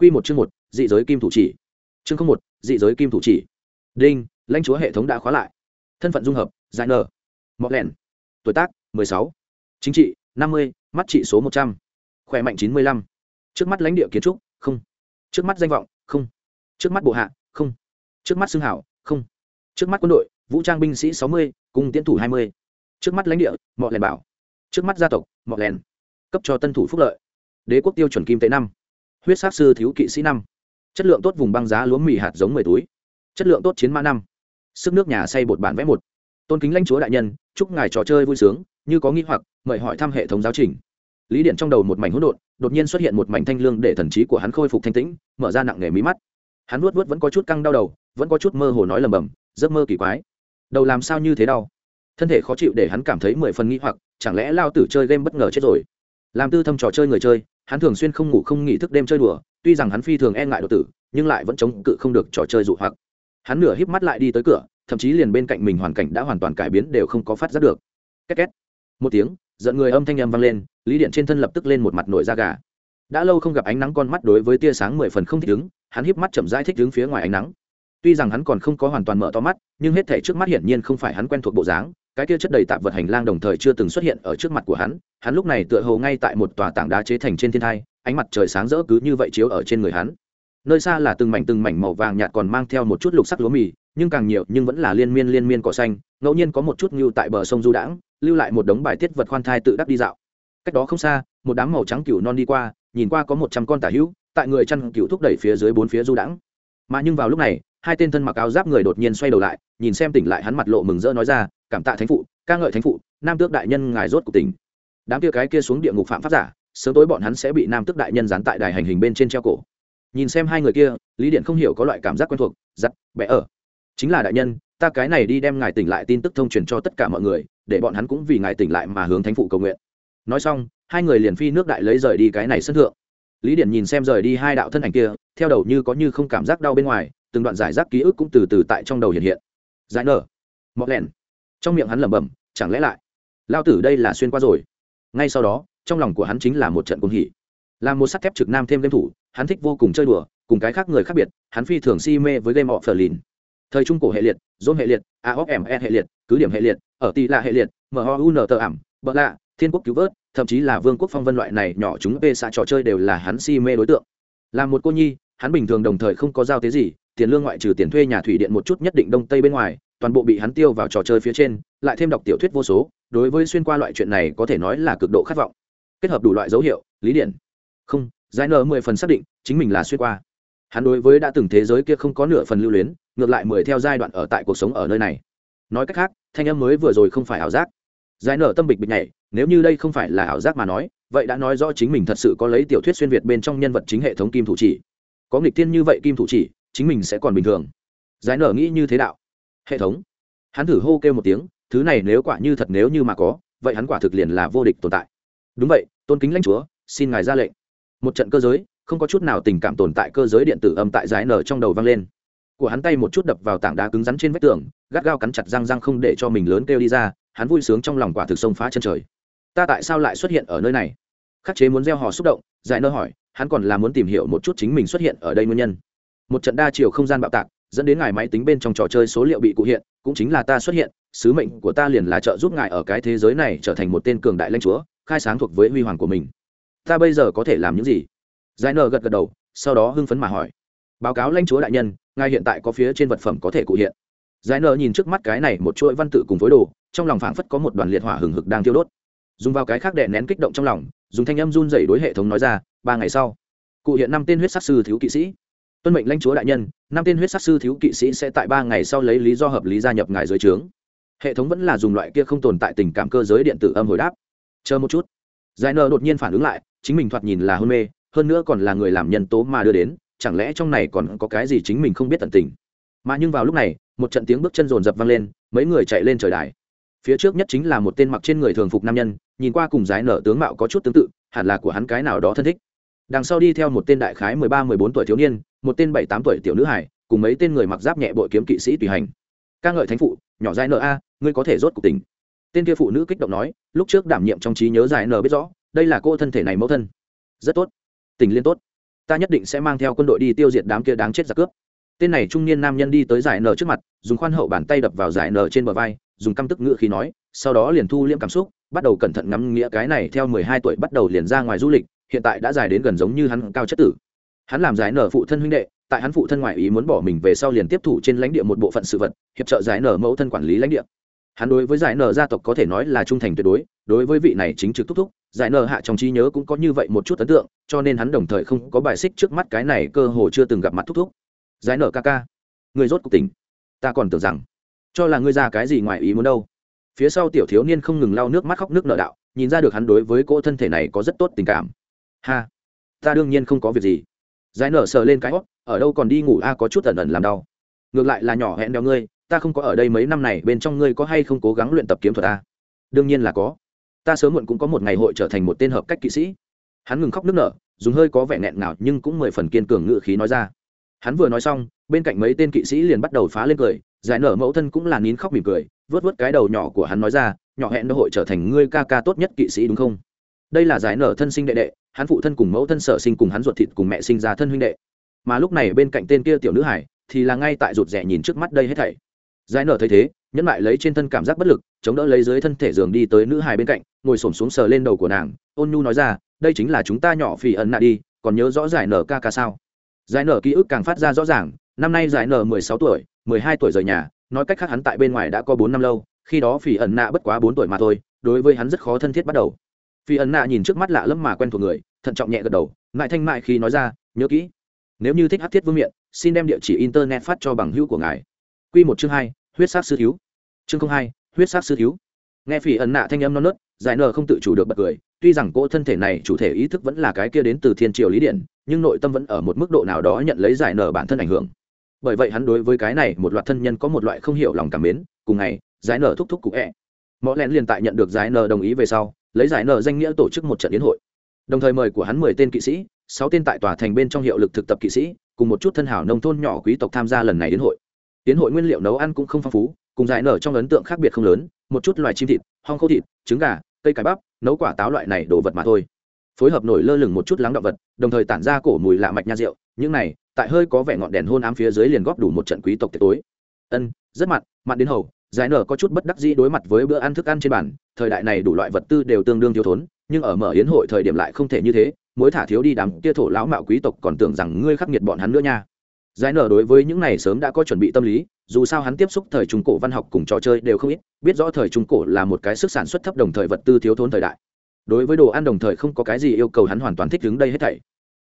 Quy một chương một, dị giới kim thủ chỉ. Chương không một, dị giới kim thủ chỉ. Đinh, lãnh chúa hệ thống đã khóa lại. Thân phận dung hợp, giải nở. Mọc lẹn. Tuổi tác, 16. Chính trị, 50, mắt trị số 100. Khỏe mạnh 95. Trước mắt lãnh địa kiến trúc, không. Trước mắt danh vọng, không. Trước mắt bộ hạ, không. Trước mắt xương hảo, không. Trước mắt quân đội, vũ trang binh sĩ 60, cùng tiến thủ 20. Trước mắt lãnh địa, mọ lẹn bảo. Trước mắt gia tộc, mọ lẹn. Cấp cho tân thủ phúc lợi. Đế quốc tiêu chuẩn kim tệ năm huyết sát sư thiếu kỵ sĩ năm. Chất lượng tốt vùng băng giá lúa mì hạt giống mười túi. Chất lượng tốt chiến mã năm. Sức nước nhà xây bột bản vẽ một. Tôn kính lãnh chúa đại nhân, chúc ngài trò chơi vui sướng, như có nghi hoặc, mời hỏi thăm hệ thống giáo trình. Lý điện trong đầu một mảnh hỗn độn, đột nhiên xuất hiện một mảnh thanh lương để thần trí của hắn khôi phục thanh tĩnh, mở ra nặng nề mí mắt. Hắn vuốt vuốt vẫn có chút căng đau đầu, vẫn có chút mơ hồ nói lầm bầm, giấc mơ kỳ quái. Đầu làm sao như thế đau? Thân thể khó chịu để hắn cảm thấy mười phần nghi hoặc, chẳng lẽ lao tử chơi game bất ngờ chết rồi? Làm tư thâm trò chơi người chơi hắn thường xuyên không ngủ không nghỉ thức đêm chơi đùa, tuy rằng hắn phi thường e ngại đột tử, nhưng lại vẫn chống cự không được trò chơi dụ hoặc. Hắn nửa híp mắt lại đi tới cửa, thậm chí liền bên cạnh mình hoàn cảnh đã hoàn toàn cải biến đều không có phát giác được. Két két. Một tiếng, giận người âm thanh em vang lên, lý điện trên thân lập tức lên một mặt nổi da gà. Đã lâu không gặp ánh nắng con mắt đối với tia sáng mười phần không thích ứng, hắn híp mắt chậm rãi thích ứng phía ngoài ánh nắng. Tuy rằng hắn còn không có hoàn toàn mở to mắt, nhưng hết thể trước mắt hiển nhiên không phải hắn quen thuộc bộ dáng cái kia chất đầy tạp vật hành lang đồng thời chưa từng xuất hiện ở trước mặt của hắn hắn lúc này tựa hồ ngay tại một tòa tảng đá chế thành trên thiên thai, ánh mặt trời sáng rỡ cứ như vậy chiếu ở trên người hắn. Nơi xa là từng mảnh từng mảnh màu vàng nhạt còn mang theo một chút lục sắc lúa mì, nhưng càng nhiều nhưng vẫn là liên miên liên miên cỏ xanh, ngẫu nhiên có một chút ngưu tại bờ sông du đãng, lưu lại một đống bài tiết vật khoan thai tự đắc đi dạo. Cách đó không xa, một đám màu trắng cừu non đi qua, nhìn qua có một trăm con tả hữu, tại người chăn cừu thúc đẩy phía dưới bốn phía du đãng. Mà nhưng vào lúc này, hai tên thân mặc áo giáp người đột nhiên xoay đầu lại, nhìn xem tỉnh lại hắn mặt lộ mừng rỡ nói ra cảm tạ thánh phụ, ca ngợi thánh phụ, nam tước đại nhân ngài rốt cuộc tỉnh. Đám kia cái kia xuống địa ngục phạm pháp giả, sớm tối bọn hắn sẽ bị nam tước đại nhân dán tại đài hành hình bên trên treo cổ. Nhìn xem hai người kia, lý điện không hiểu có loại cảm giác quen thuộc giặt bẽ ở. Chính là đại nhân, ta cái này đi đem ngài tỉnh lại tin tức thông truyền cho tất cả mọi người, để bọn hắn cũng vì ngài tỉnh lại mà hướng thánh phụ cầu nguyện. Nói xong, hai người liền phi nước đại lấy rời đi cái này sân thượng. Lý điện nhìn xem rời đi hai đạo thân ảnh kia, theo đầu như có như không cảm giác đau bên ngoài, từng đoạn giải rác ký ức cũng từ từ tại trong đầu hiện hiện. Giải nở. Mọc lẻn trong miệng hắn lẩm bẩm, chẳng lẽ lại lao tử đây là xuyên qua rồi? Ngay sau đó, trong lòng của hắn chính là một trận cuồng hỉ. Là một sắt thép trực nam thêm game thủ, hắn thích vô cùng chơi đùa, cùng cái khác người khác biệt, hắn phi thường si mê với game of lìn. thời trung cổ hệ liệt dôn hệ liệt aofme hệ liệt, cứ điểm hệ liệt, ở tỷ lạ hệ liệt mun tờ ảm bợ lạ, thiên quốc cứu vớt, thậm chí là vương quốc phong vân loại này nhỏ chúng p xạ trò chơi đều là hắn si mê đối tượng. Là một cô nhi, hắn bình thường đồng thời không có giao tế gì, tiền lương ngoại trừ tiền thuê nhà thủy điện một chút nhất định đông tây bên ngoài toàn bộ bị hắn tiêu vào trò chơi phía trên, lại thêm đọc tiểu thuyết vô số, đối với xuyên qua loại chuyện này có thể nói là cực độ khát vọng. Kết hợp đủ loại dấu hiệu, lý điện không, giải nở mười phần xác định, chính mình là xuyên qua. Hắn đối với đã từng thế giới kia không có nửa phần lưu luyến, ngược lại mười theo giai đoạn ở tại cuộc sống ở nơi này. Nói cách khác, thanh âm mới vừa rồi không phải ảo giác. Giải nở tâm bịch bịch nhảy, nếu như đây không phải là ảo giác mà nói, vậy đã nói rõ chính mình thật sự có lấy tiểu thuyết xuyên việt bên trong nhân vật chính hệ thống kim thủ chỉ. Có nghịch tiên như vậy kim thủ chỉ, chính mình sẽ còn bình thường. Giải nở nghĩ như thế đạo hệ thống. Hắn thử hô kêu một tiếng, thứ này nếu quả như thật nếu như mà có, vậy hắn quả thực liền là vô địch tồn tại. Đúng vậy, tôn kính lãnh chúa, xin ngài ra lệnh. Một trận cơ giới, không có chút nào tình cảm tồn tại cơ giới điện tử âm tại giải nở trong đầu vang lên. Của hắn tay một chút đập vào tảng đá cứng rắn trên vách tường, gắt gao cắn chặt răng răng không để cho mình lớn kêu đi ra, hắn vui sướng trong lòng quả thực sông phá chân trời. Ta tại sao lại xuất hiện ở nơi này? Khắc chế muốn gieo hò xúc động, giải nở hỏi, hắn còn là muốn tìm hiểu một chút chính mình xuất hiện ở đây nguyên nhân. Một trận đa chiều không gian bạo tạc dẫn đến ngài máy tính bên trong trò chơi số liệu bị cụ hiện, cũng chính là ta xuất hiện, sứ mệnh của ta liền là trợ giúp ngài ở cái thế giới này trở thành một tên cường đại lãnh chúa, khai sáng thuộc với huy hoàng của mình. Ta bây giờ có thể làm những gì? Giải nờ gật gật đầu, sau đó hưng phấn mà hỏi. Báo cáo lãnh chúa đại nhân, ngài hiện tại có phía trên vật phẩm có thể cụ hiện. Giải nờ nhìn trước mắt cái này một chuỗi văn tự cùng với đồ, trong lòng phảng phất có một đoàn liệt hỏa hừng hực đang thiêu đốt. Dùng vào cái khác đè nén kích động trong lòng, dùng thanh âm run dày đối hệ thống nói ra, ba ngày sau, cụ hiện năm tên huyết sắc sư thiếu kỵ sĩ tuân mệnh lãnh chúa đại nhân, năm tên huyết sát sư thiếu kỵ sĩ sẽ tại ba ngày sau lấy lý do hợp lý gia nhập ngài dưới trướng. Hệ thống vẫn là dùng loại kia không tồn tại tình cảm cơ giới điện tử âm hồi đáp. Chờ một chút. Giải nờ đột nhiên phản ứng lại, chính mình thoạt nhìn là hôn mê, hơn nữa còn là người làm nhân tố mà đưa đến, chẳng lẽ trong này còn có cái gì chính mình không biết tận tình? Mà nhưng vào lúc này, một trận tiếng bước chân rồn rập vang lên, mấy người chạy lên trời đài. Phía trước nhất chính là một tên mặc trên người thường phục nam nhân, nhìn qua cùng giải nở tướng mạo có chút tương tự, hẳn là của hắn cái nào đó thân thích. Đằng sau đi theo một tên đại khái mười ba, mười bốn tuổi thiếu niên một tên bảy tám tuổi tiểu nữ hải cùng mấy tên người mặc giáp nhẹ bội kiếm kỵ sĩ tùy hành. Ca ngợi thánh phụ, nhỏ dài nợ a, ngươi có thể rốt cuộc tình tên kia phụ nữ kích động nói, lúc trước đảm nhiệm trong trí nhớ dài n biết rõ, đây là cô thân thể này mẫu thân. Rất tốt. Tình liên tốt. Ta nhất định sẽ mang theo quân đội đi tiêu diệt đám kia đáng chết giặc cướp. Tên này trung niên nam nhân đi tới giải nở trước mặt, dùng khoan hậu bàn tay đập vào giải nở trên bờ vai, dùng căm tức ngựa khí nói, sau đó liền thu liễm cảm xúc, bắt đầu cẩn thận ngắm nghĩa cái này theo mười hai tuổi bắt đầu liền ra ngoài du lịch, hiện tại đã dài đến gần giống như hắn cao chất tử hắn làm giải nở phụ thân huynh đệ, tại hắn phụ thân ngoại ý muốn bỏ mình về sau liền tiếp thủ trên lãnh địa một bộ phận sự vật, hiệp trợ giải nở mẫu thân quản lý lãnh địa. Hắn đối với giải nở gia tộc có thể nói là trung thành tuyệt đối đối với vị này chính trực thúc thúc, giải nở hạ trong trí nhớ cũng có như vậy một chút ấn tượng, cho nên hắn đồng thời không có bài xích trước mắt cái này cơ hồ chưa từng gặp mặt thúc thúc. Giải nở ca ca, người rốt cuộc tỉnh. Ta còn tưởng rằng, cho là ngươi ra cái gì ngoài ý muốn đâu. Phía sau tiểu thiếu niên không ngừng lau nước mắt khóc nước nợ đạo, nhìn ra được hắn đối với cô thân thể này có rất tốt tình cảm. Ha, ta đương nhiên không có việc gì giải nở sờ lên cái hót ở đâu còn đi ngủ? A, có chút ẩn ẩn làm đau. Ngược lại là nhỏ hẹn đeo ngươi, ta không có ở đây mấy năm này, bên trong ngươi có hay không cố gắng luyện tập kiếm thuật ta đương nhiên là có. Ta sớm muộn cũng có một ngày hội trở thành một tên hợp cách kỵ sĩ. Hắn ngừng khóc nức nở, dùng hơi có vẻ nghẹn ngào nhưng cũng mười phần kiên cường ngự khí nói ra. Hắn vừa nói xong, bên cạnh mấy tên kỵ sĩ liền bắt đầu phá lên cười, giải nở mẫu thân cũng là nín khóc mỉm cười vớt vớt cái đầu nhỏ của hắn nói ra, nhỏ hẹn hội trở thành ngươi ca ca tốt nhất kỵ sĩ đúng không? Đây là giải nở thân sinh đệ đệ, hắn phụ thân cùng mẫu thân sở sinh cùng hắn ruột thịt cùng mẹ sinh ra thân huynh đệ. Mà lúc này bên cạnh tên kia tiểu nữ hải, thì là ngay tại rụt rẻ nhìn trước mắt đây hết thảy. Giải nở thấy thế, nhẫn lại lấy trên thân cảm giác bất lực, chống đỡ lấy dưới thân thể giường đi tới nữ hải bên cạnh, ngồi xổm xuống sờ lên đầu của nàng, ôn nhu nói ra, đây chính là chúng ta nhỏ phì ẩn nạ đi, còn nhớ rõ giải nở ca ca sao? Giải nở ký ức càng phát ra rõ ràng, năm nay giải nở mười sáu tuổi, mười hai tuổi rời nhà, nói cách khác hắn tại bên ngoài đã có bốn năm lâu, khi đó phỉ ẩn nạ bất quá bốn tuổi mà thôi, đối với hắn rất khó thân thiết bắt đầu phi ẩn nạ nhìn trước mắt lạ lẫm mà quen thuộc người, thận trọng nhẹ gật đầu, ngại thanh mại khi nói ra, nhớ kỹ, nếu như thích hát thiết vương miện, xin đem địa chỉ internet phát cho bằng hữu của ngài. Q một chương hai, huyết sát sư thiếu. Chương hai, huyết sát sư thiếu. Nghe phi ẩn nạ thanh âm non nớt, giải nở không tự chủ được bật cười, tuy rằng cỗ thân thể này chủ thể ý thức vẫn là cái kia đến từ thiên triều lý điện nhưng nội tâm vẫn ở một mức độ nào đó nhận lấy giải nở bản thân ảnh hưởng. Bởi vậy hắn đối với cái này một loạt thân nhân có một loại không hiểu lòng cảm mến, cùng ngày, giải nở thúc thúc cụ ẹ. Mọi lén liền tại nhận được giải nở đồng ý về sau lấy giải nở danh nghĩa tổ chức một trận yến hội. Đồng thời mời của hắn mười tên kỵ sĩ, sáu tên tại tòa thành bên trong hiệu lực thực tập kỵ sĩ, cùng một chút thân hảo nông thôn nhỏ quý tộc tham gia lần này đến hội. Tiến hội nguyên liệu nấu ăn cũng không phong phú, cùng giải nở trong ấn tượng khác biệt không lớn, một chút loài chim thịt, hong khô thịt, trứng gà, cây cải bắp, nấu quả táo loại này đồ vật mà thôi. Phối hợp nổi lơ lửng một chút lắng động vật, đồng thời tản ra cổ mùi lạ mạch nha rượu, những này, tại hơi có vẻ ngọn đèn hôn ám phía dưới liền góp đủ một trận quý tộc tối. Ân, rất mặn mặn đến hầu giải nở có chút bất đắc dĩ đối mặt với bữa ăn thức ăn trên bàn, thời đại này đủ loại vật tư đều tương đương thiếu thốn, nhưng ở mở yến hội thời điểm lại không thể như thế, mối thả thiếu đi đám kia thổ lão mạo quý tộc còn tưởng rằng ngươi khắc nghiệt bọn hắn nữa nha. Giải nở đối với những này sớm đã có chuẩn bị tâm lý, dù sao hắn tiếp xúc thời trung cổ văn học cùng trò chơi đều không ít, biết rõ thời trung cổ là một cái sức sản xuất thấp đồng thời vật tư thiếu thốn thời đại. Đối với đồ ăn đồng thời không có cái gì yêu cầu hắn hoàn toàn thích đứng đây hết thảy.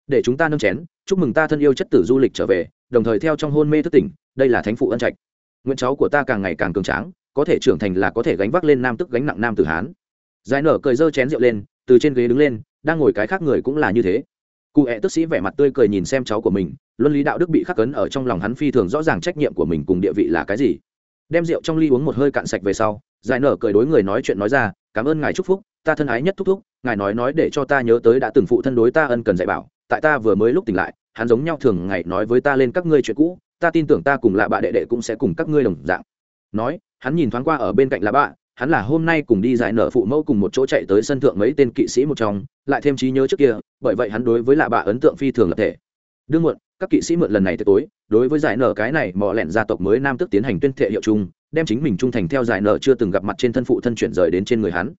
Để chúng ta nâng chén, chúc mừng ta thân yêu chất tử du lịch trở về, đồng thời theo trong hôn mê thức tỉnh, đây là thánh phụ ân trạch nguyện cháu của ta càng ngày càng cường tráng, có thể trưởng thành là có thể gánh vác lên nam tức gánh nặng nam tử hán. Giải nở cười dơ chén rượu lên, từ trên ghế đứng lên, đang ngồi cái khác người cũng là như thế. Cụ hẹ tức sĩ vẻ mặt tươi cười nhìn xem cháu của mình, luân lý đạo đức bị khắc cấn ở trong lòng hắn phi thường rõ ràng trách nhiệm của mình cùng địa vị là cái gì. Đem rượu trong ly uống một hơi cạn sạch về sau, giải nở cười đối người nói chuyện nói ra, cảm ơn ngài chúc phúc, ta thân ái nhất thúc thúc, ngài nói nói để cho ta nhớ tới đã từng phụ thân đối ta ân cần dạy bảo, tại ta vừa mới lúc tỉnh lại, hắn giống nhau thường ngày nói với ta lên các ngươi chuyện cũ ta tin tưởng ta cùng lạ bạ đệ đệ cũng sẽ cùng các ngươi đồng dạng. Nói, hắn nhìn thoáng qua ở bên cạnh lạ bạ, hắn là hôm nay cùng đi giải nở phụ mẫu cùng một chỗ chạy tới sân thượng mấy tên kỵ sĩ một trong, lại thêm trí nhớ trước kia, bởi vậy hắn đối với lạ bạ ấn tượng phi thường lập thể. Đương muộn, các kỵ sĩ mượn lần này tới tối, đối với giải nở cái này mò lẹn gia tộc mới nam tức tiến hành tuyên thệ hiệu chung, đem chính mình trung thành theo giải nở chưa từng gặp mặt trên thân phụ thân chuyển rời đến trên người hắn.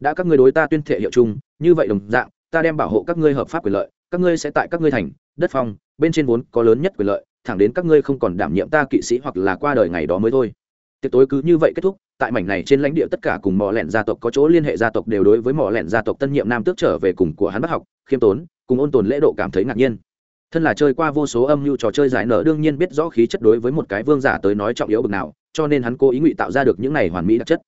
Đã các ngươi đối ta tuyên thệ hiệu chung, như vậy đồng dạng, ta đem bảo hộ các ngươi hợp pháp quyền lợi, các ngươi sẽ tại các ngươi thành, đất phong, bên trên vốn có lớn nhất quyền lợi thẳng đến các ngươi không còn đảm nhiệm ta kỵ sĩ hoặc là qua đời ngày đó mới thôi. Tiệc tối cứ như vậy kết thúc, tại mảnh này trên lãnh địa tất cả cùng mỏ lẹn gia tộc có chỗ liên hệ gia tộc đều đối với mỏ lẹn gia tộc tân nhiệm nam tước trở về cùng của hắn bắt học, khiêm tốn, cùng ôn tồn lễ độ cảm thấy ngạc nhiên. Thân là chơi qua vô số âm mưu trò chơi giải nở đương nhiên biết rõ khí chất đối với một cái vương giả tới nói trọng yếu bực nào, cho nên hắn cố ý ngụy tạo ra được những này hoàn mỹ đặc chất.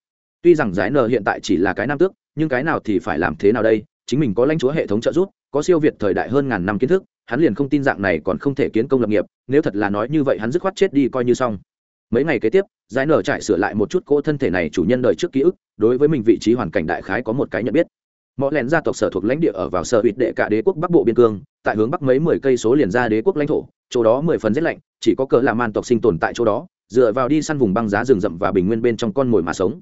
Tuy rằng giải nở hiện tại chỉ là cái nam tước, nhưng cái nào thì phải làm thế nào đây? Chính mình có lãnh chúa hệ thống trợ giúp, có siêu việt thời đại hơn ngàn năm kiến thức hắn liền không tin dạng này còn không thể kiến công lập nghiệp, nếu thật là nói như vậy hắn dứt khoát chết đi coi như xong. Mấy ngày kế tiếp, giải nở trải sửa lại một chút cỗ thân thể này chủ nhân đời trước ký ức, đối với mình vị trí hoàn cảnh đại khái có một cái nhận biết. Mọi lẻn gia tộc sở thuộc lãnh địa ở vào sở huyệt đệ cả đế quốc bắc bộ biên cương, tại hướng bắc mấy mười cây số liền ra đế quốc lãnh thổ, chỗ đó mười phần rét lạnh, chỉ có cỡ làm man tộc sinh tồn tại chỗ đó, dựa vào đi săn vùng băng giá rừng rậm và bình nguyên bên trong con mồi mà sống.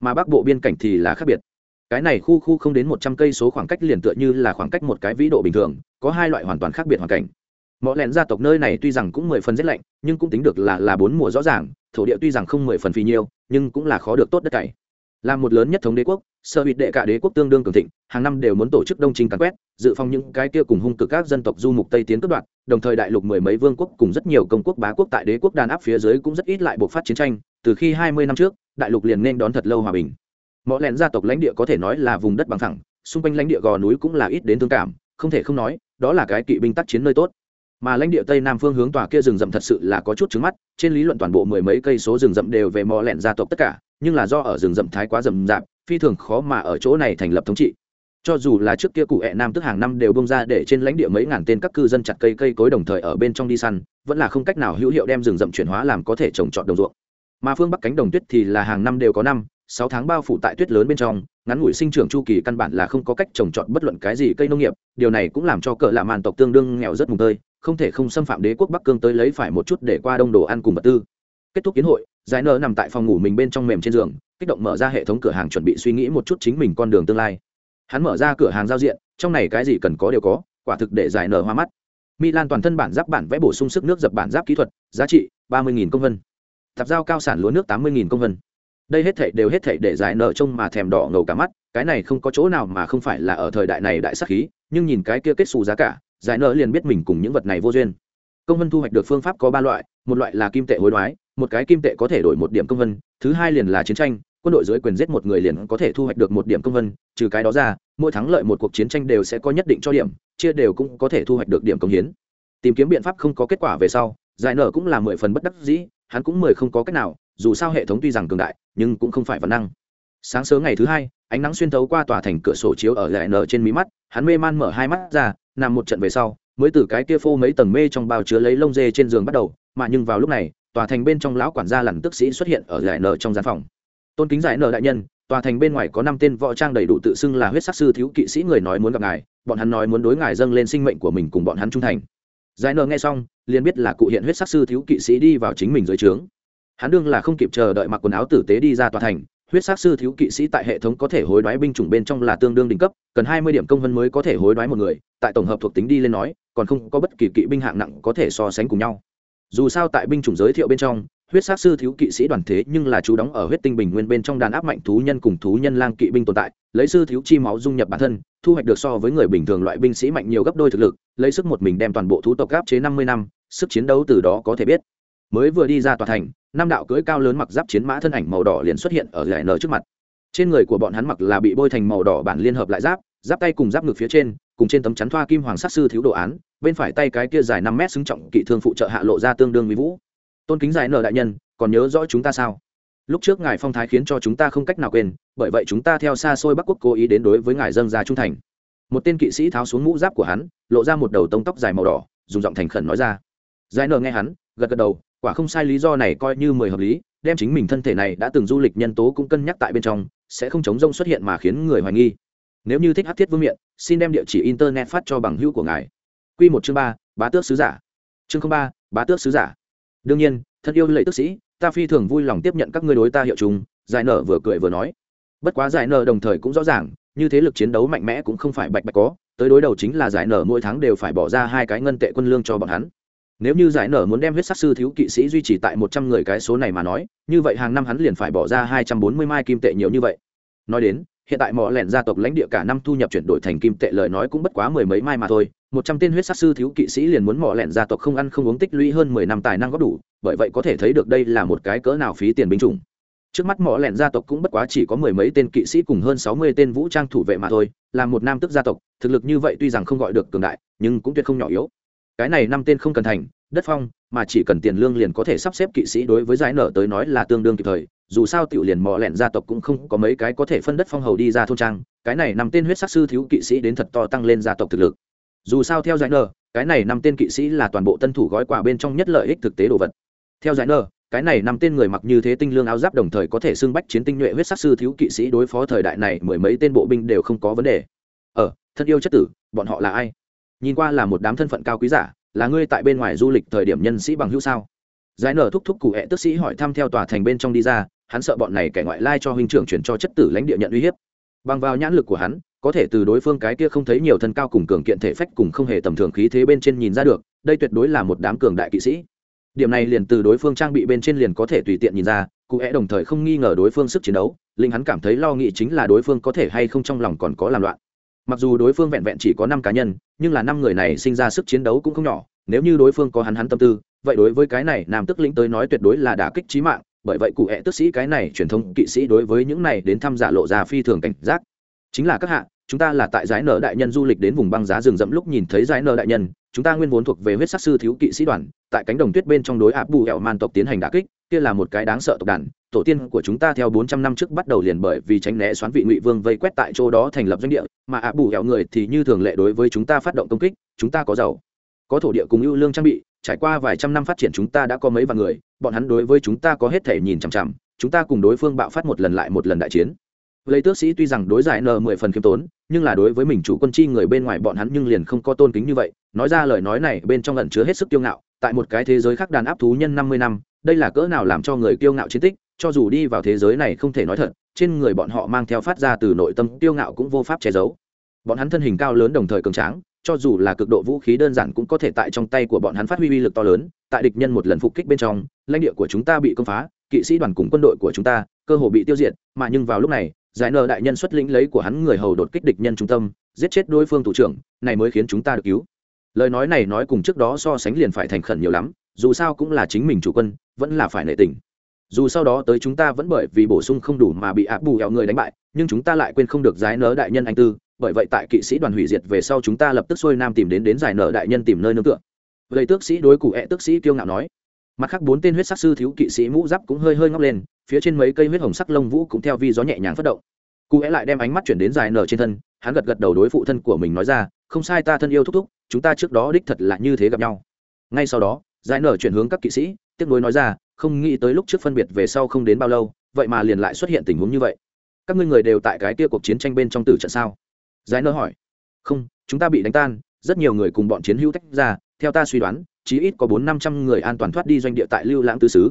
Mà bắc bộ biên cảnh thì là khác biệt cái này khu khu không đến một trăm cây số khoảng cách liền tựa như là khoảng cách một cái vĩ độ bình thường, có hai loại hoàn toàn khác biệt hoàn cảnh. Mọ lẹn gia tộc nơi này tuy rằng cũng mười phần rét lạnh, nhưng cũng tính được là là bốn mùa rõ ràng, thổ địa tuy rằng không mười phần phì nhiêu, nhưng cũng là khó được tốt đất cày. Là một lớn nhất thống đế quốc sở hụt đệ cả đế quốc tương đương cường thịnh, hàng năm đều muốn tổ chức đông trình càn quét, dự phòng những cái kia cùng hung cực các dân tộc du mục tây tiến cướp đoạt, đồng thời đại lục mười mấy vương quốc cùng rất nhiều công quốc bá quốc tại đế quốc đàn áp phía dưới cũng rất ít lại bộc phát chiến tranh, từ khi hai mươi năm trước, đại lục liền nên đón thật lâu hòa bình mọi lẹn gia tộc lãnh địa có thể nói là vùng đất bằng thẳng xung quanh lãnh địa gò núi cũng là ít đến thương cảm, không thể không nói, đó là cái kỵ binh tác chiến nơi tốt. Mà lãnh địa tây nam phương hướng tòa kia rừng rậm thật sự là có chút trứng mắt, trên lý luận toàn bộ mười mấy cây số rừng rậm đều về mò lẹn gia tộc tất cả, nhưng là do ở rừng rậm thái quá rậm rạp, phi thường khó mà ở chỗ này thành lập thống trị. Cho dù là trước kia cụ hẹ nam tức hàng năm đều bông ra để trên lãnh địa mấy ngàn tên các cư dân chặt cây cây cối đồng thời ở bên trong đi săn, vẫn là không cách nào hữu hiệu đem rừng rậm chuyển hóa làm có thể trồng trọt đồng ruộng. Mà phương bắc cánh đồng tuyết thì là hàng năm đều có năm sáu tháng bao phủ tại tuyết lớn bên trong, ngắn ngủi sinh trưởng chu kỳ căn bản là không có cách trồng trọt bất luận cái gì cây nông nghiệp, điều này cũng làm cho cỡ lạ màn tộc tương đương nghèo rất mùng tơi, không thể không xâm phạm đế quốc bắc cương tới lấy phải một chút để qua đông đồ ăn cùng vật tư. Kết thúc kiến hội, giải nở nằm tại phòng ngủ mình bên trong mềm trên giường, kích động mở ra hệ thống cửa hàng chuẩn bị suy nghĩ một chút chính mình con đường tương lai. Hắn mở ra cửa hàng giao diện, trong này cái gì cần có đều có, quả thực để giải nở hoa mắt. Milan toàn thân bản giáp bản vẽ bổ sung sức nước dập bản giáp kỹ thuật, giá trị ba mươi công vân. Tập giao cao sản lúa nước tám mươi công vân đây hết thảy đều hết thảy để giải nợ trông mà thèm đỏ ngầu cả mắt, cái này không có chỗ nào mà không phải là ở thời đại này đại sắc khí, nhưng nhìn cái kia kết xù giá cả, giải nợ liền biết mình cùng những vật này vô duyên. Công vân thu hoạch được phương pháp có ba loại, một loại là kim tệ hối đoái, một cái kim tệ có thể đổi một điểm công vân, thứ hai liền là chiến tranh, quân đội dưới quyền giết một người liền có thể thu hoạch được một điểm công vân, trừ cái đó ra, mỗi thắng lợi một cuộc chiến tranh đều sẽ có nhất định cho điểm, chia đều cũng có thể thu hoạch được điểm công hiến. Tìm kiếm biện pháp không có kết quả về sau, giải nở cũng là mười phần bất đắc dĩ, hắn cũng mười không có cách nào, dù sao hệ thống tuy rằng cường đại nhưng cũng không phải văn năng. Sáng sớm ngày thứ hai, ánh nắng xuyên thấu qua tòa thành cửa sổ chiếu ở lại nở trên mí mắt, hắn mê man mở hai mắt ra, nằm một trận về sau, mới từ cái kia phô mấy tầng mê trong bao chứa lấy lông dê trên giường bắt đầu, mà nhưng vào lúc này, tòa thành bên trong lão quản gia lằn tức sĩ xuất hiện ở lại nở trong gian phòng. Tôn kính giải nở đại nhân, tòa thành bên ngoài có năm tên võ trang đầy đủ tự xưng là huyết sắc sư thiếu kỵ sĩ người nói muốn gặp ngài, bọn hắn nói muốn đối ngài dâng lên sinh mệnh của mình cùng bọn hắn trung thành. Giải nở nghe xong, liền biết là cụ hiện huyết sắc sư thiếu kỵ sĩ đi vào chính mình dưới trướng hắn đương là không kịp chờ đợi mặc quần áo tử tế đi ra tòa thành, huyết sắc sư thiếu kỵ sĩ tại hệ thống có thể hối đoái binh chủng bên trong là tương đương đỉnh cấp, cần hai mươi điểm công vân mới có thể hối đoái một người, tại tổng hợp thuộc tính đi lên nói, còn không có bất kỳ kỵ binh hạng nặng có thể so sánh cùng nhau. Dù sao tại binh chủng giới thiệu bên trong, huyết sát sư thiếu kỵ sĩ đoàn thế nhưng là chú đóng ở huyết tinh bình nguyên bên trong đàn áp mạnh thú nhân cùng thú nhân lang kỵ binh tồn tại, lấy sư thiếu chi máu dung nhập bản thân, thu hoạch được so với người bình thường loại binh sĩ mạnh nhiều gấp đôi thực lực, lấy sức một mình đem toàn bộ thú tộc gáp chế năm mươi năm, sức chiến đấu từ đó có thể biết mới vừa đi ra tòa thành, năm đạo cưỡi cao lớn mặc giáp chiến mã thân ảnh màu đỏ liền xuất hiện ở giải nở trước mặt. Trên người của bọn hắn mặc là bị bôi thành màu đỏ bản liên hợp lại giáp giáp tay cùng giáp ngực phía trên, cùng trên tấm chắn thoa kim hoàng sát sư thiếu đồ án, bên phải tay cái kia dài năm mét xứng trọng kỵ thương phụ trợ hạ lộ ra tương đương với vũ. Tôn kính giải nở đại nhân, còn nhớ rõ chúng ta sao? Lúc trước ngài phong thái khiến cho chúng ta không cách nào quên, bởi vậy chúng ta theo xa xôi bắc quốc cố ý đến đối với ngài dân gia trung thành. Một tên kỵ sĩ tháo xuống mũ giáp của hắn, lộ ra một đầu tông tóc dài màu đỏ, dùng giọng thành khẩn nói ra. Giải nở nghe hắn, gật gật đầu quả không sai lý do này coi như mười hợp lý, đem chính mình thân thể này đã từng du lịch nhân tố cũng cân nhắc tại bên trong, sẽ không chống rông xuất hiện mà khiến người hoài nghi. Nếu như thích hát thiết vương miện, xin đem địa chỉ internet phát cho bằng hữu của ngài. Q một chương ba, bá tước sứ giả. Chương ba, bá tước sứ giả. Đương nhiên, thân yêu lệ tức sĩ, ta phi thường vui lòng tiếp nhận các ngươi đối ta hiệu chúng, giải nở vừa cười vừa nói. Bất quá giải nở đồng thời cũng rõ ràng, như thế lực chiến đấu mạnh mẽ cũng không phải bạch bạch có, tới đối đầu chính là giải nở mỗi tháng đều phải bỏ ra hai cái ngân tệ quân lương cho bọn hắn nếu như giải nở muốn đem huyết sắc sư thiếu kỵ sĩ duy trì tại một trăm người cái số này mà nói, như vậy hàng năm hắn liền phải bỏ ra hai trăm bốn mươi mai kim tệ nhiều như vậy. Nói đến, hiện tại mỏ lẻn gia tộc lãnh địa cả năm thu nhập chuyển đổi thành kim tệ lời nói cũng bất quá mười mấy mai mà thôi. Một trăm tên huyết sắc sư thiếu kỵ sĩ liền muốn mỏ lẻn gia tộc không ăn không uống tích lũy hơn mười năm tài năng góp đủ, bởi vậy có thể thấy được đây là một cái cỡ nào phí tiền binh chủng. Trước mắt mỏ lẻn gia tộc cũng bất quá chỉ có mười mấy tên kỵ sĩ cùng hơn sáu mươi tên vũ trang thủ vệ mà thôi, là một nam tức gia tộc, thực lực như vậy tuy rằng không gọi được cường đại, nhưng cũng tuyệt không nhỏ yếu cái này năm tên không cần thành, đất phong, mà chỉ cần tiền lương liền có thể sắp xếp kỵ sĩ đối với giải nở tới nói là tương đương kịp thời. Dù sao tiểu liền mò lẹn gia tộc cũng không có mấy cái có thể phân đất phong hầu đi ra thôn trang. Cái này năm tên huyết sắc sư thiếu kỵ sĩ đến thật to tăng lên gia tộc thực lực. Dù sao theo giải nở cái này năm tên kỵ sĩ là toàn bộ tân thủ gói quà bên trong nhất lợi ích thực tế đồ vật. Theo giải nở cái này năm tên người mặc như thế tinh lương áo giáp đồng thời có thể xưng bách chiến tinh nhuệ huyết sắc sư thiếu kỵ sĩ đối phó thời đại này mười mấy tên bộ binh đều không có vấn đề. Ở thân yêu chất tử, bọn họ là ai? Nhìn qua là một đám thân phận cao quý giả, là ngươi tại bên ngoài du lịch thời điểm nhân sĩ bằng hữu sao? Giải nở thúc thúc cụ hẹ tức sĩ hỏi thăm theo tòa thành bên trong đi ra, hắn sợ bọn này kẻ ngoại lai cho huynh trưởng chuyển cho chất tử lãnh địa nhận uy hiếp. Bằng vào nhãn lực của hắn, có thể từ đối phương cái kia không thấy nhiều thân cao cùng cường kiện thể phách cùng không hề tầm thường khí thế bên trên nhìn ra được, đây tuyệt đối là một đám cường đại kỵ sĩ. Điểm này liền từ đối phương trang bị bên trên liền có thể tùy tiện nhìn ra, cụ é đồng thời không nghi ngờ đối phương sức chiến đấu, linh hắn cảm thấy lo nghĩ chính là đối phương có thể hay không trong lòng còn có làm loạn mặc dù đối phương vẹn vẹn chỉ có năm cá nhân, nhưng là năm người này sinh ra sức chiến đấu cũng không nhỏ, nếu như đối phương có hắn hắn tâm tư, vậy đối với cái này nam tức lĩnh tới nói tuyệt đối là đả kích trí mạng, bởi vậy cụ hẹ tức sĩ cái này truyền thống kỵ sĩ đối với những này đến thăm giả lộ ra phi thường cảnh giác. Chính là các hạ, chúng ta là tại giải nở đại nhân du lịch đến vùng băng giá rừng rậm lúc nhìn thấy giải nở đại nhân, chúng ta nguyên vốn thuộc về huyết sắc sư thiếu kỵ sĩ đoàn, tại cánh đồng tuyết bên trong đối áp bù hẹo man tộc tiến hành đả kích kia là một cái đáng sợ tộc đàn, tổ tiên của chúng ta theo bốn trăm năm trước bắt đầu liền bởi vì tránh né xoán vị ngụy vương vây quét tại chỗ đó thành lập doanh địa, mà ạ bù hẹo người thì như thường lệ đối với chúng ta phát động công kích, chúng ta có giàu, có thổ địa cùng ưu lương trang bị, trải qua vài trăm năm phát triển chúng ta đã có mấy vạn người, bọn hắn đối với chúng ta có hết thể nhìn chằm chằm, chúng ta cùng đối phương bạo phát một lần lại một lần đại chiến. Lấy tước sĩ tuy rằng đối giải n mười phần khiêm tốn, nhưng là đối với mình chủ quân chi người bên ngoài bọn hắn nhưng liền không có tôn kính như vậy. Nói ra lời nói này bên trong lần chứa hết sức kiêu ngạo, tại một cái thế giới khác đàn áp thú nhân năm mươi năm đây là cỡ nào làm cho người kiêu ngạo chiến tích, cho dù đi vào thế giới này không thể nói thật, trên người bọn họ mang theo phát ra từ nội tâm kiêu ngạo cũng vô pháp che giấu. Bọn hắn thân hình cao lớn đồng thời cường tráng, cho dù là cực độ vũ khí đơn giản cũng có thể tại trong tay của bọn hắn phát huy uy lực to lớn, tại địch nhân một lần phục kích bên trong, lãnh địa của chúng ta bị công phá, kỵ sĩ đoàn cùng quân đội của chúng ta cơ hồ bị tiêu diệt, mà nhưng vào lúc này, giải nợ đại nhân xuất lĩnh lấy của hắn người hầu đột kích địch nhân trung tâm, giết chết đối phương thủ trưởng, này mới khiến chúng ta được cứu. Lời nói này nói cùng trước đó so sánh liền phải thành khẩn nhiều lắm dù sao cũng là chính mình chủ quân, vẫn là phải nệ tình. Dù sau đó tới chúng ta vẫn bởi vì bổ sung không đủ mà bị áp bù hẹo người đánh bại, nhưng chúng ta lại quên không được giải nở đại nhân anh tư, bởi vậy tại kỵ sĩ đoàn hủy diệt về sau chúng ta lập tức xuôi nam tìm đến đến giải nở đại nhân tìm nơi nương tựa. Vậy tước sĩ đối cụ hẹ tước sĩ kiêu ngạo nói. Mặt khác bốn tên huyết sắc sư thiếu kỵ sĩ mũ giáp cũng hơi hơi ngóc lên, phía trên mấy cây huyết hồng sắc lông vũ cũng theo vi gió nhẹ nhàng phất động. Cụ hẹ lại đem ánh mắt chuyển đến giải nở trên thân, hắn gật gật đầu đối phụ thân của mình nói ra, không sai ta thân yêu thúc thúc, chúng ta trước đó đích thật là như thế gặp nhau. Ngay sau đó Giải nở chuyển hướng các kỵ sĩ, tiếc nối nói ra, không nghĩ tới lúc trước phân biệt về sau không đến bao lâu, vậy mà liền lại xuất hiện tình huống như vậy. Các ngươi người đều tại cái kia cuộc chiến tranh bên trong tử trận sao? Giải nở hỏi. Không, chúng ta bị đánh tan, rất nhiều người cùng bọn chiến hữu tách ra, theo ta suy đoán, chí ít có bốn năm trăm người an toàn thoát đi doanh địa tại lưu lãng tư xứ.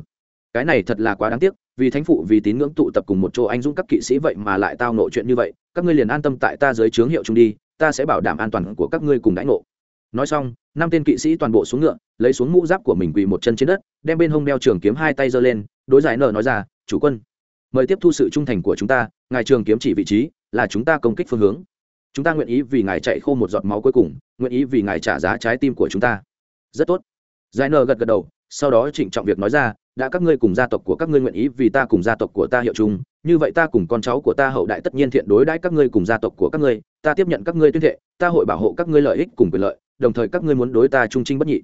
Cái này thật là quá đáng tiếc, vì thánh phụ, vì tín ngưỡng tụ tập cùng một chỗ anh dũng các kỵ sĩ vậy mà lại tao nộ chuyện như vậy, các ngươi liền an tâm tại ta dưới trướng hiệu trung đi, ta sẽ bảo đảm an toàn của các ngươi cùng đãi ngộ. Nói xong, năm tên kỵ sĩ toàn bộ xuống ngựa lấy xuống mũ giáp của mình quỳ một chân trên đất, đem bên hông đeo trường kiếm hai tay giơ lên, đối giải nở nói ra, chủ quân, mời tiếp thu sự trung thành của chúng ta, ngài trường kiếm chỉ vị trí là chúng ta công kích phương hướng. Chúng ta nguyện ý vì ngài chạy khô một giọt máu cuối cùng, nguyện ý vì ngài trả giá trái tim của chúng ta. Rất tốt. Giải nở gật gật đầu, sau đó trịnh trọng việc nói ra, đã các ngươi cùng gia tộc của các ngươi nguyện ý vì ta cùng gia tộc của ta hiệu chung, như vậy ta cùng con cháu của ta hậu đại tất nhiên thiện đối đãi các ngươi cùng gia tộc của các ngươi, ta tiếp nhận các ngươi tuyên thệ, ta hội bảo hộ các ngươi lợi ích cùng quyền lợi, đồng thời các ngươi muốn đối ta trung trinh bất nhị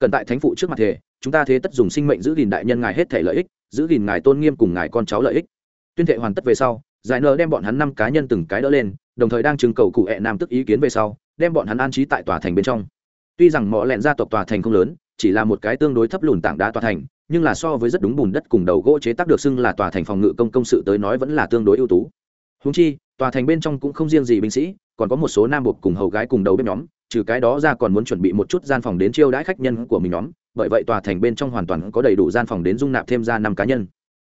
cần tại thánh phụ trước mặt thể chúng ta thế tất dùng sinh mệnh giữ gìn đại nhân ngài hết thể lợi ích, giữ gìn ngài tôn nghiêm cùng ngài con cháu lợi ích. Tuyên thệ hoàn tất về sau, giải nờ đem bọn hắn năm cá nhân từng cái đỡ lên, đồng thời đang trưng cầu cụ hẹ nam tức ý kiến về sau, đem bọn hắn an trí tại tòa thành bên trong. Tuy rằng mọi lẹn gia tộc tòa thành không lớn, chỉ là một cái tương đối thấp lùn tảng đá tòa thành, nhưng là so với rất đúng bùn đất cùng đầu gỗ chế tác được xưng là tòa thành phòng ngự công công sự tới nói vẫn là tương đối ưu tú. Húng chi, tòa thành bên trong cũng không riêng gì binh sĩ, còn có một số nam buộc cùng hầu gái cùng đầu bếp nhóm trừ cái đó ra còn muốn chuẩn bị một chút gian phòng đến chiêu đãi khách nhân của mình nhóm, bởi vậy tòa thành bên trong hoàn toàn có đầy đủ gian phòng đến dung nạp thêm ra năm cá nhân.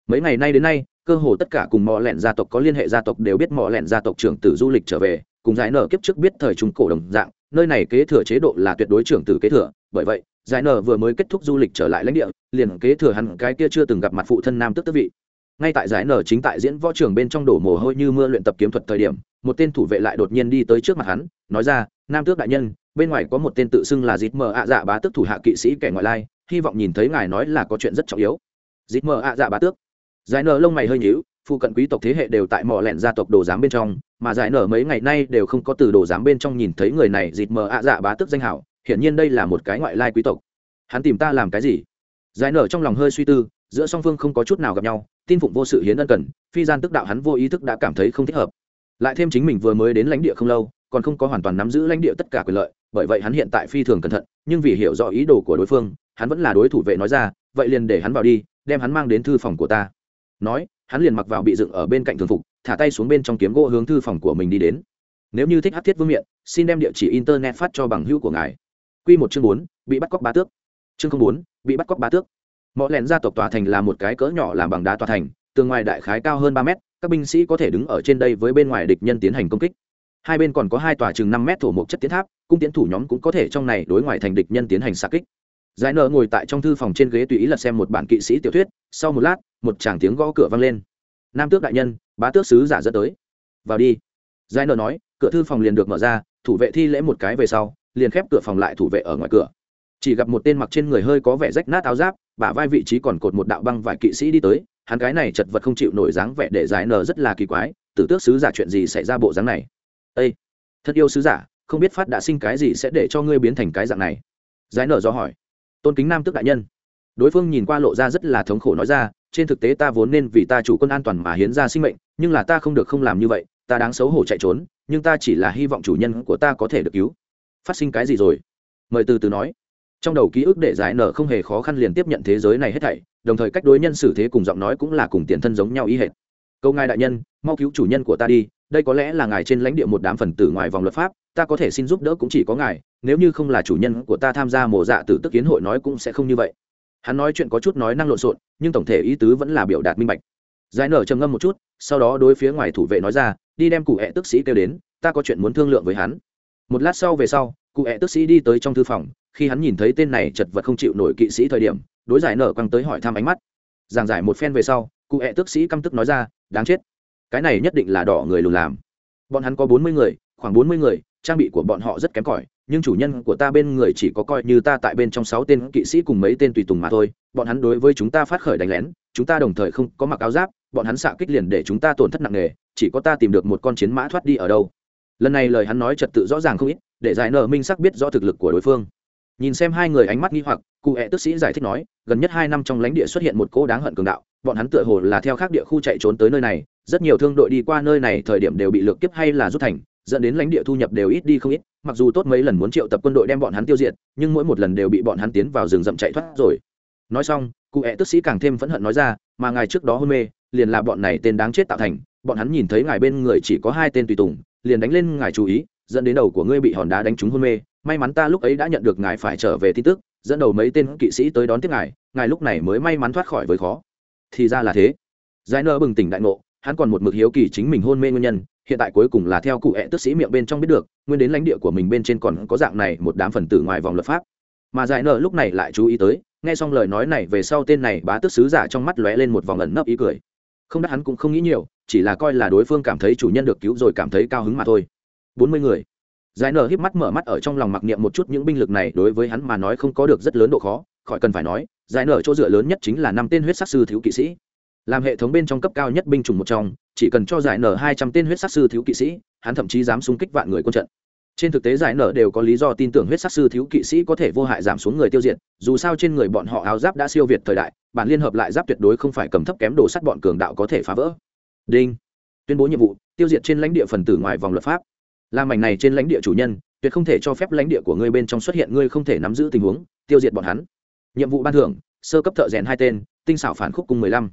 Mấy ngày nay đến nay, cơ hồ tất cả cùng mò lẹn gia tộc có liên hệ gia tộc đều biết mò lẹn gia tộc trưởng tử du lịch trở về, cùng giải nở kiếp trước biết thời trung cổ đồng dạng, nơi này kế thừa chế độ là tuyệt đối trưởng tử kế thừa, bởi vậy, giải nở vừa mới kết thúc du lịch trở lại lãnh địa, liền kế thừa hẳn cái kia chưa từng gặp mặt phụ thân nam tức tước vị. Ngay tại giải nở chính tại diễn võ trường bên trong đổ mồ hôi như mưa luyện tập kiếm thuật thời điểm, một tên thủ vệ lại đột nhiên đi tới trước mặt hắn nói ra, nam tước đại nhân, bên ngoài có một tên tự xưng là dịt mờ ạ dạ bá tước thủ hạ kỵ sĩ kẻ ngoại lai, hy vọng nhìn thấy ngài nói là có chuyện rất trọng yếu. Dịt mờ ạ dạ bá tước. Giải nở lông mày hơi nhíu, phụ cận quý tộc thế hệ đều tại mỏ lẹn gia tộc đồ giám bên trong, mà giải nở mấy ngày nay đều không có từ đồ giám bên trong nhìn thấy người này dịt mờ ạ dạ bá tước danh hảo, hiển nhiên đây là một cái ngoại lai quý tộc. Hắn tìm ta làm cái gì? Giải nở trong lòng hơi suy tư, giữa song phương không có chút nào gặp nhau, tin phụng vô sự hiến ân cần, phi gian tức đạo hắn vô ý thức đã cảm thấy không thích hợp. Lại thêm chính mình vừa mới đến lãnh địa không lâu còn không có hoàn toàn nắm giữ lãnh địa tất cả quyền lợi, bởi vậy hắn hiện tại phi thường cẩn thận, nhưng vì hiểu rõ ý đồ của đối phương, hắn vẫn là đối thủ vệ nói ra, vậy liền để hắn vào đi, đem hắn mang đến thư phòng của ta. Nói, hắn liền mặc vào bị dựng ở bên cạnh thường phục, thả tay xuống bên trong kiếm gỗ hướng thư phòng của mình đi đến. Nếu như thích hát thiết vương miện, xin đem địa chỉ internet phát cho bằng hữu của ngài. Q một chương bốn, bị bắt cóc ba tước. Chương không bốn, bị bắt cóc ba tước. Mọi lẻn gia tộc tòa thành là một cái cỡ nhỏ làm bằng đá tòa thành, tường ngoài đại khái cao hơn ba mét, các binh sĩ có thể đứng ở trên đây với bên ngoài địch nhân tiến hành công kích hai bên còn có hai tòa chừng năm mét thổ mộc chất tiến tháp, cung tiến thủ nhóm cũng có thể trong này đối ngoại thành địch nhân tiến hành xạ kích. Giải nợ ngồi tại trong thư phòng trên ghế tùy ý lật xem một bản kỵ sĩ tiểu thuyết, sau một lát, một chàng tiếng gõ cửa vang lên. Nam tước đại nhân, bá tước sứ giả dẫn tới. Vào đi. Giải nợ nói, cửa thư phòng liền được mở ra, thủ vệ thi lễ một cái về sau, liền khép cửa phòng lại thủ vệ ở ngoài cửa. Chỉ gặp một tên mặc trên người hơi có vẻ rách nát áo giáp, bả vai vị trí còn cột một đạo băng vài kỵ sĩ đi tới, hắn cái này chật vật không chịu nổi dáng vẻ để giải nở rất là kỳ quái, tử tước sứ giả chuyện gì xảy ra bộ dáng này? Ây thật yêu sứ giả, không biết phát đã sinh cái gì sẽ để cho ngươi biến thành cái dạng này. Giải nở do hỏi. Tôn kính nam tước đại nhân. Đối phương nhìn qua lộ ra rất là thống khổ nói ra, trên thực tế ta vốn nên vì ta chủ quân an toàn mà hiến ra sinh mệnh, nhưng là ta không được không làm như vậy, ta đáng xấu hổ chạy trốn, nhưng ta chỉ là hy vọng chủ nhân của ta có thể được cứu. Phát sinh cái gì rồi? Mời từ từ nói. Trong đầu ký ức để giải nở không hề khó khăn liền tiếp nhận thế giới này hết thảy, đồng thời cách đối nhân xử thế cùng giọng nói cũng là cùng tiền thân giống nhau ý hệt. Câu ngài đại nhân mau cứu chủ nhân của ta đi, đây có lẽ là ngài trên lãnh địa một đám phần tử ngoài vòng luật pháp, ta có thể xin giúp đỡ cũng chỉ có ngài, nếu như không là chủ nhân của ta tham gia mổ dạ tử tức kiến hội nói cũng sẽ không như vậy. Hắn nói chuyện có chút nói năng lộn xộn, nhưng tổng thể ý tứ vẫn là biểu đạt minh bạch. Giải nở trầm ngâm một chút, sau đó đối phía ngoài thủ vệ nói ra, đi đem cụ hẹ tức sĩ kêu đến, ta có chuyện muốn thương lượng với hắn. Một lát sau về sau, cụ hẹ tức sĩ đi tới trong thư phòng, khi hắn nhìn thấy tên này chật vật không chịu nổi kỵ sĩ thời điểm, đối giải nở quăng tới hỏi thăm ánh mắt. Giảng giải một phen về sau, cụ hẹ tức sĩ căm tức nói ra, đáng chết cái này nhất định là đỏ người lùn làm. Bọn hắn có bốn mươi người, khoảng bốn mươi người, trang bị của bọn họ rất kém cỏi, nhưng chủ nhân của ta bên người chỉ có coi như ta tại bên trong sáu tên kỵ sĩ cùng mấy tên tùy tùng mà thôi. Bọn hắn đối với chúng ta phát khởi đánh lén, chúng ta đồng thời không có mặc áo giáp, bọn hắn xạ kích liền để chúng ta tổn thất nặng nề, chỉ có ta tìm được một con chiến mã thoát đi ở đâu. Lần này lời hắn nói trật tự rõ ràng không ít, để giải nở minh sắc biết rõ thực lực của đối phương. Nhìn xem hai người ánh mắt nghi hoặc, cụ hẹ tức sĩ giải thích nói, gần nhất hai năm trong lãnh địa xuất hiện một cỗ đáng hận cường đạo, bọn hắn tựa hồ là theo khác địa khu chạy trốn tới nơi này rất nhiều thương đội đi qua nơi này thời điểm đều bị lược kiếp hay là rút thành, dẫn đến lãnh địa thu nhập đều ít đi không ít, mặc dù tốt mấy lần muốn triệu tập quân đội đem bọn hắn tiêu diệt, nhưng mỗi một lần đều bị bọn hắn tiến vào rừng rậm chạy thoát rồi. Nói xong, cụ hẹ tức sĩ càng thêm phẫn hận nói ra, mà ngài trước đó hôn mê, liền là bọn này tên đáng chết tạo thành, bọn hắn nhìn thấy ngài bên người chỉ có hai tên tùy tùng, liền đánh lên ngài chú ý, dẫn đến đầu của ngươi bị hòn đá đánh trúng hôn mê. May mắn ta lúc ấy đã nhận được ngài phải trở về tin tức, dẫn đầu mấy tên kỵ sĩ tới đón tiếp ngài ngài lúc này mới may mắn thoát khỏi với khó. Thì ra là thế. Giải nơ bừng tỉnh đại ngộ hắn còn một mực hiếu kỳ chính mình hôn mê nguyên nhân, hiện tại cuối cùng là theo cụ hẹ tức sĩ miệng bên trong biết được, nguyên đến lãnh địa của mình bên trên còn có dạng này một đám phần tử ngoài vòng luật pháp. Mà giải nợ lúc này lại chú ý tới, nghe xong lời nói này về sau tên này bá tước sứ giả trong mắt lóe lên một vòng ẩn nấp ý cười. Không đắt hắn cũng không nghĩ nhiều, chỉ là coi là đối phương cảm thấy chủ nhân được cứu rồi cảm thấy cao hứng mà thôi. Bốn mươi người. Giải nở híp mắt mở mắt ở trong lòng mặc niệm một chút những binh lực này đối với hắn mà nói không có được rất lớn độ khó, khỏi cần phải nói, giải nở chỗ dựa lớn nhất chính là năm tên huyết sắc sư thiếu kỵ sĩ làm hệ thống bên trong cấp cao nhất binh chủng một trong, chỉ cần cho giải nở hai trăm tên huyết sắc sư thiếu kỵ sĩ, hắn thậm chí dám xung kích vạn người quân trận. Trên thực tế giải nở đều có lý do tin tưởng huyết sắc sư thiếu kỵ sĩ có thể vô hại giảm xuống người tiêu diệt, dù sao trên người bọn họ áo giáp đã siêu việt thời đại, bản liên hợp lại giáp tuyệt đối không phải cầm thấp kém đồ sắt bọn cường đạo có thể phá vỡ. Đinh. Tuyên bố nhiệm vụ, tiêu diệt trên lãnh địa phần tử ngoài vòng luật pháp. Làm mảnh này trên lãnh địa chủ nhân, tuyệt không thể cho phép lãnh địa của ngươi bên trong xuất hiện, ngươi không thể nắm giữ tình huống, tiêu diệt bọn hắn. Nhiệm vụ ban thưởng, sơ cấp thợ rèn hai tên, tinh xảo phản khúc cung mười lăm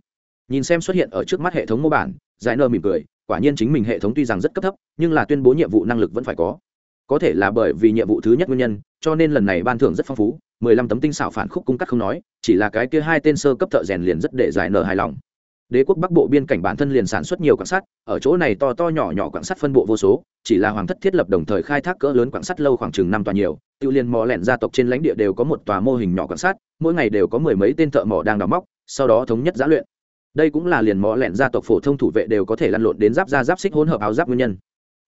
nhìn xem xuất hiện ở trước mắt hệ thống mô bản, giải nơ mỉm cười, quả nhiên chính mình hệ thống tuy rằng rất cấp thấp, nhưng là tuyên bố nhiệm vụ năng lực vẫn phải có. Có thể là bởi vì nhiệm vụ thứ nhất nguyên nhân, cho nên lần này ban thưởng rất phong phú, mười lăm tấm tinh xảo phản khúc cung cắt không nói, chỉ là cái kia hai tên sơ cấp thợ rèn liền rất để giải nở hài lòng. Đế quốc bắc bộ biên cảnh bản thân liền sản xuất nhiều quảng sắt, ở chỗ này to to nhỏ nhỏ quảng sắt phân bộ vô số, chỉ là hoàng thất thiết lập đồng thời khai thác cỡ lớn quảng sắt lâu khoảng chừng năm tòa nhiều, tiêu liên mò lẹn gia tộc trên lãnh địa đều có một tòa mô hình nhỏ quảng sắt, mỗi ngày đều có mười mấy tên thợ mỏ đang đào móc, sau đó thống nhất giã luyện đây cũng là liền mỏ lẹn gia tộc phổ thông thủ vệ đều có thể lăn lộn đến giáp ra giáp xích hỗn hợp áo giáp nguyên nhân.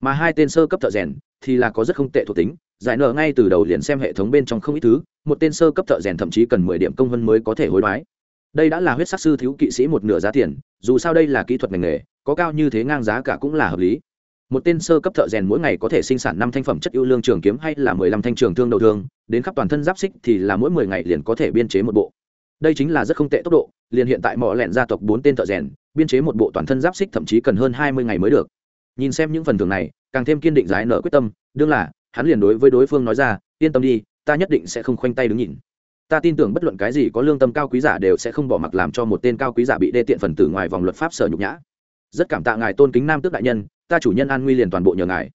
Mà hai tên sơ cấp thợ rèn thì là có rất không tệ thuộc tính, giải nở ngay từ đầu liền xem hệ thống bên trong không ít thứ, một tên sơ cấp thợ rèn thậm chí cần mười điểm công vân mới có thể hối đoái. Đây đã là huyết sắc sư thiếu kỵ sĩ một nửa giá tiền, dù sao đây là kỹ thuật ngành nghề, có cao như thế ngang giá cả cũng là hợp lý. Một tên sơ cấp thợ rèn mỗi ngày có thể sinh sản năm thanh phẩm chất ưu lương trường kiếm hay là mười lăm thanh trường thương đầu thương, đến khắp toàn thân giáp xích thì là mỗi mười ngày liền có thể biên chế một bộ. Đây chính là rất không tệ tốc độ liền hiện tại mỏ lẹn gia tộc bốn tên thợ rèn, biên chế một bộ toàn thân giáp xích thậm chí cần hơn hai mươi ngày mới được. Nhìn xem những phần thưởng này, càng thêm kiên định giải nở quyết tâm, đương là, hắn liền đối với đối phương nói ra, yên tâm đi, ta nhất định sẽ không khoanh tay đứng nhìn. Ta tin tưởng bất luận cái gì có lương tâm cao quý giả đều sẽ không bỏ mặc làm cho một tên cao quý giả bị đê tiện phần tử ngoài vòng luật pháp sở nhục nhã. Rất cảm tạ ngài tôn kính nam tước đại nhân, ta chủ nhân an nguy liền toàn bộ nhờ ngài.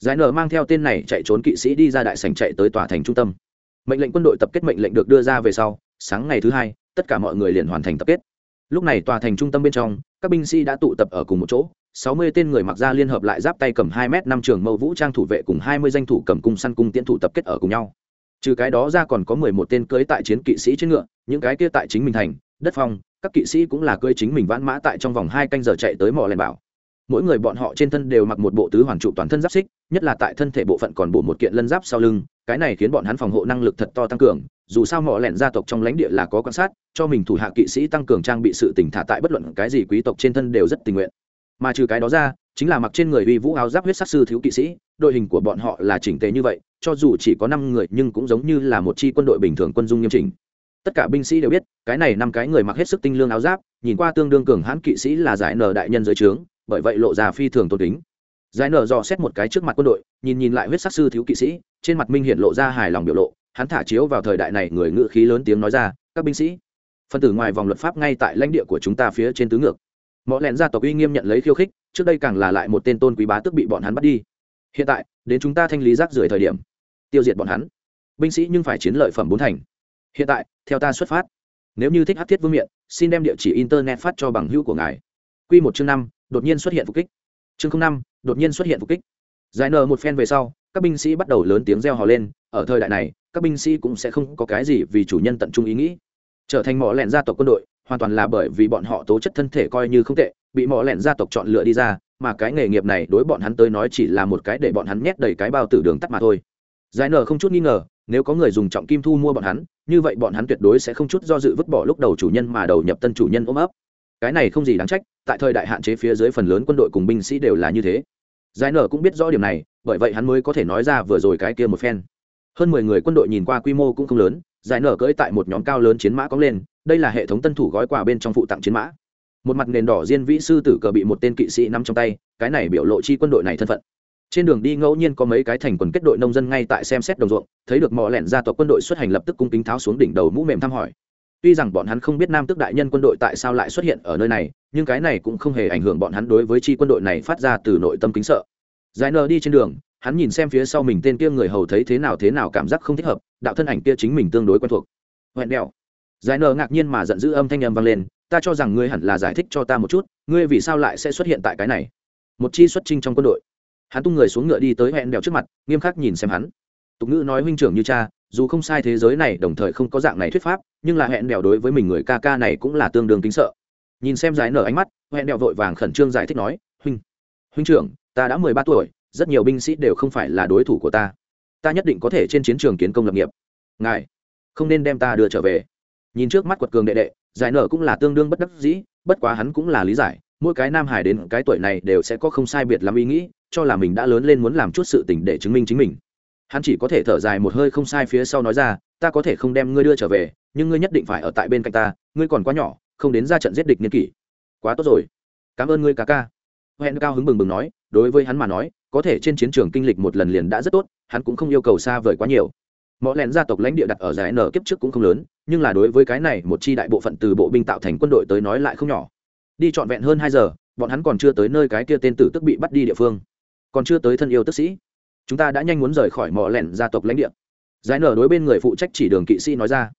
Giải nở mang theo tên này chạy trốn kỵ sĩ đi ra đại sành chạy tới tòa thành trung tâm. Mệnh lệnh quân đội tập kết mệnh lệnh được đưa ra về sau sáng ngày thứ hai, tất cả mọi người liền hoàn thành tập kết. Lúc này tòa thành trung tâm bên trong, các binh sĩ đã tụ tập ở cùng một chỗ, sáu mươi tên người mặc ra liên hợp lại giáp tay cầm hai m năm trường mâu vũ trang thủ vệ cùng hai mươi danh thủ cầm cung săn cung tiễn thủ tập kết ở cùng nhau. Trừ cái đó ra còn có mười một tên cưới tại chiến kỵ sĩ trên ngựa, những cái kia tại chính mình thành, đất phong, các kỵ sĩ cũng là cưới chính mình vãn mã tại trong vòng hai canh giờ chạy tới mỏ lèn bảo. Mỗi người bọn họ trên thân đều mặc một bộ tứ hoàn trụ toàn thân giáp xích, nhất là tại thân thể bộ phận còn bổ một kiện lân giáp sau lưng, cái này khiến bọn hắn phòng hộ năng lực thật to tăng cường dù sao mỏ lẻn gia tộc trong lãnh địa là có quan sát, cho mình thủ hạ kỵ sĩ tăng cường trang bị sự tỉnh thả tại bất luận cái gì quý tộc trên thân đều rất tình nguyện. Mà trừ cái đó ra, chính là mặc trên người uy vũ áo giáp huyết sắc sư thiếu kỵ sĩ, đội hình của bọn họ là chỉnh tề như vậy, cho dù chỉ có năm người nhưng cũng giống như là một chi quân đội bình thường quân dung nghiêm chỉnh. Tất cả binh sĩ đều biết, cái này năm cái người mặc hết sức tinh lương áo giáp, nhìn qua tương đương cường hãn kỵ sĩ là giải nở đại nhân dưới trướng, bởi vậy lộ ra phi thường tôn kính. Giải nở dò xét một cái trước mặt quân đội, nhìn nhìn lại huyết sắc sư thiếu kỵ sĩ, trên mặt minh hiện lộ ra hài lòng biểu lộ hắn thả chiếu vào thời đại này người ngự khí lớn tiếng nói ra, các binh sĩ, phân tử ngoài vòng luật pháp ngay tại lãnh địa của chúng ta phía trên tứ ngược. Mọi lẹn gia tộc uy nghiêm nhận lấy khiêu khích, trước đây càng là lại một tên tôn quý bá tức bị bọn hắn bắt đi. Hiện tại, đến chúng ta thanh lý rác rưởi thời điểm, tiêu diệt bọn hắn. Binh sĩ nhưng phải chiến lợi phẩm bốn thành. Hiện tại, theo ta xuất phát. Nếu như thích hát thiết vương miện, xin đem địa chỉ internet phát cho bằng hữu của ngài. Q một chương năm, đột nhiên xuất hiện phục kích. Chương năm, đột nhiên xuất hiện phục kích. Giải nờ một phen về sau, các binh sĩ bắt đầu lớn tiếng reo hò lên, ở thời đại này các binh sĩ cũng sẽ không có cái gì vì chủ nhân tận trung ý nghĩ. Trở thành mỏ lẹn gia tộc quân đội, hoàn toàn là bởi vì bọn họ tố chất thân thể coi như không tệ, bị mỏ lẹn gia tộc chọn lựa đi ra, mà cái nghề nghiệp này đối bọn hắn tới nói chỉ là một cái để bọn hắn nhét đầy cái bao tử đường tắt mà thôi. Giải nở không chút nghi ngờ, nếu có người dùng trọng kim thu mua bọn hắn, như vậy bọn hắn tuyệt đối sẽ không chút do dự vứt bỏ lúc đầu chủ nhân mà đầu nhập tân chủ nhân ôm ấp. Cái này không gì đáng trách, tại thời đại hạn chế phía dưới phần lớn quân đội cùng binh sĩ đều là như thế. Giải nở cũng biết rõ điểm này, bởi vậy hắn mới có thể nói ra vừa rồi cái kia một phen hơn mười người quân đội nhìn qua quy mô cũng không lớn, giải nở cưỡi tại một nhóm cao lớn chiến mã cóng lên, đây là hệ thống tân thủ gói quà bên trong phụ tặng chiến mã. Một mặt nền đỏ diên vĩ sư tử cờ bị một tên kỵ sĩ nắm trong tay, cái này biểu lộ chi quân đội này thân phận. Trên đường đi ngẫu nhiên có mấy cái thành quần kết đội nông dân ngay tại xem xét đồng ruộng, thấy được mò lẹn ra tộc quân đội xuất hành lập tức cung kính tháo xuống đỉnh đầu mũ mềm thăm hỏi. Tuy rằng bọn hắn không biết nam tức đại nhân quân đội tại sao lại xuất hiện ở nơi này, nhưng cái này cũng không hề ảnh hưởng bọn hắn đối với chi quân đội này phát ra từ nội tâm kính sợ. Giải nờ đi trên đường hắn nhìn xem phía sau mình tên kia người hầu thấy thế nào thế nào cảm giác không thích hợp, đạo thân ảnh kia chính mình tương đối quen thuộc. Hoẹn đèo giải nờ ngạc nhiên mà giận dữ âm thanh âm vang lên, ta cho rằng ngươi hẳn là giải thích cho ta một chút, ngươi vì sao lại sẽ xuất hiện tại cái này? Một chi xuất trinh trong quân đội. Hắn tung người xuống ngựa đi tới hẹn đèo trước mặt, nghiêm khắc nhìn xem hắn. Tục ngữ nói huynh trưởng như cha, dù không sai thế giới này đồng thời không có dạng này thuyết pháp, nhưng là hẹn đèo đối với mình người ca ca này cũng là tương đương kính sợ. Nhìn xem giải nở ánh mắt hẹn đèo vội vàng khẩn trương giải thích nói, huynh huynh trưởng, ta đã mười ba tuổi rất nhiều binh sĩ đều không phải là đối thủ của ta. Ta nhất định có thể trên chiến trường kiến công lập nghiệp. Ngài, không nên đem ta đưa trở về. Nhìn trước mắt quật cường đệ đệ, giải nở cũng là tương đương bất đắc dĩ, bất quá hắn cũng là lý giải, mỗi cái nam hải đến cái tuổi này đều sẽ có không sai biệt lắm ý nghĩ, cho là mình đã lớn lên muốn làm chút sự tình để chứng minh chính mình. Hắn chỉ có thể thở dài một hơi không sai phía sau nói ra, ta có thể không đem ngươi đưa trở về, nhưng ngươi nhất định phải ở tại bên cạnh ta, ngươi còn quá nhỏ, không đến ra trận giết địch niên kỷ. Quá tốt rồi. Cảm ơn ngươi, ca ca. Hẹn cao hứng bừng bừng nói, đối với hắn mà nói có thể trên chiến trường kinh lịch một lần liền đã rất tốt, hắn cũng không yêu cầu xa vời quá nhiều. Mọi lẹn gia tộc lãnh địa đặt ở giải nở kiếp trước cũng không lớn, nhưng là đối với cái này, một chi đại bộ phận từ bộ binh tạo thành quân đội tới nói lại không nhỏ. Đi trọn vẹn hơn hai giờ, bọn hắn còn chưa tới nơi cái kia tên tử tức bị bắt đi địa phương. Còn chưa tới thân yêu tức sĩ. Chúng ta đã nhanh muốn rời khỏi mỏ lẻn gia tộc lãnh địa. Giải nở đối bên người phụ trách chỉ đường kỵ sĩ nói ra,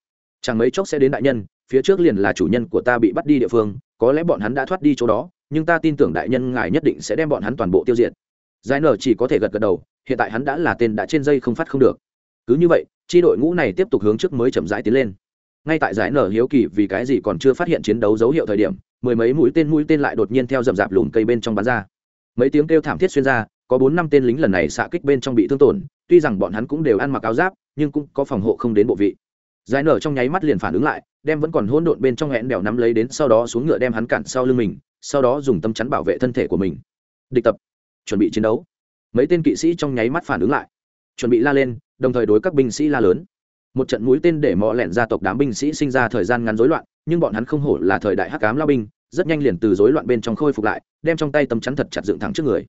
chẳng mấy chốc sẽ đến đại nhân, phía trước liền là chủ nhân của ta bị bắt đi địa phương, có lẽ bọn hắn đã thoát đi chỗ đó, nhưng ta tin tưởng đại nhân ngài nhất định sẽ đem bọn hắn toàn bộ tiêu diệt giải nở chỉ có thể gật gật đầu, hiện tại hắn đã là tên đã trên dây không phát không được. Cứ như vậy, chi đội ngũ này tiếp tục hướng trước mới chậm rãi tiến lên. Ngay tại giải nở hiếu kỳ vì cái gì còn chưa phát hiện chiến đấu dấu hiệu thời điểm, mười mấy mũi tên mũi tên lại đột nhiên theo rậm rạp lùm cây bên trong bắn ra. Mấy tiếng kêu thảm thiết xuyên ra, có bốn năm tên lính lần này xạ kích bên trong bị thương tổn, tuy rằng bọn hắn cũng đều ăn mặc áo giáp, nhưng cũng có phòng hộ không đến bộ vị. Giải nở trong nháy mắt liền phản ứng lại, đem vẫn còn hỗn độn bên trong hẹn bèo nắm lấy đến sau đó xuống ngựa đem hắn cản sau lưng mình, sau đó dùng tâm chắn bảo vệ thân thể của mình. Địch tập chuẩn bị chiến đấu. Mấy tên kỵ sĩ trong nháy mắt phản ứng lại. Chuẩn bị la lên, đồng thời đối các binh sĩ la lớn. Một trận mũi tên để mò lẹn gia tộc đám binh sĩ sinh ra thời gian ngắn rối loạn, nhưng bọn hắn không hổ là thời đại hắc cám lao binh, rất nhanh liền từ rối loạn bên trong khôi phục lại, đem trong tay tấm chắn thật chặt dựng thẳng trước người.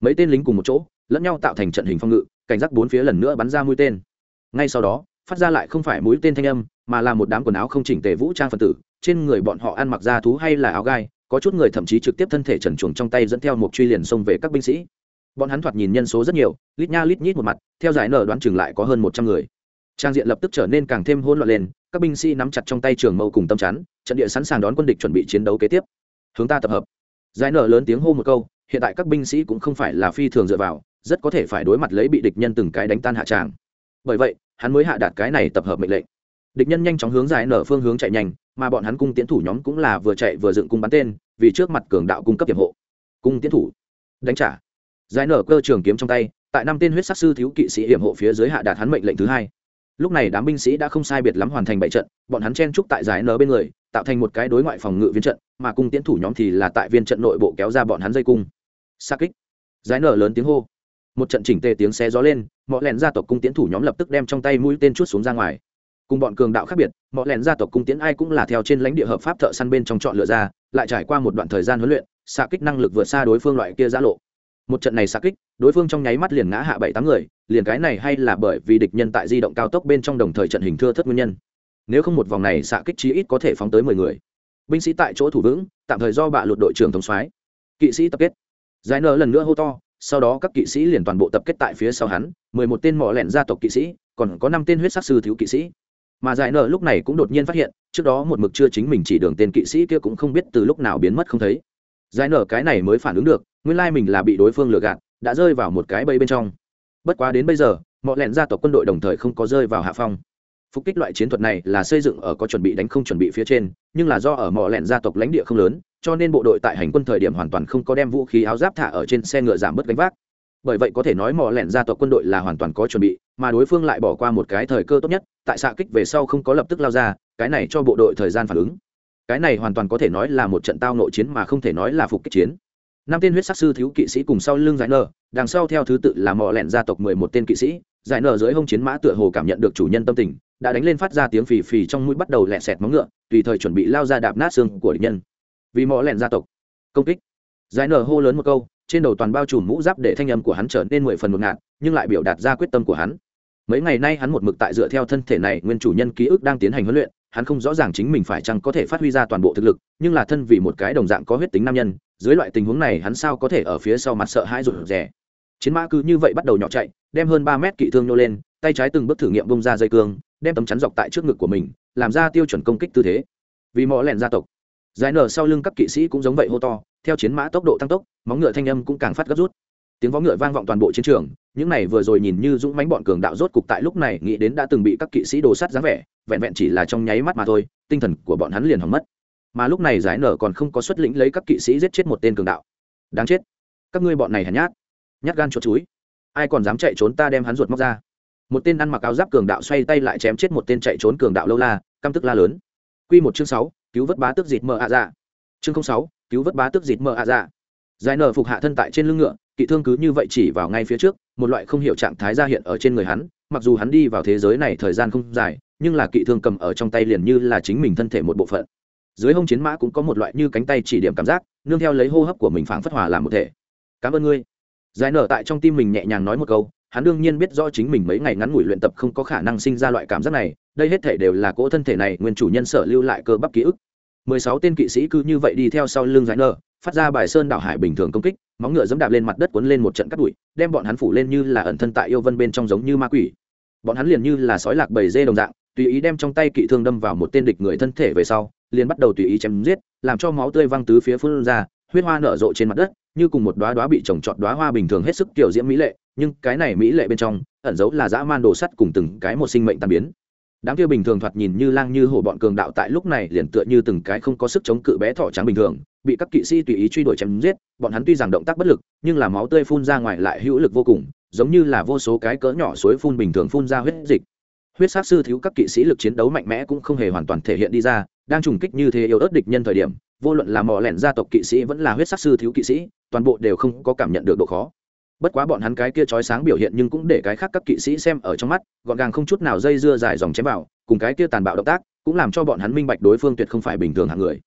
Mấy tên lính cùng một chỗ, lẫn nhau tạo thành trận hình phong ngự, cảnh giác bốn phía lần nữa bắn ra mũi tên. Ngay sau đó, phát ra lại không phải mũi tên thanh âm, mà là một đám quần áo không chỉnh tề vũ trang phần tử, trên người bọn họ ăn mặc da thú hay là áo gai có chút người thậm chí trực tiếp thân thể trần chuồng trong tay dẫn theo một truy liền xông về các binh sĩ. Bọn hắn thoạt nhìn nhân số rất nhiều, lít nha lít nhít một mặt, theo giải nở đoán chừng lại có hơn một trăm người. Trang diện lập tức trở nên càng thêm hỗn loạn lên, các binh sĩ nắm chặt trong tay trường mâu cùng tâm chắn, trận địa sẵn sàng đón quân địch chuẩn bị chiến đấu kế tiếp. Hướng ta tập hợp. Giải nở lớn tiếng hô một câu, hiện tại các binh sĩ cũng không phải là phi thường dựa vào, rất có thể phải đối mặt lấy bị địch nhân từng cái đánh tan hạ tràng. Bởi vậy, hắn mới hạ đạt cái này tập hợp mệnh lệnh địch nhân nhanh chóng hướng giải nở phương hướng chạy nhanh, mà bọn hắn cung tiến thủ nhóm cũng là vừa chạy vừa dựng cung bắn tên, vì trước mặt cường đạo cung cấp hiệp hộ. Cung tiến thủ. Đánh trả. Giải nở cơ trường kiếm trong tay, tại năm tên huyết sắc sư thiếu kỵ sĩ hiểm hộ phía dưới hạ đạt hắn mệnh lệnh thứ hai. Lúc này đám binh sĩ đã không sai biệt lắm hoàn thành bảy trận, bọn hắn chen trúc tại giải nở bên người, tạo thành một cái đối ngoại phòng ngự viên trận, mà cung tiến thủ nhóm thì là tại viên trận nội bộ kéo ra bọn hắn dây cung. Xa kích. Giải nở lớn tiếng hô. Một trận chỉnh tề tiếng xe gió lên, mọi lẹn gia tộc cung tiến thủ nhóm lập tức đem trong tay mũi tên chút xuống ra ngoài cùng bọn cường đạo khác biệt, mọi lẻn gia tộc cung tiến ai cũng là theo trên lãnh địa hợp pháp thợ săn bên trong chọn lựa ra, lại trải qua một đoạn thời gian huấn luyện, xạ kích năng lực vượt xa đối phương loại kia giã lộ. Một trận này xạ kích, đối phương trong nháy mắt liền ngã hạ bảy tám người, liền cái này hay là bởi vì địch nhân tại di động cao tốc bên trong đồng thời trận hình thưa thất nguyên nhân. Nếu không một vòng này xạ kích chí ít có thể phóng tới mười người. Binh sĩ tại chỗ thủ vững, tạm thời do bạ lụt đội trưởng thống soái. Kỵ sĩ tập kết. Giải nở lần nữa hô to, sau đó các kỵ sĩ liền toàn bộ tập kết tại phía sau hắn, mười một tên mỏ lẻn gia tộc kỵ sĩ, còn có năm tên huyết sắc sư thiếu kỵ sĩ mà giải nở lúc này cũng đột nhiên phát hiện, trước đó một mực chưa chính mình chỉ đường tên kỵ sĩ kia cũng không biết từ lúc nào biến mất không thấy. Giải nở cái này mới phản ứng được, nguyên lai mình là bị đối phương lừa gạt, đã rơi vào một cái bẫy bên trong. Bất quá đến bây giờ, mọi lẹn gia tộc quân đội đồng thời không có rơi vào hạ phong. Phục kích loại chiến thuật này là xây dựng ở có chuẩn bị đánh không chuẩn bị phía trên, nhưng là do ở mọi lẹn gia tộc lãnh địa không lớn, cho nên bộ đội tại hành quân thời điểm hoàn toàn không có đem vũ khí áo giáp thả ở trên xe ngựa giảm bớt gánh vác bởi vậy có thể nói mò lẹn gia tộc quân đội là hoàn toàn có chuẩn bị, mà đối phương lại bỏ qua một cái thời cơ tốt nhất, tại xạ kích về sau không có lập tức lao ra, cái này cho bộ đội thời gian phản ứng. Cái này hoàn toàn có thể nói là một trận tao nội chiến mà không thể nói là phục kích chiến. Năm tên huyết sắc sư thiếu kỵ sĩ cùng sau lưng giải nở, đằng sau theo thứ tự là mò lẹn gia tộc mười một tên kỵ sĩ, giải nở dưới hông chiến mã tựa hồ cảm nhận được chủ nhân tâm tình, đã đánh lên phát ra tiếng phì phì trong mũi bắt đầu lẹ sẹt móng ngựa, tùy thời chuẩn bị lao ra đạp nát xương của địch nhân. Vì mò lẹn gia tộc công kích, giải nở hô lớn một câu trên đầu toàn bao trùm mũ giáp để thanh âm của hắn trở nên mười phần một ngạt, nhưng lại biểu đạt ra quyết tâm của hắn. Mấy ngày nay hắn một mực tại dựa theo thân thể này, nguyên chủ nhân ký ức đang tiến hành huấn luyện, hắn không rõ ràng chính mình phải chăng có thể phát huy ra toàn bộ thực lực, nhưng là thân vì một cái đồng dạng có huyết tính nam nhân, dưới loại tình huống này hắn sao có thể ở phía sau mặt sợ hãi rụt rè. Chiến mã cứ như vậy bắt đầu nhỏ chạy, đem hơn ba mét kỵ thương nô lên, tay trái từng bước thử nghiệm bông ra dây cương, đem tấm chắn dọc tại trước ngực của mình, làm ra tiêu chuẩn công kích tư thế. Vì mỏ lẹn gia tộc. Giải nở sau lưng các kỵ sĩ cũng giống vậy hô to theo chiến mã tốc độ tăng tốc, móng ngựa thanh âm cũng càng phát gấp rút. Tiếng vó ngựa vang vọng toàn bộ chiến trường, những này vừa rồi nhìn như dũng mánh bọn cường đạo rốt cục tại lúc này nghĩ đến đã từng bị các kỵ sĩ đồ sát dáng vẻ, vẹn vẹn chỉ là trong nháy mắt mà thôi, tinh thần của bọn hắn liền hỏng mất. Mà lúc này giải nở còn không có xuất lĩnh lấy các kỵ sĩ giết chết một tên cường đạo. Đáng chết. Các ngươi bọn này hèn nhát. Nhát gan chuột chuối ai còn dám chạy trốn ta đem hắn ruột móc ra. Một tên ăn mặc áo giáp cường đạo xoay tay lại chém chết một tên chạy trốn cường đạo lâu la, căm tức la lớn. Quy một chương sáu, cứu vớt bá tước dịt mờ ạ dạ. Chương sáu cứu vớt bá tước dịt mờ ạ dạ. Giải nở phục hạ thân tại trên lưng ngựa, kỵ thương cứ như vậy chỉ vào ngay phía trước, một loại không hiểu trạng thái ra hiện ở trên người hắn, mặc dù hắn đi vào thế giới này thời gian không dài, nhưng là kỵ thương cầm ở trong tay liền như là chính mình thân thể một bộ phận. Dưới hông chiến mã cũng có một loại như cánh tay chỉ điểm cảm giác, nương theo lấy hô hấp của mình phảng phất hòa làm một thể. Cảm ơn ngươi. Giải nở tại trong tim mình nhẹ nhàng nói một câu, hắn đương nhiên biết rõ chính mình mấy ngày ngắn ngủi luyện tập không có khả năng sinh ra loại cảm giác này, đây hết thể đều là cỗ thân thể này nguyên chủ nhân sở lưu lại cơ bắp ký ức mười sáu tên kỵ sĩ cứ như vậy đi theo sau lưng giải nơ, phát ra bài sơn đảo hải bình thường công kích móng ngựa dẫm đạp lên mặt đất cuốn lên một trận cắt bụi đem bọn hắn phủ lên như là ẩn thân tại yêu vân bên trong giống như ma quỷ. Bọn hắn liền như là sói lạc bầy dê đồng dạng tùy ý đem trong tay kỵ thương đâm vào một tên địch người thân thể về sau liền bắt đầu tùy ý chém giết làm cho máu tươi văng tứ phía phun ra huyết hoa nở rộ trên mặt đất như cùng một đoá đoá bị trồng trọt đoá hoa bình thường hết sức kiểu diễm mỹ lệ nhưng cái này mỹ lệ bên trong ẩn giấu là dã man đồ sắt cùng từng cái một sinh mệnh tan biến đám kia bình thường thoạt nhìn như lang như hổ bọn cường đạo tại lúc này liền tựa như từng cái không có sức chống cự bé thỏ trắng bình thường, bị các kỵ sĩ tùy ý truy đuổi chém giết, bọn hắn tuy rằng động tác bất lực, nhưng là máu tươi phun ra ngoài lại hữu lực vô cùng, giống như là vô số cái cỡ nhỏ suối phun bình thường phun ra huyết dịch. Huyết sát sư thiếu các kỵ sĩ lực chiến đấu mạnh mẽ cũng không hề hoàn toàn thể hiện đi ra, đang trùng kích như thế yếu ớt địch nhân thời điểm, vô luận là mò lẻn gia tộc kỵ sĩ vẫn là huyết sát sư thiếu kỵ sĩ, toàn bộ đều không có cảm nhận được độ khó bất quá bọn hắn cái kia chói sáng biểu hiện nhưng cũng để cái khác các kỵ sĩ xem ở trong mắt, gọn gàng không chút nào dây dưa dài dòng chém vào, cùng cái kia tàn bạo động tác, cũng làm cho bọn hắn minh bạch đối phương tuyệt không phải bình thường hạng người.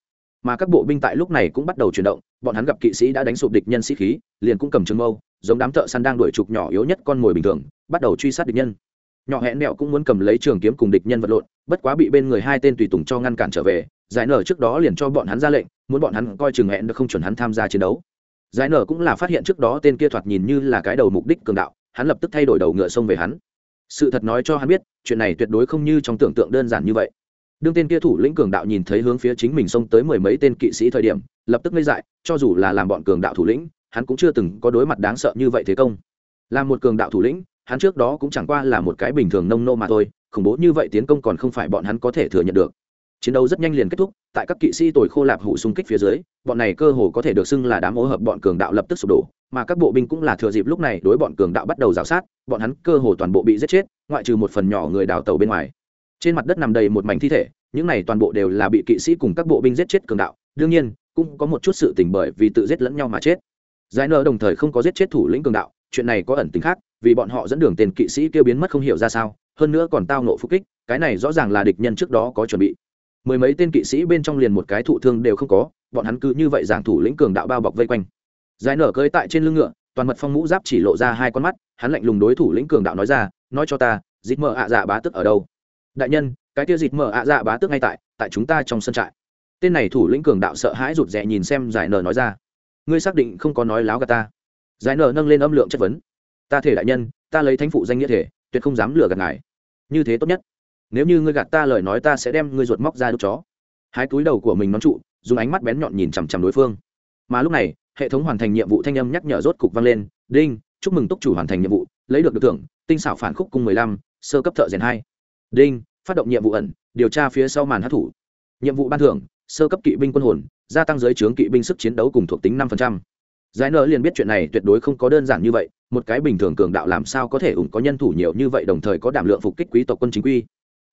Mà các bộ binh tại lúc này cũng bắt đầu chuyển động, bọn hắn gặp kỵ sĩ đã đánh sụp địch nhân sĩ khí, liền cũng cầm trường mâu, giống đám thợ săn đang đuổi trục nhỏ yếu nhất con mồi bình thường, bắt đầu truy sát địch nhân. Nhỏ hẹn mẹo cũng muốn cầm lấy trường kiếm cùng địch nhân vật lộn, bất quá bị bên người hai tên tùy tùng cho ngăn cản trở về, giải nở trước đó liền cho bọn hắn ra lệnh, muốn bọn hắn coi chừng hẹn được không chuẩn hắn tham gia chiến đấu giải nở cũng là phát hiện trước đó tên kia thoạt nhìn như là cái đầu mục đích cường đạo, hắn lập tức thay đổi đầu ngựa xông về hắn. Sự thật nói cho hắn biết, chuyện này tuyệt đối không như trong tưởng tượng đơn giản như vậy. Đương tên kia thủ lĩnh cường đạo nhìn thấy hướng phía chính mình xông tới mười mấy tên kỵ sĩ thời điểm, lập tức ngây dại, cho dù là làm bọn cường đạo thủ lĩnh, hắn cũng chưa từng có đối mặt đáng sợ như vậy thế công. Là một cường đạo thủ lĩnh, hắn trước đó cũng chẳng qua là một cái bình thường nông nô mà thôi, khủng bố như vậy tiến công còn không phải bọn hắn có thể thừa nhận được chiến đấu rất nhanh liền kết thúc, tại các kỵ sĩ tồi khô lạp hủ xung kích phía dưới, bọn này cơ hồ có thể được xưng là đám hỗ hợp bọn cường đạo lập tức sụp đổ, mà các bộ binh cũng là thừa dịp lúc này đối bọn cường đạo bắt đầu rào sát, bọn hắn cơ hồ toàn bộ bị giết chết, ngoại trừ một phần nhỏ người đào tàu bên ngoài. Trên mặt đất nằm đầy một mảnh thi thể, những này toàn bộ đều là bị kỵ sĩ cùng các bộ binh giết chết cường đạo, đương nhiên, cũng có một chút sự tình bởi vì tự giết lẫn nhau mà chết. Giải nợ đồng thời không có giết chết thủ lĩnh cường đạo, chuyện này có ẩn tính khác, vì bọn họ dẫn đường tiền kỵ sĩ kêu biến mất không hiểu ra sao, hơn nữa còn tao nộ phục kích, cái này rõ ràng là địch nhân trước đó có chuẩn bị mười mấy tên kỵ sĩ bên trong liền một cái thụ thương đều không có, bọn hắn cứ như vậy giảng thủ lĩnh cường đạo bao bọc vây quanh. Giải nở cơi tại trên lưng ngựa, toàn mật phong mũ giáp chỉ lộ ra hai con mắt, hắn lạnh lùng đối thủ lĩnh cường đạo nói ra, nói cho ta dịp mờ ạ dạ bá tức ở đâu? Đại nhân, cái kia dịp mờ ạ dạ bá tức ngay tại tại chúng ta trong sân trại. Tên này thủ lĩnh cường đạo sợ hãi rụt rè nhìn xem giải nở nói ra, ngươi xác định không có nói láo gạt ta? Giải nở nâng lên âm lượng chất vấn, ta thể đại nhân, ta lấy thánh phụ danh nghĩa thể, tuyệt không dám lừa gạt ngài. Như thế tốt nhất nếu như ngươi gạt ta lời nói ta sẽ đem ngươi ruột móc ra đốt chó. Hái túi đầu của mình nón trụ, dùng ánh mắt bén nhọn nhìn chằm chằm đối phương. Mà lúc này, hệ thống hoàn thành nhiệm vụ thanh âm nhắc nhở rốt cục vang lên, đinh, chúc mừng túc chủ hoàn thành nhiệm vụ, lấy được được thưởng, tinh xảo phản khúc cung mười lăm, sơ cấp thợ rèn hai. Đinh, phát động nhiệm vụ ẩn, điều tra phía sau màn hát thủ nhiệm vụ ban thưởng, sơ cấp kỵ binh quân hồn, gia tăng giới trướng kỵ binh sức chiến đấu cùng thuộc tính năm phần trăm. Giải nợ liền biết chuyện này tuyệt đối không có đơn giản như vậy, một cái bình thường cường đạo làm sao có thể ủng có nhân thủ nhiều như vậy đồng thời có đảm lượng phục kích quý tộc quân chính quy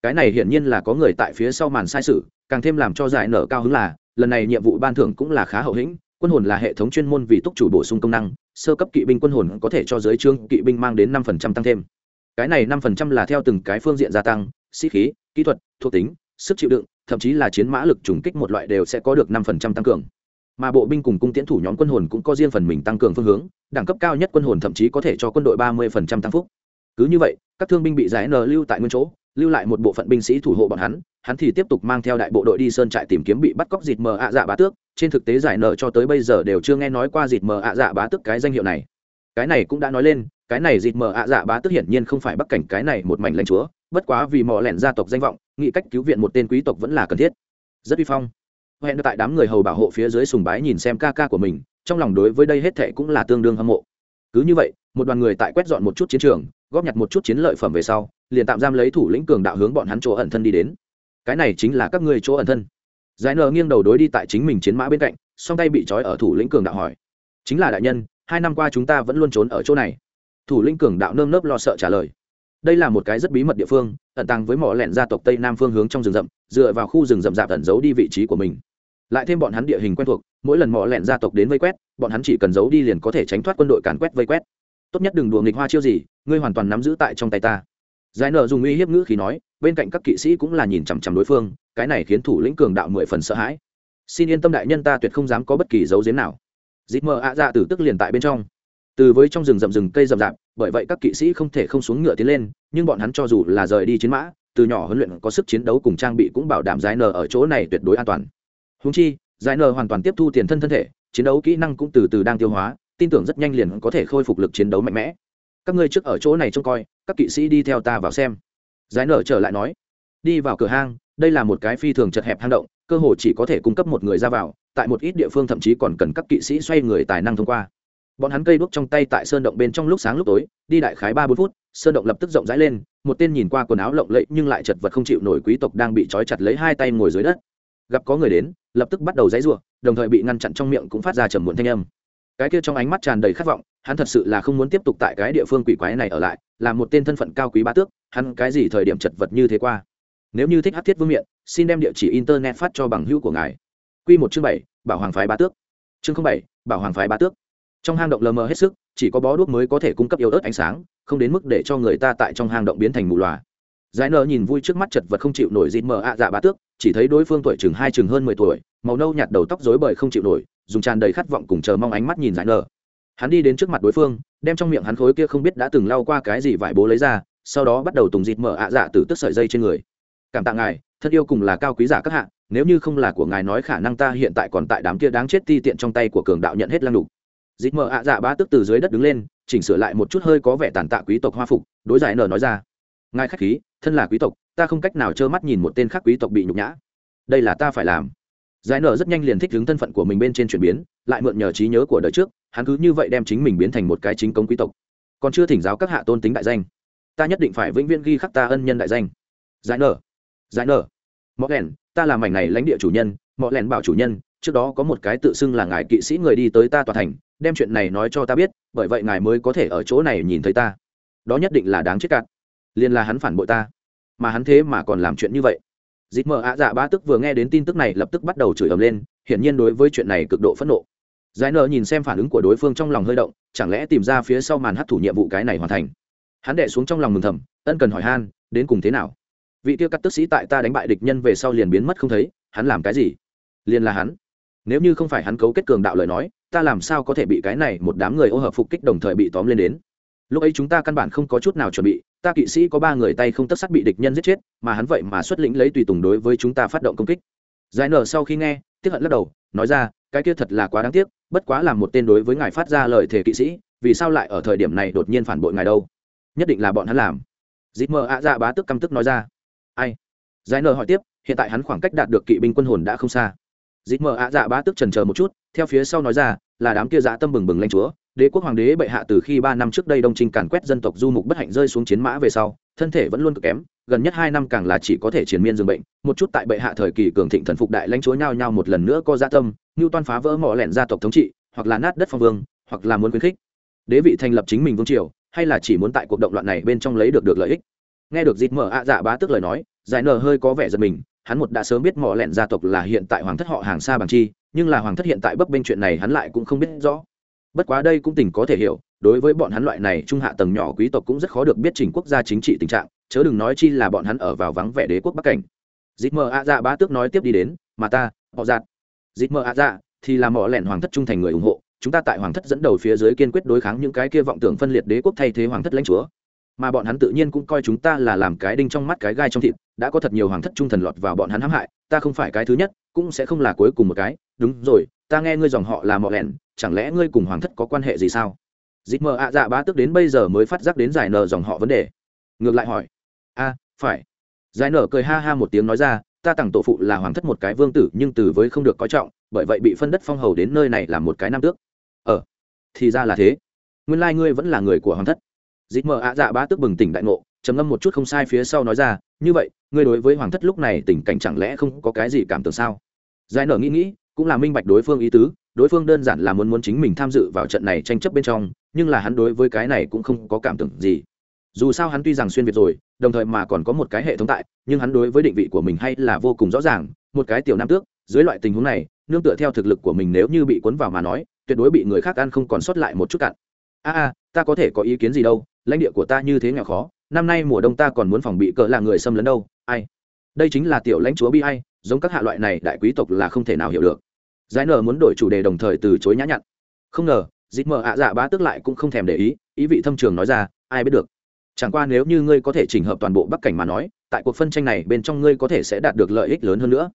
cái này hiển nhiên là có người tại phía sau màn sai sự, càng thêm làm cho giải nở cao hứng là, lần này nhiệm vụ ban thưởng cũng là khá hậu hĩnh, quân hồn là hệ thống chuyên môn vì túc chủ bổ sung công năng, sơ cấp kỵ binh quân hồn có thể cho giới trương kỵ binh mang đến năm phần trăm tăng thêm. Cái này năm phần trăm là theo từng cái phương diện gia tăng, sĩ khí, kỹ thuật, thuộc tính, sức chịu đựng, thậm chí là chiến mã lực trùng kích một loại đều sẽ có được năm phần trăm tăng cường. Mà bộ binh cùng cung tiễn thủ nhóm quân hồn cũng có riêng phần mình tăng cường phương hướng, đẳng cấp cao nhất quân hồn thậm chí có thể cho quân đội ba mươi phần trăm tăng phúc. Cứ như vậy, các thương binh bị giải n lưu tại nguyên chỗ lưu lại một bộ phận binh sĩ thủ hộ bọn hắn hắn thì tiếp tục mang theo đại bộ đội đi sơn trại tìm kiếm bị bắt cóc dịt mờ ạ dạ bá tước. Trên thực tế giải nợ cho tới bây giờ đều chưa nghe nói qua dịt mờ ạ dạ bá tước cái danh hiệu này. Cái này cũng đã nói lên, cái này dịt mờ ạ dạ bá tước hiển nhiên không phải bắc cảnh, cái này một mảnh lãnh chúa. Bất quá vì mò lẻn gia tộc danh vọng, nghĩ cách cứu viện một tên quý tộc vẫn là cần thiết. Rất uy phong. Hẹn tại đám người hầu bảo hộ phía dưới sùng bái nhìn xem ca ca của mình, trong lòng đối với đây hết thệ cũng là tương đương hâm mộ. Cứ như vậy, một đoàn người tại quét dọn một chút chiến trường, góp nhặt một chút chiến lợi phẩm về sau liền tạm giam lấy thủ lĩnh cường đạo hướng bọn hắn chỗ ẩn thân đi đến. Cái này chính là các ngươi chỗ ẩn thân. Giải nờ nghiêng đầu đối đi tại chính mình chiến mã bên cạnh, song tay bị trói ở thủ lĩnh cường đạo hỏi. Chính là đại nhân, hai năm qua chúng ta vẫn luôn trốn ở chỗ này. Thủ lĩnh cường đạo nơm nớp lo sợ trả lời. Đây là một cái rất bí mật địa phương, ẩn tàng với mỏ lẹn gia tộc tây nam phương hướng trong rừng rậm, dựa vào khu rừng rậm rạp ẩn giấu đi vị trí của mình. Lại thêm bọn hắn địa hình quen thuộc, mỗi lần mỏ lẹn gia tộc đến vây quét, bọn hắn chỉ cần giấu đi liền có thể tránh thoát quân đội càn quét vây quét. Tốt nhất đừng đùa nghịch hoa chiêu gì, ngươi hoàn toàn nắm giữ tại trong tay ta giải nợ dùng uy hiếp ngữ khi nói, bên cạnh các kỵ sĩ cũng là nhìn chằm chằm đối phương, cái này khiến thủ lĩnh cường đạo mười phần sợ hãi. Xin yên tâm đại nhân ta tuyệt không dám có bất kỳ dấu giếm nào. Dịp mờ ạ dạ tử tức liền tại bên trong. Từ với trong rừng rậm rừng cây rậm rạp, bởi vậy các kỵ sĩ không thể không xuống ngựa tiến lên, nhưng bọn hắn cho dù là rời đi chiến mã, từ nhỏ huấn luyện có sức chiến đấu cùng trang bị cũng bảo đảm giải nờ ở chỗ này tuyệt đối an toàn. Húng chi, giải nờ hoàn toàn tiếp thu tiền thân thân thể, chiến đấu kỹ năng cũng từ từ đang tiêu hóa, tin tưởng rất nhanh liền có thể khôi phục lực chiến đấu mạnh mẽ các ngươi trước ở chỗ này trông coi, các kỵ sĩ đi theo ta vào xem. Giải nở trở lại nói, đi vào cửa hang, đây là một cái phi thường chật hẹp hang động, cơ hội chỉ có thể cung cấp một người ra vào, tại một ít địa phương thậm chí còn cần các kỵ sĩ xoay người tài năng thông qua. Bọn hắn cây đuốc trong tay tại sơn động bên trong lúc sáng lúc tối, đi đại khái ba bốn phút, sơn động lập tức rộng rãi lên, một tên nhìn qua quần áo lộng lẫy nhưng lại chật vật không chịu nổi quý tộc đang bị trói chặt lấy hai tay ngồi dưới đất. Gặp có người đến, lập tức bắt đầu dãy rủa, đồng thời bị ngăn chặn trong miệng cũng phát ra trầm muộn thanh âm cái kia trong ánh mắt tràn đầy khát vọng, hắn thật sự là không muốn tiếp tục tại cái địa phương quỷ quái này ở lại, là một tên thân phận cao quý bá tước, hắn cái gì thời điểm chật vật như thế qua. Nếu như thích hát thiết vương miện, xin đem địa chỉ internet phát cho bằng hữu của ngài. Q một chương bảy, bảo hoàng phái bá tước. Chương bảy, bảo hoàng phái bá tước. Trong hang động lờ mờ hết sức, chỉ có bó đuốc mới có thể cung cấp yếu ớt ánh sáng, không đến mức để cho người ta tại trong hang động biến thành mù loà. Giải nờ nhìn vui trước mắt chật vật không chịu nổi dịt mờ ạ dạ bá tước, chỉ thấy đối phương tuổi chừng hai chừng hơn mười tuổi, màu nâu nhạt đầu tóc rối bời không chịu nổi dùng tràn đầy khát vọng cùng chờ mong ánh mắt nhìn giải nở. hắn đi đến trước mặt đối phương, đem trong miệng hắn khối kia không biết đã từng lau qua cái gì vải bố lấy ra, sau đó bắt đầu tùng dịt mở ạ dạ từ tức sợi dây trên người. Cảm tạ ngài thân yêu cùng là cao quý giả các hạ, nếu như không là của ngài nói khả năng ta hiện tại còn tại đám kia đáng chết ti tiện trong tay của cường đạo nhận hết lăng đục. Dịt mở ạ dạ bá tức từ dưới đất đứng lên, chỉnh sửa lại một chút hơi có vẻ tàn tạ quý tộc hoa phục, đối giải nở nói ra. Ngài khách khí, thân là quý tộc, ta không cách nào trơ mắt nhìn một tên khác quý tộc bị nhục nhã. Đây là ta phải làm giải nở rất nhanh liền thích ứng thân phận của mình bên trên chuyển biến, lại mượn nhờ trí nhớ của đời trước, hắn cứ như vậy đem chính mình biến thành một cái chính công quý tộc. Còn chưa thỉnh giáo các hạ tôn tính đại danh. Ta nhất định phải vĩnh viễn ghi khắc ta ân nhân đại danh. Giải nở. Giải nở. Mọ lẻn ta là mảnh này lãnh địa chủ nhân, mọ lẻn bảo chủ nhân, trước đó có một cái tự xưng là ngài kỵ sĩ người đi tới ta tòa thành, đem chuyện này nói cho ta biết, bởi vậy ngài mới có thể ở chỗ này nhìn thấy ta. Đó nhất định là đáng chết cạn. Liền là hắn phản bội ta. Mà hắn thế mà còn làm chuyện như vậy dịp mờ ạ dạ ba tức vừa nghe đến tin tức này lập tức bắt đầu chửi ầm lên, hiển nhiên đối với chuyện này cực độ phẫn nộ. Giải nợ nhìn xem phản ứng của đối phương trong lòng hơi động, chẳng lẽ tìm ra phía sau màn hấp thủ nhiệm vụ cái này hoàn thành? Hắn đệ xuống trong lòng mừng thầm, ân cần hỏi han, đến cùng thế nào? Vị tiêu cắt tức sĩ tại ta đánh bại địch nhân về sau liền biến mất không thấy, hắn làm cái gì? Liền là hắn. Nếu như không phải hắn cấu kết cường đạo lời nói, ta làm sao có thể bị cái này một đám người ô hợp phục kích đồng thời bị tóm lên đến? Lúc ấy chúng ta căn bản không có chút nào chuẩn bị, ta kỵ sĩ có ba người tay không tất sắt bị địch nhân giết chết, mà hắn vậy mà xuất lĩnh lấy tùy tùng đối với chúng ta phát động công kích. Giải nở sau khi nghe, tiếc hận lắc đầu, nói ra, cái kia thật là quá đáng tiếc, bất quá là một tên đối với ngài phát ra lời thề kỵ sĩ, vì sao lại ở thời điểm này đột nhiên phản bội ngài đâu? Nhất định là bọn hắn làm. Dịp mờ ạ dạ bá tức căm tức nói ra. Ai? Giải nở hỏi tiếp, hiện tại hắn khoảng cách đạt được kỵ binh quân hồn đã không xa. Dịp mờ ạ dạ bá tức trần chờ một chút, theo phía sau nói ra, là đám kia dạ tâm bừng bừng lanh chúa đế quốc hoàng đế bệ hạ từ khi ba năm trước đây đông trinh càn quét dân tộc du mục bất hạnh rơi xuống chiến mã về sau, thân thể vẫn luôn cực kém, gần nhất hai năm càng là chỉ có thể triển miên dường bệnh. Một chút tại bệ hạ thời kỳ cường thịnh thần phục đại lãnh chúa nhau nhau một lần nữa có gia dạ tâm, như toan phá vỡ mỏ lẹn gia tộc thống trị, hoặc là nát đất phong vương, hoặc là muốn khuyến khích. Đế vị thành lập chính mình vương triều, hay là chỉ muốn tại cuộc động loạn này bên trong lấy được được lợi ích. Nghe được dịp mở ạ dạ bá tức lời nói, giải nở hơi có vẻ giật mình, hắn một đã sớm biết mỏ lẹn gia tộc là hiện tại hoàng thất họ hàng xa bằng chi, nhưng là hoàng thất hiện tại bấp bên chuyện này hắn lại cũng không biết rõ bất quá đây cũng tình có thể hiểu, đối với bọn hắn loại này trung hạ tầng nhỏ quý tộc cũng rất khó được biết trình quốc gia chính trị tình trạng, chớ đừng nói chi là bọn hắn ở vào vắng vẻ đế quốc bắc cảnh. Dịp mờ ạ dạ bá tước nói tiếp đi đến, mà ta, họ dạ. giạt dịp mờ ạ dạ thì là mỏ lẻn hoàng thất trung thành người ủng hộ, chúng ta tại hoàng thất dẫn đầu phía dưới kiên quyết đối kháng những cái kia vọng tưởng phân liệt đế quốc thay thế hoàng thất lãnh chúa. Mà bọn hắn tự nhiên cũng coi chúng ta là làm cái đinh trong mắt cái gai trong thịt, đã có thật nhiều hoàng thất trung thần lọt vào bọn hắn hãm hại, ta không phải cái thứ nhất, cũng sẽ không là cuối cùng một cái. Đúng rồi, ta nghe ngươi dòng họ là mọ lẻn chẳng lẽ ngươi cùng hoàng thất có quan hệ gì sao? Dịp mờ ạ dạ bá tức đến bây giờ mới phát giác đến giải nở dòng họ vấn đề. Ngược lại hỏi. A, phải. Giải nở cười ha ha một tiếng nói ra, ta tặng tổ phụ là hoàng thất một cái vương tử, nhưng từ với không được coi trọng, bởi vậy bị phân đất phong hầu đến nơi này là một cái nam tước. Ờ thì ra là thế. Nguyên lai ngươi vẫn là người của hoàng thất. Dịp mờ ạ dạ bá tức bừng tỉnh đại ngộ, trầm ngâm một chút không sai phía sau nói ra, như vậy, ngươi đối với hoàng thất lúc này tình cảnh chẳng lẽ không có cái gì cảm tưởng sao? Giải nở nghĩ nghĩ, cũng là minh bạch đối phương ý tứ đối phương đơn giản là muốn muốn chính mình tham dự vào trận này tranh chấp bên trong, nhưng là hắn đối với cái này cũng không có cảm tưởng gì. Dù sao hắn tuy rằng xuyên việt rồi, đồng thời mà còn có một cái hệ thống tại, nhưng hắn đối với định vị của mình hay là vô cùng rõ ràng, một cái tiểu nam tước, dưới loại tình huống này, nương tựa theo thực lực của mình nếu như bị cuốn vào mà nói, tuyệt đối bị người khác ăn không còn sót lại một chút cặn. A a, ta có thể có ý kiến gì đâu, lãnh địa của ta như thế nghèo khó, năm nay mùa đông ta còn muốn phòng bị cỡ là người xâm lấn đâu, ai? Đây chính là tiểu lãnh chúa bi ai, giống các hạ loại này đại quý tộc là không thể nào hiểu được giải nở muốn đổi chủ đề đồng thời từ chối nhã nhặn. Không ngờ dịp mờ ạ dạ bá tức lại cũng không thèm để ý ý vị thâm trường nói ra, ai biết được. Chẳng qua nếu như ngươi có thể chỉnh hợp toàn bộ bắc cảnh mà nói, tại cuộc phân tranh này bên trong ngươi có thể sẽ đạt được lợi ích lớn hơn nữa.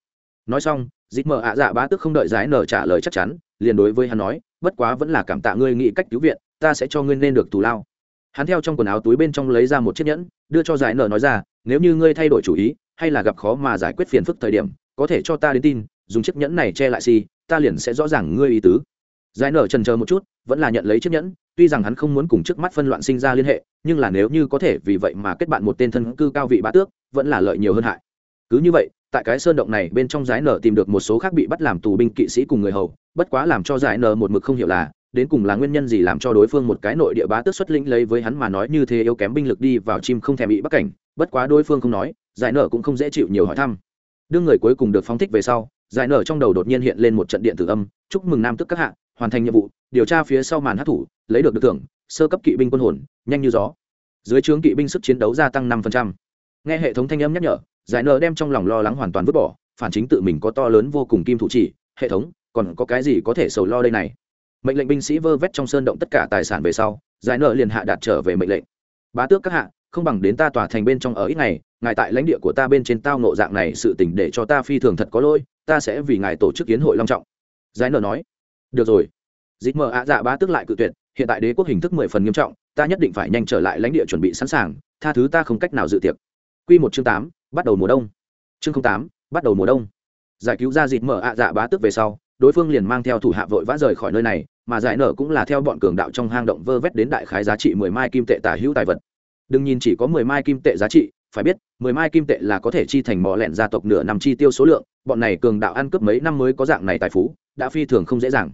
Nói xong dịp mờ ạ dạ bá tức không đợi giải nở trả lời chắc chắn, liền đối với hắn nói, bất quá vẫn là cảm tạ ngươi nghĩ cách cứu viện, ta sẽ cho ngươi nên được tù lao. Hắn theo trong quần áo túi bên trong lấy ra một chiếc nhẫn, đưa cho giải nở nói ra, nếu như ngươi thay đổi chủ ý, hay là gặp khó mà giải quyết phiền phức thời điểm, có thể cho ta đến tin, dùng chiếc nhẫn này che lại si ta liền sẽ rõ ràng ngươi ý tứ. Giải nở trần chờ một chút, vẫn là nhận lấy chiếc nhẫn, tuy rằng hắn không muốn cùng trước mắt phân loạn sinh ra liên hệ, nhưng là nếu như có thể vì vậy mà kết bạn một tên thân cư cao vị bá tước, vẫn là lợi nhiều hơn hại. Cứ như vậy, tại cái sơn động này bên trong giải nở tìm được một số khác bị bắt làm tù binh kỵ sĩ cùng người hầu, bất quá làm cho giải nở một mực không hiểu là, đến cùng là nguyên nhân gì làm cho đối phương một cái nội địa bá tước xuất lĩnh lấy với hắn mà nói như thế yếu kém binh lực đi vào chim không thèm bị bắt cảnh, bất quá đối phương không nói, giải nở cũng không dễ chịu nhiều hỏi thăm. Đương người cuối cùng được phóng thích về sau giải nở trong đầu đột nhiên hiện lên một trận điện tử âm, chúc mừng nam tức các hạ, hoàn thành nhiệm vụ, điều tra phía sau màn hát thủ, lấy được được thưởng, sơ cấp kỵ binh quân hồn, nhanh như gió. Dưới trướng kỵ binh sức chiến đấu gia tăng năm nghe hệ thống thanh âm nhắc nhở, giải nở đem trong lòng lo lắng hoàn toàn vứt bỏ, phản chính tự mình có to lớn vô cùng kim thủ chỉ, hệ thống, còn có cái gì có thể sầu lo đây này? Mệnh lệnh binh sĩ vơ vét trong sơn động tất cả tài sản về sau, giải nở liền hạ đạt trở về mệnh lệnh. Bá tước các hạ không bằng đến ta tòa thành bên trong ở ít ngày, ngài tại lãnh địa của ta bên trên tao nộ dạng này sự tình để cho ta phi thường thật có lỗi, ta sẽ vì ngài tổ chức kiến hội long trọng. Giải nở nói. Được rồi. Dịp mờ ạ dạ bá tức lại cự tuyệt, hiện tại đế quốc hình thức mười phần nghiêm trọng, ta nhất định phải nhanh trở lại lãnh địa chuẩn bị sẵn sàng, tha thứ ta không cách nào dự tiệc. Q một chương tám, bắt đầu mùa đông. Chương tám, bắt đầu mùa đông. Giải cứu ra dịt mở ạ dạ bá tức về sau, đối phương liền mang theo thủ hạ vội vã rời khỏi nơi này, mà giải nở cũng là theo bọn cường đạo trong hang động vơ vét đến đại khái giá trị mười mai kim tệ tả hữu tài vật đừng nhìn chỉ có mười mai kim tệ giá trị, phải biết, mười mai kim tệ là có thể chi thành mỏ lẹn gia tộc nửa năm chi tiêu số lượng, bọn này cường đạo ăn cướp mấy năm mới có dạng này tài phú, đã phi thường không dễ dàng.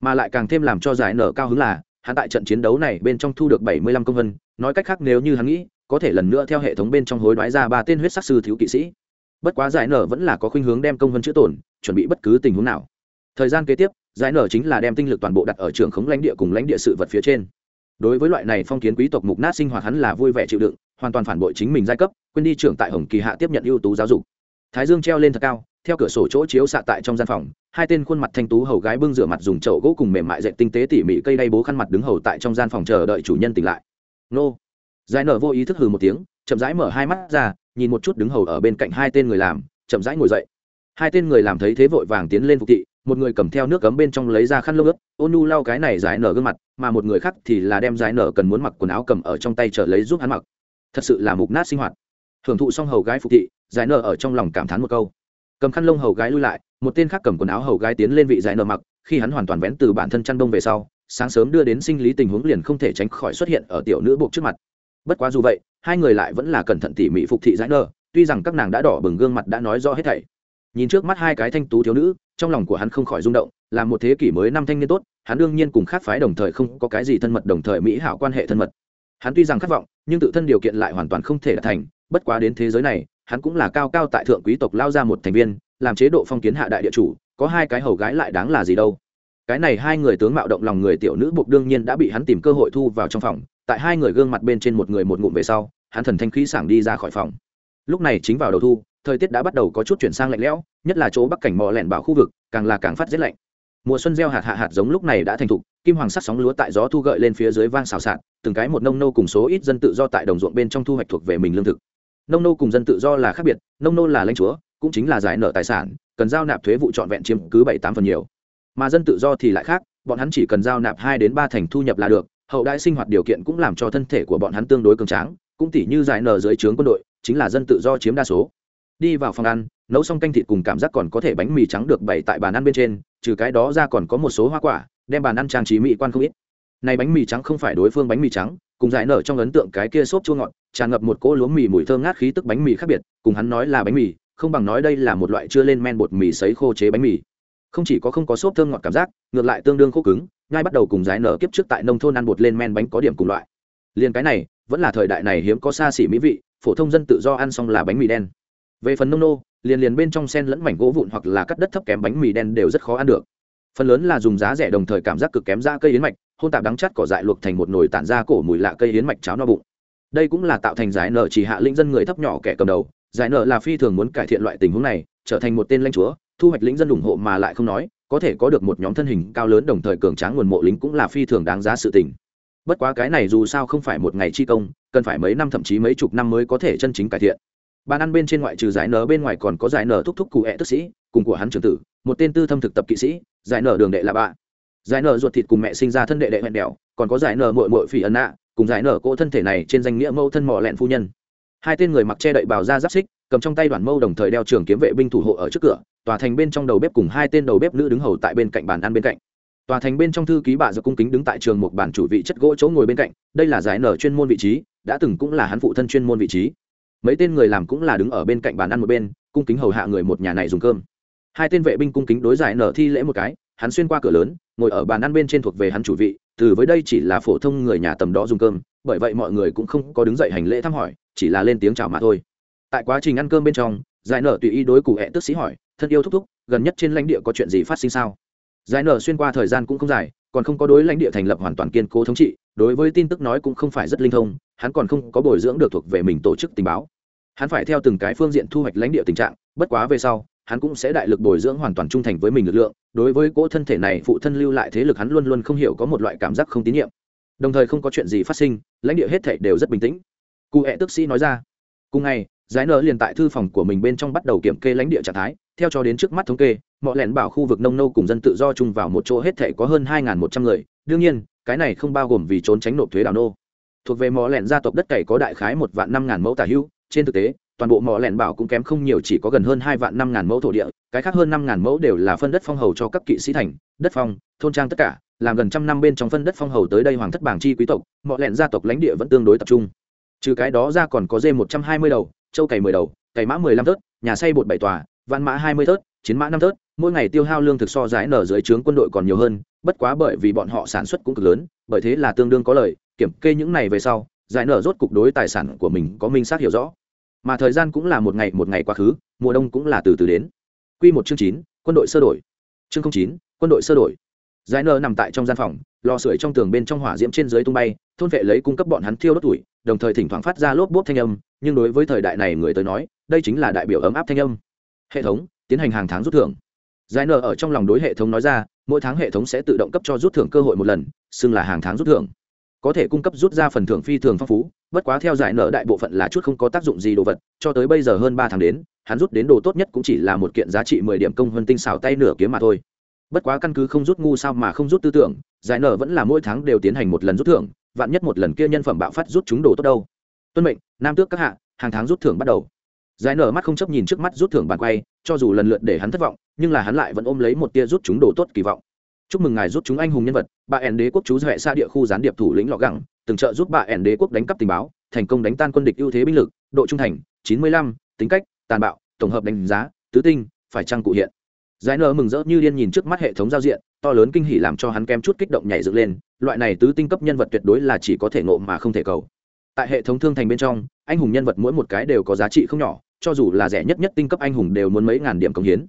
Mà lại càng thêm làm cho giải nở cao hứng là, hắn tại trận chiến đấu này bên trong thu được bảy mươi lăm công vân, nói cách khác nếu như hắn nghĩ, có thể lần nữa theo hệ thống bên trong hối đoái ra ba tên huyết sắc sư thiếu kỵ sĩ. Bất quá giải nở vẫn là có khuynh hướng đem công vân chữa tổn, chuẩn bị bất cứ tình huống nào. Thời gian kế tiếp, giải nở chính là đem tinh lực toàn bộ đặt ở trường khống lãnh địa cùng lãnh địa sự vật phía trên đối với loại này phong kiến quý tộc mục nát sinh hoạt hắn là vui vẻ chịu đựng, hoàn toàn phản bội chính mình giai cấp, quên đi trưởng tại hồng kỳ hạ tiếp nhận ưu tú giáo dục. Thái dương treo lên thật cao, theo cửa sổ chỗ chiếu xạ tại trong gian phòng, hai tên khuôn mặt thanh tú hầu gái bưng rửa mặt dùng chậu gỗ cùng mềm mại dạy tinh tế tỉ mỉ cây đay bố khăn mặt đứng hầu tại trong gian phòng chờ đợi chủ nhân tỉnh lại. Nô. Giải nở vô ý thức hừ một tiếng, chậm rãi mở hai mắt ra, nhìn một chút đứng hầu ở bên cạnh hai tên người làm, chậm rãi ngồi dậy. Hai tên người làm thấy thế vội vàng tiến lên phục thị một người cầm theo nước cấm bên trong lấy ra khăn lông ướt, ôn nu lau cái này giải nở gương mặt, mà một người khác thì là đem giải nở cần muốn mặc quần áo cầm ở trong tay trở lấy giúp hắn mặc. Thật sự là mục nát sinh hoạt. Hưởng thụ xong hầu gái phục thị, giải nở ở trong lòng cảm thán một câu. Cầm khăn lông hầu gái lui lại, một tên khác cầm quần áo hầu gái tiến lên vị giải nở mặc, khi hắn hoàn toàn vén từ bản thân chăn đông về sau, sáng sớm đưa đến sinh lý tình huống liền không thể tránh khỏi xuất hiện ở tiểu nữ buộc trước mặt. Bất quá dù vậy, hai người lại vẫn là cẩn thận tỉ mỉ phục thị giải nở, tuy rằng các nàng đã đỏ bừng gương mặt đã nói rõ hết thảy nhìn trước mắt hai cái thanh tú thiếu nữ, trong lòng của hắn không khỏi rung động, là một thế kỷ mới năm thanh niên tốt, hắn đương nhiên cùng khác phái đồng thời không có cái gì thân mật, đồng thời mỹ hảo quan hệ thân mật. Hắn tuy rằng khát vọng, nhưng tự thân điều kiện lại hoàn toàn không thể đạt thành, bất quá đến thế giới này, hắn cũng là cao cao tại thượng quý tộc lao ra một thành viên, làm chế độ phong kiến hạ đại địa chủ, có hai cái hầu gái lại đáng là gì đâu. Cái này hai người tướng mạo động lòng người tiểu nữ buộc đương nhiên đã bị hắn tìm cơ hội thu vào trong phòng, tại hai người gương mặt bên trên một người một ngụm về sau, hắn thần thanh khí sảng đi ra khỏi phòng lúc này chính vào đầu thu, thời tiết đã bắt đầu có chút chuyển sang lạnh lẽo, nhất là chỗ bắc cảnh mò lẻn bảo khu vực, càng là càng phát rét lạnh. Mùa xuân gieo hạt hạ hạt giống lúc này đã thành thục, kim hoàng sắc sóng lúa tại gió thu gợi lên phía dưới vang xào xạc, từng cái một nông nô cùng số ít dân tự do tại đồng ruộng bên trong thu hoạch thuộc về mình lương thực. Nông nô cùng dân tự do là khác biệt, nông nô là lãnh chúa, cũng chính là giải nợ tài sản, cần giao nạp thuế vụ trọn vẹn chiếm cứ bảy tám phần nhiều. Mà dân tự do thì lại khác, bọn hắn chỉ cần giao nạp hai đến ba thành thu nhập là được, hậu đại sinh hoạt điều kiện cũng làm cho thân thể của bọn hắn tương đối cường tráng, cũng tỷ như giải nợ dưới trướng quân đội chính là dân tự do chiếm đa số. Đi vào phòng ăn, nấu xong canh thịt cùng cảm giác còn có thể bánh mì trắng được bày tại bàn ăn bên trên, trừ cái đó ra còn có một số hoa quả, đem bàn ăn trang trí mỹ quan không ít. Này bánh mì trắng không phải đối phương bánh mì trắng, cùng giải nở trong ấn tượng cái kia xốp chua ngọt, tràn ngập một cỗ lúa mì mùi thơm ngát khí tức bánh mì khác biệt, cùng hắn nói là bánh mì, không bằng nói đây là một loại chưa lên men bột mì sấy khô chế bánh mì. Không chỉ có không có xốp thơm ngọt cảm giác, ngược lại tương đương khô cứng, ngay bắt đầu cùng giải nở kiếp trước tại nông thôn ăn bột lên men bánh có điểm cùng loại. Liền cái này, vẫn là thời đại này hiếm có xa xỉ mỹ vị phổ thông dân tự do ăn xong là bánh mì đen. Về phần nông nô, liền liền bên trong sen lẫn mảnh gỗ vụn hoặc là cắt đất thấp kém bánh mì đen đều rất khó ăn được. Phần lớn là dùng giá rẻ đồng thời cảm giác cực kém ra cây yến mạch, hôn tạp đắng chắt cỏ dại luộc thành một nồi tản ra cổ mùi lạ cây yến mạch cháo no bụng. Đây cũng là tạo thành giải nợ chỉ hạ lĩnh dân người thấp nhỏ kẻ cầm đầu. Giải nợ là phi thường muốn cải thiện loại tình huống này, trở thành một tên lãnh chúa, thu hoạch lĩnh dân ủng hộ mà lại không nói, có thể có được một nhóm thân hình cao lớn đồng thời cường tráng nguồn mộ lính cũng là phi thường đáng giá sự tình bất quá cái này dù sao không phải một ngày chi công cần phải mấy năm thậm chí mấy chục năm mới có thể chân chính cải thiện. Bàn ăn bên trên ngoại trừ giải nở bên ngoài còn có giải nở thúc thúc cụ hẹ tức sĩ cùng của hắn trưởng tử một tên tư thâm thực tập kỵ sĩ giải nở đường đệ là bạn, giải nở ruột thịt cùng mẹ sinh ra thân đệ đệ hẹn đèo còn có giải nở mội mội phỉ ân nạ cùng giải nở cỗ thân thể này trên danh nghĩa mâu thân mỏ lẹn phu nhân. Hai tên người mặc che đậy bào ra giáp xích cầm trong tay đoàn mâu đồng thời đeo trường kiếm vệ binh thủ hộ ở trước cửa tòa thành bên trong đầu bếp cùng hai tên đầu bếp nữ đứng hầu tại bên cạnh bàn ăn bên cạnh tòa thành bên trong thư ký bà giật cung kính đứng tại trường một bản chủ vị chất gỗ chỗ ngồi bên cạnh, đây là giải nở chuyên môn vị trí, đã từng cũng là hắn phụ thân chuyên môn vị trí. Mấy tên người làm cũng là đứng ở bên cạnh bàn ăn một bên, cung kính hầu hạ người một nhà này dùng cơm. Hai tên vệ binh cung kính đối giải nở thi lễ một cái, hắn xuyên qua cửa lớn, ngồi ở bàn ăn bên trên thuộc về hắn chủ vị, từ với đây chỉ là phổ thông người nhà tầm đó dùng cơm, bởi vậy mọi người cũng không có đứng dậy hành lễ thăm hỏi, chỉ là lên tiếng chào mà thôi. Tại quá trình ăn cơm bên trong, giải nở tùy ý đối cụ hẹ tức sĩ hỏi, thân yêu thúc thúc, gần nhất trên lãnh địa có chuyện gì phát sinh sao? Giải nở xuyên qua thời gian cũng không dài, còn không có đối lãnh địa thành lập hoàn toàn kiên cố thống trị, đối với tin tức nói cũng không phải rất linh thông, hắn còn không có bồi dưỡng được thuộc về mình tổ chức tình báo. Hắn phải theo từng cái phương diện thu hoạch lãnh địa tình trạng, bất quá về sau, hắn cũng sẽ đại lực bồi dưỡng hoàn toàn trung thành với mình lực lượng, đối với cỗ thân thể này phụ thân lưu lại thế lực hắn luôn luôn không hiểu có một loại cảm giác không tín nhiệm. Đồng thời không có chuyện gì phát sinh, lãnh địa hết thể đều rất bình tĩnh. Cụ hẹ tức sĩ nói ra, cùng ngày giải nở liền tại thư phòng của mình bên trong bắt đầu kiểm kê lãnh địa trạng thái. Theo cho đến trước mắt thống kê mọi lẻn bảo khu vực nông nô cùng dân tự do chung vào một chỗ hết thể có hơn hai một trăm người. Đương nhiên, cái này không bao gồm vì trốn tránh nộp thuế đào nô. Thuộc về mỏ lẻn gia tộc đất cày có đại khái một vạn năm ngàn mẫu tả hữu. Trên thực tế, toàn bộ mỏ lẻn bảo cũng kém không nhiều, chỉ có gần hơn hai vạn năm ngàn mẫu thổ địa. Cái khác hơn năm ngàn mẫu đều là phân đất phong hầu cho các kỵ sĩ thành, đất phong, thôn trang tất cả. Làm gần trăm năm bên trong phân đất phong hầu tới đây hoàng thất bảng chi quý tộc mỏ lẻn gia tộc lãnh địa vẫn tương đối tập trung. Trừ cái đó ra còn có dê một trăm hai mươi đầu châu cày mười đầu, cày mã mười lăm tớt nhà xây bột bảy tòa, vạn mã hai mươi tớt chiến mã năm thớt, mỗi ngày tiêu hao lương thực so giải nở dưới trướng quân đội còn nhiều hơn, bất quá bởi vì bọn họ sản xuất cũng cực lớn, bởi thế là tương đương có lợi, kiểm kê những này về sau, giải nở rốt cục đối tài sản của mình có minh xác hiểu rõ. Mà thời gian cũng là một ngày một ngày quá khứ, mùa đông cũng là từ từ đến. Q một chương chín, quân đội sơ đổi. Chương chín, quân đội sơ đổi. Giải nở nằm tại trong gian phòng lò sưởi trong tường bên trong hỏa diễm trên dưới tung bay, thôn vệ lấy cung cấp bọn hắn thiêu đốt tuổi, đồng thời thỉnh thoảng phát ra lốp bốp thanh âm, nhưng đối với thời đại này người tới nói, đây chính là đại biểu ấm áp thanh âm. Hệ thống, tiến hành hàng tháng rút thưởng. Giải nở ở trong lòng đối hệ thống nói ra, mỗi tháng hệ thống sẽ tự động cấp cho rút thưởng cơ hội một lần, xưng là hàng tháng rút thưởng. Có thể cung cấp rút ra phần thưởng phi thường phong phú, bất quá theo giải nở đại bộ phận là chút không có tác dụng gì đồ vật, cho tới bây giờ hơn ba tháng đến, hắn rút đến đồ tốt nhất cũng chỉ là một kiện giá trị mười điểm công hơn tinh xào tay nửa kiếm mà thôi bất quá căn cứ không rút ngu sao mà không rút tư tưởng, giải nở vẫn là mỗi tháng đều tiến hành một lần rút thưởng, vạn nhất một lần kia nhân phẩm bạo phát rút chúng đồ tốt đâu. Tuân mệnh, nam tước các hạ, hàng tháng rút thưởng bắt đầu. Giải nở mắt không chấp nhìn trước mắt rút thưởng bàn quay, cho dù lần lượt để hắn thất vọng, nhưng là hắn lại vẫn ôm lấy một tia rút chúng đồ tốt kỳ vọng. Chúc mừng ngài rút chúng anh hùng nhân vật, bà ẻn đế quốc chú huệ xa địa khu gián điệp thủ lĩnh lọ gẳng, từng trợ giúp bà ẻn đế quốc đánh cắp tình báo, thành công đánh tan quân địch ưu thế binh lực, độ trung thành, chín mươi lăm, tính cách, tàn bạo, tổng hợp đánh giá, tứ tinh, phải trăng cụ hiện? Giải nở mừng rỡ như điên nhìn trước mắt hệ thống giao diện, to lớn kinh hỉ làm cho hắn kem chút kích động nhảy dựng lên, loại này tứ tinh cấp nhân vật tuyệt đối là chỉ có thể ngộ mà không thể cầu. Tại hệ thống thương thành bên trong, anh hùng nhân vật mỗi một cái đều có giá trị không nhỏ, cho dù là rẻ nhất nhất tinh cấp anh hùng đều muốn mấy ngàn điểm công hiến.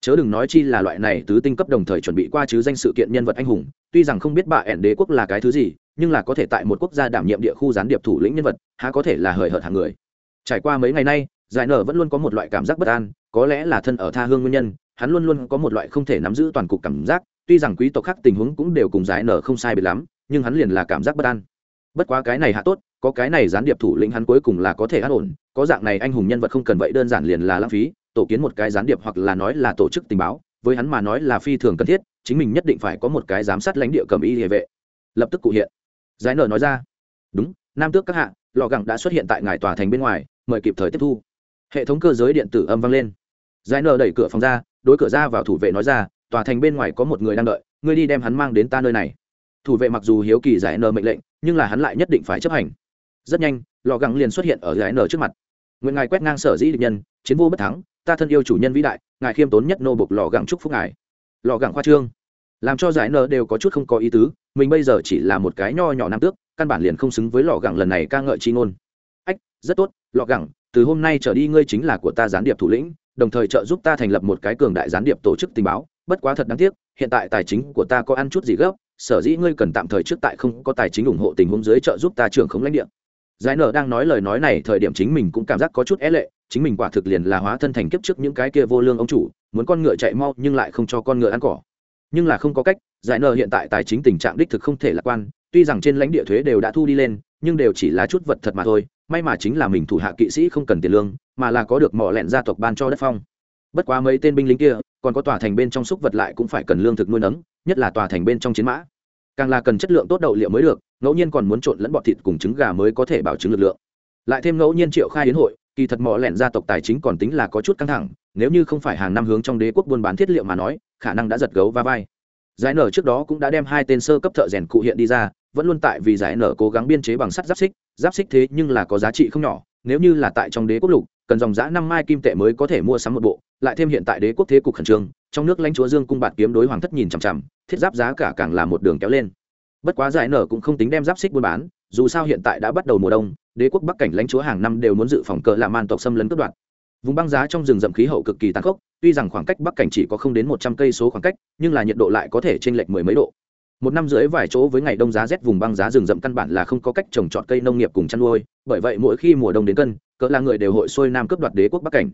Chớ đừng nói chi là loại này tứ tinh cấp đồng thời chuẩn bị qua chứ danh sự kiện nhân vật anh hùng, tuy rằng không biết bà ẻn đế quốc là cái thứ gì, nhưng là có thể tại một quốc gia đảm nhiệm địa khu gián điệp thủ lĩnh nhân vật, há có thể là hời hợt hàng người. Trải qua mấy ngày nay, giải nở vẫn luôn có một loại cảm giác bất an, có lẽ là thân ở tha hương nguyên nhân hắn luôn luôn có một loại không thể nắm giữ toàn cục cảm giác, tuy rằng quý tộc khác tình huống cũng đều cùng giải nở không sai biệt lắm, nhưng hắn liền là cảm giác bất an. Bất quá cái này hạ tốt, có cái này gián điệp thủ lĩnh hắn cuối cùng là có thể an ổn, có dạng này anh hùng nhân vật không cần vậy đơn giản liền là lãng phí, tổ kiến một cái gián điệp hoặc là nói là tổ chức tình báo, với hắn mà nói là phi thường cần thiết, chính mình nhất định phải có một cái giám sát lãnh địa cầm y hệ vệ. Lập tức cụ hiện. Giải nở nói ra. Đúng, nam tước các hạ, lò gẳng đã xuất hiện tại ngài tòa thành bên ngoài, mời kịp thời tiếp thu. Hệ thống cơ giới điện tử âm vang lên. Giải nở đẩy cửa phòng ra đối cửa ra vào thủ vệ nói ra, tòa thành bên ngoài có một người đang đợi, ngươi đi đem hắn mang đến ta nơi này. Thủ vệ mặc dù hiếu kỳ giải nờ mệnh lệnh, nhưng là hắn lại nhất định phải chấp hành. Rất nhanh, lò gẳng liền xuất hiện ở giải nờ trước mặt. Nguyện ngài quét ngang sở dĩ địch nhân, chiến vô bất thắng, ta thân yêu chủ nhân vĩ đại, ngài khiêm tốn nhất nô bộc lò gẳng chúc phúc ngài. Lò gẳng khoa trương. Làm cho giải nờ đều có chút không có ý tứ, mình bây giờ chỉ là một cái nho nhỏ nam tước, căn bản liền không xứng với lò gẳng lần này ca ngợi chi ngôn. Ách, rất tốt, lò gẳng, từ hôm nay trở đi ngươi chính là của ta gián điệp thủ lĩnh đồng thời trợ giúp ta thành lập một cái cường đại gián điệp tổ chức tình báo. Bất quá thật đáng tiếc, hiện tại tài chính của ta có ăn chút gì gấp, sở dĩ ngươi cần tạm thời trước tại không có tài chính ủng hộ tình huống dưới trợ giúp ta trưởng khống lãnh địa. Giải nở đang nói lời nói này, thời điểm chính mình cũng cảm giác có chút é lệ, chính mình quả thực liền là hóa thân thành kiếp trước những cái kia vô lương ông chủ, muốn con ngựa chạy mau nhưng lại không cho con ngựa ăn cỏ. Nhưng là không có cách, giải nở hiện tại tài chính tình trạng đích thực không thể lạc quan, tuy rằng trên lãnh địa thuế đều đã thu đi lên, nhưng đều chỉ là chút vật thật mà thôi, may mà chính là mình thủ hạ kỵ sĩ không cần tiền lương mà là có được mỏ lẹn gia tộc ban cho đất phong. Bất quá mấy tên binh lính kia, còn có tòa thành bên trong xúc vật lại cũng phải cần lương thực nuôi nấng, nhất là tòa thành bên trong chiến mã. Càng là cần chất lượng tốt đậu liệu mới được, ngẫu nhiên còn muốn trộn lẫn bọt thịt cùng trứng gà mới có thể bảo chứng lực lượng. Lại thêm ngẫu nhiên triệu khai hiến hội, kỳ thật mỏ lẹn gia tộc tài chính còn tính là có chút căng thẳng, nếu như không phải hàng năm hướng trong đế quốc buôn bán thiết liệu mà nói, khả năng đã giật gấu va vai. Giải nở trước đó cũng đã đem hai tên sơ cấp thợ rèn cụ hiện đi ra, vẫn luôn tại vì giải nở cố gắng biên chế bằng sắt giáp xích giáp xích thế nhưng là có giá trị không nhỏ nếu như là tại trong đế quốc lục, cần dòng giã năm mai kim tệ mới có thể mua sắm một bộ, lại thêm hiện tại đế quốc thế cục khẩn trương, trong nước lãnh chúa dương cung bạt kiếm đối hoàng thất nhìn chằm chằm, thiết giáp giá cả càng là một đường kéo lên. Bất quá giải nở cũng không tính đem giáp xích buôn bán, dù sao hiện tại đã bắt đầu mùa đông, đế quốc bắc cảnh lãnh chúa hàng năm đều muốn dự phòng cờ làm man tộc xâm lấn cướp đoạt. Vùng băng giá trong rừng rậm khí hậu cực kỳ tàn khốc, tuy rằng khoảng cách bắc cảnh chỉ có không đến một trăm cây số khoảng cách, nhưng là nhiệt độ lại có thể t r ê n lệch mười mấy độ một năm rưỡi vài chỗ với ngày đông giá rét vùng băng giá rừng rậm căn bản là không có cách trồng trọt cây nông nghiệp cùng chăn nuôi, bởi vậy mỗi khi mùa đông đến cân, cỡ là người đều hội xuôi nam cướp đoạt đế quốc bắc cảnh.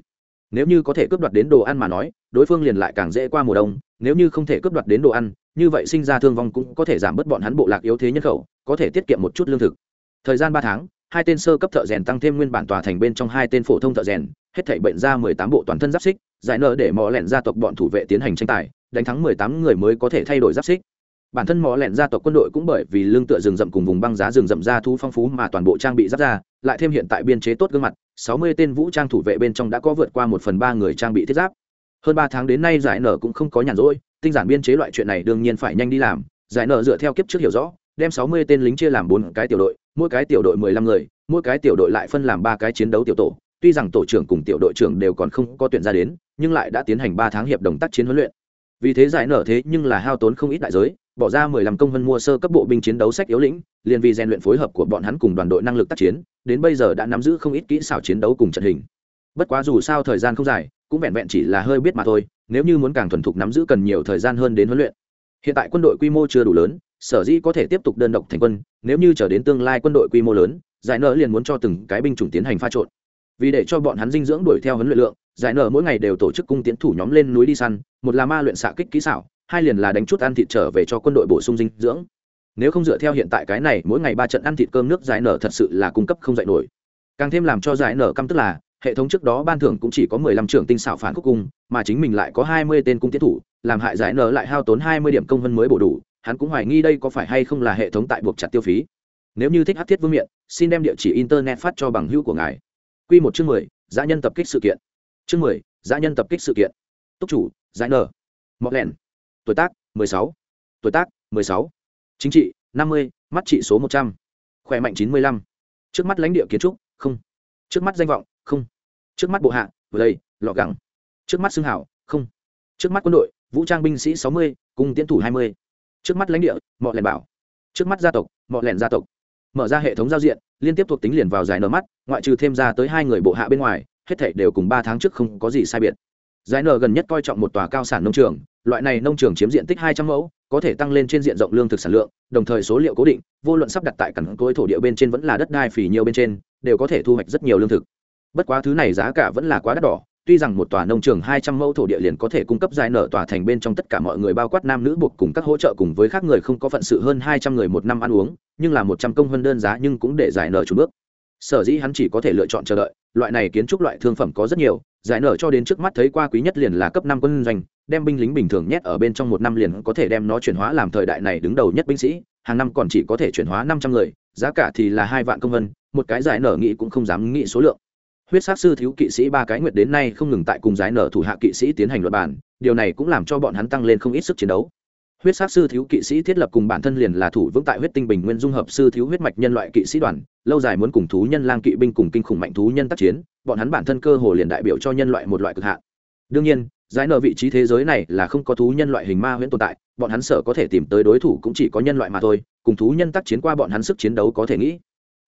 Nếu như có thể cướp đoạt đến đồ ăn mà nói, đối phương liền lại càng dễ qua mùa đông, nếu như không thể cướp đoạt đến đồ ăn, như vậy sinh ra thương vong cũng có thể giảm bớt bọn hắn bộ lạc yếu thế nhân khẩu, có thể tiết kiệm một chút lương thực. Thời gian ba tháng, hai tên sơ cấp thợ rèn tăng thêm nguyên bản tòa thành bên trong hai tên phổ thông thợ rèn, hết thảy bệnh ra mười tám bộ toàn thân giáp xích, giải nợ để mò lẹn gia tộc bọn thủ vệ tiến hành tranh tài, đánh thắng mười tám người mới có thể thay đổi giáp xích bản thân mỏ lẹn gia tộc quân đội cũng bởi vì lương tựa rừng rậm cùng vùng băng giá rừng rậm ra thu phong phú mà toàn bộ trang bị giáp ra, lại thêm hiện tại biên chế tốt gương mặt, sáu mươi tên vũ trang thủ vệ bên trong đã có vượt qua một phần ba người trang bị thiết giáp. Hơn ba tháng đến nay giải nở cũng không có nhàn rỗi, tinh giản biên chế loại chuyện này đương nhiên phải nhanh đi làm, giải nở dựa theo kiếp trước hiểu rõ, đem sáu mươi tên lính chia làm bốn cái tiểu đội, mỗi cái tiểu đội mười lăm người, mỗi cái tiểu đội lại phân làm ba cái chiến đấu tiểu tổ. Tuy rằng tổ trưởng cùng tiểu đội trưởng đều còn không có tuyển ra đến, nhưng lại đã tiến hành ba tháng hiệp đồng tác chiến huấn luyện. Vì thế giải nở thế nhưng là hao tốn không ít đại giới bỏ ra mười lăm công vân mua sơ cấp bộ binh chiến đấu sách yếu lĩnh, liền vì rèn luyện phối hợp của bọn hắn cùng đoàn đội năng lực tác chiến, đến bây giờ đã nắm giữ không ít kỹ xảo chiến đấu cùng trận hình. Bất quá dù sao thời gian không dài, cũng vẹn vẹn chỉ là hơi biết mà thôi, nếu như muốn càng thuần thục nắm giữ cần nhiều thời gian hơn đến huấn luyện. Hiện tại quân đội quy mô chưa đủ lớn, sở dĩ có thể tiếp tục đơn độc thành quân, nếu như trở đến tương lai quân đội quy mô lớn, giải nở liền muốn cho từng cái binh chủng tiến hành pha trộn. Vì để cho bọn hắn dinh dưỡng đuổi theo huấn luyện lượng, giải nở mỗi ngày đều tổ chức cung tiến thủ nhóm lên núi đi săn, một là ma luyện xạ kích kỹ xảo hai liền là đánh chút ăn thịt trở về cho quân đội bổ sung dinh dưỡng. Nếu không dựa theo hiện tại cái này, mỗi ngày ba trận ăn thịt cơm nước giải nở thật sự là cung cấp không dạy nổi. Càng thêm làm cho giải nở căm tức là, hệ thống trước đó ban thưởng cũng chỉ có mười lăm trưởng tinh xảo phản khúc cung, mà chính mình lại có hai mươi tên cung tiến thủ, làm hại giải nở lại hao tốn hai mươi điểm công vân mới bổ đủ, hắn cũng hoài nghi đây có phải hay không là hệ thống tại buộc chặt tiêu phí. Nếu như thích hát thiết vương miện, xin đem địa chỉ internet phát cho bằng hữu của ngài. Q một chương mười, giã nhân tập kích sự kiện. Chương mười, giã nhân tập kích sự kiện. Túc chủ, giải nở. Mọc lẻn tuổi tác, mười sáu. Tuổi tác, mười sáu. Chính trị, năm mươi, mắt trị số một trăm. Khỏe mạnh chín mươi lăm. Trước mắt lãnh địa kiến trúc, không. Trước mắt danh vọng, không. Trước mắt bộ hạ vừa đây lọ gẳng. Trước mắt xương hảo, không. Trước mắt quân đội, vũ trang binh sĩ sáu mươi cung tiến thủ hai mươi. Trước mắt lãnh địa, mọ lẻn bảo. Trước mắt gia tộc, mọ lẻn gia tộc. Mở ra hệ thống giao diện, liên tiếp thuộc tính liền vào giải nở mắt, ngoại trừ thêm ra tới hai người bộ hạ bên ngoài, hết thảy đều cùng ba tháng trước không có gì sai biệt giải nở gần nhất coi trọng một tòa cao sản nông trường loại này nông trường chiếm diện tích hai trăm mẫu có thể tăng lên trên diện rộng lương thực sản lượng đồng thời số liệu cố định vô luận sắp đặt tại cẳng cối thổ địa bên trên vẫn là đất đai phì nhiều bên trên đều có thể thu hoạch rất nhiều lương thực bất quá thứ này giá cả vẫn là quá đắt đỏ tuy rằng một tòa nông trường hai trăm mẫu thổ địa liền có thể cung cấp giải nở tòa thành bên trong tất cả mọi người bao quát nam nữ buộc cùng các hỗ trợ cùng với khác người không có phận sự hơn hai trăm người một năm ăn uống, nhưng là một trăm công hơn đơn giá nhưng cũng để giải nở chủ bước. Sở dĩ hắn chỉ có thể lựa chọn chờ đợi, loại này kiến trúc loại thương phẩm có rất nhiều, giải nở cho đến trước mắt thấy qua quý nhất liền là cấp năm quân doanh, đem binh lính bình thường nhét ở bên trong một năm liền có thể đem nó chuyển hóa làm thời đại này đứng đầu nhất binh sĩ, hàng năm còn chỉ có thể chuyển hóa năm trăm người, giá cả thì là hai vạn công vân, một cái giải nở nghĩ cũng không dám nghĩ số lượng. Huyết sát sư thiếu kỵ sĩ ba cái nguyệt đến nay không ngừng tại cùng giải nở thủ hạ kỵ sĩ tiến hành luật bản điều này cũng làm cho bọn hắn tăng lên không ít sức chiến đấu huyết sát sư thiếu kỵ sĩ thiết lập cùng bản thân liền là thủ vững tại huyết tinh bình nguyên dung hợp sư thiếu huyết mạch nhân loại kỵ sĩ đoàn, lâu dài muốn cùng thú nhân lang kỵ binh cùng kinh khủng mạnh thú nhân tác chiến, bọn hắn bản thân cơ hồ liền đại biểu cho nhân loại một loại cực hạn. Đương nhiên, giải nợ vị trí thế giới này là không có thú nhân loại hình ma huyễn tồn tại, bọn hắn sợ có thể tìm tới đối thủ cũng chỉ có nhân loại mà thôi, cùng thú nhân tác chiến qua bọn hắn sức chiến đấu có thể nghĩ.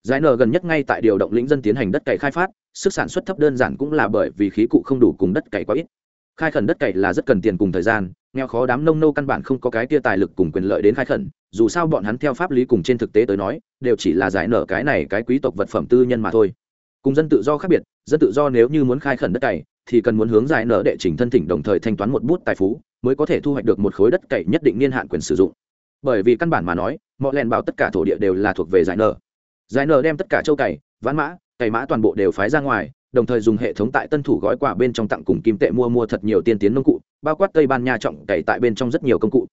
Giải nợ gần nhất ngay tại điều động lĩnh dân tiến hành đất cày khai phát, sức sản xuất thấp đơn giản cũng là bởi vì khí cụ không đủ cùng đất cày quá ít khai khẩn đất cày là rất cần tiền cùng thời gian, nghèo khó đám nông nô căn bản không có cái tia tài lực cùng quyền lợi đến khai khẩn, dù sao bọn hắn theo pháp lý cùng trên thực tế tới nói, đều chỉ là giải nở cái này cái quý tộc vật phẩm tư nhân mà thôi. Cùng dân tự do khác biệt, dân tự do nếu như muốn khai khẩn đất cày, thì cần muốn hướng giải nở đệ trình thân thỉnh đồng thời thanh toán một bút tài phú, mới có thể thu hoạch được một khối đất cày nhất định niên hạn quyền sử dụng. Bởi vì căn bản mà nói, mọi lèn bảo tất cả thổ địa đều là thuộc về giải nở giải nở đem tất cả châu cày, ván mã, cày mã toàn bộ đều phái ra ngoài đồng thời dùng hệ thống tại tân thủ gói quà bên trong tặng cùng kim tệ mua mua thật nhiều tiên tiến nông cụ, bao quát tây ban nha trọng cày tại bên trong rất nhiều công cụ.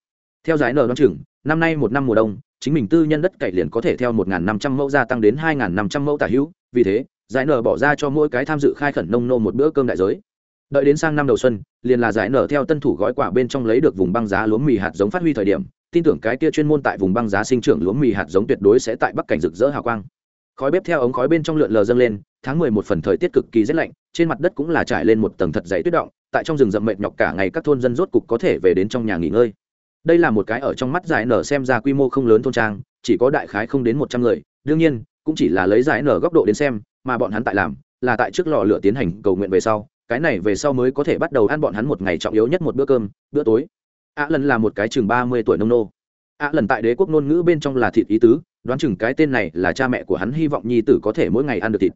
Theo giải nở đ o chừng, năm nay một năm mùa đông, chính mình tư nhân đất cày liền có thể theo một năm trăm mẫu gia tăng đến hai năm trăm mẫu tả hữu, vì thế, giải nở bỏ ra cho mỗi cái tham dự khai khẩn nông nô một bữa cơm đại giới. Đợi đến sang năm đầu xuân, liền là giải nở theo tân thủ gói quà bên trong lấy được vùng băng giá lúa mì hạt giống phát huy thời điểm, tin tưởng cái kia chuyên môn tại vùng băng giá sinh trưởng lúa mì hạt giống tuyệt đối sẽ tại bắc cảnh rực rỡ hào quang khói bếp theo ống khói bên trong lượn lờ dâng lên, tháng mười một phần thời tiết cực kỳ rét lạnh, trên mặt đất cũng là trải lên một tầng thật dày tuyết động, tại trong rừng rậm mệt nhọc cả ngày các thôn dân rốt cục có thể về đến trong nhà nghỉ ngơi. Đây là một cái ở trong mắt giải nở xem ra quy mô không lớn thôn trang, chỉ có đại khái không đến một trăm người, đương nhiên, cũng chỉ là lấy giải nở góc độ đến xem, mà bọn hắn tại làm, là tại trước lò lửa tiến hành cầu nguyện về sau, cái này về sau mới có thể bắt đầu ăn bọn hắn một ngày trọng yếu nhất một bữa cơm, bữa tối. Ạ lần là một cái chừng ba mươi tuổi nông nô ạ lần tại đế quốc ngôn ngữ bên trong là thịt ý tứ đoán chừng cái tên này là cha mẹ của hắn hy vọng nhi tử có thể mỗi ngày ăn được thịt.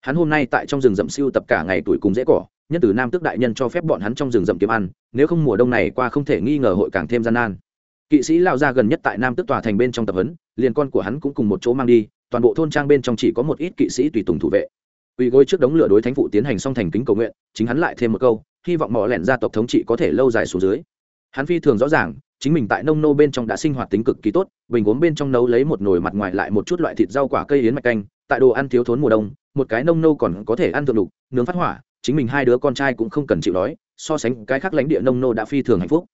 Hắn hôm nay tại trong rừng rậm siêu tập cả ngày tuổi cùng dễ cỏ nhân từ nam tước đại nhân cho phép bọn hắn trong rừng rậm kiếm ăn nếu không mùa đông này qua không thể nghi ngờ hội càng thêm gian nan. Kỵ sĩ lao ra gần nhất tại nam tước tòa thành bên trong tập huấn liền con của hắn cũng cùng một chỗ mang đi toàn bộ thôn trang bên trong chỉ có một ít kỵ sĩ tùy tùng thủ vệ. Quỳ gối trước đống lửa đối thánh phụ tiến hành xong thành kính cầu nguyện, chính hắn lại thêm một câu, hy vọng mỏ lẻn gia tộc thống trị có thể lâu dài xuống dưới. Hắn phi thường rõ ràng, chính mình tại nông nô bên trong đã sinh hoạt tính cực kỳ tốt, bình gốm bên trong nấu lấy một nồi mặt ngoài lại một chút loại thịt rau quả cây yến mạch canh, tại đồ ăn thiếu thốn mùa đông, một cái nông nô còn có thể ăn thượng lục nướng phát hỏa, chính mình hai đứa con trai cũng không cần chịu đói, so sánh cái khác lãnh địa nông nô đã phi thường hạnh phúc.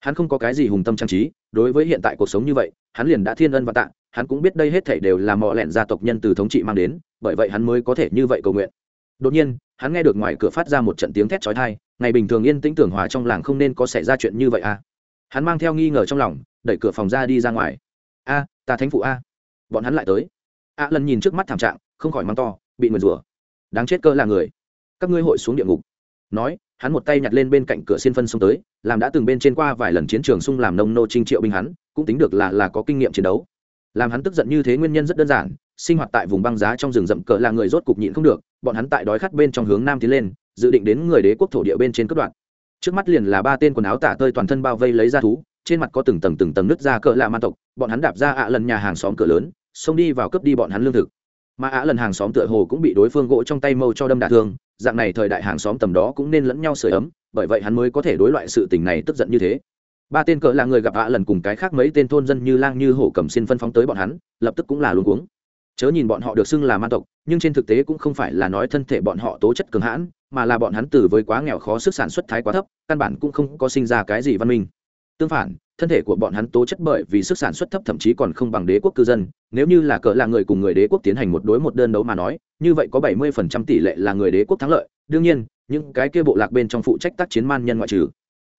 Hắn không có cái gì hùng tâm trang trí, đối với hiện tại cuộc sống như vậy, hắn liền đã thiên ân và tạ, hắn cũng biết đây hết thảy đều là mọ lẹn gia tộc nhân từ thống trị mang đến, bởi vậy hắn mới có thể như vậy cầu nguyện. Đột nhiên, hắn nghe được ngoài cửa phát ra một trận tiếng thét chói tai, ngày bình thường yên tĩnh tưởng hòa trong làng không nên có xảy ra chuyện như vậy à hắn mang theo nghi ngờ trong lòng, đẩy cửa phòng ra đi ra ngoài. A, ta thánh phụ a. Bọn hắn lại tới. A lần nhìn trước mắt thảm trạng, không khỏi mang to, bị mượn rủa. Đáng chết cơ là người. Các ngươi hội xuống địa ngục. Nói, hắn một tay nhặt lên bên cạnh cửa xin phân xông tới, làm đã từng bên trên qua vài lần chiến trường xung làm nông nô trinh triệu binh hắn, cũng tính được là là có kinh nghiệm chiến đấu. Làm hắn tức giận như thế nguyên nhân rất đơn giản, sinh hoạt tại vùng băng giá trong rừng rậm cờ là người rốt cục nhịn không được, bọn hắn tại đói khát bên trong hướng nam tiến lên, dự định đến người đế quốc thổ địa bên trên cất đoạn trước mắt liền là ba tên quần áo tả tơi toàn thân bao vây lấy ra thú, trên mặt có từng tầng từng tầng nứt ra cỡ lạ man tộc, bọn hắn đạp ra ạ lần nhà hàng xóm cửa lớn, xông đi vào cướp đi bọn hắn lương thực. Mà ạ lần hàng xóm tựa hồ cũng bị đối phương gỗ trong tay mâu cho đâm đả thương, dạng này thời đại hàng xóm tầm đó cũng nên lẫn nhau sửa ấm, bởi vậy hắn mới có thể đối loại sự tình này tức giận như thế. Ba tên cỡ là người gặp ạ lần cùng cái khác mấy tên thôn dân như lang như hổ cầm xin phân phóng tới bọn hắn, lập tức cũng là luống cuống chớ nhìn bọn họ được xưng là man tộc, nhưng trên thực tế cũng không phải là nói thân thể bọn họ tố chất cường hãn, mà là bọn hắn từ với quá nghèo khó sức sản xuất thái quá thấp, căn bản cũng không có sinh ra cái gì văn minh. Tương phản, thân thể của bọn hắn tố chất bởi vì sức sản xuất thấp thậm chí còn không bằng đế quốc cư dân, nếu như là cỡ là người cùng người đế quốc tiến hành một đối một đơn đấu mà nói, như vậy có bảy mươi phần trăm tỷ lệ là người đế quốc thắng lợi. Đương nhiên, những cái kia bộ lạc bên trong phụ trách tác chiến man nhân ngoại trừ.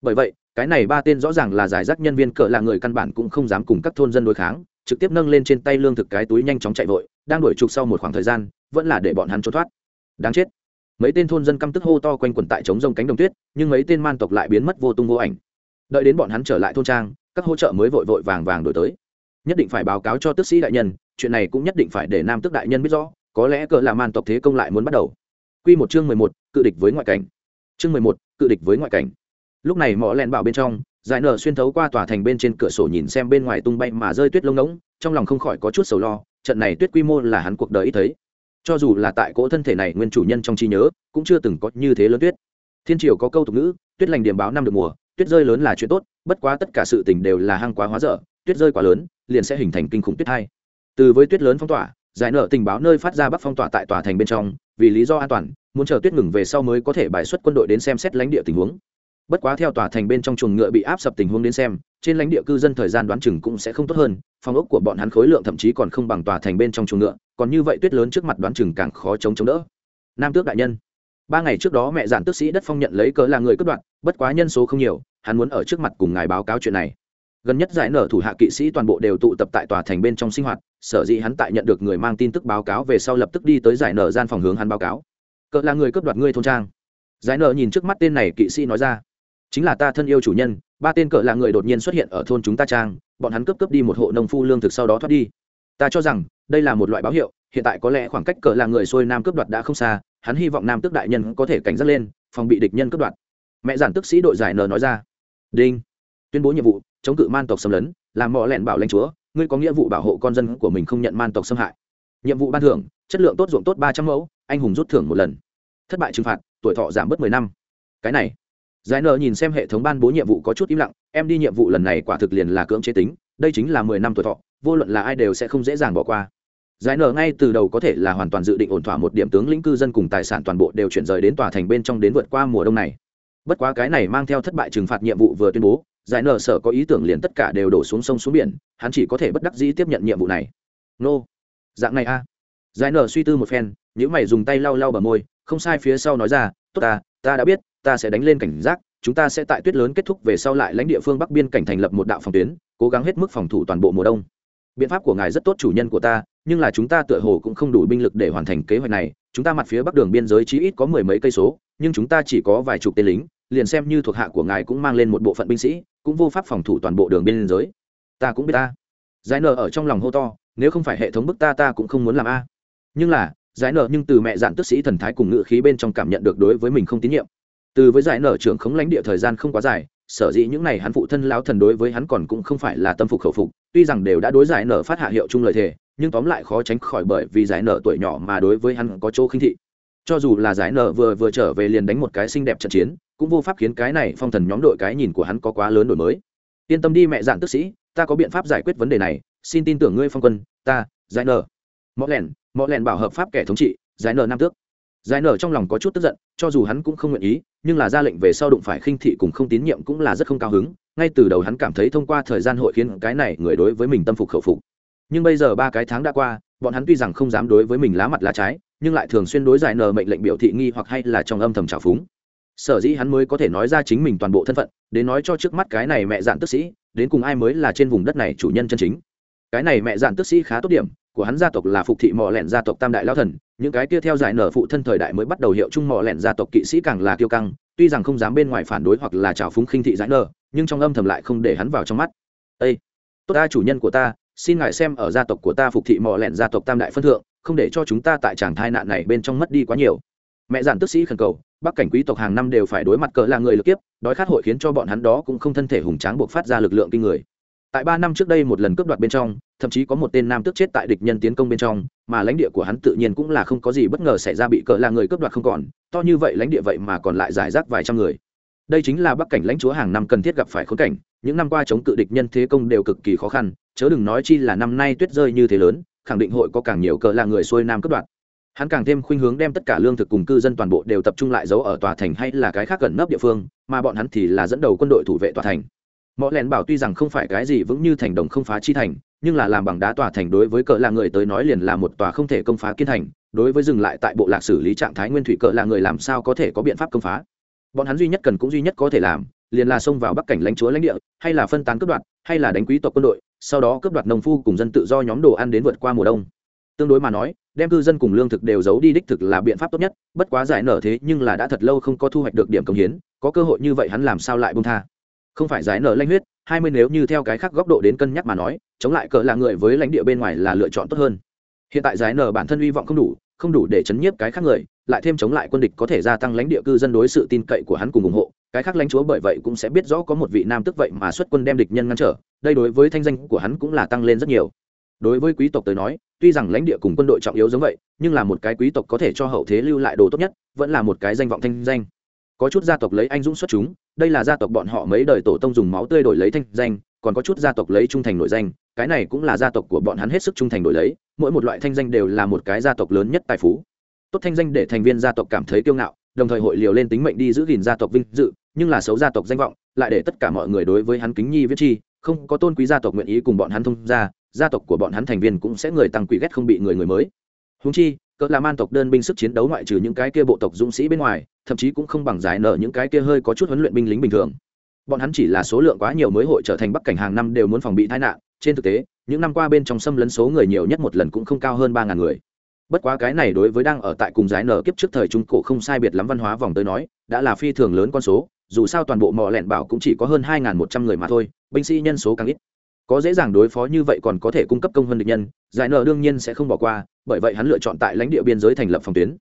Bởi vậy, cái này ba tên rõ ràng là giải rác nhân viên cỡ là người căn bản cũng không dám cùng các thôn dân đối kháng trực tiếp nâng lên trên tay lương thực cái túi nhanh chóng chạy vội đang đuổi trục sau một khoảng thời gian vẫn là để bọn hắn trốn thoát. Đáng chết. Mấy tên thôn dân căm tức hô to quanh quần tại trống rông cánh đồng tuyết nhưng mấy tên man tộc lại biến mất vô tung vô ảnh. Đợi đến bọn hắn trở lại thôn trang các hỗ trợ mới vội vội vàng vàng đổi tới. Nhất định phải báo cáo cho tước sĩ đại nhân chuyện này cũng nhất định phải để nam tước đại nhân biết rõ có lẽ cỡ là man tộc thế công lại muốn bắt đầu. Quy một chương mười một, cự địch với ngoại cảnh. Chương mười một, cự địch với ngoại cảnh. Lúc này mỏ lẹn bảo bên trong, giải nở xuyên thấu qua tòa thành bên trên cửa sổ nhìn xem bên ngoài tung bay mà rơi tuyết lông ngỗng, trong lòng không khỏi có chút sầu lo, trận này tuyết quy mô là hắn cuộc đời ít thấy. Cho dù là tại cỗ thân thể này nguyên chủ nhân trong trí nhớ, cũng chưa từng có như thế lớn tuyết. Thiên triều có câu tục ngữ, tuyết lành điểm báo năm được mùa, tuyết rơi lớn là chuyện tốt, bất quá tất cả sự tình đều là hang quá hóa dở, tuyết rơi quá lớn, liền sẽ hình thành kinh khủng tuyết hai. Từ với tuyết lớn phong tỏa, giải nở tình báo nơi phát ra bắc phong tỏa tại tòa thành bên trong, vì lý do an toàn muốn chờ tuyết ngừng về sau mới có thể bài xuất quân đội đến xem xét lãnh địa tình huống bất quá theo tòa thành bên trong chuồng ngựa bị áp sập tình huống đến xem, trên lãnh địa cư dân thời gian đoán chừng cũng sẽ không tốt hơn, phòng ốc của bọn hắn khối lượng thậm chí còn không bằng tòa thành bên trong chuồng ngựa, còn như vậy tuyết lớn trước mặt đoán chừng càng khó chống chống đỡ. Nam tước đại nhân, ba ngày trước đó mẹ giản tước sĩ đất phong nhận lấy cớ là người cất đoạn bất quá nhân số không nhiều, hắn muốn ở trước mặt cùng ngài báo cáo chuyện này. Gần nhất giải nở thủ hạ kỵ sĩ toàn bộ đều tụ tập tại tòa thành bên trong sinh hoạt, sở dĩ hắn tại nhận được người mang tin tức báo cáo về sau lập tức đi tới giải nở gian phòng hướng hắn báo cáo. Cỡ là người cướp đoạt ngươi thôn trang. Giải nở nhìn trước mắt tên này kỵ sĩ nói ra chính là ta thân yêu chủ nhân, ba tên cỡ là người đột nhiên xuất hiện ở thôn chúng ta trang, bọn hắn cướp cướp đi một hộ nông phu lương thực sau đó thoát đi. Ta cho rằng, đây là một loại báo hiệu, hiện tại có lẽ khoảng cách cỡ là người xuôi nam cướp đoạt đã không xa, hắn hy vọng nam tước đại nhân có thể cảnh giác lên, phòng bị địch nhân cướp đoạt. Mẹ giản tức sĩ đội giải n nói ra. Đinh. Tuyên bố nhiệm vụ, chống cự man tộc xâm lấn, làm mọ lẹn bảo lãnh chúa, ngươi có nghĩa vụ bảo hộ con dân của mình không nhận man tộc xâm hại. Nhiệm vụ ban thưởng, chất lượng tốt ruộng tốt ba trăm mẫu, anh hùng rút thưởng một lần. Thất bại trừng phạt, tuổi thọ giảm bớt mười năm. Cái này giải nợ nhìn xem hệ thống ban bố nhiệm vụ có chút im lặng, em đi nhiệm vụ lần này quả thực liền là cưỡng chế tính, đây chính là mười năm tuổi thọ, vô luận là ai đều sẽ không dễ dàng bỏ qua. Giải nợ ngay từ đầu có thể là hoàn toàn dự định ổn thỏa một điểm tướng lĩnh cư dân cùng tài sản toàn bộ đều chuyển rời đến tòa thành bên trong đến vượt qua mùa đông này. Bất quá cái này mang theo thất bại trừng phạt nhiệm vụ vừa tuyên bố, giải nợ sở có ý tưởng liền tất cả đều đổ xuống sông xuống biển, hắn chỉ có thể bất đắc dĩ tiếp nhận nhiệm vụ này. Nô, dạng này a. Giải nợ suy tư một phen những mày dùng tay lau lau bờ môi, không sai phía sau nói ra, tốt ta ta đã biết ta sẽ đánh lên cảnh giác, chúng ta sẽ tại tuyết lớn kết thúc về sau lại lãnh địa phương bắc biên cảnh thành lập một đạo phòng tuyến, cố gắng hết mức phòng thủ toàn bộ mùa đông. Biện pháp của ngài rất tốt chủ nhân của ta, nhưng là chúng ta tựa hồ cũng không đủ binh lực để hoàn thành kế hoạch này. Chúng ta mặt phía bắc đường biên giới chí ít có mười mấy cây số, nhưng chúng ta chỉ có vài chục tên lính, liền xem như thuộc hạ của ngài cũng mang lên một bộ phận binh sĩ, cũng vô pháp phòng thủ toàn bộ đường biên giới. Ta cũng biết ta. Giải nở ở trong lòng hô to, nếu không phải hệ thống bức ta ta cũng không muốn làm a. Nhưng là, giải nở nhưng từ mẹ dạn tức sĩ thần thái cùng ngự khí bên trong cảm nhận được đối với mình không tín nhiệm từ với giải nở trưởng khống lãnh địa thời gian không quá dài, sở dĩ những này hắn phụ thân lao thần đối với hắn còn cũng không phải là tâm phục khẩu phục, tuy rằng đều đã đối giải nở phát hạ hiệu chung lời thề, nhưng tóm lại khó tránh khỏi bởi vì giải nở tuổi nhỏ mà đối với hắn có chỗ khinh thị. Cho dù là giải nở vừa vừa trở về liền đánh một cái xinh đẹp trận chiến, cũng vô pháp khiến cái này phong thần nhóm đội cái nhìn của hắn có quá lớn đổi mới. Yên tâm đi mẹ dạn tức sĩ, ta có biện pháp giải quyết vấn đề này, xin tin tưởng ngươi phong quân, ta, giải nở. Mõ lẻn mõ lẻn bảo hợp pháp kẻ thống trị, giải nở nam tước. Giải nở trong lòng có chút tức giận, cho dù hắn cũng không nguyện ý nhưng là ra lệnh về sau đụng phải khinh thị cùng không tín nhiệm cũng là rất không cao hứng, ngay từ đầu hắn cảm thấy thông qua thời gian hội khiến cái này người đối với mình tâm phục khẩu phục. Nhưng bây giờ ba cái tháng đã qua, bọn hắn tuy rằng không dám đối với mình lá mặt lá trái, nhưng lại thường xuyên đối giải nờ mệnh lệnh biểu thị nghi hoặc hay là trong âm thầm trào phúng. Sở dĩ hắn mới có thể nói ra chính mình toàn bộ thân phận, đến nói cho trước mắt cái này mẹ dạn tức sĩ, đến cùng ai mới là trên vùng đất này chủ nhân chân chính. Cái này mẹ dạn tức sĩ khá tốt điểm của hắn gia tộc là phục thị mỏ lẹn gia tộc tam đại lao thần, những cái kia theo giải nở phụ thân thời đại mới bắt đầu hiệu chung mỏ lẹn gia tộc kỵ sĩ càng là kiêu căng, tuy rằng không dám bên ngoài phản đối hoặc là trào phúng khinh thị giải nở, nhưng trong âm thầm lại không để hắn vào trong mắt. Ây tốt ta, chủ nhân của ta, xin ngài xem ở gia tộc của ta phục thị mỏ lẹn gia tộc tam đại phân thượng, không để cho chúng ta tại tràng thai nạn này bên trong mất đi quá nhiều. Mẹ giản tức sĩ khẩn cầu, bắc cảnh quý tộc hàng năm đều phải đối mặt cỡ là người lực kiếp, đói khát hội khiến cho bọn hắn đó cũng không thân thể hùng tráng buộc phát ra lực lượng kinh người tại ba năm trước đây một lần cướp đoạt bên trong, thậm chí có một tên nam tước chết tại địch nhân tiến công bên trong, mà lãnh địa của hắn tự nhiên cũng là không có gì bất ngờ xảy ra bị cỡ là người cướp đoạt không còn, to như vậy lãnh địa vậy mà còn lại giải rác vài trăm người. Đây chính là bắc cảnh lãnh chúa hàng năm cần thiết gặp phải khốn cảnh, những năm qua chống cự địch nhân thế công đều cực kỳ khó khăn, chớ đừng nói chi là năm nay tuyết rơi như thế lớn, khẳng định hội có càng nhiều cỡ là người xuôi nam cướp đoạt. Hắn càng thêm khuynh hướng đem tất cả lương thực cùng cư dân toàn bộ đều tập trung lại giấu ở tòa thành hay là cái khác gần nấp địa phương, mà bọn hắn thì là dẫn đầu quân đội thủ vệ tòa thành mọi lẻn bảo tuy rằng không phải cái gì vững như thành đồng không phá chi thành, nhưng là làm bằng đá tòa thành đối với cỡ là người tới nói liền là một tòa không thể công phá kiên thành, đối với dừng lại tại bộ lạc xử lý trạng thái nguyên thủy cỡ là người làm sao có thể có biện pháp công phá. Bọn hắn duy nhất cần cũng duy nhất có thể làm, liền là xông vào bắc cảnh lãnh chúa lãnh địa, hay là phân tán cướp đoạt, hay là đánh quý tộc quân đội, sau đó cướp đoạt nông phu cùng dân tự do nhóm đồ ăn đến vượt qua mùa đông. Tương đối mà nói, đem cư dân cùng lương thực đều giấu đi đích thực là biện pháp tốt nhất, bất quá giải nở thế nhưng là đã thật lâu không có thu hoạch được điểm công hiến, có cơ hội như vậy hắn làm sao lại bông tha không phải giải nở lanh huyết, hai mươi nếu như theo cái khác góc độ đến cân nhắc mà nói, chống lại cỡ là người với lãnh địa bên ngoài là lựa chọn tốt hơn. Hiện tại giải nở bản thân hy vọng không đủ không đủ để chấn nhiếp cái khác người, lại thêm chống lại quân địch có thể gia tăng lãnh địa cư dân đối sự tin cậy của hắn cùng ủng hộ, cái khác lãnh chúa bởi vậy cũng sẽ biết rõ có một vị nam tức vậy mà xuất quân đem địch nhân ngăn trở, đây đối với thanh danh của hắn cũng là tăng lên rất nhiều. Đối với quý tộc tới nói, tuy rằng lãnh địa cùng quân đội trọng yếu giống vậy, nhưng là một cái quý tộc có thể cho hậu thế lưu lại đồ tốt nhất, vẫn là một cái danh vọng thanh danh có chút gia tộc lấy anh dũng xuất chúng đây là gia tộc bọn họ mấy đời tổ tông dùng máu tươi đổi lấy thanh danh còn có chút gia tộc lấy trung thành nội danh cái này cũng là gia tộc của bọn hắn hết sức trung thành đổi lấy mỗi một loại thanh danh đều là một cái gia tộc lớn nhất tài phú tốt thanh danh để thành viên gia tộc cảm thấy kiêu ngạo đồng thời hội liều lên tính mệnh đi giữ gìn gia tộc vinh dự nhưng là xấu gia tộc danh vọng lại để tất cả mọi người đối với hắn kính nhi viết chi không có tôn quý gia tộc nguyện ý cùng bọn hắn thông gia, gia tộc của bọn hắn thành viên cũng sẽ người tăng quỷ ghét không bị người người mới húng chi cỡ là man tộc đơn binh sức chiến đấu ngoại trừ những cái kia bộ tộc dũng sĩ bên ngoài, thậm chí cũng không bằng giải nợ những cái kia hơi có chút huấn luyện binh lính bình thường. Bọn hắn chỉ là số lượng quá nhiều mới hội trở thành bắc cảnh hàng năm đều muốn phòng bị tai nạn. Trên thực tế, những năm qua bên trong xâm lấn số người nhiều nhất một lần cũng không cao hơn ba ngàn người. Bất quá cái này đối với đang ở tại cùng giải nở kiếp trước thời trung cổ không sai biệt lắm văn hóa vòng tới nói, đã là phi thường lớn con số, dù sao toàn bộ mỏ lẹn bảo cũng chỉ có hơn hai ngàn một trăm người mà thôi, binh sĩ nhân số càng ít có dễ dàng đối phó như vậy còn có thể cung cấp công hơn địch nhân giải nở đương nhiên sẽ không bỏ qua bởi vậy hắn lựa chọn tại lãnh địa biên giới thành lập phòng tuyến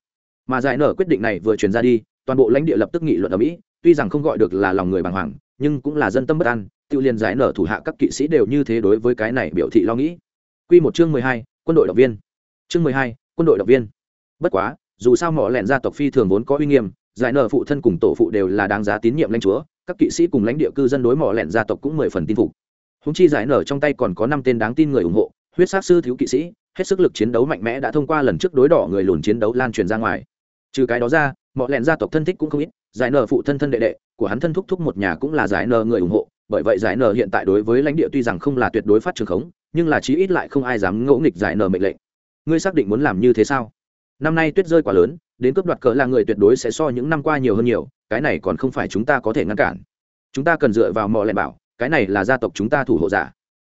mà giải nở quyết định này vừa truyền ra đi toàn bộ lãnh địa lập tức nghị luận ở mỹ tuy rằng không gọi được là lòng người bàng hoàng nhưng cũng là dân tâm bất an tự liền giải nở thủ hạ các kỵ sĩ đều như thế đối với cái này biểu thị lo nghĩ Quy một chương mười hai, quân đội động viên. Chương mười hai, quân đội động viên. Bất quá, dù sao mỏ lẹn gia tộc phi thường vốn có uy nghiêm, giải nở phụ thân cùng tổ phụ đều là đáng giá tín nhiệm lãnh chúa, các kỵ sĩ cùng lãnh địa cư dân đối mỏ lẹn gia tộc cũng mười phần tin phục húng chi giải nở trong tay còn có năm tên đáng tin người ủng hộ, huyết sát sư thiếu kỵ sĩ, hết sức lực chiến đấu mạnh mẽ đã thông qua lần trước đối đỏ người lùn chiến đấu lan truyền ra ngoài. Trừ cái đó ra mọi lẹn gia tộc thân thích cũng không ít, giải nở phụ thân thân đệ đệ của hắn thân thúc thúc một nhà cũng là giải nở người ủng hộ, bởi vậy giải nở hiện tại đối với lãnh địa tuy rằng không là tuyệt đối phát trường khống, nhưng là chí ít lại không ai dám ngỗ nghịch giải nở mệnh lệnh. Ngươi xác định muốn làm như thế sao? Năm nay tuyết rơi quá lớn, đến cướp đoạt cỡ là người tuyệt đối sẽ so những năm qua nhiều hơn nhiều, cái này còn không phải chúng ta có thể ngăn cản. Chúng ta cần dựa vào mọi lẹn bảo cái này là gia tộc chúng ta thủ hộ giả.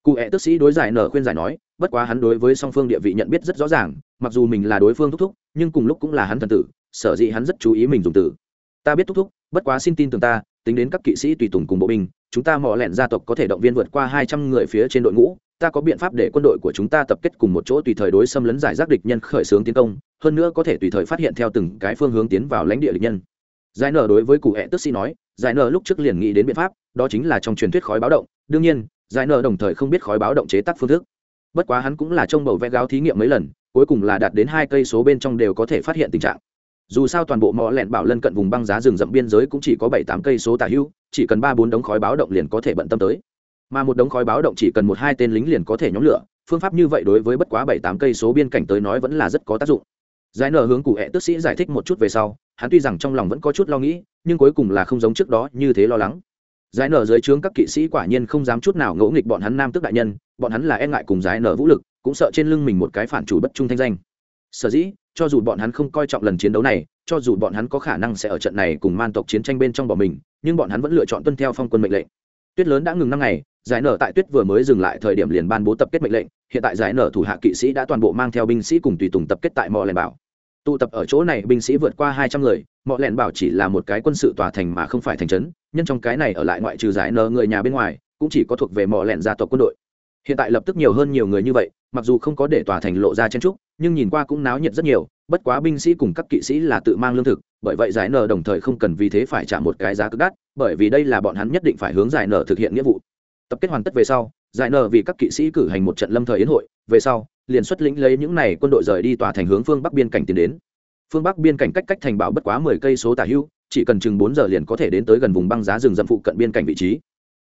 Cụ hẹ tức sĩ đối giải nở khuyên giải nói, bất quá hắn đối với song phương địa vị nhận biết rất rõ ràng, mặc dù mình là đối phương thúc thúc, nhưng cùng lúc cũng là hắn thần tử, sở dĩ hắn rất chú ý mình dùng từ. Ta biết thúc thúc, bất quá xin tin tưởng ta, tính đến các kỵ sĩ tùy tùng cùng bộ binh, chúng ta mò lẹn gia tộc có thể động viên vượt qua hai trăm người phía trên đội ngũ, ta có biện pháp để quân đội của chúng ta tập kết cùng một chỗ tùy thời đối xâm lấn giải rác địch nhân khởi xướng tiến công, hơn nữa có thể tùy thời phát hiện theo từng cái phương hướng tiến vào lãnh địa địch nhân. Giải nở đối với cụ hẹ tức sĩ nói, giải nở lúc trước liền nghĩ đến biện pháp đó chính là trong truyền thuyết khói báo động, đương nhiên, giải nở đồng thời không biết khói báo động chế tác phương thức. Bất quá hắn cũng là trông bầu vẽ gáo thí nghiệm mấy lần, cuối cùng là đạt đến hai cây số bên trong đều có thể phát hiện tình trạng. Dù sao toàn bộ mỏ lẹn bảo lân cận vùng băng giá rừng rậm biên giới cũng chỉ có bảy tám cây số tả hữu, chỉ cần ba bốn đống khói báo động liền có thể bận tâm tới. Mà một đống khói báo động chỉ cần một hai tên lính liền có thể nhóm lửa, phương pháp như vậy đối với bất quá bảy tám cây số biên cảnh tới nói vẫn là rất có tác dụng. Giải nở hướng cụ hẹ tức sĩ giải thích một chút về sau, hắn tuy rằng trong lòng vẫn có chút lo nghĩ, nhưng cuối cùng là không giống trước đó như thế lo lắng giải nở dưới trướng các kỵ sĩ quả nhiên không dám chút nào ngỗ nghịch bọn hắn nam tức đại nhân, bọn hắn là e ngại cùng giải nở vũ lực, cũng sợ trên lưng mình một cái phản chủ bất trung thanh danh. Sở dĩ, cho dù bọn hắn không coi trọng lần chiến đấu này, cho dù bọn hắn có khả năng sẽ ở trận này cùng man tộc chiến tranh bên trong bỏ mình, nhưng bọn hắn vẫn lựa chọn tuân theo phong quân mệnh lệnh. Tuyết lớn đã ngừng năm ngày giải nở tại tuyết vừa mới dừng lại thời điểm liền ban bố tập kết mệnh lệnh, hiện tại giải nở thủ hạ kỵ sĩ đã toàn bộ mang theo binh sĩ cùng tùy tùng tập kết tại mò lèn bảo. Tụ tập ở chỗ này binh sĩ vượt qua hai trăm người mọ lẹn bảo chỉ là một cái quân sự tòa thành mà không phải thành trấn, nhân trong cái này ở lại ngoại trừ giải nở người nhà bên ngoài, cũng chỉ có thuộc về mọ lẹn gia tộc quân đội. Hiện tại lập tức nhiều hơn nhiều người như vậy, mặc dù không có để tòa thành lộ ra chen trúc nhưng nhìn qua cũng náo nhiệt rất nhiều, bất quá binh sĩ cùng các kỵ sĩ là tự mang lương thực, bởi vậy giải nở đồng thời không cần vì thế phải trả một cái giá cực đắt, bởi vì đây là bọn hắn nhất định phải hướng giải nở thực hiện nghĩa vụ. Tập kết hoàn tất về sau, giải nở vì các kỵ sĩ cử hành một trận lâm thời yến hội, về sau, liền xuất lĩnh lấy những này quân đội rời đi tòa thành hướng phương bắc biên cảnh tiến đến phương bắc biên cảnh cách cách thành bảo bất quá mười cây số tả hưu, chỉ cần chừng bốn giờ liền có thể đến tới gần vùng băng giá rừng rậm phụ cận biên cảnh vị trí.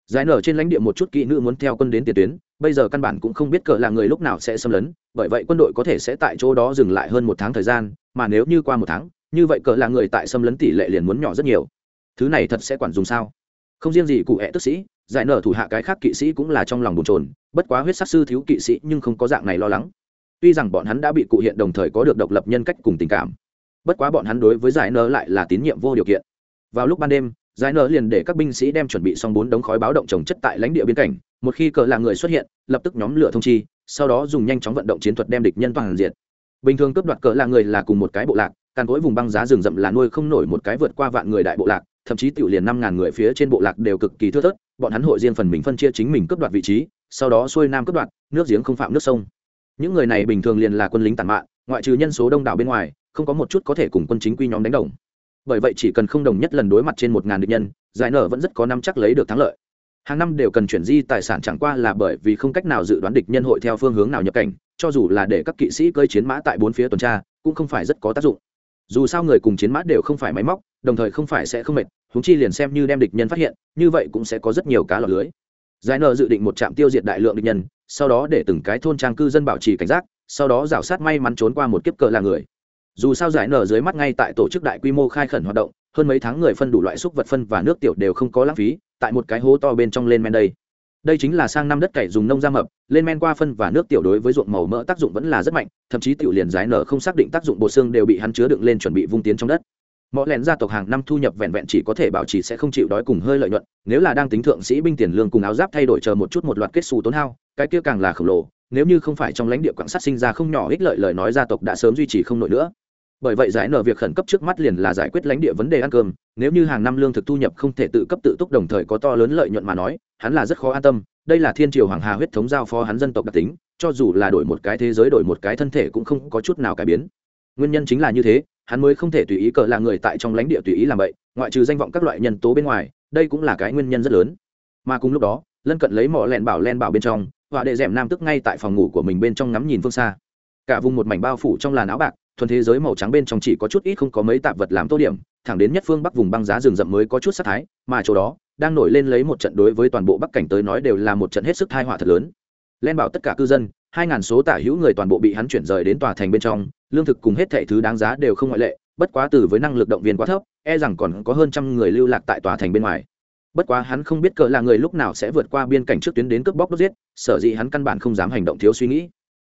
Giải nở trên lãnh địa một chút kỹ nữ muốn theo quân đến tiền tuyến, bây giờ căn bản cũng không biết cờ là người lúc nào sẽ xâm lấn, bởi vậy quân đội có thể sẽ tại chỗ đó dừng lại hơn một tháng thời gian, mà nếu như qua một tháng, như vậy cờ là người tại xâm lấn tỷ lệ liền muốn nhỏ rất nhiều. Thứ này thật sẽ quản dùng sao? Không riêng gì cụ hẹ tức sĩ, giải nở thủ hạ cái khác kỵ sĩ cũng là trong lòng bồn trồn bất quá huyết sắc sư thiếu kỵ sĩ nhưng không có dạng này lo lắng. Tuy rằng bọn hắn đã bị cụ hiện đồng thời có được độc lập nhân cách cùng tình cảm bất quá bọn hắn đối với giải nở lại là tín nhiệm vô điều kiện. Vào lúc ban đêm, giải nở liền để các binh sĩ đem chuẩn bị xong bốn đống khói báo động trồng chất tại lãnh địa biên cảnh. Một khi cờ là người xuất hiện, lập tức nhóm lửa thông chi, sau đó dùng nhanh chóng vận động chiến thuật đem địch nhân toàn diện bình thường cướp đoạt cờ là người là cùng một cái bộ lạc, càn cối vùng băng giá rừng rậm là nuôi không nổi một cái vượt qua vạn người đại bộ lạc, thậm chí tiểu liền năm ngàn người phía trên bộ lạc đều cực kỳ thưa thớt, bọn hắn hội riêng phần mình phân chia chính mình cướp đoạt vị trí, sau đó xuôi nam cướp đoạt, nước giếng không phạm nước sông. Những người này bình thường liền là quân lính tàn mạng ngoại trừ nhân số đông đảo bên ngoài không có một chút có thể cùng quân chính quy nhóm đánh đồng. Bởi vậy chỉ cần không đồng nhất lần đối mặt trên một ngàn địch nhân, giải nở vẫn rất có năm chắc lấy được thắng lợi. Hàng năm đều cần chuyển di tài sản chẳng qua là bởi vì không cách nào dự đoán địch nhân hội theo phương hướng nào nhập cảnh, cho dù là để các kỵ sĩ cơi chiến mã tại bốn phía tuần tra, cũng không phải rất có tác dụng. Dù sao người cùng chiến mã đều không phải máy móc, đồng thời không phải sẽ không mệt húng chi liền xem như đem địch nhân phát hiện, như vậy cũng sẽ có rất nhiều cá lọc lưới. Giải nở dự định một trạm tiêu diệt đại lượng địch nhân, sau đó để từng cái thôn trang cư dân bảo trì cảnh giác, sau đó rảo sát may mắn trốn qua một kiếp cờ là người dù sao giải nở dưới mắt ngay tại tổ chức đại quy mô khai khẩn hoạt động, hơn mấy tháng người phân đủ loại xúc vật phân và nước tiểu đều không có lãng phí, tại một cái hố to bên trong lên men đây. Đây chính là sang năm đất cày dùng nông da mập, lên men qua phân và nước tiểu đối với ruộng màu mỡ tác dụng vẫn là rất mạnh, thậm chí tiểu liền giải nở không xác định tác dụng bột xương đều bị hắn chứa đựng lên chuẩn bị vung tiến trong đất. Mọi lẻn gia tộc hàng năm thu nhập vẹn vẹn chỉ có thể bảo trì sẽ không chịu đói cùng hơi lợi nhuận, nếu là đang tính thượng sĩ binh tiền lương cùng áo giáp thay đổi chờ một chút một loạt kết xù tốn hao, cái kia càng là khổng lồ, nếu như không phải trong lãnh địa quảng sát sinh ra không nhỏ ích lợi lời nói gia tộc đã sớm duy trì không nổi nữa bởi vậy giải nở việc khẩn cấp trước mắt liền là giải quyết lãnh địa vấn đề ăn cơm, nếu như hàng năm lương thực thu nhập không thể tự cấp tự túc đồng thời có to lớn lợi nhuận mà nói, hắn là rất khó an tâm, đây là thiên triều hoàng hà huyết thống giao phó hắn dân tộc đặc tính, cho dù là đổi một cái thế giới đổi một cái thân thể cũng không có chút nào cải biến. Nguyên nhân chính là như thế, hắn mới không thể tùy ý cờ là người tại trong lãnh địa tùy ý làm vậy, ngoại trừ danh vọng các loại nhân tố bên ngoài, đây cũng là cái nguyên nhân rất lớn. Mà cùng lúc đó, lân cận lấy mỏ lẹn bảo len bảo bên trong và đệ d nam tức ngay tại phòng ngủ của mình bên trong ngắm nhìn phương xa. Cả vùng một mảnh bao phủ trong làn áo bạc thuần thế giới màu trắng bên trong chỉ có chút ít không có mấy tạp vật làm tô điểm, thẳng đến nhất phương bắc vùng băng giá rừng rậm mới có chút sát thái, mà chỗ đó, đang nổi lên lấy một trận đối với toàn bộ bắc cảnh tới nói đều là một trận hết sức thai họa thật lớn. Len bảo tất cả cư dân, hai ngàn số tả hữu người toàn bộ bị hắn chuyển rời đến tòa thành bên trong, lương thực cùng hết thệ thứ đáng giá đều không ngoại lệ, bất quá từ với năng lực động viên quá thấp e rằng còn có hơn trăm người lưu lạc tại tòa thành bên ngoài. Bất quá hắn không biết cỡ là người lúc nào sẽ vượt qua biên cảnh trước tuyến đến cướp bóc đốt giết, sở dĩ hắn căn bản không dám hành động thiếu suy nghĩ.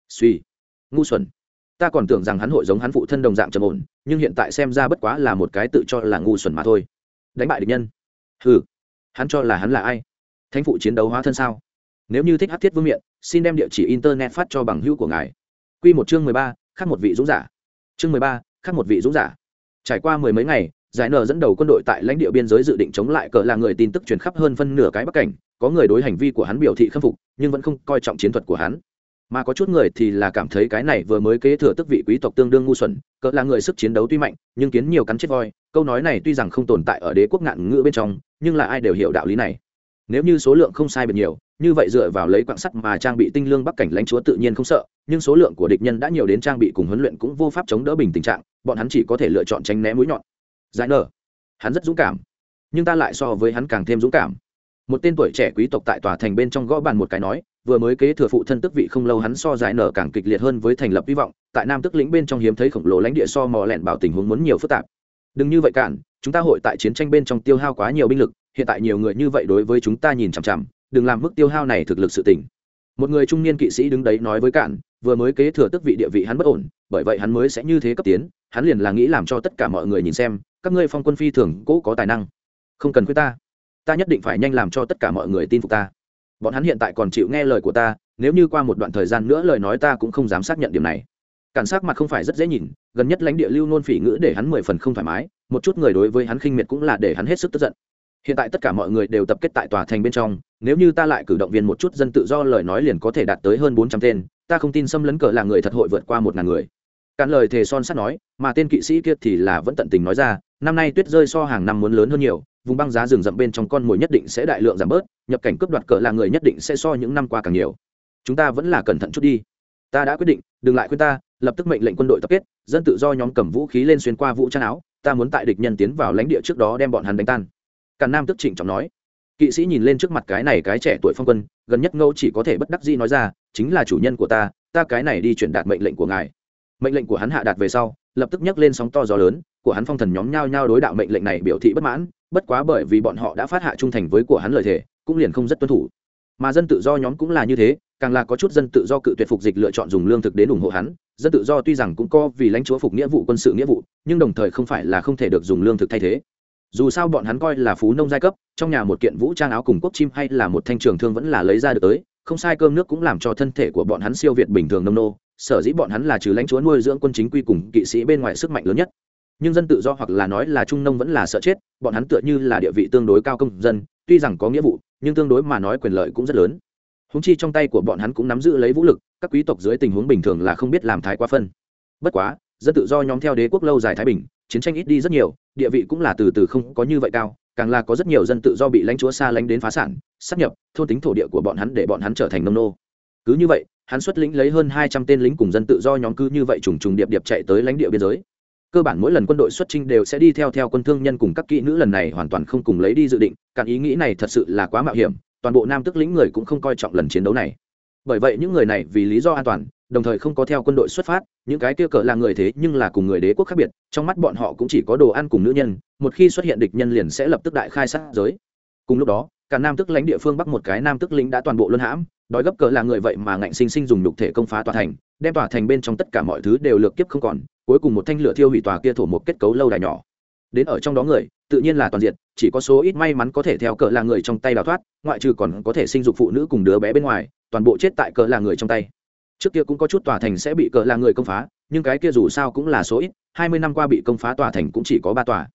Suy. Ngu xuẩn ta còn tưởng rằng hắn hội giống hắn phụ thân đồng dạng trầm ổn, nhưng hiện tại xem ra bất quá là một cái tự cho là ngu xuẩn mà thôi. Đánh bại địch nhân. Ừ hắn cho là hắn là ai? Thánh phụ chiến đấu hóa thân sao? Nếu như thích hát thiết vương miện, xin đem địa chỉ internet phát cho bằng hữu của ngài. Q một chương mười ba khác một vị dũng giả. Chương mười ba khác một vị dũng giả. Trải qua mười mấy ngày, giải nờ dẫn đầu quân đội tại lãnh địa biên giới dự định chống lại cờ là người tin tức truyền khắp hơn phân nửa cái bắc cảnh, có người đối hành vi của hắn biểu thị khâm phục, nhưng vẫn không coi trọng chiến thuật của hắn mà có chút người thì là cảm thấy cái này vừa mới kế thừa tức vị quý tộc tương đương ngu xuẩn, cỡ là người sức chiến đấu tuy mạnh, nhưng kiến nhiều cắn chết voi. Câu nói này tuy rằng không tồn tại ở đế quốc ngạn ngữ bên trong, nhưng là ai đều hiểu đạo lý này. Nếu như số lượng không sai biệt nhiều, như vậy dựa vào lấy quạng sắt mà trang bị tinh lương bắc cảnh lãnh chúa tự nhiên không sợ, nhưng số lượng của địch nhân đã nhiều đến trang bị cùng huấn luyện cũng vô pháp chống đỡ bình tình trạng, bọn hắn chỉ có thể lựa chọn tránh né mũi nhọn. Giải nở. Hắn rất dũng cảm, nhưng ta lại so với hắn càng thêm dũng cảm. Một tên tuổi trẻ quý tộc tại tòa thành bên trong gõ bàn một cái nói vừa mới kế thừa phụ thân tức vị không lâu hắn so giải nở càng kịch liệt hơn với thành lập hy vọng, tại nam tức lĩnh bên trong hiếm thấy khổng lồ lãnh địa so mò lẹn bảo tình huống muốn nhiều phức tạp. Đừng như vậy cản, chúng ta hội tại chiến tranh bên trong tiêu hao quá nhiều binh lực, hiện tại nhiều người như vậy đối với chúng ta nhìn chằm chằm, đừng làm mức tiêu hao này thực lực sự tỉnh một người trung niên kỵ sĩ đứng đấy nói với cản, vừa mới kế thừa tức vị địa vị hắn bất ổn, bởi vậy hắn mới sẽ như thế cấp tiến, hắn liền là nghĩ làm cho tất cả mọi người nhìn xem, các ngươi phong quân phi thường cố có tài năng. Không cần quý ta. Ta nhất định phải nhanh làm cho tất cả mọi người tin phục ta bọn hắn hiện tại còn chịu nghe lời của ta, nếu như qua một đoạn thời gian nữa lời nói ta cũng không dám xác nhận điểm này. Cản sắc mặt không phải rất dễ nhìn, gần nhất lãnh địa lưu nôn phỉ ngữ để hắn mười phần không thoải mái, một chút người đối với hắn khinh miệt cũng là để hắn hết sức tức giận. Hiện tại tất cả mọi người đều tập kết tại tòa thành bên trong, nếu như ta lại cử động viên một chút dân tự do lời nói liền có thể đạt tới hơn bốn trăm tên, ta không tin xâm lấn cờ là người thật hội vượt qua một ngàn người. Cản lời thề son sắt nói, mà tên kỵ sĩ kia thì là vẫn tận tình nói ra, năm nay tuyết rơi so hàng năm muốn lớn hơn nhiều vùng băng giá rừng rậm bên trong con mồi nhất định sẽ đại lượng giảm bớt, nhập cảnh cướp đoạt cờ là người nhất định sẽ so những năm qua càng nhiều. Chúng ta vẫn là cẩn thận chút đi. Ta đã quyết định, đừng lại khuyên ta, lập tức mệnh lệnh quân đội tập kết, dân tự do nhóm cầm vũ khí lên xuyên qua vũ trang áo, ta muốn tại địch nhân tiến vào lãnh địa trước đó đem bọn hắn đánh tan. Càn nam tức trịnh trọng nói. Kỵ sĩ nhìn lên trước mặt cái này cái trẻ tuổi phong quân, gần nhất ngẫu chỉ có thể bất đắc dĩ nói ra, chính là chủ nhân của ta ta cái này đi truyền đạt mệnh lệnh của ngài. Mệnh lệnh của hắn hạ đạt về sau, lập tức nhấc lên sóng to gió lớn, của hắn phong thần nhóm nhao nhao đối đạo mệnh lệnh này biểu thị bất mãn bất quá bởi vì bọn họ đã phát hạ trung thành với của hắn lời thề, cũng liền không rất tuân thủ. Mà dân tự do nhóm cũng là như thế, càng là có chút dân tự do cự tuyệt phục dịch lựa chọn dùng lương thực đến ủng hộ hắn. Dân tự do tuy rằng cũng có vì lãnh chúa phục nghĩa vụ, quân sự nghĩa vụ, nhưng đồng thời không phải là không thể được dùng lương thực thay thế. Dù sao bọn hắn coi là phú nông giai cấp, trong nhà một kiện vũ trang áo cùng quốc chim hay là một thanh trường thương vẫn là lấy ra được tới, không sai cơm nước cũng làm cho thân thể của bọn hắn siêu việt bình thường nông nô, sở dĩ bọn hắn là trừ lãnh chúa nuôi dưỡng quân chính quy cùng kỵ sĩ bên ngoài sức mạnh lớn nhất nhưng dân tự do hoặc là nói là trung nông vẫn là sợ chết, bọn hắn tựa như là địa vị tương đối cao công dân, tuy rằng có nghĩa vụ, nhưng tương đối mà nói quyền lợi cũng rất lớn. Húng chi trong tay của bọn hắn cũng nắm giữ lấy vũ lực, các quý tộc dưới tình huống bình thường là không biết làm thái quá phân. Bất quá, dân tự do nhóm theo đế quốc lâu dài thái bình, chiến tranh ít đi rất nhiều, địa vị cũng là từ từ không có như vậy cao, càng là có rất nhiều dân tự do bị lãnh chúa xa lánh đến phá sản sắp nhập, thôn tính thổ địa của bọn hắn để bọn hắn trở thành nông nô. Cứ như vậy, hắn xuất lĩnh lấy hơn hai trăm tên lính cùng dân tự do nhóm cứ như vậy trùng trùng điệp điệp chạy tới lãnh địa biên giới cơ bản mỗi lần quân đội xuất trinh đều sẽ đi theo theo quân thương nhân cùng các kỹ nữ lần này hoàn toàn không cùng lấy đi dự định cạn ý nghĩ này thật sự là quá mạo hiểm, toàn bộ nam tức lĩnh người cũng không coi trọng lần chiến đấu này. Bởi vậy những người này vì lý do an toàn, đồng thời không có theo quân đội xuất phát, những cái kia cỡ là người thế nhưng là cùng người đế quốc khác biệt, trong mắt bọn họ cũng chỉ có đồ ăn cùng nữ nhân, một khi xuất hiện địch nhân liền sẽ lập tức đại khai sát giới. Cùng lúc đó cả nam tức lãnh địa phương bắc một cái nam tức lĩnh đã toàn bộ luân hãm, đói gấp cờ là người vậy mà ngạnh sinh sinh dùng đục thể công phá tòa thành, đem tòa thành bên trong tất cả mọi thứ đều lược kiếp không còn, cuối cùng một thanh lửa thiêu hủy tòa kia thổ một kết cấu lâu đài nhỏ. Đến ở trong đó người, tự nhiên là toàn diện, chỉ có số ít may mắn có thể theo cờ là người trong tay đào thoát, ngoại trừ còn có thể sinh dục phụ nữ cùng đứa bé bên ngoài, toàn bộ chết tại cờ là người trong tay. Trước kia cũng có chút tòa thành sẽ bị cờ là người công phá, nhưng cái kia dù sao cũng là số ít, hai mươi năm qua bị công phá tòa thành cũng chỉ có ba tòa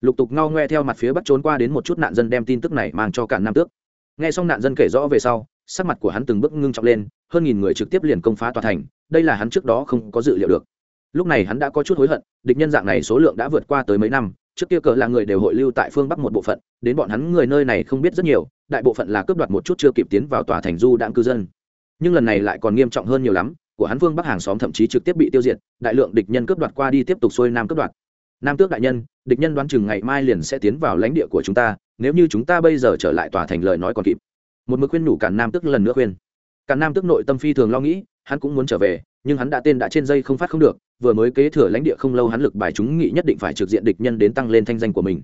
lục tục ngao ngoe theo mặt phía bắc trốn qua đến một chút nạn dân đem tin tức này mang cho cả nam tước. Nghe xong nạn dân kể rõ về sau, sắc mặt của hắn từng bước ngưng trọng lên, hơn nghìn người trực tiếp liền công phá tòa thành, đây là hắn trước đó không có dự liệu được. Lúc này hắn đã có chút hối hận, địch nhân dạng này số lượng đã vượt qua tới mấy năm, trước kia cỡ là người đều hội lưu tại phương bắc một bộ phận, đến bọn hắn người nơi này không biết rất nhiều, đại bộ phận là cướp đoạt một chút chưa kịp tiến vào tòa thành du đãng cư dân. Nhưng lần này lại còn nghiêm trọng hơn nhiều lắm, của hắn phương bắc hàng xóm thậm chí trực tiếp bị tiêu diệt, đại lượng địch nhân cướp đoạt qua đi tiếp tục xuôi nam cướp đoạt nam tước đại nhân, địch nhân đoán chừng ngày mai liền sẽ tiến vào lãnh địa của chúng ta, nếu như chúng ta bây giờ trở lại tòa thành lời nói còn kịp. Một mực khuyên nhủ cản nam tước lần nữa khuyên. Cản nam tước nội tâm phi thường lo nghĩ, hắn cũng muốn trở về, nhưng hắn đã tên đã trên dây không phát không được, vừa mới kế thừa lãnh địa không lâu hắn lực bài chúng nghị nhất định phải trực diện địch nhân đến tăng lên thanh danh của mình.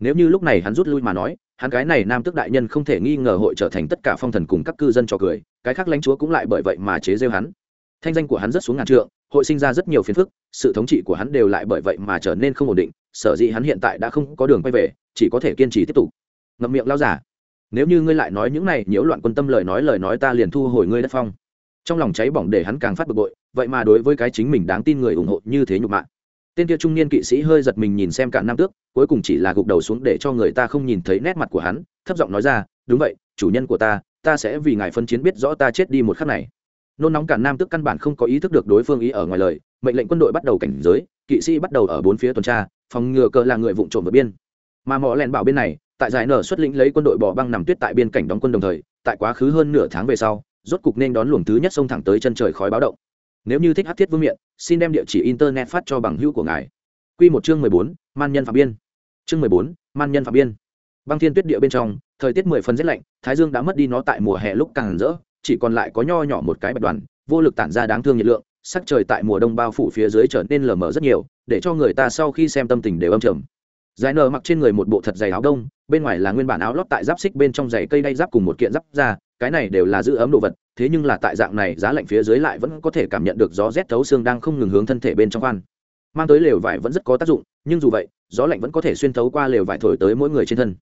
Nếu như lúc này hắn rút lui mà nói, hắn cái này nam tước đại nhân không thể nghi ngờ hội trở thành tất cả phong thần cùng các cư dân trò cười, cái khác lãnh chúa cũng lại bởi vậy mà chế rêu hắn thanh danh của hắn rất xuống ngàn trượng, hội sinh ra rất nhiều phiền phức, sự thống trị của hắn đều lại bởi vậy mà trở nên không ổn định, sở dĩ hắn hiện tại đã không có đường quay về, chỉ có thể kiên trì tiếp tục. Ngậm miệng lao giả, nếu như ngươi lại nói những này nhiễu loạn quân tâm lời nói lời nói ta liền thu hồi ngươi đất phong. Trong lòng cháy bỏng để hắn càng phát bực bội, vậy mà đối với cái chính mình đáng tin người ủng hộ như thế nhục mạ. Tên kia trung niên kỵ sĩ hơi giật mình nhìn xem cả nam tước, cuối cùng chỉ là gục đầu xuống để cho người ta không nhìn thấy nét mặt của hắn, thấp giọng nói ra, đúng vậy, chủ nhân của ta ta sẽ vì ngài phân chiến biết rõ ta chết đi một khắc này nôn nóng cả nam tước căn bản không có ý thức được đối phương ý ở ngoài lời, mệnh lệnh quân đội bắt đầu cảnh giới, kỵ sĩ bắt đầu ở bốn phía tuần tra, phòng ngừa cờ là người vụ trộm vượt biên. Mà mỏ lẹn bảo bên này, tại giải nở xuất lĩnh lấy quân đội bỏ băng nằm tuyết tại biên cảnh đóng quân đồng thời, tại quá khứ hơn nửa tháng về sau, rốt cục nên đón luồng thứ nhất sông thẳng tới chân trời khói báo động. Nếu như thích hát thiết vương miện, xin đem địa chỉ internet phát cho bằng hữu của ngài. Q một chương mười bốn, man nhân phạm biên. Chương mười bốn, man nhân phạm biên. Băng thiên tuyết địa bên trong, thời tiết mười phần rét lạnh, thái dương đã mất đi nó tại mùa hè lúc càng rỡ chỉ còn lại có nho nhỏ một cái bạch đoàn, vô lực tản ra đáng thương nhiệt lượng, sắc trời tại mùa đông bao phủ phía dưới trở nên lờ mờ rất nhiều, để cho người ta sau khi xem tâm tình đều âm trầm. Giải nở mặc trên người một bộ thật dày áo đông, bên ngoài là nguyên bản áo lót tại giáp xích bên trong giày cây đay giáp cùng một kiện giáp ra cái này đều là giữ ấm đồ vật, thế nhưng là tại dạng này giá lạnh phía dưới lại vẫn có thể cảm nhận được gió rét thấu xương đang không ngừng hướng thân thể bên trong khoan. Mang tới lều vải vẫn rất có tác dụng, nhưng dù vậy, gió lạnh vẫn có thể xuyên thấu qua lều vải thổi tới mỗi người trên thân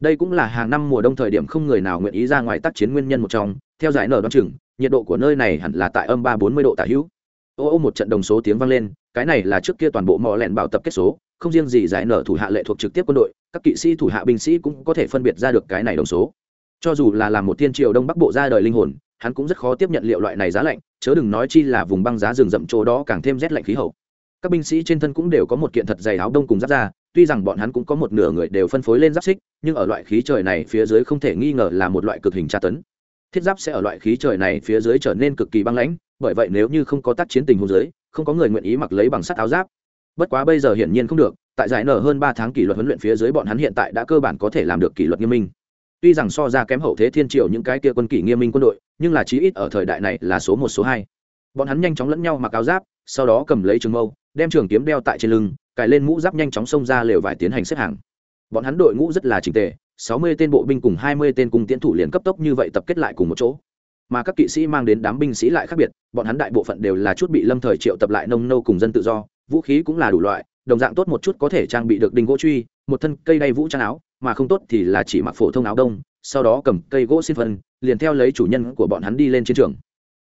đây cũng là hàng năm mùa đông thời điểm không người nào nguyện ý ra ngoài tác chiến nguyên nhân một trong. Theo giải nở đoán chừng, nhiệt độ của nơi này hẳn là tại âm ba bốn mươi độ tả hữu. Ô ô một trận đồng số tiếng vang lên, cái này là trước kia toàn bộ mò lẹn bảo tập kết số, không riêng gì giải nở thủ hạ lệ thuộc trực tiếp quân đội, các kỵ sĩ thủ hạ binh sĩ cũng có thể phân biệt ra được cái này đồng số. Cho dù là làm một tiên triều đông bắc bộ ra đời linh hồn, hắn cũng rất khó tiếp nhận liệu loại này giá lạnh, chớ đừng nói chi là vùng băng giá rừng rậm chỗ đó càng thêm rét lạnh khí hậu. Các binh sĩ trên thân cũng đều có một kiện thật dày áo đông cùng giáp ra tuy rằng bọn hắn cũng có một nửa người đều phân phối lên giáp xích, nhưng ở loại khí trời này phía dưới không thể nghi ngờ là một loại cực hình tra tấn. Thiết giáp sẽ ở loại khí trời này phía dưới trở nên cực kỳ băng lãnh, bởi vậy nếu như không có tác chiến tình huống dưới, không có người nguyện ý mặc lấy bằng sắt áo giáp. Bất quá bây giờ hiển nhiên không được, tại giải nở hơn ba tháng kỷ luật huấn luyện phía dưới bọn hắn hiện tại đã cơ bản có thể làm được kỷ luật nghiêm minh. Tuy rằng so ra kém hậu thế thiên triều những cái kia quân kỷ nghiêm minh quân đội, nhưng là chí ít ở thời đại này là số một, số hai. Bọn hắn nhanh chóng lẫn nhau mặc áo giáp, sau đó cầm lấy trường mâu, đem trường kiếm đeo tại trên lưng cài lên mũ giáp nhanh chóng xông ra lều vải tiến hành xếp hàng. Bọn hắn đội ngũ rất là trình tề, sáu mươi tên bộ binh cùng hai mươi tên cung tiến thủ liền cấp tốc như vậy tập kết lại cùng một chỗ. Mà các kỵ sĩ mang đến đám binh sĩ lại khác biệt, bọn hắn đại bộ phận đều là chút bị lâm thời triệu tập lại nông nâu cùng dân tự do, vũ khí cũng là đủ loại, đồng dạng tốt một chút có thể trang bị được đinh gỗ truy, một thân cây đay vũ trang áo, mà không tốt thì là chỉ mặc phổ thông áo đông, sau đó cầm cây gỗ xin phân, liền theo lấy chủ nhân của bọn hắn đi lên chiến trường.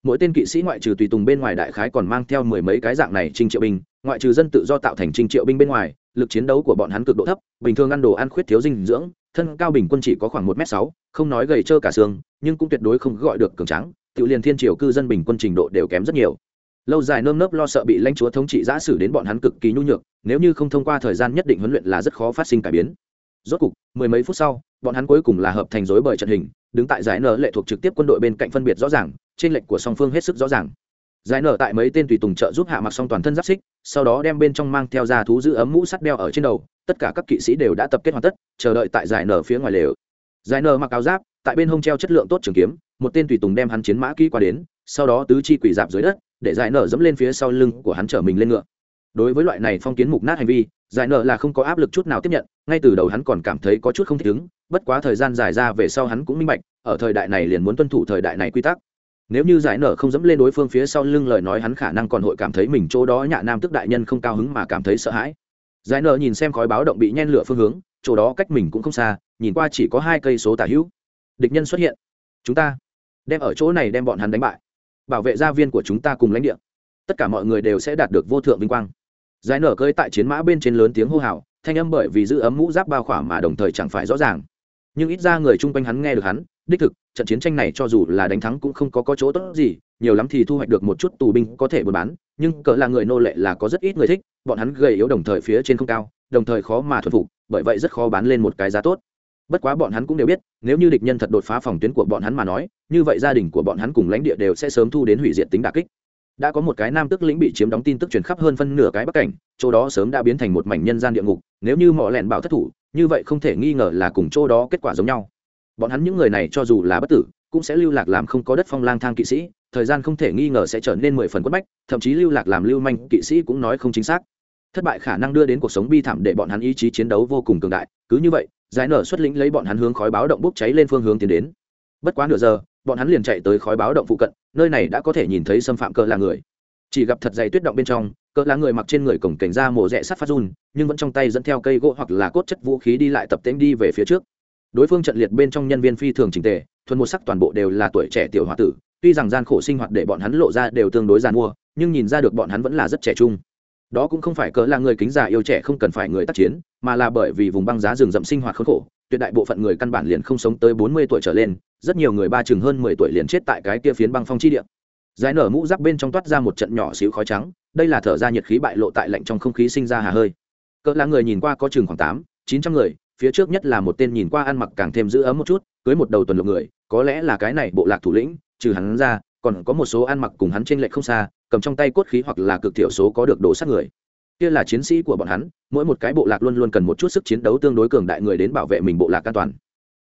Mỗi tên kỵ sĩ ngoại trừ tùy tùng bên ngoài đại khái còn mang theo mười mấy cái dạng này trinh triệu binh ngoại trừ dân tự do tạo thành trình triệu binh bên ngoài, lực chiến đấu của bọn hắn cực độ thấp, bình thường ăn đồ ăn khuyết thiếu dinh dưỡng, thân cao bình quân chỉ có khoảng một m sáu, không nói gầy trơ cả xương, nhưng cũng tuyệt đối không gọi được cường trắng tự liền thiên triều cư dân bình quân trình độ đều kém rất nhiều. Lâu dài nơm nớp lo sợ bị lãnh chúa thống trị giã sử đến bọn hắn cực kỳ nhu nhược, nếu như không thông qua thời gian nhất định huấn luyện là rất khó phát sinh cải biến. Rốt cục, mười mấy phút sau, bọn hắn cuối cùng là hợp thành rối bởi trận hình, đứng tại giải nở lệ thuộc trực tiếp quân đội bên cạnh phân biệt rõ ràng trên lệnh của song phương hết sức rõ ràng giải nở tại mấy tên tùy tùng trợ giúp hạ mặc xong toàn thân giáp xích, sau đó đem bên trong mang theo ra thú giữ ấm mũ sắt đeo ở trên đầu, tất cả các kỵ sĩ đều đã tập kết hoàn tất, chờ đợi tại giải nở phía ngoài lều. Giải nở mặc áo giáp, tại bên hông treo chất lượng tốt trường kiếm, một tên tùy tùng đem hắn chiến mã kỹ qua đến, sau đó tứ chi quỷ dạp dưới đất, để giải nở dẫm lên phía sau lưng của hắn chở mình lên ngựa. Đối với loại này phong kiến mục nát hành vi, giải nở là không có áp lực chút nào tiếp nhận, ngay từ đầu hắn còn cảm thấy có chút không thích ứng, bất quá thời gian dài ra về sau hắn cũng minh bạch, ở thời đại này liền muốn tuân thủ thời đại này quy tắc nếu như giải nở không dẫm lên đối phương phía sau lưng lời nói hắn khả năng còn hội cảm thấy mình chỗ đó nhạ nam tức đại nhân không cao hứng mà cảm thấy sợ hãi. Giải nở nhìn xem khói báo động bị nhen lửa phương hướng, chỗ đó cách mình cũng không xa, nhìn qua chỉ có hai cây số tả hữu. Địch nhân xuất hiện. Chúng ta đem ở chỗ này đem bọn hắn đánh bại. Bảo vệ gia viên của chúng ta cùng lãnh địa. Tất cả mọi người đều sẽ đạt được vô thượng vinh quang. Giải nở cơi tại chiến mã bên trên lớn tiếng hô hào, thanh âm bởi vì giữ ấm mũ giáp bao khỏa mà đồng thời chẳng phải rõ ràng nhưng ít ra người chung quanh hắn nghe được hắn đích thực trận chiến tranh này cho dù là đánh thắng cũng không có, có chỗ tốt gì nhiều lắm thì thu hoạch được một chút tù binh có thể buôn bán nhưng cỡ là người nô lệ là có rất ít người thích bọn hắn gầy yếu đồng thời phía trên không cao đồng thời khó mà thuần phục bởi vậy rất khó bán lên một cái giá tốt. Bất quá bọn hắn cũng đều biết nếu như địch nhân thật đột phá phòng tuyến của bọn hắn mà nói như vậy gia đình của bọn hắn cùng lãnh địa đều sẽ sớm thu đến hủy diệt tính đà kích. Đã có một cái nam tức lĩnh bị chiếm đóng tin tức truyền khắp hơn phân nửa cái bắc cảnh chỗ đó sớm đã biến thành một mảnh nhân gian địa ngục nếu như mỏ lẹn bảo thất thủ như vậy không thể nghi ngờ là cùng chỗ đó kết quả giống nhau. Bọn hắn những người này cho dù là bất tử, cũng sẽ lưu lạc làm không có đất phong lang thang kỵ sĩ, thời gian không thể nghi ngờ sẽ trở nên mười phần quất bách, thậm chí lưu lạc làm lưu manh kỵ sĩ cũng nói không chính xác. Thất bại khả năng đưa đến cuộc sống bi thảm để bọn hắn ý chí chiến đấu vô cùng cường đại, cứ như vậy, giải nở xuất lĩnh lấy bọn hắn hướng khói báo động bốc cháy lên phương hướng tiến đến. Bất quá nửa giờ, bọn hắn liền chạy tới khói báo động phụ cận, nơi này đã có thể nhìn thấy xâm phạm cơ là người chỉ gặp thật dày tuyết động bên trong, cỡ lá người mặc trên người cổng cảnh ra mổ rẽ sắt phát run, nhưng vẫn trong tay dẫn theo cây gỗ hoặc là cốt chất vũ khí đi lại tập tễnh đi về phía trước. Đối phương trận liệt bên trong nhân viên phi thường trình tề, thuần một sắc toàn bộ đều là tuổi trẻ tiểu h tử, tuy rằng gian khổ sinh hoạt để bọn hắn lộ ra đều tương đối g i mua, nhưng nhìn ra được bọn hắn vẫn là rất trẻ trung. Đó cũng không phải cỡ là người kính già yêu trẻ không cần phải người tác chiến, mà là bởi vì vùng băng giá rừng rậm sinh hoạt khốn khổ, tuyệt đại bộ phận người căn bản liền không sống tới bốn mươi tuổi trở lên, rất nhiều người ba chừng hơn mười tuổi liền chết tại cái kia phiến băng phong chi địa giải nở mũ giáp bên trong toát ra một trận nhỏ xíu khói trắng, đây là thở ra nhiệt khí bại lộ tại lạnh trong không khí sinh ra hà hơi. Cỡ là người nhìn qua có chừng khoảng tám, chín trăm người, phía trước nhất là một tên nhìn qua ăn mặc càng thêm giữ ấm một chút, cưới một đầu tuần lục người, có lẽ là cái này bộ lạc thủ lĩnh, trừ hắn ra, còn có một số ăn mặc cùng hắn trên lệch không xa, cầm trong tay cốt khí hoặc là cực thiểu số có được đổ sát người. Kia là chiến sĩ của bọn hắn, mỗi một cái bộ lạc luôn luôn cần một chút sức chiến đấu tương đối cường đại người đến bảo vệ mình bộ lạc an toàn.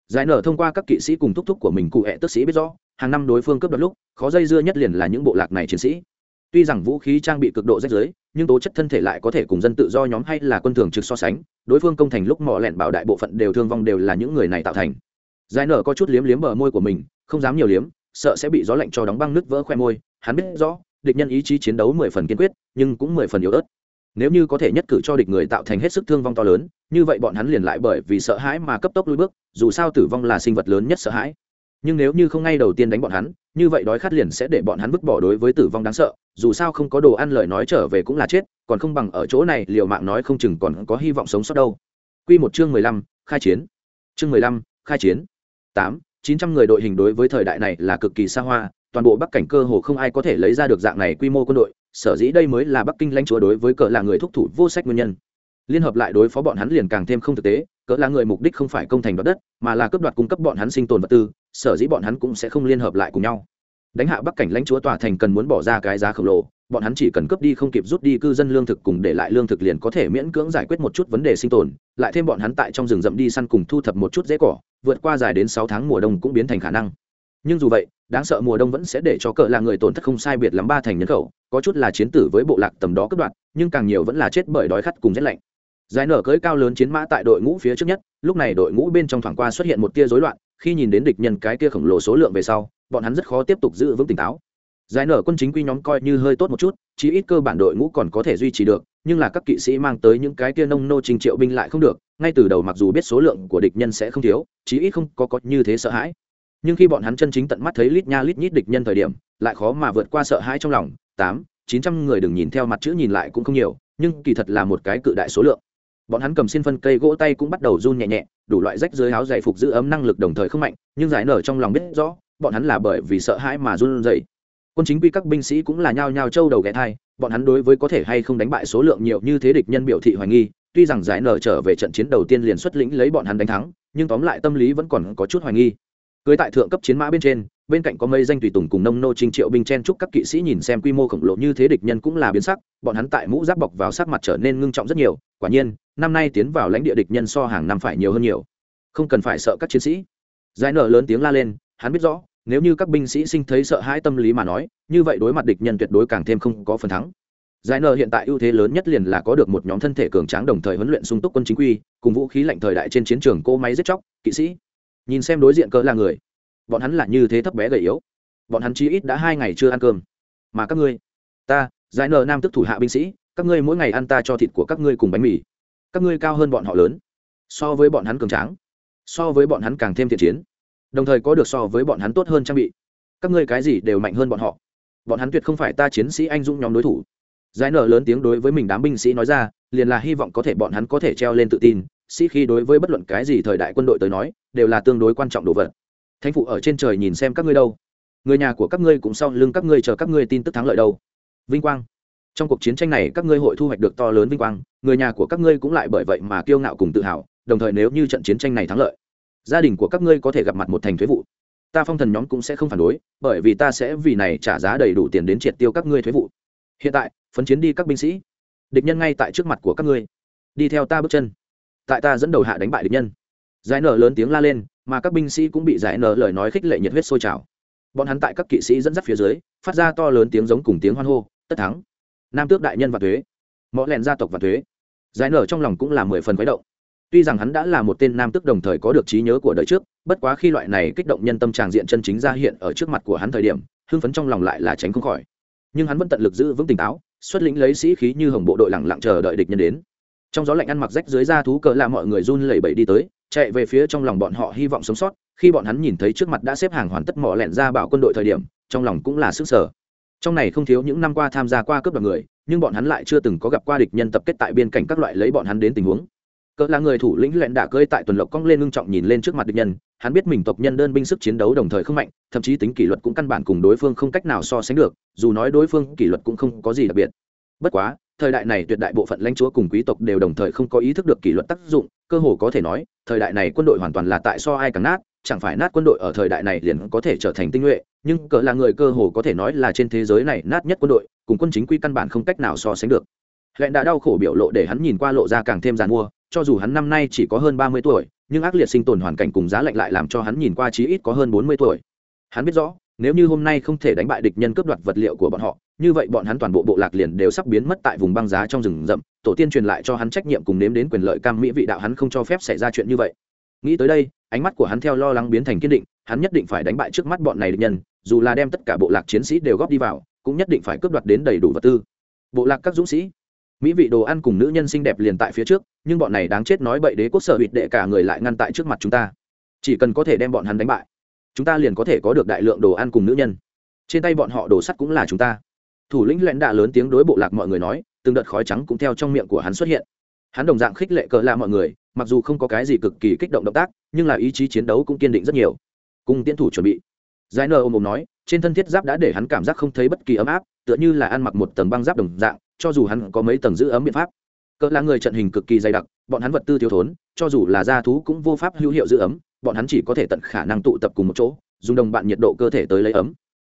Giải nở thông qua các kỵ sĩ cùng thúc thúc của mình cụ hẹ tức sĩ biết rõ hàng năm đối phương cướp đoạt lúc, khó dây dưa nhất liền là những bộ lạc này chiến sĩ. Tuy rằng vũ khí trang bị cực độ rách rưới, nhưng tố chất thân thể lại có thể cùng dân tự do nhóm hay là quân thường trực so sánh, đối phương công thành lúc mỏ lẹn bảo đại bộ phận đều thương vong đều là những người này tạo thành. Giải nở có chút liếm liếm bờ môi của mình, không dám nhiều liếm, sợ sẽ bị gió lạnh cho đóng băng nước vỡ khoe môi, hắn biết rõ, địch nhân ý chí chiến đấu mười phần kiên quyết, nhưng cũng mười phần yếu ớt. Nếu như có thể nhất cử cho địch người tạo thành hết sức thương vong to lớn, như vậy bọn hắn liền lại bởi vì sợ hãi mà cấp tốc lui bước, dù sao tử vong là sinh vật lớn nhất sợ hãi nhưng nếu như không ngay đầu tiên đánh bọn hắn như vậy đói khát liền sẽ để bọn hắn vứt bỏ đối với tử vong đáng sợ dù sao không có đồ ăn lời nói trở về cũng là chết còn không bằng ở chỗ này liều mạng nói không chừng còn có hy vọng sống sót đâu Quy một chương mười lăm, khai chiến. Chương mười lăm, khai chiến. Tám, chín trăm người đội hình đối với thời đại này là cực kỳ xa hoa, toàn bộ Bắc cảnh cơ hồ không ai có thể lấy ra được dạng này quy mô quân đội, sở dĩ đây mới là Bắc Kinh lãnh chúa đối với cỡ là người thúc thủ vô sách nguyên nhân. Liên hợp lại đối phó bọn hắn liền càng thêm không thực tế, cỡ là người mục đích không phải công thành đoạt đất, mà là cướp đoạt cung cấp bọn hắn sinh tồn vật tư, sở dĩ bọn hắn cũng sẽ không liên hợp lại cùng nhau. Đánh hạ bắc cảnh lãnh chúa tòa thành cần muốn bỏ ra cái giá khổng lồ bọn hắn chỉ cần cướp đi không kịp rút đi cư dân lương thực cùng để lại lương thực liền có thể miễn cưỡng giải quyết một chút vấn đề sinh tồn lại thêm bọn hắn tại trong rừng rậm đi săn cùng thu thập một chút dễ cỏ vượt qua dài đến sáu tháng mùa đông cũng biến thành khả năng. Nhưng dù vậy đáng sợ mùa đông vẫn sẽ để cho cỡ là người tổn thất không sai biệt lắm ba thành nhân khẩu có chút là chiến tử với bộ lạc tầm đó cướp đoạt nhưng càng nhiều vẫn là chết bởi đói khát cùng rét lạnh giải nở cưới cao lớn chiến mã tại đội ngũ phía trước nhất, lúc này đội ngũ bên trong thoảng qua xuất hiện một tia rối loạn, khi nhìn đến địch nhân cái kia khổng lồ số lượng về sau, bọn hắn rất khó tiếp tục giữ vững tỉnh táo. Giải nở quân chính quy nhóm coi như hơi tốt một chút, chí ít cơ bản đội ngũ còn có thể duy trì được, nhưng là các kỵ sĩ mang tới những cái kia nông nô trình triệu binh lại không được, ngay từ đầu mặc dù biết số lượng của địch nhân sẽ không thiếu, chí ít không có có như thế sợ hãi. Nhưng khi bọn hắn chân chính tận mắt thấy lít nha lít nhít địch nhân thời điểm, lại khó mà vượt qua sợ hãi trong lòng, tám, chín trăm người đừng nhìn theo mặt chữ nhìn lại cũng không nhiều, nhưng kỳ thật là một cái cự đại số lượng bọn hắn cầm xin phân cây gỗ tay cũng bắt đầu run nhẹ nhẹ, đủ loại rách dưới áo dày phục giữ ấm năng lực đồng thời không mạnh, nhưng giải nở trong lòng biết rõ, bọn hắn là bởi vì sợ hãi mà run dậy quân chính quy các binh sĩ cũng là nhao nhao trâu đầu ghé thai, bọn hắn đối với có thể hay không đánh bại số lượng nhiều như thế địch nhân biểu thị hoài nghi, tuy rằng giải nở trở về trận chiến đầu tiên liền xuất lĩnh lấy bọn hắn đánh thắng, nhưng tóm lại tâm lý vẫn còn có chút hoài nghi. Cưới tại thượng cấp chiến mã bên trên bên cạnh có mây danh tùy tùng cùng nông nô trinh triệu binh chen chúc các kỵ sĩ nhìn xem quy mô khổng lồ như thế địch nhân cũng là biến sắc, bọn hắn tại mũ giáp bọc vào sắc mặt trở nên ngưng trọng rất nhiều, quả nhiên, năm nay tiến vào lãnh địa địch nhân so hàng năm phải nhiều hơn nhiều. Không cần phải sợ các chiến sĩ. Giải nở lớn tiếng la lên, hắn biết rõ, nếu như các binh sĩ sinh thấy sợ hãi tâm lý mà nói, như vậy đối mặt địch nhân tuyệt đối càng thêm không có phần thắng. Giải nở hiện tại ưu thế lớn nhất liền là có được một nhóm thân thể cường tráng đồng thời huấn luyện sung túc quân chính quy, cùng vũ khí lạnh thời đại trên chiến trường cỗ máy giết chóc, kỵ sĩ. Nhìn xem đối diện cỡ là người bọn hắn là như thế thấp bé gầy yếu. Bọn hắn chí ít đã hai ngày chưa ăn cơm. Mà các ngươi, ta, giải nợ nam tức thủ hạ binh sĩ, các ngươi mỗi ngày ăn ta cho thịt của các ngươi cùng bánh mì. Các ngươi cao hơn bọn họ lớn, so với bọn hắn cường tráng, so với bọn hắn càng thêm thiện chiến. Đồng thời có được so với bọn hắn tốt hơn trang bị. Các ngươi cái gì đều mạnh hơn bọn họ. Bọn hắn tuyệt không phải ta chiến sĩ anh dũng nhóm đối thủ. Giải nở lớn tiếng đối với mình đám binh sĩ nói ra, liền là hy vọng có thể bọn hắn có thể treo lên tự tin. Sĩ khi đối với bất luận cái gì thời đại quân đội tới nói, đều là tương đối quan trọng đồ vật thánh phụ ở trên trời nhìn xem các ngươi đâu. Người nhà của các ngươi cũng sau lưng các ngươi chờ các ngươi tin tức thắng lợi đâu. Vinh quang. Trong cuộc chiến tranh này các ngươi hội thu hoạch được to lớn vinh quang, người nhà của các ngươi cũng lại bởi vậy mà kiêu ngạo cùng tự hào, đồng thời nếu như trận chiến tranh này thắng lợi, gia đình của các ngươi có thể gặp mặt một thành thuế vụ. Ta phong thần nhóm cũng sẽ không phản đối, bởi vì ta sẽ vì này trả giá đầy đủ tiền đến triệt tiêu các ngươi thuế vụ. Hiện tại, phấn chiến đi các binh sĩ. Địch nhân ngay tại trước mặt của các ngươi. Đi theo ta bước chân. Tại ta dẫn đầu hạ đánh bại địch nhân giải nở lớn tiếng la lên, mà các binh sĩ cũng bị giải nở lời nói khích lệ nhiệt huyết sôi trào. Bọn hắn tại các kỵ sĩ dẫn dắt phía dưới, phát ra to lớn tiếng giống cùng tiếng hoan hô, tất thắng. Nam tước đại nhân và thuế mọi lẹn gia tộc và thuế. Giải nở trong lòng cũng là mười phần khuấy động. Tuy rằng hắn đã là một tên nam tước đồng thời có được trí nhớ của đời trước, bất quá khi loại này kích động nhân tâm tràng diện chân chính ra hiện ở trước mặt của hắn thời điểm, hưng phấn trong lòng lại là tránh không khỏi. Nhưng hắn vẫn tận lực giữ vững tỉnh táo, xuất lĩnh lấy sĩ khí như hồng bộ đội lẳng lặng chờ đợi địch nhân đến. Trong gió lạnh ăn mặc rách dưới da thú cờ là mọi người run lẩy bẩy đi tới chạy về phía trong lòng bọn họ hy vọng sống sót, khi bọn hắn nhìn thấy trước mặt đã xếp hàng hoàn tất mỏ lẹn ra bảo quân đội thời điểm, trong lòng cũng là sức sở trong này không thiếu những năm qua tham gia qua cướp đoạt người, nhưng bọn hắn lại chưa từng có gặp qua địch nhân tập kết tại biên cảnh các loại lấy bọn hắn đến tình huống. Cỡ là người thủ lĩnh lẹn đả cơi tại tuần lộc cong lên ngưng trọng nhìn lên trước mặt địch nhân, hắn biết mình tộc nhân đơn binh sức chiến đấu đồng thời không mạnh, thậm chí tính kỷ luật cũng căn bản cùng đối phương không cách nào so sánh được, dù nói đối phương kỷ luật cũng không có gì đặc biệt. Bất quá thời đại này tuyệt đại bộ phận lãnh chúa cùng quý tộc đều đồng thời không có ý thức được kỷ luật tác dụng, cơ hồ có thể nói, thời đại này quân đội hoàn toàn là tại so ai càng nát, chẳng phải nát quân đội ở thời đại này liền có thể trở thành tinh nhuệ, nhưng cỡ là người cơ hồ có thể nói là trên thế giới này nát nhất quân đội, cùng quân chính quy căn bản không cách nào so sánh được. Lẹn đã đau khổ biểu lộ để hắn nhìn qua lộ ra càng thêm giàn mua, cho dù hắn năm nay chỉ có hơn ba mươi tuổi, nhưng ác liệt sinh tồn hoàn cảnh cùng giá lạnh lại làm cho hắn nhìn qua chí ít có hơn bốn mươi tuổi. Hắn biết rõ nếu như hôm nay không thể đánh bại địch nhân cướp đoạt vật liệu của bọn họ, như vậy bọn hắn toàn bộ bộ lạc liền đều sắp biến mất tại vùng băng giá trong rừng rậm. Tổ tiên truyền lại cho hắn trách nhiệm cùng nếm đến quyền lợi cam mỹ vị đạo hắn không cho phép xảy ra chuyện như vậy. Nghĩ tới đây, ánh mắt của hắn theo lo lắng biến thành kiên định, hắn nhất định phải đánh bại trước mắt bọn này địch nhân, dù là đem tất cả bộ lạc chiến sĩ đều góp đi vào, cũng nhất định phải cướp đoạt đến đầy đủ vật tư. Bộ lạc các dũng sĩ, mỹ vị đồ ăn cùng nữ nhân xinh đẹp liền tại phía trước, nhưng bọn này đáng chết nói bậy đế quốc sở bịt đệ cả người lại ngăn tại trước mặt chúng ta. Chỉ cần có thể đem bọn hắn đánh bại chúng ta liền có thể có được đại lượng đồ ăn cùng nữ nhân. Trên tay bọn họ đồ sắt cũng là chúng ta. Thủ lĩnh lãnh đạ lớn tiếng đối bộ lạc mọi người nói, từng đợt khói trắng cũng theo trong miệng của hắn xuất hiện. Hắn đồng dạng khích lệ cờ la mọi người, mặc dù không có cái gì cực kỳ kích động động tác, nhưng là ý chí chiến đấu cũng kiên định rất nhiều. Cùng tiến thủ chuẩn bị. Giải nơ ôm ôm nói, trên thân thiết giáp đã để hắn cảm giác không thấy bất kỳ ấm áp, tựa như là ăn mặc một tầng băng giáp đồng dạng, cho dù hắn có mấy tầng giữ ấm biện pháp. Cỡ là người trận hình cực kỳ dày đặc, bọn hắn vật tư thiếu thốn, cho dù là gia thú cũng vô pháp hữu hiệu giữ ấm bọn hắn chỉ có thể tận khả năng tụ tập cùng một chỗ, dùng đồng bạn nhiệt độ cơ thể tới lấy ấm.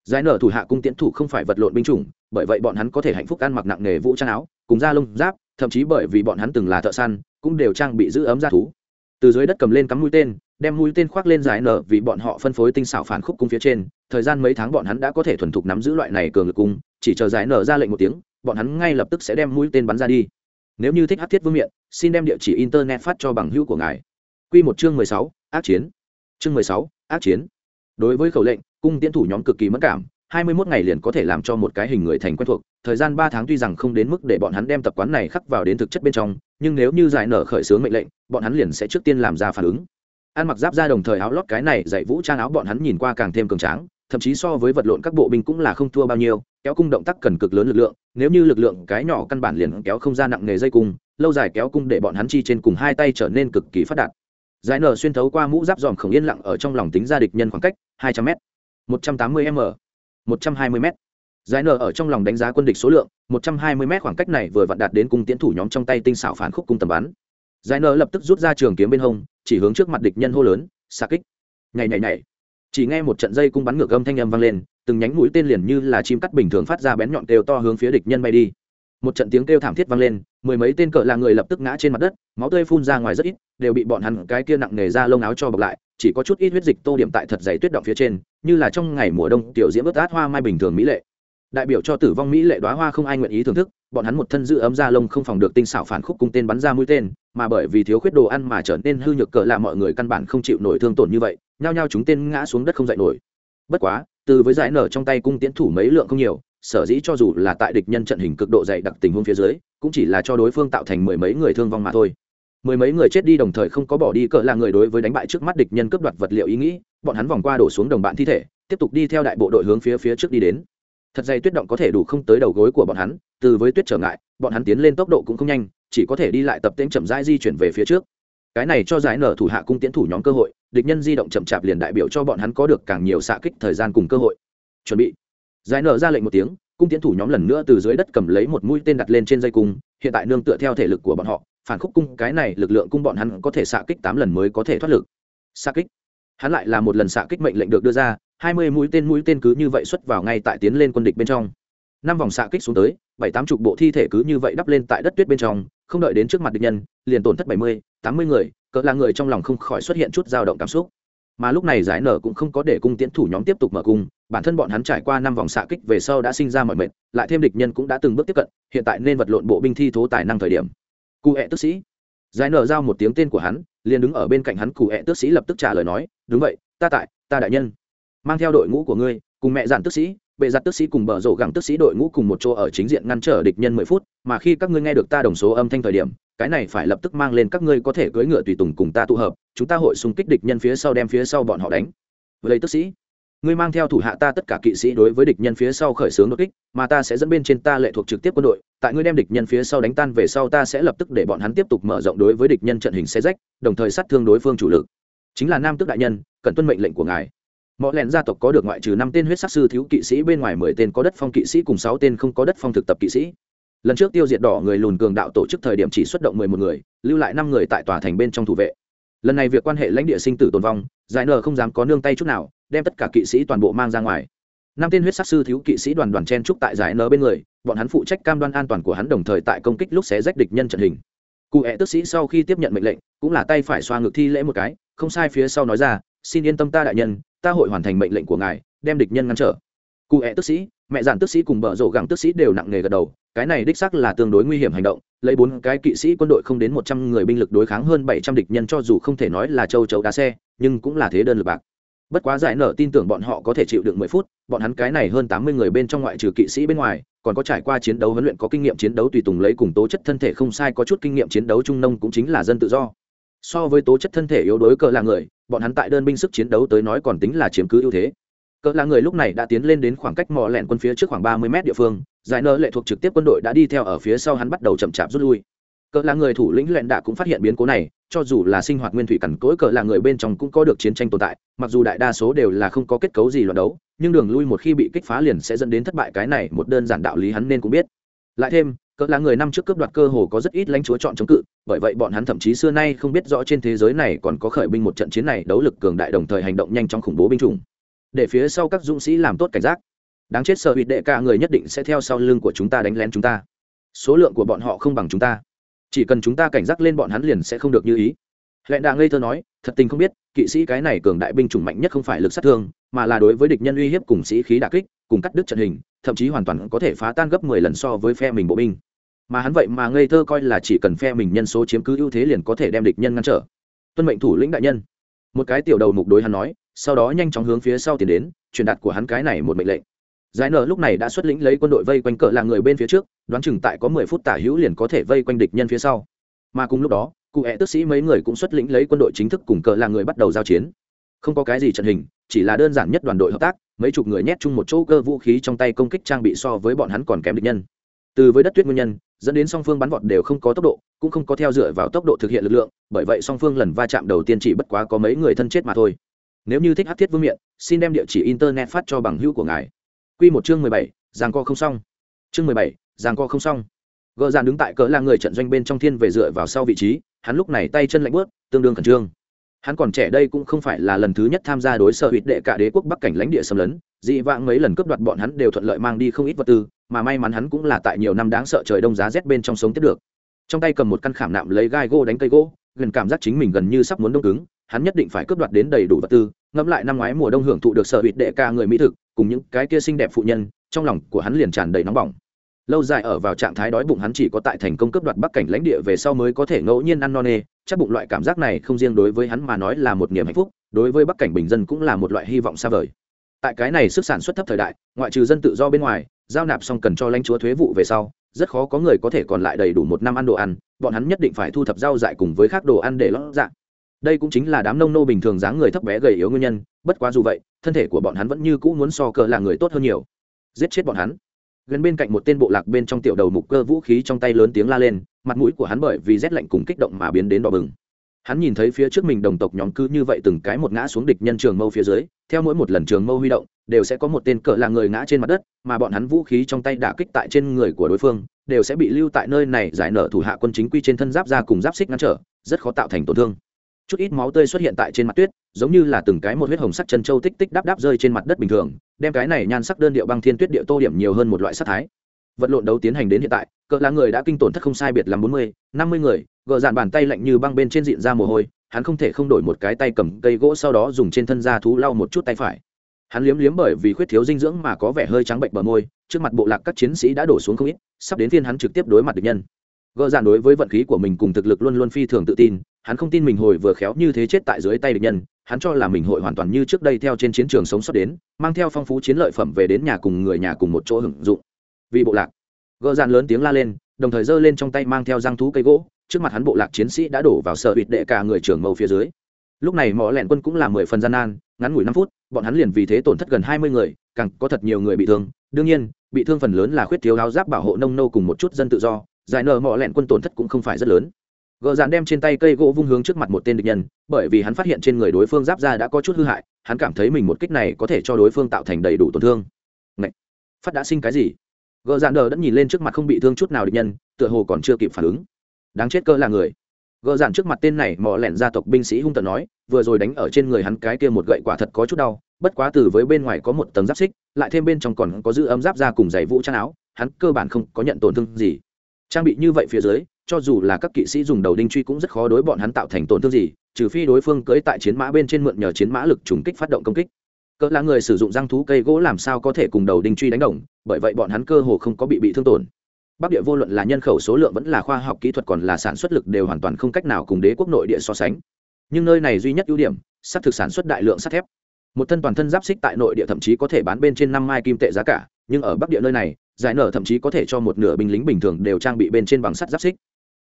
Giải nở thủ hạ cung tiễn thủ không phải vật lộn binh chủng, bởi vậy bọn hắn có thể hạnh phúc ăn mặc nặng nghề vũ trang áo, cùng da lông giáp, thậm chí bởi vì bọn hắn từng là thợ săn, cũng đều trang bị giữ ấm ra thú. Từ dưới đất cầm lên cắm mũi tên, đem mũi tên khoác lên giải nở vì bọn họ phân phối tinh xảo phản khúc cung phía trên. Thời gian mấy tháng bọn hắn đã có thể thuần thục nắm giữ loại này cường lực cung, chỉ chờ giải nở ra lệnh một tiếng, bọn hắn ngay lập tức sẽ đem mũi tên bắn ra đi. Nếu như thích hát thiết vương miện, xin đem địa chỉ internet phát cho bằng hữu của ngài. Quy một chương mười sáu, ác chiến. Chương mười sáu, ác chiến. Đối với khẩu lệnh, cung tiễn thủ nhóm cực kỳ mất cảm, hai mươi 21 ngày liền có thể làm cho một cái hình người thành quen thuộc, thời gian ba tháng tuy rằng không đến mức để bọn hắn đem tập quán này khắc vào đến thực chất bên trong, nhưng nếu như giải nở khởi sướng mệnh lệnh, bọn hắn liền sẽ trước tiên làm ra phản ứng. An mặc giáp ra đồng thời áo lót cái này dạy vũ trang áo bọn hắn nhìn qua càng thêm cường tráng, thậm chí so với vật lộn các bộ binh cũng là không thua bao nhiêu, kéo cung động tác cần cực lớn lực lượng, nếu như lực lượng cái nhỏ căn bản liền kéo không ra nặng nghề dây cung, lâu dài kéo cung để bọn hắn chi trên cùng hai tay trở nên cực kỳ phát đạt giải nở xuyên thấu qua mũ giáp dòm khổng yên lặng ở trong lòng tính ra địch nhân khoảng cách hai trăm m một trăm tám mươi m, một trăm hai mươi m. Giải nở ở trong lòng đánh giá quân địch số lượng, một trăm hai mươi m khoảng cách này vừa vặn đạt đến cung tiến thủ nhóm trong tay tinh xảo phản khúc cung tầm bắn. Giải nở lập tức rút ra trường kiếm bên hông, chỉ hướng trước mặt địch nhân hô lớn xa kích! Nhảy nhảy nhảy. Chỉ nghe một trận dây cung bắn ngược âm thanh âm vang lên, từng nhánh mũi tên liền như là chim cắt bình thường phát ra bén nhọn đều to hướng phía địch nhân bay đi một trận tiếng kêu thảm thiết vang lên, mười mấy tên cỡ là người lập tức ngã trên mặt đất, máu tươi phun ra ngoài rất ít, đều bị bọn hắn cái kia nặng nề ra lông áo cho bọc lại, chỉ có chút ít huyết dịch tô điểm tại thật dày tuyết động phía trên, như là trong ngày mùa đông, tiểu diễm ướt át hoa mai bình thường mỹ lệ. Đại biểu cho tử vong mỹ lệ đoá hoa không ai nguyện ý thưởng thức, bọn hắn một thân giữ ấm da lông không phòng được tinh xảo phản khúc cung tên bắn ra mũi tên, mà bởi vì thiếu khuyết đồ ăn mà trở nên hư nhược cỡ là mọi người căn bản không chịu nổi thương tổn như vậy, nhao nhao chúng tên ngã xuống đất không dậy nổi. Bất quá, từ với giải nở trong tay cung tiễn thủ mấy lượng không nhiều sở dĩ cho dù là tại địch nhân trận hình cực độ dày đặc tình huống phía dưới, cũng chỉ là cho đối phương tạo thành mười mấy người thương vong mà thôi. Mười mấy người chết đi đồng thời không có bỏ đi cỡ là người đối với đánh bại trước mắt địch nhân cướp đoạt vật liệu ý nghĩ, bọn hắn vòng qua đổ xuống đồng bạn thi thể, tiếp tục đi theo đại bộ đội hướng phía phía trước đi đến. Thật dày tuyết động có thể đủ không tới đầu gối của bọn hắn, từ với tuyết trở ngại, bọn hắn tiến lên tốc độ cũng không nhanh, chỉ có thể đi lại tập tễnh chậm rãi di chuyển về phía trước. Cái này cho giải nở thủ hạ cung tiến thủ nhóm cơ hội, địch nhân di động chậm chạp liền đại biểu cho bọn hắn có được càng nhiều xạ kích thời gian cùng cơ hội. Chuẩn bị giải nở ra lệnh một tiếng, cung tiến thủ nhóm lần nữa từ dưới đất cầm lấy một mũi tên đặt lên trên dây cung, hiện tại nương tựa theo thể lực của bọn họ, phản khúc cung cái này lực lượng cung bọn hắn có thể xạ kích tám lần mới có thể thoát lực. Xạ kích? Hắn lại là một lần xạ kích mệnh lệnh được đưa ra, hai mươi mũi tên mũi tên cứ như vậy xuất vào ngay tại tiến lên quân địch bên trong. Năm vòng xạ kích xuống tới, bảy tám chục bộ thi thể cứ như vậy đắp lên tại đất tuyết bên trong, không đợi đến trước mặt địch nhân, liền tổn thất bảy mươi, tám mươi người, cỡ là người trong lòng không khỏi xuất hiện chút dao động cảm xúc mà lúc này giải nở cũng không có để cung tiến thủ nhóm tiếp tục mở cung, bản thân bọn hắn trải qua năm vòng xạ kích về sau đã sinh ra mọi mệt, lại thêm địch nhân cũng đã từng bước tiếp cận, hiện tại nên vật lộn bộ binh thi thố tài năng thời điểm. Cụ hẹ tức sĩ. Giải nở giao một tiếng tên của hắn, liền đứng ở bên cạnh hắn cụ hẹ tước sĩ lập tức trả lời nói, đúng vậy, ta tại, ta đại nhân. Mang theo đội ngũ của ngươi, cùng mẹ giản tức sĩ bệ giặt tức sĩ cùng bờ rổ gẳng tức sĩ đội ngũ cùng một chỗ ở chính diện ngăn trở địch nhân mười phút, mà khi các ngươi nghe được ta đồng số âm thanh thời điểm, cái này phải lập tức mang lên các ngươi có thể cưỡi ngựa tùy tùng cùng ta tụ hợp, chúng ta hội xung kích địch nhân phía sau đem phía sau bọn họ đánh. Với lấy tức sĩ, ngươi mang theo thủ hạ ta tất cả kỵ sĩ đối với địch nhân phía sau khởi xướng đột kích, mà ta sẽ dẫn bên trên ta lệ thuộc trực tiếp quân đội, tại ngươi đem địch nhân phía sau đánh tan về sau ta sẽ lập tức để bọn hắn tiếp tục mở rộng đối với địch nhân trận hình xe rách, đồng thời sát thương đối phương chủ lực. Chính là nam tước đại nhân, cần tuân mệnh lệnh của ngài mọi lẹn gia tộc có được ngoại trừ năm tên huyết sắc sư thiếu kỵ sĩ, bên ngoài mười tên có đất phong kỵ sĩ cùng sáu tên không có đất phong thực tập kỵ sĩ. Lần trước tiêu diệt đỏ người lùn cường đạo tổ chức thời điểm chỉ xuất động mười một người, lưu lại năm người tại tòa thành bên trong thủ vệ. Lần này việc quan hệ lãnh địa sinh tử tồn vong, giải nờ không dám có nương tay chút nào, đem tất cả kỵ sĩ toàn bộ mang ra ngoài. Năm tên huyết sắc sư thiếu kỵ sĩ đoàn đoàn chen trúc tại giải nờ bên người, bọn hắn phụ trách cam đoan an toàn của hắn đồng thời tại công kích lúc xé rách địch nhân trận hình. Cụ hẹ tức sĩ sau khi tiếp nhận mệnh lệnh, cũng là tay phải xoa ngược thi lễ một cái, không sai phía sau nói ra xin yên tâm ta đại nhân, ta hội hoàn thành mệnh lệnh của ngài, đem địch nhân ngăn trở. Cụ hẹ tức sĩ, mẹ giản tức sĩ cùng bợ rộ gẳng tức sĩ đều nặng nề gật đầu, cái này đích xác là tương đối nguy hiểm hành động, lấy bốn cái kỵ sĩ quân đội không đến một trăm người binh lực đối kháng hơn bảy trăm địch nhân cho dù không thể nói là châu chấu đá xe, nhưng cũng là thế đơn lực bạc. Bất quá giải nở tin tưởng bọn họ có thể chịu được mười phút, bọn hắn cái này hơn tám mươi người bên trong ngoại trừ kỵ sĩ bên ngoài, còn có trải qua chiến đấu huấn luyện có kinh nghiệm chiến đấu tùy tùng lấy cùng tố chất thân thể không sai có chút kinh nghiệm chiến đấu trung nông cũng chính là dân tự do so với tố chất thân thể yếu đối cờ là người, bọn hắn tại đơn binh sức chiến đấu tới nói còn tính là chiếm cứ ưu thế. Cỡ là người lúc này đã tiến lên đến khoảng cách mò lẹn quân phía trước khoảng ba mươi mét địa phương, giải nơ lệ thuộc trực tiếp quân đội đã đi theo ở phía sau hắn bắt đầu chậm chạp rút lui. Cỡ là người thủ lĩnh lẹn đạ cũng phát hiện biến cố này, cho dù là sinh hoạt nguyên thủy cằn cỗi, cỡ là người bên trong cũng có được chiến tranh tồn tại, mặc dù đại đa số đều là không có kết cấu gì loạt đấu, nhưng đường lui một khi bị kích phá liền sẽ dẫn đến thất bại cái này một đơn giản đạo lý hắn nên cũng biết. Lại thêm cỡ là người năm trước cướp đoạt cơ hồ có rất ít lãnh chúa chọn chống cự, bởi vậy bọn hắn thậm chí xưa nay không biết rõ trên thế giới này còn có khởi binh một trận chiến này đấu lực cường đại đồng thời hành động nhanh trong khủng bố binh chủng. Để phía sau các dũng sĩ làm tốt cảnh giác. Đáng chết sợ hụt đệ cả người nhất định sẽ theo sau lưng của chúng ta đánh lén chúng ta. Số lượng của bọn họ không bằng chúng ta. Chỉ cần chúng ta cảnh giác lên bọn hắn liền sẽ không được như ý. Lẹn đà ngây thơ nói, thật tình không biết, kỵ sĩ cái này cường đại binh chủng mạnh nhất không phải lực sát thương, mà là đối với địch nhân uy hiếp cùng sĩ khí đà kích, cùng cắt đứt trận hình, thậm chí hoàn toàn có thể phá tan gấp mười lần so với phe mình bộ binh mà hắn vậy mà ngây thơ coi là chỉ cần phe mình nhân số chiếm cứ ưu thế liền có thể đem địch nhân ngăn trở. Tuân mệnh thủ lĩnh đại nhân. Một cái tiểu đầu mục đối hắn nói, sau đó nhanh chóng hướng phía sau tiến đến, truyền đạt của hắn cái này một mệnh lệnh. Giải nở lúc này đã xuất lĩnh lấy quân đội vây quanh cỡ là người bên phía trước, đoán chừng tại có mười phút tả hữu liền có thể vây quanh địch nhân phía sau. Mà cùng lúc đó, cụ hẹ tức sĩ mấy người cũng xuất lĩnh lấy quân đội chính thức cùng cỡ là người bắt đầu giao chiến. Không có cái gì trận hình, chỉ là đơn giản nhất đoàn đội hợp tác, mấy chục người nhét chung một chỗ cơ vũ khí trong tay công kích trang bị so với bọn hắn còn kém địch nhân từ với đất tuyết nguyên nhân, dẫn đến song phương bắn vọt đều không có tốc độ, cũng không có theo dựa vào tốc độ thực hiện lực lượng, bởi vậy song phương lần va chạm đầu tiên chỉ bất quá có mấy người thân chết mà thôi. Nếu như thích hát thiết vương miện, xin đem địa chỉ internet phát cho bằng hữu của ngài. Q một chương mười bảy giang co không xong. Chương mười bảy giang co không xong. Gợ dàn đứng tại cỡ là người trận doanh bên trong thiên về dựa vào sau vị trí, hắn lúc này tay chân lạnh bớt tương đương khẩn trương. Hắn còn trẻ đây cũng không phải là lần thứ nhất tham gia đối sở hụt đệ cả đế quốc bắc cảnh lãnh địa xâm lấn, dị vãng mấy lần cướp đoạt bọn hắn đều thuận lợi mang đi không ít vật tư mà may mắn hắn cũng là tại nhiều năm đáng sợ trời đông giá rét bên trong sống tiếp được. Trong tay cầm một căn khảm nạm lấy gai gỗ đánh cây gỗ, gần cảm giác chính mình gần như sắp muốn đông cứng, hắn nhất định phải cướp đoạt đến đầy đủ vật tư, ngẫm lại năm ngoái mùa đông hưởng thụ được sở hụt đệ ca người mỹ thực, cùng những cái kia xinh đẹp phụ nhân, trong lòng của hắn liền tràn đầy nóng bỏng. Lâu dài ở vào trạng thái đói bụng hắn chỉ có tại thành công cướp đoạt bắc cảnh lãnh địa về sau mới có thể ngẫu nhiên ăn no nê, chắc bụng loại cảm giác này không riêng đối với hắn mà nói là một niềm hạnh phúc, đối với bắc cảnh bình dân cũng là một loại hy vọng xa vời tại cái này sức sản xuất thấp thời đại, ngoại trừ dân tự do bên ngoài, giao nạp xong cần cho lãnh chúa thuế vụ về sau, rất khó có người có thể còn lại đầy đủ một năm ăn đồ ăn, bọn hắn nhất định phải thu thập rau dại cùng với khác đồ ăn để lót dạng đây cũng chính là đám nông nô bình thường dáng người thấp bé gầy yếu nguyên nhân, bất quá dù vậy, thân thể của bọn hắn vẫn như cũ muốn so cờ là người tốt hơn nhiều. Giết chết bọn hắn. Gần bên cạnh một tên bộ lạc bên trong tiểu đầu mục cơ vũ khí trong tay lớn tiếng la lên, mặt mũi của hắn bởi vì rét lạnh cùng kích động mà biến đến đỏ bừng hắn nhìn thấy phía trước mình đồng tộc nhóm cứ như vậy từng cái một ngã xuống địch nhân trường mâu phía dưới, theo mỗi một lần trường mâu huy động, đều sẽ có một tên cỡ là người ngã trên mặt đất, mà bọn hắn vũ khí trong tay đả kích tại trên người của đối phương, đều sẽ bị lưu tại nơi này giải nở thủ hạ quân chính quy trên thân giáp ra cùng giáp xích ngăn trở, rất khó tạo thành tổn thương. Chút ít máu tươi xuất hiện tại trên mặt tuyết, giống như là từng cái một huyết hồng sắc chân châu tích tích đáp đáp rơi trên mặt đất bình thường, đem cái này nhan sắc đơn điệu băng thiên tuyết điệu tô điểm nhiều hơn một loại sắc thái. Vật lộn đấu tiến hành đến hiện tại cỡ là người đã kinh tổn thất không sai biệt làm bốn mươi, năm mươi người gỡ dạn bàn tay lạnh như băng bên trên diện ra mồ hôi, hắn không thể không đổi một cái tay cầm cây gỗ sau đó dùng trên thân da thú lau một chút tay phải. Hắn liếm liếm bởi vì khuyết thiếu dinh dưỡng mà có vẻ hơi trắng bệnh bờ môi, trước mặt bộ lạc các chiến sĩ đã đổ xuống không ít, sắp đến phiên hắn trực tiếp đối mặt địch nhân. Gỡ dạn đối với vận khí của mình cùng thực lực luôn luôn phi thường tự tin, hắn không tin mình hồi vừa khéo như thế chết tại dưới tay địch nhân, hắn cho là mình hội hoàn toàn như trước đây theo trên chiến trường sống sót đến, mang theo phong phú chiến lợi phẩm về đến nhà cùng người nhà cùng một chỗ hưởng dụng. Vì bộ lạc gỡ dạn lớn tiếng la lên, đồng thời giơ lên trong tay mang theo răng thú cây gỗ, trước mặt hắn bộ lạc chiến sĩ đã đổ vào sợ bịt đệ cả người trưởng mâu phía dưới. Lúc này mỏ lẹn quân cũng là mười phần gian nan, ngắn ngủi năm phút, bọn hắn liền vì thế tổn thất gần hai mươi người, càng có thật nhiều người bị thương. Đương nhiên, bị thương phần lớn là khuyết thiếu áo giáp bảo hộ nông nô cùng một chút dân tự do, giải nợ mỏ lẹn quân tổn thất cũng không phải rất lớn. Gờ dàn đem trên tay cây gỗ vung hướng trước mặt một tên địch nhân, bởi vì hắn phát hiện trên người đối phương giáp ra đã có chút hư hại, hắn cảm thấy mình một kích này có thể cho đối phương tạo thành đầy đủ tổn thương. Ngậy! phát đã sinh cái gì? Gờ dạn đờ đã nhìn lên trước mặt không bị thương chút nào địch nhân, tựa hồ còn chưa kịp phản ứng. Đáng chết cơ là người. Gờ dạn trước mặt tên này mò lẻn gia tộc binh sĩ hung tận nói, vừa rồi đánh ở trên người hắn cái kia một gậy quả thật có chút đau, bất quá từ với bên ngoài có một tầng giáp xích, lại thêm bên trong còn có giữ ấm giáp ra cùng giày vũ trang áo, hắn cơ bản không có nhận tổn thương gì. Trang bị như vậy phía dưới, cho dù là các kỵ sĩ dùng đầu đinh truy cũng rất khó đối bọn hắn tạo thành tổn thương gì, trừ phi đối phương cưỡi tại chiến mã bên trên mượn nhờ chiến mã lực trùng kích phát động công kích cỡ là người sử dụng răng thú cây gỗ làm sao có thể cùng đầu đinh truy đánh đồng, bởi vậy bọn hắn cơ hồ không có bị bị thương tổn. Bắc địa vô luận là nhân khẩu số lượng vẫn là khoa học kỹ thuật còn là sản xuất lực đều hoàn toàn không cách nào cùng đế quốc nội địa so sánh. Nhưng nơi này duy nhất ưu điểm sắt thực sản xuất đại lượng sắt thép. Một thân toàn thân giáp xích tại nội địa thậm chí có thể bán bên trên năm mai kim tệ giá cả, nhưng ở bắc địa nơi này, giải nở thậm chí có thể cho một nửa binh lính bình thường đều trang bị bên trên bằng sắt giáp xích.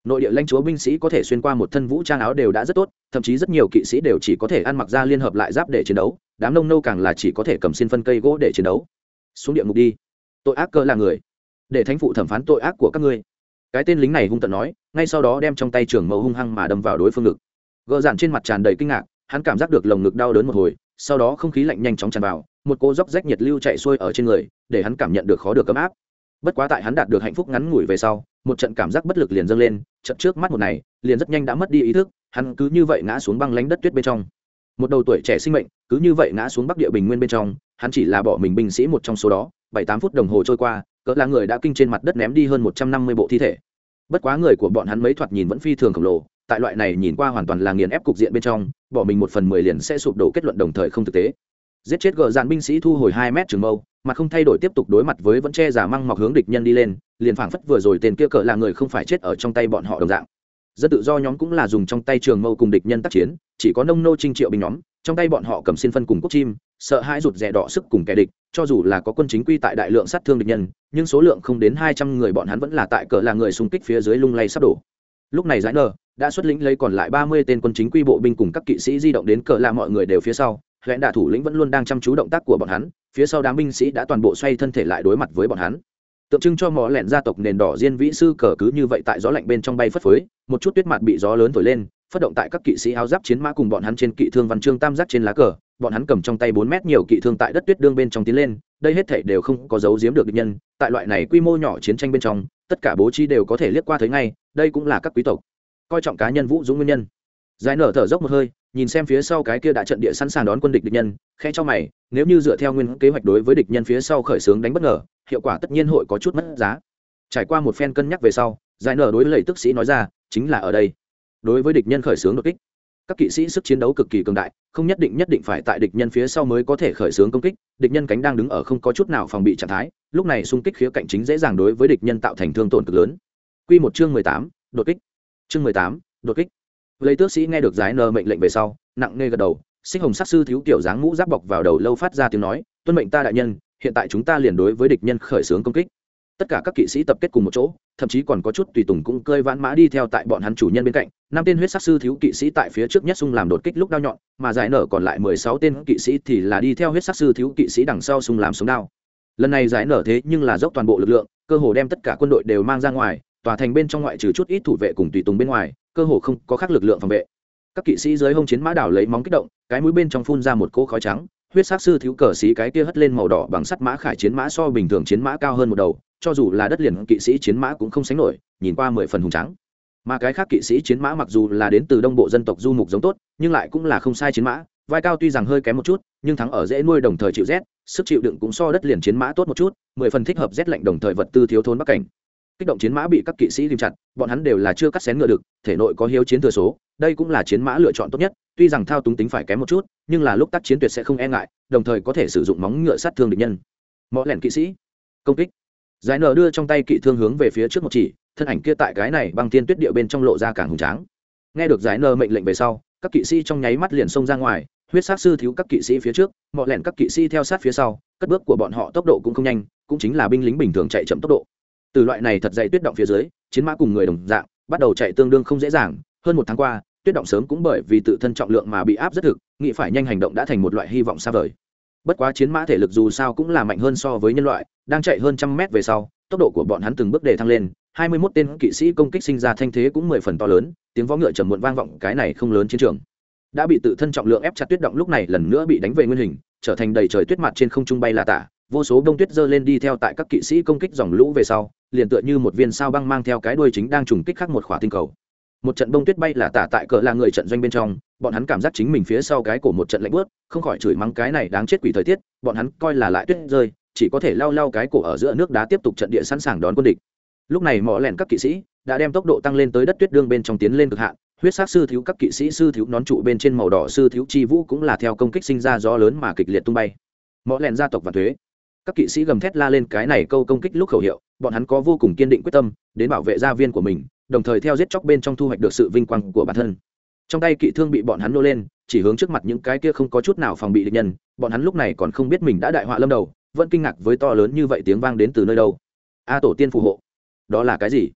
Nội địa lãnh chúa binh sĩ có thể xuyên qua một thân vũ trang áo đều đã rất tốt, thậm chí rất nhiều kỵ sĩ đều chỉ có thể ăn mặc ra liên hợp lại giáp để chiến đấu đám nông nâu càng là chỉ có thể cầm xin phân cây gỗ để chiến đấu. Xuống địa ngục đi. Tội ác cơ là người. Để thánh phụ thẩm phán tội ác của các ngươi. Cái tên lính này hung tận nói, ngay sau đó đem trong tay trường mẫu hung hăng mà đâm vào đối phương ngực. Gợ dạn trên mặt tràn đầy kinh ngạc, hắn cảm giác được lồng ngực đau đớn một hồi, sau đó không khí lạnh nhanh chóng tràn vào, một cô dốc rách nhiệt lưu chạy xuôi ở trên người, để hắn cảm nhận được khó được ấm áp. Bất quá tại hắn đạt được hạnh phúc ngắn ngủi về sau, một trận cảm giác bất lực liền dâng lên, trận trước mắt một này, liền rất nhanh đã mất đi ý thức, hắn cứ như vậy ngã xuống băng lánh đất tuyết bên trong. Một đầu tuổi trẻ sinh mệnh cứ như vậy ngã xuống bắc địa bình nguyên bên trong, hắn chỉ là bỏ mình binh sĩ một trong số đó, bảy tám phút đồng hồ trôi qua, cỡ là người đã kinh trên mặt đất ném đi hơn một trăm năm mươi bộ thi thể. Bất quá người của bọn hắn mấy thoạt nhìn vẫn phi thường khổng lồ, tại loại này nhìn qua hoàn toàn là nghiền ép cục diện bên trong, bỏ mình một phần mười liền sẽ sụp đổ kết luận đồng thời không thực tế. Giết chết gờ dàn binh sĩ thu hồi hai mét trường mâu, mà không thay đổi tiếp tục đối mặt với vẫn che giả măng mọc hướng địch nhân đi lên, liền phảng phất vừa rồi tên kia cỡ là người không phải chết ở trong tay bọn họ đồng dạng dân tự do nhóm cũng là dùng trong tay trường mâu cùng địch nhân tác chiến, chỉ có nông nô trinh triệu binh nhóm, trong tay bọn họ cầm xin phân cùng quốc chim, sợ hãi rụt rè đỏ sức cùng kẻ địch, cho dù là có quân chính quy tại đại lượng sát thương địch nhân, nhưng số lượng không đến hai trăm người bọn hắn vẫn là tại cỡ là người xung kích phía dưới lung lay sắp đổ. Lúc này giải nờ, đã xuất lĩnh lấy còn lại ba mươi tên quân chính quy bộ binh cùng các kỵ sĩ di động đến cỡ là mọi người đều phía sau lẽn đạ thủ lĩnh vẫn luôn đang chăm chú động tác của bọn hắn, phía sau đám binh sĩ đã toàn bộ xoay thân thể lại đối mặt với bọn hắn tượng trưng cho mỏ lẹn gia tộc nền đỏ diên vĩ sư cờ cứ như vậy tại gió lạnh bên trong bay phất phới, một chút tuyết mặt bị gió lớn thổi lên, phát động tại các kỵ sĩ áo giáp chiến mã cùng bọn hắn trên kỵ thương văn chương tam giác trên lá cờ, bọn hắn cầm trong tay bốn mét nhiều kỵ thương tại đất tuyết đương bên trong tiến lên, đây hết thể đều không có dấu giếm được địch nhân, tại loại này quy mô nhỏ chiến tranh bên trong, tất cả bố trí đều có thể liếc qua thấy ngay, đây cũng là các quý tộc, coi trọng cá nhân vũ dũng nguyên nhân. Giải nở thở dốc một hơi nhìn xem phía sau cái kia đã trận địa sẵn sàng đón quân địch địch nhân khe cho mày, nếu như dựa theo nguyên kế hoạch đối với địch nhân phía sau khởi xướng đánh bất ngờ, hiệu quả tất nhiên hội có chút mất giá. Trải qua một phen cân nhắc về sau, giải nở đối lầy tức sĩ nói ra, chính là ở đây. Đối với địch nhân khởi xướng đột kích, các kỵ sĩ sức chiến đấu cực kỳ cường đại, không nhất định nhất định phải tại địch nhân phía sau mới có thể khởi xướng công kích, địch nhân cánh đang đứng ở không có chút nào phòng bị trạng thái, lúc này xung kích khía cạnh chính dễ dàng đối với địch nhân tạo thành thương tổn cực lớn. Quy một chương mười tám, đột kích. Chương mười tám, đột kích lấy tước sĩ nghe được giải nờ mệnh lệnh về sau, nặng nề gật đầu, xích hồng sắc sư thiếu kiểu dáng mũ giáp bọc vào đầu lâu phát ra tiếng nói, tuân mệnh ta đại nhân, hiện tại chúng ta liền đối với địch nhân khởi xướng công kích. Tất cả các kỵ sĩ tập kết cùng một chỗ, thậm chí còn có chút tùy tùng cũng cơi vãn mã đi theo tại bọn hắn chủ nhân bên cạnh. Năm tên huyết sắc sư thiếu kỵ sĩ tại phía trước nhất xung làm đột kích lúc đao nhọn, mà giải nở còn lại mười sáu tên kỵ sĩ thì là đi theo huyết sắc sư thiếu kỵ sĩ đằng sau xung làm sống đao. Lần này giải nở thế nhưng là dốc toàn bộ lực lượng, cơ hồ đem tất cả quân đội đều mang ra ngoài, tòa thành bên trong ngoại trừ chút ít thủ vệ cùng tùy tùng bên ngoài cơ hồ không có khác lực lượng phòng vệ. Các kỵ sĩ dưới hông chiến mã đảo lấy móng kích động, cái mũi bên trong phun ra một cỗ khói trắng, huyết sắc sư thiếu cờ sĩ cái kia hất lên màu đỏ bằng sắt mã khải chiến mã so bình thường chiến mã cao hơn một đầu, cho dù là đất liền kỵ sĩ chiến mã cũng không sánh nổi, nhìn qua mười phần hùng trắng mà cái khác kỵ sĩ chiến mã mặc dù là đến từ đông bộ dân tộc du mục giống tốt, nhưng lại cũng là không sai chiến mã, vai cao tuy rằng hơi kém một chút, nhưng thắng ở dễ nuôi đồng thời chịu rét, sức chịu đựng cũng so đất liền chiến mã tốt một chút, mười phần thích hợp rét lạnh đồng thời vật tư thiếu thốn bắc cảnh kích động chiến mã bị các kỵ sĩ tìm chặt, bọn hắn đều là chưa cắt xén ngựa được, thể nội có hiếu chiến thừa số, đây cũng là chiến mã lựa chọn tốt nhất, tuy rằng thao túng tính phải kém một chút, nhưng là lúc tác chiến tuyệt sẽ không e ngại, đồng thời có thể sử dụng móng ngựa sát thương địch nhân. Mọi lẻn kỵ sĩ, công kích. Giải nở đưa trong tay kỵ thương hướng về phía trước một chỉ, thân ảnh kia tại cái này băng tiên tuyết địa bên trong lộ ra càng hùng tráng. Nghe được giải nở mệnh lệnh về sau, các kỵ sĩ trong nháy mắt liền xông ra ngoài, huyết sát sư thiếu các kỵ sĩ phía trước mọi lẻn các kỵ sĩ theo sát phía sau, cất bước của bọn họ tốc độ cũng không nhanh, cũng chính là binh lính bình thường chạy chậm tốc độ từ loại này thật dày tuyết động phía dưới, chiến mã cùng người đồng dạng, bắt đầu chạy tương đương không dễ dàng. Hơn một tháng qua, tuyết động sớm cũng bởi vì tự thân trọng lượng mà bị áp rất thực, nghĩ phải nhanh hành động đã thành một loại hy vọng xa vời. Bất quá chiến mã thể lực dù sao cũng là mạnh hơn so với nhân loại, đang chạy hơn trăm mét về sau, tốc độ của bọn hắn từng bước đề thăng lên, hai mươi 21 tên kỵ sĩ công kích sinh ra thanh thế cũng mười phần to lớn, tiếng võ ngựa trầm muộn vang vọng cái này không lớn chiến trường. Đã bị tự thân trọng lượng ép chặt tuyết động lúc này lần nữa bị đánh về nguyên hình, trở thành đầy trời tuyết mặt trên không trung bay là tả vô số đông tuyết dơ lên đi theo tại các kỵ sĩ công kích dòng lũ về sau, liền tựa như một viên sao băng mang theo cái đuôi chính đang trùng kích khắc một khỏa tinh cầu. Một trận đông tuyết bay là tả tại cỡ là người trận doanh bên trong, bọn hắn cảm giác chính mình phía sau cái cổ một trận lạnh bớt không khỏi chửi mắng cái này đáng chết quỷ thời tiết, bọn hắn coi là lại tuyết rơi, chỉ có thể lau lau cái cổ ở giữa nước đá tiếp tục trận địa sẵn sàng đón quân địch. Lúc này mỏ lẻn các kỵ sĩ đã đem tốc độ tăng lên tới đất tuyết đương bên trong tiến lên cực hạn, huyết sát sư thiếu các kỵ sĩ, sư thiếu nón trụ bên trên màu đỏ, sư thiếu chi vũ cũng là theo công kích sinh ra gió lớn mà kịch liệt tung bay. Mõ lẹn gia tộc và thuế các kỵ sĩ gầm thét la lên cái này câu công kích lúc khẩu hiệu, bọn hắn có vô cùng kiên định quyết tâm, đến bảo vệ gia viên của mình, đồng thời theo giết chóc bên trong thu hoạch được sự vinh quang của bản thân. Trong tay kỵ thương bị bọn hắn nô lên, chỉ hướng trước mặt những cái kia không có chút nào phòng bị địch nhân, bọn hắn lúc này còn không biết mình đã đại họa lâm đầu, vẫn kinh ngạc với to lớn như vậy tiếng vang đến từ nơi đâu. A tổ tiên phù hộ. Đó là cái gì?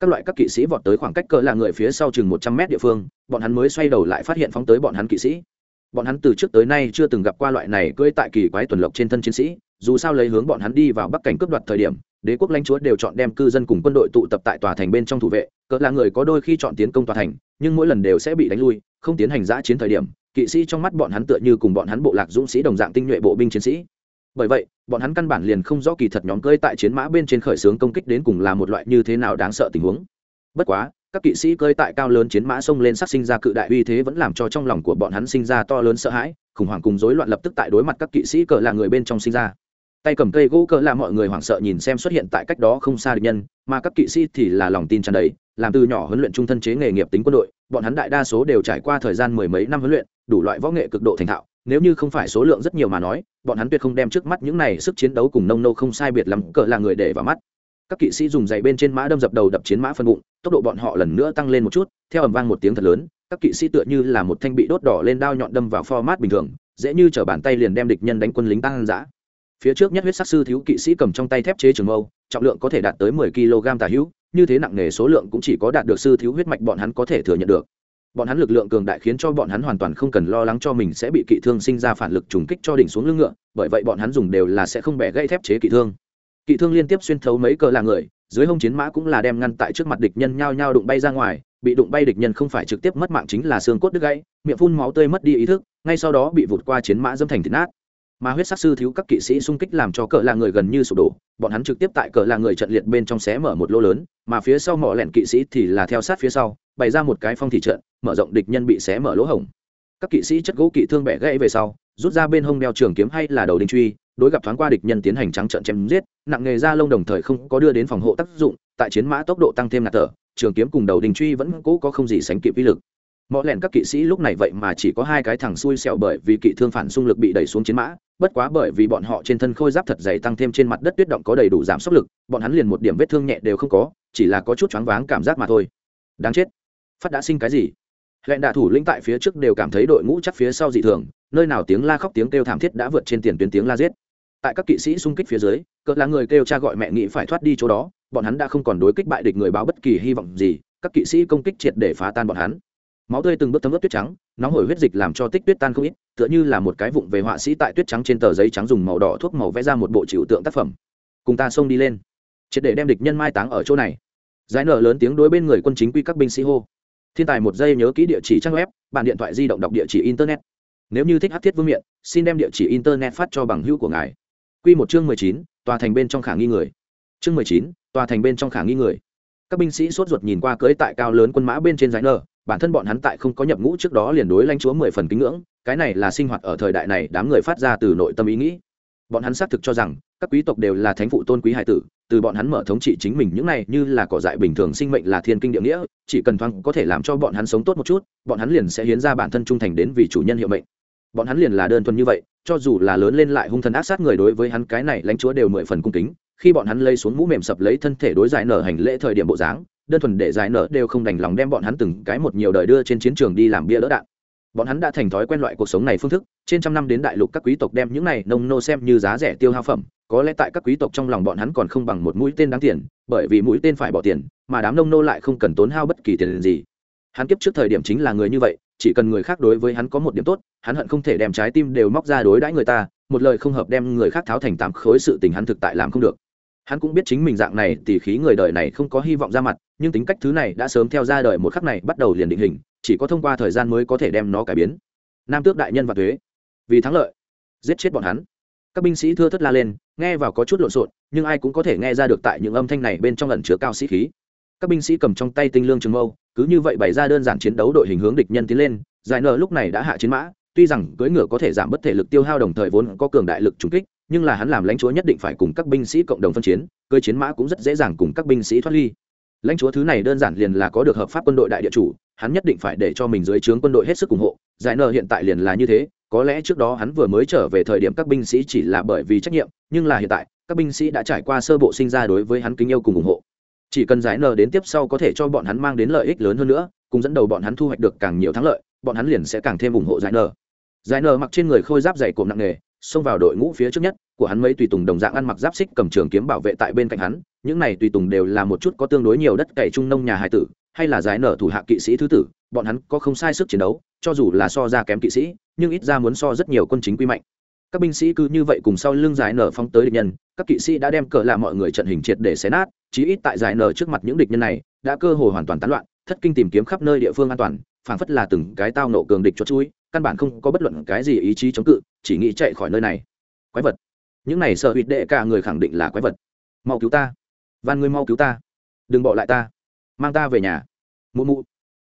Các loại các kỵ sĩ vọt tới khoảng cách cỡ là người phía sau chừng một trăm mét địa phương, bọn hắn mới xoay đầu lại phát hiện phóng tới bọn hắn kỵ sĩ. Bọn hắn từ trước tới nay chưa từng gặp qua loại này cưỡi tại kỳ quái tuần lộc trên thân chiến sĩ dù sao lấy hướng bọn hắn đi vào bắc cảnh cướp đoạt thời điểm, đế quốc lãnh chúa đều chọn đem cư dân cùng quân đội tụ tập tại tòa thành bên trong thủ vệ, cỡ là người có đôi khi chọn tiến công tòa thành, nhưng mỗi lần đều sẽ bị đánh lui, không tiến hành giã chiến thời điểm, kỵ sĩ trong mắt bọn hắn tựa như cùng bọn hắn bộ lạc dũng sĩ đồng dạng tinh nhuệ bộ binh chiến sĩ. Bởi vậy, bọn hắn căn bản liền không rõ kỳ thật nhóm cơi tại chiến mã bên trên khởi xướng công kích đến cùng là một loại như thế nào đáng sợ tình huống. Bất quá, các kỵ sĩ cơi tại cao lớn chiến mã xông lên sắc sinh ra cự đại uy thế vẫn làm cho trong lòng của bọn hắn sinh ra to lớn sợ hãi, khủng hoảng cùng rối loạn lập tức tại đối mặt các kỵ sĩ cờ là người bên trong sinh ra tay cầm cây gỗ cờ là mọi người hoảng sợ nhìn xem xuất hiện tại cách đó không xa địch nhân, mà các kỵ sĩ thì là lòng tin tràn đầy, làm từ nhỏ huấn luyện trung thân chế nghề nghiệp tính quân đội, bọn hắn đại đa số đều trải qua thời gian mười mấy năm huấn luyện, đủ loại võ nghệ cực độ thành thạo, nếu như không phải số lượng rất nhiều mà nói, bọn hắn tuyệt không đem trước mắt những này sức chiến đấu cùng nông nô không sai biệt lắm cỡ là người để vào mắt. Các kỵ sĩ dùng giày bên trên mã đâm dập đầu đập chiến mã phân bụng, tốc độ bọn họ lần nữa tăng lên một chút, theo ầm vang một tiếng thật lớn, các kỵ sĩ tựa như là một thanh bị đốt đỏ lên đao nhọn đâm vào format bình thường, dễ như chở bàn tay liền đem địch nhân đánh quân lính tăng dã phía trước nhất huyết sắc sư thiếu kỵ sĩ cầm trong tay thép chế trường mâu, trọng lượng có thể đạt tới mười kg tả hữu, như thế nặng nề số lượng cũng chỉ có đạt được sư thiếu huyết mạch bọn hắn có thể thừa nhận được. Bọn hắn lực lượng cường đại khiến cho bọn hắn hoàn toàn không cần lo lắng cho mình sẽ bị kỵ thương sinh ra phản lực trùng kích cho đỉnh xuống lưng ngựa, bởi vậy bọn hắn dùng đều là sẽ không bẻ gãy thép chế kỵ thương. Kỵ thương liên tiếp xuyên thấu mấy cờ là người, dưới hông chiến mã cũng là đem ngăn tại trước mặt địch nhân nhao nhao đụng bay ra ngoài, bị đụng bay địch nhân không phải trực tiếp mất mạng chính là xương cốt đứt gãy, miệng phun máu tươi mất đi ý thức, ngay sau đó bị vụt qua chiến mã dâm thành thịt nát mà huyết sắc sư thiếu các kỵ sĩ xung kích làm cho cờ là người gần như sụp đổ, bọn hắn trực tiếp tại cờ là người trận liệt bên trong xé mở một lỗ lớn, mà phía sau mỏ lẹn kỵ sĩ thì là theo sát phía sau, bày ra một cái phong thị trận, mở rộng địch nhân bị xé mở lỗ hổng. Các kỵ sĩ chất gỗ kỵ thương bẻ gãy về sau, rút ra bên hông đeo trường kiếm hay là đầu đinh truy, đối gặp thoáng qua địch nhân tiến hành trắng trận chém giết, nặng nghề ra lông đồng thời không có đưa đến phòng hộ tác dụng, tại chiến mã tốc độ tăng thêm ngạt thở, trường kiếm cùng đầu đình truy vẫn cố có không gì sánh kịp uy lực. Mọi lẻn các kỵ sĩ lúc này vậy mà chỉ có hai cái thằng xui xẹo bởi vì kỵ thương phản xung lực bị đẩy xuống chiến mã bất quá bởi vì bọn họ trên thân khôi giáp thật dày tăng thêm trên mặt đất tuyết động có đầy đủ giảm sốc lực, bọn hắn liền một điểm vết thương nhẹ đều không có, chỉ là có chút choáng váng cảm giác mà thôi. Đáng chết. Phát đã sinh cái gì? Lệnh đạ thủ lĩnh tại phía trước đều cảm thấy đội ngũ chắc phía sau dị thường, nơi nào tiếng la khóc tiếng kêu thảm thiết đã vượt trên tiền tuyến tiếng la giết. Tại các kỵ sĩ xung kích phía dưới, cỡ là người kêu cha gọi mẹ nghĩ phải thoát đi chỗ đó, bọn hắn đã không còn đối kích bại địch người báo bất kỳ hy vọng gì, các kỵ sĩ công kích triệt để phá tan bọn hắn. Máu tươi từng bước thấm ướt tuyết trắng, nóng hổi huyết dịch làm cho tích tuyết tan không ít tựa như là một cái vụng về họa sĩ tại tuyết trắng trên tờ giấy trắng dùng màu đỏ thuốc màu vẽ ra một bộ trừu tượng tác phẩm. Cùng ta xông đi lên. Triệt để đem địch nhân mai táng ở chỗ này. Giải nở lớn tiếng đối bên người quân chính quy các binh sĩ hô. Thiên tài một giây nhớ kỹ địa chỉ trang web, bản điện thoại di động đọc địa chỉ internet. Nếu như thích hát thiết vương miện, xin đem địa chỉ internet phát cho bằng hữu của ngài. Q một chương mười chín, tòa thành bên trong khả nghi người. Chương mười chín, tòa thành bên trong khả nghi người. Các binh sĩ sốt ruột nhìn qua cưới tại cao lớn quân mã bên trên giải nở bản thân bọn hắn tại không có nhập ngũ trước đó liền đối lãnh chúa mười phần kính ngưỡng, cái này là sinh hoạt ở thời đại này đám người phát ra từ nội tâm ý nghĩ. Bọn hắn xác thực cho rằng, các quý tộc đều là thánh phụ tôn quý hải tử, từ bọn hắn mở thống trị chính mình những này như là cỏ dại bình thường sinh mệnh là thiên kinh địa nghĩa, chỉ cần thoáng có thể làm cho bọn hắn sống tốt một chút, bọn hắn liền sẽ hiến ra bản thân trung thành đến vì chủ nhân hiệu mệnh. Bọn hắn liền là đơn thuần như vậy, cho dù là lớn lên lại hung thần ác sát người đối với hắn cái này lãnh chúa đều mười phần cung kính, khi bọn hắn lây xuống mũ mềm sập lấy thân thể đối giải nở hành lễ thời điểm bộ dáng đơn thuần để giải nở đều không đành lòng đem bọn hắn từng cái một nhiều đời đưa trên chiến trường đi làm bia lỡ đạn. Bọn hắn đã thành thói quen loại cuộc sống này phương thức, trên trăm năm đến đại lục các quý tộc đem những này nông nô xem như giá rẻ tiêu hao phẩm, có lẽ tại các quý tộc trong lòng bọn hắn còn không bằng một mũi tên đáng tiền, bởi vì mũi tên phải bỏ tiền, mà đám nông nô lại không cần tốn hao bất kỳ tiền gì. Hắn kiếp trước thời điểm chính là người như vậy, chỉ cần người khác đối với hắn có một điểm tốt, hắn hận không thể đem trái tim đều móc ra đối đãi người ta, một lời không hợp đem người khác tháo thành tám khối sự tình hắn thực tại làm không được hắn cũng biết chính mình dạng này tỉ khí người đời này không có hy vọng ra mặt, nhưng tính cách thứ này đã sớm theo ra đời một khắc này bắt đầu liền định hình, chỉ có thông qua thời gian mới có thể đem nó cải biến. Nam tước đại nhân và thuế. Vì thắng lợi. Giết chết bọn hắn. Các binh sĩ thưa thất la lên, nghe vào có chút lộn xộn, nhưng ai cũng có thể nghe ra được tại những âm thanh này bên trong lần chứa cao sĩ khí. Các binh sĩ cầm trong tay tinh lương trường mâu, cứ như vậy bày ra đơn giản chiến đấu đội hình hướng địch nhân tiến lên, giải nợ lúc này đã hạ chiến mã, tuy rằng cưỡi ngựa có thể giảm bất thể lực tiêu hao đồng thời vốn có cường đại lực trùng kích nhưng là hắn làm lãnh chúa nhất định phải cùng các binh sĩ cộng đồng phân chiến cưỡi chiến mã cũng rất dễ dàng cùng các binh sĩ thoát ly. Lãnh chúa thứ này đơn giản liền là có được hợp pháp quân đội đại địa chủ, hắn nhất định phải để cho mình dưới trướng quân đội hết sức ủng hộ, giải nợ hiện tại liền là như thế, có lẽ trước đó hắn vừa mới trở về thời điểm các binh sĩ chỉ là bởi vì trách nhiệm, nhưng là hiện tại, các binh sĩ đã trải qua sơ bộ sinh ra đối với hắn kính yêu cùng ủng hộ. Chỉ cần giải nợ đến tiếp sau có thể cho bọn hắn mang đến lợi ích lớn hơn nữa, cùng dẫn đầu bọn hắn thu hoạch được càng nhiều thắng lợi, bọn hắn liền sẽ càng thêm ủng hộ giải nợ. Giải nợ mặc trên người khôi giáp dày cộm nặng nề xông vào đội ngũ phía trước nhất, của hắn mấy tùy tùng đồng dạng ăn mặc giáp xích cầm trường kiếm bảo vệ tại bên cạnh hắn, những này tùy tùng đều là một chút có tương đối nhiều đất cày trung nông nhà hải tử, hay là giải nở thủ hạ kỵ sĩ thứ tử, bọn hắn có không sai sức chiến đấu, cho dù là so ra kém kỵ sĩ, nhưng ít ra muốn so rất nhiều quân chính quy mạnh. Các binh sĩ cứ như vậy cùng sau lưng giải nở phóng tới địch nhân, các kỵ sĩ đã đem cờ là mọi người trận hình triệt để xé nát, chí ít tại giải nở trước mặt những địch nhân này, đã cơ hồ hoàn toàn tán loạn, thất kinh tìm kiếm khắp nơi địa phương an toàn, phảng phất là từng cái tao nộ cường địch cho chui căn bản không có bất luận cái gì ý chí chống cự, chỉ nghĩ chạy khỏi nơi này. Quái vật. Những này sợ hụt đệ cả người khẳng định là quái vật. Mau cứu ta. Van ngươi mau cứu ta. Đừng bỏ lại ta. Mang ta về nhà. Mụ mụ.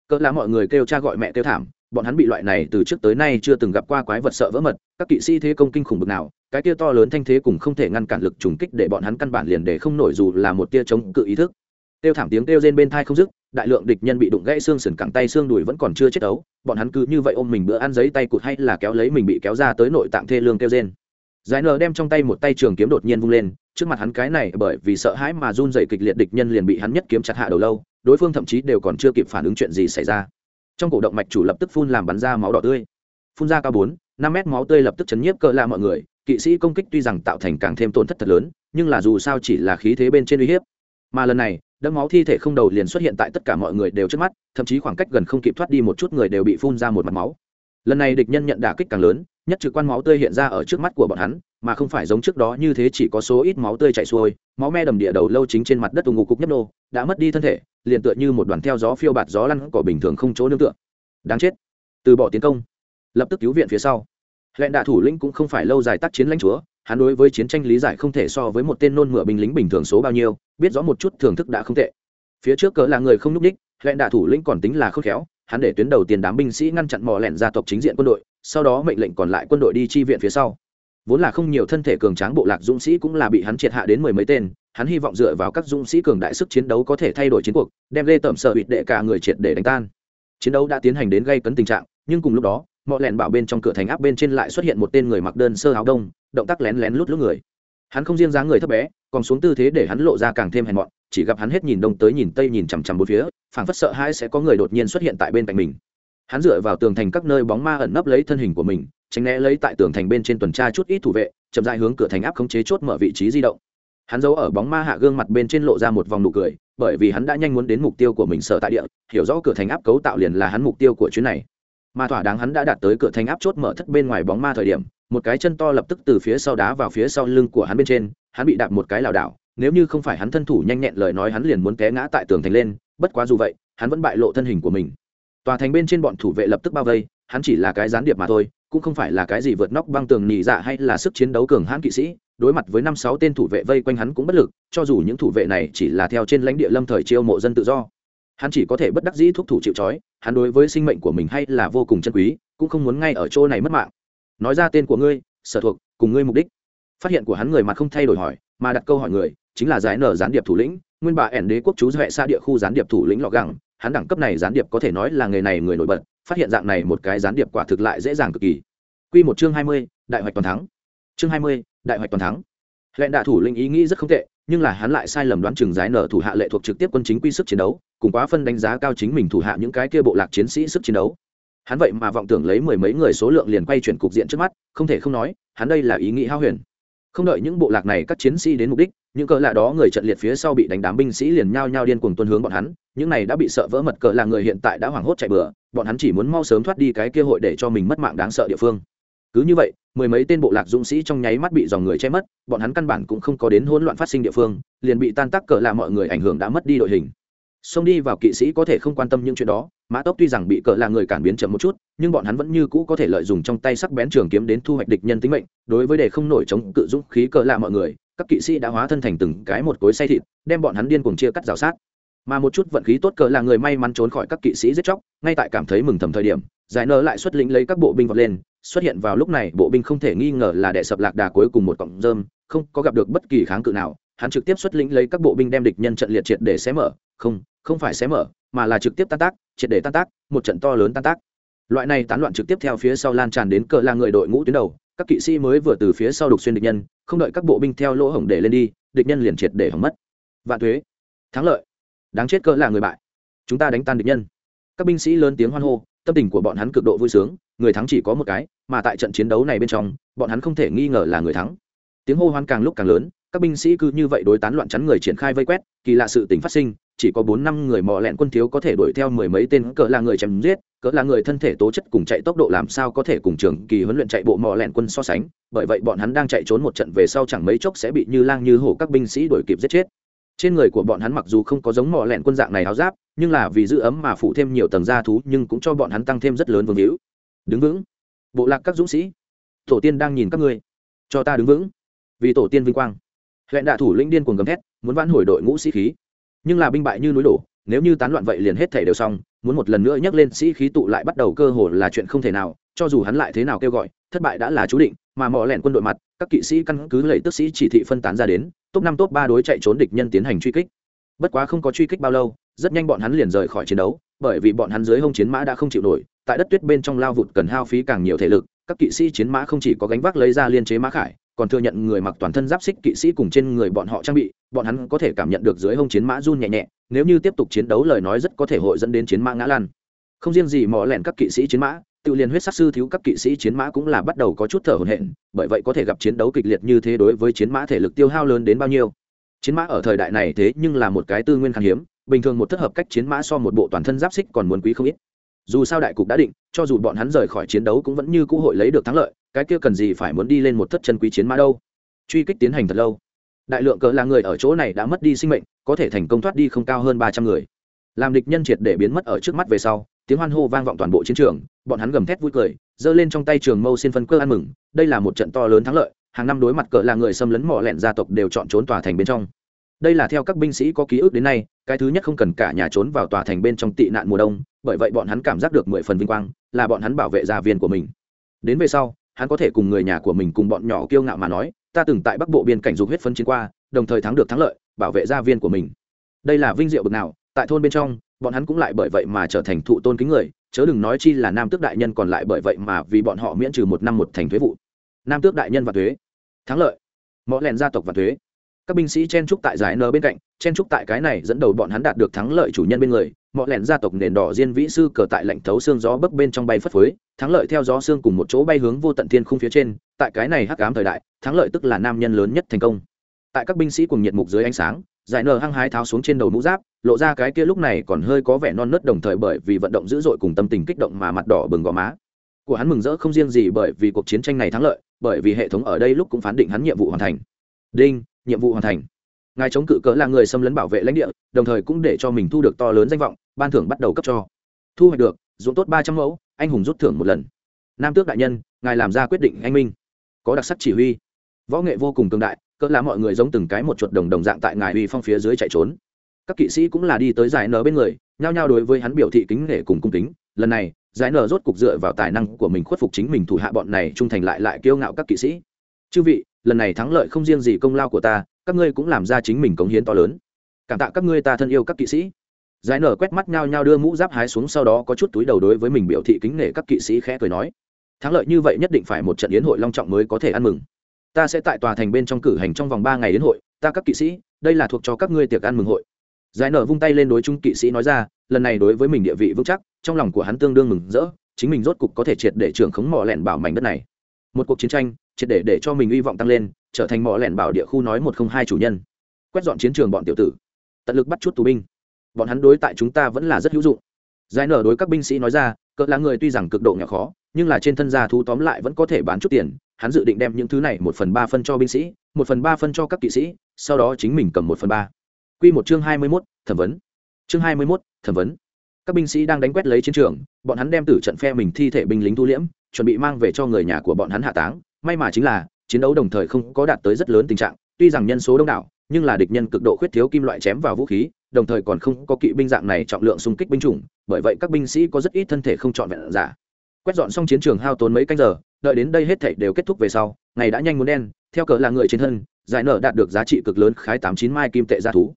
Cỡ là mọi người kêu cha gọi mẹ kêu thảm, bọn hắn bị loại này từ trước tới nay chưa từng gặp qua quái vật sợ vỡ mật, các kỵ sĩ thế công kinh khủng bực nào, cái tia to lớn thanh thế cùng không thể ngăn cản lực trùng kích để bọn hắn căn bản liền để không nổi dù là một tia chống cự ý thức. Tiêu thảm tiếng kêu rên bên tai không dứt đại lượng địch nhân bị đụng gãy xương sườn cẳng tay xương đùi vẫn còn chưa chết đấu, bọn hắn cứ như vậy ôm mình bữa ăn giấy tay cụt hay là kéo lấy mình bị kéo ra tới nội tạng thê lương kêu rên. giải nở đem trong tay một tay trường kiếm đột nhiên vung lên trước mặt hắn cái này bởi vì sợ hãi mà run rẩy kịch liệt địch nhân liền bị hắn nhất kiếm chặt hạ đầu lâu đối phương thậm chí đều còn chưa kịp phản ứng chuyện gì xảy ra. Trong cổ động mạch chủ lập tức phun làm bắn ra máu đỏ tươi. Phun ra cao bốn năm mét máu tươi lập tức chấn nhiếp cỡ la mọi người kỵ sĩ công kích tuy rằng tạo thành càng thêm tổn thất thật lớn nhưng là dù sao chỉ là khí thế bên trên uy hiếp. Mà lần này đẫm máu thi thể không đầu liền xuất hiện tại tất cả mọi người đều trước mắt, thậm chí khoảng cách gần không kịp thoát đi một chút người đều bị phun ra một mặt máu. Lần này địch nhân nhận đả kích càng lớn, nhất trực quan máu tươi hiện ra ở trước mắt của bọn hắn, mà không phải giống trước đó như thế chỉ có số ít máu tươi chảy xuôi, máu me đầm địa đầu lâu chính trên mặt đất tù ngụ cục nhấp nô, đã mất đi thân thể, liền tựa như một đoàn theo gió phiêu bạt gió lăn cỏ bình thường không chỗ nương tựa. Đáng chết. Từ bỏ tiến công. Lập tức cứu viện phía sau. Lệnh đạ thủ lĩnh cũng không phải lâu dài tác chiến lãnh chúa hắn đối với chiến tranh lý giải không thể so với một tên nôn mửa binh lính bình thường số bao nhiêu, biết rõ một chút thưởng thức đã không tệ. Phía trước cỡ là người không nhúc ních lệnh đạ thủ lĩnh còn tính là khôn khéo, hắn để tuyến đầu tiền đám binh sĩ ngăn chặn mò lẹn gia tộc chính diện quân đội, sau đó mệnh lệnh còn lại quân đội đi chi viện phía sau. Vốn là không nhiều thân thể cường tráng bộ lạc dũng sĩ cũng là bị hắn triệt hạ đến mười mấy tên, hắn hy vọng dựa vào các dũng sĩ cường đại sức chiến đấu có thể thay đổi chiến cuộc, đem lê tẩm sợ bịt đệ cả người triệt để đánh tan. Chiến đấu đã tiến hành đến gây cấn tình trạng, nhưng cùng lúc đó mọi lẹn bảo bên trong cửa thành áp bên trên lại xuất hiện một tên người mặc đơn sơ áo đông, động tác lén lén lút lút người. Hắn không riêng dáng người thấp bé, còn xuống tư thế để hắn lộ ra càng thêm hèn mọn, chỉ gặp hắn hết nhìn đông tới nhìn tây nhìn chằm chằm bốn phía, phảng phất sợ hai sẽ có người đột nhiên xuất hiện tại bên cạnh mình. Hắn dựa vào tường thành các nơi bóng ma ẩn nấp lấy thân hình của mình, tránh né lấy tại tường thành bên trên tuần tra chút ít thủ vệ, chậm dài hướng cửa thành áp khống chế chốt mở vị trí di động. Hắn giấu ở bóng ma hạ gương mặt bên trên lộ ra một vòng nụ cười, bởi vì hắn đã nhanh muốn đến mục tiêu của mình sở tại địa, hiểu rõ cửa thành áp cấu tạo liền là hắn mục tiêu của chuyến này mà thỏa đáng hắn đã đạt tới cửa thành áp chốt mở thất bên ngoài bóng ma thời điểm, một cái chân to lập tức từ phía sau đá vào phía sau lưng của hắn bên trên, hắn bị đạp một cái lảo đảo, nếu như không phải hắn thân thủ nhanh nhẹn lời nói hắn liền muốn té ngã tại tường thành lên, bất quá dù vậy, hắn vẫn bại lộ thân hình của mình. Tòa thành bên trên bọn thủ vệ lập tức bao vây, hắn chỉ là cái gián điệp mà thôi, cũng không phải là cái gì vượt nóc băng tường nỉ dạ hay là sức chiến đấu cường hãn kỵ sĩ, đối mặt với năm sáu tên thủ vệ vây quanh hắn cũng bất lực, cho dù những thủ vệ này chỉ là theo trên lãnh địa lâm thời chiêu mộ dân tự do hắn chỉ có thể bất đắc dĩ thúc thủ chịu trói hắn đối với sinh mệnh của mình hay là vô cùng chân quý cũng không muốn ngay ở chỗ này mất mạng nói ra tên của ngươi sở thuộc cùng ngươi mục đích phát hiện của hắn người mặt không thay đổi hỏi mà đặt câu hỏi người chính là giải nở gián điệp thủ lĩnh nguyên bà ẻn đế quốc chú huệ xa địa khu gián điệp thủ lĩnh lọ gẳng hắn đẳng cấp này gián điệp có thể nói là người này người nổi bật phát hiện dạng này một cái gián điệp quả thực lại dễ dàng cực kỳ Quy một chương hai mươi, đại hoạch toàn thắng. Chương hai mươi, đại hoạch toàn thắng. Lệnh đạ thủ lĩnh ý nghĩ rất không tệ, nhưng là hắn lại sai lầm đoán chừng giải nở thủ hạ lệ thuộc trực tiếp quân chính quy sức chiến đấu, cùng quá phân đánh giá cao chính mình thủ hạ những cái kia bộ lạc chiến sĩ sức chiến đấu. Hắn vậy mà vọng tưởng lấy mười mấy người số lượng liền quay chuyển cục diện trước mắt, không thể không nói, hắn đây là ý nghĩ hao huyền. Không đợi những bộ lạc này các chiến sĩ đến mục đích, những cỡ lạ đó người trận liệt phía sau bị đánh đám binh sĩ liền nhao nhao điên cuồng tuân hướng bọn hắn, những này đã bị sợ vỡ mật cỡ là người hiện tại đã hoảng hốt chạy bừa, bọn hắn chỉ muốn mau sớm thoát đi cái kia hội để cho mình mất mạng đáng sợ địa phương cứ như vậy mười mấy tên bộ lạc dũng sĩ trong nháy mắt bị dòng người che mất bọn hắn căn bản cũng không có đến hỗn loạn phát sinh địa phương liền bị tan tác cờ là mọi người ảnh hưởng đã mất đi đội hình xông đi vào kỵ sĩ có thể không quan tâm những chuyện đó, mã tốc tuy rằng bị cờ là người cản biến chậm một chút, nhưng bọn hắn vẫn như cũ có thể lợi dụng trong tay sắc bén trường kiếm đến thu hoạch địch nhân tính mệnh. Đối với đề không nổi chống cự dũng khí cờ lạ mọi người, các kỵ sĩ đã hóa thân thành từng cái một cối say thịt, đem bọn hắn điên cuồng chia cắt rào sát. Mà một chút vận khí tốt cờ là người may mắn trốn khỏi các kỵ sĩ giết chóc, ngay tại cảm thấy mừng thầm thời điểm, giải nơ lại xuất lĩnh lấy các bộ binh vọt lên, xuất hiện vào lúc này, bộ binh không thể nghi ngờ là đệ sập lạc đà cuối cùng một cọng rơm, không có gặp được bất kỳ kháng cự nào hắn trực tiếp xuất lĩnh lấy các bộ binh đem địch nhân trận liệt triệt để xé mở. Không không phải xé mở, mà là trực tiếp tan tác, triệt để tan tác, một trận to lớn tan tác. Loại này tán loạn trực tiếp theo phía sau lan tràn đến cờ là người đội ngũ tuyến đầu. Các kỵ sĩ mới vừa từ phía sau đục xuyên địch nhân, không đợi các bộ binh theo lỗ hổng để lên đi, địch nhân liền triệt để hỏng mất. Vạn thuế, thắng lợi. Đáng chết cỡ là người bại. Chúng ta đánh tan địch nhân. Các binh sĩ lớn tiếng hoan hô, tâm tình của bọn hắn cực độ vui sướng, người thắng chỉ có một cái, mà tại trận chiến đấu này bên trong, bọn hắn không thể nghi ngờ là người thắng. Tiếng hô hoan càng lúc càng lớn các binh sĩ cứ như vậy đối tán loạn chắn người triển khai vây quét, kỳ lạ sự tình phát sinh, chỉ có bốn năm người mò lẹn quân thiếu có thể đuổi theo mười mấy tên cỡ là người chém giết, cỡ là người thân thể tố chất cùng chạy tốc độ làm sao có thể cùng trường kỳ huấn luyện chạy bộ mò lẹn quân so sánh, bởi vậy bọn hắn đang chạy trốn một trận về sau chẳng mấy chốc sẽ bị như lang như hổ các binh sĩ đuổi kịp giết chết. Trên người của bọn hắn mặc dù không có giống mò lẹn quân dạng này áo giáp, nhưng là vì giữ ấm mà phủ thêm nhiều tầng da thú, nhưng cũng cho bọn hắn tăng thêm rất lớn vương hữu. Đứng vững. Bộ lạc các dũng sĩ. Tổ tiên đang nhìn các ngươi. Cho ta đứng vững. Vì tổ tiên vinh quang huyện đạ thủ lĩnh điên cuồng gầm thét, muốn vãn hồi đội ngũ sĩ khí. Nhưng là binh bại như núi đổ, nếu như tán loạn vậy liền hết thể đều xong, muốn một lần nữa nhắc lên sĩ khí tụ lại bắt đầu cơ hồ là chuyện không thể nào, cho dù hắn lại thế nào kêu gọi, thất bại đã là chú định, mà mỏ lẹn quân đội mặt, các kỵ sĩ căn cứ lầy tức sĩ chỉ thị phân tán ra đến, top năm, top ba đối chạy trốn địch nhân tiến hành truy kích. Bất quá không có truy kích bao lâu, rất nhanh bọn hắn liền rời khỏi chiến đấu, bởi vì bọn hắn dưới hông chiến mã đã không chịu nổi, tại đất tuyết bên trong lao vụt cần hao phí càng nhiều thể lực, các kỵ sĩ chiến mã không chỉ có gánh vác lấy ra liên chế mã khải còn thừa nhận người mặc toàn thân giáp xích kỵ sĩ cùng trên người bọn họ trang bị, bọn hắn có thể cảm nhận được dưới hông chiến mã run nhẹ nhẹ, nếu như tiếp tục chiến đấu lời nói rất có thể hội dẫn đến chiến mã ngã lan không riêng gì mò lẻn các kỵ sĩ chiến mã, tự liền huyết sắc sư thiếu các kỵ sĩ chiến mã cũng là bắt đầu có chút thở hổn hển, bởi vậy có thể gặp chiến đấu kịch liệt như thế đối với chiến mã thể lực tiêu hao lớn đến bao nhiêu. Chiến mã ở thời đại này thế nhưng là một cái tư nguyên khan hiếm, bình thường một thất hợp cách chiến mã so một bộ toàn thân giáp xích còn muốn quý không ít. Dù sao đại cục đã định, cho dù bọn hắn rời khỏi chiến đấu cũng vẫn như cũ hội lấy được thắng lợi cái kia cần gì phải muốn đi lên một thất chân quý chiến mã đâu? Truy kích tiến hành thật lâu. Đại lượng cỡ là người ở chỗ này đã mất đi sinh mệnh, có thể thành công thoát đi không cao hơn ba trăm người. Làm địch nhân triệt để biến mất ở trước mắt về sau, tiếng hoan hô vang vọng toàn bộ chiến trường, bọn hắn gầm thét vui cười, giơ lên trong tay trường mâu xin phân cơ ăn mừng, đây là một trận to lớn thắng lợi, hàng năm đối mặt cỡ là người xâm lấn mỏ lẹn gia tộc đều chọn trốn tòa thành bên trong. Đây là theo các binh sĩ có ký ức đến nay, cái thứ nhất không cần cả nhà trốn vào tòa thành bên trong tị nạn mùa đông, bởi vậy bọn hắn cảm giác được mười phần vinh quang, là bọn hắn bảo vệ gia viên của mình. Đến về sau hắn có thể cùng người nhà của mình cùng bọn nhỏ kiêu ngạo mà nói, ta từng tại bắc bộ biên cảnh dục huyết phân chiến qua, đồng thời thắng được thắng lợi, bảo vệ gia viên của mình. Đây là vinh diệu bực nào, tại thôn bên trong, bọn hắn cũng lại bởi vậy mà trở thành thụ tôn kính người, chớ đừng nói chi là nam tước đại nhân còn lại bởi vậy mà vì bọn họ miễn trừ một năm một thành thuế vụ. Nam tước đại nhân và thuế, thắng lợi. Mõ lèn gia tộc và thuế các binh sĩ chen trúc tại giải n bên cạnh, chen trúc tại cái này dẫn đầu bọn hắn đạt được thắng lợi chủ nhân bên người. Mọi lẻn gia tộc nền đỏ diên vĩ sư cờ tại lạnh thấu xương gió bấc bên trong bay phất phới, thắng lợi theo gió xương cùng một chỗ bay hướng vô tận thiên khung phía trên. Tại cái này hắc ám thời đại, thắng lợi tức là nam nhân lớn nhất thành công. Tại các binh sĩ cùng nhiệt mục dưới ánh sáng, giải nờ hăng hái tháo xuống trên đầu mũ giáp, lộ ra cái kia lúc này còn hơi có vẻ non nớt đồng thời bởi vì vận động dữ dội cùng tâm tình kích động mà mặt đỏ bừng gò má. Của hắn mừng rỡ không riêng gì bởi vì cuộc chiến tranh này thắng lợi, bởi vì hệ thống ở đây lúc cũng phán định hắn nhiệm vụ hoàn thành. Đinh nhiệm vụ hoàn thành. Ngài chống cự cỡ là người xâm lấn bảo vệ lãnh địa, đồng thời cũng để cho mình thu được to lớn danh vọng, ban thưởng bắt đầu cấp cho. Thu hoạch được dụng tốt ba trăm mẫu, anh hùng rút thưởng một lần. Nam tước đại nhân, ngài làm ra quyết định anh minh. Có đặc sắc chỉ huy. Võ nghệ vô cùng cường đại, cỡ là mọi người giống từng cái một chuột đồng đồng dạng tại ngài uy phong phía dưới chạy trốn. Các kỵ sĩ cũng là đi tới giải nở bên người, nhao nhao đối với hắn biểu thị kính nể cùng cung kính. Lần này, giải nở rốt cục dựa vào tài năng của mình khuất phục chính mình thủ hạ bọn này trung thành lại lại kiêu ngạo các kỵ sĩ. Chư vị lần này thắng lợi không riêng gì công lao của ta, các ngươi cũng làm ra chính mình cống hiến to lớn. Cảm tạ các ngươi ta thân yêu các kỵ sĩ. Giải nở quét mắt nhau nhau đưa mũ giáp hái xuống sau đó có chút túi đầu đối với mình biểu thị kính nể các kỵ sĩ khẽ cười nói, thắng lợi như vậy nhất định phải một trận yến hội long trọng mới có thể ăn mừng. Ta sẽ tại tòa thành bên trong cử hành trong vòng ba ngày yến hội, ta các kỵ sĩ, đây là thuộc cho các ngươi tiệc ăn mừng hội. Giải nở vung tay lên đối trung kỵ sĩ nói ra, lần này đối với mình địa vị vững chắc, trong lòng của hắn tương đương mừng rỡ, chính mình rốt cục có thể triệt để trưởng khống mỏ lẻn bảo mảnh đất này. Một cuộc chiến tranh triệt để để cho mình hy vọng tăng lên, trở thành mỏ lẻn bảo địa khu nói một không hai chủ nhân. Quét dọn chiến trường bọn tiểu tử. Tận lực bắt chút tù binh. Bọn hắn đối tại chúng ta vẫn là rất hữu dụng. Giải nở đối các binh sĩ nói ra, cỡ là người tuy rằng cực độ nhỏ khó, nhưng là trên thân gia thú tóm lại vẫn có thể bán chút tiền. Hắn dự định đem những thứ này một phần ba phân cho binh sĩ, một phần ba phân cho các kỵ sĩ, sau đó chính mình cầm một phần ba. Q một chương hai mươi mốt, thẩm vấn. Chương hai mươi mốt, thẩm vấn. Các binh sĩ đang đánh quét lấy chiến trường, bọn hắn đem tử trận phe mình thi thể binh lính thu liễm, chuẩn bị mang về cho người nhà của bọn hắn hạ táng may mà chính là, chiến đấu đồng thời không có đạt tới rất lớn tình trạng, tuy rằng nhân số đông đảo, nhưng là địch nhân cực độ khuyết thiếu kim loại chém vào vũ khí, đồng thời còn không có kỵ binh dạng này trọng lượng xung kích binh chủng, bởi vậy các binh sĩ có rất ít thân thể không trọn vẹn giả. Quét dọn xong chiến trường hao tốn mấy canh giờ, đợi đến đây hết thảy đều kết thúc về sau, ngày đã nhanh muốn đen, theo cỡ là người trên thân, giải nở đạt được giá trị cực lớn khái tám chín mai kim tệ gia thú.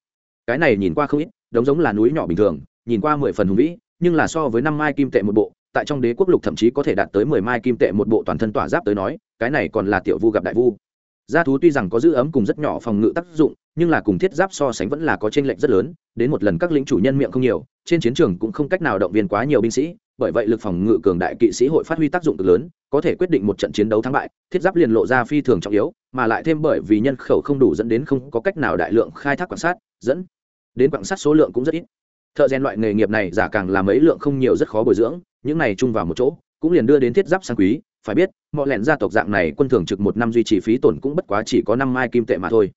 Cái này nhìn qua không ít, đống giống là núi nhỏ bình thường, nhìn qua mười phần hùng vĩ, nhưng là so với năm mai kim tệ một bộ, tại trong đế quốc lục thậm chí có thể đạt tới mười mai kim tệ một bộ toàn thân tỏa giáp tới nói cái này còn là tiểu vu gặp đại vu. Gia thú tuy rằng có giữ ấm cùng rất nhỏ phòng ngự tác dụng, nhưng là cùng thiết giáp so sánh vẫn là có t r ê n lệch rất lớn, đến một lần các lính chủ nhân miệng không nhiều, trên chiến trường cũng không cách nào động viên quá nhiều binh sĩ, bởi vậy lực phòng ngự cường đại kỵ sĩ hội phát huy tác dụng cực lớn, có thể quyết định một trận chiến đấu thắng bại, thiết giáp liền lộ ra phi thường trọng yếu, mà lại thêm bởi vì nhân khẩu không đủ dẫn đến không có cách nào đại lượng khai thác quan sát, dẫn đến quan sát số lượng cũng rất ít. Thợ rèn loại nghề nghiệp này giả càng làm ấy lượng không nhiều rất khó bồi dưỡng, những này chung vào một chỗ, cũng liền đưa đến thiết giáp sang quý phải biết, mọi lẹn gia tộc dạng này quân thường trực một năm duy trì phí tổn cũng bất quá chỉ có năm mai kim tệ mà thôi.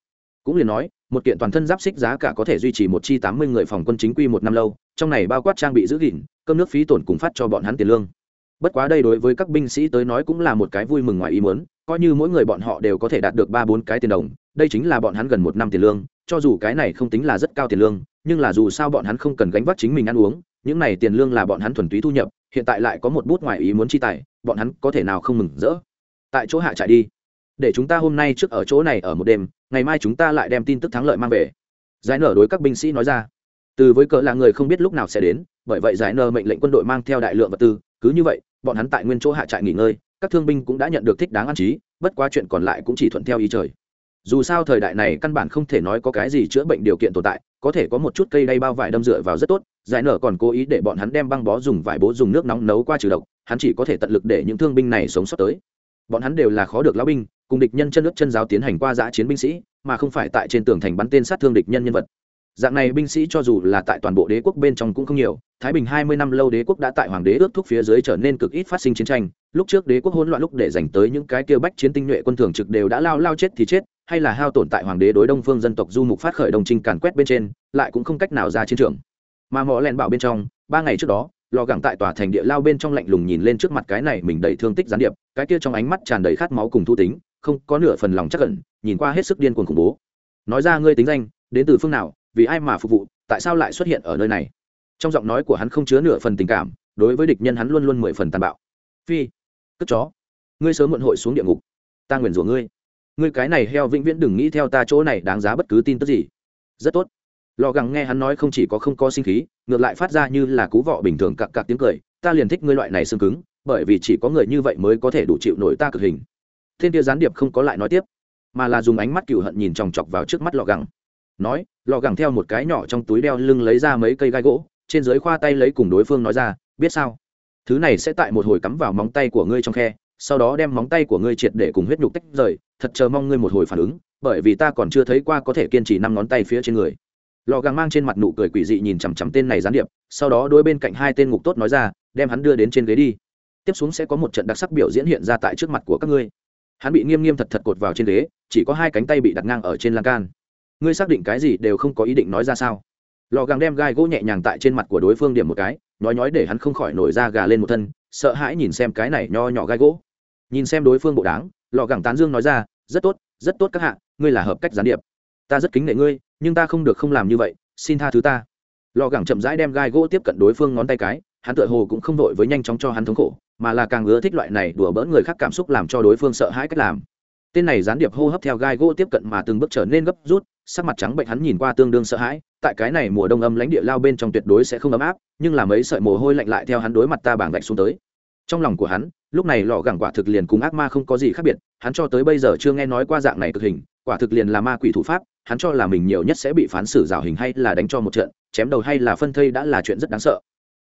Cũng liền nói, một kiện toàn thân giáp xích giá cả có thể duy trì một chi tám mươi người phòng quân chính quy một năm lâu, trong này bao quát trang bị giữ gìn, cơm nước phí tổn cùng phát cho bọn hắn tiền lương. Bất quá đây đối với các binh sĩ tới nói cũng là một cái vui mừng ngoài ý muốn, coi như mỗi người bọn họ đều có thể đạt được ba bốn cái tiền đồng, đây chính là bọn hắn gần một năm tiền lương, cho dù cái này không tính là rất cao tiền lương, nhưng là dù sao bọn hắn không cần gánh vác chính mình ăn uống, những này tiền lương là bọn hắn thuần túy thu nhập hiện tại lại có một bút ngoài ý muốn chi tài, bọn hắn có thể nào không mừng rỡ? Tại chỗ hạ trại đi. Để chúng ta hôm nay trước ở chỗ này ở một đêm, ngày mai chúng ta lại đem tin tức thắng lợi mang về. Giải nở đối các binh sĩ nói ra. Từ với cỡ là người không biết lúc nào sẽ đến, bởi vậy giải nở mệnh lệnh quân đội mang theo đại lượng vật tư, cứ như vậy, bọn hắn tại nguyên chỗ hạ trại nghỉ ngơi, các thương binh cũng đã nhận được thích đáng an trí, bất quá chuyện còn lại cũng chỉ thuận theo ý trời dù sao thời đại này căn bản không thể nói có cái gì chữa bệnh điều kiện tồn tại, có thể có một chút cây đay bao vải đâm dựa vào rất tốt, giải nở còn cố ý để bọn hắn đem băng bó dùng vải bố dùng nước nóng nấu qua trừ độc, hắn chỉ có thể tận lực để những thương binh này sống sót tới. Bọn hắn đều là khó được lão binh, cùng địch nhân chân nước chân giáo tiến hành qua giã chiến binh sĩ, mà không phải tại trên tường thành bắn tên sát thương địch nhân nhân vật. Dạng này binh sĩ cho dù là tại toàn bộ đế quốc bên trong cũng không nhiều, thái bình hai mươi năm lâu đế quốc đã tại hoàng đế ước thúc phía dưới trở nên cực ít phát sinh chiến tranh, lúc trước đế quốc hỗn loạn lúc để dành tới những cái kia bách chiến tinh nhuệ quân thường trực đều đã lao lao chết thì chết hay là hao tổn tại hoàng đế đối đông phương dân tộc du mục phát khởi đồng trinh càn quét bên trên, lại cũng không cách nào ra chiến trường. Mà mỏ len bảo bên trong, ba ngày trước đó, lò gẳng tại tòa thành địa lao bên trong lạnh lùng nhìn lên trước mặt cái này mình đầy thương tích gián điệp, cái kia trong ánh mắt tràn đầy khát máu cùng thu tính, không có nửa phần lòng chắc cẩn nhìn qua hết sức điên cuồng khủng bố. Nói ra ngươi tính danh, đến từ phương nào, vì ai mà phục vụ, tại sao lại xuất hiện ở nơi này? Trong giọng nói của hắn không chứa nửa phần tình cảm, đối với địch nhân hắn luôn luôn mười phần tàn bạo. Phi, cất chó. Ngươi sớm muộn hội xuống địa ngục. Ta nguyền rủa ngươi ngươi cái này heo vĩnh viễn đừng nghĩ theo ta chỗ này đáng giá bất cứ tin tức gì. Rất tốt. Lò gắng nghe hắn nói không chỉ có không có sinh khí, ngược lại phát ra như là cú vọ bình thường cặc cặc tiếng cười, ta liền thích ngươi loại này xương cứng, bởi vì chỉ có người như vậy mới có thể đủ chịu nổi ta cực hình. Thiên tia gián điệp không có lại nói tiếp, mà là dùng ánh mắt cựu hận nhìn chòng chọc vào trước mắt lò gẳng. Nói, lò gẳng theo một cái nhỏ trong túi đeo lưng lấy ra mấy cây gai gỗ, trên dưới khoa tay lấy cùng đối phương nói ra, biết sao? Thứ này sẽ tại một hồi cắm vào móng tay của ngươi trong khe sau đó đem móng tay của ngươi triệt để cùng huyết nhục tách rời, thật chờ mong ngươi một hồi phản ứng, bởi vì ta còn chưa thấy qua có thể kiên trì năm ngón tay phía trên người. Lò gàng mang trên mặt nụ cười quỷ dị nhìn chằm chằm tên này gián điệp, sau đó đôi bên cạnh hai tên ngục tốt nói ra, đem hắn đưa đến trên ghế đi. Tiếp xuống sẽ có một trận đặc sắc biểu diễn hiện ra tại trước mặt của các ngươi. Hắn bị nghiêm nghiêm thật thật cột vào trên ghế, chỉ có hai cánh tay bị đặt ngang ở trên lan can. Ngươi xác định cái gì đều không có ý định nói ra sao? Lò gàng đem gai gỗ nhẹ nhàng tại trên mặt của đối phương điểm một cái nói nói để hắn không khỏi nổi da gà lên một thân, sợ hãi nhìn xem cái này nho nhỏ gai gỗ. Nhìn xem đối phương bộ đáng lò gẳng tán dương nói ra, rất tốt rất tốt các hạ, ngươi là hợp cách gián điệp. Ta rất kính nể ngươi, nhưng ta không được không làm như vậy, xin tha thứ ta. Lò gẳng chậm rãi đem gai gỗ tiếp cận đối phương ngón tay cái, hắn tựa hồ cũng không vội với nhanh chóng cho hắn thống khổ, mà là càng ưa thích loại này đùa bỡn người khác cảm xúc làm cho đối phương sợ hãi cách làm. Tên này gián điệp hô hấp theo gai gỗ tiếp cận mà từng bước trở nên gấp rút, sắc mặt trắng bệnh hắn nhìn qua tương đương sợ hãi tại cái này mùa đông âm lãnh địa lao bên trong tuyệt đối sẽ không ấm áp, nhưng là mấy sợi mồ hôi lạnh lại theo hắn đối mặt ta bảng gạch xuống tới. Trong lòng của hắn, lúc này lò gẳng quả thực liền cùng ác ma không có gì khác biệt, hắn cho tới bây giờ chưa nghe nói qua dạng này cực hình, quả thực liền là ma quỷ thủ pháp, hắn cho là mình nhiều nhất sẽ bị phán xử rào hình hay là đánh cho một trận, chém đầu hay là phân thây đã là chuyện rất đáng sợ.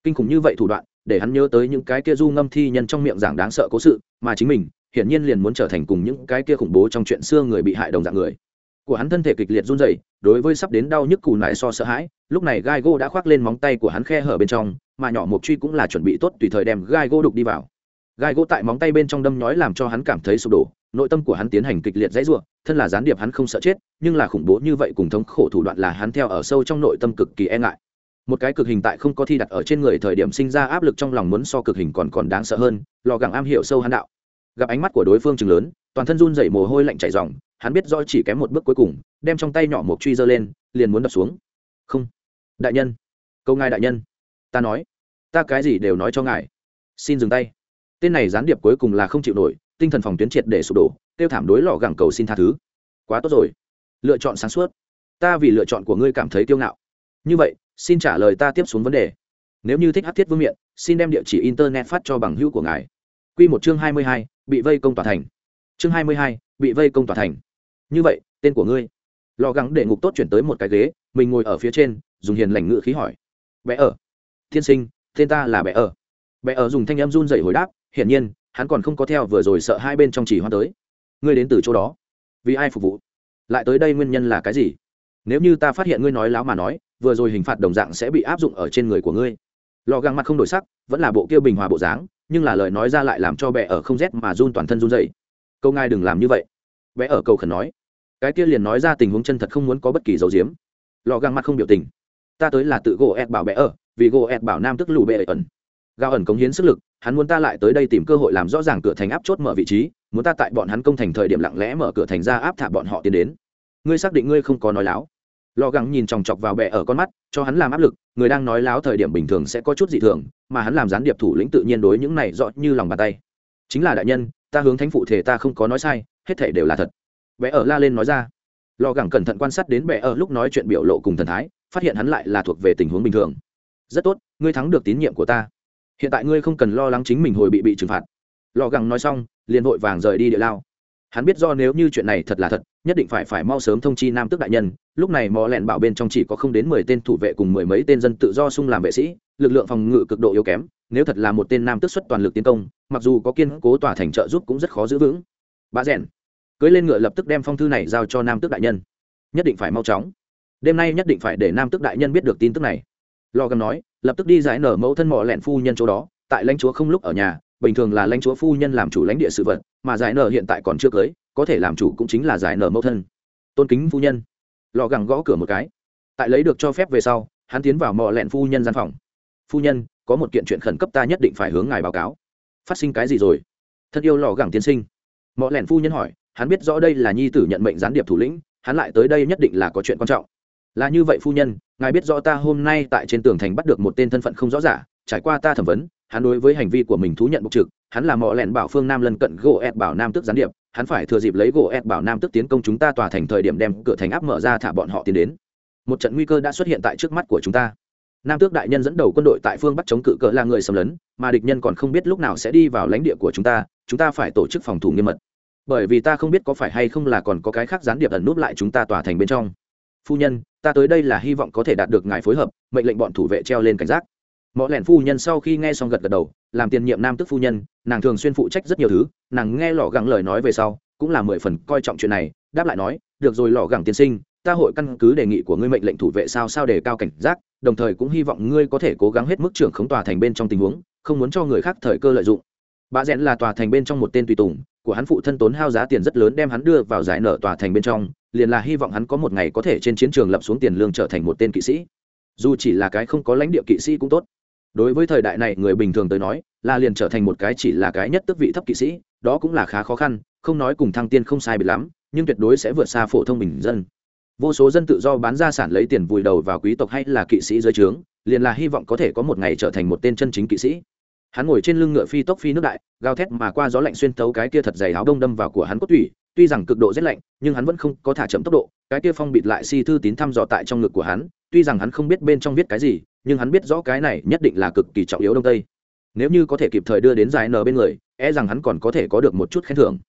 Kinh khủng như vậy thủ đoạn, để hắn nhớ tới những cái kia du ngâm thi nhân trong miệng giảng đáng sợ cố sự, mà chính mình, hiển nhiên liền muốn trở thành cùng những cái kia khủng bố trong chuyện xưa người bị hại đồng dạng người của hắn thân thể kịch liệt run rẩy, đối với sắp đến đau nhức cù nại so sợ hãi, lúc này gai gô đã khoác lên móng tay của hắn khe hở bên trong, mà nhỏ mộc truy cũng là chuẩn bị tốt tùy thời đem gai gô đục đi vào. Gai gỗ tại móng tay bên trong đâm nhói làm cho hắn cảm thấy sụp đổ, nội tâm của hắn tiến hành kịch liệt dãy ruộng thân là gián điệp hắn không sợ chết, nhưng là khủng bố như vậy cùng thống khổ thủ đoạn là hắn theo ở sâu trong nội tâm cực kỳ e ngại. Một cái cực hình tại không có thi đặt ở trên người thời điểm sinh ra áp lực trong lòng muốn so cực hình còn còn đáng sợ hơn lò gẳng am hiểu sâu hắn đạo. Gặp ánh mắt của đối phương chừng lớn, toàn thân run dậy mồ hôi lạnh chảy dòng hắn biết rõ chỉ kém một bước cuối cùng, đem trong tay nhỏ một truy giơ lên, liền muốn đập xuống. Không. Đại nhân. Câu ngài đại nhân. Ta nói. Ta cái gì đều nói cho ngài. Xin dừng tay. Tên này gián điệp cuối cùng là không chịu nổi, tinh thần phòng tuyến triệt để sụp đổ tiêu thảm đối lò gẳng cầu xin tha thứ. Quá tốt rồi. Lựa chọn sáng suốt. Ta vì lựa chọn của ngươi cảm thấy kiêu ngạo. Như vậy, xin trả lời ta tiếp xuống vấn đề. Nếu như thích hát thiết vương miện, xin đem địa chỉ internet phát cho bằng hữu của ngài. Q một chương hai mươi hai, bị vây công tòa thành. Chương hai mươi hai, bị vây công tòa thành như vậy, tên của ngươi. Lò gắng để ngục tốt chuyển tới một cái ghế, mình ngồi ở phía trên, dùng hiền lành ngự khí hỏi. Bé ở. Thiên sinh, tên ta là bé ở. Bé ở dùng thanh em run dậy hồi đáp, hiển nhiên, hắn còn không có theo vừa rồi sợ hai bên trong chỉ hoa tới. Ngươi đến từ chỗ đó. Vì ai phục vụ? Lại tới đây nguyên nhân là cái gì? Nếu như ta phát hiện ngươi nói láo mà nói, vừa rồi hình phạt đồng dạng sẽ bị áp dụng ở trên người của ngươi. Lò găng mặt không đổi sắc, vẫn là bộ kia bình hòa bộ dáng, nhưng là lời nói ra lại làm cho bé ở không rét mà run toàn thân run dậy câu ngài đừng làm như vậy. Bé ở cầu khẩn nói cái kia liền nói ra tình huống chân thật không muốn có bất kỳ dấu diếm. Lò găng mặt không biểu tình. Ta tới là tự gỗ ẹt bảo bé ở, vì gỗ ẹt bảo nam tức lù bệ ẩn. Gao ẩn cống hiến sức lực, hắn muốn ta lại tới đây tìm cơ hội làm rõ ràng cửa thành áp chốt mở vị trí, muốn ta tại bọn hắn công thành thời điểm lặng lẽ mở cửa thành ra áp thả bọn họ tiến đến. Ngươi xác định ngươi không có nói láo? Lò gắng nhìn chòng chọc vào bệ ở con mắt, cho hắn làm áp lực, người đang nói láo thời điểm bình thường sẽ có chút dị thường, mà hắn làm gián điệp thủ lĩnh tự nhiên đối những này rõ như lòng bàn tay. Chính là đại nhân, ta hướng thánh phụ thể ta không có nói sai, hết thể đều là thật bệ ở la lên nói ra. Lò gẳng cẩn thận quan sát đến bệ ở lúc nói chuyện biểu lộ cùng thần thái, phát hiện hắn lại là thuộc về tình huống bình thường. Rất tốt, ngươi thắng được tín nhiệm của ta. Hiện tại ngươi không cần lo lắng chính mình hồi bị bị trừng phạt. Lò gẳng nói xong, liền vội vàng rời đi địa lao. Hắn biết do nếu như chuyện này thật là thật, nhất định phải phải mau sớm thông chi nam tước đại nhân, lúc này mò lẹn bảo bên trong chỉ có không đến mười tên thủ vệ cùng mười mấy tên dân tự do sung làm vệ sĩ, lực lượng phòng ngự cực độ yếu kém, nếu thật là một tên nam tước xuất toàn lực tiến công, mặc dù có kiên cố tòa thành trợ giúp cũng rất khó giữ vững. Bà rèn cưới lên ngựa lập tức đem phong thư này giao cho nam tước đại nhân. Nhất định phải mau chóng. Đêm nay nhất định phải để nam tước đại nhân biết được tin tức này. Lo gầm nói, lập tức đi giải nở mẫu thân mỏ lẹn phu nhân chỗ đó. Tại lãnh chúa không lúc ở nhà, bình thường là lãnh chúa phu nhân làm chủ lãnh địa sự vật, mà giải nở hiện tại còn chưa cưới, có thể làm chủ cũng chính là giải nở mẫu thân. Tôn kính phu nhân. Lò gẳng gõ cửa một cái. Tại lấy được cho phép về sau, hắn tiến vào mỏ lẹn phu nhân gian phòng. Phu nhân, có một kiện chuyện khẩn cấp ta nhất định phải hướng ngài báo cáo. Phát sinh cái gì rồi? Thân yêu lò gẳng tiên sinh. Mò lẹn phu nhân hỏi hắn biết rõ đây là nhi tử nhận mệnh gián điệp thủ lĩnh, hắn lại tới đây nhất định là có chuyện quan trọng. Là như vậy phu nhân, ngài biết rõ ta hôm nay tại trên tường thành bắt được một tên thân phận không rõ giả trải qua ta thẩm vấn, hắn đối với hành vi của mình thú nhận bục trực, hắn là mọ lẹn bảo phương nam lân cận gỗ ẹt bảo nam tức gián điệp, hắn phải thừa dịp lấy gỗ ẹt bảo nam tức tiến công chúng ta tòa thành thời điểm đem cửa thành áp mở ra thả bọn họ tiến đến. Một trận nguy cơ đã xuất hiện tại trước mắt của chúng ta. Nam tước đại nhân dẫn đầu quân đội tại phương bắc chống cự cỡ là người xâm lấn, mà địch nhân còn không biết lúc nào sẽ đi vào lãnh địa của chúng ta chúng ta phải tổ chức phòng thủ nghiêm mật bởi vì ta không biết có phải hay không là còn có cái khác gián điệp ẩn núp lại chúng ta tòa thành bên trong. Phu nhân, ta tới đây là hy vọng có thể đạt được ngài phối hợp, mệnh lệnh bọn thủ vệ treo lên cảnh giác. Mọi lẻn phu nhân sau khi nghe xong gật gật đầu, làm tiền nhiệm nam tức phu nhân, nàng thường xuyên phụ trách rất nhiều thứ, nàng nghe lò gẳng lời nói về sau, cũng là mười phần coi trọng chuyện này, đáp lại nói, được rồi lò gẳng tiên sinh, ta hội căn cứ đề nghị của ngươi mệnh lệnh thủ vệ sao sao để cao cảnh giác, đồng thời cũng hy vọng ngươi có thể cố gắng hết mức trưởng khống tòa thành bên trong tình huống, không muốn cho người khác thời cơ lợi dụng bà rẽn là tòa thành bên trong một tên tùy tùng, của hắn phụ thân tốn hao giá tiền rất lớn đem hắn đưa vào giải nở tòa thành bên trong, liền là hy vọng hắn có một ngày có thể trên chiến trường lập xuống tiền lương trở thành một tên kỵ sĩ. Dù chỉ là cái không có lãnh địa kỵ sĩ cũng tốt. Đối với thời đại này, người bình thường tới nói, là liền trở thành một cái chỉ là cái nhất tức vị thấp kỵ sĩ, đó cũng là khá khó khăn, không nói cùng thăng tiên không sai biệt lắm, nhưng tuyệt đối sẽ vượt xa phổ thông bình dân. Vô số dân tự do bán gia sản lấy tiền vùi đầu vào quý tộc hay là kỵ sĩ dưới trướng, liền là hy vọng có thể có một ngày trở thành một tên chân chính kỵ sĩ hắn ngồi trên lưng ngựa phi tốc phi nước đại, gào thét mà qua gió lạnh xuyên tấu cái kia thật dày áo đông đâm vào của hắn cốt tủy, tuy rằng cực độ rét lạnh, nhưng hắn vẫn không có thả chậm tốc độ, cái kia phong bịt lại si thư tín thăm dò tại trong ngực của hắn, tuy rằng hắn không biết bên trong viết cái gì, nhưng hắn biết rõ cái này nhất định là cực kỳ trọng yếu đông tây. Nếu như có thể kịp thời đưa đến giải nở bên người e rằng hắn còn có thể có được một chút khen thưởng.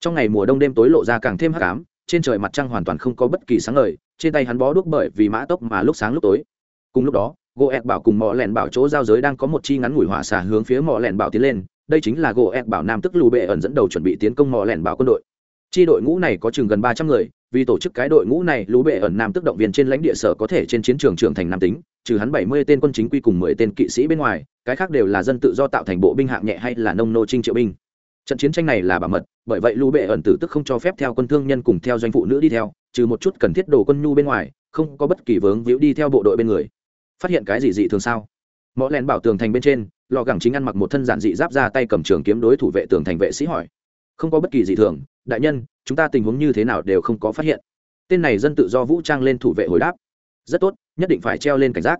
Trong ngày mùa đông đêm tối lộ ra càng thêm hắc ám, trên trời mặt trăng hoàn toàn không có bất kỳ sáng ngời, trên tay hắn bó đuốc bởi vì mã tốc mà lúc sáng lúc tối. Cùng lúc đó gỗ ẹt bảo cùng mỏ lẹn bảo chỗ giao giới đang có một chi ngắn ngủi hỏa xả hướng phía mỏ lẹn bảo tiến lên, đây chính là gỗ ẹt bảo nam tức lù bệ ẩn dẫn đầu chuẩn bị tiến công mỏ lẹn bảo quân đội. Chi đội ngũ này có chừng gần ba trăm người, vì tổ chức cái đội ngũ này lũ bệ ẩn nam tức động viên trên lãnh địa sở có thể trên chiến trường trưởng thành nam tính, trừ hắn bảy mươi tên quân chính quy cùng mười tên kỵ sĩ bên ngoài, cái khác đều là dân tự do tạo thành bộ binh hạng nhẹ hay là nông nô trinh triệu binh. Trận chiến tranh này là bảo mật, bởi vậy lũ bệ ẩn tử tức không cho phép theo quân thương nhân cùng theo doanh phụ nữ đi theo, trừ một chút cần thiết đồ quân nhu bên ngoài, không có bất kỳ vướng víu đi theo bộ đội bên người phát hiện cái gì dị thường sao? Mõ len bảo tường thành bên trên, lò gẳng chính ăn mặc một thân giản dị giáp ra tay cầm trường kiếm đối thủ vệ tường thành vệ sĩ hỏi. Không có bất kỳ dị thường, đại nhân, chúng ta tình huống như thế nào đều không có phát hiện. Tên này dân tự do vũ trang lên thủ vệ hồi đáp. Rất tốt, nhất định phải treo lên cảnh giác.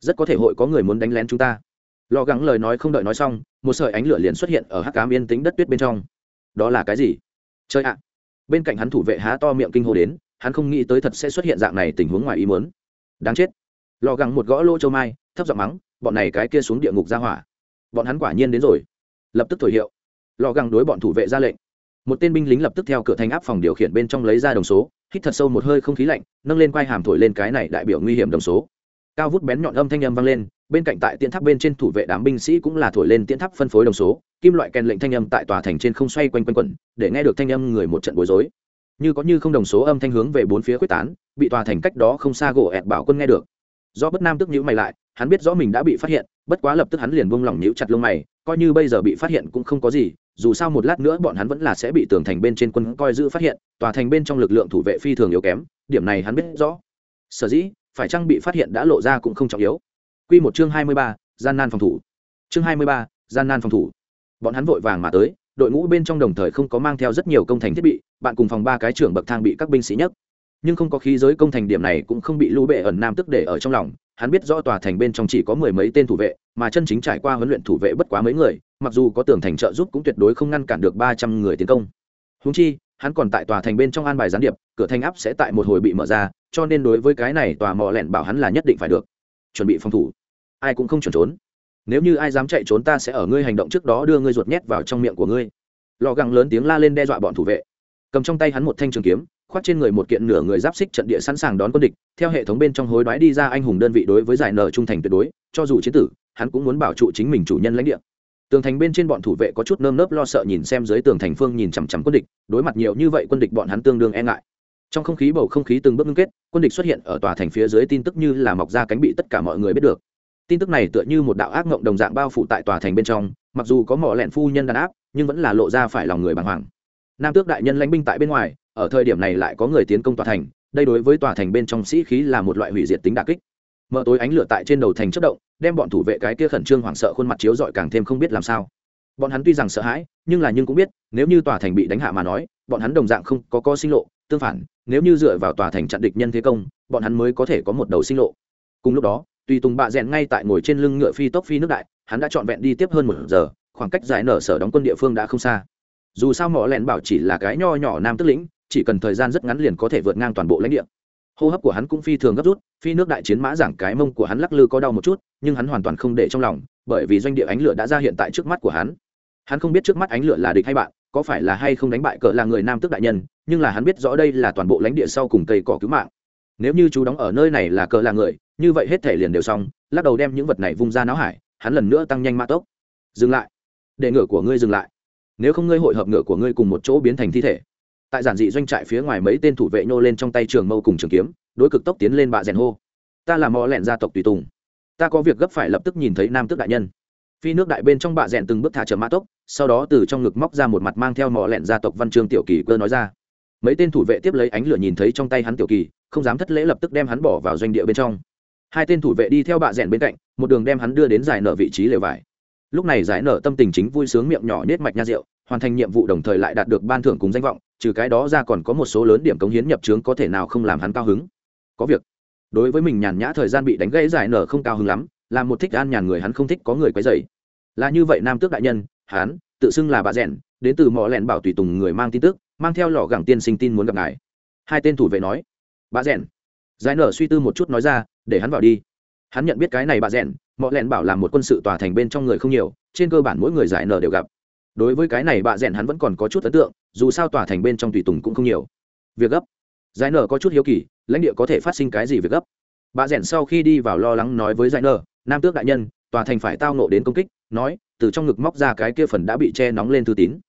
Rất có thể hội có người muốn đánh lén chúng ta. Lò gắng lời nói không đợi nói xong, một sợi ánh lửa liền xuất hiện ở hắc cám yên tính đất tuyết bên trong. Đó là cái gì? Chơi ạ! Bên cạnh hắn thủ vệ há to miệng kinh hô đến, hắn không nghĩ tới thật sẽ xuất hiện dạng này tình huống ngoài ý muốn. Đáng chết! Lò gẳng một gõ lỗ châu mai, thấp giọng mắng, bọn này cái kia xuống địa ngục ra hỏa. Bọn hắn quả nhiên đến rồi. Lập tức thổi hiệu. Lò gẳng đối bọn thủ vệ ra lệnh. Một tên binh lính lập tức theo cửa thành áp phòng điều khiển bên trong lấy ra đồng số, hít thật sâu một hơi không khí lạnh, nâng lên quai hàm thổi lên cái này đại biểu nguy hiểm đồng số. Cao vút bén nhọn âm thanh âm vang lên, bên cạnh tại tiễn tháp bên trên thủ vệ đám binh sĩ cũng là thổi lên tiễn tháp phân phối đồng số, kim loại kèn lệnh thanh âm tại tòa thành trên không xoay quanh quanh quẩn, để nghe được thanh âm người một trận bối rối. Như có như không đồng số âm thanh hướng về bốn phía quyết tán, bị tòa thành cách đó không xa gỗ ẹt bảo quân nghe được do bất nam tức nhữ mày lại hắn biết rõ mình đã bị phát hiện bất quá lập tức hắn liền buông lỏng nhữ chặt lông mày coi như bây giờ bị phát hiện cũng không có gì dù sao một lát nữa bọn hắn vẫn là sẽ bị tường thành bên trên quân coi giữ phát hiện tòa thành bên trong lực lượng thủ vệ phi thường yếu kém điểm này hắn biết rõ sở dĩ phải chăng bị phát hiện đã lộ ra cũng không trọng yếu Quy một chương hai mươi ba, gian nan phòng thủ. Chương hai mươi ba, gian nan phòng thủ. Bọn hắn vội vàng mà tới, đội ngũ bên trong đồng thời không có mang theo rất nhiều công thành thiết bị, bạn cùng phòng ba cái trưởng bậc thang bị các binh sĩ nhấc. Nhưng không có khí giới công thành điểm này cũng không bị Lũ Bệ ẩn nam tức để ở trong lòng, hắn biết rõ tòa thành bên trong chỉ có mười mấy tên thủ vệ, mà chân chính trải qua huấn luyện thủ vệ bất quá mấy người, mặc dù có tường thành trợ giúp cũng tuyệt đối không ngăn cản được ba trăm người tiến công. húng chi, hắn còn tại tòa thành bên trong an bài gián điệp, cửa thành áp sẽ tại một hồi bị mở ra, cho nên đối với cái này tòa mò lẹn bảo hắn là nhất định phải được. Chuẩn bị phòng thủ. Ai cũng không chuẩn trốn. Nếu như ai dám chạy trốn ta sẽ ở ngươi hành động trước đó đưa ngươi ruột nhét vào trong miệng của ngươi. Lò găng lớn tiếng la lên đe dọa bọn thủ vệ. Cầm trong tay hắn một thanh trường kiếm khoác trên người một kiện nửa người giáp xích trận địa sẵn sàng đón quân địch, theo hệ thống bên trong hối đoái đi ra anh hùng đơn vị đối với giải nợ trung thành tuyệt đối, cho dù chiến tử, hắn cũng muốn bảo trụ chính mình chủ nhân lãnh địa. Tường thành bên trên bọn thủ vệ có chút nơm nớp lo sợ nhìn xem dưới tường thành phương nhìn chằm chằm quân địch, đối mặt nhiều như vậy quân địch bọn hắn tương đương e ngại. Trong không khí bầu không khí từng bước ngưng kết, quân địch xuất hiện ở tòa thành phía dưới tin tức như là mọc ra cánh bị tất cả mọi người biết được. Tin tức này tựa như một đạo ác ngộng đồng dạng bao phủ tại tòa thành bên trong, mặc dù có mỏ lẹn phu nhân đàn áp, nhưng vẫn là lộ ra phải lòng người bàng hoàng. Nam tước đại nhân lãnh binh tại bên ngoài ở thời điểm này lại có người tiến công tòa thành, đây đối với tòa thành bên trong sĩ khí là một loại hủy diệt tính đà kích. Mở tối ánh lửa tại trên đầu thành chất động, đem bọn thủ vệ cái kia khẩn trương hoảng sợ khuôn mặt chiếu dọi càng thêm không biết làm sao. Bọn hắn tuy rằng sợ hãi, nhưng là nhưng cũng biết, nếu như tòa thành bị đánh hạ mà nói, bọn hắn đồng dạng không có co sinh lộ, tương phản, nếu như dựa vào tòa thành chặn địch nhân thế công, bọn hắn mới có thể có một đầu sinh lộ. Cùng lúc đó, tùy tùng bạ rèn ngay tại ngồi trên lưng ngựa phi tốc phi nước đại, hắn đã trọn vẹn đi tiếp hơn một giờ, khoảng cách giải nở sở đóng quân địa phương đã không xa. Dù sao mỏ lẹn bảo chỉ là cái nho nhỏ nam tức lĩnh chỉ cần thời gian rất ngắn liền có thể vượt ngang toàn bộ lãnh địa. Hô hấp của hắn cũng phi thường gấp rút, phi nước đại chiến mã giảng cái mông của hắn lắc lư có đau một chút, nhưng hắn hoàn toàn không để trong lòng, bởi vì doanh địa ánh lửa đã ra hiện tại trước mắt của hắn. Hắn không biết trước mắt ánh lửa là địch hay bạn, có phải là hay không đánh bại cỡ là người nam tức đại nhân, nhưng là hắn biết rõ đây là toàn bộ lãnh địa sau cùng cây cỏ cứu mạng. Nếu như chú đóng ở nơi này là cỡ là người, như vậy hết thể liền đều xong, lắc đầu đem những vật này vung ra náo hải, hắn lần nữa tăng nhanh mã tốc. Dừng lại. Để ngựa của ngươi dừng lại. Nếu không ngươi hội hợp ngựa của ngươi cùng một chỗ biến thành thi thể tại giản dị doanh trại phía ngoài mấy tên thủ vệ nhô lên trong tay trường mâu cùng trường kiếm, đối cực tốc tiến lên bạ rèn hô. Ta là mò lẹn gia tộc tùy tùng. Ta có việc gấp phải lập tức nhìn thấy nam tước đại nhân. Phi nước đại bên trong bạ rèn từng bước thả chậm mã tốc, sau đó từ trong ngực móc ra một mặt mang theo mò lẹn gia tộc văn chương tiểu kỳ cơ nói ra. Mấy tên thủ vệ tiếp lấy ánh lửa nhìn thấy trong tay hắn tiểu kỳ, không dám thất lễ lập tức đem hắn bỏ vào doanh địa bên trong. Hai tên thủ vệ đi theo bạ rèn bên cạnh, một đường đem hắn đưa đến giải nở vị trí lều vải. Lúc này giải nở tâm tình chính vui sướng miệng nhỏ nết mạch nha rượu, hoàn thành nhiệm vụ đồng thời lại đạt được ban thưởng cùng danh vọng trừ cái đó ra còn có một số lớn điểm cống hiến nhập trướng có thể nào không làm hắn cao hứng. Có việc. Đối với mình nhàn nhã thời gian bị đánh gãy giải nở không cao hứng lắm làm một thích an nhàn người hắn không thích có người quấy dày là như vậy nam tước đại nhân, hắn, tự xưng là bà rèn, đến từ mỏ lẹn bảo tùy tùng người mang tin tức, mang theo lò gẳng tiên sinh tin muốn gặp ngài. Hai tên thủ vệ nói. Bà rèn. Giải nở suy tư một chút nói ra, để hắn vào đi. Hắn nhận biết cái này bà rèn, mỏ lẹn bảo là một quân sự tòa thành bên trong người không nhiều, trên cơ bản mỗi người giải nở đều gặp đối với cái này bà rẽn hắn vẫn còn có chút ấn tượng, dù sao tòa thành bên trong tùy tùng cũng không nhiều. Việc gấp. Giải nở có chút hiếu kỳ, lãnh địa có thể phát sinh cái gì việc gấp? Bà rẽn sau khi đi vào lo lắng nói với giải nở, nam tước đại nhân, tòa thành phải tao nộ đến công kích, nói, từ trong ngực móc ra cái kia phần đã bị che nóng lên thư tín.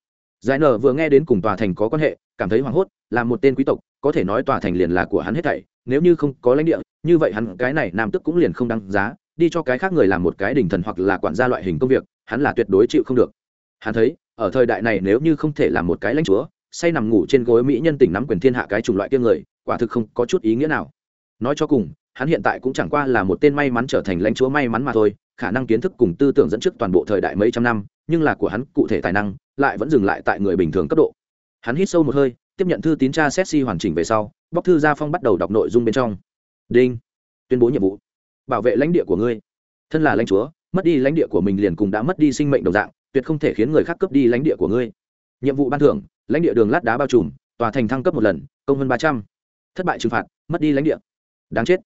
Giải nở vừa nghe đến cùng tòa thành có quan hệ, cảm thấy hoảng hốt, là một tên quý tộc, có thể nói tòa thành liền là của hắn hết thảy, nếu như không có lãnh địa, như vậy hắn, cái này nam tức cũng liền không đăng giá, đi cho cái khác người làm một cái đình thần hoặc là quản gia loại hình công việc, hắn là tuyệt đối chịu không được hắn thấy, ở thời đại này nếu như không thể làm một cái lãnh chúa, say nằm ngủ trên gối mỹ nhân tỉnh nắm quyền thiên hạ cái chủng loại kia người, quả thực không có chút ý nghĩa nào. Nói cho cùng, hắn hiện tại cũng chẳng qua là một tên may mắn trở thành lãnh chúa may mắn mà thôi, khả năng kiến thức cùng tư tưởng dẫn trước toàn bộ thời đại mấy trăm năm, nhưng là của hắn, cụ thể tài năng, lại vẫn dừng lại tại người bình thường cấp độ. Hắn hít sâu một hơi, tiếp nhận thư tín tra xét si hoàn chỉnh về sau, bóc thư gia phong bắt đầu đọc nội dung bên trong. Đinh. Tuyên bố nhiệm vụ. Bảo vệ lãnh địa của ngươi. Thân là lãnh chúa, mất đi lãnh địa của mình liền cùng đã mất đi sinh mệnh đồng dạng tuyệt không thể khiến người khác cướp đi lãnh địa của ngươi. Nhiệm vụ ban thưởng, lãnh địa đường lát đá bao trùm, tòa thành thăng cấp một lần, công hơn ba trăm. Thất bại trừng phạt, mất đi lãnh địa. Đáng chết.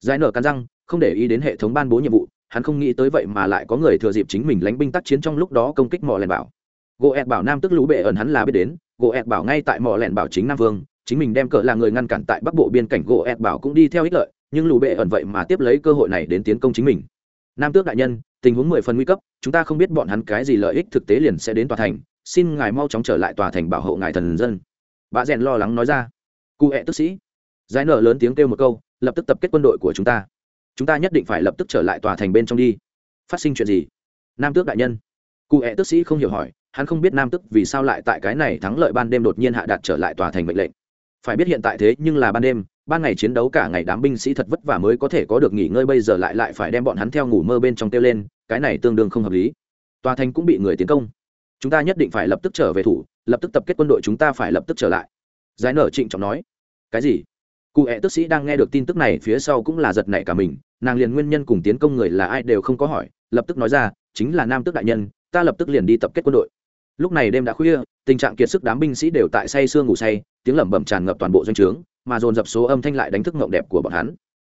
Giải nở cắn răng, không để ý đến hệ thống ban bố nhiệm vụ, hắn không nghĩ tới vậy mà lại có người thừa dịp chính mình lánh binh tác chiến trong lúc đó công kích mỏ lẻn bảo. Gỗ ẹt bảo nam tức lũ bệ ẩn hắn là biết đến, gỗ ẹt bảo ngay tại mỏ lẻn bảo chính nam vương, chính mình đem cỡ là người ngăn cản tại bắc bộ biên cảnh gỗ ẹt bảo cũng đi theo ích lợi, nhưng lũ bệ ẩn vậy mà tiếp lấy cơ hội này đến tiến công chính mình nam tước đại nhân, tình huống mười phần nguy cấp, chúng ta không biết bọn hắn cái gì lợi ích thực tế liền sẽ đến tòa thành. Xin ngài mau chóng trở lại tòa thành bảo hộ ngài thần dân. Bà rèn lo lắng nói ra. Cụ hẹ tức sĩ. Giải nở lớn tiếng kêu một câu, lập tức tập kết quân đội của chúng ta. Chúng ta nhất định phải lập tức trở lại tòa thành bên trong đi. Phát sinh chuyện gì? Nam tước đại nhân. Cụ hẹ tức sĩ không hiểu hỏi, hắn không biết nam tước vì sao lại tại cái này thắng lợi ban đêm đột nhiên hạ đạt trở lại tòa thành mệnh lệnh phải biết hiện tại thế nhưng là ban đêm, ban ngày chiến đấu cả ngày đám binh sĩ thật vất vả mới có thể có được nghỉ ngơi, bây giờ lại lại phải đem bọn hắn theo ngủ mơ bên trong kêu lên, cái này tương đương không hợp lý. Tòa thành cũng bị người tiến công. Chúng ta nhất định phải lập tức trở về thủ, lập tức tập kết quân đội chúng ta phải lập tức trở lại. Giải nở trịnh trọng nói. Cái gì? Cụ hẹ tức sĩ đang nghe được tin tức này phía sau cũng là giật nảy cả mình, nàng liền nguyên nhân cùng tiến công người là ai đều không có hỏi, lập tức nói ra, chính là nam tước đại nhân, ta lập tức liền đi tập kết quân đội. Lúc này đêm đã khuya tình trạng kiệt sức đám binh sĩ đều tại say sương ngủ say tiếng lẩm bẩm tràn ngập toàn bộ doanh trướng mà dồn dập số âm thanh lại đánh thức ngộng đẹp của bọn hắn.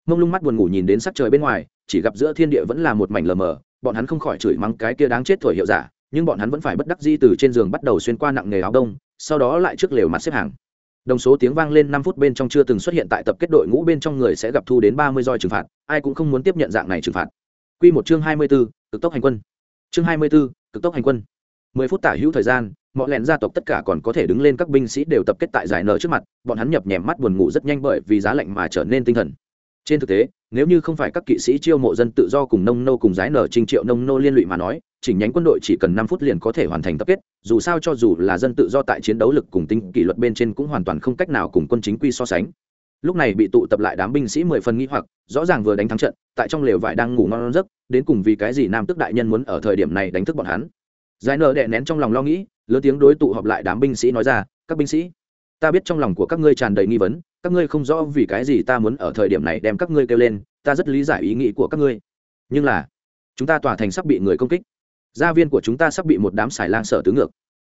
Mông lung mắt buồn ngủ nhìn đến sắc trời bên ngoài chỉ gặp giữa thiên địa vẫn là một mảnh lờ mờ bọn hắn không khỏi chửi mắng cái kia đáng chết thổi hiệu giả nhưng bọn hắn vẫn phải bất đắc di từ trên giường bắt đầu xuyên qua nặng nghề áo đông sau đó lại trước lều mặt xếp hàng. Đồng số tiếng vang lên năm phút bên trong chưa từng xuất hiện tại tập kết đội ngũ bên trong người sẽ gặp thu đến ba mươi roi trừng phạt ai cũng không muốn tiếp nhận dạng này trừng phạt. Quy một chương hai mươi 24, cực tốc hành quân. Chương hai mươi 24, cực tốc hành quân. mười phút tả hữu thời gian mọi lẹn gia tộc tất cả còn có thể đứng lên các binh sĩ đều tập kết tại giải nở trước mặt, bọn hắn nhập nhèm mắt buồn ngủ rất nhanh bởi vì giá lạnh mà trở nên tinh thần. Trên thực tế, nếu như không phải các kỵ sĩ chiêu mộ dân tự do cùng nông nô cùng giải nở trình triệu nông nô liên lụy mà nói, chỉnh nhánh quân đội chỉ cần năm phút liền có thể hoàn thành tập kết, dù sao cho dù là dân tự do tại chiến đấu lực cùng tinh kỷ luật bên trên cũng hoàn toàn không cách nào cùng quân chính quy so sánh. Lúc này bị tụ tập lại đám binh sĩ mười phần nghĩ hoặc, rõ ràng vừa đánh thắng trận, tại trong lều vải đang ngủ ngon giấc, đến cùng vì cái gì nam tức đại nhân muốn ở thời điểm này đánh thức bọn hắn. Giải nở đè nén trong lòng lo nghĩ lớn tiếng đối tụ họp lại đám binh sĩ nói ra, các binh sĩ, ta biết trong lòng của các ngươi tràn đầy nghi vấn, các ngươi không rõ vì cái gì ta muốn ở thời điểm này đem các ngươi kêu lên, ta rất lý giải ý nghĩ của các ngươi. Nhưng là, chúng ta tỏa thành sắp bị người công kích, gia viên của chúng ta sắp bị một đám xài lang sở tứ ngược.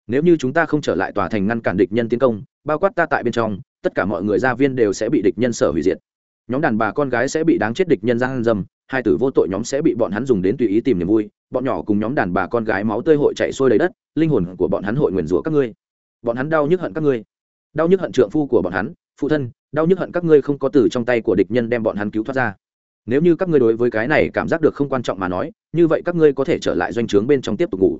Nếu như chúng ta không trở lại tòa thành ngăn cản địch nhân tiến công, bao quát ta tại bên trong, tất cả mọi người gia viên đều sẽ bị địch nhân sở hủy diệt. Nhóm đàn bà con gái sẽ bị đáng chết địch nhân gian dâm, hai tử vô tội nhóm sẽ bị bọn hắn dùng đến tùy ý tìm niềm vui bọn nhỏ cùng nhóm đàn bà con gái máu tươi hội chạy xuôi đầy đất, linh hồn của bọn hắn hội nguyền rủa các ngươi. Bọn hắn đau nhức hận các ngươi. Đau nhức hận trượng phu của bọn hắn, phụ thân, đau nhức hận các ngươi không có từ trong tay của địch nhân đem bọn hắn cứu thoát ra. Nếu như các ngươi đối với cái này cảm giác được không quan trọng mà nói, như vậy các ngươi có thể trở lại doanh trướng bên trong tiếp tục ngủ.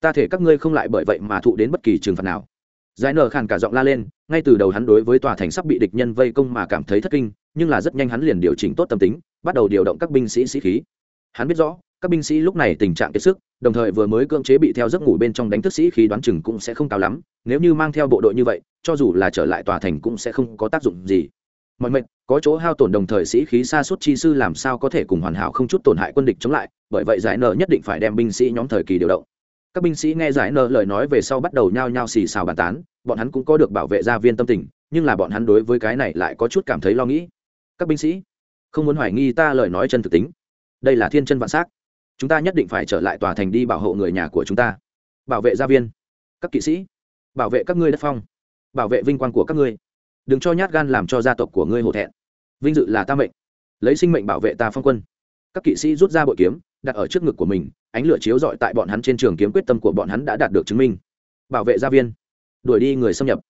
Ta thể các ngươi không lại bởi vậy mà thụ đến bất kỳ trừng phạt nào. Giải nở khàn cả giọng la lên, ngay từ đầu hắn đối với tòa thành sắp bị địch nhân vây công mà cảm thấy thất kinh, nhưng là rất nhanh hắn liền điều chỉnh tốt tâm tính, bắt đầu điều động các binh sĩ sĩ khí. Hắn biết rõ các binh sĩ lúc này tình trạng kiệt sức, đồng thời vừa mới cưỡng chế bị theo giấc ngủ bên trong đánh thức sĩ khí đoán chừng cũng sẽ không cao lắm, nếu như mang theo bộ đội như vậy, cho dù là trở lại tòa thành cũng sẽ không có tác dụng gì. Mọi mệnh, có chỗ hao tổn đồng thời sĩ khí xa suốt chi sư làm sao có thể cùng hoàn hảo không chút tổn hại quân địch chống lại, bởi vậy giải nợ nhất định phải đem binh sĩ nhóm thời kỳ điều động. Các binh sĩ nghe giải nợ lời nói về sau bắt đầu nhao nhao xì xào bàn tán, bọn hắn cũng có được bảo vệ gia viên tâm tình, nhưng là bọn hắn đối với cái này lại có chút cảm thấy lo nghĩ. Các binh sĩ, không muốn hoài nghi ta lời nói chân thực tính. Đây là thiên chân vạn s á c chúng ta nhất định phải trở lại tòa thành đi bảo hộ người nhà của chúng ta. Bảo vệ gia viên. Các kỵ sĩ. Bảo vệ các ngươi đất phong. Bảo vệ vinh quang của các ngươi. Đừng cho nhát gan làm cho gia tộc của ngươi hổ thẹn. Vinh dự là ta mệnh. Lấy sinh mệnh bảo vệ ta phong quân. Các kỵ sĩ rút ra bội kiếm, đặt ở trước ngực của mình, ánh lửa chiếu rọi tại bọn hắn trên trường kiếm quyết tâm của bọn hắn đã đạt được chứng minh. Bảo vệ gia viên. Đuổi đi người xâm nhập.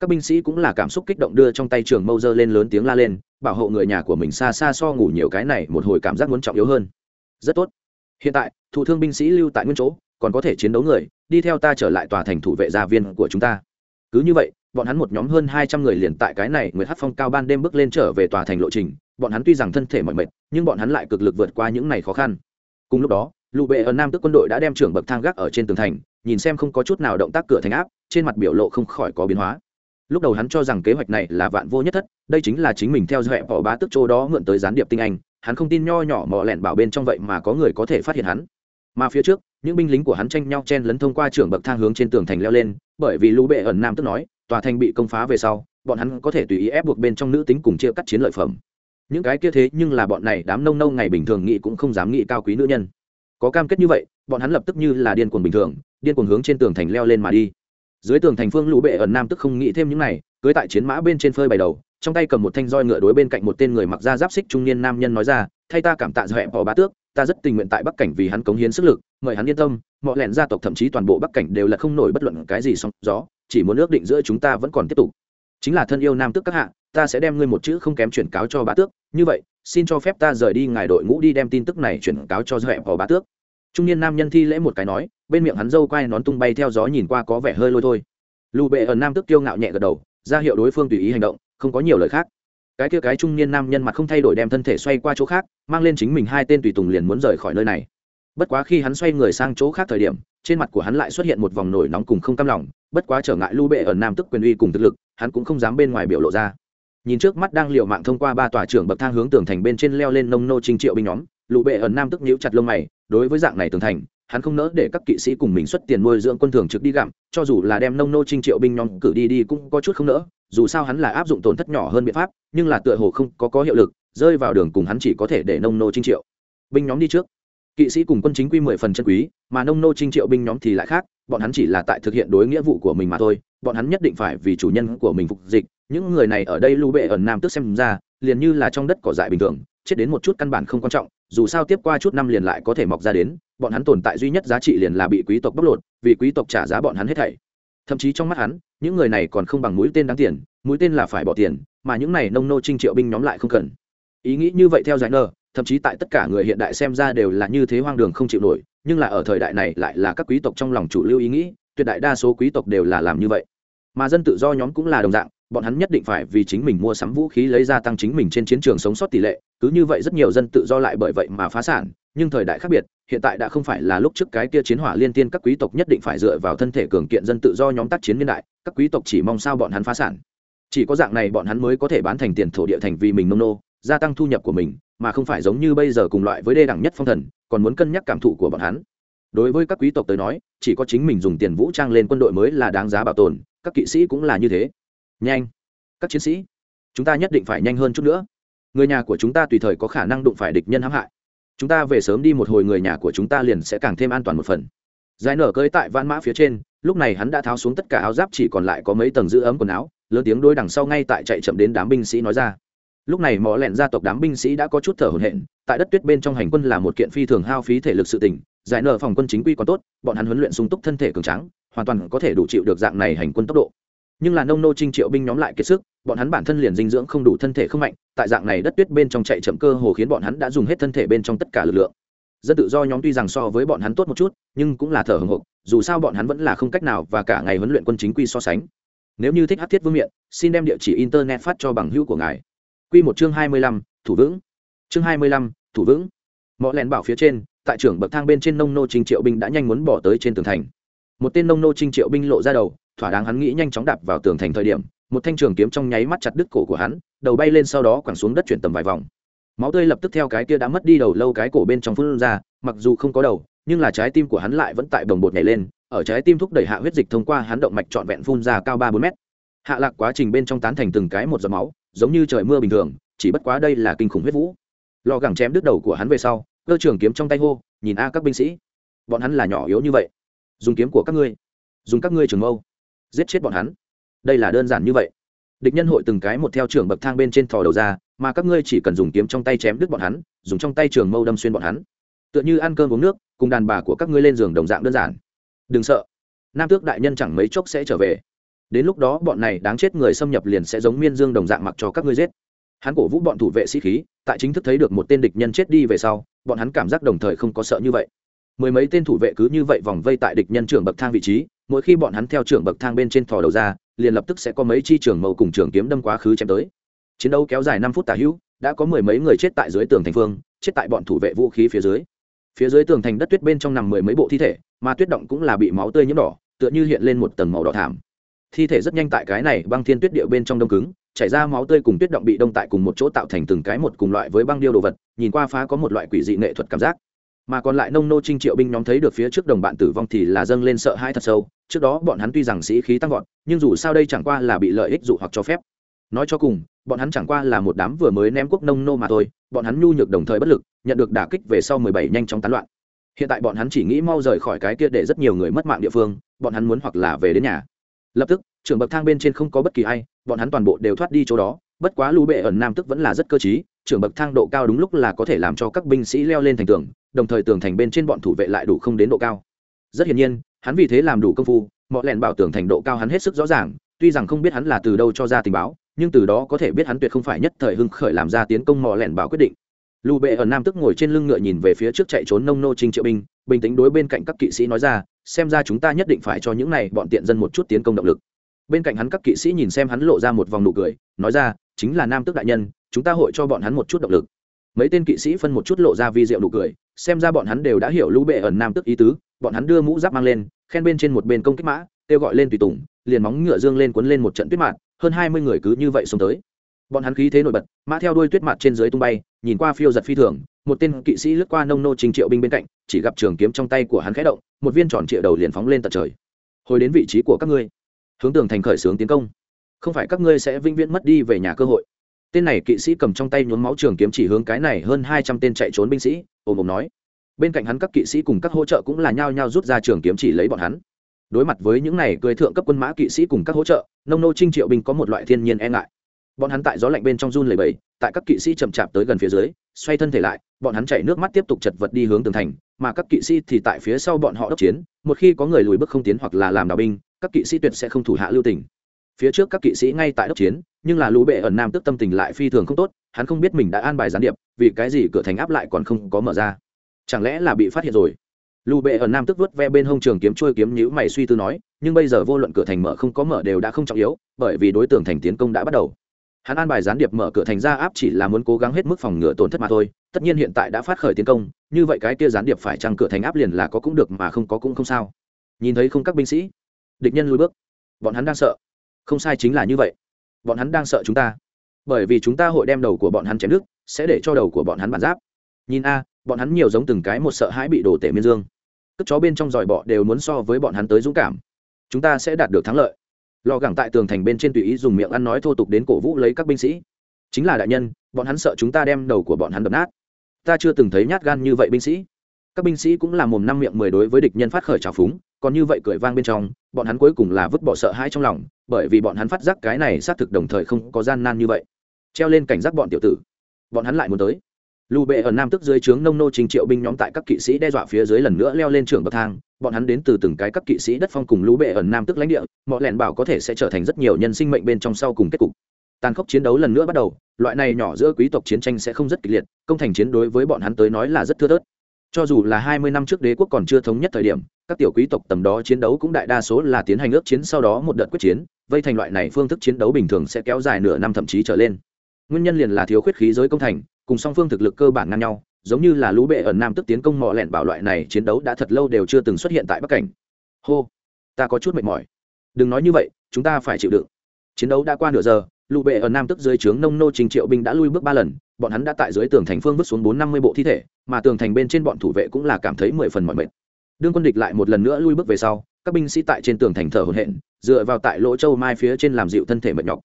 Các binh sĩ cũng là cảm xúc kích động đưa trong tay trường mâu dơ lên lớn tiếng la lên, bảo hộ người nhà của mình xa xa so ngủ nhiều cái này một hồi cảm giác muốn trọng yếu hơn. Rất tốt hiện tại, thủ thương binh sĩ lưu tại nguyên chỗ, còn có thể chiến đấu người, đi theo ta trở lại tòa thành thủ vệ gia viên của chúng ta. Cứ như vậy, bọn hắn một nhóm hơn hai trăm người liền tại cái này nguyệt hát phong cao ban đêm bước lên trở về tòa thành lộ trình, bọn hắn tuy rằng thân thể mọi mệt, nhưng bọn hắn lại cực lực vượt qua những ngày khó khăn. Cùng lúc đó lụ bệ ở nam tức quân đội đã đem trưởng bậc thang gác ở trên tường thành, nhìn xem không có chút nào động tác cửa thành áp, trên mặt biểu lộ không khỏi có biến hóa. Lúc đầu hắn cho rằng kế hoạch này là vạn vô nhất thất, đây chính là chính mình theo dõi bỏ bá tức chỗ đó mượn tới gián điệp tinh anh hắn không tin nho nhỏ mò lẹn bảo bên trong vậy mà có người có thể phát hiện hắn. Mà phía trước, những binh lính của hắn tranh nhau chen lấn thông qua trưởng bậc thang hướng trên tường thành leo lên, bởi vì lũ bệ ẩn nam tức nói, tòa thành bị công phá về sau, bọn hắn có thể tùy ý ép buộc bên trong nữ tính cùng chia cắt chiến lợi phẩm. Những cái kia thế nhưng là bọn này đám nông nông ngày bình thường nghĩ cũng không dám nghĩ cao quý nữ nhân. Có cam kết như vậy, bọn hắn lập tức như là điên cuồng bình thường, điên cuồng hướng trên tường thành leo lên mà đi. Dưới tường thành phương lũ bệ ẩn nam tức không nghĩ thêm những này, cưới tại chiến mã bên trên phơi bày đầu trong tay cầm một thanh roi ngựa đối bên cạnh một tên người mặc da giáp xích trung niên nam nhân nói ra, thay ta cảm tạ dọa bỏ bá tước, ta rất tình nguyện tại bắc cảnh vì hắn cống hiến sức lực, mời hắn yên tâm, mọi lẻn gia tộc thậm chí toàn bộ bắc cảnh đều là không nổi bất luận cái gì song gió, chỉ muốn ước định giữa chúng ta vẫn còn tiếp tục. Chính là thân yêu nam tước các hạ, ta sẽ đem ngươi một chữ không kém chuyển cáo cho bá tước, như vậy, xin cho phép ta rời đi ngài đội ngũ đi đem tin tức này chuyển cáo cho dọa bỏ bá tước. Trung niên nam nhân thi lễ một cái nói, bên miệng hắn dâu quai nón tung bay theo gió nhìn qua có vẻ hơi lôi thôi. Lù bệ ở nam tước kiêu ngạo nhẹ gật đầu, ra hiệu đối phương tùy ý hành động không có nhiều lời khác. Cái kia cái trung niên nam nhân mặt không thay đổi đem thân thể xoay qua chỗ khác, mang lên chính mình hai tên tùy tùng liền muốn rời khỏi nơi này. Bất quá khi hắn xoay người sang chỗ khác thời điểm, trên mặt của hắn lại xuất hiện một vòng nổi nóng cùng không cam lòng, bất quá trở ngại lưu bệ ở nam tức quyền uy cùng thực lực, hắn cũng không dám bên ngoài biểu lộ ra. Nhìn trước mắt đang liều mạng thông qua ba tòa trưởng bậc thang hướng tường thành bên trên leo lên nông nô trinh triệu binh nhóm lụ bệ ở nam tức nhíu chặt lông mày, đối với dạng này tường thành hắn không nỡ để các kỵ sĩ cùng mình xuất tiền nuôi dưỡng quân thường trực đi gặm, cho dù là đem nông nô trinh triệu binh nhóm cử đi đi cũng có chút không nỡ, dù sao hắn là áp dụng tổn thất nhỏ hơn biện pháp, nhưng là tựa hồ không có có hiệu lực, rơi vào đường cùng hắn chỉ có thể để nông nô trinh triệu binh nhóm đi trước. Kỵ sĩ cùng quân chính quy mười phần chân quý, mà nông nô trinh triệu binh nhóm thì lại khác, bọn hắn chỉ là tại thực hiện đối nghĩa vụ của mình mà thôi, bọn hắn nhất định phải vì chủ nhân của mình phục dịch, những người này ở đây lưu bệ ẩn nam tức xem ra, liền như là trong đất cỏ dại bình thường, chết đến một chút căn bản không quan trọng dù sao tiếp qua chút năm liền lại có thể mọc ra đến, bọn hắn tồn tại duy nhất giá trị liền là bị quý tộc bóc lột, vì quý tộc trả giá bọn hắn hết thảy. Thậm chí trong mắt hắn, những người này còn không bằng mũi tên đáng tiền, mũi tên là phải bỏ tiền, mà những này nông nô trinh triệu binh nhóm lại không cần. Ý nghĩ như vậy theo giải nơ, thậm chí tại tất cả người hiện đại xem ra đều là như thế hoang đường không chịu nổi, nhưng là ở thời đại này lại là các quý tộc trong lòng chủ lưu ý nghĩ, tuyệt đại đa số quý tộc đều là làm như vậy. Mà dân tự do nhóm cũng là đồng dạng bọn hắn nhất định phải vì chính mình mua sắm vũ khí lấy ra tăng chính mình trên chiến trường sống sót tỷ lệ, cứ như vậy rất nhiều dân tự do lại bởi vậy mà phá sản, nhưng thời đại khác biệt, hiện tại đã không phải là lúc trước cái kia chiến hỏa liên tiên các quý tộc nhất định phải dựa vào thân thể cường kiện dân tự do nhóm tác chiến niên đại, các quý tộc chỉ mong sao bọn hắn phá sản. Chỉ có dạng này bọn hắn mới có thể bán thành tiền thổ địa thành vì mình nông nô, gia tăng thu nhập của mình, mà không phải giống như bây giờ cùng loại với đê đẳng nhất phong thần, còn muốn cân nhắc cảm thụ của bọn hắn. Đối với các quý tộc tới nói, chỉ có chính mình dùng tiền vũ trang lên quân đội mới là đáng giá bảo tồn, các kỵ sĩ cũng là như thế nhanh. Các chiến sĩ, chúng ta nhất định phải nhanh hơn chút nữa. Người nhà của chúng ta tùy thời có khả năng đụng phải địch nhân hãm hại. Chúng ta về sớm đi một hồi, người nhà của chúng ta liền sẽ càng thêm an toàn một phần. Giải nở cơi tại van mã phía trên, lúc này hắn đã tháo xuống tất cả áo giáp, chỉ còn lại có mấy tầng giữ ấm quần áo, lớn tiếng đôi đằng sau ngay tại chạy chậm đến đám binh sĩ nói ra. Lúc này mỏ lẹn gia tộc đám binh sĩ đã có chút thở hổn hển, tại đất tuyết bên trong hành quân là một kiện phi thường hao phí thể lực sự tỉnh giải nở phòng quân chính quy còn tốt, bọn hắn huấn luyện sung túc thân thể cường trắng hoàn toàn có thể đủ chịu được dạng này hành quân tốc độ nhưng là nông nô trinh triệu binh nhóm lại kiệt sức, bọn hắn bản thân liền dinh dưỡng không đủ thân thể không mạnh, tại dạng này đất tuyết bên trong chạy chậm cơ hồ khiến bọn hắn đã dùng hết thân thể bên trong tất cả lực lượng. Dân tự do nhóm tuy rằng so với bọn hắn tốt một chút, nhưng cũng là thở hồng hộc, dù sao bọn hắn vẫn là không cách nào và cả ngày huấn luyện quân chính quy so sánh. Nếu như thích hát thiết vương miện, xin đem địa chỉ internet phát cho bằng hữu của ngài. Q một chương hai mươi lăm, thủ vững. Chương hai mươi lăm, thủ vững. Mọi lẻn bảo phía trên, tại trưởng bậc thang bên trên nông nô trinh triệu binh đã nhanh muốn bỏ tới trên tường thành. Một tên nông nô trinh triệu binh lộ ra đầu thỏa đáng hắn nghĩ nhanh chóng đạp vào tường thành thời điểm, một thanh trường kiếm trong nháy mắt chặt đứt cổ của hắn, đầu bay lên sau đó quẳng xuống đất chuyển tầm vài vòng. Máu tươi lập tức theo cái kia đã mất đi đầu lâu cái cổ bên trong phun ra, mặc dù không có đầu, nhưng là trái tim của hắn lại vẫn tại đồng bột nhảy lên, ở trái tim thúc đẩy hạ huyết dịch thông qua hắn động mạch trọn vẹn phun ra cao ba bốn mét. Hạ lạc quá trình bên trong tán thành từng cái một giọt máu, giống như trời mưa bình thường, chỉ bất quá đây là kinh khủng huyết vũ. Lò gẳng chém đứt đầu của hắn về sau, cơ trường kiếm trong tay hô, nhìn a, các binh sĩ, bọn hắn là nhỏ yếu như vậy. Dùng kiếm của các ngươi, dùng các ngươi trường mâu giết chết bọn hắn. Đây là đơn giản như vậy. Địch nhân hội từng cái một theo trường bậc thang bên trên thò đầu ra, mà các ngươi chỉ cần dùng kiếm trong tay chém đứt bọn hắn, dùng trong tay trường mâu đâm xuyên bọn hắn. Tựa như ăn cơm uống nước, cùng đàn bà của các ngươi lên giường đồng dạng đơn giản. Đừng sợ. Nam tước đại nhân chẳng mấy chốc sẽ trở về. Đến lúc đó bọn này đáng chết người xâm nhập liền sẽ giống miên dương đồng dạng mặc cho các ngươi giết. Hắn cổ vũ bọn thủ vệ sĩ khí, tại chính thức thấy được một tên địch nhân chết đi về sau, bọn hắn cảm giác đồng thời không có sợ như vậy mười mấy tên thủ vệ cứ như vậy vòng vây tại địch nhân trưởng bậc thang vị trí, mỗi khi bọn hắn theo trưởng bậc thang bên trên thò đầu ra, liền lập tức sẽ có mấy chi trưởng mâu cùng trường kiếm đâm quá khứ chém tới. Chiến đấu kéo dài năm phút tả hữu, đã có mười mấy người chết tại dưới tường thành phương, chết tại bọn thủ vệ vũ khí phía dưới. Phía dưới tường thành đất tuyết bên trong nằm mười mấy bộ thi thể, mà tuyết động cũng là bị máu tươi nhiễm đỏ, tựa như hiện lên một tầng màu đỏ thảm. Thi thể rất nhanh tại cái này băng thiên tuyết địa bên trong đông cứng, chảy ra máu tươi cùng tuyết động bị đông tại cùng một chỗ tạo thành từng cái một cùng loại với băng điêu đồ vật, nhìn qua phá có một loại quỷ dị nghệ thuật cảm giác mà còn lại nông nô trinh triệu binh nhóm thấy được phía trước đồng bạn tử vong thì là dâng lên sợ hãi thật sâu. Trước đó bọn hắn tuy rằng sĩ khí tăng vọt, nhưng dù sao đây chẳng qua là bị lợi ích dụ hoặc cho phép. Nói cho cùng, bọn hắn chẳng qua là một đám vừa mới ném quốc nông nô mà thôi, bọn hắn nhu nhược đồng thời bất lực, nhận được đả kích về sau mười bảy nhanh chóng tán loạn. Hiện tại bọn hắn chỉ nghĩ mau rời khỏi cái kia để rất nhiều người mất mạng địa phương, bọn hắn muốn hoặc là về đến nhà. Lập tức, trưởng bậc thang bên trên không có bất kỳ ai, bọn hắn toàn bộ đều thoát đi chỗ đó. Bất quá lũ bệ ẩn nam tức vẫn là rất cơ t trưởng bậc thang độ cao đúng lúc là có thể làm cho các binh sĩ leo lên thành tường đồng thời tường thành bên trên bọn thủ vệ lại đủ không đến độ cao. Rất hiển nhiên, hắn vì thế làm đủ công phu, mọi lẹn bảo tường thành độ cao hắn hết sức rõ ràng, tuy rằng không biết hắn là từ đâu cho ra tình báo, nhưng từ đó có thể biết hắn tuyệt không phải nhất thời hưng khởi làm ra tiến công mò lẹn bảo quyết định. Lù bệ ở nam tức ngồi trên lưng ngựa nhìn về phía trước chạy trốn nông nô trinh triệu binh bình tĩnh đối bên cạnh các kỵ sĩ nói ra, xem ra chúng ta nhất định phải cho những này bọn tiện dân một chút tiến công động lực. Bên cạnh hắn các kỵ sĩ nhìn xem hắn lộ ra một vòng nụ cười, nói ra, chính là nam tức đại nhân, chúng ta hội cho bọn hắn một chút động lực mấy tên kỵ sĩ phân một chút lộ ra vi diệu nụ cười, xem ra bọn hắn đều đã hiểu lũ bệ ẩn nam tức ý tứ, bọn hắn đưa mũ giáp mang lên, khen bên trên một bên công kích mã, kêu gọi lên tùy tùng, liền móng ngựa dương lên cuốn lên một trận tuyết mạt, hơn hai mươi người cứ như vậy xông tới. Bọn hắn khí thế nổi bật, mã theo đuôi tuyết mạt trên dưới tung bay, nhìn qua phiêu giật phi thường, một tên kỵ sĩ lướt qua nông nô trình triệu binh bên cạnh, chỉ gặp trường kiếm trong tay của hắn khẽ động, một viên tròn triệu đầu liền phóng lên tận trời. Hồi đến vị trí của các ngươi. Hướng tường thành khởi xướng tiến công. Không phải các ngươi sẽ vĩnh viễn mất đi về nhà cơ hội tên này kỵ sĩ cầm trong tay nhuốm máu trường kiếm chỉ hướng cái này hơn hai trăm tên chạy trốn binh sĩ, ồm ồm nói. Bên cạnh hắn các kỵ sĩ cùng các hỗ trợ cũng là nhao nhao rút ra trường kiếm chỉ lấy bọn hắn. Đối mặt với những này cười thượng cấp quân mã kỵ sĩ cùng các hỗ trợ, nông nô trinh triệu binh có một loại thiên nhiên e ngại. Bọn hắn tại gió lạnh bên trong run lầy bầy tại các kỵ sĩ chậm chạp tới gần phía dưới, xoay thân thể lại, bọn hắn chảy nước mắt tiếp tục chật vật đi hướng tường thành, mà các kỵ sĩ thì tại phía sau bọn họ đốc chiến, một khi có người lùi bước không tiến hoặc là làm đào binh, các kỵ sĩ tuyệt sẽ không thủ hạ lưu tình. Phía trước các kỵ sĩ ngay tại đốc chiến nhưng là lũ bệ ẩn nam tức tâm tình lại phi thường không tốt, hắn không biết mình đã an bài gián điệp, vì cái gì cửa thành áp lại còn không có mở ra. Chẳng lẽ là bị phát hiện rồi? Lũ bệ ẩn nam tức vớt ve bên hông trường kiếm trôi kiếm nhữ mày suy tư nói, nhưng bây giờ vô luận cửa thành mở không có mở đều đã không trọng yếu, bởi vì đối tượng thành tiến công đã bắt đầu. Hắn an bài gián điệp mở cửa thành ra áp chỉ là muốn cố gắng hết mức phòng ngừa tổn thất mà thôi, tất nhiên hiện tại đã phát khởi tiến công, như vậy cái kia gián điệp phải chăng cửa thành áp liền là có cũng được mà không có cũng không sao. Nhìn thấy không các binh sĩ, địch nhân lùi bước. Bọn hắn đang sợ. Không sai chính là như vậy bọn hắn đang sợ chúng ta. Bởi vì chúng ta hội đem đầu của bọn hắn chém nước sẽ để cho đầu của bọn hắn bản giáp. Nhìn a, bọn hắn nhiều giống từng cái một sợ hãi bị đổ tể miên dương. Cất chó bên trong dòi bọ đều muốn so với bọn hắn tới dũng cảm. Chúng ta sẽ đạt được thắng lợi. Lò gẳng tại tường thành bên trên tùy ý dùng miệng ăn nói thô tục đến cổ vũ lấy các binh sĩ. Chính là đại nhân, bọn hắn sợ chúng ta đem đầu của bọn hắn đập nát. Ta chưa từng thấy nhát gan như vậy binh sĩ. Các binh sĩ cũng là mồm năm miệng mười đối với địch nhân phát khởi trào phúng còn như vậy cười vang bên trong, bọn hắn cuối cùng là vứt bỏ sợ hãi trong lòng, bởi vì bọn hắn phát giác cái này xác thực đồng thời không có gian nan như vậy. Treo lên cảnh giác bọn tiểu tử. Bọn hắn lại muốn tới. Lù bệ ở nam tức dưới trướng nông nô trình triệu binh nhóm tại các kỵ sĩ đe dọa phía dưới lần nữa leo lên trường bậc thang, bọn hắn đến từ từng cái các kỵ sĩ đất phong cùng lũ bệ ở nam tức lãnh địa mọi lẻn bảo có thể sẽ trở thành rất nhiều nhân sinh mệnh bên trong sau cùng kết cục. Tàn khốc chiến đấu lần nữa bắt đầu, loại này nhỏ giữa quý tộc chiến tranh sẽ không rất kịch liệt, công thành chiến đối với bọn hắn tới nói là rất thưa thớt cho dù là hai mươi năm trước đế quốc còn chưa thống nhất thời điểm, các tiểu quý tộc tầm đó chiến đấu cũng đại đa số là tiến hành ước chiến sau đó một đợt quyết chiến, vây thành loại này phương thức chiến đấu bình thường sẽ kéo dài nửa năm thậm chí trở lên. Nguyên nhân liền là thiếu khuyết khí giới công thành, cùng song phương thực lực cơ bản ngang nhau, giống như là lũ bệ ở nam tức tiến công mọ lẹn bảo loại này chiến đấu đã thật lâu đều chưa từng xuất hiện tại bắc cảnh. Hô, ta có chút mệt mỏi. Đừng nói như vậy, chúng ta phải chịu đựng. Chiến đấu đã qua nửa giờ, lũ bệ ở nam tức dưới trướng nông nô trình triệu binh đã lui bước ba lần bọn hắn đã tại dưới tường thành phương vứt xuống bốn năm mươi bộ thi thể, mà tường thành bên trên bọn thủ vệ cũng là cảm thấy mười phần mọi mệt. Đương quân địch lại một lần nữa lui bước về sau, các binh sĩ tại trên tường thành thở hổn hển, dựa vào tại lỗ châu mai phía trên làm dịu thân thể mệt nhọc.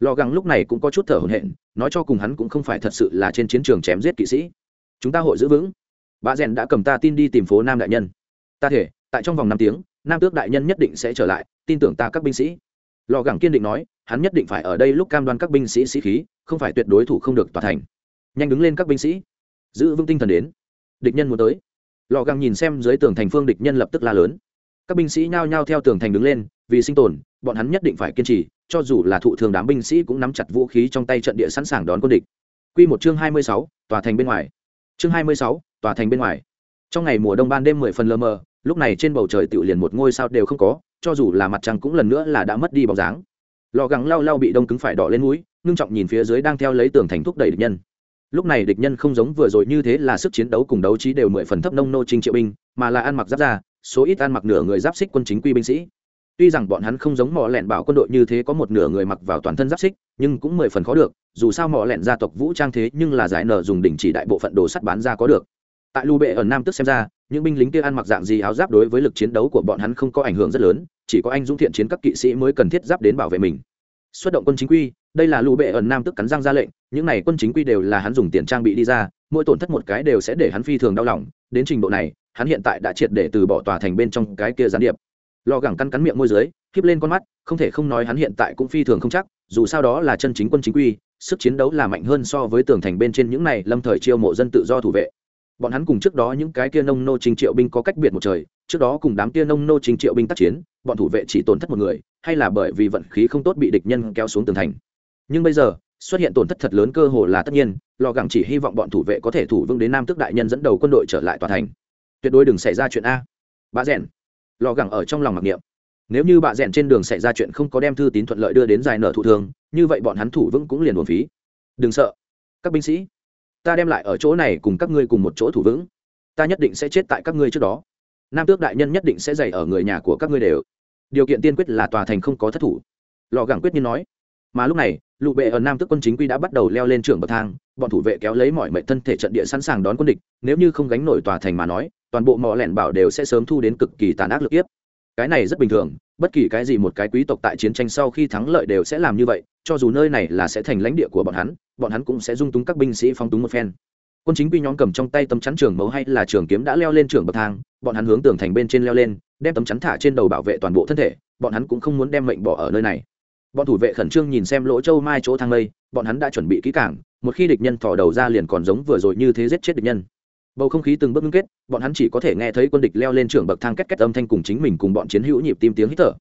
Lò gắng lúc này cũng có chút thở hổn hển, nói cho cùng hắn cũng không phải thật sự là trên chiến trường chém giết kỵ sĩ. Chúng ta hội giữ vững. Bà rèn đã cầm ta tin đi tìm phố nam đại nhân. Ta thể, tại trong vòng năm tiếng, nam tước đại nhân nhất định sẽ trở lại, tin tưởng ta các binh sĩ. Lò gẳng kiên định nói, hắn nhất định phải ở đây lúc cam đoan các binh sĩ sĩ khí, không phải tuyệt đối thủ không được tòa thành nhanh đứng lên các binh sĩ giữ vững tinh thần đến địch nhân muốn tới lò găng nhìn xem dưới tường thành phương địch nhân lập tức la lớn các binh sĩ nhao nhao theo tường thành đứng lên vì sinh tồn bọn hắn nhất định phải kiên trì cho dù là thụ thường đám binh sĩ cũng nắm chặt vũ khí trong tay trận địa sẵn sàng đón quân địch Quy một chương hai mươi sáu, tòa thành bên ngoài. Chương hai mươi sáu, tòa thành bên ngoài. Trong ngày mùa đông ban đêm mười phần lờ mờ, lúc này trên bầu trời tiểu liền một ngôi sao đều không có, cho dù là mặt trăng cũng lần nữa là đã mất đi bóng dáng. Lò gắng lau lau bị đông cứng phải đỏ lên mũi, ngưng trọng nhìn phía dưới đang theo lấy tường thành thúc đẩy địch nhân. Lúc này địch nhân không giống vừa rồi như thế là sức chiến đấu cùng đấu trí đều mười phần thấp nông nô trinh triệu binh, mà là ăn mặc giáp da, số ít ăn mặc nửa người giáp xích quân chính quy binh sĩ. Tuy rằng bọn hắn không giống mỏ lẹn bảo quân đội như thế có một nửa người mặc vào toàn thân giáp xích nhưng cũng mười phần khó được dù sao mỏ lẹn gia tộc vũ trang thế nhưng là giải nở dùng đỉnh chỉ đại bộ phận đồ sắt bán ra có được. Tại lưu bệ ở nam tức xem ra những binh lính kia ăn mặc dạng gì áo giáp đối với lực chiến đấu của bọn hắn không có ảnh hưởng rất lớn chỉ có anh dũng thiện chiến các kỵ sĩ mới cần thiết giáp đến bảo vệ mình xuất động quân chính quy, đây là lũ bệ ẩn nam tức cắn răng ra lệnh, những này quân chính quy đều là hắn dùng tiền trang bị đi ra, mỗi tổn thất một cái đều sẽ để hắn phi thường đau lòng, đến trình độ này, hắn hiện tại đã triệt để từ bỏ tòa thành bên trong cái kia gián điệp. Lò gẳng cắn cắn miệng môi dưới khiếp lên con mắt, không thể không nói hắn hiện tại cũng phi thường không chắc, dù sao đó là chân chính quân chính quy, sức chiến đấu là mạnh hơn so với tường thành bên trên những này lâm thời chiêu mộ dân tự do thủ vệ. Bọn hắn cùng trước đó những cái kia nông nô trình triệu binh có cách biệt một trời, trước đó cùng đám kia nông nô trình triệu binh tác chiến bọn thủ vệ chỉ tổn thất một người, hay là bởi vì vận khí không tốt bị địch nhân kéo xuống tường thành. Nhưng bây giờ, xuất hiện tổn thất thật lớn cơ hồ là tất nhiên lò gẳng chỉ hy vọng bọn thủ vệ có thể thủ vững đến nam tước đại nhân dẫn đầu quân đội trở lại tòa thành. Tuyệt đối đừng xảy ra chuyện a. Bà rèn. Lò gẳng ở trong lòng mặc niệm. Nếu như bà rèn trên đường xảy ra chuyện không có đem thư tín thuận lợi đưa đến dài nở thủ thường, như vậy bọn hắn thủ vững cũng liền buồn phí. Đừng sợ. Các binh sĩ, ta đem lại ở chỗ này cùng các ngươi cùng một chỗ thủ vững. Ta nhất định sẽ chết tại các ngươi trước đó. Nam tước đại nhân nhất định sẽ dày ở người nhà của các ngươi đều điều kiện tiên quyết là tòa thành không có thất thủ. Lò gẳng quyết nhiên nói, mà lúc này lụ bệ ở nam tức quân chính quy đã bắt đầu leo lên trưởng bậc thang, bọn thủ vệ kéo lấy mọi mệnh thân thể trận địa sẵn sàng đón quân địch, nếu như không gánh nổi tòa thành mà nói, toàn bộ mỏ lẻn bảo đều sẽ sớm thu đến cực kỳ tàn ác lực tiếp cái này rất bình thường, bất kỳ cái gì một cái quý tộc tại chiến tranh sau khi thắng lợi đều sẽ làm như vậy, cho dù nơi này là sẽ thành lãnh địa của bọn hắn bọn hắn cũng sẽ dung túng các binh sĩ phong túng một phen quân chính quy nhóm cầm trong tay tấm chắn trường mẫu hay là trường kiếm đã leo lên trường bậc thang, bọn hắn hướng tường thành bên trên leo lên, đem tấm chắn thả trên đầu bảo vệ toàn bộ thân thể, bọn hắn cũng không muốn đem mệnh bỏ ở nơi này. Bọn thủ vệ khẩn trương nhìn xem lỗ châu mai chỗ thang mây, bọn hắn đã chuẩn bị kỹ cảng một khi địch nhân thò đầu ra liền còn giống vừa rồi như thế giết chết địch nhân. Bầu không khí từng bước ngưng kết, bọn hắn chỉ có thể nghe thấy quân địch leo lên trường bậc thang két két âm thanh cùng chính mình cùng bọn chiến hữu nhịp tim tiếng hít thở.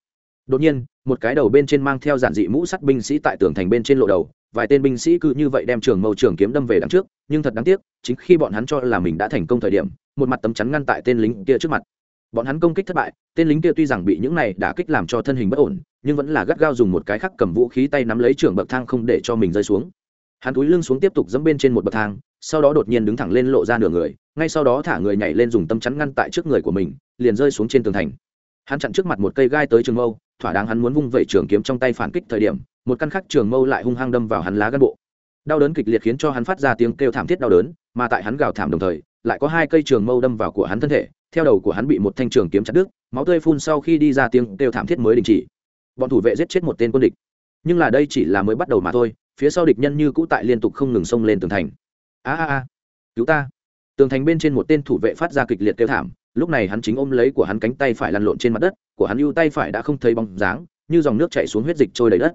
Đột nhiên, một cái đầu bên trên mang theo giản dị mũ sắt binh sĩ tại tường thành bên trên lộ đầu vài tên binh sĩ cứ như vậy đem trường mâu trường kiếm đâm về đằng trước, nhưng thật đáng tiếc, chính khi bọn hắn cho là mình đã thành công thời điểm, một mặt tấm chắn ngăn tại tên lính kia trước mặt. Bọn hắn công kích thất bại, tên lính kia tuy rằng bị những này đã kích làm cho thân hình bất ổn, nhưng vẫn là gắt gao dùng một cái khắc cầm vũ khí tay nắm lấy trường bậc thang không để cho mình rơi xuống. Hắn túi lưng xuống tiếp tục dẫm bên trên một bậc thang, sau đó đột nhiên đứng thẳng lên lộ ra nửa người, ngay sau đó thả người nhảy lên dùng tấm chắn ngăn tại trước người của mình, liền rơi xuống trên tường thành hắn chặn trước mặt một cây gai tới trường mâu, thỏa đáng hắn muốn vung vẩy trường kiếm trong tay phản kích thời điểm, một căn khắc trường mâu lại hung hăng đâm vào hắn lá gan bộ. Đau đớn kịch liệt khiến cho hắn phát ra tiếng kêu thảm thiết đau đớn, mà tại hắn gào thảm đồng thời, lại có hai cây trường mâu đâm vào của hắn thân thể, theo đầu của hắn bị một thanh trường kiếm chặt đứt, máu tươi phun sau khi đi ra tiếng kêu thảm thiết mới đình chỉ. Bọn thủ vệ giết chết một tên quân địch. Nhưng là đây chỉ là mới bắt đầu mà thôi, phía sau địch nhân như cũ tại liên tục không ngừng xông lên tường thành. A a a, cứu ta. Tường thành bên trên một tên thủ vệ phát ra kịch liệt kêu thảm lúc này hắn chính ôm lấy của hắn cánh tay phải lăn lộn trên mặt đất, của hắn ưu tay phải đã không thấy bóng dáng, như dòng nước chảy xuống huyết dịch trôi đầy đất.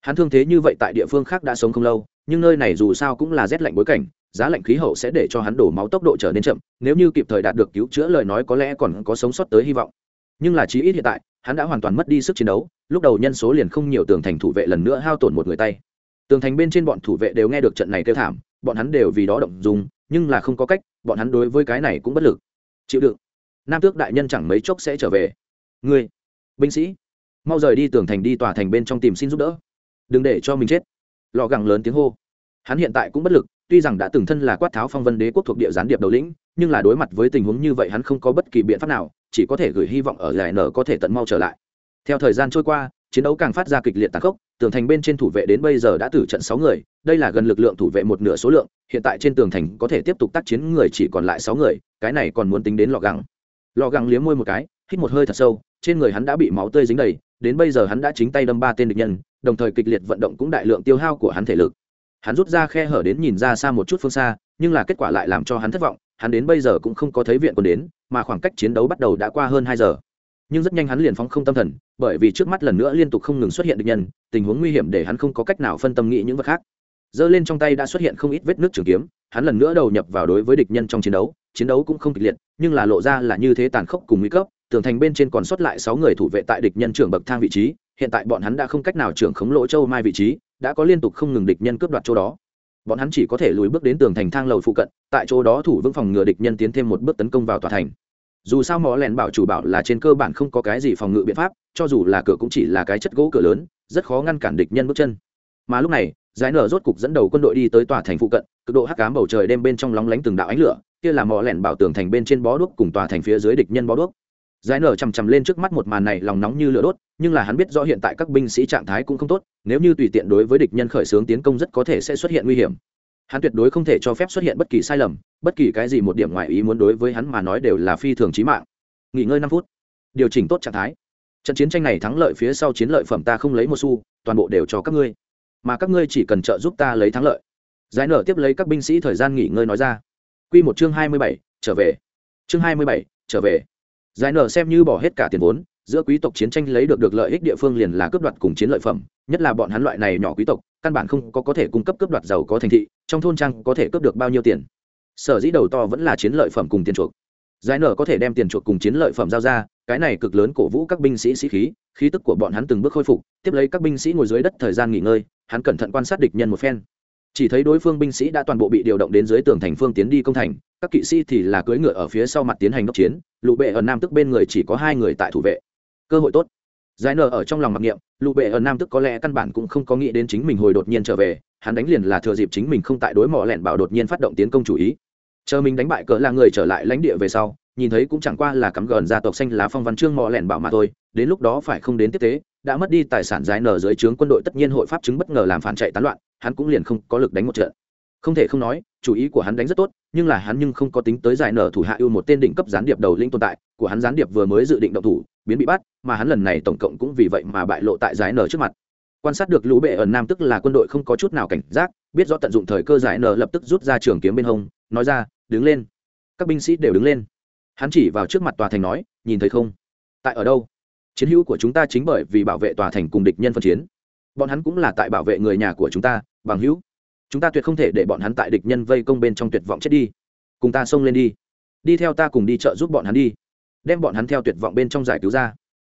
Hắn thương thế như vậy tại địa phương khác đã sống không lâu, nhưng nơi này dù sao cũng là rét lạnh bối cảnh, giá lạnh khí hậu sẽ để cho hắn đổ máu tốc độ trở nên chậm, nếu như kịp thời đạt được cứu chữa lời nói có lẽ còn có sống sót tới hy vọng. Nhưng là chí ít hiện tại, hắn đã hoàn toàn mất đi sức chiến đấu, lúc đầu nhân số liền không nhiều tường thành thủ vệ lần nữa hao tổn một người tay. Tường thành bên trên bọn thủ vệ đều nghe được trận này kêu thảm, bọn hắn đều vì đó động dùng nhưng là không có cách, bọn hắn đối với cái này cũng bất lực. Chịu đựng nam tước đại nhân chẳng mấy chốc sẽ trở về. Ngươi, binh sĩ, mau rời đi tường thành đi tòa thành bên trong tìm xin giúp đỡ. Đừng để cho mình chết. Lò gẳng lớn tiếng hô. Hắn hiện tại cũng bất lực, tuy rằng đã từng thân là quát tháo phong vân đế quốc thuộc địa gián điệp đầu lĩnh, nhưng là đối mặt với tình huống như vậy hắn không có bất kỳ biện pháp nào, chỉ có thể gửi hy vọng ở giải nở có thể tận mau trở lại. Theo thời gian trôi qua, chiến đấu càng phát ra kịch liệt tàn khốc, tường thành bên trên thủ vệ đến bây giờ đã tử trận sáu người, đây là gần lực lượng thủ vệ một nửa số lượng, hiện tại trên tường thành có thể tiếp tục tác chiến người chỉ còn lại sáu người, cái này còn muốn tính đến lò gẳng lò găng liếm môi một cái, hít một hơi thật sâu, trên người hắn đã bị máu tươi dính đầy, đến bây giờ hắn đã chính tay đâm ba tên địch nhân, đồng thời kịch liệt vận động cũng đại lượng tiêu hao của hắn thể lực. Hắn rút ra khe hở đến nhìn ra xa một chút phương xa, nhưng là kết quả lại làm cho hắn thất vọng, hắn đến bây giờ cũng không có thấy viện quân đến, mà khoảng cách chiến đấu bắt đầu đã qua hơn hai giờ. Nhưng rất nhanh hắn liền phóng không tâm thần, bởi vì trước mắt lần nữa liên tục không ngừng xuất hiện địch nhân, tình huống nguy hiểm để hắn không có cách nào phân tâm nghĩ những vật khác. Giơ lên trong tay đã xuất hiện không ít vết nước trường kiếm hắn lần nữa đầu nhập vào đối với địch nhân trong chiến đấu chiến đấu cũng không kịch liệt, nhưng là lộ ra là như thế tàn khốc cùng nguy cấp, tường thành bên trên còn sót lại sáu người thủ vệ tại địch nhân trưởng bậc thang vị trí, hiện tại bọn hắn đã không cách nào trưởng khống lỗ châu mai vị trí, đã có liên tục không ngừng địch nhân cướp đoạt chỗ đó. Bọn hắn chỉ có thể lùi bước đến tường thành thang lầu phụ cận, tại chỗ đó thủ vững phòng ngừa địch nhân tiến thêm một bước tấn công vào tòa thành. Dù sao mỏ lẻn bảo chủ bảo là trên cơ bản không có cái gì phòng ngự biện pháp, cho dù là cửa cũng chỉ là cái chất gỗ cửa lớn, rất khó ngăn cản địch nhân bước chân. Mà lúc này giải nở rốt cục dẫn đầu quân đội đi tới tòa thành phụ cận, cực độ hắc cám bầu trời đêm bên trong lóng lánh từng đạo ánh lửa, kia là mỏ lẻn bảo tường thành bên trên bó đuốc cùng tòa thành phía dưới địch nhân bó đuốc. Giải nở chằm chằm lên trước mắt một màn này, lòng nóng như lửa đốt, nhưng là hắn biết rõ hiện tại các binh sĩ trạng thái cũng không tốt, nếu như tùy tiện đối với địch nhân khởi xướng tiến công rất có thể sẽ xuất hiện nguy hiểm. Hắn tuyệt đối không thể cho phép xuất hiện bất kỳ sai lầm, bất kỳ cái gì một điểm ngoài ý muốn đối với hắn mà nói đều là phi thường trí mạng. Nghỉ ngơi năm phút, điều chỉnh tốt trạng thái. Trận chiến tranh này thắng lợi phía sau chiến lợi phẩm ta không lấy một xu, toàn bộ đều cho các ngươi mà các ngươi chỉ cần trợ giúp ta lấy thắng lợi. Giải nở tiếp lấy các binh sĩ thời gian nghỉ ngơi nói ra. Q một chương hai mươi bảy, trở về. Chương hai mươi bảy, trở về. Giải nở xem như bỏ hết cả tiền vốn, giữa quý tộc chiến tranh lấy được được lợi ích địa phương liền là cướp đoạt cùng chiến lợi phẩm, nhất là bọn hắn loại này nhỏ quý tộc, căn bản không có có thể cung cấp cướp đoạt giàu có thành thị, trong thôn trang có thể cướp được bao nhiêu tiền. Sở dĩ đầu to vẫn là chiến lợi phẩm cùng tiền chuộc. Giải nở có thể đem tiền chuộc cùng chiến lợi phẩm giao ra, cái này cực lớn cổ vũ các binh sĩ sĩ khí khí tức của bọn hắn từng bước khôi phục, tiếp lấy các binh sĩ ngồi dưới đất thời gian nghỉ ngơi hắn cẩn thận quan sát địch nhân một phen. Chỉ thấy đối phương binh sĩ đã toàn bộ bị điều động đến dưới tường thành phương tiến đi công thành, các kỵ sĩ thì là cưỡi ngựa ở phía sau mặt tiến hành đốc chiến lụ bệ ở nam tức bên người chỉ có hai người tại thủ vệ. Cơ hội tốt. Giải nở ở trong lòng mặc niệm lụ bệ ở nam tức có lẽ căn bản cũng không có nghĩ đến chính mình hồi đột nhiên trở về, hắn đánh liền là thừa dịp chính mình không tại đối mỏ lẹn bảo đột nhiên phát động tiến công chủ ý. Chờ mình đánh bại cỡ là người trở lại lãnh địa về sau, nhìn thấy cũng chẳng qua là cắm gần gia tộc xanh lá phong văn chương mỏ lẹn bảo mà thôi, đến lúc đó phải không đến tiếp tế đã mất đi tài sản giải nở dưới trướng quân đội tất nhiên hội pháp chứng bất ngờ làm phản chạy tán loạn, hắn cũng liền không có lực đánh một trận. Không thể không nói, chủ ý của hắn đánh rất tốt, nhưng là hắn nhưng không có tính tới giải nở thủ hạ ưu một tên định cấp gián điệp đầu lĩnh tồn tại, của hắn gián điệp vừa mới dự định động thủ, biến bị bắt, mà hắn lần này tổng cộng cũng vì vậy mà bại lộ tại giải nở trước mặt. Quan sát được lũ bệ ẩn nam tức là quân đội không có chút nào cảnh giác, biết rõ tận dụng thời cơ giải nở lập tức rút ra trường kiếm bên hông, nói ra, đứng lên. Các binh sĩ đều đứng lên. Hắn chỉ vào trước mặt tòa thành nói, nhìn thấy không? Tại ở đâu? Chiến hữu của chúng ta chính bởi vì bảo vệ tòa thành cùng địch nhân phân chiến. Bọn hắn cũng là tại bảo vệ người nhà của chúng ta, bằng hữu. Chúng ta tuyệt không thể để bọn hắn tại địch nhân vây công bên trong tuyệt vọng chết đi. Cùng ta xông lên đi. Đi theo ta cùng đi chợ giúp bọn hắn đi. Đem bọn hắn theo tuyệt vọng bên trong giải cứu ra.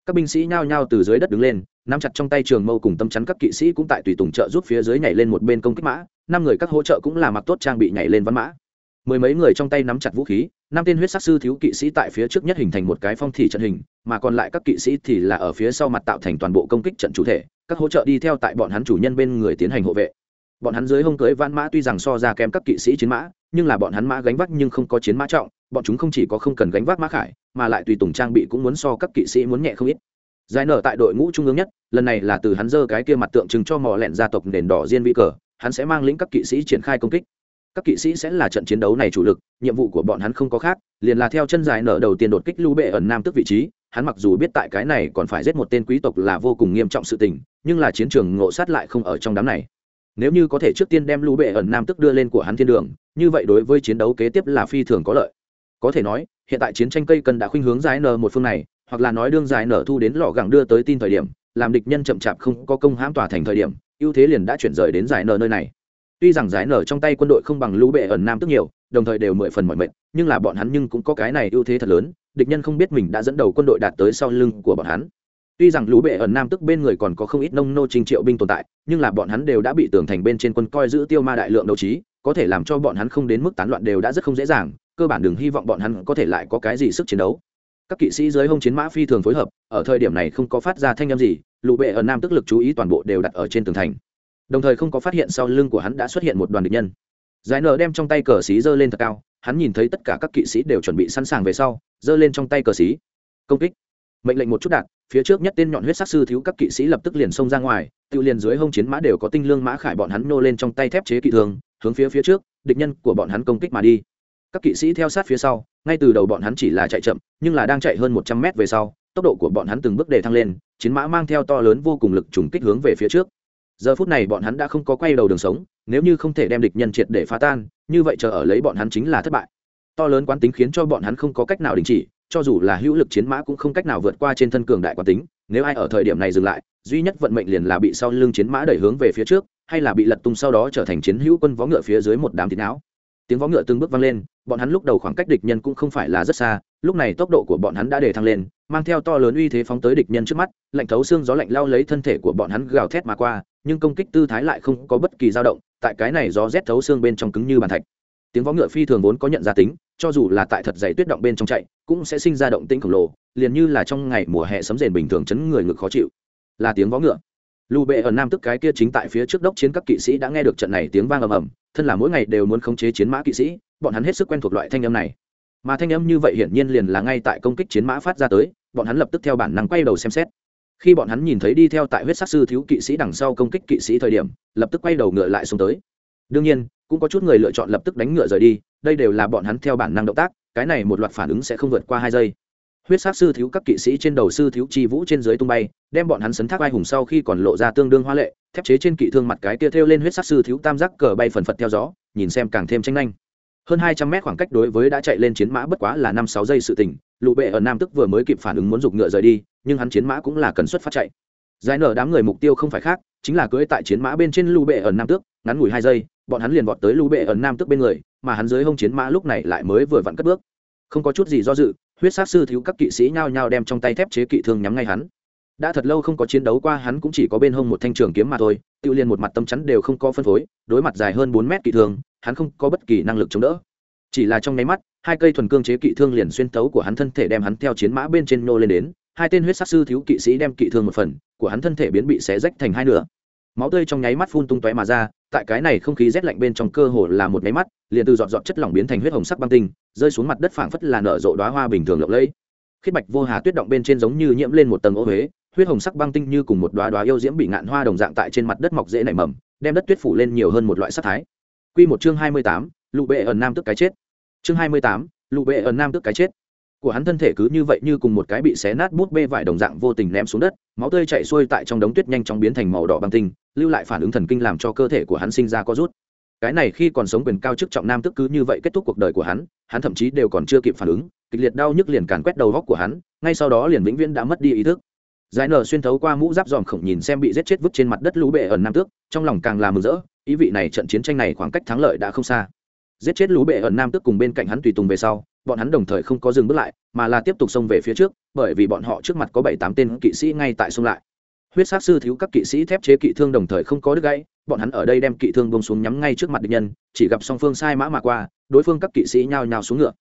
Các binh sĩ nhao nhao từ dưới đất đứng lên, nắm chặt trong tay trường mâu cùng tâm chắn các kỵ sĩ cũng tại tùy tùng trợ giúp phía dưới nhảy lên một bên công kích mã. Năm người các hỗ trợ cũng là mặc tốt trang bị nhảy lên văn mã mười mấy người trong tay nắm chặt vũ khí, năm tên huyết sắc sư thiếu kỵ sĩ tại phía trước nhất hình thành một cái phong thị trận hình, mà còn lại các kỵ sĩ thì là ở phía sau mặt tạo thành toàn bộ công kích trận chủ thể, các hỗ trợ đi theo tại bọn hắn chủ nhân bên người tiến hành hộ vệ. Bọn hắn dưới hông cưới vãn mã tuy rằng so ra kém các kỵ sĩ chiến mã, nhưng là bọn hắn mã gánh vác nhưng không có chiến mã trọng, bọn chúng không chỉ có không cần gánh vác mã khải, mà lại tùy tùng trang bị cũng muốn so các kỵ sĩ muốn nhẹ không ít. Giải nở tại đội ngũ trung ương nhất, lần này là từ hắn dơ cái kia mặt tượng trưng cho mò lẹn gia tộc nền đỏ diên vi cờ, hắn sẽ mang lĩnh các kỵ sĩ triển khai công kích các kỵ sĩ sẽ là trận chiến đấu này chủ lực, nhiệm vụ của bọn hắn không có khác, liền là theo chân dài nở đầu tiên đột kích lưu bệ ẩn nam tức vị trí, hắn mặc dù biết tại cái này còn phải giết một tên quý tộc là vô cùng nghiêm trọng sự tình, nhưng là chiến trường ngộ sát lại không ở trong đám này. Nếu như có thể trước tiên đem lưu bệ ẩn nam tức đưa lên của hắn thiên đường, như vậy đối với chiến đấu kế tiếp là phi thường có lợi. Có thể nói, hiện tại chiến tranh cây cần đã khuynh hướng dài nở một phương này, hoặc là nói đương dài nở thu đến lò gẳng đưa tới tin thời điểm, làm địch nhân chậm chạp không có công hãm tòa thành thời điểm, ưu thế liền đã chuyển rời đến giải nở nơi này tuy rằng giải nở trong tay quân đội không bằng lũ bệ ẩn nam tức nhiều, đồng thời đều mười phần mọi mệnh nhưng là bọn hắn nhưng cũng có cái này ưu thế thật lớn, địch nhân không biết mình đã dẫn đầu quân đội đạt tới sau lưng của bọn hắn. Tuy rằng lũ bệ ẩn nam tức bên người còn có không ít nông nô trình triệu binh tồn tại, nhưng là bọn hắn đều đã bị tường thành bên trên quân coi giữ tiêu ma đại lượng đấu trí, có thể làm cho bọn hắn không đến mức tán loạn đều đã rất không dễ dàng, cơ bản đừng hy vọng bọn hắn có thể lại có cái gì sức chiến đấu. Các kỵ sĩ dưới hông chiến mã phi thường phối hợp, ở thời điểm này không có phát ra thanh â m gì, lũ bệ ẩn nam tức lực chú ý toàn bộ đều đặt ở trên tường thành đồng thời không có phát hiện sau lưng của hắn đã xuất hiện một đoàn địch nhân. Giải nở đem trong tay cờ xí giơ lên thật cao, hắn nhìn thấy tất cả các kỵ sĩ đều chuẩn bị sẵn sàng về sau, giơ lên trong tay cờ xí. Công kích. Mệnh lệnh một chút đạt. phía trước nhất tên nhọn huyết sắc sư thiếu các kỵ sĩ lập tức liền xông ra ngoài, tự liền dưới hông chiến mã đều có tinh lương mã khải bọn hắn nô lên trong tay thép chế kỵ thường, hướng phía phía trước, địch nhân của bọn hắn công kích mà đi. Các kỵ sĩ theo sát phía sau, ngay từ đầu bọn hắn chỉ là chạy chậm, nhưng là đang chạy hơn một trăm mét về sau, tốc độ của bọn hắn từng bước để thăng lên, chiến mã mang theo to lớn vô cùng lực trùng kích hướng về phía trước giờ phút này bọn hắn đã không có quay đầu đường sống, nếu như không thể đem địch nhân triệt để phá tan, như vậy chờ ở lấy bọn hắn chính là thất bại. To lớn quán tính khiến cho bọn hắn không có cách nào đình chỉ, cho dù là hữu lực chiến mã cũng không cách nào vượt qua trên thân cường đại quán tính. Nếu ai ở thời điểm này dừng lại, duy nhất vận mệnh liền là bị sau lưng chiến mã đẩy hướng về phía trước, hay là bị lật tung sau đó trở thành chiến hữu quân vó ngựa phía dưới một đám thịt não. Tiếng vó ngựa từng bước vang lên, bọn hắn lúc đầu khoảng cách địch nhân cũng không phải là rất xa, lúc này tốc độ của bọn hắn đã để thăng lên, mang theo to lớn uy thế phóng tới địch nhân trước mắt, lạnh thấu xương gió lạnh lao lấy thân thể của bọn hắn gào thét mà qua nhưng công kích tư thái lại không có bất kỳ dao động, tại cái này gió rét thấu xương bên trong cứng như bàn thạch. Tiếng vó ngựa phi thường vốn có nhận ra tính, cho dù là tại thật dày tuyết động bên trong chạy, cũng sẽ sinh ra động tĩnh khổng lồ, liền như là trong ngày mùa hè sấm rền bình thường chấn người ngực khó chịu. Là tiếng vó ngựa. Lù bệ ở nam tức cái kia chính tại phía trước đốc chiến các kỵ sĩ đã nghe được trận này tiếng vang ầm ầm, thân là mỗi ngày đều muốn khống chế chiến mã kỵ sĩ, bọn hắn hết sức quen thuộc loại thanh âm này. Mà thanh âm như vậy hiển nhiên liền là ngay tại công kích chiến mã phát ra tới, bọn hắn lập tức theo bản năng quay đầu xem xét khi bọn hắn nhìn thấy đi theo tại huyết sắc sư thiếu kỵ sĩ đằng sau công kích kỵ sĩ thời điểm lập tức quay đầu ngựa lại xuống tới. Đương nhiên cũng có chút người lựa chọn lập tức đánh ngựa rời đi đây đều là bọn hắn theo bản năng động tác cái này một loạt phản ứng sẽ không vượt qua hai giây. Huyết sắc sư thiếu các kỵ sĩ trên đầu sư thiếu chi vũ trên dưới tung bay đem bọn hắn sấn thác vai hùng sau khi còn lộ ra tương đương hoa lệ thép chế trên kỵ thương mặt cái tia thêu lên huyết sắc sư thiếu tam giác cờ bay phần phật theo gió nhìn xem càng thêm tranh nhanh hơn hai trăm mét khoảng cách đối với đã chạy lên chiến mã bất quá là năm sáu giây sự tỉnh, lụ bệ ở nam tức vừa mới kịp phản ứng muốn giục ngựa rời đi nhưng hắn chiến mã cũng là cần xuất phát chạy. Giải nở đám người mục tiêu không phải khác, chính là cưỡi tại chiến mã bên trên lưu bệ ẩn nam tước, ngắn ngủi hai giây, bọn hắn liền vọt tới lưu bệ ẩn nam tước bên người, mà hắn dưới hông chiến mã lúc này lại mới vừa vặn cất bước. Không có chút gì do dự, huyết sát sư thiếu các kỵ sĩ nhao nhao đem trong tay thép chế kỵ thương nhắm ngay hắn. Đã thật lâu không có chiến đấu qua, hắn cũng chỉ có bên hông một thanh trường kiếm mà thôi tự liền một mặt tâm chắn đều không có phân phối, đối mặt dài hơn bốn mét kỵ thương, hắn không có bất kỳ năng lực chống đỡ. Chỉ là trong nháy mắt, hai cây thuần cương chế kỵ thương liền xuyên tấu của hắn thân thể đem hắn theo chiến mã bên trên nô lên đến hai tên huyết sát sư thiếu kỵ sĩ đem kỵ thương một phần của hắn thân thể biến bị xé rách thành hai nửa. Máu tươi trong nháy mắt phun tung tóe mà ra tại cái này không khí rét lạnh bên trong cơ hồ là một nháy mắt liền từ dọn dọn chất lỏng biến thành huyết hồng sắc băng tinh rơi xuống mặt đất phảng phất là nở rộ đóa hoa bình thường lộng lẫy. Khiết bạch vô hà tuyết động bên trên giống như nhiễm lên một tầng ô huế huyết hồng sắc băng tinh như cùng một đóa đóa yêu diễm bị ngạn hoa đồng dạng tại trên mặt đất mọc dễ nảy mầm đem đất tuyết phủ lên nhiều hơn một loại sắc thái. Quy một chương hai mươi tám, lụ bệ ẩn nam tức cái chết. Chương hai mươi tám, lụ bệ ẩn nam tức cái chết của hắn thân thể cứ như vậy như cùng một cái bị xé nát bút bê vải đồng dạng vô tình ném xuống đất, máu tươi chảy xuôi tại trong đống tuyết nhanh chóng biến thành màu đỏ băng tinh, lưu lại phản ứng thần kinh làm cho cơ thể của hắn sinh ra có rút. Cái này khi còn sống quyền cao chức trọng nam tức cứ như vậy kết thúc cuộc đời của hắn hắn thậm chí đều còn chưa kịp phản ứng, kịch liệt đau nhức liền càn quét đầu góc của hắn, ngay sau đó liền vĩnh viễn đã mất đi ý thức. Giải nở xuyên thấu qua mũ giáp dòm khổng nhìn xem bị giết chết vứt trên mặt đất lũ bệ ẩn nam tước, trong lòng càng là mừng rỡ, ý vị này trận chiến tranh này khoảng cách thắng lợi đã không xa giết chết lũ bệ ẩn nam tước cùng bên cạnh hắn tùy tùng về sau, bọn hắn đồng thời không có dừng bước lại, mà là tiếp tục xông về phía trước, bởi vì bọn họ trước mặt có bảy tám tên kỵ sĩ ngay tại xông lại. Huyết sát sư thiếu các kỵ sĩ thép chế kỵ thương đồng thời không có đứt gãy, bọn hắn ở đây đem kỵ thương bông xuống nhắm ngay trước mặt địch nhân, chỉ gặp song phương sai mã mà qua, đối phương các kỵ sĩ nhao nhao xuống ngựa.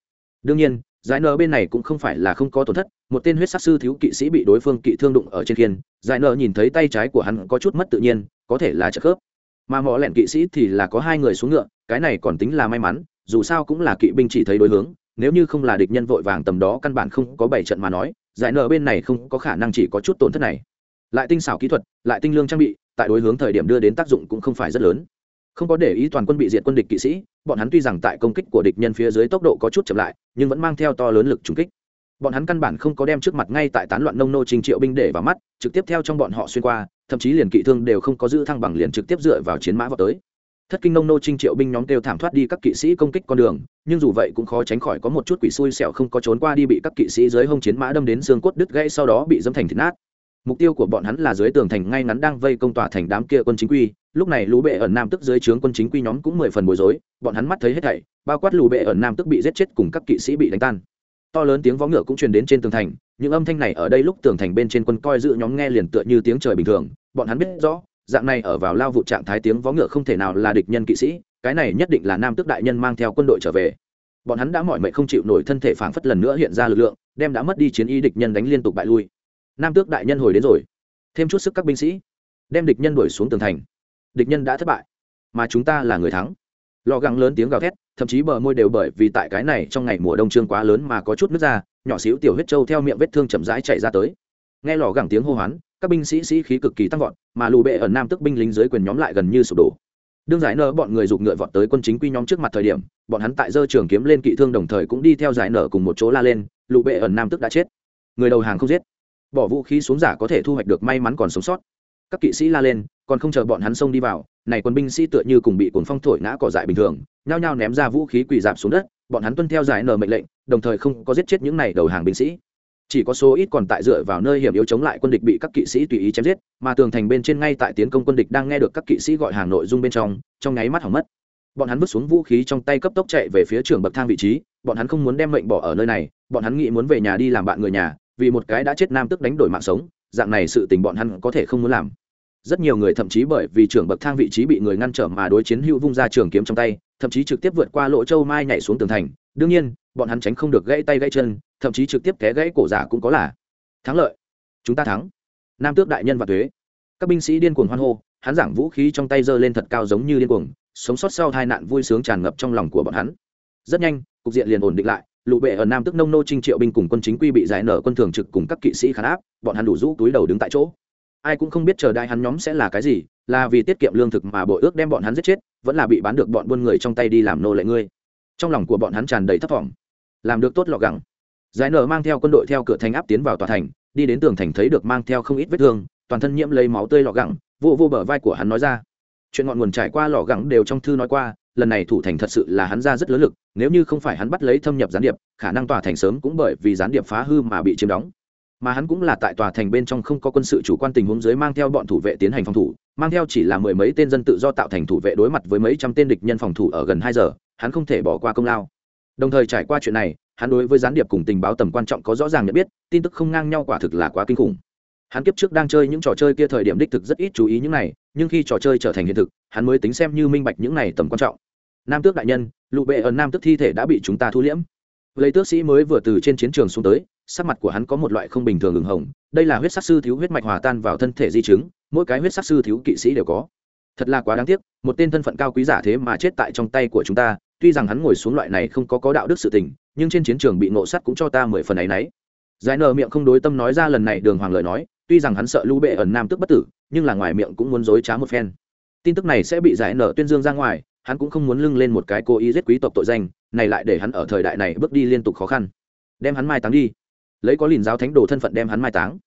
Đương nhiên, giải nở bên này cũng không phải là không có tổn thất, một tên huyết sát sư thiếu kỵ sĩ bị đối phương kỵ thương đụng ở trên khiên, giải nở nhìn thấy tay trái của hắn có chút mất tự nhiên, có thể là trợ khớp. Mà mỏ lẹn kỵ sĩ thì là có hai người xuống ngựa cái này còn tính là may mắn, dù sao cũng là kỵ binh chỉ thấy đối hướng, nếu như không là địch nhân vội vàng tầm đó căn bản không có bảy trận mà nói, giải nở bên này không có khả năng chỉ có chút tổn thất này. Lại tinh xảo kỹ thuật, lại tinh lương trang bị, tại đối hướng thời điểm đưa đến tác dụng cũng không phải rất lớn. Không có để ý toàn quân bị diệt quân địch kỵ sĩ, bọn hắn tuy rằng tại công kích của địch nhân phía dưới tốc độ có chút chậm lại, nhưng vẫn mang theo to lớn lực trúng kích. Bọn hắn căn bản không có đem trước mặt ngay tại tán loạn nông nô trình triệu binh để vào mắt, trực tiếp theo trong bọn họ xuyên qua, thậm chí liền kỵ thương đều không có giữ thăng bằng liền trực tiếp dựa vào chiến mã vào tới thất kinh nông nô trinh triệu binh nhóm kêu thảm thoát đi các kỵ sĩ công kích con đường, nhưng dù vậy cũng khó tránh khỏi có một chút quỷ xui xẻo không có trốn qua đi bị các kỵ sĩ dưới hông chiến mã đâm đến xương cốt đứt gãy sau đó bị dâm thành thịt nát. Mục tiêu của bọn hắn là dưới tường thành ngay ngắn đang vây công tòa thành đám kia quân chính quy. Lúc này lũ bệ ẩn nam tức dưới trướng quân chính quy nhóm cũng mười phần bối rối, bọn hắn mắt thấy hết thảy, bao quát lũ bệ ẩn nam tức bị giết chết cùng các kỵ sĩ bị đánh tan. To lớn tiếng vó ngựa cũng truyền đến trên tường thành, những âm thanh này ở đây lúc tường thành bên trên quân coi giữ nhóm nghe liền tựa như tiếng trời bình thường, bọn hắn biết rõ dạng này ở vào lao vụ trạng thái tiếng vó ngựa không thể nào là địch nhân kỵ sĩ, cái này nhất định là nam tước đại nhân mang theo quân đội trở về. Bọn hắn đã mỏi mệt không chịu nổi thân thể phảng phất lần nữa hiện ra lực lượng, đem đã mất đi chiến y địch nhân đánh liên tục bại lui. Nam tước đại nhân hồi đến rồi. Thêm chút sức các binh sĩ, đem địch nhân đuổi xuống tường thành. Địch nhân đã thất bại, mà chúng ta là người thắng. Lò gắng lớn tiếng gào thét, thậm chí bờ môi đều bởi vì tại cái này trong ngày mùa đông trương quá lớn mà có chút nước ra, nhỏ xíu tiểu huyết trâu theo miệng vết thương chậm rãi chạy ra tới. Nghe lò gẳng tiếng hô hoán, các binh sĩ sĩ khí cực kỳ tăng vọt mà lù bệ ở nam tức binh lính dưới quyền nhóm lại gần như sụp đổ. Đương giải nở bọn người giục ngựa vọt tới quân chính quy nhóm trước mặt thời điểm, bọn hắn tại dơ trường kiếm lên kỵ thương đồng thời cũng đi theo giải nở cùng một chỗ la lên, lù bệ ở nam tức đã chết. Người đầu hàng không giết. Bỏ vũ khí xuống giả có thể thu hoạch được may mắn còn sống sót. Các kỵ sĩ la lên, còn không chờ bọn hắn xông đi vào, này quân binh sĩ tựa như cùng bị cuồng phong thổi ngã cỏ dại bình thường, nhao nhao ném ra vũ khí quỳ dạp xuống đất. Bọn hắn tuân theo giải nở mệnh lệnh, đồng thời không có giết chết những này đầu hàng binh sĩ chỉ có số ít còn tại dựa vào nơi hiểm yếu chống lại quân địch bị các kỵ sĩ tùy ý chém giết, mà tường thành bên trên ngay tại tiến công quân địch đang nghe được các kỵ sĩ gọi hàng nội dung bên trong trong nháy mắt hỏng mất. Bọn hắn vứt xuống vũ khí trong tay cấp tốc chạy về phía trường bậc thang vị trí, bọn hắn không muốn đem mệnh bỏ ở nơi này, bọn hắn nghĩ muốn về nhà đi làm bạn người nhà, vì một cái đã chết nam tức đánh đổi mạng sống, dạng này sự tình bọn hắn có thể không muốn làm. Rất nhiều người thậm chí bởi vì trưởng bậc thang vị trí bị người ngăn trở mà đối chiến hữu vung ra trường kiếm trong tay, thậm chí trực tiếp vượt qua lỗ châu mai nhảy xuống tường thành đương nhiên, bọn hắn tránh không được gãy tay gãy chân, thậm chí trực tiếp té gãy cổ giả cũng có là. Thắng lợi. Chúng ta thắng. Nam tước đại nhân và thuế. Các binh sĩ điên cuồng hoan hô, hắn giảng vũ khí trong tay giơ lên thật cao giống như điên cuồng, sống sót sau tai nạn vui sướng tràn ngập trong lòng của bọn hắn. Rất nhanh, cục diện liền ổn định lại lụ bệ ở nam tước nông nô trinh triệu binh cùng quân chính quy bị giải nở quân thường trực cùng các kỵ sĩ khán áp, bọn hắn đủ rũ túi đầu đứng tại chỗ. Ai cũng không biết chờ đại hắn nhóm sẽ là cái gì, là vì tiết kiệm lương thực mà bội ước đem bọn hắn giết chết, vẫn là bị bán được bọn buôn người trong tay đi làm nô lệ ngươi trong lòng của bọn hắn tràn đầy thất vọng. Làm được tốt lọ gẳng. Giải nở mang theo quân đội theo cửa thành áp tiến vào tòa thành, đi đến tường thành thấy được mang theo không ít vết thương, toàn thân nhiễm lấy máu tươi lọ gẳng, vô vô bờ vai của hắn nói ra. Chuyện ngọn nguồn trải qua lọ gẳng đều trong thư nói qua, lần này thủ thành thật sự là hắn ra rất lớn lực, nếu như không phải hắn bắt lấy thâm nhập gián điệp, khả năng tòa thành sớm cũng bởi vì gián điệp phá hư mà bị chiếm đóng. Mà hắn cũng là tại tòa thành bên trong không có quân sự chủ quan tình huống dưới mang theo bọn thủ vệ tiến hành phòng thủ, mang theo chỉ là mười mấy tên dân tự do tạo thành thủ vệ đối mặt với mấy trăm tên địch nhân phòng thủ ở gần hai giờ hắn không thể bỏ qua công lao. Đồng thời trải qua chuyện này, hắn đối với gián điệp cùng tình báo tầm quan trọng có rõ ràng nhận biết, tin tức không ngang nhau quả thực là quá kinh khủng. Hắn kiếp trước đang chơi những trò chơi kia thời điểm đích thực rất ít chú ý những này, nhưng khi trò chơi trở thành hiện thực, hắn mới tính xem như minh bạch những này tầm quan trọng. Nam tước đại nhân lụ bệ ở nam tước thi thể đã bị chúng ta thu liễm. Lấy tước sĩ mới vừa từ trên chiến trường xuống tới, sắc mặt của hắn có một loại không bình thường ửng hồng, đây là huyết sắc sư thiếu huyết mạch hòa tan vào thân thể di chứng, mỗi cái huyết sắc sư thiếu kỵ sĩ đều có thật là quá đáng tiếc, một tên thân phận cao quý giả thế mà chết tại trong tay của chúng ta, tuy rằng hắn ngồi xuống loại này không có có đạo đức sự tình, nhưng trên chiến trường bị nộ sắt cũng cho ta mười phần ấ y n ấ y giải nở miệng không đối tâm nói ra lần này đường hoàng lợi nói, tuy rằng hắn sợ lũ bệ ẩn nam tức bất tử, nhưng là ngoài miệng cũng muốn dối trá một phen. Tin tức này sẽ bị giải nở tuyên dương ra ngoài, hắn cũng không muốn lưng lên một cái cố ý giết quý tộc tội danh, này lại để hắn ở thời đại này bước đi liên tục khó khăn. Đem hắn mai táng đi. Lấy có lìn giáo thánh đồ thân phận đem hắn mai táng.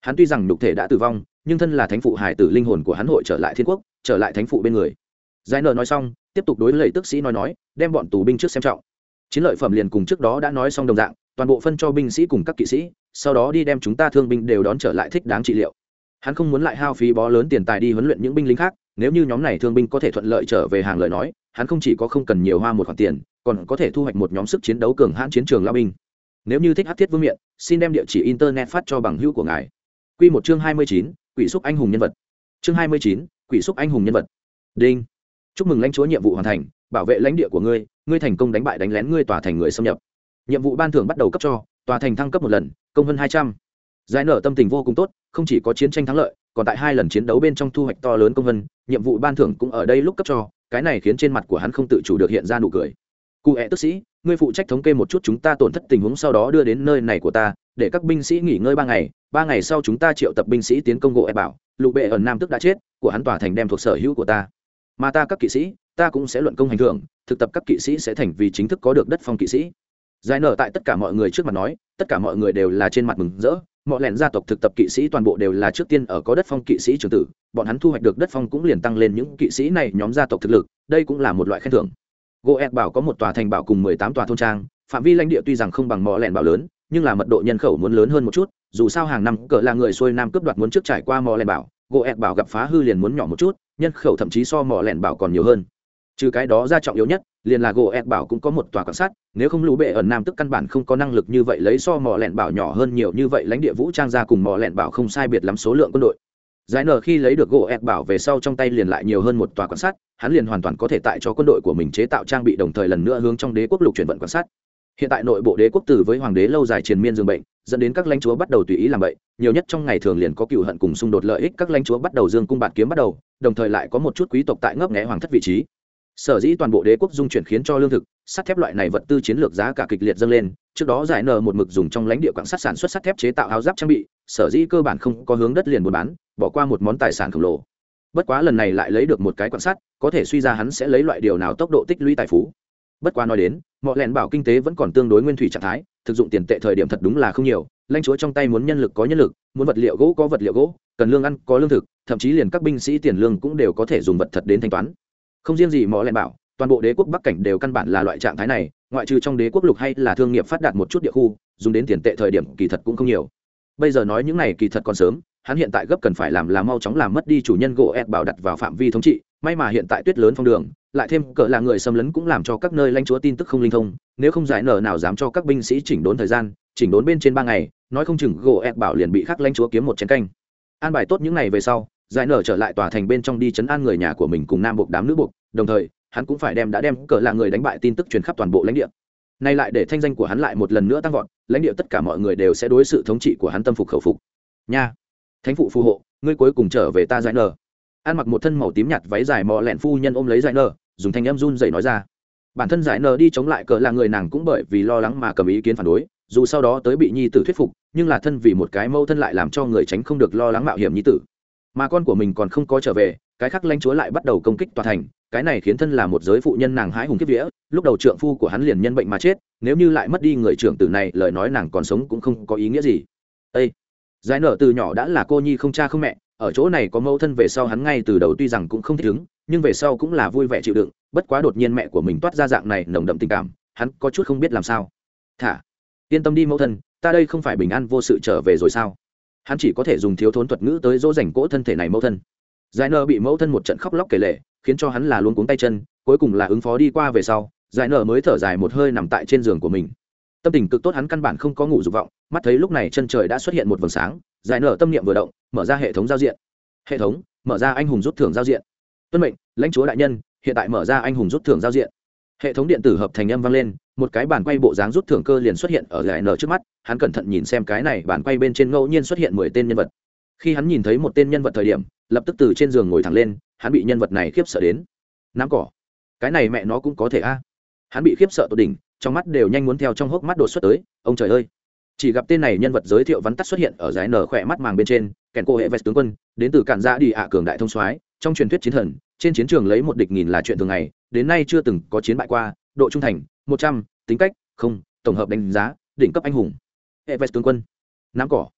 Hắn tuy rằng nhục thể đã tử vong nhưng thân là thánh phụ hải tử linh hồn của hắn hội trở lại thiên quốc, trở lại thánh phụ bên người. Giải nợ nói xong, tiếp tục đối lầy tức sĩ nói nói, đem bọn tù binh trước xem trọng. Chiến lợi phẩm liền cùng trước đó đã nói xong đồng dạng, toàn bộ phân cho binh sĩ cùng các kỵ sĩ, sau đó đi đem chúng ta thương binh đều đón trở lại thích đáng trị liệu. Hắn không muốn lại hao phí bó lớn tiền tài đi huấn luyện những binh lính khác, nếu như nhóm này thương binh có thể thuận lợi trở về hàng lợi nói, hắn không chỉ có không cần nhiều hoa một khoản tiền, còn có thể thu hoạch một nhóm sức chiến đấu cường hãn chiến trường lao binh. Nếu như thích hát thiết vương miện, xin đem địa chỉ internet phát cho bằng hữu của ngài. Q một chương hai mươi chín quỷ xúc anh hùng nhân vật. Chương hai mươi chín, quỷ xúc anh hùng nhân vật. Đinh. Chúc mừng lãnh chúa nhiệm vụ hoàn thành, bảo vệ lãnh địa của ngươi ngươi thành công đánh bại đánh lén ngươi tòa thành người xâm nhập. Nhiệm vụ ban thưởng bắt đầu cấp cho, tòa thành thăng cấp một lần, công hơn hai trăm. Giải nở tâm tình vô cùng tốt, không chỉ có chiến tranh thắng lợi, còn tại hai lần chiến đấu bên trong thu hoạch to lớn công hơn nhiệm vụ ban thưởng cũng ở đây lúc cấp cho, cái này khiến trên mặt của hắn không tự chủ được hiện ra nụ cười. Cụ hẹ tức sĩ, ngươi phụ trách thống kê một chút chúng ta tổn thất tình huống sau đó đưa đến nơi này của ta, để các binh sĩ nghỉ ngơi ba ngày ba ngày sau chúng ta triệu tập binh sĩ tiến công gỗ e bảo lụ bệ ẩn nam tức đã chết, của hắn tòa thành đem thuộc sở hữu của ta. Mà ta các kỵ sĩ, ta cũng sẽ luận công hành thưởng, thực tập các kỵ sĩ sẽ thành vì chính thức có được đất phong kỵ sĩ. Giải nở tại tất cả mọi người trước mặt nói, tất cả mọi người đều là trên mặt mừng rỡ mọi lẻn gia tộc thực tập kỵ sĩ toàn bộ đều là trước tiên ở có đất phong kỵ sĩ trường tử, bọn hắn thu hoạch được đất phong cũng liền tăng lên những kỵ sĩ này nhóm gia tộc thực lực, đây cũng là một loại khen thưởng. Goet bảo có một tòa thành bảo cùng mười tám tòa thôn trang, phạm vi lãnh địa tuy rằng không bằng mọi lẻn bảo lớn nhưng là mật độ nhân khẩu muốn lớn hơn một chút, dù sao hàng năm cỡ là người xuôi nam cướp đoạt muốn trước trải qua mò lèn bảo goet bảo gặp phá hư liền muốn nhỏ một chút, nhân khẩu thậm chí so mò lèn bảo còn nhiều hơn. Trừ cái đó ra trọng yếu nhất, liền là gỗ ed bảo cũng có một tòa quan sát, nếu không lũ bệ ở nam tức căn bản không có năng lực như vậy lấy so mò lẹn bảo nhỏ hơn nhiều như vậy lãnh địa vũ trang ra cùng mò lẹn bảo không sai biệt lắm số lượng quân đội. Giải nở khi lấy được gỗ ed bảo về sau trong tay liền lại nhiều hơn một tòa quan sát, hắn liền hoàn toàn có thể tại cho quân đội của mình chế tạo trang bị đồng thời lần nữa hướng trong đế quốc lục chuyển vận quan sát hiện tại nội bộ đế quốc tử với hoàng đế lâu dài triền miên dương bệnh, dẫn đến các lãnh chúa bắt đầu tùy ý làm vậy nhiều nhất trong ngày thường liền có cựu hận cùng xung đột lợi ích các lãnh chúa bắt đầu dương cung bạt kiếm bắt đầu, đồng thời lại có một chút quý tộc tại ngấp nghé hoàng thất vị trí. Sở dĩ toàn bộ đế quốc dung chuyển khiến cho lương thực, sắt thép loại này vật tư chiến lược giá cả kịch liệt dâng lên, trước đó giải nờ một mực dùng trong lãnh địa quảng sắt sản xuất sắt thép chế tạo áo giáp trang bị, sở dĩ cơ bản không có hướng đất liền buôn bán, bỏ qua một món tài sản khổng lồ. Bất quá lần này lại lấy được một cái quảng sắt, có thể suy ra hắn sẽ lấy loại điều nào tốc độ tích lũy tài phú. Bất quá nói đến mọi lẻn bảo kinh tế vẫn còn tương đối nguyên thủy trạng thái, thực dụng tiền tệ thời điểm thật đúng là không nhiều, lãnh chúa trong tay muốn nhân lực có nhân lực, muốn vật liệu gỗ có vật liệu gỗ, cần lương ăn có lương thực, thậm chí liền các binh sĩ tiền lương cũng đều có thể dùng vật thật đến thanh toán. Không riêng gì mọi lẻn bảo, toàn bộ đế quốc bắc cảnh đều căn bản là loại trạng thái này, ngoại trừ trong đế quốc lục hay là thương nghiệp phát đạt một chút địa khu, dùng đến tiền tệ thời điểm kỳ thật cũng không nhiều. Bây giờ nói những này kỳ thật còn sớm, hắn hiện tại gấp cần phải làm là mau chóng làm mất đi chủ nhân gỗ ép bảo đặt vào phạm vi thống trị, may mà hiện tại tuyết lớn phong đường lại thêm cỡ là người xâm lấn cũng làm cho các nơi lãnh chúa tin tức không linh thông, nếu không giải nở nào dám cho các binh sĩ chỉnh đốn thời gian, chỉnh đốn bên trên ba ngày, nói không chừng gỗ ép bảo liền bị khắc lãnh chúa kiếm một chén canh. An bài tốt những ngày về sau, giải nở trở lại tòa thành bên trong đi chấn an người nhà của mình cùng nam buộc đám nữ buộc, đồng thời, hắn cũng phải đem đã đem cỡ là người đánh bại tin tức truyền khắp toàn bộ lãnh địa. Nay lại để thanh danh của hắn lại một lần nữa tăng vọt, lãnh địa tất cả mọi người đều sẽ đối sự thống trị của hắn tâm phục khẩu phục. Nha, thánh phụ phù hộ, ngươi cuối cùng trở về ta giải nở ăn mặc một thân màu tím nhạt váy dài mò lẹn phu nhân ôm lấy giải nở, dùng thanh em run dậy nói ra. Bản thân giải nở đi chống lại cờ là người nàng cũng bởi vì lo lắng mà cầm ý kiến phản đối, dù sau đó tới bị nhi tử thuyết phục, nhưng là thân vì một cái mâu thân lại làm cho người tránh không được lo lắng mạo hiểm nhi tử. Mà con của mình còn không có trở về, cái khác lãnh chúa lại bắt đầu công kích tòa thành, cái này khiến thân là một giới phụ nhân nàng hái hùng kiếp vía, lúc đầu trượng phu của hắn liền nhân bệnh mà chết, nếu như lại mất đi người trưởng tử này, lời nói nàng còn sống cũng không có ý nghĩa gì. Ây giải nở từ nhỏ đã là cô nhi không cha không mẹ ở chỗ này có mẫu thân về sau hắn ngay từ đầu tuy rằng cũng không thích ứng, nhưng về sau cũng là vui vẻ chịu đựng, bất quá đột nhiên mẹ của mình toát ra dạng này nồng đậm tình cảm, hắn có chút không biết làm sao. Thả, yên tâm đi mẫu thân, ta đây không phải bình an vô sự trở về rồi sao? Hắn chỉ có thể dùng thiếu thốn thuật ngữ tới dỗ dành cỗ thân thể này mẫu thân. Giải nợ bị mẫu thân một trận khóc lóc kể lệ khiến cho hắn là luôn cuống tay chân, cuối cùng là ứng phó đi qua về sau, giải nợ mới thở dài một hơi nằm tại trên giường của mình tâm tình cực tốt hắn căn bản không có ngủ dục vọng, mắt thấy lúc này chân trời đã xuất hiện một vầng sáng, giải nở tâm niệm vừa động, mở ra hệ thống giao diện. Hệ thống, mở ra anh hùng rút thưởng giao diện. Tuân mệnh, lãnh chúa đại nhân, hiện tại mở ra anh hùng rút thưởng giao diện. Hệ thống điện tử hợp thành âm vang lên, một cái bàn quay bộ dáng rút thưởng cơ liền xuất hiện ở giải nở trước mắt, hắn cẩn thận nhìn xem cái này bàn quay bên trên ngẫu nhiên xuất hiện mười tên nhân vật. Khi hắn nhìn thấy một tên nhân vật thời điểm, lập tức từ trên giường ngồi thẳng lên, hắn bị nhân vật này khiếp sợ đến. Nắm cỏ, cái này mẹ nó cũng có thể a. Hắn bị khiếp sợ tột đỉnh trong mắt đều nhanh muốn theo trong hốc mắt đột xuất tới, ông trời ơi! Chỉ gặp tên này nhân vật giới thiệu vắn tắt xuất hiện ở giải nở khỏe mắt màng bên trên, kèn cô hệ vest tướng quân, đến từ cản giã đi ạ cường đại thông soái, trong truyền thuyết chiến thần, trên chiến trường lấy một địch nghìn là chuyện thường ngày, đến nay chưa từng có chiến bại qua, độ trung thành, một trăm, tính cách, không, tổng hợp đánh giá, đỉnh cấp anh hùng. Hệ vest tướng quân, nắm cỏ.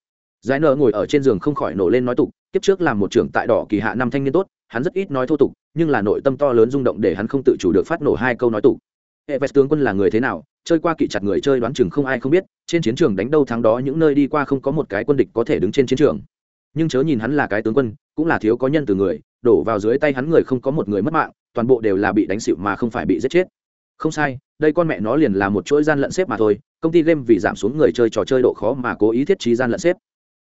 Giải nở ngồi ở trên giường không khỏi nổ lên nói tục tiếp trước làm một trưởng tại đỏ kỳ hạ năm thanh niên tốt, hắn rất ít nói thô tục, nhưng là nội tâm to lớn rung động để hắn không tự chủ được phát nổ hai câu nói tục hệ vest tướng quân là người thế nào? Chơi qua kỵ chặt người chơi đoán chừng không ai không biết, trên chiến trường đánh đâu thắng đó, những nơi đi qua không có một cái quân địch có thể đứng trên chiến trường. Nhưng chớ nhìn hắn là cái tướng quân, cũng là thiếu có nhân từ người, đổ vào dưới tay hắn người không có một người mất mạng, toàn bộ đều là bị đánh xịu mà không phải bị giết chết. Không sai, đây con mẹ nó liền là một chuỗi gian lận xếp mà thôi, công ty game vì giảm xuống người chơi trò chơi độ khó mà cố ý thiết trí gian lận xếp.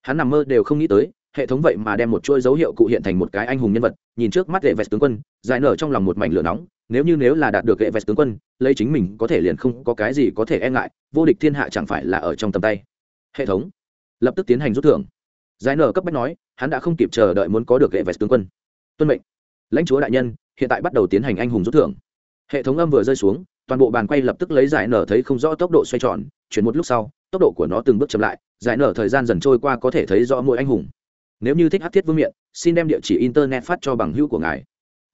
Hắn nằm mơ đều không nghĩ tới, hệ thống vậy mà đem một chuỗi dấu hiệu cụ hiện thành một cái anh hùng nhân vật, nhìn trước mắt hệ vest tướng quân dài nở trong lòng một mảnh lửa nóng nếu như nếu là đạt được hệ vest tướng quân, lấy chính mình có thể liền không có cái gì có thể e ngại, vô địch thiên hạ chẳng phải là ở trong tầm tay. Hệ thống. Lập tức tiến hành rút thưởng. Giải nở cấp bách nói, hắn đã không kịp chờ đợi muốn có được hệ vest tướng quân. Tuân mệnh. Lãnh chúa đại nhân, hiện tại bắt đầu tiến hành anh hùng rút thưởng. Hệ thống âm vừa rơi xuống, toàn bộ bàn quay lập tức lấy giải nở thấy không rõ tốc độ xoay tròn, chuyển một lúc sau, tốc độ của nó từng bước chậm lại, giải nở thời gian dần trôi qua có thể thấy rõ mỗi anh hùng. Nếu như thích hát thiết vương miện, xin đem địa chỉ internet phát cho bằng hữu của ngài.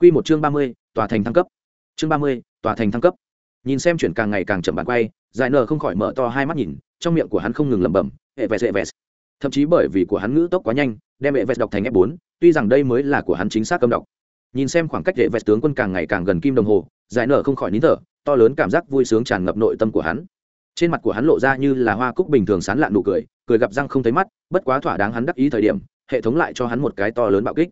Q một chương ba mươi, tòa thành thăng cấp chương ba mươi, tòa thành thăng cấp. Nhìn xem chuyển càng ngày càng chậm bàn quay, giải nở không khỏi mở to hai mắt nhìn, trong miệng của hắn không ngừng lẩm bẩm, hệ vẹt hệ vẹt. Thậm chí bởi vì của hắn ngữ tốc quá nhanh, đem hệ vẹt đọc thành f bốn, tuy rằng đây mới là của hắn chính xác âm đọc. Nhìn xem khoảng cách hệ vẹt tướng quân càng ngày càng gần kim đồng hồ, giải nở không khỏi nín thở, to lớn cảm giác vui sướng tràn ngập nội tâm của hắn. Trên mặt của hắn lộ ra như là hoa cúc bình thường sán lạn nụ cười cười gặp răng không thấy mắt, bất quá thỏa đáng hắn đắc ý thời điểm, hệ thống lại cho hắn một cái to lớn bạo kích.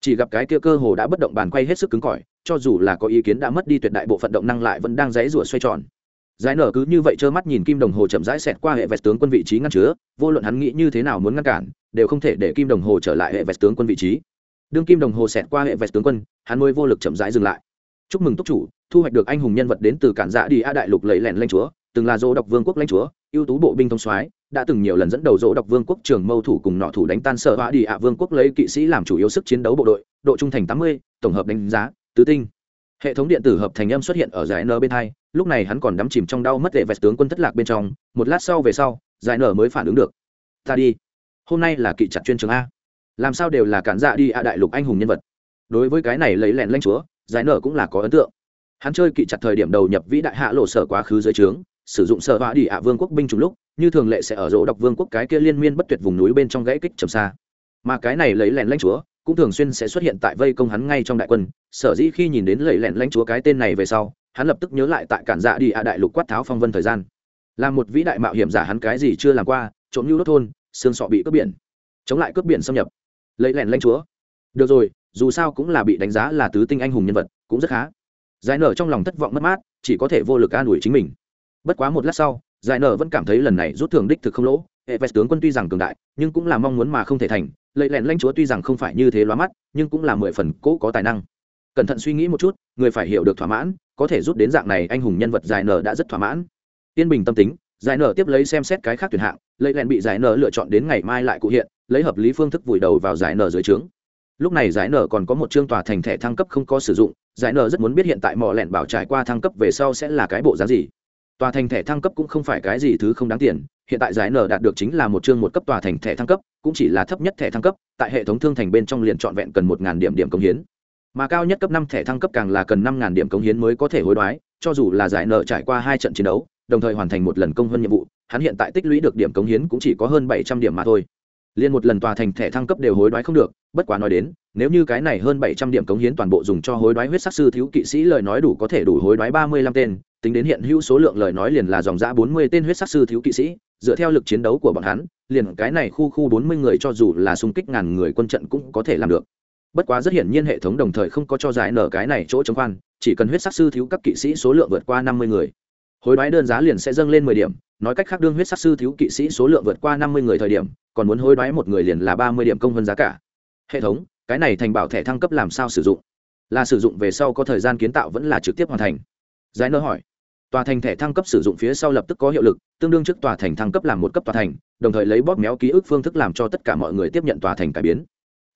Chỉ gặp cái kia cơ hồ đã bất động bàn quay hết sức cứng cỏi cho dù là có ý kiến đã mất đi tuyệt đại bộ phận động năng lại vẫn đang dãy rủa xoay tròn. Giải nở cứ như vậy trơ mắt nhìn kim đồng hồ chậm rãi xẹt qua hệ vẹt tướng quân vị trí ngăn chứa, vô luận hắn nghĩ như thế nào muốn ngăn cản, đều không thể để kim đồng hồ trở lại hệ vẹt tướng quân vị trí. Đương kim đồng hồ xẹt qua hệ vẹt tướng quân, hắn mới vô lực chậm rãi dừng lại. Chúc mừng túc chủ, thu hoạch được anh hùng nhân vật đến từ cản dạ đi a đại lục lầy lèn lanh chúa, từng là dỗ độc vương quốc lãnh chúa, ưu tú bộ binh thông soái, đã từng nhiều lần dẫn đầu dỗ độc vương quốc trường mâu thủ cùng nọ thủ đánh tan sở hoa đi ạ vương quốc lấy kỵ sĩ làm chủ yếu sức chiến đấu bộ đội, độ trung thành tám mươi, tổng hợp đánh giá tứ tinh. Hệ thống điện tử hợp thành âm xuất hiện ở giải n bên hai, lúc này hắn còn đắm chìm trong đau mất lệ vẹt tướng quân thất lạc bên trong, một lát sau về sau, giải n mới phản ứng được. Ta đi. Hôm nay là kỵ chặt chuyên trường a. Làm sao đều là cản dạ đi a đại lục anh hùng nhân vật. Đối với cái này lấy lẹn lanh chúa, giải nở cũng là có ấn tượng. Hắn chơi kỵ chặt thời điểm đầu nhập vĩ đại hạ lộ sở quá khứ dưới trướng, sử dụng sở họa đi ạ vương quốc binh trùng lúc, như thường lệ sẽ ở rỗ độc vương quốc cái kia liên miên bất tuyệt vùng núi bên trong gãy kích trầm xa. Mà cái này lấy lẹn lanh chúa cũng thường xuyên sẽ xuất hiện tại vây công hắn ngay trong đại quân. Sở dĩ khi nhìn đến lầy lẹn lãnh chúa cái tên này về sau, hắn lập tức nhớ lại tại cản dạ đi ạ đại lục quát tháo phong vân thời gian. Là một vĩ đại mạo hiểm giả hắn cái gì chưa làm qua, trộm lưu đốt thôn, xương sọ bị cướp biển. Chống lại cướp biển xâm nhập. Lấy lẹn lãnh chúa. Được rồi, dù sao cũng là bị đánh giá là tứ tinh anh hùng nhân vật, cũng rất khá. Giải nở trong lòng thất vọng mất mát, chỉ có thể vô lực an ủi chính mình. Bất quá một lát sau giải nở vẫn cảm thấy lần này rút thưởng đích thực không lỗ. Hệ vest tướng quân tuy rằng cường đại, nhưng cũng là mong muốn mà không thể thành. Lệ lẹn lãnh chúa tuy rằng không phải như thế loa mắt, nhưng cũng là mười phần cố có tài năng. Cẩn thận suy nghĩ một chút, người phải hiểu được thỏa mãn, có thể rút đến dạng này anh hùng nhân vật giải nở đã rất thỏa mãn. Tiên bình tâm tính, giải nở tiếp lấy xem xét cái khác tuyển hạng, lệ lẹn bị giải nở lựa chọn đến ngày mai lại cụ hiện, lấy hợp lý phương thức vùi đầu vào giải nở dưới trướng. Lúc này giải nở còn có một chương tòa thành thẻ thăng cấp không có sử dụng, giải nở rất muốn biết hiện tại mỏ lẹn bảo trải qua thăng cấp về sau sẽ là cái bộ giá gì tòa thành thẻ thăng cấp cũng không phải cái gì thứ không đáng tiền, hiện tại giải nở đạt được chính là một chương một cấp tòa thành thẻ thăng cấp, cũng chỉ là thấp nhất thẻ thăng cấp, tại hệ thống thương thành bên trong liền trọn vẹn cần một điểm điểm công hiến. Mà cao nhất cấp năm thẻ thăng cấp càng là cần năm điểm công hiến mới có thể hối đoái, cho dù là giải nợ trải qua hai trận chiến đấu, đồng thời hoàn thành một lần công hơn nhiệm vụ, hắn hiện tại tích lũy được điểm công hiến cũng chỉ có hơn bảy trăm điểm mà thôi liên một lần tòa thành thẻ thăng cấp đều hối đoái không được, bất quá nói đến, nếu như cái này hơn bảy trăm điểm cống hiến toàn bộ dùng cho hối đoái huyết sắc sư thiếu kỵ sĩ lời nói đủ có thể đủ hối đoái ba mươi lăm tên, tính đến hiện hữu số lượng lời nói liền là dòng giã bốn mươi tên huyết sắc sư thiếu kỵ sĩ, dựa theo lực chiến đấu của bọn hắn, liền cái này khu khu bốn mươi người cho dù là xung kích ngàn người quân trận cũng có thể làm được. Bất quá rất hiển nhiên hệ thống đồng thời không có cho giải nở cái này chỗ chống khoan, chỉ cần huyết sắc sư thiếu các kỵ sĩ số lượng vượt qua năm mươi người. Hối đoái đơn giá liền sẽ dâng lên mười điểm nói cách khác đương huyết sắc sư thiếu kỵ sĩ số lượng vượt qua năm mươi người thời điểm, còn muốn hối đoái một người liền là ba mươi điểm công hơn giá cả. Hệ thống, cái này thành bảo thẻ thăng cấp làm sao sử dụng? Là sử dụng về sau có thời gian kiến tạo vẫn là trực tiếp hoàn thành? Giải nở hỏi. Tòa thành thẻ thăng cấp sử dụng phía sau lập tức có hiệu lực, tương đương trước tòa thành thăng cấp làm một cấp tòa thành, đồng thời lấy bóp méo ký ức phương thức làm cho tất cả mọi người tiếp nhận tòa thành cải biến.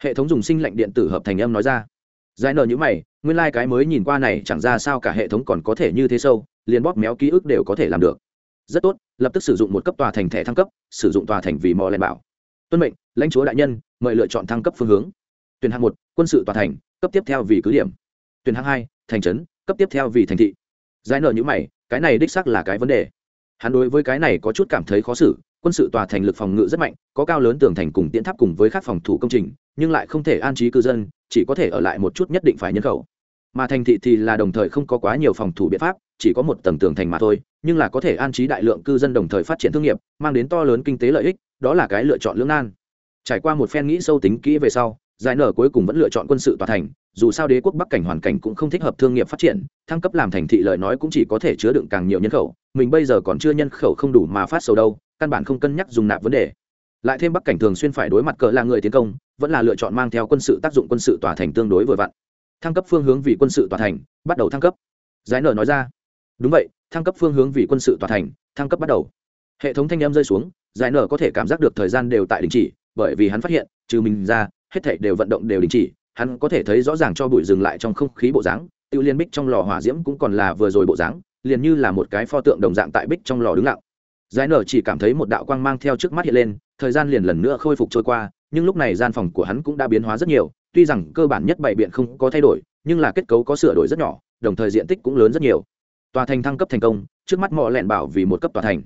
Hệ thống dùng sinh lệnh điện tử hợp thành âm nói ra. Giải nở những mày, nguyên lai、like、cái mới nhìn qua này chẳng ra sao cả hệ thống còn có thể như thế sâu, liền bóp méo ký ức đều có thể làm được rất tốt, lập tức sử dụng một cấp tòa thành thẻ thăng cấp, sử dụng tòa thành vì mò lèn bảo. Tuân mệnh, lãnh chúa đại nhân, mời lựa chọn thăng cấp phương hướng. Tuyển hạng một, quân sự tòa thành, cấp tiếp theo vì cứ điểm. Tuyển hạng hai, thành trấn, cấp tiếp theo vì thành thị. Giải nở những mày, cái này đích xác là cái vấn đề. Hắn đối với cái này có chút cảm thấy khó xử, quân sự tòa thành lực phòng ngự rất mạnh, có cao lớn tường thành cùng tiến tháp cùng với các phòng thủ công trình, nhưng lại không thể an trí cư dân, chỉ có thể ở lại một chút nhất định phải nhân khẩu mà thành thị thì là đồng thời không có quá nhiều phòng thủ biện pháp, chỉ có một tầng tường thành mà thôi, nhưng là có thể an trí đại lượng cư dân đồng thời phát triển thương nghiệp, mang đến to lớn kinh tế lợi ích, đó là cái lựa chọn lưỡng nan. Trải qua một phen nghĩ sâu tính kỹ về sau, giải nở cuối cùng vẫn lựa chọn quân sự tòa thành, dù sao đế quốc bắc cảnh hoàn cảnh cũng không thích hợp thương nghiệp phát triển, thăng cấp làm thành thị lời nói cũng chỉ có thể chứa đựng càng nhiều nhân khẩu, mình bây giờ còn chưa nhân khẩu không đủ mà phát sầu đâu, căn bản không cân nhắc dùng nạp vấn đề. Lại thêm bắc cảnh thường xuyên phải đối mặt cỡ là người tiến công, vẫn là lựa chọn mang theo quân sự tác dụng quân sự tòa thành tương đối vừa vặn thăng cấp phương hướng vì quân sự tòa thành, bắt đầu thăng cấp. Giải nở nói ra. Đúng vậy, thăng cấp phương hướng vì quân sự tòa thành, thăng cấp bắt đầu. Hệ thống thanh em rơi xuống, giải nở có thể cảm giác được thời gian đều tại đình chỉ, bởi vì hắn phát hiện, trừ mình ra, hết thảy đều vận động đều đình chỉ, hắn có thể thấy rõ ràng cho bụi dừng lại trong không khí bộ dáng tiêu liên bích trong lò hỏa diễm cũng còn là vừa rồi bộ dáng, liền như là một cái pho tượng đồng dạng tại bích trong lò đứng lặng. Giải nở chỉ cảm thấy một đạo quang mang theo trước mắt hiện lên, thời gian liền lần nữa khôi phục trôi qua, nhưng lúc này gian phòng của hắn cũng đã biến hóa rất nhiều tuy rằng cơ bản nhất bảy biện không có thay đổi, nhưng là kết cấu có sửa đổi rất nhỏ, đồng thời diện tích cũng lớn rất nhiều. Tòa thành thăng cấp thành công, trước mắt mò lẹn bảo vì một cấp tòa thành.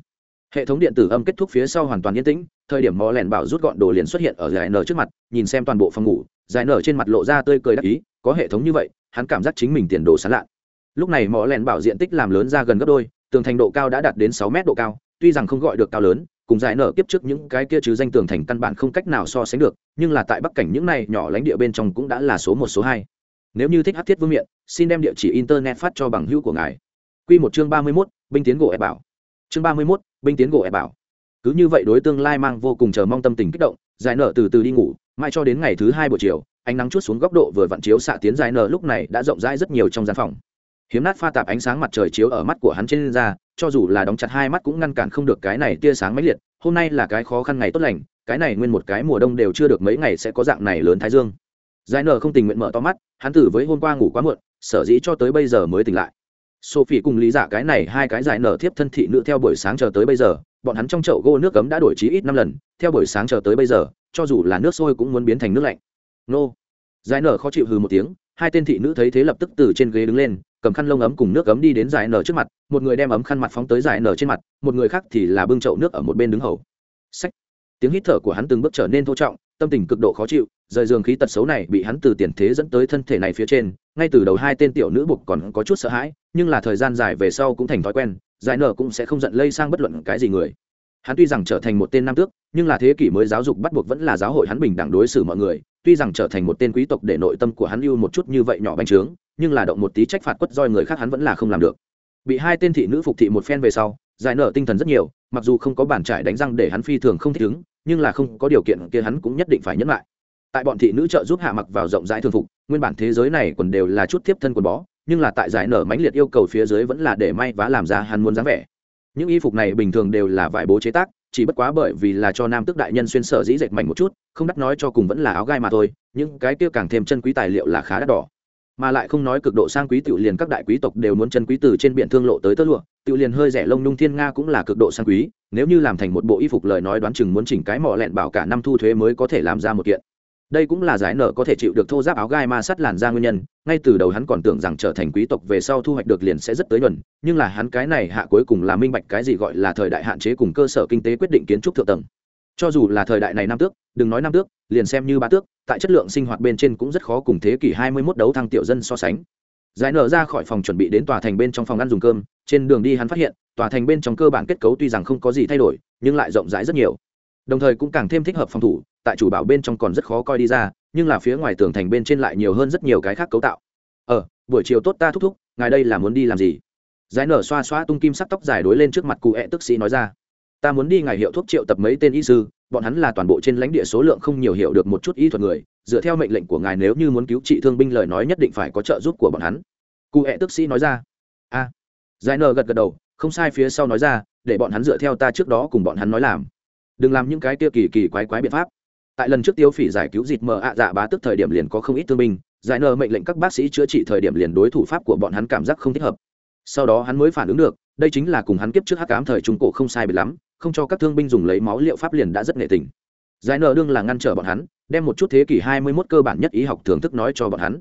Hệ thống điện tử âm kết thúc phía sau hoàn toàn yên tĩnh, thời điểm mò lẹn bảo rút gọn đồ liền xuất hiện ở giải nở trước mặt, nhìn xem toàn bộ phòng ngủ, giải nở trên mặt lộ ra tươi cười đắc ý, có hệ thống như vậy, hắn cảm giác chính mình tiền đồ sán lạ. Lúc này mò lẹn bảo diện tích làm lớn ra gần gấp đôi, tường thành độ cao đã đạt đến sáu mét độ cao, tuy rằng không gọi được cao lớn cùng giải nở kiếp trước những cái kia chứ danh tường thành căn bản không cách nào so sánh được, nhưng là tại bắc cảnh những này nhỏ lãnh địa bên trong cũng đã là số một, số hai. Nếu như thích hát thiết vương miện, xin đem địa chỉ internet phát cho bằng hữu của ngài. Q một chương ba mươi mốt, binh tiến gỗ ép bảo. Chương ba mươi mốt, binh tiến gỗ ép bảo. Cứ như vậy đối tương lai mang vô cùng chờ mong tâm tình kích động, giải nở từ từ đi ngủ, mai cho đến ngày thứ hai buổi chiều, ánh nắng chút xuống góc độ vừa vặn chiếu xạ tiến giải nở lúc này đã rộng rãi rất nhiều trong gian phòng hiếm nát pha tạp ánh sáng mặt trời chiếu ở mắt của hắn trên da, cho dù là đóng chặt hai mắt cũng ngăn cản không được cái này tia sáng mãnh liệt. Hôm nay là cái khó khăn ngày tốt lành, cái này nguyên một cái mùa đông đều chưa được mấy ngày sẽ có dạng này lớn thái dương. Giải nở không tình nguyện mở to mắt, hắn tử với hôm qua ngủ quá muộn, sở dĩ cho tới bây giờ mới tỉnh lại. Sophie cùng lý giả cái này hai cái giải nở tiếp thân thị nữ theo buổi sáng chờ tới bây giờ, bọn hắn trong chậu gô nước cấm đã đổi chí ít năm lần, theo buổi sáng chờ tới bây giờ, cho dù là nước sôi cũng muốn biến thành nước lạnh. Nô. Giải nở khó chịu hừ một tiếng, hai tên thị nữ thấy thế lập tức từ trên ghế đứng lên cầm khăn lông ấm cùng nước ấm đi đến giải nở trước mặt, một người đem ấm khăn mặt phóng tới giải nở trên mặt, một người khác thì là bưng chậu nước ở một bên đứng hầu. Sách tiếng hít thở của hắn từng bước trở nên thô trọng, tâm tình cực độ khó chịu, rời giường khí tật xấu này bị hắn từ tiền thế dẫn tới thân thể này phía trên, ngay từ đầu hai tên tiểu nữ buộc còn có chút sợ hãi, nhưng là thời gian dài về sau cũng thành thói quen, giải nở cũng sẽ không giận lây sang bất luận cái gì người. Hắn tuy rằng trở thành một tên nam tước, nhưng là thế kỷ mới giáo dục bắt buộc vẫn là giáo hội hắn bình đẳng đối xử mọi người, tuy rằng trở thành một tên quý tộc để nội tâm của hắn yêu một chút như vậy nhỏ bánh trướng nhưng là động một tí trách phạt quất roi người khác hắn vẫn là không làm được. Bị hai tên thị nữ phục thị một phen về sau, giải nở tinh thần rất nhiều, mặc dù không có bản trải đánh răng để hắn phi thường không thích ứng, nhưng là không có điều kiện kia hắn cũng nhất định phải nhấn lại. Tại bọn thị nữ trợ giúp hạ mặc vào rộng rãi thường phục, nguyên bản thế giới này còn đều là chút tiếp thân quần bó, nhưng là tại giải nở mãnh liệt yêu cầu phía dưới vẫn là để may vá làm ra hắn muốn dáng vẻ. Những y phục này bình thường đều là vải bố chế tác, chỉ bất quá bởi vì là cho nam tước đại nhân xuyên sở dĩ dệt mảnh một chút, không đắt nói cho cùng vẫn là áo gai mà thôi, những cái kia càng thêm chân quý tài liệu là khá đắt đỏ mà lại không nói cực độ sang quý tiểu liền các đại quý tộc đều muốn chân quý từ trên biển thương lộ tới tơ lụa, tiểu liền hơi rẻ lông nung thiên nga cũng là cực độ sang quý, nếu như làm thành một bộ y phục lời nói đoán chừng muốn chỉnh cái mỏ lẹn bảo cả năm thu thuế mới có thể làm ra một kiện. Đây cũng là giải nợ có thể chịu được thô giáp áo gai ma sắt làn ra nguyên nhân, ngay từ đầu hắn còn tưởng rằng trở thành quý tộc về sau thu hoạch được liền sẽ rất tới nhuần nhưng là hắn cái này hạ cuối cùng là minh bạch cái gì gọi là thời đại hạn chế cùng cơ sở kinh tế quyết định kiến trúc thượng tầng. Cho dù là thời đại này năm tước, đừng nói năm tước liền xem như bá tước, tại chất lượng sinh hoạt bên trên cũng rất khó cùng thế kỷ hai mươi 21 đấu thăng tiểu dân so sánh. Giải nở ra khỏi phòng chuẩn bị đến tòa thành bên trong phòng ăn dùng cơm, trên đường đi hắn phát hiện, tòa thành bên trong cơ bản kết cấu tuy rằng không có gì thay đổi, nhưng lại rộng rãi rất nhiều. Đồng thời cũng càng thêm thích hợp phòng thủ, tại chủ bảo bên trong còn rất khó coi đi ra, nhưng là phía ngoài tường thành bên trên lại nhiều hơn rất nhiều cái khác cấu tạo. Ờ buổi chiều tốt ta thúc thúc, ngài đây là muốn đi làm gì? Giải nở xoa xoa tung kim sắc tóc dài đối lên trước mặt cụ hẹ tức sĩ nói ra ta muốn đi ngài hiệu thuốc triệu tập mấy tên y sư, bọn hắn là toàn bộ trên lãnh địa số lượng không nhiều hiểu được một chút y thuật người, dựa theo mệnh lệnh của ngài nếu như muốn cứu trị thương binh lời nói nhất định phải có trợ giúp của bọn hắn. Cụ hẹ tức sĩ nói ra. A. À. giải nờ gật gật đầu, không sai phía sau nói ra, để bọn hắn dựa theo ta trước đó cùng bọn hắn nói làm. Đừng làm những cái kia kỳ kỳ quái quái biện pháp. Tại lần trước tiêu phỉ giải cứu dịt mờ ạ dạ bá tức thời điểm liền có không ít thương binh, giải nờ mệnh lệnh các bác sĩ chữa trị thời điểm liền đối thủ pháp của bọn hắn cảm giác không thích hợp. Sau đó hắn mới phản ứng được, đây chính là cùng hắn kiếp trước hắc ám thời trung cổ không sai biệt lắm không cho các thương binh dùng lấy máu liệu pháp liền đã rất nghệ tình. Giải nở đương là ngăn trở bọn hắn, đem một chút thế kỷ hai mươi 21 cơ bản nhất y học thưởng thức nói cho bọn hắn.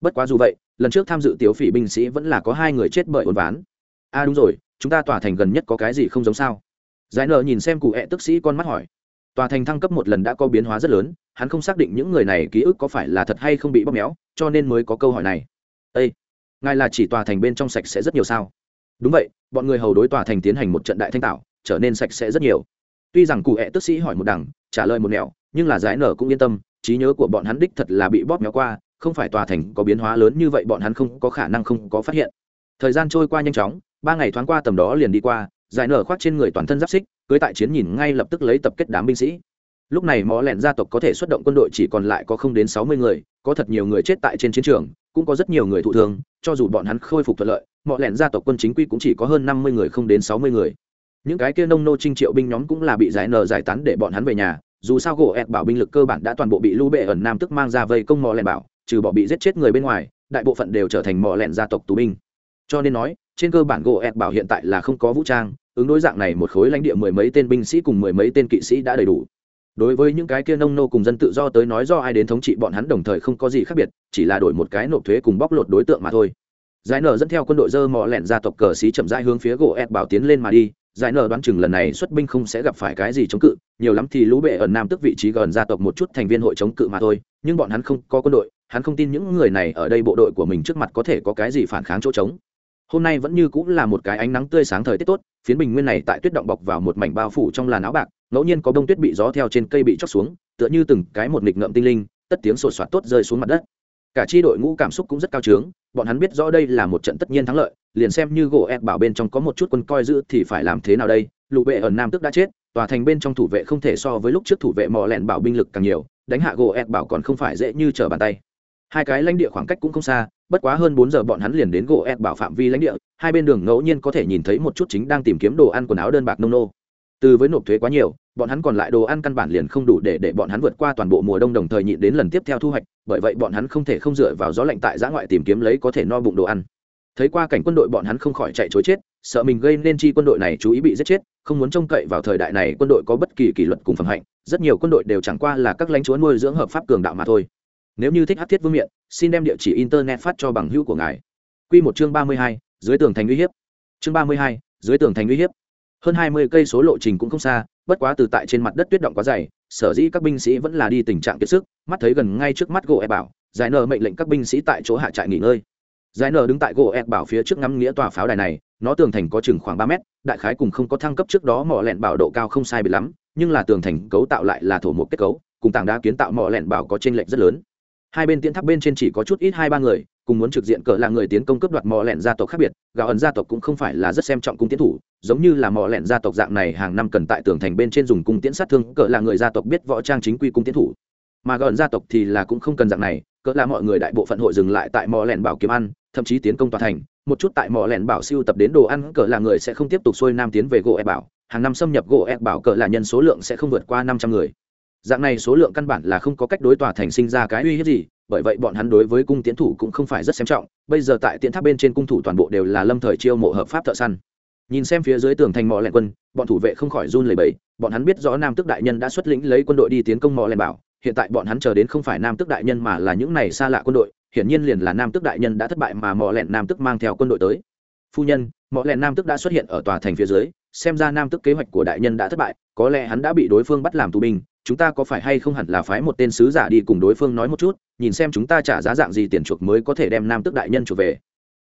Bất quá dù vậy, lần trước tham dự tiểu phỉ binh sĩ vẫn là có hai người chết bởi ổn ván. A à đúng rồi, chúng ta tỏa thành gần nhất có cái gì không giống sao? Giải nở nhìn xem cụ hẹ tức sĩ con mắt hỏi. Tòa thành thăng cấp một lần đã có biến hóa rất lớn, hắn không xác định những người này ký ức có phải là thật hay không bị bóp méo, cho nên mới có câu hỏi này. Ây ngài là chỉ tòa thành bên trong sạch sẽ rất nhiều sao? Đúng vậy, bọn người hầu đối tòa thành tiến hành một trận đại thanh tạo trở nên sạch sẽ rất nhiều. Tuy rằng cụ hẹ tức sĩ hỏi một đằng, trả lời một nẻo, nhưng là giải nở cũng yên tâm, trí nhớ của bọn hắn đích thật là bị bóp méo qua, không phải tòa thành có biến hóa lớn như vậy bọn hắn không có khả năng không có phát hiện. Thời gian trôi qua nhanh chóng, ba ngày thoáng qua tầm đó liền đi qua, giải nở khoác trên người toàn thân giáp xích, cưới tại chiến nhìn ngay lập tức lấy tập kết đám binh sĩ. Lúc này mó lẹn gia tộc có thể xuất động quân đội chỉ còn lại có không đến sáu mươi người, có thật nhiều người chết tại trên chiến trường, cũng có rất nhiều người thụ thương, cho dù bọn hắn khôi phục thuận lợi mỏ lẹn gia tộc quân chính quy cũng chỉ có hơn năm mươi người không đến sáu mươi người những cái kia nông nô trinh triệu binh nhóm cũng là bị giải nở giải tán để bọn hắn về nhà, dù sao gỗ ẹt bảo binh lực cơ bản đã toàn bộ bị lũ bệ ẩn nam tức mang ra vây công mò lẹn bảo, trừ bỏ bị giết chết người bên ngoài, đại bộ phận đều trở thành mò lẹn gia tộc tù binh. Cho nên nói, trên cơ bản gỗ ẹt bảo hiện tại là không có vũ trang, ứng đối dạng này một khối lãnh địa mười mấy tên binh sĩ cùng mười mấy tên kỵ sĩ đã đầy đủ. Đối với những cái kia nông nô cùng dân tự do tới nói do ai đến thống trị bọn hắn đồng thời không có gì khác biệt, chỉ là đổi một cái nộp thuế cùng bóc lột đối tượng mà thôi. Giải nở dẫn theo quân đội dơ mò lẹn gia tộc cờ xí chậm rãi hướng phía gỗ ẹt bảo tiến lên mà đi giải nở đoán chừng lần này xuất binh không sẽ gặp phải cái gì chống cự, nhiều lắm thì lũ bệ ở nam tức vị trí gần gia tộc một chút thành viên hội chống cự mà thôi, nhưng bọn hắn không có quân đội, hắn không tin những người này ở đây bộ đội của mình trước mặt có thể có cái gì phản kháng chỗ trống. Hôm nay vẫn như cũng là một cái ánh nắng tươi sáng thời tiết tốt, phiến bình nguyên này tại tuyết động bọc vào một mảnh bao phủ trong làn áo bạc, ngẫu nhiên có bông tuyết bị gió theo trên cây bị chóc xuống, tựa như từng cái một nghịch ngợm tinh linh, tất tiếng sột soạt tốt rơi xuống mặt đất cả chi đội ngũ cảm xúc cũng rất cao trướng, bọn hắn biết rõ đây là một trận tất nhiên thắng lợi, liền xem như gỗ ép bảo bên trong có một chút quân coi giữ thì phải làm thế nào đây lụ vệ ở nam tức đã chết, tòa thành bên trong thủ vệ không thể so với lúc trước thủ vệ mò lẹn bảo binh lực càng nhiều, đánh hạ gỗ ép bảo còn không phải dễ như trở bàn tay. Hai cái lãnh địa khoảng cách cũng không xa, bất quá hơn bốn giờ bọn hắn liền đến gỗ ép bảo phạm vi lãnh địa, hai bên đường ngẫu nhiên có thể nhìn thấy một chút chính đang tìm kiếm đồ ăn quần áo đơn bạc nông nô. Từ với nộp thuế quá nhiều bọn hắn còn lại đồ ăn căn bản liền không đủ để để bọn hắn vượt qua toàn bộ mùa đông đồng thời nhịn đến lần tiếp theo thu hoạch, bởi vậy bọn hắn không thể không dựa vào gió lạnh tại giã ngoại tìm kiếm lấy có thể no bụng đồ ăn. Thấy qua cảnh quân đội bọn hắn không khỏi chạy chối chết, sợ mình gây nên chi quân đội này chú ý bị giết chết, không muốn trông cậy vào thời đại này quân đội có bất kỳ kỷ luật cùng phẩm hạnh, rất nhiều quân đội đều chẳng qua là các lãnh chúa nuôi dưỡng hợp pháp cường đạo mà thôi. Nếu như thích hát thiết vương miện, xin đem địa chỉ internet phát cho bằng hữu của ngài. Q một chương ba mươi hai, dưới tường thành uy hiếp. Chương ba mươi hai, dưới tường thành uy hiếp. Hơn hai mươi cây số lộ trình cũng không xa bất quá từ tại trên mặt đất tuyết động quá dày, sở dĩ các binh sĩ vẫn là đi tình trạng kiệt sức, mắt thấy gần ngay trước mắt gỗ e bảo, giải nờ mệnh lệnh các binh sĩ tại chỗ hạ trại nghỉ ngơi. Giải nờ đứng tại gỗ e bảo phía trước ngắm nghĩa tòa pháo đài này, nó tường thành có chừng khoảng ba mét, đại khái cùng không có thăng cấp trước đó mỏ lẹn bảo độ cao không sai bị lắm, nhưng là tường thành cấu tạo lại là thổ một kết cấu, cùng tảng đá kiến tạo mỏ lẹn bảo có t r ê n lệch rất lớn. Hai bên tiến tháp bên trên chỉ có chút ít hai ba người cùng muốn trực diện cỡ là người tiến công cướp đoạt mò lẹn gia tộc khác biệt, gạo ẩn gia tộc cũng không phải là rất xem trọng cung tiến thủ, giống như là mò lẹn gia tộc dạng này hàng năm cần tại tường thành bên trên dùng cung tiễn sát thương, cỡ là người gia tộc biết võ trang chính quy cung tiến thủ. Mà gạo ẩn gia tộc thì là cũng không cần dạng này, cỡ là mọi người đại bộ phận hội dừng lại tại mò lẹn bảo kiếm ăn, thậm chí tiến công tòa thành, một chút tại mò lẹn bảo siêu tập đến đồ ăn, cỡ là người sẽ không tiếp tục xuôi nam tiến về gỗ e bảo, hàng năm xâm nhập gỗ e bảo cỡ là nhân số lượng sẽ không vượt qua năm trăm người. Dạng này số lượng căn bản là không có cách đối tòa thành sinh ra cái uy hiếp gì bởi vậy bọn hắn đối với cung tiến thủ cũng không phải rất xem trọng, bây giờ tại tiễn tháp bên trên cung thủ toàn bộ đều là lâm thời chiêu mộ hợp pháp thợ săn. Nhìn xem phía dưới tường thành mỏ lẹn quân, bọn thủ vệ không khỏi run lẩy bẩy, bọn hắn biết rõ nam tước đại nhân đã xuất lĩnh lấy quân đội đi tiến công mỏ lẹn bảo, hiện tại bọn hắn chờ đến không phải nam tước đại nhân mà là những này xa lạ quân đội, hiển nhiên liền là nam tước đại nhân đã thất bại mà mỏ lẹn nam tước mang theo quân đội tới. Phu nhân, mỏ lẹn nam tước đã xuất hiện ở tòa thành phía dưới, xem ra nam tước kế hoạch của đại nhân đã thất bại, có lẽ hắn đã bị đối phương bắt làm tù binh, chúng ta có phải hay không hẳn là phái một tên sứ giả đi cùng đối phương nói một chút? Nhìn xem chúng ta trả giá dạng gì tiền chuộc mới có thể đem nam tước đại nhân chuộc về.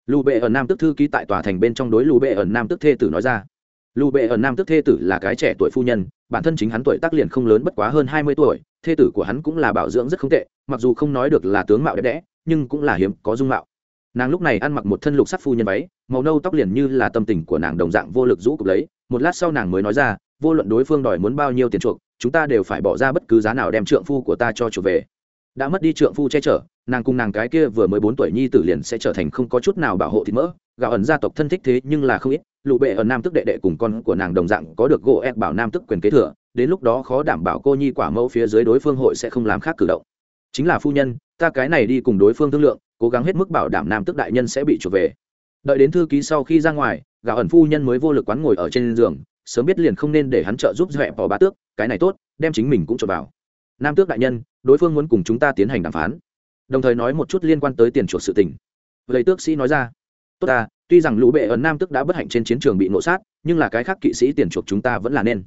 Lù bệ ở nam tước thư ký tại tòa thành bên trong đối lù bệ ở nam tước thê tử nói ra. Lù bệ ẩn nam Tước thê tử là cái trẻ tuổi phu nhân, bản thân chính hắn tuổi tác liền không lớn bất quá hơn hai mươi tuổi, thê tử của hắn cũng là bảo dưỡng rất không tệ, mặc dù không nói được là tướng mạo đẹp đẽ, nhưng cũng là hiếm, có dung mạo. Nàng lúc này ăn mặc một thân lục sắc phu nhân váy, màu nâu tóc liền như là tâm tình của nàng đồng dạng vô lực rũ cục lấy, một lát sau nàng mới nói ra, vô luận đối phương đòi muốn bao nhiêu tiền chuộc, chúng ta đều phải bỏ ra bất cứ giá nào đem trượng phu của ta cho chuộc về đã mất đi trượng phu che chở, nàng cùng nàng cái kia vừa mới bốn tuổi nhi tử liền sẽ trở thành không có chút nào bảo hộ thịt mỡ. Gạo ẩn gia tộc thân thích thế nhưng là không ít lụ bệ ở nam tức đệ đệ cùng con của nàng đồng dạng có được gỗ ép bảo nam tức quyền kế thừa, đến lúc đó khó đảm bảo cô nhi quả mẫu phía dưới đối phương hội sẽ không làm khác cử động. Chính là phu nhân, ta cái này đi cùng đối phương thương lượng, cố gắng hết mức bảo đảm nam tức đại nhân sẽ bị chuộc về. Đợi đến thư ký sau khi ra ngoài, gạo ẩn phu nhân mới vô lực quán ngồi ở trên giường, sớm biết liền không nên để hắn trợ giúp dẹp bỏ bá tước, cái này tốt, đem chính mình cũng cho vào. Nam tước đại nhân đối phương muốn cùng chúng ta tiến hành đàm phán. Đồng thời nói một chút liên quan tới tiền chuộc sự tình. Vậy tước sĩ nói ra, tốt ta, tuy rằng lũ bệ ẩn nam tước đã bất hạnh trên chiến trường bị nộ sát, nhưng là cái khác kỵ sĩ tiền chuộc chúng ta vẫn là nên.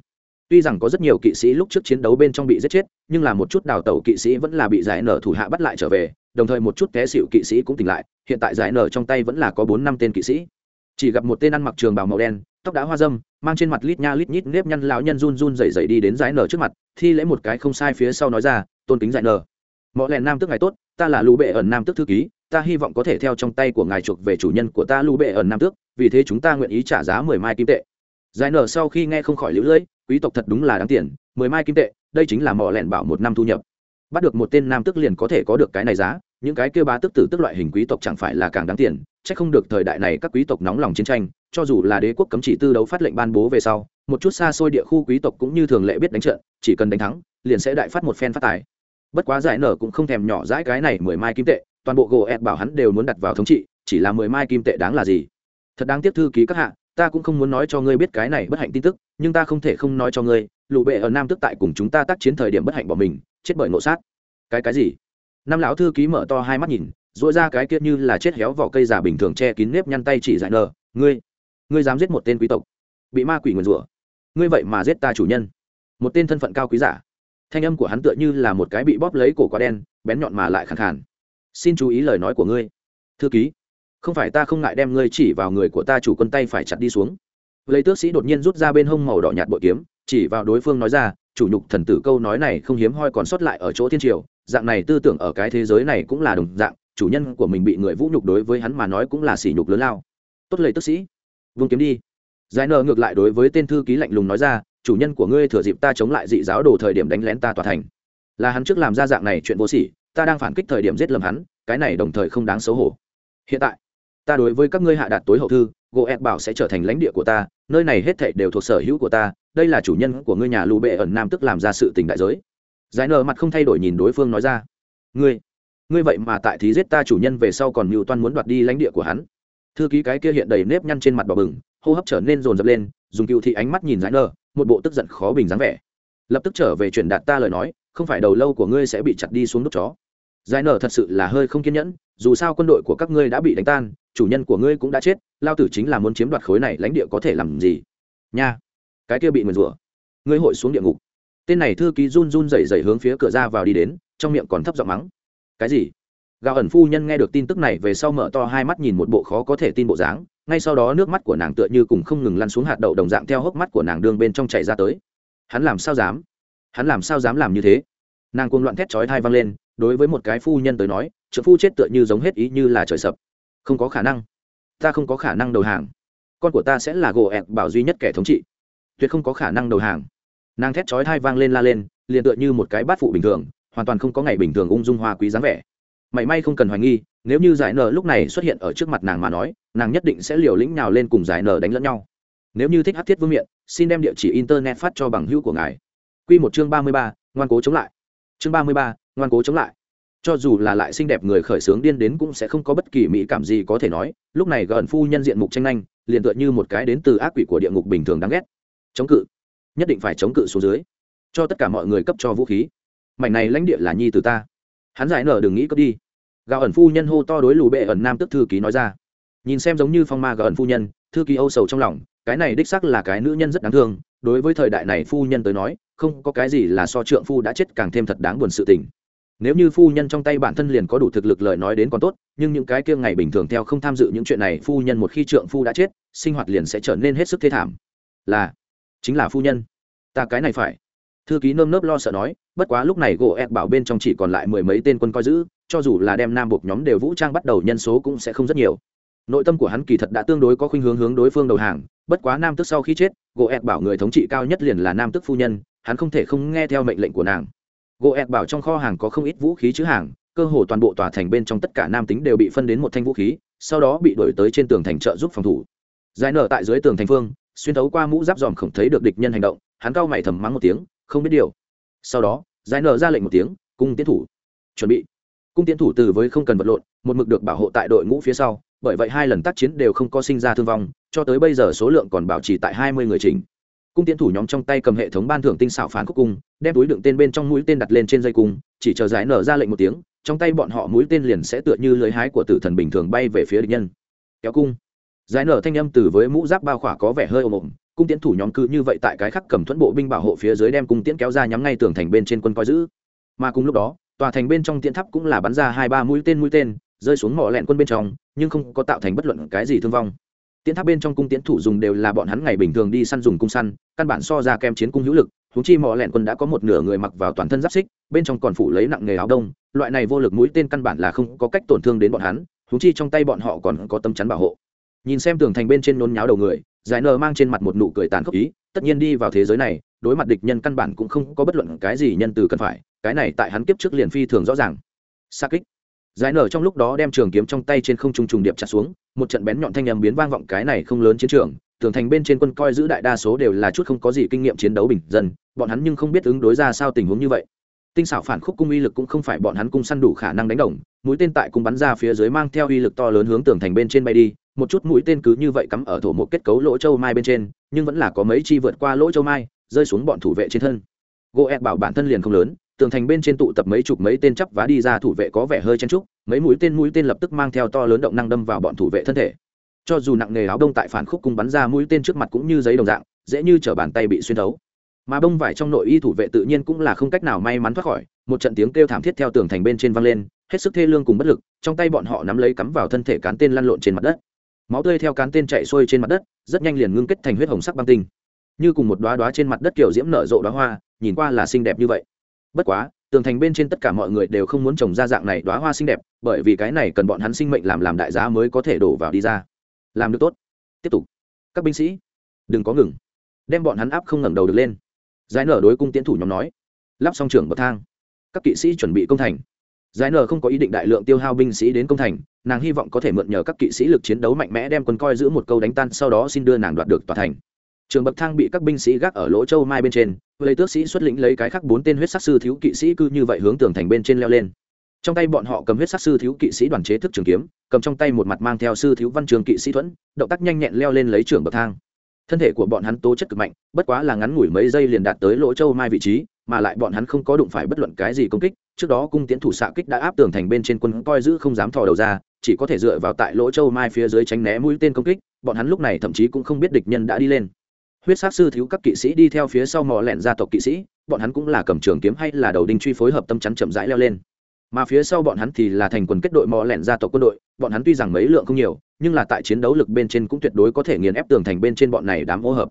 Tuy rằng có rất nhiều kỵ sĩ lúc trước chiến đấu bên trong bị giết chết, nhưng là một chút đào tẩu kỵ sĩ vẫn là bị giải nở thủ hạ bắt lại trở về, đồng thời một chút té xịu kỵ sĩ cũng tỉnh lại, hiện tại giải nở trong tay vẫn là có bốn năm tên kỵ sĩ. Chỉ gặp một tên ăn mặc trường bào màu đen, tóc đã hoa dâm, mang trên mặt lít nha lít nhít nếp nhăn lão nhân run run rẩy rẩy đi đến giải nở trước mặt, thi lễ một cái không sai phía sau nói ra tôn kính dạy nở mọi lèn nam tức ngài tốt, ta là lũ bệ ẩn nam tức thư ký, ta hy vọng có thể theo trong tay của ngài chuộc về chủ nhân của ta lũ bệ ẩn nam tước, vì thế chúng ta nguyện ý trả giá mười mai kim tệ. Giải nở sau khi nghe không khỏi lũ lưỡi, quý tộc thật đúng là đáng tiền, mười mai kim tệ, đây chính là mỏ lẹn bảo một năm thu nhập. Bắt được một tên nam tước liền có thể có được cái này giá, những cái kêu bá tức tử tức loại hình quý tộc chẳng phải là càng đáng tiền c h ắ c không được thời đại này các quý tộc nóng lòng chiến tranh, cho dù là đế quốc cấm chỉ tư đấu phát lệnh ban bố về sau một chút xa xôi địa khu quý tộc cũng như thường lệ biết đánh trận, chỉ cần đánh thắng, liền sẽ đại phát một phen phát tài. Bất quá giải nở cũng không thèm nhỏ dãi cái này mười mai kim tệ, toàn bộ gỗ ẹt bảo hắn đều muốn đặt vào thống trị, chỉ là mười mai kim tệ đáng là gì? Thật đáng tiếc thư ký các hạ, ta cũng không muốn nói cho ngươi biết cái này bất hạnh tin tức, nhưng ta không thể không nói cho ngươi lụ bệ ở nam tức tại cùng chúng ta tác chiến thời điểm bất hạnh bỏ mình, chết bởi ngộ sát. Cái cái gì? Năm lão thư ký mở to hai mắt nhìn dội ra cái kia như là chết héo vỏ cây giả bình thường che kín nếp nhăn tay chỉ dại nờ ngươi ngươi dám giết một tên quý tộc, bị ma quỷ nguyền rủa? Ngươi vậy mà giết ta chủ nhân. Một tên thân phận cao quý giả. Thanh âm của hắn tựa như là một cái bị bóp lấy cổ quá đen, bén nhọn mà lại khẳng khàn. Xin chú ý lời nói của ngươi. Thư ký, không phải ta không ngại đem ngươi chỉ vào người của ta chủ quân tay phải chặt đi xuống. Lấy tước sĩ đột nhiên rút ra bên hông màu đỏ nhạt bội kiếm, chỉ vào đối phương nói ra, chủ nhục thần tử câu nói này không hiếm hoi còn sót lại ở chỗ thiên triều, dạng này tư tưởng ở cái thế giới này cũng là đồng dạng, chủ nhân của mình bị người vũ nhục đối với hắn mà nói cũng là sỉ nhục lớn lao. Tốt lấy tức sĩ vung kiếm đi giải nờ ngược lại đối với tên thư ký lạnh lùng nói ra, chủ nhân của ngươi thừa dịp ta chống lại dị giáo đồ thời điểm đánh lén ta tòa thành. Là hắn trước làm ra dạng này chuyện vô sỉ, ta đang phản kích thời điểm giết lầm hắn, cái này đồng thời không đáng xấu hổ. Hiện tại, ta đối với các ngươi hạ đạt tối hậu thư gỗ ed bảo sẽ trở thành lãnh địa của ta, nơi này hết thảy đều thuộc sở hữu của ta, đây là chủ nhân của ngươi nhà lù bệ ẩn nam tức làm ra sự tình đại giới. Giải nờ mặt không thay đổi nhìn đối phương nói ra, ngươi ngươi vậy mà tại thí giết ta chủ nhân về sau còn mưu toan muốn đoạt đi lãnh địa của hắn. Thư ký cái kia hiện đầy nếp nhăn trên mặt bỏ bừng hô hấp trở nên rồn rập lên, dùng cựu thị ánh mắt nhìn giải nơ, một bộ tức giận khó bình dáng vẻ. Lập tức trở về truyền đạt ta lời nói, không phải đầu lâu của ngươi sẽ bị chặt đi xuống đốt chó. Giải nở thật sự là hơi không kiên nhẫn, dù sao quân đội của các ngươi đã bị đánh tan, chủ nhân của ngươi cũng đã chết, lao tử chính là muốn chiếm đoạt khối này lãnh địa có thể làm gì? Nha, cái kia bị mượn rủa. Ngươi hội xuống địa ngục. Tên này thư ký run run rẩy rẩy hướng phía cửa ra vào đi đến, trong miệng còn thấp giọng mắng. Cái gì? Gạo ẩn phu nhân nghe được tin tức này về sau mở to hai mắt nhìn một bộ khó có thể tin bộ dáng, ngay sau đó nước mắt của nàng tựa như cùng không ngừng lăn xuống hạt đậu đồng dạng theo hốc mắt của nàng đương bên trong chảy ra tới. Hắn làm sao dám? Hắn làm sao dám làm như thế? Nàng cuồng loạn thét chói thai vang lên, đối với một cái phu nhân tới nói trợ phu chết tựa như giống hết ý như là trời sập. Không có khả năng. Ta không có khả năng đầu hàng. Con của ta sẽ là gỗ ẹt bảo duy nhất kẻ thống trị. Tuyệt không có khả năng đầu hàng. Nàng thét chói thai vang lên la lên, liền tựa như một cái bát phụ bình thường, hoàn toàn không có ngày bình thường ung dung hoa quý dáng vẻ mảy may không cần hoài nghi, nếu như giải nở lúc này xuất hiện ở trước mặt nàng mà nói, nàng nhất định sẽ liều lĩnh nào lên cùng giải nở đánh lẫn nhau. Nếu như thích hát thiết vương miện, xin đem địa chỉ internet phát cho bằng hữu của ngài. Q một chương ba mươi ba, ngoan cố chống lại. Chương ba mươi ba, ngoan cố chống lại. Cho dù là lại xinh đẹp người khởi xướng điên đến cũng sẽ không có bất kỳ mỹ cảm gì có thể nói, lúc này gần phu nhân diện mục tranh nhanh liền tựa như một cái đến từ ác quỷ của địa ngục bình thường đáng ghét. Chống cự. Nhất định phải chống cự xuống dưới. Cho tất cả mọi người cấp cho vũ khí. Mảnh này lãnh địa là nhi từ ta hắn giải nở đừng nghĩ cướp đi. Gạo ẩn phu nhân hô to đối lù bệ ẩn nam tức thư ký nói ra. Nhìn xem giống như phong ma gạo ẩn phu nhân, thư ký âu sầu trong lòng, cái này đích sắc là cái nữ nhân rất đáng thương, đối với thời đại này phu nhân tới nói, không có cái gì là so trượng phu đã chết càng thêm thật đáng buồn sự tình. Nếu như phu nhân trong tay bản thân liền có đủ thực lực lời nói đến còn tốt, nhưng những cái kia ngày bình thường theo không tham dự những chuyện này phu nhân một khi trượng phu đã chết, sinh hoạt liền sẽ trở nên hết sức thế thảm. Là, chính là phu nhân. Ta cái này phải thư ký nơm nớp lo sợ nói, bất quá lúc này gỗ ép bảo bên trong chỉ còn lại mười mấy tên quân coi giữ, cho dù là đem nam buộc nhóm đều vũ trang bắt đầu nhân số cũng sẽ không rất nhiều. Nội tâm của hắn kỳ thật đã tương đối có khuynh hướng hướng đối phương đầu hàng, bất quá nam tức sau khi chết, gỗ ép bảo người thống trị cao nhất liền là nam tức phu nhân, hắn không thể không nghe theo mệnh lệnh của nàng. Gỗ ép bảo trong kho hàng có không ít vũ khí chữ hàng, cơ hồ toàn bộ tòa thành bên trong tất cả nam tính đều bị phân đến một thanh vũ khí, sau đó bị đổi tới trên tường thành trợ giúp phòng thủ. Giải nở tại dưới tường thành phương, xuyên thấu qua mũ giáp dòm không thấy được địch nhân hành động, hắn cao mày thầm mắng một tiếng không biết điều. Sau đó giải nở ra lệnh một tiếng, cung tiến thủ. Chuẩn bị. Cung tiến thủ từ với không cần vật lộn, một mực được bảo hộ tại đội ngũ phía sau, bởi vậy hai lần tác chiến đều không có sinh ra thương vong, cho tới bây giờ số lượng còn bảo trì tại hai mươi người chính. cung tiến thủ nhóm trong tay cầm hệ thống ban thưởng tinh xảo phản khúc cung, đem túi đựng tên bên trong mũi tên đặt lên trên dây cung, chỉ chờ giải nở ra lệnh một tiếng, trong tay bọn họ mũi tên liền sẽ tựa như lưới hái của tử thần bình thường bay về phía địch nhân. Kéo cung giải nở thanh âm từ với mũ giáp bao khỏa có vẻ hơi ồm ồm, cung tiến thủ nhóm cư như vậy tại cái khắc cầm thuẫn bộ binh bảo hộ phía dưới đem cung tiễn kéo ra nhắm ngay tường thành bên trên quân coi giữ. Mà cùng lúc đó, tòa thành bên trong tiễn tháp cũng là bắn ra hai ba mũi tên mũi tên, rơi xuống mỏ lẹn quân bên trong, nhưng không có tạo thành bất luận cái gì thương vong. Tiễn tháp bên trong cung tiễn thủ dùng đều là bọn hắn ngày bình thường đi săn dùng cung săn, căn bản so ra kem chiến cung hữu lực húng chi mỏ lẹn quân đã có một nửa người mặc vào toàn thân giáp xích, bên trong còn phủ lấy nặng nghề áo đông, loại này vô lực mũi tên căn bản là không có cách tổn thương đến bọn hắn húng chi trong tay bọn họ còn có tấm chắn bảo hộ nhìn xem tường thành bên trên nôn nháo đầu người, giải nờ mang trên mặt một nụ cười tàn khốc ý, tất nhiên đi vào thế giới này, đối mặt địch nhân căn bản cũng không có bất luận cái gì nhân từ cần phải, cái này tại hắn kiếp trước liền phi thường rõ ràng. Xa kích. Giải nở trong lúc đó đem trường kiếm trong tay trên không trung trùng điệp chặt xuống, một trận bén nhọn thanh âm biến vang vọng cái này không lớn chiến trường, tường thành bên trên quân coi giữ đại đa số đều là chút không có gì kinh nghiệm chiến đấu bình dân, bọn hắn nhưng không biết ứng đối ra sao tình huống như vậy. Tinh xảo phản khúc cung uy lực cũng không phải bọn hắn cung săn đủ khả năng đánh đồng, mũi tên tại cung bắn ra phía dưới mang theo uy lực to lớn hướng tường thành bên trên bay đi một chút mũi tên cứ như vậy cắm ở thổ một kết cấu lỗ châu mai bên trên, nhưng vẫn là có mấy chi vượt qua lỗ châu mai, rơi xuống bọn thủ vệ trên thân. Gỗ ẹ bảo bản thân liền không lớn, tường thành bên trên tụ tập mấy chục mấy tên chắp vá đi ra thủ vệ có vẻ hơi chen trúc mấy mũi tên mũi tên lập tức mang theo to lớn động năng đâm vào bọn thủ vệ thân thể. Cho dù nặng nghề áo đông tại phản khúc cung bắn ra mũi tên trước mặt cũng như giấy đồng dạng, dễ như t bàn tay bị xuyên thấu. Mà bông vải trong nội y thủ vệ tự nhiên cũng là không cách nào may mắn thoát khỏi, một trận tiếng kêu thảm thiết theo tường thành bên trên văng lên, hết sức thê lương cùng bất lực, trong tay bọn họ nắm lấy cắm vào thân thể cán tên lăn lộn trên mặt đất máu tươi theo cán tên chạy xuôi trên mặt đất, rất nhanh liền ngưng kết thành huyết hồng sắc băng tinh. Như cùng một đoá đoá trên mặt đất kiểu diễm nở rộ đoá hoa, nhìn qua là xinh đẹp như vậy. Bất quá, tường thành bên trên tất cả mọi người đều không muốn trồng ra dạng này đoá hoa xinh đẹp, bởi vì cái này cần bọn hắn sinh mệnh làm làm đại giá mới có thể đổ vào đi ra. Làm được tốt. Tiếp tục. Các binh sĩ, đừng có ngừng. Đem bọn hắn áp không ngẩng đầu được lên. Giải nở đối cung tiến thủ nhóm nói. Lắp xong trưởng bậc thang. Các kỵ sĩ chuẩn bị công thành. Giải nở không có ý định đại lượng tiêu hao binh sĩ đến công thành nàng hy vọng có thể mượn nhờ các kỵ sĩ lực chiến đấu mạnh mẽ đem quân coi giữ một câu đánh tan, sau đó xin đưa nàng đoạt được tòa thành. Trường bậc thang bị các binh sĩ gác ở lỗ châu mai bên trên, lấy tước sĩ xuất lĩnh lấy cái khắc bốn tên huyết sắc sư thiếu kỵ sĩ cư như vậy hướng tường thành bên trên leo lên. Trong tay bọn họ cầm huyết sắc sư thiếu kỵ sĩ đoàn chế thức trường kiếm, cầm trong tay một mặt mang theo sư thiếu văn trường kỵ sĩ thuẫn, động tác nhanh nhẹn leo lên lấy trường bậc thang. Thân thể của bọn hắn tố chất cực mạnh, bất quá là ngắn ngủi mấy giây liền đạt tới lỗ châu mai vị trí, mà lại bọn hắn không có đụng phải bất luận cái gì công kích, trước đó cung tiến thủ xạ kích đã áp tường thành bên trên quân coi giữ không dám thò đầu ra chỉ có thể dựa vào tại lỗ châu mai phía dưới tránh né mũi tên công kích, bọn hắn lúc này thậm chí cũng không biết địch nhân đã đi lên. Huyết sát sư thiếu các kỵ sĩ đi theo phía sau mò lẹn gia tộc kỵ sĩ, bọn hắn cũng là cầm trường kiếm hay là đầu đinh truy phối hợp tâm chắn chậm rãi leo lên. Mà phía sau bọn hắn thì là thành quần kết đội mò lẹn gia tộc quân đội, bọn hắn tuy rằng mấy lượng không nhiều, nhưng là tại chiến đấu lực bên trên cũng tuyệt đối có thể nghiền ép tường thành bên trên bọn này đám ô hợp.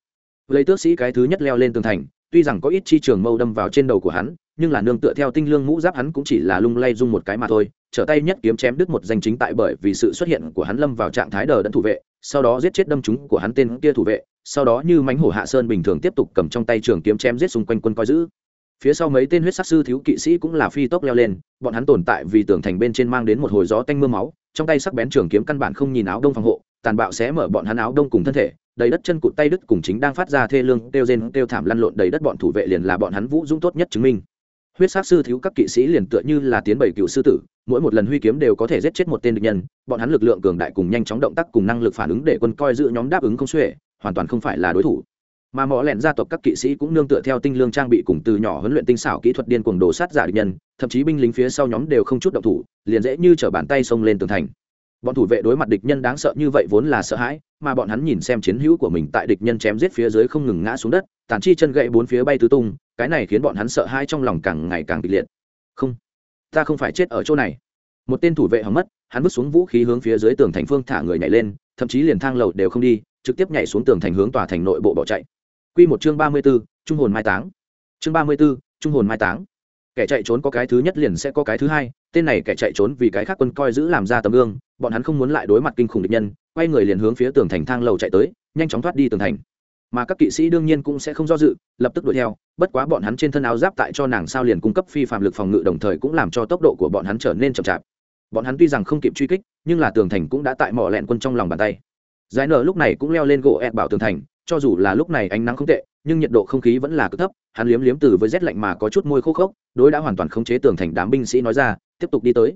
Lấy tước sĩ cái thứ nhất leo lên tường thành, tuy rằng có ít chi trường mâu đâm vào trên đầu của hắn, nhưng là nương tựa theo tinh lương mũ giáp hắn cũng chỉ là lung lay dung một cái mà thôi trở tay nhất kiếm chém đứt một danh chính tại bởi vì sự xuất hiện của hắn lâm vào trạng thái đờ đẫn thủ vệ, sau đó giết chết đâm chúng của hắn tên kia thủ vệ, sau đó như mánh hổ hạ sơn bình thường tiếp tục cầm trong tay trường kiếm chém giết xung quanh quân coi giữ. Phía sau mấy tên huyết sắc sư thiếu kỵ sĩ cũng là phi tốc leo lên, bọn hắn tồn tại vì tường thành bên trên mang đến một hồi gió tanh mưa máu, trong tay sắc bén trường kiếm căn bản không nhìn áo đông phòng hộ, tàn bạo xé mở bọn hắn áo đông cùng thân thể, đầy đất chân cụt tay đứt cùng chính đang phát ra thê lương, kêu rên, kêu thảm lăn lộn đầy đất bọn thủ vệ liền là bọn hắn vũ dũng tốt nhất chứng minh huyết sát sư thiếu các kỵ sĩ liền tựa như là tiến bảy cựu sư tử, mỗi một lần huy kiếm đều có thể giết chết một tên địch nhân, bọn hắn lực lượng cường đại cùng nhanh chóng động tác cùng năng lực phản ứng để quân coi giữ nhóm đáp ứng không xuể, hoàn toàn không phải là đối thủ. Mà mỏ lẹn gia tộc các kỵ sĩ cũng nương tựa theo tinh lương trang bị cùng từ nhỏ huấn luyện tinh xảo kỹ thuật điên cuồng đồ sát giả địch nhân, thậm chí binh lính phía sau nhóm đều không chút động thủ, liền dễ như chở bàn tay xông lên tường thành. Bọn thủ vệ đối mặt địch nhân đáng sợ như vậy vốn là sợ hãi, mà bọn hắn nhìn xem chiến hữu của mình tại địch nhân chém giết phía dưới không ngừng ngã xuống đất, tàn chi chân gậy bốn phía bay tứ tung cái này khiến bọn hắn sợ hãi trong lòng càng ngày càng kịch liệt không ta không phải chết ở chỗ này một tên thủ vệ hỏng mất hắn bước xuống vũ khí hướng phía dưới tường thành phương thả người nhảy lên thậm chí liền thang lầu đều không đi trực tiếp nhảy xuống tường thành hướng tòa thành nội bộ bỏ chạy Quy một chương ba mươi 34, trung hồn mai táng. Chương ba mươi 34, trung hồn mai táng. Kẻ chạy trốn có cái thứ nhất liền sẽ có cái thứ hai, tên này kẻ chạy trốn vì cái khác quân coi giữ làm ra tấm gương, bọn hắn không muốn lại đối mặt kinh khủng địch nhân, quay người liền hướng phía tường thành thang lầu chạy tới, nhanh chóng thoát đi tường thành. Mà các kỵ sĩ đương nhiên cũng sẽ không do dự, lập tức đuổi theo, bất quá bọn hắn trên thân áo giáp tại cho nàng sao liền cung cấp phi phàm lực phòng ngự đồng thời cũng làm cho tốc độ của bọn hắn trở nên chậm chạp. Bọn hắn tuy rằng không kịp truy kích, nhưng là tường thành cũng đã tại mỏ lẹn quân trong lòng bàn tay. Giải nở lúc này cũng leo lên gỗ ẹt bảo tường thành, cho dù là lúc này ánh nắng không tệ nhưng nhiệt độ không khí vẫn là cực thấp hắn liếm liếm từ với rét lạnh mà có chút môi khô khốc đối đã hoàn toàn khống chế tường thành đám binh sĩ nói ra tiếp tục đi tới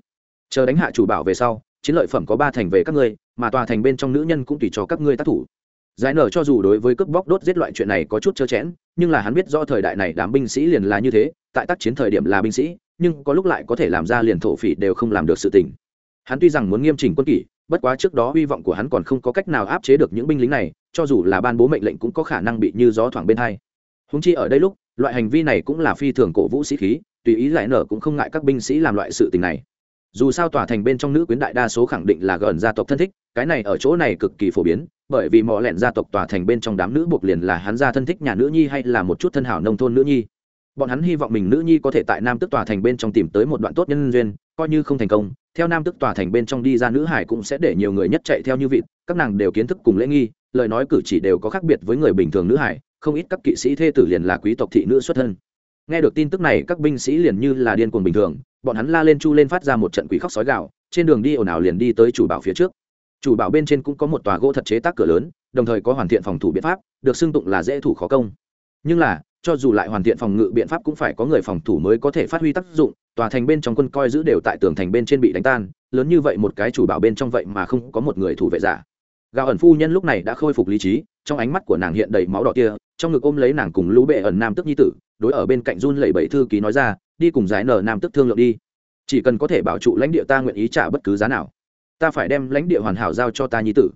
chờ đánh hạ chủ bảo về sau chiến lợi phẩm có ba thành về các ngươi mà tòa thành bên trong nữ nhân cũng tùy cho các ngươi tác thủ giải nở cho dù đối với cướp bóc đốt giết loại chuyện này có chút trơ chẽn, nhưng là hắn biết do thời đại này đám binh sĩ liền là như thế, tại tác chiến thời điểm là binh sĩ, nhưng có lúc lại có thể làm ra liền thổ phỉ đều không làm được sự tình. Hắn tuy rằng muốn nghiêm chỉnh quân kỷ, bất quá trước đó hy vọng của hắn còn không có cách nào áp chế được những binh lính này, cho dù là ban bố mệnh lệnh cũng có khả năng bị như gió thoảng bên hai. Húng chi ở đây lúc, loại hành vi này cũng là phi thường cổ vũ sĩ khí, tùy ý giải nở cũng không ngại các binh sĩ làm loại sự tình này. Dù sao tòa thành bên trong nữ quyến đại đa số khẳng định là gần gia tộc thân thích, cái này ở chỗ này cực kỳ phổ biến bởi vì mỏ lẹn gia tộc tòa thành bên trong đám nữ buộc liền là hắn gia thân thích nhà nữ nhi hay là một chút thân hảo nông thôn nữ nhi. Bọn hắn hy vọng mình nữ nhi có thể tại nam tức tòa thành bên trong tìm tới một đoạn tốt nhân duyên, coi như không thành công, theo nam tức tòa thành bên trong đi ra nữ hải cũng sẽ để nhiều người nhất chạy theo như vịt, các nàng đều kiến thức cùng lễ nghi, lời nói cử chỉ đều có khác biệt với người bình thường nữ hải, không ít các kỵ sĩ thê tử liền là quý tộc thị nữ xuất thân. Nghe được tin tức này, các binh sĩ liền như là điên cuồng bình thường, bọn hắn la lên chu lên phát ra một trận quỷ khóc sói gạo trên đường đi ồn ào liền đi tới chủ bảo phía trước chủ bảo bên trên cũng có một tòa gỗ thật chế tác cửa lớn, đồng thời có hoàn thiện phòng thủ biện pháp, được xưng tụng là dễ thủ khó công. Nhưng là, cho dù lại hoàn thiện phòng ngự biện pháp cũng phải có người phòng thủ mới có thể phát huy tác dụng, tòa thành bên trong quân coi giữ đều tại tường thành bên trên bị đánh tan, lớn như vậy một cái chủ bảo bên trong vậy mà không có một người thủ vệ giả. Gạo ẩn phu nhân lúc này đã khôi phục lý trí, trong ánh mắt của nàng hiện đầy máu đỏ kia, trong ngực ôm lấy nàng cùng lũ bệ ẩn nam tức nhi tử, đối ở bên cạnh run lẩy bẩy thư ký nói ra, đi cùng giải nở nam tức thương lượng đi. Chỉ cần có thể bảo trụ lãnh địa ta nguyện ý trả bất cứ giá nào ta phải đem lãnh địa hoàn hảo giao cho ta nhi tử.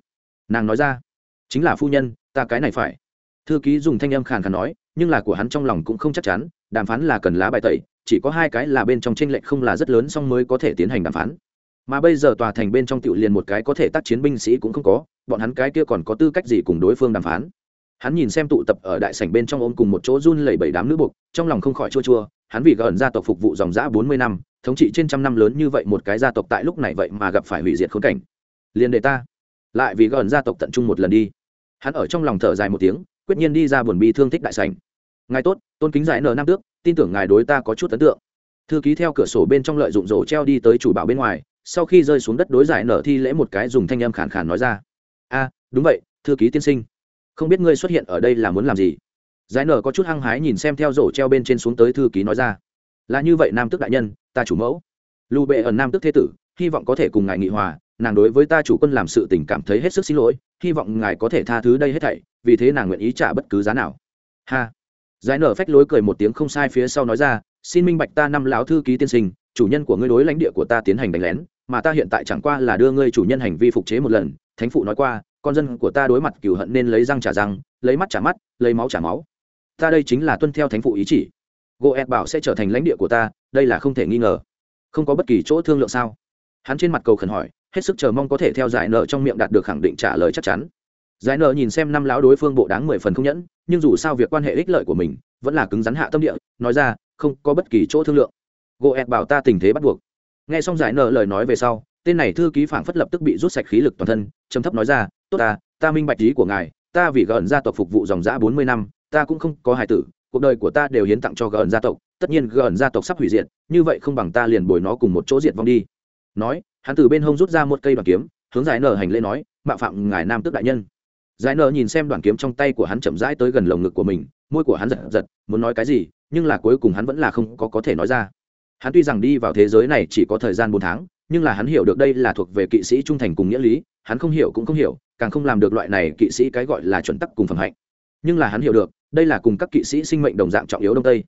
Nàng nói ra, chính là phu nhân, ta cái này phải. Thư ký dùng thanh âm khàn khàn nói, nhưng là của hắn trong lòng cũng không chắc chắn, đàm phán là cần lá bài tẩy, chỉ có hai cái là bên trong tranh lệch không là rất lớn song mới có thể tiến hành đàm phán. Mà bây giờ tòa thành bên trong tiểu liền một cái có thể tác chiến binh sĩ cũng không có, bọn hắn cái kia còn có tư cách gì cùng đối phương đàm phán? Hắn nhìn xem tụ tập ở đại sảnh bên trong ôm cùng một chỗ run lẩy bẩy đám nữ buộc, trong lòng không khỏi chua chua, hắn vì gần gia tộc phục vụ dòng dã bốn mươi năm thống trị trên trăm năm lớn như vậy một cái gia tộc tại lúc này vậy mà gặp phải hủy diệt khốn cảnh. Liền để ta. Lại vì gần gia tộc tận trung một lần đi. Hắn ở trong lòng thở dài một tiếng, quyết nhiên đi ra buồn bi thương thích đại sành ngài tốt, tôn kính giải nở nam tước, tin tưởng ngài đối ta có chút ấn tượng. Thư ký theo cửa sổ bên trong lợi dụng rổ treo đi tới chủ bảo bên ngoài, sau khi rơi xuống đất đối giải nở thi lễ một cái dùng thanh âm khàn khàn nói ra. A, đúng vậy, thư ký tiên sinh. Không biết ngươi xuất hiện ở đây là muốn làm gì? Giải nở có chút hăng hái nhìn xem theo rổ treo bên trên xuống tới thư ký nói ra. Là như vậy nam tước đại nhân ta chủ mẫu. Lù bệ ở nam tước thế tử, hy vọng có thể cùng ngài nghị hòa, nàng đối với ta chủ quân làm sự tình cảm thấy hết sức xin lỗi, hy vọng ngài có thể tha thứ đây hết thảy, vì thế nàng nguyện ý trả bất cứ giá nào. Ha. Giải nở phách lối cười một tiếng không sai phía sau nói ra, xin minh bạch ta năm lão thư ký tiên sinh, chủ nhân của ngươi đối lãnh địa của ta tiến hành đánh lén, mà ta hiện tại chẳng qua là đưa ngươi chủ nhân hành vi phục chế một lần. Thánh phụ nói qua, con dân của ta đối mặt cửu hận nên lấy răng trả răng, lấy mắt trả mắt, lấy máu trả máu. Ta đây chính là tuân theo thánh phụ ý chỉ. Goet bảo sẽ trở thành lãnh địa của ta đây là không thể nghi ngờ. Không có bất kỳ chỗ thương lượng sao? Hắn trên mặt cầu khẩn hỏi, hết sức chờ mong có thể theo giải nợ trong miệng đạt được khẳng định trả lời chắc chắn. Giải nợ nhìn xem năm lão đối phương bộ đáng mười phần không nhẫn, nhưng dù sao việc quan hệ ích lợi của mình, vẫn là cứng rắn hạ tâm địa, nói ra, không có bất kỳ chỗ thương lượng. Gỗ goet bảo ta tình thế bắt buộc. Nghe xong giải nợ lời nói về sau, tên này thư ký phảng phất lập tức bị rút sạch khí lực toàn thân, trầm thấp nói ra, tốt ta ta minh bạch ý của ngài, ta vì gần gia tộc phục vụ dòng dã bốn mươi năm, ta cũng không có hài tử, cuộc đời của ta đều hiến tặng cho gần gia tộc tất nhiên gần gia tộc sắp hủy diệt, như vậy không bằng ta liền bồi nó cùng một chỗ diệt vong đi. Nói, hắn từ bên hông rút ra một cây đoàn kiếm, hướng giải nở hành lễ nói mạo phạm ngài nam tước đại nhân. Giải nở nhìn xem đoàn kiếm trong tay của hắn chậm rãi tới gần lồng ngực của mình, môi của hắn giật giật, muốn nói cái gì, nhưng là cuối cùng hắn vẫn là không có có thể nói ra. Hắn tuy rằng đi vào thế giới này chỉ có thời gian bốn tháng, nhưng là hắn hiểu được đây là thuộc về kỵ sĩ trung thành cùng nghĩa lý, hắn không hiểu cũng không hiểu, càng không làm được loại này kỵ sĩ cái gọi là chuẩn tắc cùng phẩm hạnh. Nhưng là hắn hiểu được, đây là cùng các kỵ sĩ sinh mệnh đồng dạng trọng yếu đông tây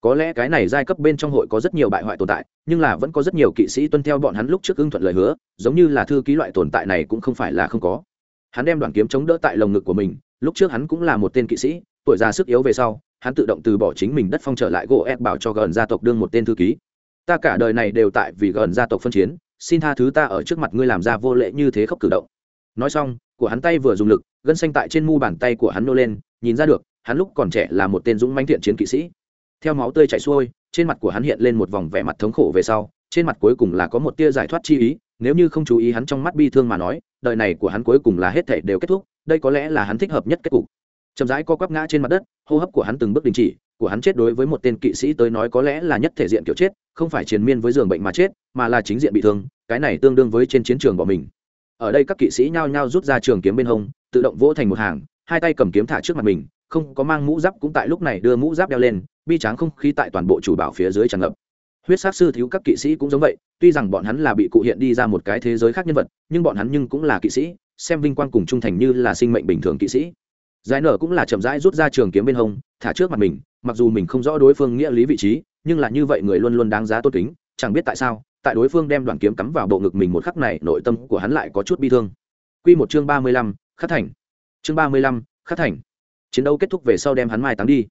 có lẽ cái này giai cấp bên trong hội có rất nhiều bại hoại tồn tại, nhưng là vẫn có rất nhiều kỵ sĩ tuân theo bọn hắn lúc trước ưng thuận lời hứa, giống như là thư ký loại tồn tại này cũng không phải là không có. Hắn đem đoàn kiếm chống đỡ tại lồng ngực của mình, lúc trước hắn cũng là một tên kỵ sĩ, tuổi già sức yếu về sau, hắn tự động từ bỏ chính mình đất phong trở lại gỗ ép bảo cho gần gia tộc đương một tên thư ký. Ta cả đời này đều tại vì gần gia tộc phân chiến, xin tha thứ ta ở trước mặt ngươi làm ra vô lễ như thế khóc cử động. Nói xong, của hắn tay vừa dùng lực, gân xanh tại trên mu bàn tay của hắn nô lên, nhìn ra được, hắn lúc còn trẻ là một tên dũng manh thiện chiến kỵ sĩ theo máu tươi chảy xuôi, trên mặt của hắn hiện lên một vòng vẻ mặt thống khổ về sau, trên mặt cuối cùng là có một tia giải thoát chi ý, nếu như không chú ý hắn trong mắt bi thương mà nói, đời này của hắn cuối cùng là hết thể đều kết thúc, đây có lẽ là hắn thích hợp nhất kết cục. Chậm rãi co quắp ngã trên mặt đất, hô hấp của hắn từng bước đình chỉ, của hắn chết đối với một tên kỵ sĩ tới nói có lẽ là nhất thể diện kiểu chết, không phải triền miên với giường bệnh mà chết, mà là chính diện bị thương, cái này tương đương với trên chiến trường bỏ mình. Ở đây các kỵ sĩ nhao nhao rút ra trường kiếm bên hông, tự động vỗ thành một hàng, hai tay cầm kiếm thả trước mặt mình không có mang mũ giáp cũng tại lúc này đưa mũ giáp đeo lên bi tráng không khí tại toàn bộ chủ bảo phía dưới tràn ngập huyết sát sư thiếu các kỵ sĩ cũng giống vậy tuy rằng bọn hắn là bị cụ hiện đi ra một cái thế giới khác nhân vật nhưng bọn hắn nhưng cũng là kỵ sĩ xem vinh quang cùng trung thành như là sinh mệnh bình thường kỵ sĩ giải nở cũng là chậm rãi rút ra trường kiếm bên hông thả trước mặt mình mặc dù mình không rõ đối phương nghĩa lý vị trí nhưng là như vậy người luôn luôn đáng giá tốt kính chẳng biết tại sao tại đối phương đem đoạn kiếm cắm vào bộ ngực mình một khắc này nội tâm của hắn lại có chút bi thương Quy một chương ba mươi lăm, khắc thành. Chương ba mươi lăm, khắc thành. Chiến đấu kết thúc về sau đem hắn mai táng đi.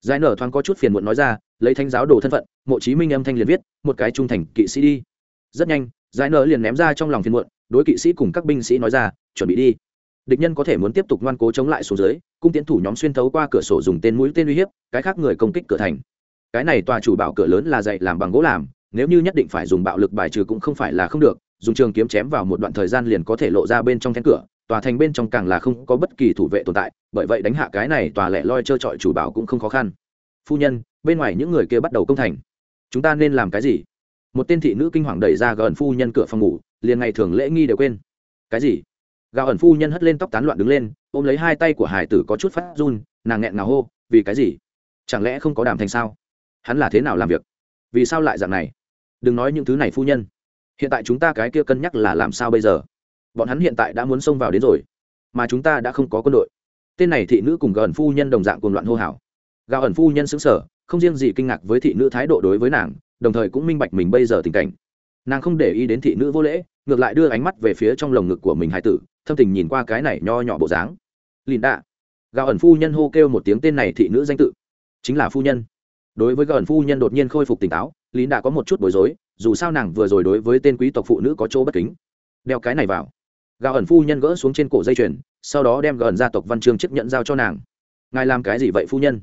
Giải nở thoáng có chút phiền muộn nói ra, lấy thánh giáo đồ thân phận, Mộ Chí Minh âm thanh liền viết, một cái trung thành kỵ sĩ đi. Rất nhanh, Giải nở liền ném ra trong lòng phiền muộn, đối kỵ sĩ cùng các binh sĩ nói ra, chuẩn bị đi. Địch nhân có thể muốn tiếp tục ngoan cố chống lại số dưới, cung tiến thủ nhóm xuyên thấu qua cửa sổ dùng tên mũi tên uy hiếp, cái khác người công kích cửa thành. Cái này tòa chủ bảo cửa lớn là dạy làm bằng gỗ làm, nếu như nhất định phải dùng bạo lực bài trừ cũng không phải là không được dùng trường kiếm chém vào một đoạn thời gian liền có thể lộ ra bên trong then cửa tòa thành bên trong càng là không có bất kỳ thủ vệ tồn tại, bởi vậy đánh hạ cái này tòa lẻ loi trơ trọi chủ bảo cũng không khó khăn. Phu nhân, bên ngoài những người kia bắt đầu công thành. Chúng ta nên làm cái gì? Một tên thị nữ kinh hoàng đẩy ra gần phu nhân cửa phòng ngủ, liền ngày thường lễ nghi đều quên. Cái gì? Gào ẩn phu nhân hất lên tóc tán loạn đứng lên, ôm lấy hai tay của hải tử có chút phát run, nàng nghẹn ngào hô, vì cái gì? Chẳng lẽ không có đàm thành sao? Hắn là thế nào làm việc? Vì sao lại dạng này? Đừng nói những thứ này phu nhân. Hiện tại chúng ta cái kia cân nhắc là làm sao bây giờ? Bọn hắn hiện tại đã muốn xông vào đến rồi, mà chúng ta đã không có quân đội. Tên này thị nữ cùng gần phu nhân đồng dạng cùng loạn hô hào. Gào ẩn phu nhân xứng sở không riêng gì kinh ngạc với thị nữ thái độ đối với nàng, đồng thời cũng minh bạch mình bây giờ tình cảnh. Nàng không để ý đến thị nữ vô lễ, ngược lại đưa ánh mắt về phía trong lồng ngực của mình hải tử, thâm tình nhìn qua cái này nho nhỏ bộ dáng. Lìn đạ. Gào ẩn phu nhân hô kêu một tiếng tên này thị nữ danh tự. Chính là phu nhân. Đối với gần phu nhân đột nhiên khôi phục tỉnh táo, lìn đạ có một chút bối rối, dù sao nàng vừa rồi đối với tên quý tộc phụ nữ có chỗ bất kính. Đeo cái này vào gạo ẩn phu nhân gỡ xuống trên cổ dây chuyền, sau đó đem gần gia tộc văn chương chấp nhận giao cho nàng. Ngài làm cái gì vậy phu nhân?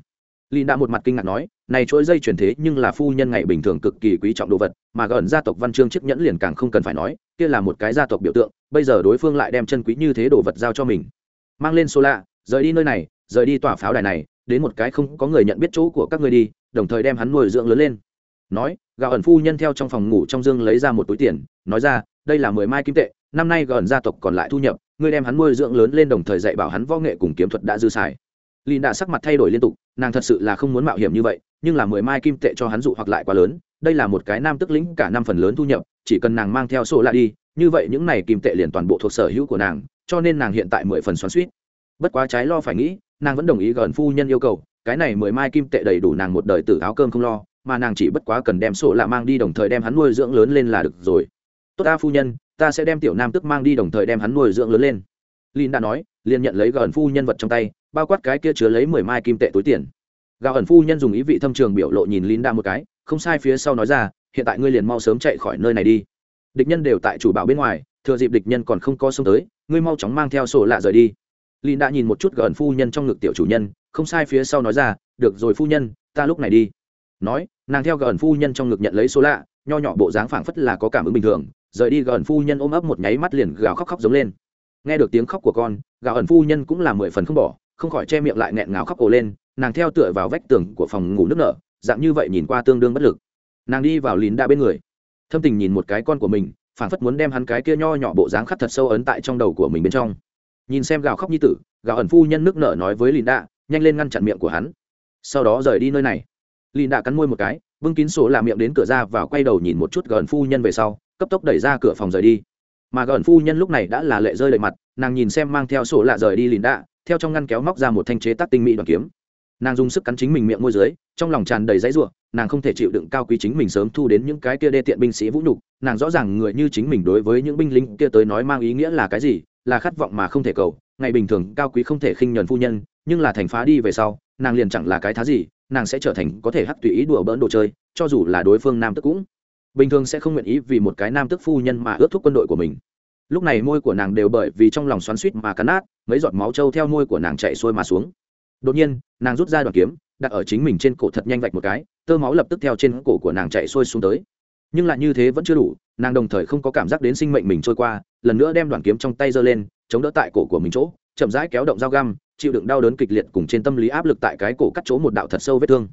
Lý đã một mặt kinh ngạc nói, này chuỗi dây chuyển thế nhưng là phu nhân ngày bình thường cực kỳ quý trọng đồ vật, mà gần gia tộc văn chương chiếc nhẫn liền càng không cần phải nói, kia là một cái gia tộc biểu tượng, bây giờ đối phương lại đem chân quý như thế đồ vật giao cho mình. Mang lên số lạ, rời đi nơi này, rời đi tỏa pháo đài này, đến một cái không có người nhận biết chỗ của các người đi, đồng thời đem hắn nuôi dưỡng lớn lên. Nói gạo ẩn phu nhân theo trong phòng ngủ trong dương lấy ra một túi tiền, nói ra, đây là mười mai kim tệ năm nay gần gia tộc còn lại thu nhập, ngươi đem hắn nuôi dưỡng lớn lên đồng thời dạy bảo hắn võ nghệ cùng kiếm thuật đã dư xài. Lìn đã sắc mặt thay đổi liên tục, nàng thật sự là không muốn mạo hiểm như vậy, nhưng là mười mai kim tệ cho hắn dụ hoặc lại quá lớn, đây là một cái nam tức lĩnh cả năm phần lớn thu nhập, chỉ cần nàng mang theo sổ lại đi, như vậy những này kim tệ liền toàn bộ thuộc sở hữu của nàng, cho nên nàng hiện tại mười phần xoắn suýt bất quá trái lo phải nghĩ, nàng vẫn đồng ý gần phu nhân yêu cầu, cái này mười mai kim tệ đầy đủ nàng một đời tử áo cơm không lo, mà nàng chỉ bất quá cần đem sổ lạ mang đi đồng thời đem hắn nuôi dưỡng lớn lên là được rồi. Tốt ta phu nhân ta sẽ đem tiểu nam tức mang đi đồng thời đem hắn nuôi dưỡng lớn lên. Lin đã nói, liền nhận lấy gần phu nhân vật trong tay, bao quát cái kia chứa lấy mười mai kim tệ túi tiền. Gà ẩn phu nhân dùng ý vị thâm trường biểu lộ nhìn lin đa một cái, không sai phía sau nói ra, hiện tại ngươi liền mau sớm chạy khỏi nơi này đi. Địch nhân đều tại chủ bảo bên ngoài, thừa dịp địch nhân còn không có xông tới, ngươi mau chóng mang theo sổ lạ rời đi. Lin đã nhìn một chút gần phu nhân trong ngực tiểu chủ nhân, không sai phía sau nói ra, được rồi phu nhân, ta lúc này đi. Nói, nàng theo gần phu nhân trong ngực nhận lấy số lạ, nho nhỏ bộ dáng phảng phất là có cảm ứng bình thường rời đi gần phu nhân ôm ấp một nháy mắt liền gào khóc khóc giống lên. Nghe được tiếng khóc của con gào ẩn phu nhân cũng là mười phần không bỏ, không khỏi che miệng lại nghẹn ngào khóc ồ lên, nàng theo tựa vào vách tường của phòng ngủ nước nở, dạng như vậy nhìn qua tương đương bất lực. Nàng đi vào lín đa bên người, thâm tình nhìn một cái con của mình phản phất muốn đem hắn cái kia nho nhỏ bộ dáng khắc thật sâu ấn tại trong đầu của mình bên trong. Nhìn xem gào khóc như tử gào ẩn phu nhân nước nở nói với lín đa, nhanh lên ngăn chặn miệng của hắn. Sau đó rời đi nơi này. Lìn đa cắn môi một cái vương kín sổ làm miệng đến cửa ra và quay đầu nhìn một chút gần phu nhân về sau cấp tốc đẩy ra cửa phòng rời đi. Mà gần phu nhân lúc này đã là lệ rơi lệ mặt, nàng nhìn xem mang theo sổ lạ rời đi lìn đạ, theo trong ngăn kéo móc ra một thanh chế tác tinh mỹ đoàn kiếm. Nàng dùng sức cắn chính mình miệng môi dưới, trong lòng tràn đầy dãy ruộng nàng không thể chịu đựng cao quý chính mình sớm thu đến những cái kia đê tiện binh sĩ vũ nhục, nàng rõ ràng người như chính mình đối với những binh lính kia tới nói mang ý nghĩa là cái gì, là khát vọng mà không thể cầu, ngày bình thường cao quý không thể khinh nhuần phu nhân, nhưng là thành phá đi về sau, nàng liền chẳng là cái thá gì, nàng sẽ trở thành có thể hắt tùy ý đùa bỡn đồ chơi, cho dù là đối phương nam tức cũng bình thường sẽ không nguyện ý vì một cái nam tức phu nhân mà ước thúc quân đội của mình. Lúc này môi của nàng đều bởi vì trong lòng xoắn suýt mà cắn nát, mấy giọt máu trâu theo môi của nàng chạy xuôi mà xuống. Đột nhiên, nàng rút ra đoàn kiếm, đặt ở chính mình trên cổ thật nhanh vạch một cái, tơ máu lập tức theo trên cổ của nàng chạy xuôi xuống tới. Nhưng lại như thế vẫn chưa đủ, nàng đồng thời không có cảm giác đến sinh mệnh mình trôi qua, lần nữa đem đoàn kiếm trong tay giơ lên, chống đỡ tại cổ của mình chỗ, chậm rãi kéo động dao găm, chịu đựng đau đớn kịch liệt cùng trên tâm lý áp lực tại cái cổ cắt chỗ một đạo thật sâu vết thương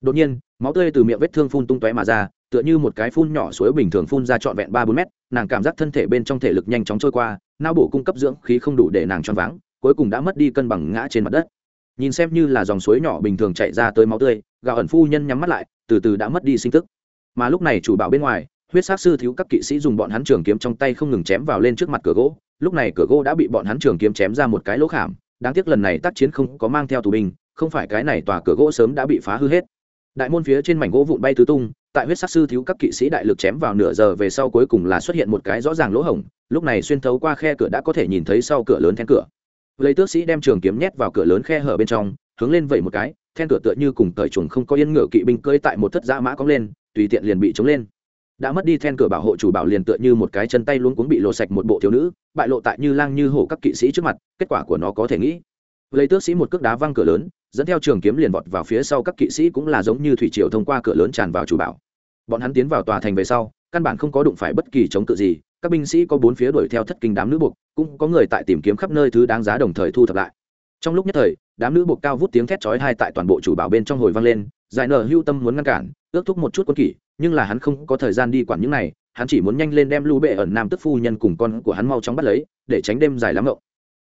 đột nhiên, máu tươi từ miệng vết thương phun tung tóe mà ra, tựa như một cái phun nhỏ suối bình thường phun ra trọn vẹn ba bốn mét, nàng cảm giác thân thể bên trong thể lực nhanh chóng trôi qua, não bộ cung cấp dưỡng khí không đủ để nàng choáng váng, cuối cùng đã mất đi cân bằng ngã trên mặt đất. Nhìn xem như là dòng suối nhỏ bình thường chạy ra tới máu tươi gạo ẩn phu nhân nhắm mắt lại, từ từ đã mất đi sinh tức. Mà lúc này chủ bảo bên ngoài, huyết sát sư thiếu các kỵ sĩ dùng bọn hắn trường kiếm trong tay không ngừng chém vào lên trước mặt cửa gỗ. Lúc này cửa gỗ đã bị bọn hắn trường kiếm chém ra một cái lỗ khảm. Đáng tiếc lần này tác chiến không có mang theo tù binh, không phải cái này tòa cửa gỗ sớm đã bị phá hư hết đại môn phía trên mảnh gỗ vụn bay tứ tung, tại huyết sắc sư thiếu các kỵ sĩ đại lực chém vào nửa giờ về sau cuối cùng là xuất hiện một cái rõ ràng lỗ hổng, lúc này xuyên thấu qua khe cửa đã có thể nhìn thấy sau cửa lớn then cửa. Lấy tước sĩ đem trường kiếm nhét vào cửa lớn khe hở bên trong, hướng lên vẩy một cái, then cửa tựa như cùng cởi chuồng không có yên ngựa kỵ binh cơi tại một thất dã mã cóng lên, tùy tiện liền bị chống lên. Đã mất đi then cửa bảo hộ chủ bảo liền tựa như một cái chân tay luôn cuống bị lộ sạch một bộ thiếu nữ, bại lộ tại như lang như hổ các kỵ sĩ trước mặt, kết quả của nó có thể nghĩ. Lấy tước sĩ một cước đá văng cửa lớn dẫn theo trường kiếm liền vọt vào phía sau các kỵ sĩ cũng là giống như thủy triều thông qua cửa lớn tràn vào chủ bảo bọn hắn tiến vào tòa thành về sau căn bản không có đụng phải bất kỳ chống cự gì các binh sĩ có bốn phía đuổi theo thất kinh đám nữ buộc cũng có người tại tìm kiếm khắp nơi thứ đáng giá đồng thời thu thập lại trong lúc nhất thời đám nữ buộc cao vút tiếng thét chói hai tại toàn bộ chủ bảo bên trong hồi vang lên giải nở hưu tâm muốn ngăn cản ước thúc một chút quân kỷ nhưng là hắn không có thời gian đi quản những này hắn chỉ muốn nhanh lên đem lưu bệ ẩn nam tức phu nhân cùng con của hắn mau chóng bắt lấy để tránh đêm dài lắm ngộng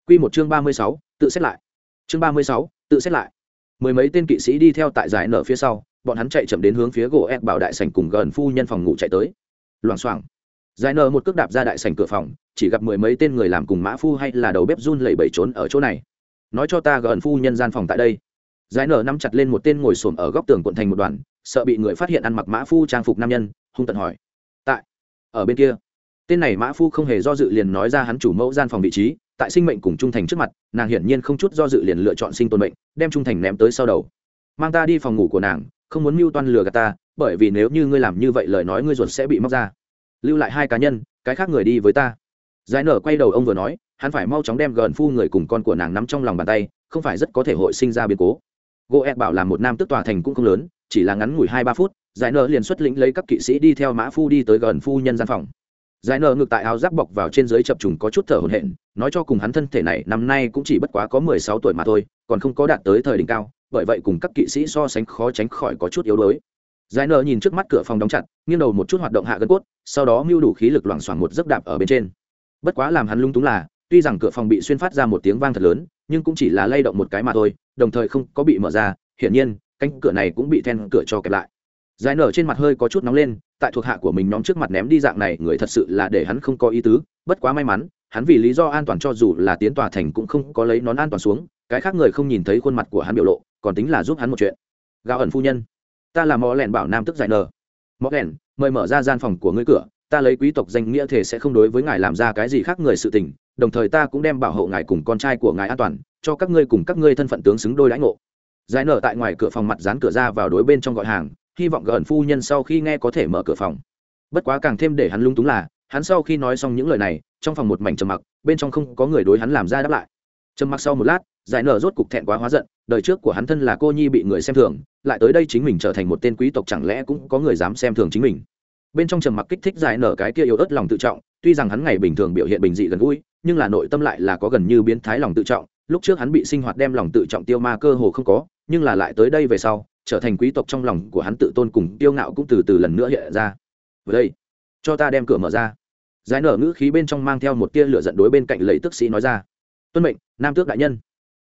Quy một chương ba mươi sáu, tự xét lại. Chương ba mươi sáu, tự xét lại. Mười mấy tên kỵ sĩ đi theo tại giải nở phía sau, bọn hắn chạy chậm đến hướng phía gỗ ép bảo đại sảnh cùng gần phu nhân phòng ngủ chạy tới. Loảng xoảng. Giải nở một cước đạp ra đại sảnh cửa phòng, chỉ gặp mười mấy tên người làm cùng mã phu hay là đầu bếp run lẩy bẩy trốn ở chỗ này. Nói cho ta gần phu nhân gian phòng tại đây. Giải nở nắm chặt lên một tên ngồi xổm ở góc tường quận thành một đoàn, sợ bị người phát hiện ăn mặc mã phu trang phục nam nhân, hung tận hỏi. Tại, ở bên kia. Tên này mã phu không hề do dự liền nói ra hắn chủ mẫu gian phòng vị trí, tại sinh mệnh cùng trung thành trước mặt, nàng hiển nhiên không chút do dự liền lựa chọn sinh tồn mệnh, đem trung thành ném tới sau đầu. Mang ta đi phòng ngủ của nàng, không muốn mưu toan lừa gạt ta, bởi vì nếu như ngươi làm như vậy lời nói ngươi ruột sẽ bị móc ra. Lưu lại hai cá nhân, cái khác người đi với ta. Giải nở quay đầu ông vừa nói, hắn phải mau chóng đem gần phu người cùng con của nàng nắm trong lòng bàn tay, không phải rất có thể hội sinh ra biến cố. Gỗ ed bảo là một nam tức tòa thành cũng không lớn, chỉ là ngắn ngủi hai ba phút, giải nở liền xuất lĩnh lấy các kỵ sĩ đi theo mã phu đi tới gần phu nhân gian phòng giải nở ngược tại áo giáp bọc vào trên dưới chập trùng có chút thở hổn hển, nói cho cùng hắn thân thể này năm nay cũng chỉ bất quá có mười sáu tuổi mà thôi, còn không có đạt tới thời đỉnh cao, bởi vậy cùng các kỵ sĩ so sánh khó tránh khỏi có chút yếu đuối. Giải nở nhìn trước mắt cửa phòng đóng chặt, nghiêng đầu một chút hoạt động hạ gân cốt, sau đó mưu đủ khí lực loảng xoảng một giấc đạp ở bên trên. Bất quá làm hắn lung túng là, tuy rằng cửa phòng bị xuyên phát ra một tiếng vang thật lớn, nhưng cũng chỉ là lay động một cái mà thôi, đồng thời không có bị mở ra, hiển nhiên, cánh cửa này cũng bị then cửa cho kẹp lại. Giải nở trên mặt hơi có chút nóng lên tại thuộc hạ của mình nhóm trước mặt ném đi dạng này, người thật sự là để hắn không có ý tứ. Bất quá may mắn, hắn vì lý do an toàn cho dù là tiến tòa thành cũng không có lấy nón an toàn xuống. Cái khác người không nhìn thấy khuôn mặt của hắn biểu lộ, còn tính là giúp hắn một chuyện. Gạo ẩn phu nhân, ta là mò lẻn bảo nam tức giải nở mò lẻn mời mở ra gian phòng của ngươi cửa. Ta lấy quý tộc danh nghĩa thể sẽ không đối với ngài làm ra cái gì khác người sự tình. Đồng thời ta cũng đem bảo hộ ngài cùng con trai của ngài an toàn, cho các ngươi cùng các ngươi thân phận tướng xứng đôi lãnh ngộ. Giải nở tại ngoài cửa phòng mặt dán cửa ra vào đối bên trong gọi hàng hy vọng gần phu nhân sau khi nghe có thể mở cửa phòng. Bất quá càng thêm để hắn lung túng là, hắn sau khi nói xong những lời này, trong phòng một mảnh trầm mặc, bên trong không có người đối hắn làm ra đáp lại. Trầm mặc sau một lát, giải nở rốt cục thẹn quá hóa giận, đời trước của hắn thân là cô nhi bị người xem thường, lại tới đây chính mình trở thành một tên quý tộc chẳng lẽ cũng có người dám xem thường chính mình. Bên trong trầm mặc kích thích giải nở cái kia yếu ớt lòng tự trọng, tuy rằng hắn ngày bình thường biểu hiện bình dị gần gũi, nhưng là nội tâm lại là có gần như biến thái lòng tự trọng. Lúc trước hắn bị sinh hoạt đem lòng tự trọng tiêu ma cơ hồ không có, nhưng là lại tới đây về sau trở thành quý tộc trong lòng của hắn tự tôn cùng tiêu ngạo cũng từ từ lần nữa hiện ra. Ở đây, cho ta đem cửa mở ra. Giải nở ngữ khí bên trong mang theo một tia lửa giận đối bên cạnh lấy tức sĩ nói ra. Tuân mệnh, nam tước đại nhân.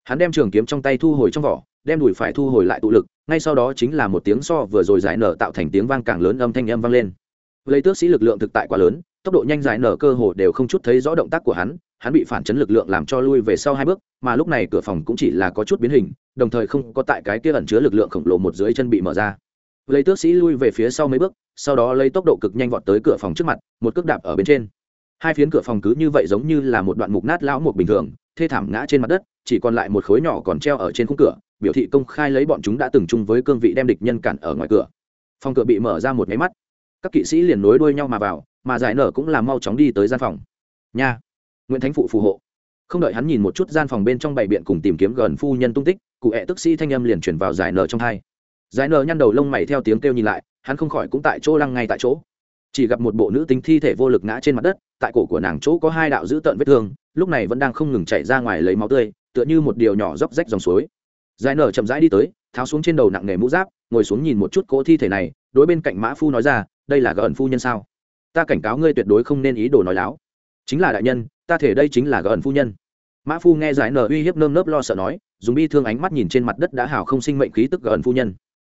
Hắn đem trường kiếm trong tay thu hồi trong vỏ, đem đùi phải thu hồi lại tụ lực, ngay sau đó chính là một tiếng so vừa rồi giải nở tạo thành tiếng vang càng lớn âm thanh âm vang lên. Lấy tước sĩ lực lượng thực tại quá lớn tốc độ nhanh dài nở cơ hồ đều không chút thấy rõ động tác của hắn hắn bị phản chấn lực lượng làm cho lui về sau hai bước, mà lúc này cửa phòng cũng chỉ là có chút biến hình, đồng thời không có tại cái kia ẩn chứa lực lượng khổng lồ một dưới chân bị mở ra. Lấy tước sĩ lui về phía sau mấy bước, sau đó lấy tốc độ cực nhanh vọt tới cửa phòng trước mặt, một cước đạp ở bên trên. Hai phiến cửa phòng cứ như vậy giống như là một đoạn mục nát lão một bình thường, thê thảm ngã trên mặt đất, chỉ còn lại một khối nhỏ còn treo ở trên khung cửa, biểu thị công khai lấy bọn chúng đã từng chung với cương vị đem địch nhân cản ở ngoài cửa. Phòng cửa bị mở ra một máy mắt. Các kỵ sĩ liền nối đuôi nhau mà vào mà giải nở cũng là mau chóng đi tới gian phòng. Nha. Nguyễn thánh phụ phù hộ. Không đợi hắn nhìn một chút gian phòng bên trong bảy biện cùng tìm kiếm gần phu nhân tung tích, cụ hẹ tức sĩ thanh âm liền chuyển vào giải nở trong hai. Giải nở nhăn đầu lông mày theo tiếng kêu nhìn lại, hắn không khỏi cũng tại chỗ lăng ngay tại chỗ. Chỉ gặp một bộ nữ tính thi thể vô lực ngã trên mặt đất, tại cổ của nàng chỗ có hai đạo dữ tợn vết thương, lúc này vẫn đang không ngừng chạy ra ngoài lấy máu tươi, tựa như một điều nhỏ róc rách dòng suối. Giải nở chậm rãi đi tới, tháo xuống trên đầu nặng nề mũ giáp, ngồi xuống nhìn một chút cỗ thi thể này, đối bên cạnh mã phu nói ra, đây là gần phu nhân sao? Ta cảnh cáo ngươi tuyệt đối không nên ý đồ nói láo. Chính là đại nhân, ta thể đây chính là gần phu nhân. Mã phu nghe giải nở uy hiếp nơm nớp lo sợ nói, dùng bi thương ánh mắt nhìn trên mặt đất đã hào không sinh mệnh khí tức gần phu nhân.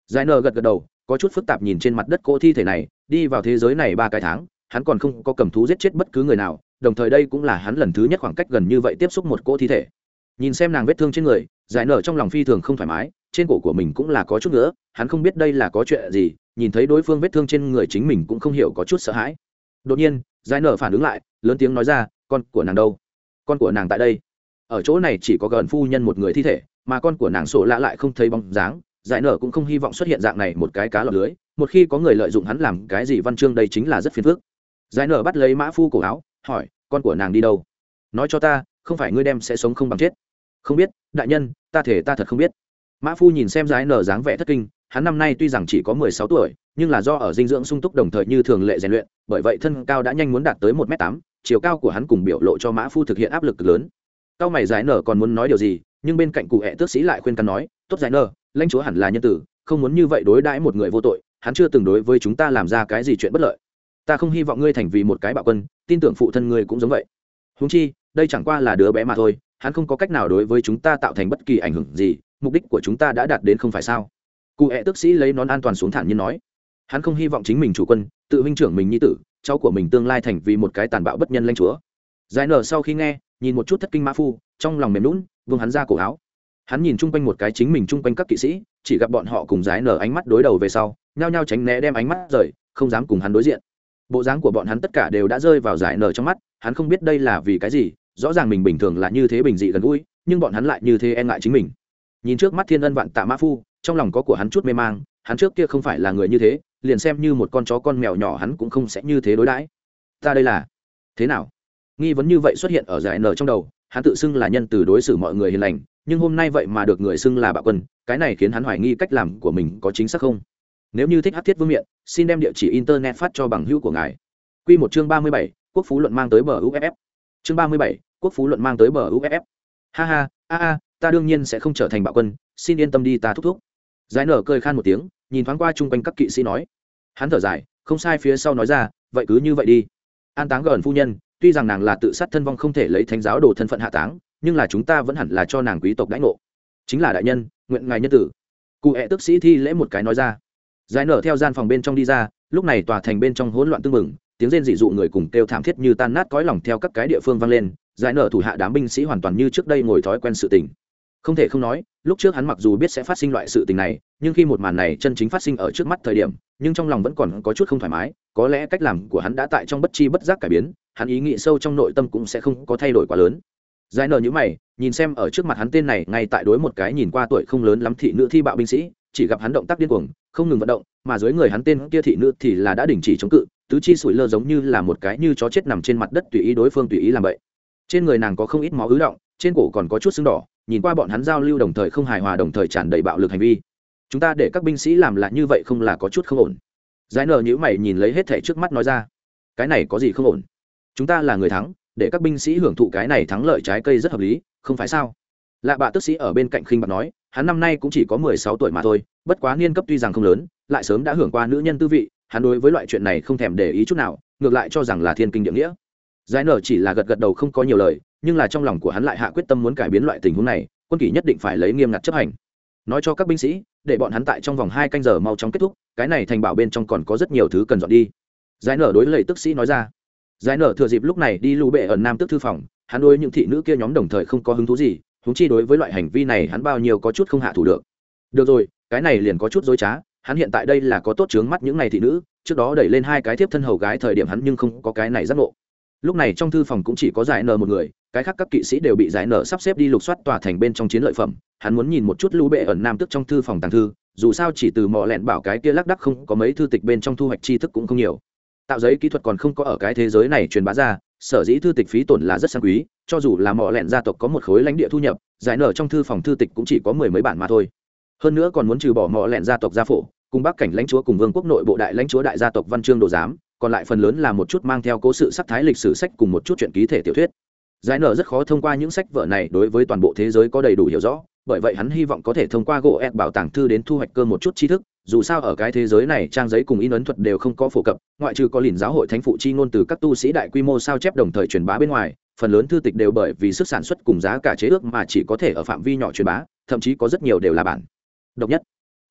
Giải nở gật gật đầu, có chút phức tạp nhìn trên mặt đất cỗ thi thể này, đi vào thế giới này ba cái tháng, hắn còn không có cầm thú giết chết bất cứ người nào, đồng thời đây cũng là hắn lần thứ nhất khoảng cách gần như vậy tiếp xúc một cỗ thi thể. Nhìn xem nàng vết thương trên người, giải nở trong lòng phi thường không thoải mái, trên cổ của mình cũng là có chút nữa hắn không biết đây là có chuyện gì nhìn thấy đối phương vết thương trên người chính mình cũng không hiểu có chút sợ hãi. Đột nhiên giải nở phản ứng lại, lớn tiếng nói ra, con của nàng đâu? Con của nàng tại đây. Ở chỗ này chỉ có gần phu nhân một người thi thể, mà con của nàng sổ lạ lại không thấy bóng dáng. Giải nở cũng không hy vọng xuất hiện dạng này một cái cá lọc lưới, một khi có người lợi dụng hắn làm cái gì văn chương đây chính là rất phiền phức. Giải nở bắt lấy mã phu cổ áo, hỏi, con của nàng đi đâu? Nói cho ta, không phải ngươi đem sẽ sống không bằng chết. Không biết, đại nhân, ta thể ta thật không biết. Mã phu nhìn xem giải nở dáng vẻ thất kinh hắn năm nay tuy rằng chỉ có mười sáu tuổi, nhưng là do ở dinh dưỡng sung túc đồng thời như thường lệ rèn luyện, bởi vậy thân cao đã nhanh muốn đạt tới một m tám, chiều cao của hắn cùng biểu lộ cho mã phu thực hiện áp lực cực lớn. Cao mày giải nở còn muốn nói điều gì, nhưng bên cạnh cụ hẹ tước sĩ lại khuyên can nói, tốt giải nở, lãnh chúa hẳn là nhân tử, không muốn như vậy đối đãi một người vô tội, hắn chưa từng đối với chúng ta làm ra cái gì chuyện bất lợi. Ta không hy vọng ngươi thành vì một cái bạo quân, tin tưởng phụ thân ngươi cũng giống vậy. Huống chi, đây chẳng qua là đứa bé mà thôi, hắn không có cách nào đối với chúng ta tạo thành bất kỳ ảnh hưởng gì, mục đích của chúng ta đã đạt đến không phải sao? Cụ hẹ tức sĩ lấy nón an toàn xuống thản nhiên nói. Hắn không hy vọng chính mình chủ quân, tự huynh trưởng mình nhi tử, cháu của mình tương lai thành vì một cái tàn bạo bất nhân lanh chúa. Giải nở sau khi nghe, nhìn một chút thất kinh mã phu, trong lòng mềm lún vương hắn ra cổ áo. Hắn nhìn chung quanh một cái chính mình chung quanh các kỵ sĩ, chỉ gặp bọn họ cùng giải nở ánh mắt đối đầu về sau, nhao nhao tránh né đem ánh mắt rời, không dám cùng hắn đối diện. Bộ dáng của bọn hắn tất cả đều đã rơi vào giải nở trong mắt, hắn không biết đây là vì cái gì, rõ ràng mình bình thường là như thế bình dị gần gũi, nhưng bọn hắn lại như thế e ngại chính mình. Nhìn trước mắt thiên ân vạn tạ mã phu trong lòng có của hắn chút mê mang, hắn trước kia không phải là người như thế, liền xem như một con chó con mèo nhỏ hắn cũng không sẽ như thế đối đãi. Ta đây là, thế nào? Nghi vấn như vậy xuất hiện ở giải nở trong đầu, hắn tự xưng là nhân từ đối xử mọi người hiền lành, nhưng hôm nay vậy mà được người xưng là bạo quân, cái này khiến hắn hoài nghi cách làm của mình có chính xác không? Nếu như thích hát thiết vương miện, xin đem địa chỉ internet phát cho bằng hữu của ngài. Q một chương ba mươi bảy, quốc phú luận mang tới bờ uff chương ba mươi bảy, quốc phú luận mang tới bờ uff ha ha, a a, ta đương nhiên sẽ không trở thành bạo quân, xin yên tâm đi, ta thúc thúc giải nở cười khan một tiếng, nhìn thoáng qua chung quanh các kỵ sĩ nói. Hắn thở dài, không sai phía sau nói ra, vậy cứ như vậy đi. An táng gần phu nhân, tuy rằng nàng là tự sát thân vong không thể lấy thánh giáo đồ thân phận hạ táng, nhưng là chúng ta vẫn hẳn là cho nàng quý tộc đãi ngộ. Chính là đại nhân, nguyện ngài nhân tử. Cụ hẹ tức sĩ thi lễ một cái nói ra. Giải nở theo gian phòng bên trong đi ra, lúc này tòa thành bên trong hỗn loạn tưng mừng tiếng rên dị dụ người cùng kêu thảm thiết như tan nát cõi lòng theo các cái địa phương vang lên. Giải nở thủ hạ đám binh sĩ hoàn toàn như trước đây ngồi thói quen sự tình không thể không nói, lúc trước hắn mặc dù biết sẽ phát sinh loại sự tình này, nhưng khi một màn này chân chính phát sinh ở trước mắt thời điểm, nhưng trong lòng vẫn còn có chút không thoải mái, có lẽ cách làm của hắn đã tại trong bất chi bất giác cải biến, hắn ý nghĩ sâu trong nội tâm cũng sẽ không có thay đổi quá lớn. Giải nở như mày, nhìn xem ở trước mặt hắn tên này, ngay tại đối một cái nhìn qua tuổi không lớn lắm thị nữ thi bạo binh sĩ, chỉ gặp hắn động tác điên cuồng, không ngừng vận động, mà dưới người hắn tên kia thị nữ thì là đã đình chỉ chống cự, tứ chi sủi lơ giống như là một cái như chó chết nằm trên mặt đất tùy ý đối phương tùy ý làm vậy trên người nàng có không ít máu ứ động, trên cổ còn có chút sưng đỏ nhìn qua bọn hắn giao lưu đồng thời không hài hòa đồng thời tràn đầy bạo lực hành vi. Chúng ta để các binh sĩ làm lại như vậy không là có chút không ổn. Giải nở nhữ mày nhìn lấy hết thẻ trước mắt nói ra. Cái này có gì không ổn? Chúng ta là người thắng, để các binh sĩ hưởng thụ cái này thắng lợi trái cây rất hợp lý, không phải sao? Lạ bạ tức sĩ ở bên cạnh khinh bạc nói, hắn năm nay cũng chỉ có mười sáu tuổi mà thôi, bất quá niên cấp tuy rằng không lớn, lại sớm đã hưởng qua nữ nhân tư vị, hắn đối với loại chuyện này không thèm để ý chút nào, ngược lại cho rằng là thiên kinh địa nghĩa. Giải nở chỉ là gật gật đầu không có nhiều lời nhưng là trong lòng của hắn lại hạ quyết tâm muốn cải biến loại tình huống này, quân kỷ nhất định phải lấy nghiêm ngặt chấp hành. Nói cho các binh sĩ, để bọn hắn tại trong vòng hai canh giờ mau chóng kết thúc, cái này thành bảo bên trong còn có rất nhiều thứ cần dọn đi. Giải nở đối lầy tức sĩ nói ra. Giải nở thừa dịp lúc này đi lù bệ ở nam tức thư phòng, hắn đối những thị nữ kia nhóm đồng thời không có hứng thú gì húng chi đối với loại hành vi này hắn bao nhiêu có chút không hạ thủ được. Được rồi, cái này liền có chút dối trá, hắn hiện tại đây là có tốt chướng mắt những này thị nữ, trước đó đẩy lên hai cái thiếp thân hầu gái thời điểm hắn nhưng không có cái này giác ngộ lúc này trong thư phòng cũng chỉ có giải nở một người, cái khác các kỵ sĩ đều bị giải nở sắp xếp đi lục soát tòa thành bên trong chiến lợi phẩm. Hắn muốn nhìn một chút lũ bệ ẩn nam tức trong thư phòng tàng thư, dù sao chỉ từ mọ lẹn bảo cái kia lác đắc không có mấy thư tịch bên trong thu hoạch tri thức cũng không nhiều. Tạo giấy kỹ thuật còn không có ở cái thế giới này truyền bá ra, sở dĩ thư tịch phí tổn là rất sang quý, cho dù là mọ lẹn gia tộc có một khối lãnh địa thu nhập, giải nở trong thư phòng thư tịch cũng chỉ có mười mấy bản mà thôi. Hơn nữa còn muốn trừ bỏ mọ lẹn gia tộc gia phổ, cùng bắc cảnh lãnh chúa cùng vương quốc nội bộ đại lãnh chúa đại gia tộc văn chương đồ giám còn lại phần lớn là một chút mang theo cố sự sắc thái lịch sử sách cùng một chút chuyện ký thể tiểu thuyết. Giải nở rất khó thông qua những sách vở này đối với toàn bộ thế giới có đầy đủ hiểu rõ, bởi vậy hắn hy vọng có thể thông qua gỗ ép bảo tàng thư đến thu hoạch cơ một chút tri thức, dù sao ở cái thế giới này trang giấy cùng in ấn thuật đều không có phổ cập, ngoại trừ có lìn giáo hội thánh phụ chi ngôn từ các tu sĩ đại quy mô sao chép đồng thời truyền bá bên ngoài, phần lớn thư tịch đều bởi vì sức sản xuất cùng giá cả chế ước mà chỉ có thể ở phạm vi nhỏ truyền bá, thậm chí có rất nhiều đều là bản. Độc nhất.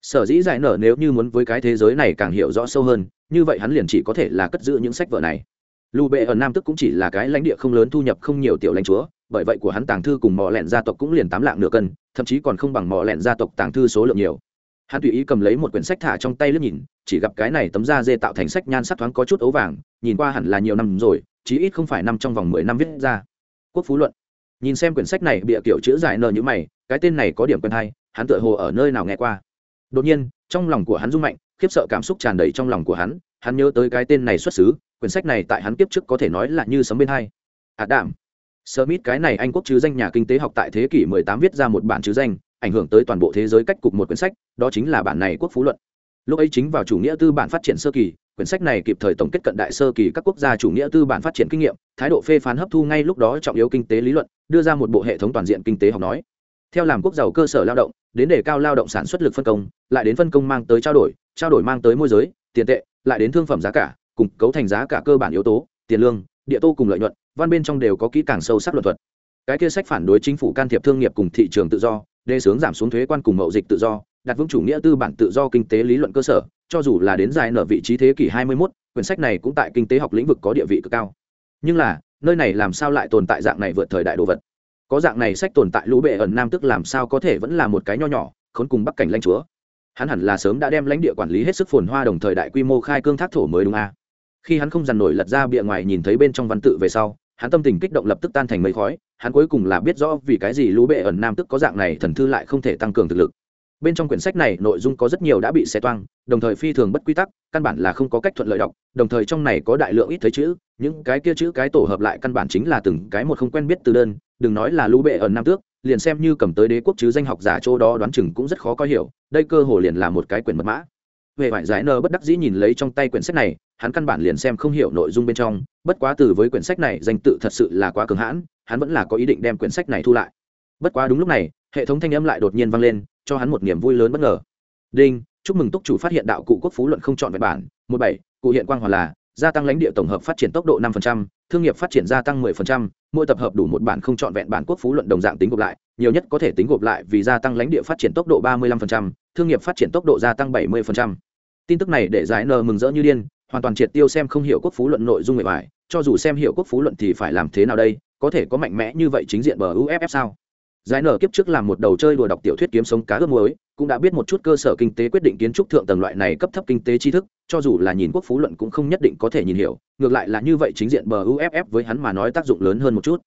Sở dĩ giải nở nếu như muốn với cái thế giới này càng hiểu rõ sâu hơn như vậy hắn liền chỉ có thể là cất giữ những sách vở này. Lù bệ ở nam tức cũng chỉ là cái lãnh địa không lớn thu nhập không nhiều tiểu lãnh chúa, bởi vậy của hắn tàng thư cùng mò lẹn gia tộc cũng liền tám lạng nửa cân, thậm chí còn không bằng mò lẹn gia tộc tàng thư số lượng nhiều. Hắn tùy ý cầm lấy một quyển sách thả trong tay lướt nhìn, chỉ gặp cái này tấm da dê tạo thành sách nhan sắc thoáng có chút ấu vàng, nhìn qua hẳn là nhiều năm rồi, chí ít không phải năm trong vòng mười năm viết ra. Quốc phú luận. Nhìn xem quyển sách này, bịa kiểu chữ dài nợ như mày, cái tên này có điểm quen hay, hắn tựa hồ ở nơi nào nghe qua. Đột nhiên, trong lòng của hắn rung mạnh khiếp sợ cảm xúc tràn đầy trong lòng của hắn hắn nhớ tới cái tên này xuất xứ quyển sách này tại hắn kiếp trước có thể nói là như sấm bên hai ạt sơ Smith cái này Anh quốc chứ danh nhà kinh tế học tại thế kỷ 18 viết ra một bản chứ danh, ảnh hưởng tới toàn bộ thế giới cách cục một quyển sách, đó chính là bản này quốc phú luận. Lúc ấy chính vào chủ nghĩa tư bản phát triển sơ kỳ, quyển sách này kịp thời tổng kết cận đại sơ kỳ các quốc gia chủ nghĩa tư bản phát triển kinh nghiệm, thái độ phê phán hấp thu ngay lúc đó trọng yếu kinh tế lý luận, đưa ra một bộ hệ thống toàn diện kinh tế học nói. Theo làm quốc giàu cơ sở lao động, đến đề cao lao động sản xuất lực phân công, lại đến phân công mang tới trao đổi, trao đổi mang tới môi giới, tiền tệ, lại đến thương phẩm giá cả, cùng cấu thành giá cả cơ bản yếu tố, tiền lương, địa tô cùng lợi nhuận, văn bên trong đều có kỹ càng sâu sắc luận thuật. Cái kia sách phản đối chính phủ can thiệp thương nghiệp cùng thị trường tự do đề xướng giảm xuống thuế quan cùng mậu dịch tự do đặt vững chủ nghĩa tư bản tự do kinh tế lý luận cơ sở cho dù là đến dài nở vị trí thế kỷ 21, quyển sách này cũng tại kinh tế học lĩnh vực có địa vị cực cao. Nhưng là nơi này làm sao lại tồn tại dạng này vượt thời đại đồ vật? Có dạng này sách tồn tại lũ bệ ẩn nam tức làm sao có thể vẫn là một cái nho nhỏ, khốn cùng bắc cảnh lãnh chúa hắn hẳn là sớm đã đem lãnh địa quản lý hết sức phồn hoa đồng thời đại quy mô khai cương thác thổ mới đúng a à? khi hắn không dằn nổi lật ra bìa ngoài nhìn thấy bên trong văn tự về sau, hắn tâm tình kích động lập tức tan thành mây khói, hắn cuối cùng là biết rõ vì cái gì lũ bệ ẩn nam tức có dạng này thần thư lại không thể tăng cường thực lực bên trong quyển sách này nội dung có rất nhiều đã bị xé toang, đồng thời phi thường bất quy tắc, căn bản là không có cách thuận lợi đọc, đồng thời trong này có đại lượng ít thấy chữ, những cái kia chữ cái tổ hợp lại căn bản chính là từng cái một không quen biết từ đơn, đừng nói là lũ bệ ở nam tước, liền xem như cầm tới đế quốc chứ danh học giả chỗ đó đoán chừng cũng rất khó coi hiểu, đây cơ hồ liền là một cái quyển mật mã. Về vải giải nơ bất đắc dĩ nhìn lấy trong tay quyển sách này, hắn căn bản liền xem không hiểu nội dung bên trong, bất quá từ với quyển sách này danh tự thật sự là quá cường hãn, hắn vẫn là có ý định đem quyển sách này thu lại. Bất quá đúng lúc này, hệ thống thanh âm lại đột nhiên vang lên cho hắn một niềm vui lớn bất ngờ đinh chúc mừng túc chủ phát hiện đạo cụ quốc phú luận không chọn vẹn bản một bảy cụ hiện quang hòa là gia tăng lãnh địa tổng hợp phát triển tốc độ 5%, thương nghiệp phát triển gia tăng 10%, mỗi tập hợp đủ một bản không chọn vẹn bản quốc phú luận đồng dạng tính gộp lại, nhiều nhất có thể tính gộp lại vì gia tăng lãnh địa phát triển tốc độ 35%, thương nghiệp phát triển tốc độ gia tăng 70%. Tin tức này để giải nờ mừng rỡ như điên, hoàn toàn triệt tiêu xem không hiểu quốc phú luận nội dung bài, cho dù xem hiểu quốc phú luận thì phải làm thế nào đây, có thể có mạnh mẽ như vậy chính diện bờ UFF sao? Giải nở kiếp trước làm một đầu chơi đùa đọc tiểu thuyết kiếm sống cá ướp muối, cũng đã biết một chút cơ sở kinh tế quyết định kiến trúc thượng tầng loại này cấp thấp kinh tế tri thức, cho dù là nhìn quốc phú luận cũng không nhất định có thể nhìn hiểu, ngược lại là như vậy chính diện bờ UFF với hắn mà nói tác dụng lớn hơn một chút.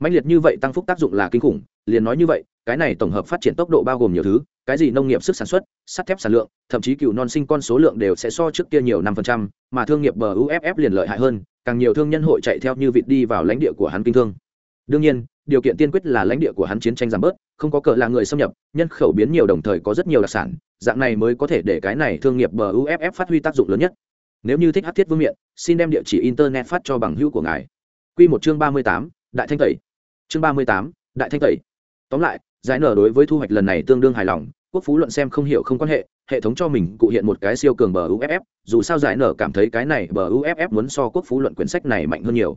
Mạnh liệt như vậy tăng phúc tác dụng là kinh khủng, liền nói như vậy, cái này tổng hợp phát triển tốc độ bao gồm nhiều thứ, cái gì nông nghiệp sức sản xuất, sắt thép sản lượng, thậm chí cựu non sinh con số lượng đều sẽ so trước kia nhiều năm phần trăm, mà thương nghiệp bờ UFF liền lợi hại hơn, càng nhiều thương nhân hội chạy theo như vịt đi vào lãnh địa của hắn kinh thương. Đương nhiên, điều kiện tiên quyết là lãnh địa của hắn chiến tranh giảm bớt không có cờ là người xâm nhập nhân khẩu biến nhiều đồng thời có rất nhiều đặc sản dạng này mới có thể để cái này thương nghiệp bờ uff phát huy tác dụng lớn nhất. Nếu như thích hát thiết vương miện xin đem địa chỉ internet phát cho bằng hữu của ngài. Q một chương ba mươi tám đại thanh tẩy. Chương ba mươi tám đại thanh tẩy. Tóm lại giải nở đối với thu hoạch lần này tương đương hài lòng quốc phú luận xem không hiểu không quan hệ hệ thống cho mình cụ hiện một cái siêu cường bờ uff dù sao giải nở cảm thấy cái này bờ uff muốn so quốc phú luận quyển sách này mạnh hơn nhiều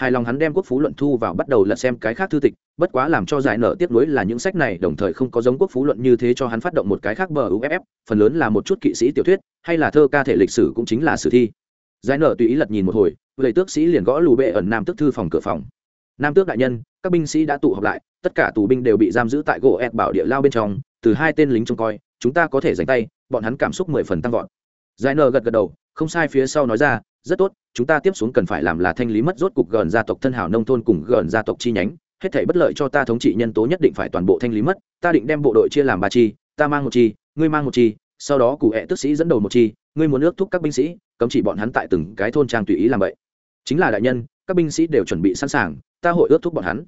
hài lòng hắn đem quốc phú luận thu vào bắt đầu lật xem cái khác thư tịch, bất quá làm cho giải nở tiếp nối là những sách này đồng thời không có giống quốc phú luận như thế cho hắn phát động một cái khác bờ uff phần lớn là một chút kỵ sĩ tiểu thuyết, hay là thơ ca thể lịch sử cũng chính là sử thi. Giải nở tùy ý lật nhìn một hồi, lầy tước sĩ liền gõ lù bệ ẩn nam tước thư phòng cửa phòng. Nam tước đại nhân, các binh sĩ đã tụ họp lại, tất cả tù binh đều bị giam giữ tại gỗ ẹt bảo địa lao bên trong, từ hai tên lính trông coi, chúng ta có thể giành tay, bọn hắn cảm xúc mười phần tăng vọt. Giải nở gật gật đầu, không sai phía sau nói ra rất tốt, chúng ta tiếp xuống cần phải làm là thanh lý mất rốt cục gần gia tộc thân hảo nông thôn cùng gần gia tộc chi nhánh. Hết thảy bất lợi cho ta thống trị nhân tố nhất định phải toàn bộ thanh lý mất. Ta định đem bộ đội chia làm ba chi, ta mang một chi, ngươi mang một chi, sau đó cụ hẹ tức sĩ dẫn đầu một chi, ngươi muốn ước thúc các binh sĩ, cấm chỉ bọn hắn tại từng cái thôn trang tùy ý làm vậy. Chính là đại nhân, các binh sĩ đều chuẩn bị sẵn sàng, ta hội ước thúc bọn hắn.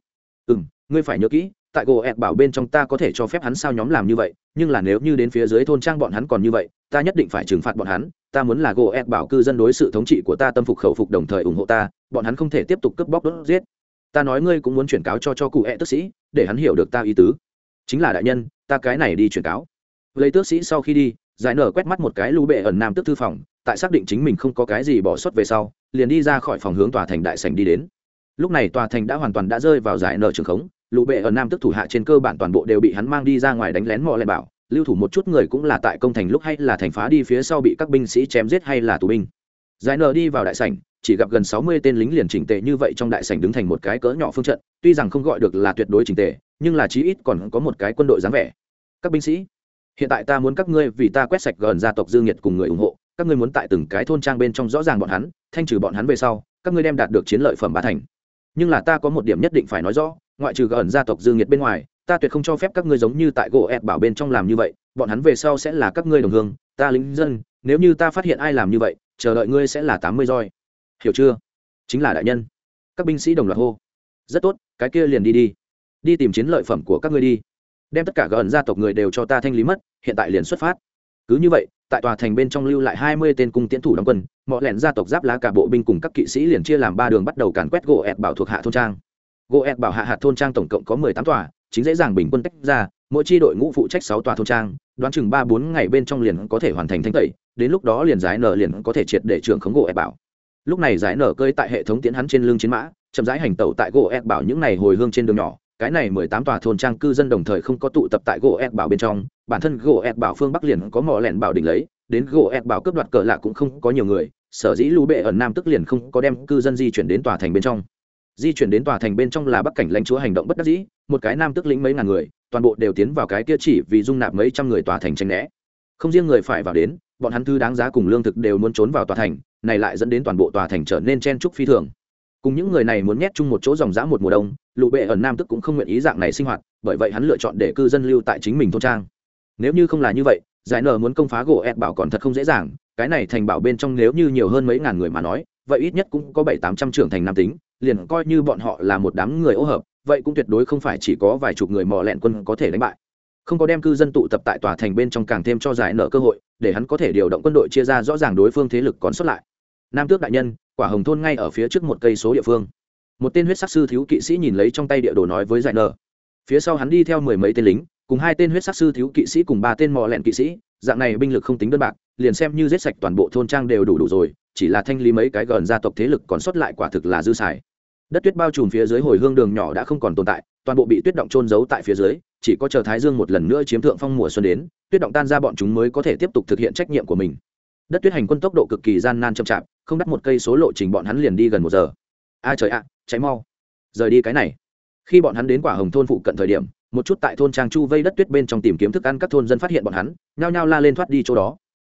Ừ ngươi phải nhớ kỹ tại gỗ ẹt bảo bên trong ta có thể cho phép hắn sao nhóm làm như vậy, nhưng là nếu như đến phía dưới thôn trang bọn hắn còn như vậy, ta nhất định phải trừng phạt bọn hắn, ta muốn là gỗ ẹt bảo cư dân đối sự thống trị của ta tâm phục khẩu phục đồng thời ủng hộ ta, bọn hắn không thể tiếp tục cướp bóc đốt giết. Ta nói ngươi cũng muốn chuyển cáo cho cho cụ ẹ tức sĩ, để hắn hiểu được ta ý tứ. Chính là đại nhân, ta cái này đi chuyển cáo. Lấy tước sĩ sau khi đi, giải nở quét mắt một cái lũ bệ ẩn nam tức thư phòng, tại xác định chính mình không có cái gì bỏ sót về sau, liền đi ra khỏi phòng hướng tòa thành đại sành đi đến. Lúc này tòa thành đã hoàn toàn đã rơi vào giải nở trường khống lũ bệ ở nam tức thủ hạ trên cơ bản toàn bộ đều bị hắn mang đi ra ngoài đánh lén mò lại bảo, lưu thủ một chút người cũng là tại công thành lúc hay là thành phá đi phía sau bị các binh sĩ chém giết hay là tù binh. Giải nờ đi vào đại sảnh, chỉ gặp gần sáu mươi tên lính liền chỉnh tề như vậy trong đại sảnh đứng thành một cái cỡ nhỏ phương trận, tuy rằng không gọi được là tuyệt đối chỉnh tề, nhưng là chí ít còn có một cái quân đội dáng vẻ. Các binh sĩ, hiện tại ta muốn các ngươi vì ta quét sạch gần gia tộc dương nhiệt cùng người ủng hộ, các ngươi muốn tại từng cái thôn trang bên trong rõ ràng bọn hắn, thanh trừ bọn hắn về sau, các ngươi đem đạt được chiến lợi phẩm bá thành. Nhưng là ta có một điểm nhất định phải nói rõ ngoại trừ gần gia tộc dương nhiệt bên ngoài, ta tuyệt không cho phép các ngươi giống như tại gỗ ép bảo bên trong làm như vậy, bọn hắn về sau sẽ là các ngươi đồng hương, ta lính dân, nếu như ta phát hiện ai làm như vậy, chờ đợi ngươi sẽ là tám mươi roi. Hiểu chưa? Chính là đại nhân. Các binh sĩ đồng loạt hô. Rất tốt, cái kia liền đi đi. Đi tìm chiến lợi phẩm của các ngươi đi. Đem tất cả gần gia tộc người đều cho ta thanh lý mất, hiện tại liền xuất phát. Cứ như vậy, tại tòa thành bên trong lưu lại hai mươi tên cung tiến thủ đóng quân, mọi lẻn gia tộc giáp lá cả bộ binh cùng các kỵ sĩ liền chia làm ba đường bắt đầu càn quét gỗ ẹt bảo thuộc hạ thôn trang gỗ ẹt bảo hạ hạt thôn trang tổng cộng có mười tám tòa, chính dễ dàng bình quân tách ra, mỗi chi đội ngũ phụ trách sáu tòa thôn trang, đoán chừng ba bốn ngày bên trong liền có thể hoàn thành thanh tẩy, đến lúc đó liền giải nở liền có thể triệt để trưởng khống gỗ ẹt bảo. Lúc này giải nở cơi tại hệ thống tiến hắn trên lưng chiến mã, chậm rãi hành tẩu tại gỗ ẹt bảo những ngày hồi hương trên đường nhỏ, cái này mười tám tòa thôn trang cư dân đồng thời không có tụ tập tại gỗ ẹt bảo bên trong, bản thân gỗ ẹt bảo phương bắc liền có mỏ lẹn bảo đỉnh lấy, đến gỗ ẹt bảo cướp đoạt cờ lạ cũng không có nhiều người, sở dĩ lũ bệ ẩn nam tức liền không có đem cư dân di chuyển đến tòa thành bên trong di chuyển đến tòa thành bên trong là bắc cảnh lãnh chúa hành động bất đắc dĩ, một cái nam tức lĩnh mấy ngàn người, toàn bộ đều tiến vào cái kia chỉ vì dung nạp mấy trăm người tòa thành tranh né. Không riêng người phải vào đến, bọn hắn thư đáng giá cùng lương thực đều muốn trốn vào tòa thành, này lại dẫn đến toàn bộ tòa thành trở nên chen trúc phi thường. Cùng những người này muốn nhét chung một chỗ dòng dã một mùa đông lụ bệ ở nam tức cũng không nguyện ý dạng này sinh hoạt, bởi vậy hắn lựa chọn để cư dân lưu tại chính mình thôn trang. Nếu như không là như vậy, giải nở muốn công phá gỗ ép bảo còn thật không dễ dàng, cái này thành bảo bên trong nếu như nhiều hơn mấy ngàn người mà nói, vậy ít nhất cũng có bảy tám trăm trưởng thành nam tính liền coi như bọn họ là một đám người ô hợp, vậy cũng tuyệt đối không phải chỉ có vài chục người mò lẹn quân có thể đánh bại. Không có đem cư dân tụ tập tại tòa thành bên trong càng thêm cho giải nở cơ hội, để hắn có thể điều động quân đội chia ra rõ ràng đối phương thế lực còn xuất lại. Nam tước đại nhân, quả hồng thôn ngay ở phía trước một cây số địa phương. Một tên huyết sắc sư thiếu kỵ sĩ nhìn lấy trong tay địa đồ nói với giải nở phía sau hắn đi theo mười mấy tên lính, cùng hai tên huyết sắc sư thiếu kỵ sĩ cùng ba tên mò lẹn kỵ sĩ, dạng này binh lực không tính đơn bạc, liền xem như giết sạch toàn bộ thôn trang đều đủ đủ rồi, chỉ là thanh lý mấy cái gần gia tộc thế lực còn sót lại quả thực là dư xài đất tuyết bao trùm phía dưới hồi hương đường nhỏ đã không còn tồn tại, toàn bộ bị tuyết động trôn giấu tại phía dưới, chỉ có chờ thái dương một lần nữa chiếm thượng phong mùa xuân đến, tuyết động tan ra bọn chúng mới có thể tiếp tục thực hiện trách nhiệm của mình. Đất tuyết hành quân tốc độ cực kỳ gian nan chậm chạp, không đắt một cây số lộ trình bọn hắn liền đi gần một giờ. A trời ạ cháy mau. Rời đi cái này. Khi bọn hắn đến quả hồng thôn phụ cận thời điểm, một chút tại thôn trang chu vây đất tuyết bên trong tìm kiếm thức ăn các thôn dân phát hiện bọn hắn, nhao nhao la lên thoát đi chỗ đó.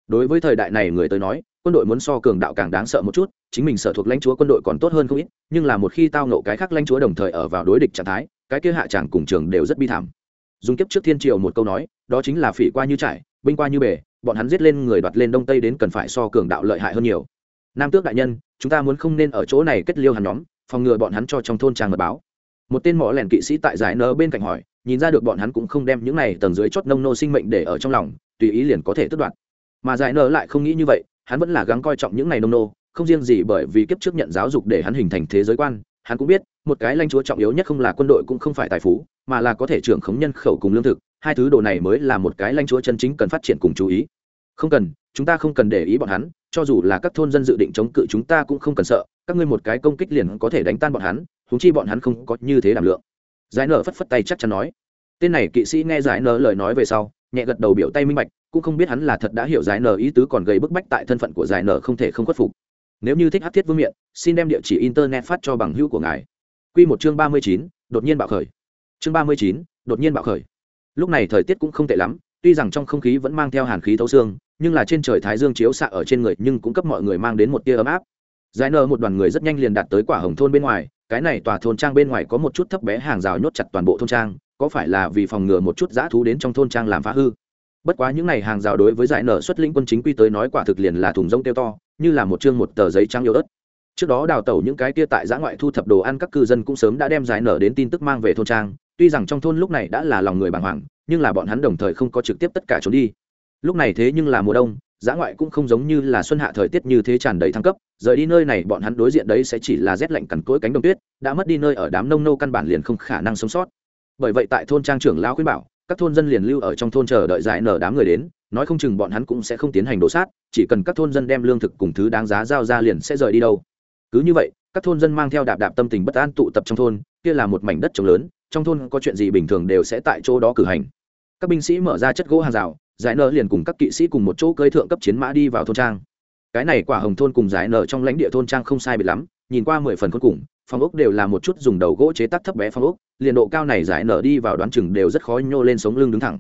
Đối với thời đại này người tới nói, quân đội muốn so cường đạo càng đáng sợ một chút chính mình sở thuộc lãnh chúa quân đội còn tốt hơn không ít, nhưng là một khi tao nộ cái khác lãnh chúa đồng thời ở vào đối địch trạng thái, cái kia hạ tràng cùng trường đều rất bi thảm. Dùng kiếp trước thiên triều một câu nói, đó chính là phỉ qua như trải, binh qua như bể, bọn hắn giết lên người đoạt lên đông tây đến cần phải so cường đạo lợi hại hơn nhiều. Nam tước đại nhân, chúng ta muốn không nên ở chỗ này kết liêu hắn nhóm, phòng ngừa bọn hắn cho trong thôn trang mật báo. Một tên mỏ lẻn kỵ sĩ tại giải nơ bên cạnh hỏi, nhìn ra được bọn hắn cũng không đem những này tầng dưới chót nông nô sinh mệnh để ở trong lòng, tùy ý liền có thể tước đoạt. Mà giải nơ lại không nghĩ như vậy, hắn vẫn là gắng coi trọng những này nông nô không riêng gì bởi vì kiếp trước nhận giáo dục để hắn hình thành thế giới quan, hắn cũng biết, một cái lãnh chúa trọng yếu nhất không là quân đội cũng không phải tài phú, mà là có thể trưởng khống nhân khẩu cùng lương thực. Hai thứ đồ này mới là một cái lãnh chúa chân chính cần phát triển cùng chú ý. Không cần, chúng ta không cần để ý bọn hắn, cho dù là các thôn dân dự định chống cự chúng ta cũng không cần sợ, các ngươi một cái công kích liền có thể đánh tan bọn hắn húng chi bọn hắn không có như thế đảm lượng. Giải nở phất phất tay chắc chắn nói. Tên này kỵ sĩ nghe giải nở lời nói về sau, nhẹ gật đầu biểu tay minh bạch, cũng không biết hắn là thật đã hiểu giải nở ý tứ còn gây bức bách tại thân phận của giải nở không thể không khuất phục nếu như thích hát thiết vương miện, xin đem địa chỉ internet phát cho bằng hữu của ngài. Q một chương ba mươi chín, đột nhiên bạo khởi. Chương ba mươi chín, đột nhiên bạo khởi. Lúc này thời tiết cũng không tệ lắm, tuy rằng trong không khí vẫn mang theo hàn khí thấu xương, nhưng là trên trời thái dương chiếu xạ ở trên người nhưng cũng cấp mọi người mang đến một tia ấm áp. Giải nơ một đoàn người rất nhanh liền đạt tới quả hồng thôn bên ngoài, cái này tòa thôn trang bên ngoài có một chút thấp bé hàng rào nhốt chặt toàn bộ thôn trang, có phải là vì phòng ngừa một chút dã thú đến trong thôn trang làm phá hư? Bất quá những n à y hàng rào đối với giải nở xuất lĩnh quân chính quy tới nói quả thực liền là thùng rông tiêu to, như là một chương một tờ giấy trắng yếu ớt. Trước đó đào tẩu những cái kia tại giã ngoại thu thập đồ ăn các cư dân cũng sớm đã đem giải nở đến tin tức mang về thôn trang, tuy rằng trong thôn lúc này đã là lòng người bàng hoàng, nhưng là bọn hắn đồng thời không có trực tiếp tất cả trốn đi. Lúc này thế nhưng là mùa đông, giã ngoại cũng không giống như là xuân hạ thời tiết như thế tràn đầy thăng cấp, rời đi nơi này bọn hắn đối diện đấy sẽ chỉ là rét lạnh cằn cỗi cánh đồng tuyết, đã mất đi nơi ở đám nông nô căn bản liền không khả năng sống sót. Bởi vậy tại thôn trang trưởng lão khuyên bảo các thôn dân liền lưu ở trong thôn chờ đợi giải nở đám người đến, nói không chừng bọn hắn cũng sẽ không tiến hành đổ sát, chỉ cần các thôn dân đem lương thực cùng thứ đáng giá giao ra liền sẽ rời đi đâu. Cứ như vậy, các thôn dân mang theo đạp đạp tâm tình bất an tụ tập trong thôn, kia là một mảnh đất trồng lớn, trong thôn có chuyện gì bình thường đều sẽ tại chỗ đó cử hành. Các binh sĩ mở ra chất gỗ hàng rào, giải nở liền cùng các kỵ sĩ cùng một chỗ cơi thượng cấp chiến mã đi vào thôn trang. Cái này quả hồng thôn cùng giải nở trong lãnh địa thôn trang không sai biệt lắm, nhìn qua mười phần cuối cùng, phòng ốc đều là một chút dùng đầu gỗ chế tác thấp bé phòng ốc liền độ cao này giải nở đi vào đoán chừng đều rất khó nhô lên sống lưng đứng thẳng.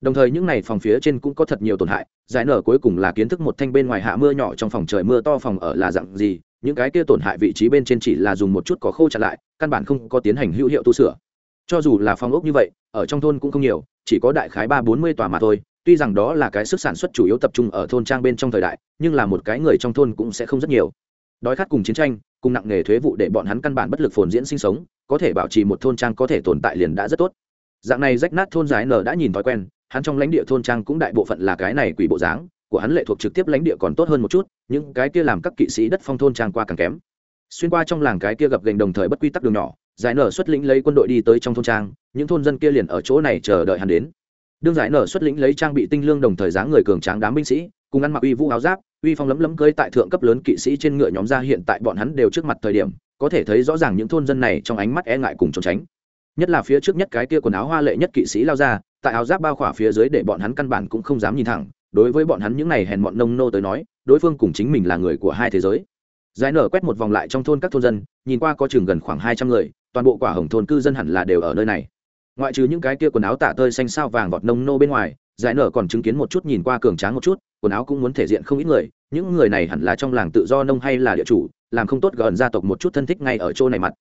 Đồng thời những này phòng phía trên cũng có thật nhiều tổn hại, giải nở cuối cùng là kiến thức một thanh bên ngoài hạ mưa nhỏ trong phòng trời mưa to phòng ở là dạng gì, những cái kia tổn hại vị trí bên trên chỉ là dùng một chút có khô chặn lại, căn bản không có tiến hành hữu hiệu tu sửa. Cho dù là phòng ốc như vậy, ở trong thôn cũng không nhiều, chỉ có đại khái ba bốn mươi tòa mà thôi, tuy rằng đó là cái sức sản xuất chủ yếu tập trung ở thôn trang bên trong thời đại, nhưng là một cái người trong thôn cũng sẽ không rất nhiều. Đói khát cùng chiến tranh cùng nặng nghề thuế vụ để bọn hắn căn bản bất lực phồn diễn sinh sống, có thể bảo trì một thôn trang có thể tồn tại liền đã rất tốt. Dạng này rách nát thôn giải nở đã nhìn thói quen, hắn trong lãnh địa thôn trang cũng đại bộ phận là cái này quỷ bộ dáng, của hắn lệ thuộc trực tiếp lãnh địa còn tốt hơn một chút, những cái kia làm các kỵ sĩ đất phong thôn trang qua càng kém. Xuyên qua trong làng cái kia gặp gành đồng thời bất quy tắc đường nhỏ, giải nở xuất lĩnh lấy quân đội đi tới trong thôn trang, những thôn dân kia liền ở chỗ này chờ đợi hắn đến. Đương giải nở xuất lĩnh lấy trang bị tinh lương đồng thời dáng người cường tráng đám binh sĩ, cùng ăn mặc uy vũ áo giáp uy phong lấm lấm cơi tại thượng cấp lớn kỵ sĩ trên ngựa nhóm ra hiện tại bọn hắn đều trước mặt thời điểm, có thể thấy rõ ràng những thôn dân này trong ánh mắt e ngại cùng trốn tránh. Nhất là phía trước nhất cái kia quần áo hoa lệ nhất kỵ sĩ lao ra, tại áo giáp bao khỏa phía dưới để bọn hắn căn bản cũng không dám nhìn thẳng, đối với bọn hắn những này hèn mọn nông nô tới nói, đối phương cùng chính mình là người của hai thế giới. Giải nở quét một vòng lại trong thôn các thôn dân, nhìn qua có chừng gần khoảng hai trăm người, toàn bộ quả hồng thôn cư dân hẳn là đều ở nơi này. Ngoại trừ những cái kia quần áo tả tơi xanh sao vàng vọt nông nô bên ngoài, giải nở còn chứng kiến một chút nhìn qua cường tráng một chút quần áo cũng muốn thể diện không ít người, những người này hẳn là trong làng tự do nông hay là địa chủ, làm không tốt gần gia tộc một chút thân thích ngay ở chỗ này mặt.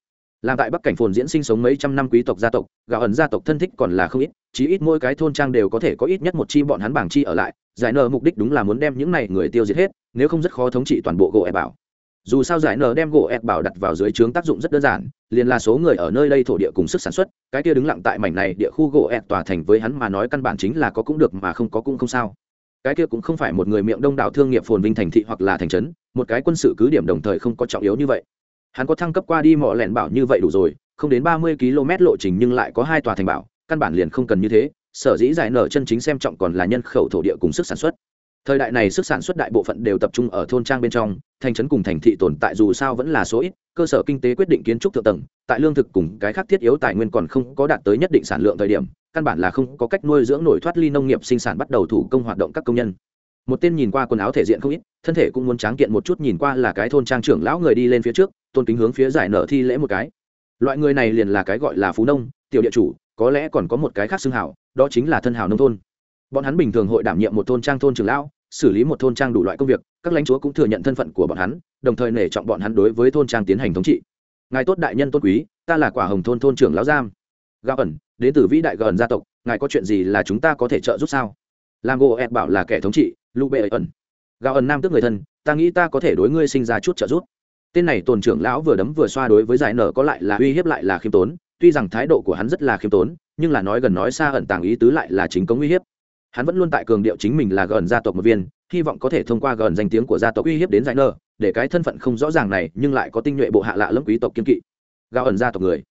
Làm tại bắc cảnh phồn diễn sinh sống mấy trăm năm quý tộc gia tộc gạo ẩn gia tộc thân thích còn là không ít, chí ít mỗi cái thôn trang đều có thể có ít nhất một chi bọn hắn bảng chi ở lại, giải nợ mục đích đúng là muốn đem những này người tiêu diệt hết, nếu không rất khó thống trị toàn bộ gỗ ép bảo. Dù sao giải nờ đem gỗ ép bảo đặt vào dưới trướng tác dụng rất đơn giản, liền là số người ở nơi đây thổ địa cùng sức sản xuất, cái kia đứng lặng tại mảnh này địa khu gỗ ép tòa thành với hắn mà nói căn bản chính là có cũng được mà không có cũng không sao cái kia cũng không phải một người miệng đông đảo thương nghiệp phồn vinh thành thị hoặc là thành trấn, một cái quân sự cứ điểm đồng thời không có trọng yếu như vậy. Hắn có thăng cấp qua đi mỏ lẻn bảo như vậy đủ rồi, không đến ba mươi km lộ trình nhưng lại có hai tòa thành bảo, căn bản liền không cần như thế, sở dĩ giải nở chân chính xem trọng còn là nhân khẩu thổ địa cùng sức sản xuất. Thời đại này sức sản xuất đại bộ phận đều tập trung ở thôn trang bên trong, thành trấn cùng thành thị tồn tại dù sao vẫn là số ít, cơ sở kinh tế quyết định kiến trúc thượng tầng, tại lương thực cùng cái khác thiết yếu tài nguyên còn không có đạt tới nhất định sản lượng thời điểm căn bản là không có cách nuôi dưỡng nổi thoát ly nông nghiệp sinh sản bắt đầu thủ công hoạt động các công nhân. Một tên nhìn qua quần áo thể diện không ít, thân thể cũng muốn tráng kiện một chút nhìn qua là cái thôn trang trưởng lão người đi lên phía trước, tôn kính hướng phía giải nở thi lễ một cái. Loại người này liền là cái gọi là phú nông, tiểu địa chủ, có lẽ còn có một cái khác xưng hảo đó chính là thân hảo nông thôn. Bọn hắn bình thường hội đảm nhiệm một thôn trang thôn trưởng lão, xử lý một thôn trang đủ loại công việc, các lãnh chúa cũng thừa nhận thân phận của bọn hắn, đồng thời nể trọng bọn hắn đối với thôn trang tiến hành thống trị. Ngài tốt đại nhân tôn quý, ta là quả hồng thôn thôn trưởng lão giam. Gạo ẩn đến từ vĩ đại gần gia tộc, ngài có chuyện gì là chúng ta có thể trợ giúp sao? Làm gỗ ed bảo là kẻ thống trị lụ bệ ẩn. Gạo ẩn nam tức người thân, ta nghĩ ta có thể đối ngươi sinh ra chút trợ giúp. Tên này tồn trưởng lão vừa đấm vừa xoa đối với giải nở có lại là uy hiếp lại là khiêm tốn, tuy rằng thái độ của hắn rất là khiêm tốn, nhưng là nói gần nói xa ẩn tàng ý tứ lại là chính cống uy hiếp. Hắn vẫn luôn tại cường điệu chính mình là gần gia tộc một viên, hy vọng có thể thông qua gần danh tiếng của gia tộc uy hiếp đến giải nở, để cái thân phận không rõ ràng này nhưng lại có tinh nhuệ bộ hạ lạ lẫm quý tộc kiên kỵ. Gạo ẩn gia tộc người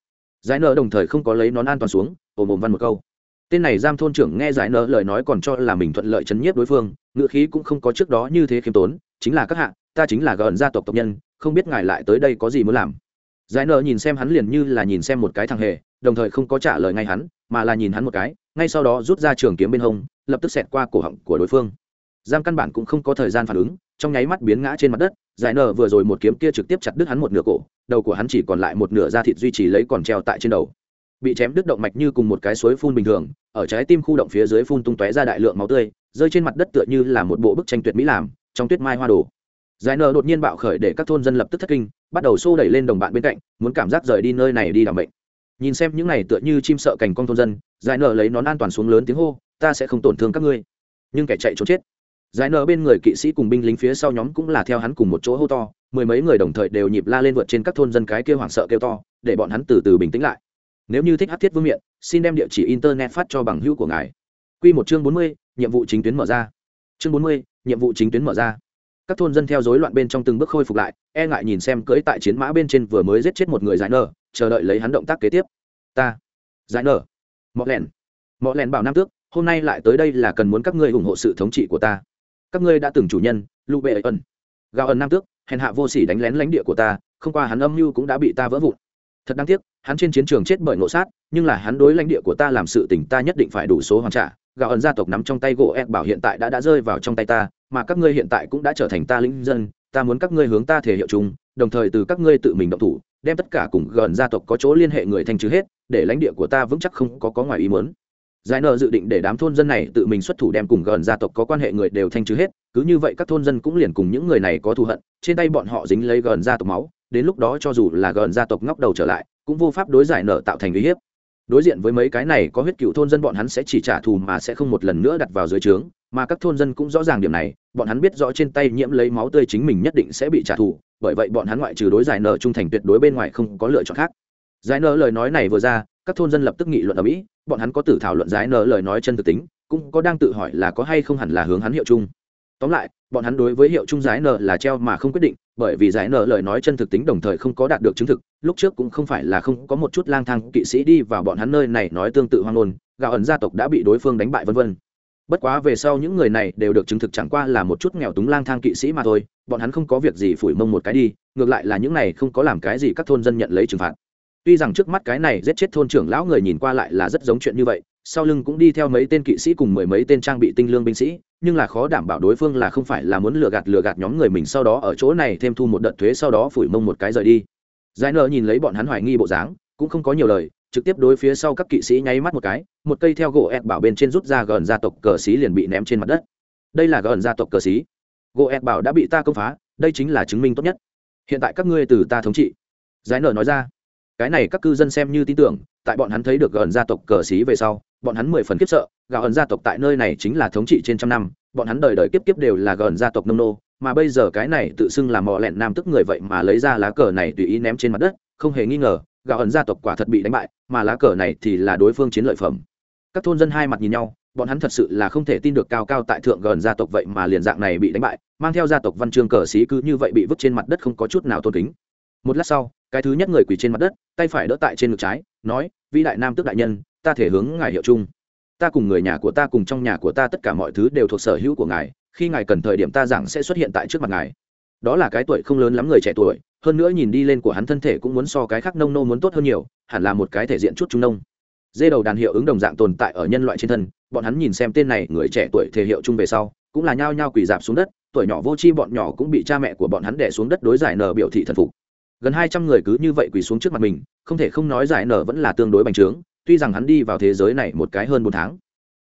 giải nợ đồng thời không có lấy nón an toàn xuống, ồm ồm văn một câu. Tên này giam thôn trưởng nghe giải nợ lời nói còn cho là mình thuận lợi chấn nhiếp đối phương ngựa khí cũng không có trước đó như thế khiêm tốn, chính là các hạ, ta chính là gần gia tộc tộc nhân, không biết ngài lại tới đây có gì muốn làm. Giải nợ nhìn xem hắn liền như là nhìn xem một cái thằng hề, đồng thời không có trả lời ngay hắn, mà là nhìn hắn một cái, ngay sau đó rút ra trường kiếm bên hông, lập tức xẹt qua cổ họng của đối phương. Giam căn bản cũng không có thời gian phản ứng, trong nháy mắt biến ngã trên mặt đất giải nở vừa rồi một kiếm kia trực tiếp chặt đứt hắn một nửa cổ, đầu của hắn chỉ còn lại một nửa da thịt duy trì lấy còn treo tại trên đầu. Bị chém đứt động mạch như cùng một cái suối phun bình thường, ở trái tim khu động phía dưới phun tung tóe ra đại lượng máu tươi, rơi trên mặt đất tựa như là một bộ bức tranh tuyệt mỹ làm, trong tuyết mai hoa đồ giải nở đột nhiên bạo khởi để các thôn dân lập tức thất kinh, bắt đầu xô đẩy lên đồng bạn bên cạnh, muốn cảm giác rời đi nơi này đi làm bệnh nhìn xem những này tựa như chim sợ cành con thôn dân, giải nở lấy nón an toàn xuống lớn tiếng hô, ta sẽ không tổn thương các ngươi. Nhưng kẻ chạy trốn chết giải nở bên người kỵ sĩ cùng binh lính phía sau nhóm cũng là theo hắn cùng một chỗ hô to, mười mấy người đồng thời đều nhịp la lên vượt trên các thôn dân cái kia hoảng sợ kêu to, để bọn hắn từ từ bình tĩnh lại. Nếu như thích hát thiết vương miện, xin đem địa chỉ internet phát cho bằng hữu của ngài. Q một chương bốn mươi, nhiệm vụ chính tuyến mở ra. Chương bốn mươi, nhiệm vụ chính tuyến mở ra. Các thôn dân theo dối loạn bên trong từng bước khôi phục lại e ngại nhìn xem cưỡi tại chiến mã bên trên vừa mới giết chết một người giải nở, chờ đợi lấy hắn động tác kế tiếp. Ta, giải nở. Mọ lẻn mọ lẻn bảo nam tước, hôm nay lại tới đây là cần muốn các ngươi ủng hộ sự thống trị của ta các ngươi đã từng chủ nhân lụ bệ ẩn. Gào ẩn nam tước, hèn hạ vô sỉ đánh lén lãnh địa của ta, không qua hắn âm mưu cũng đã bị ta vỡ vụn. Thật đáng tiếc, hắn trên chiến trường chết bởi ngộ sát, nhưng là hắn đối lãnh địa của ta làm sự tình ta nhất định phải đủ số hoàn trả. Gạo ẩn gia tộc nắm trong tay gỗ ép bảo hiện tại đã đã rơi vào trong tay ta, mà các ngươi hiện tại cũng đã trở thành ta lĩnh dân, ta muốn các ngươi hướng ta thể hiệu chung đồng thời từ các ngươi tự mình động thủ, đem tất cả cùng gần gia tộc có chỗ liên hệ người thanh trừ hết, để lãnh địa của ta vững chắc không có có ngoài ý muốn giải nợ dự định để đám thôn dân này tự mình xuất thủ đem cùng gần gia tộc có quan hệ người đều thanh trừ hết, cứ như vậy các thôn dân cũng liền cùng những người này có thù hận, trên tay bọn họ dính lấy gần gia tộc máu, đến lúc đó cho dù là gần gia tộc ngóc đầu trở lại, cũng vô pháp đối giải nợ tạo thành uy hiếp. Đối diện với mấy cái này có huyết cựu thôn dân bọn hắn sẽ chỉ trả thù mà sẽ không một lần nữa đặt vào dưới trướng, mà các thôn dân cũng rõ ràng điểm này, bọn hắn biết rõ trên tay nhiễm lấy máu tươi chính mình nhất định sẽ bị trả thù, bởi vậy bọn hắn ngoại trừ đối giải nợ trung thành tuyệt đối bên ngoài không có lựa chọn khác. Giải nợ lời nói này vừa ra, các thôn dân lập tức nghị luận ở mỹ bọn hắn có tự thảo luận giải nở lời nói chân thực tính, cũng có đang tự hỏi là có hay không hẳn là hướng hắn hiệu chung. Tóm lại, bọn hắn đối với hiệu chung giải nở là treo mà không quyết định, bởi vì giải nở lời nói chân thực tính đồng thời không có đạt được chứng thực, lúc trước cũng không phải là không có một chút lang thang kỵ sĩ đi vào bọn hắn nơi này nói tương tự hoang ngôn, gạo ẩn gia tộc đã bị đối phương đánh bại vân vân. Bất quá về sau những người này đều được chứng thực chẳng qua là một chút nghèo túng lang thang kỵ sĩ mà thôi, bọn hắn không có việc gì phủi mông một cái đi, ngược lại là những này không có làm cái gì các thôn dân nhận lấy trừng phạt tuy rằng trước mắt cái này giết chết thôn trưởng lão người nhìn qua lại là rất giống chuyện như vậy, sau lưng cũng đi theo mấy tên kỵ sĩ cùng mười mấy tên trang bị tinh lương binh sĩ, nhưng là khó đảm bảo đối phương là không phải là muốn lừa gạt lừa gạt nhóm người mình sau đó ở chỗ này thêm thu một đợt thuế sau đó phủi mông một cái rời đi. Giải nợ nhìn lấy bọn hắn hoài nghi bộ dáng, cũng không có nhiều lời, trực tiếp đối phía sau các kỵ sĩ nháy mắt một cái, một cây theo gỗ ẹt bảo bên trên rút ra gần gia tộc cờ xí liền bị ném trên mặt đất. Đây là gần gia tộc cờ xí. Gỗ ẹt bảo đã bị ta công phá, đây chính là chứng minh tốt nhất. Hiện tại các ngươi từ ta thống trị. Giải nợ nói ra cái này các cư dân xem như tin tưởng, tại bọn hắn thấy được gần gia tộc cờ xí về sau, bọn hắn mười phần kiếp sợ, gạo ẩn gia tộc tại nơi này chính là thống trị trên trăm năm, bọn hắn đời đời kiếp kiếp đều là gần gia tộc nông nô, mà bây giờ cái này tự xưng là mò lẹn nam tức người vậy mà lấy ra lá cờ này tùy ý ném trên mặt đất, không hề nghi ngờ, gạo ẩn gia tộc quả thật bị đánh bại, mà lá cờ này thì là đối phương chiến lợi phẩm. Các thôn dân hai mặt nhìn nhau, bọn hắn thật sự là không thể tin được cao cao tại thượng gần gia tộc vậy mà liền dạng này bị đánh bại, mang theo gia tộc văn chương cờ xí cứ như vậy bị vứt trên mặt đất không có chút nào tôn kính một lát sau, cái thứ nhất người quỳ trên mặt đất, tay phải đỡ tại trên ngực trái, nói, vĩ đại nam tước đại nhân, ta thể hướng ngài hiệu chung. Ta cùng người nhà của ta cùng trong nhà của ta tất cả mọi thứ đều thuộc sở hữu của ngài, khi ngài cần thời điểm ta giảng sẽ xuất hiện tại trước mặt ngài. Đó là cái tuổi không lớn lắm người trẻ tuổi, hơn nữa nhìn đi lên của hắn thân thể cũng muốn so cái khác nông nô muốn tốt hơn nhiều, hẳn là một cái thể diện chút trung nông. Dê đầu đàn hiệu ứng đồng dạng tồn tại ở nhân loại trên thân, bọn hắn nhìn xem tên này người trẻ tuổi thể hiệu chung về sau, cũng là nhao nhao quỳ dạp xuống đất, tuổi nhỏ vô tri bọn nhỏ cũng bị cha mẹ của bọn hắn đẻ xuống đất đối giải nở biểu thị thần phục gần hai trăm người cứ như vậy quỳ xuống trước mặt mình, không thể không nói giải nở vẫn là tương đối bành trướng, tuy rằng hắn đi vào thế giới này một cái hơn bốn tháng,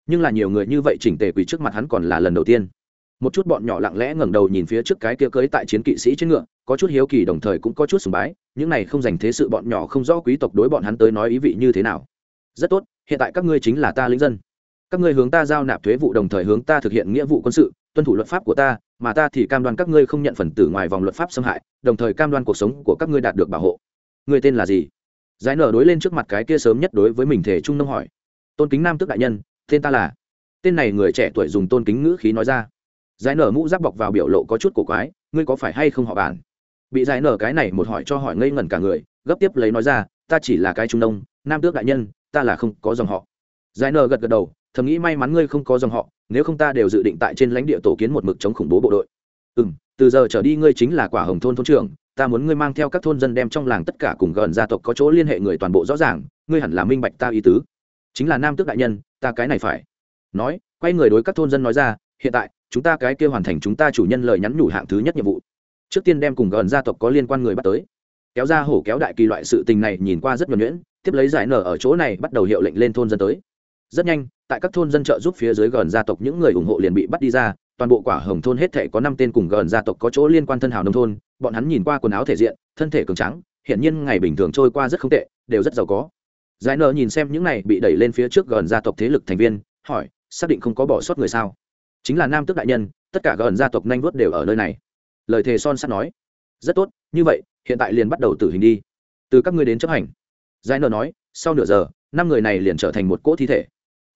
nhưng là nhiều người như vậy chỉnh tề quỳ trước mặt hắn còn là lần đầu tiên. Một chút bọn nhỏ lặng lẽ ngẩng đầu nhìn phía trước cái kia cưới tại chiến kỵ sĩ trên ngựa, có chút hiếu kỳ đồng thời cũng có chút sùng bái, những này không dành thế sự bọn nhỏ không rõ quý tộc đối bọn hắn tới nói ý vị như thế nào. Rất tốt, hiện tại các ngươi chính là ta lính dân. Các ngươi hướng ta giao nạp thuế vụ đồng thời hướng ta thực hiện nghĩa vụ quân sự, tuân thủ luật pháp của ta mà ta thì cam đoan các ngươi không nhận phần tử ngoài vòng luật pháp xâm hại, đồng thời cam đoan cuộc sống của các ngươi đạt được bảo hộ. Người tên là gì? Giải nở đối lên trước mặt cái kia sớm nhất đối với mình thể trung nông hỏi. Tôn kính nam tước đại nhân, tên ta là. Tên này người trẻ tuổi dùng tôn kính ngữ khí nói ra. Giải nở mũ giáp bọc vào biểu lộ có chút cổ quái, ngươi có phải hay không họ bản bị giải nở cái này một hỏi cho hỏi ngây ngẩn cả người, gấp tiếp lấy nói ra, ta chỉ là cái trung nông, nam tước đại nhân, ta là không có dòng họ. Giải nở gật gật đầu, thầm nghĩ may mắn ngươi không có dòng họ nếu không ta đều dự định tại trên lãnh địa tổ kiến một mực chống khủng bố bộ đội. Ừ m từ giờ trở đi ngươi chính là quả hồng thôn thôn trưởng, ta muốn ngươi mang theo các thôn dân đem trong làng tất cả cùng gần gia tộc có chỗ liên hệ người toàn bộ rõ ràng, ngươi hẳn là minh bạch ta ý tứ. Chính là nam tước đại nhân, ta cái này phải. Nói, quay người đối các thôn dân nói ra, hiện tại, chúng ta cái kia hoàn thành chúng ta chủ nhân lời nhắn nhủ hạng thứ nhất nhiệm vụ. Trước tiên đem cùng gần gia tộc có liên quan người bắt tới. Kéo ra hổ kéo đại kỳ loại sự tình này nhìn qua rất nhuẩn nhuyễn, tiếp lấy giải nở ở chỗ này bắt đầu hiệu lệnh lên thôn dân tới rất nhanh, tại các thôn dân trợ giúp phía dưới gần gia tộc những người ủng hộ liền bị bắt đi ra, toàn bộ quả hồng thôn hết thể có năm tên cùng gần gia tộc có chỗ liên quan thân hào nông thôn, bọn hắn nhìn qua quần áo thể diện, thân thể cường trắng hiện nhiên ngày bình thường trôi qua rất không tệ, đều rất giàu có. Giải nở nhìn xem những này bị đẩy lên phía trước gần gia tộc thế lực thành viên, hỏi, xác định không có bỏ sót người sao? Chính là nam tước đại nhân, tất cả gần gia tộc nanh vuốt đều ở nơi này. Lời thề son sắt nói. Rất tốt, như vậy, hiện tại liền bắt đầu tử hình đi. Từ các ngươi đến chấp hành. Giải nở nói, sau nửa giờ, năm người này liền trở thành một cỗ thi thể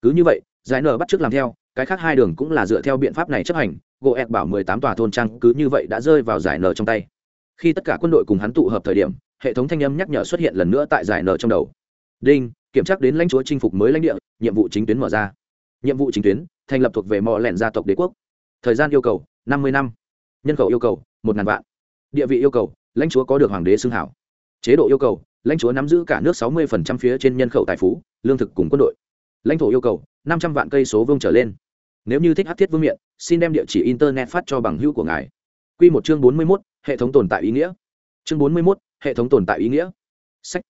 cứ như vậy, giải nở bắt t làm theo, cái khác hai đường cũng là dựa theo biện pháp này chấp hành gỗ ẹt bảo mười tám tòa thôn trang cứ như vậy đã rơi vào giải nở trong tay. Khi tất cả quân đội cùng hắn tụ hợp thời điểm, hệ thống thanh âm nhắc nhở xuất hiện lần nữa tại giải nở trong đầu. Đinh, kiểm tra đến lãnh chúa chinh phục mới lãnh địa, nhiệm vụ chính tuyến mở ra. Nhiệm vụ chính tuyến, thành lập thuộc về mò lẻn gia tộc đế quốc. Thời gian yêu cầu, năm mươi năm. Nhân khẩu yêu cầu, một ngàn vạn. Địa vị yêu cầu, lãnh chúa có được hoàng đế xưng hảo. Chế độ yêu cầu, lãnh chúa nắm giữ cả nước sáu mươi phía trên nhân khẩu tài phú, lương thực cùng quân đội lãnh thổ yêu cầu, năm trăm vạn cây số vương trở lên. Nếu như thích hát thiết vương miện, xin đem địa chỉ internet phát cho bằng hữu của ngài. Q một chương bốn mươi mốt, hệ thống tồn tại ý nghĩa. Chương bốn mươi mốt, hệ thống tồn tại ý nghĩa. Sách.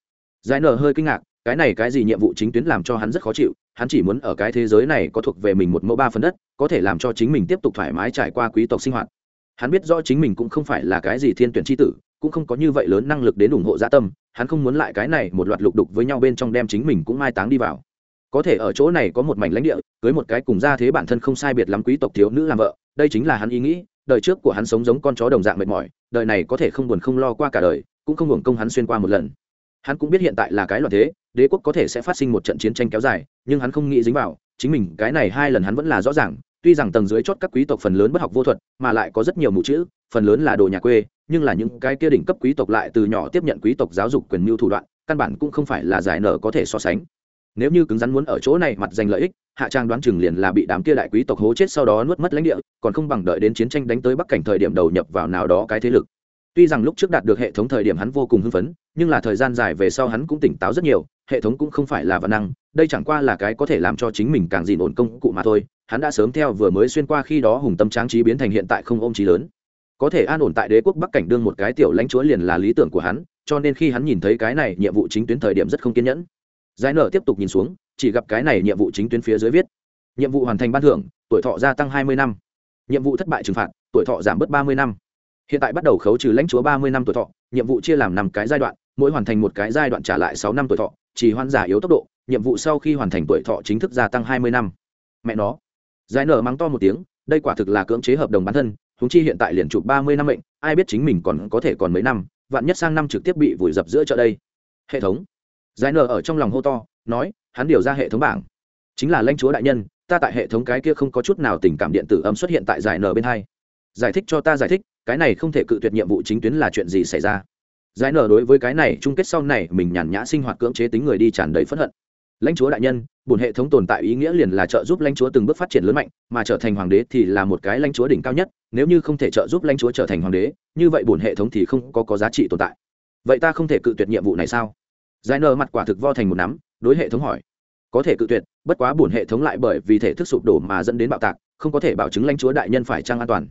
Giải nở hơi kinh ngạc, cái này cái gì nhiệm vụ chính tuyến làm cho hắn rất khó chịu, hắn chỉ muốn ở cái thế giới này có thuộc về mình một mẫu ba phần đất, có thể làm cho chính mình tiếp tục thoải mái trải qua quý tộc sinh hoạt. Hắn biết rõ chính mình cũng không phải là cái gì thiên tuyển tri tử, cũng không có như vậy lớn năng lực đến ủng hộ gia tâm, hắn không muốn lại cái này một loạt lục đục với nhau bên trong đem chính mình cũng mai táng đi vào có thể ở chỗ này có một mảnh lãnh địa, cưới một cái cùng gia thế bản thân không sai biệt lắm quý tộc thiếu nữ làm vợ, đây chính là hắn ý nghĩ, đời trước của hắn sống giống con chó đồng dạng mệt mỏi, đời này có thể không buồn không lo qua cả đời, cũng không hưởng công hắn xuyên qua một lần. Hắn cũng biết hiện tại là cái loạn thế, đế quốc có thể sẽ phát sinh một trận chiến tranh kéo dài, nhưng hắn không nghĩ dính vào, chính mình, cái này hai lần hắn vẫn là rõ ràng, tuy rằng tầng dưới chót các quý tộc phần lớn bất học vô thuật, mà lại có rất nhiều mụ chữ, phần lớn là đồ nhà quê, nhưng là những cái kia đỉnh cấp quý tộc lại từ nhỏ tiếp nhận quý tộc giáo dục quyền mưu thủ đoạn, căn bản cũng không phải là giải nở có thể so sánh nếu như cứng rắn muốn ở chỗ này mặt giành lợi ích, hạ trang đoán chừng liền là bị đám kia đại quý tộc hố chết sau đó nuốt mất lãnh địa, còn không bằng đợi đến chiến tranh đánh tới bắc cảnh thời điểm đầu nhập vào nào đó cái thế lực. Tuy rằng lúc trước đạt được hệ thống thời điểm hắn vô cùng hưng phấn, nhưng là thời gian dài về sau hắn cũng tỉnh táo rất nhiều, hệ thống cũng không phải là văn năng, đây chẳng qua là cái có thể làm cho chính mình càng dìn ổn công cụ mà thôi, hắn đã sớm theo vừa mới xuyên qua khi đó hùng tâm tráng trí biến thành hiện tại không ôm trí lớn. Có thể an ổn tại đế quốc bắc cảnh đương một cái tiểu lãnh chúa liền là lý tưởng của hắn, cho nên khi hắn nhìn thấy cái này nhiệm vụ chính tuyến thời điểm rất không kiên nhẫn giải nở tiếp tục nhìn xuống, chỉ gặp cái này nhiệm vụ chính tuyến phía dưới viết. Nhiệm vụ hoàn thành ban thưởng, tuổi thọ gia tăng hai mươi năm. Nhiệm vụ thất bại trừng phạt, tuổi thọ giảm bớt ba mươi năm. Hiện tại bắt đầu khấu trừ lãnh chúa ba mươi năm tuổi thọ, nhiệm vụ chia làm năm cái giai đoạn, mỗi hoàn thành một cái giai đoạn trả lại sáu năm tuổi thọ chỉ hoan giả yếu tốc độ, nhiệm vụ sau khi hoàn thành tuổi thọ chính thức gia tăng hai mươi năm. Mẹ nó. Giải nở mắng to một tiếng, đây quả thực là cưỡng chế hợp đồng bản thân húng chi hiện tại liền chụp ba mươi năm mệnh, ai biết chính mình còn có thể còn mấy năm, vạn nhất sang năm trực tiếp bị vùi dập giữa chợ đây. Hệ thống giải nở ở trong lòng hô to nói hắn điều ra hệ thống bảng. Chính là lãnh chúa đại nhân ta tại hệ thống cái kia không có chút nào tình cảm điện tử âm xuất hiện tại giải nở bên hai. Giải thích cho ta giải thích cái này không thể cự tuyệt nhiệm vụ chính tuyến là chuyện gì xảy ra. Giải nở đối với cái này chung kết sau này mình nhàn nhã sinh hoạt cưỡng chế tính người đi tràn đầy phẫn hận. Lãnh chúa đại nhân bổn hệ thống tồn tại ý nghĩa liền là trợ giúp lãnh chúa từng bước phát triển lớn mạnh mà trở thành hoàng đế thì là một cái lãnh chúa đỉnh cao nhất nếu như không thể trợ giúp lãnh chúa trở thành hoàng đế như vậy bổn hệ thống thì không có, có giá trị tồn tại. Vậy ta không thể cự tuyệt nhiệm vụ này sao? Giải nở mặt quả thực vo thành một nắm đối hệ thống hỏi. Có thể cự tuyệt bất quá bổn hệ thống lại bởi vì thể thức sụp đổ mà dẫn đến bạo tạc không có thể bảo chứng lãnh chúa đại nhân phải trang an toàn.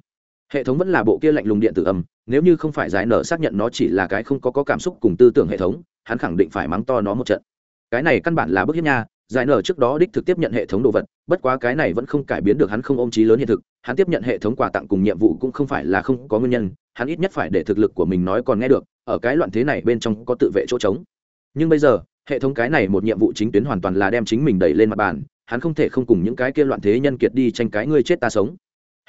Hệ thống vẫn là bộ kia lạnh lùng điện tử âm nếu như không phải giải nở xác nhận nó chỉ là cái không có, có cảm xúc cùng tư tưởng hệ thống hắn khẳng định phải mắng to nó một trận. Cái này căn bản là bức hiếp nha giải nở trước đó đích thực tiếp nhận hệ thống đồ vật bất quá cái này vẫn không cải biến được hắn không ôm trí lớn hiện thực hắn tiếp nhận hệ thống quà tặng cùng nhiệm vụ cũng không phải là không có nguyên nhân hắn ít nhất phải để thực lực của mình nói còn nghe được ở cái loạn thế này bên trong có tự vệ chỗ trống nhưng bây giờ, hệ thống cái này một nhiệm vụ chính tuyến hoàn toàn là đem chính mình đẩy lên mặt bàn, hắn không thể không cùng những cái kia loạn thế nhân kiệt đi tranh cái ngươi chết ta sống.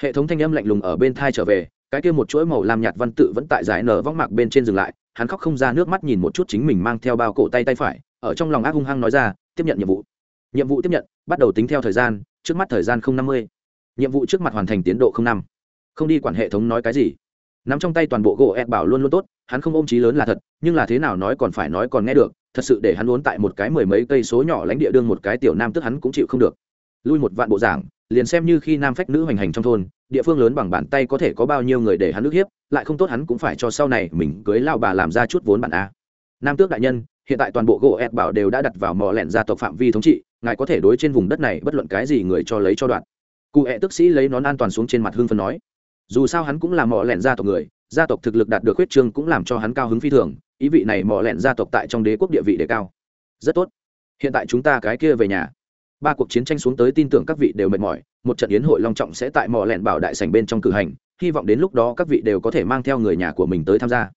Hệ thống thanh âm lạnh lùng ở bên thai trở về, cái kia một chuỗi màu lam nhạt văn tự vẫn tại giải nở vóc mạc bên trên dừng lại, hắn khóc không ra nước mắt nhìn một chút chính mình mang theo bao cổ tay tay phải, ở trong lòng ác hung hăng nói ra, tiếp nhận nhiệm vụ. Nhiệm vụ tiếp nhận, bắt đầu tính theo thời gian, trước mắt thời gian không năm mươi. Nhiệm vụ trước mặt hoàn thành tiến độ không năm. Không đi quản hệ thống nói cái gì nắm trong tay toàn bộ gỗ ép bảo luôn luôn tốt, hắn không ôm trí lớn là thật, nhưng là thế nào nói còn phải nói còn nghe được, thật sự để hắn muốn tại một cái mười mấy cây số nhỏ lãnh địa đương một cái tiểu nam tức hắn cũng chịu không được. Lui một vạn bộ giảng, liền xem như khi nam phách nữ hoành hành trong thôn, địa phương lớn bằng bàn tay có thể có bao nhiêu người để hắn nước hiếp, lại không tốt hắn cũng phải cho sau này mình cưới lao bà làm ra chút vốn bản a. Nam tước đại nhân, hiện tại toàn bộ gỗ ẹt bảo đều đã đặt vào mò lẹn gia tộc phạm vi thống trị, ngài có thể đối trên vùng đất này bất luận cái gì người cho lấy cho đoạn. Cụ ẹ tức sĩ lấy nón an toàn xuống trên mặt hương phân nói dù sao hắn cũng là mỏ lẹn gia tộc người, gia tộc thực lực đạt được huyết trương cũng làm cho hắn cao hứng phi thường, ý vị này mỏ lẹn gia tộc tại trong đế quốc địa vị đề cao. Rất tốt. Hiện tại chúng ta cái kia về nhà. Ba cuộc chiến tranh xuống tới tin tưởng các vị đều mệt mỏi, một trận yến hội long trọng sẽ tại mỏ lẹn bảo đại sảnh bên trong cử hành, hy vọng đến lúc đó các vị đều có thể mang theo người nhà của mình tới tham gia.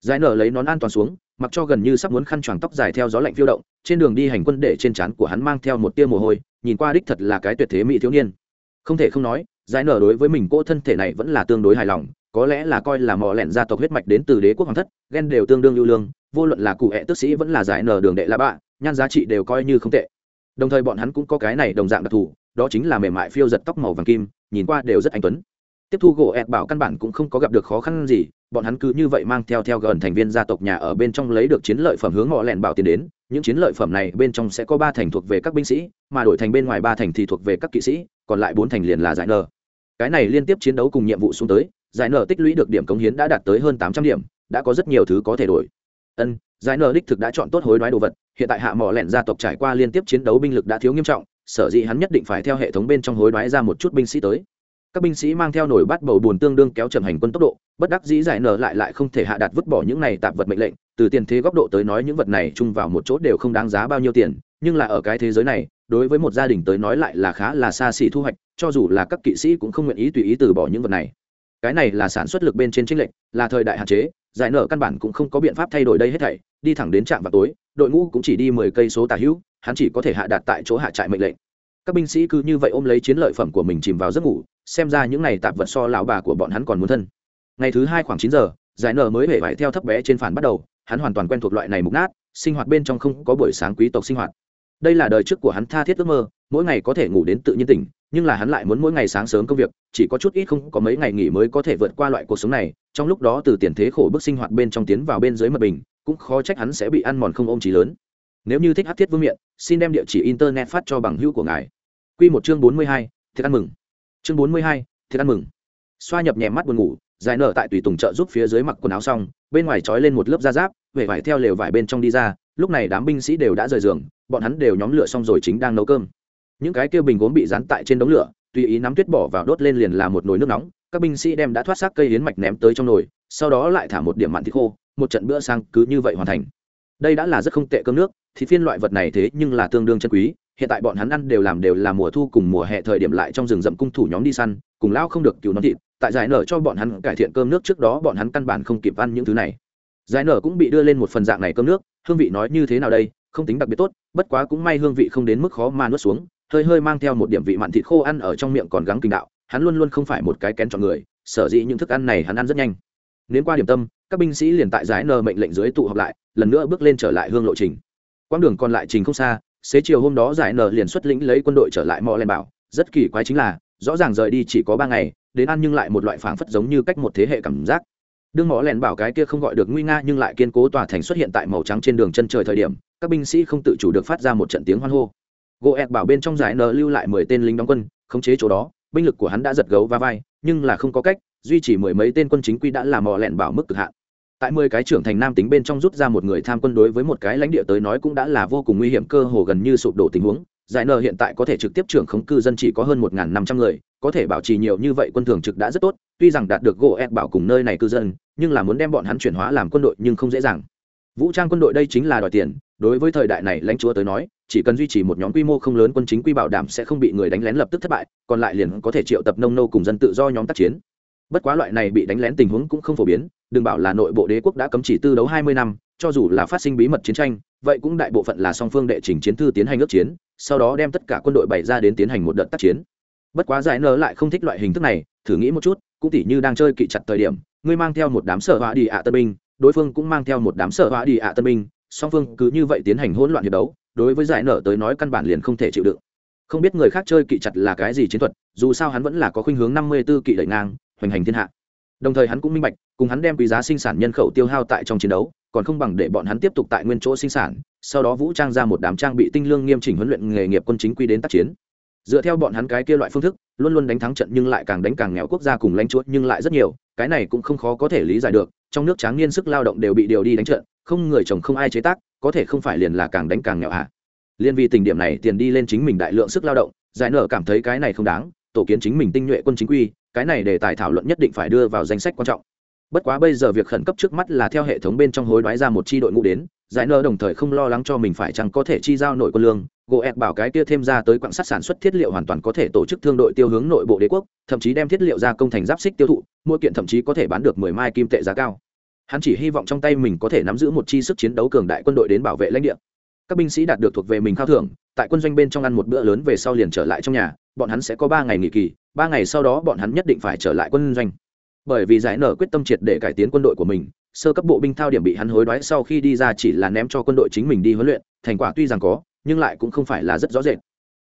Giải nở lấy nón an toàn xuống, mặc cho gần như sắp muốn khăn choàng tóc dài theo gió lạnh phiêu động, trên đường đi hành quân để trên trán của hắn mang theo một tia mồ hôi, nhìn qua đích thật là cái tuyệt thế mỹ thiếu niên. Không thể không nói giải nở đối với mình cô thân thể này vẫn là tương đối hài lòng, có lẽ là coi là mò lẹn gia tộc huyết mạch đến từ đế quốc hoàng thất ghen đều tương đương lưu lương, vô luận là cụ hẹ tức sĩ vẫn là giải nở đường đệ la bạ, nhan giá trị đều coi như không tệ. Đồng thời bọn hắn cũng có cái này đồng dạng đặc thù, đó chính là mềm mại phiêu giật tóc màu vàng kim, nhìn qua đều rất anh tuấn. Tiếp thu gỗ ẹt bảo căn bản cũng không có gặp được khó khăn gì, bọn hắn cứ như vậy mang theo theo gần thành viên gia tộc nhà ở bên trong lấy được chiến lợi phẩm hướng mò lẹn bảo tiền đến, những chiến lợi phẩm này bên trong sẽ có ba thành thuộc về các binh sĩ, mà đổi thành bên ngoài ba thành thì thuộc về các kỵ sĩ, còn lại bốn thành liền là giải nờ cái này liên tiếp chiến đấu cùng nhiệm vụ xuống tới, giải nở tích lũy được điểm cống hiến đã đạt tới hơn tám trăm điểm, đã có rất nhiều thứ có thể đổi. Ân, giải nở đích thực đã chọn tốt hối đoái đồ vật, hiện tại hạ mỏ lẻn gia tộc trải qua liên tiếp chiến đấu binh lực đã thiếu nghiêm trọng, sở dĩ hắn nhất định phải theo hệ thống bên trong hối đoái ra một chút binh sĩ tới. Các binh sĩ mang theo nổi bắt bầu buồn tương đương kéo chậm hành quân tốc độ, bất đắc dĩ giải nở lại lại không thể hạ đạt vứt bỏ những này tạp vật mệnh lệnh, từ tiền thế góc độ tới nói những vật này chung vào một chỗ đều không đáng giá bao nhiêu tiền nhưng là ở cái thế giới này, đối với một gia đình tới nói lại là khá là xa xỉ thu hoạch, cho dù là các kỵ sĩ cũng không nguyện ý tùy ý từ bỏ những vật này. Cái này là sản xuất lực bên trên chính lệnh là thời đại hạn chế, giải nở căn bản cũng không có biện pháp thay đổi đây hết thảy, đi thẳng đến trạm vào tối, đội ngũ cũng chỉ đi mười cây số tà hữu, hắn chỉ có thể hạ đạt tại chỗ hạ trại mệnh lệnh. Các binh sĩ cứ như vậy ôm lấy chiến lợi phẩm của mình chìm vào giấc ngủ, xem ra những này tạp vật so lão bà của bọn hắn còn muốn thân. Ngày thứ hai khoảng chín giờ, giải nở mới hề vải theo thấp bé trên phản bắt đầu, hắn hoàn toàn quen thuộc loại này mục nát, sinh hoạt bên trong không có buổi sáng quý tộc sinh hoạt đây là đời trước của hắn tha thiết ước mơ, mỗi ngày có thể ngủ đến tự nhiên tỉnh, nhưng là hắn lại muốn mỗi ngày sáng sớm công việc, chỉ có chút ít không có mấy ngày nghỉ mới có thể vượt qua loại cuộc sống này. Trong lúc đó từ tiền thế khổ bức sinh hoạt bên trong tiến vào bên dưới mật bình, cũng khó trách hắn sẽ bị ăn mòn không ôm trí lớn. Nếu như thích hát thiết vương miện, xin đem địa chỉ internet phát cho bằng hữu của ngài. Q một chương bốn mươi hai, thiệt ăn mừng. Chương bốn mươi hai, thiệt ăn mừng. Xoa nhập nhẹ mắt buồn ngủ dài nở tại tùy tùng trợ giúp phía dưới mặc quần áo xong, bên ngoài trói lên một lớp da giáp về vải theo lều vải bên trong đi ra lúc này đám binh sĩ đều đã rời giường, bọn hắn đều nhóm lửa xong rồi chính đang nấu cơm. Những cái kia bình gốm bị dán tại trên đống lửa, tùy ý nắm tuyết bỏ vào đốt lên liền là một nồi nước nóng. Các binh sĩ đem đã thoát xác cây hiến mạch ném tới trong nồi, sau đó lại thả một điểm mặn thịt khô, một trận bữa sang cứ như vậy hoàn thành. Đây đã là rất không tệ cơm nước thì phiên loại vật này thế nhưng là tương đương chân quý. Hiện tại bọn hắn ăn đều làm đều là mùa thu cùng mùa hè thời điểm lại trong rừng rậm cung thủ nhóm đi săn, cùng lao không được cứu nó thịt. Tại giải nở cho bọn hắn cải thiện cơm nước trước đó bọn hắn căn bản không kịp ăn những thứ này. Giải nở cũng bị đưa lên một phần dạng này cơm nước hương vị nói như thế nào đây, không tính đặc biệt tốt, bất quá cũng may hương vị không đến mức khó mà nuốt xuống, hơi hơi mang theo một điểm vị mặn thịt khô ăn ở trong miệng còn gắng kinh đạo, hắn luôn luôn không phải một cái kén chọn người, sở dĩ những thức ăn này hắn ăn rất nhanh. Nếu qua điểm tâm, các binh sĩ liền tại giải nờ mệnh lệnh dưới tụ họp lại, lần nữa bước lên trở lại hương lộ trình. Quãng đường còn lại trình không xa, xế chiều hôm đó giải nờ liền xuất lĩnh lấy quân đội trở lại mò len bảo, rất kỳ quái chính là, rõ ràng rời đi chỉ có ba ngày, đến ăn nhưng lại một loại phảng phất giống như cách một thế hệ cảm giác đương mỏ lẻn bảo cái kia không gọi được nguy nga nhưng lại kiên cố tòa thành xuất hiện tại màu trắng trên đường chân trời thời điểm, các binh sĩ không tự chủ được phát ra một trận tiếng hoan hô. Gỗ ẹt bảo bên trong giải nờ lưu lại mười tên lính đóng quân, khống chế chỗ đó, binh lực của hắn đã giật gấu và vai, nhưng là không có cách, duy trì mười mấy tên quân chính quy đã làm mỏ lẻn bảo mức cực hạn. Tại mười cái trưởng thành nam tính bên trong rút ra một người tham quân đối với một cái lãnh địa tới nói cũng đã là vô cùng nguy hiểm cơ hồ gần như sụp đổ tình huống. Giải nờ hiện tại có thể trực tiếp trưởng khống cư dân chỉ có hơn một năm trăm người, có thể bảo trì nhiều như vậy quân thường trực đã rất tốt tuy rằng đạt được gỗ ép bảo cùng nơi này cư dân, nhưng là muốn đem bọn hắn chuyển hóa làm quân đội nhưng không dễ dàng. Vũ trang quân đội đây chính là đòi tiền, đối với thời đại này lãnh chúa tới nói, chỉ cần duy trì một nhóm quy mô không lớn quân chính quy bảo đảm sẽ không bị người đánh lén lập tức thất bại, còn lại liền có thể triệu tập nông nô cùng dân tự do nhóm tác chiến. Bất quá loại này bị đánh lén tình huống cũng không phổ biến, đừng bảo là nội bộ đế quốc đã cấm chỉ tư đấu hai mươi năm, cho dù là phát sinh bí mật chiến tranh, vậy cũng đại bộ phận là song phương đệ trình chiến thư tiến hành ước chiến, sau đó đem tất cả quân đội bày ra đến tiến hành một đợt tác chiến. Bất quá giải nơ lại không thích loại hình thức này, thử nghĩ một chút cũng tỉ như đang chơi kỵ chặt thời điểm, ngươi mang theo một đám sở họa đi ạ tân binh, đối phương cũng mang theo một đám sở họa đi ạ tân binh, song phương cứ như vậy tiến hành hỗn loạn hiệp đấu, đối với giải nở tới nói căn bản liền không thể chịu đựng. Không biết người khác chơi kỵ chặt là cái gì chiến thuật, dù sao hắn vẫn là có khuynh hướng năm mươi 54 kỵ đẩy ngang, hoành hành thiên hạ. Đồng thời hắn cũng minh bạch, cùng hắn đem quý giá sinh sản nhân khẩu tiêu hao tại trong chiến đấu, còn không bằng để bọn hắn tiếp tục tại nguyên chỗ sinh sản, sau đó vũ trang ra một đám trang bị tinh lương nghiêm chỉnh huấn luyện nghề nghiệp quân chính quy đến tác chiến dựa theo bọn hắn cái kia loại phương thức, luôn luôn đánh thắng trận nhưng lại càng đánh càng nghèo quốc gia cùng lãnh chúa nhưng lại rất nhiều, cái này cũng không khó có thể lý giải được, trong nước tráng niên sức lao động đều bị điều đi đánh trận, không người chồng không ai chế tác, có thể không phải liền là càng đánh càng nghèo ạ à. liên vì tình điểm này tiền đi lên chính mình đại lượng sức lao động, giải nở cảm thấy cái này không đáng, tổ kiến chính mình tinh nhuệ quân chính quy, cái này để tài thảo luận nhất định phải đưa vào danh sách quan trọng bất quá bây giờ việc khẩn cấp trước mắt là theo hệ thống bên trong hối đoái ra một chi đội ngũ đến, giải nơ đồng thời không lo lắng cho mình phải chăng có thể chi giao nội quân lương. Gỗ ẹt bảo cái kia thêm ra tới quạng sắt sản xuất thiết liệu hoàn toàn có thể tổ chức thương đội tiêu hướng nội bộ đế quốc, thậm chí đem thiết liệu ra công thành giáp xích tiêu thụ, mỗi kiện thậm chí có thể bán được mười mai kim tệ giá cao. Hắn chỉ hy vọng trong tay mình có thể nắm giữ một chi sức chiến đấu cường đại quân đội đến bảo vệ lãnh địa. Các binh sĩ đạt được thuộc về mình khao thưởng, tại quân doanh bên trong ăn một bữa lớn về sau liền trở lại trong nhà, bọn hắn sẽ có ba ngày nghỉ kỳ, ba ngày sau đó bọn hắn nhất định phải trở lại quân doanh bởi vì giải nở quyết tâm triệt để cải tiến quân đội của mình, sơ cấp bộ binh thao điểm bị hắn hối đoái sau khi đi ra chỉ là ném cho quân đội chính mình đi huấn luyện, thành quả tuy rằng có, nhưng lại cũng không phải là rất rõ rệt.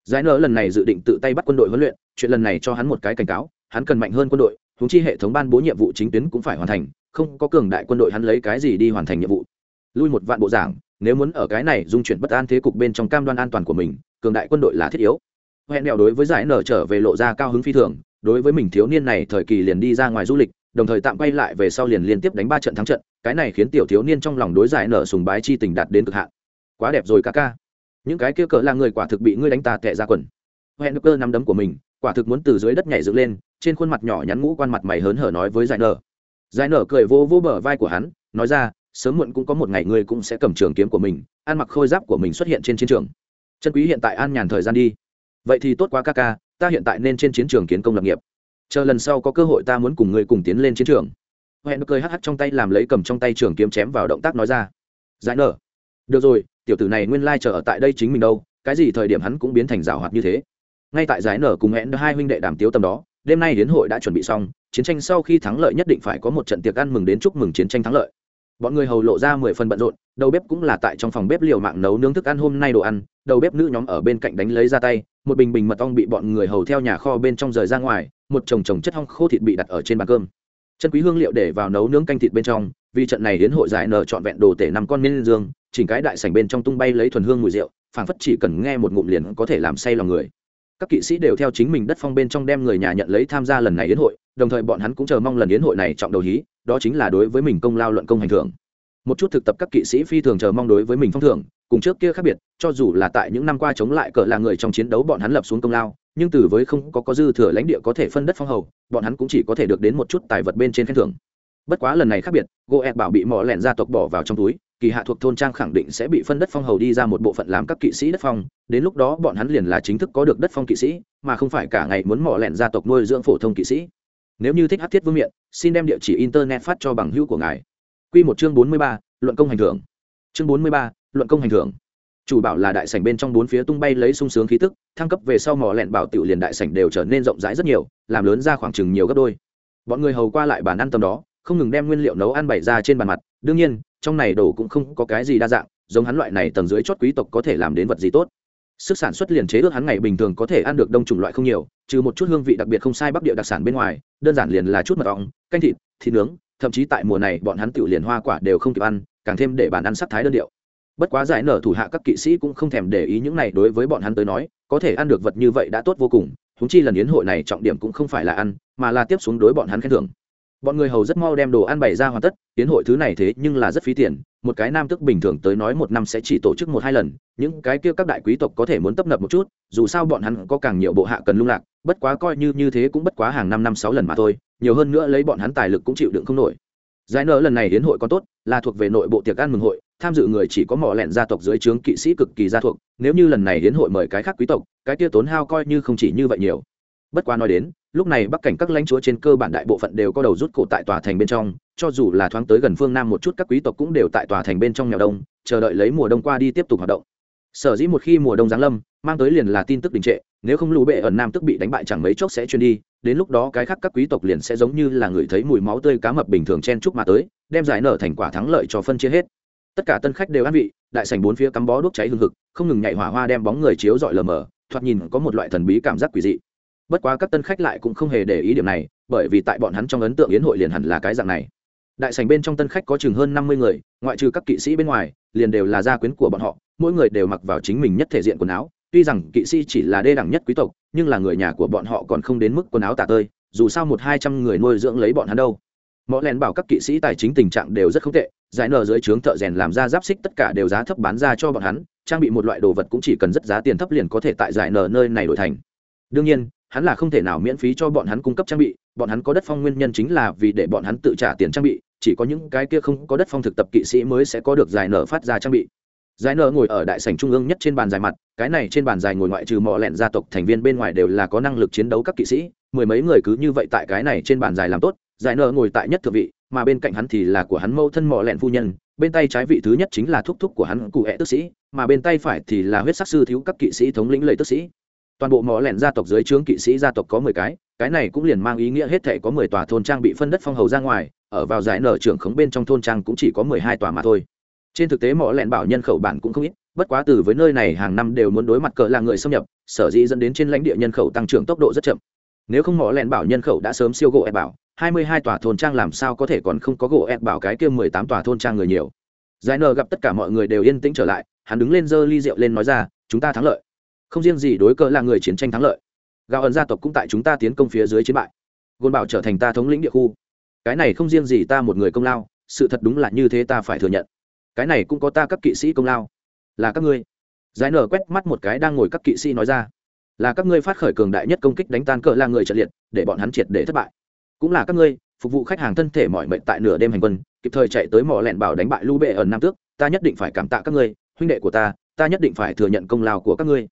Giải nở lần này dự định tự tay bắt quân đội huấn luyện, chuyện lần này cho hắn một cái cảnh cáo, hắn cần mạnh hơn quân đội húng chi hệ thống ban bố nhiệm vụ chính tuyến cũng phải hoàn thành, không có cường đại quân đội hắn lấy cái gì đi hoàn thành nhiệm vụ. Lui một vạn bộ giảng, nếu muốn ở cái này dung chuyển bất an thế cục bên trong cam đoan an toàn của mình, cường đại quân đội là thiết yếu. Hẹn đèo đối với giải nở trở về lộ ra cao hứng phi thường đối với mình thiếu niên này, thời kỳ liền đi ra ngoài du lịch, đồng thời tạm quay lại về sau liền liên tiếp đánh ba trận thắng trận, cái này khiến tiểu thiếu niên trong lòng đối giải nở sùng bái chi tình đạt đến cực hạn. Quá đẹp rồi, ca ca. Những cái kia cỡ là người quả thực bị ngươi đánh ta tệ ra quần. Hẹn cơ nắm đấm của mình, quả thực muốn từ dưới đất nhảy dựng lên, trên khuôn mặt nhỏ nhắn ngũ quan mặt mày hớn hở nói với giải nở. Giải nở cười vô vô bờ vai của hắn, nói ra, sớm muộn cũng có một ngày ngươi cũng sẽ cầm trường kiếm của mình, ăn mặc khôi giáp của mình xuất hiện trên chiến trường. Chân quý hiện tại an nhàn thời gian đi. Vậy thì tốt quá, ca ca ta hiện tại nên trên chiến trường kiến công lập nghiệp. Chờ lần sau có cơ hội ta muốn cùng ngươi cùng tiến lên chiến trường. Hẹn cười hắc hắc trong tay làm lấy cầm trong tay trường kiếm chém vào động tác nói ra. Giải nở. Được rồi, tiểu tử này nguyên lai chờ ở tại đây chính mình đâu, cái gì thời điểm hắn cũng biến thành rào hoạt như thế. Ngay tại giải nở cùng hẹn hai huynh đệ đàm tiếu tầm đó, đêm nay đến hội đã chuẩn bị xong, chiến tranh sau khi thắng lợi nhất định phải có một trận tiệc ăn mừng đến chúc mừng chiến tranh thắng lợi. Bọn người hầu lộ ra mười phần bận rộn, đầu bếp cũng là tại trong phòng bếp liều mạng nấu nướng thức ăn hôm nay đồ ăn, đầu bếp nữ nhóm ở bên cạnh đánh lấy ra tay một bình bình mật ong bị bọn người hầu theo nhà kho bên trong rời ra ngoài, một chồng chồng chất hong khô thịt bị đặt ở trên bàn cơm. Chân quý hương liệu để vào nấu nướng canh thịt bên trong, vì trận này đến hội giải nở trọn vẹn đồ tể năm con miên dương, chỉnh cái đại sảnh bên trong tung bay lấy thuần hương mùi rượu, phảng phất chỉ cần nghe một ngụm liền có thể làm say lòng người. Các kỵ sĩ đều theo chính mình đất phong bên trong đem người nhà nhận lấy tham gia lần này đến hội, đồng thời bọn hắn cũng chờ mong lần yến hội này trọng đầu hí, đó chính là đối với mình công lao luận công hành thưởng. Một chút thực tập các kỵ sĩ phi thường chờ mong đối với mình phong thưởng cùng trước kia khác biệt, cho dù là tại những năm qua chống lại cờ là người trong chiến đấu bọn hắn lập xuống công lao, nhưng từ với không có có dư thừa lãnh địa có thể phân đất phong hầu, bọn hắn cũng chỉ có thể được đến một chút tài vật bên trên khen thưởng. Bất quá lần này khác biệt, goet bảo bị mỏ lẻn gia tộc bỏ vào trong túi, kỳ hạ thuộc thôn trang khẳng định sẽ bị phân đất phong hầu đi ra một bộ phận làm các kỵ sĩ đất phong, đến lúc đó bọn hắn liền là chính thức có được đất phong kỵ sĩ, mà không phải cả ngày muốn mỏ lẻn gia tộc nuôi dưỡng phổ thông kỵ sĩ. Nếu như thích hát thiết vương miện, xin đem địa chỉ internet phát cho bằng hữu của ngài. Q một chương bốn mươi ba, luận công hành thưởng. Chương bốn mươi ba luận công hành thưởng. Chủ bảo là đại sảnh bên trong bốn phía tung bay lấy sung sướng khí tức, thăng cấp về sau mỏ lẹn bảo tiểu liền đại sảnh đều trở nên rộng rãi rất nhiều, làm lớn ra khoảng chừng nhiều gấp đôi. Bọn người hầu qua lại bàn ăn tầm đó, không ngừng đem nguyên liệu nấu ăn bày ra trên bàn mặt, đương nhiên, trong này đồ cũng không có cái gì đa dạng, giống hắn loại này tầng dưới chót quý tộc có thể làm đến vật gì tốt. Sức sản xuất liền chế ước hắn ngày bình thường có thể ăn được đông chủng loại không nhiều, trừ một chút hương vị đặc biệt không sai bắc địa đặc sản bên ngoài, đơn giản liền là chút mật ong, canh thịt thịt nướng, thậm chí tại mùa này bọn hắn tự liền hoa quả đều không kịp ăn, càng thêm để bàn ăn sắc thái đơn điệu bất quá giải nở thủ hạ các kỵ sĩ cũng không thèm để ý những này đối với bọn hắn tới nói, có thể ăn được vật như vậy đã tốt vô cùng húng chi lần yến hội này trọng điểm cũng không phải là ăn, mà là tiếp xuống đối bọn hắn khen thưởng. Bọn người hầu rất mau đem đồ ăn bày ra hoàn tất, yến hội thứ này thế nhưng là rất phí tiền, một cái nam tức bình thường tới nói một năm sẽ chỉ tổ chức một hai lần, những cái kia các đại quý tộc có thể muốn tấp nập một chút, dù sao bọn hắn có càng nhiều bộ hạ cần lung lạc, bất quá coi như như thế cũng bất quá hàng năm năm sáu lần mà thôi, nhiều hơn nữa lấy bọn hắn tài lực cũng chịu đựng không nổi. Giải nở lần này yến hội còn tốt, là thuộc về nội bộ tiệc ăn mừng hội tham dự người chỉ có mỏ lẹn gia tộc dưới trướng kỵ sĩ cực kỳ gia thuộc, nếu như lần này hiến hội mời cái khác quý tộc, cái kia tốn hao coi như không chỉ như vậy nhiều. Bất quá nói đến, lúc này bắc cảnh các lãnh chúa trên cơ bản đại bộ phận đều có đầu rút cổ tại tòa thành bên trong, cho dù là thoáng tới gần phương nam một chút các quý tộc cũng đều tại tòa thành bên trong nghèo đông, chờ đợi lấy mùa đông qua đi tiếp tục hoạt động. Sở dĩ một khi mùa đông giáng lâm, mang tới liền là tin tức đình trệ, nếu không lũ bệ ẩn nam tức bị đánh bại chẳng mấy chốc sẽ chuyên đi, đến lúc đó cái khác các quý tộc liền sẽ giống như là người thấy mùi máu tươi cá mập bình thường chen chúc mà tới, đem giải nở thành quả thắng lợi cho phân chia hết tất cả tân khách đều ăn vị, đại sảnh bốn phía cắm bó đuốc cháy hương hực, không ngừng nhảy hỏa hoa đem bóng người chiếu dọi lờ mờ, thoạt nhìn có một loại thần bí cảm giác quỷ dị. Bất quá các tân khách lại cũng không hề để ý điểm này, bởi vì tại bọn hắn trong ấn tượng yến hội liền hẳn là cái dạng này. Đại sảnh bên trong tân khách có chừng hơn năm mươi người, ngoại trừ các kỵ sĩ bên ngoài, liền đều là gia quyến của bọn họ, mỗi người đều mặc vào chính mình nhất thể diện quần áo. Tuy rằng kỵ sĩ chỉ là đê đẳng nhất quý tộc, nhưng là người nhà của bọn họ còn không đến mức quần áo tả tơi, dù sao một hai trăm người nuôi dưỡng lấy bọn hắn đâu mõ len bảo các kỵ sĩ tài chính tình trạng đều rất không tệ, giải nở dưới trướng thợ rèn làm ra giáp xích tất cả đều giá thấp bán ra cho bọn hắn, trang bị một loại đồ vật cũng chỉ cần rất giá tiền thấp liền có thể tại giải nở nơi này đổi thành. Đương nhiên, hắn là không thể nào miễn phí cho bọn hắn cung cấp trang bị, bọn hắn có đất phong nguyên nhân chính là vì để bọn hắn tự trả tiền trang bị, chỉ có những cái kia không có đất phong thực tập kỵ sĩ mới sẽ có được giải nở phát ra trang bị. Giải nở ngồi ở đại sảnh trung ương nhất trên bàn dài mặt, cái này trên bàn dài ngồi ngoại trừ mọ lẹn gia tộc thành viên bên ngoài đều là có năng lực chiến đấu các kỵ sĩ, mười mấy người cứ như vậy tại cái này trên bàn dài làm tốt giải nợ ngồi tại nhất thượng vị, mà bên cạnh hắn thì là của hắn mâu thân mọ lẹn phu nhân, bên tay trái vị thứ nhất chính là thúc thúc của hắn cụ hẹ tức sĩ, mà bên tay phải thì là huyết sắc sư thiếu các kỵ sĩ thống lĩnh lầy tức sĩ. Toàn bộ mỏ lẹn gia tộc dưới trướng kỵ sĩ gia tộc có mười cái cái này cũng liền mang ý nghĩa hết thệ có mười tòa thôn trang bị phân đất phong hầu ra ngoài, ở vào giải nở trưởng khống bên trong thôn trang cũng chỉ có mười hai tòa mà thôi. Trên thực tế mỏ lẹn bảo nhân khẩu bản cũng không ít, bất quá từ với nơi này hàng năm đều muốn đối mặt cỡ là người xâm nhập, sở dĩ dẫn đến trên lãnh địa nhân khẩu tăng trưởng tốc độ rất chậm. Nếu không mỏ lẹn bảo nhân khẩu đã sớm siêu gỗ ép bảo hai mươi hai tòa thôn trang làm sao có thể còn không có gỗ ép bảo cái kia mười tám tòa thôn trang người nhiều. Giải nở gặp tất cả mọi người đều yên tĩnh trở lại, hắn đứng lên giơ ly rượu lên nói ra, chúng ta thắng lợi. Không riêng gì đối cỡ là người chiến tranh thắng lợi. Gạo ẩn gia tộc cũng tại chúng ta tiến công phía dưới chiến bại. Gôn bảo trở thành ta thống lĩnh địa khu. Cái này không riêng gì ta một người công lao, sự thật đúng là như thế ta phải thừa nhận. Cái này cũng có ta các kỵ sĩ công lao. Là các ngươi. Giải nở quét mắt một cái đang ngồi các kỵ sĩ nói ra, là các ngươi phát khởi cường đại nhất công kích đánh tan cỡ là người trận liệt, để bọn hắn triệt để thất bại cũng là các ngươi, phục vụ khách hàng thân thể mọi mệnh tại nửa đêm hành quân, kịp thời chạy tới mỏ lẹn bảo đánh bại lưu bệ ở nam tước, ta nhất định phải cảm tạ các ngươi, huynh đệ của ta ta nhất định phải thừa nhận công lao của các ngươi.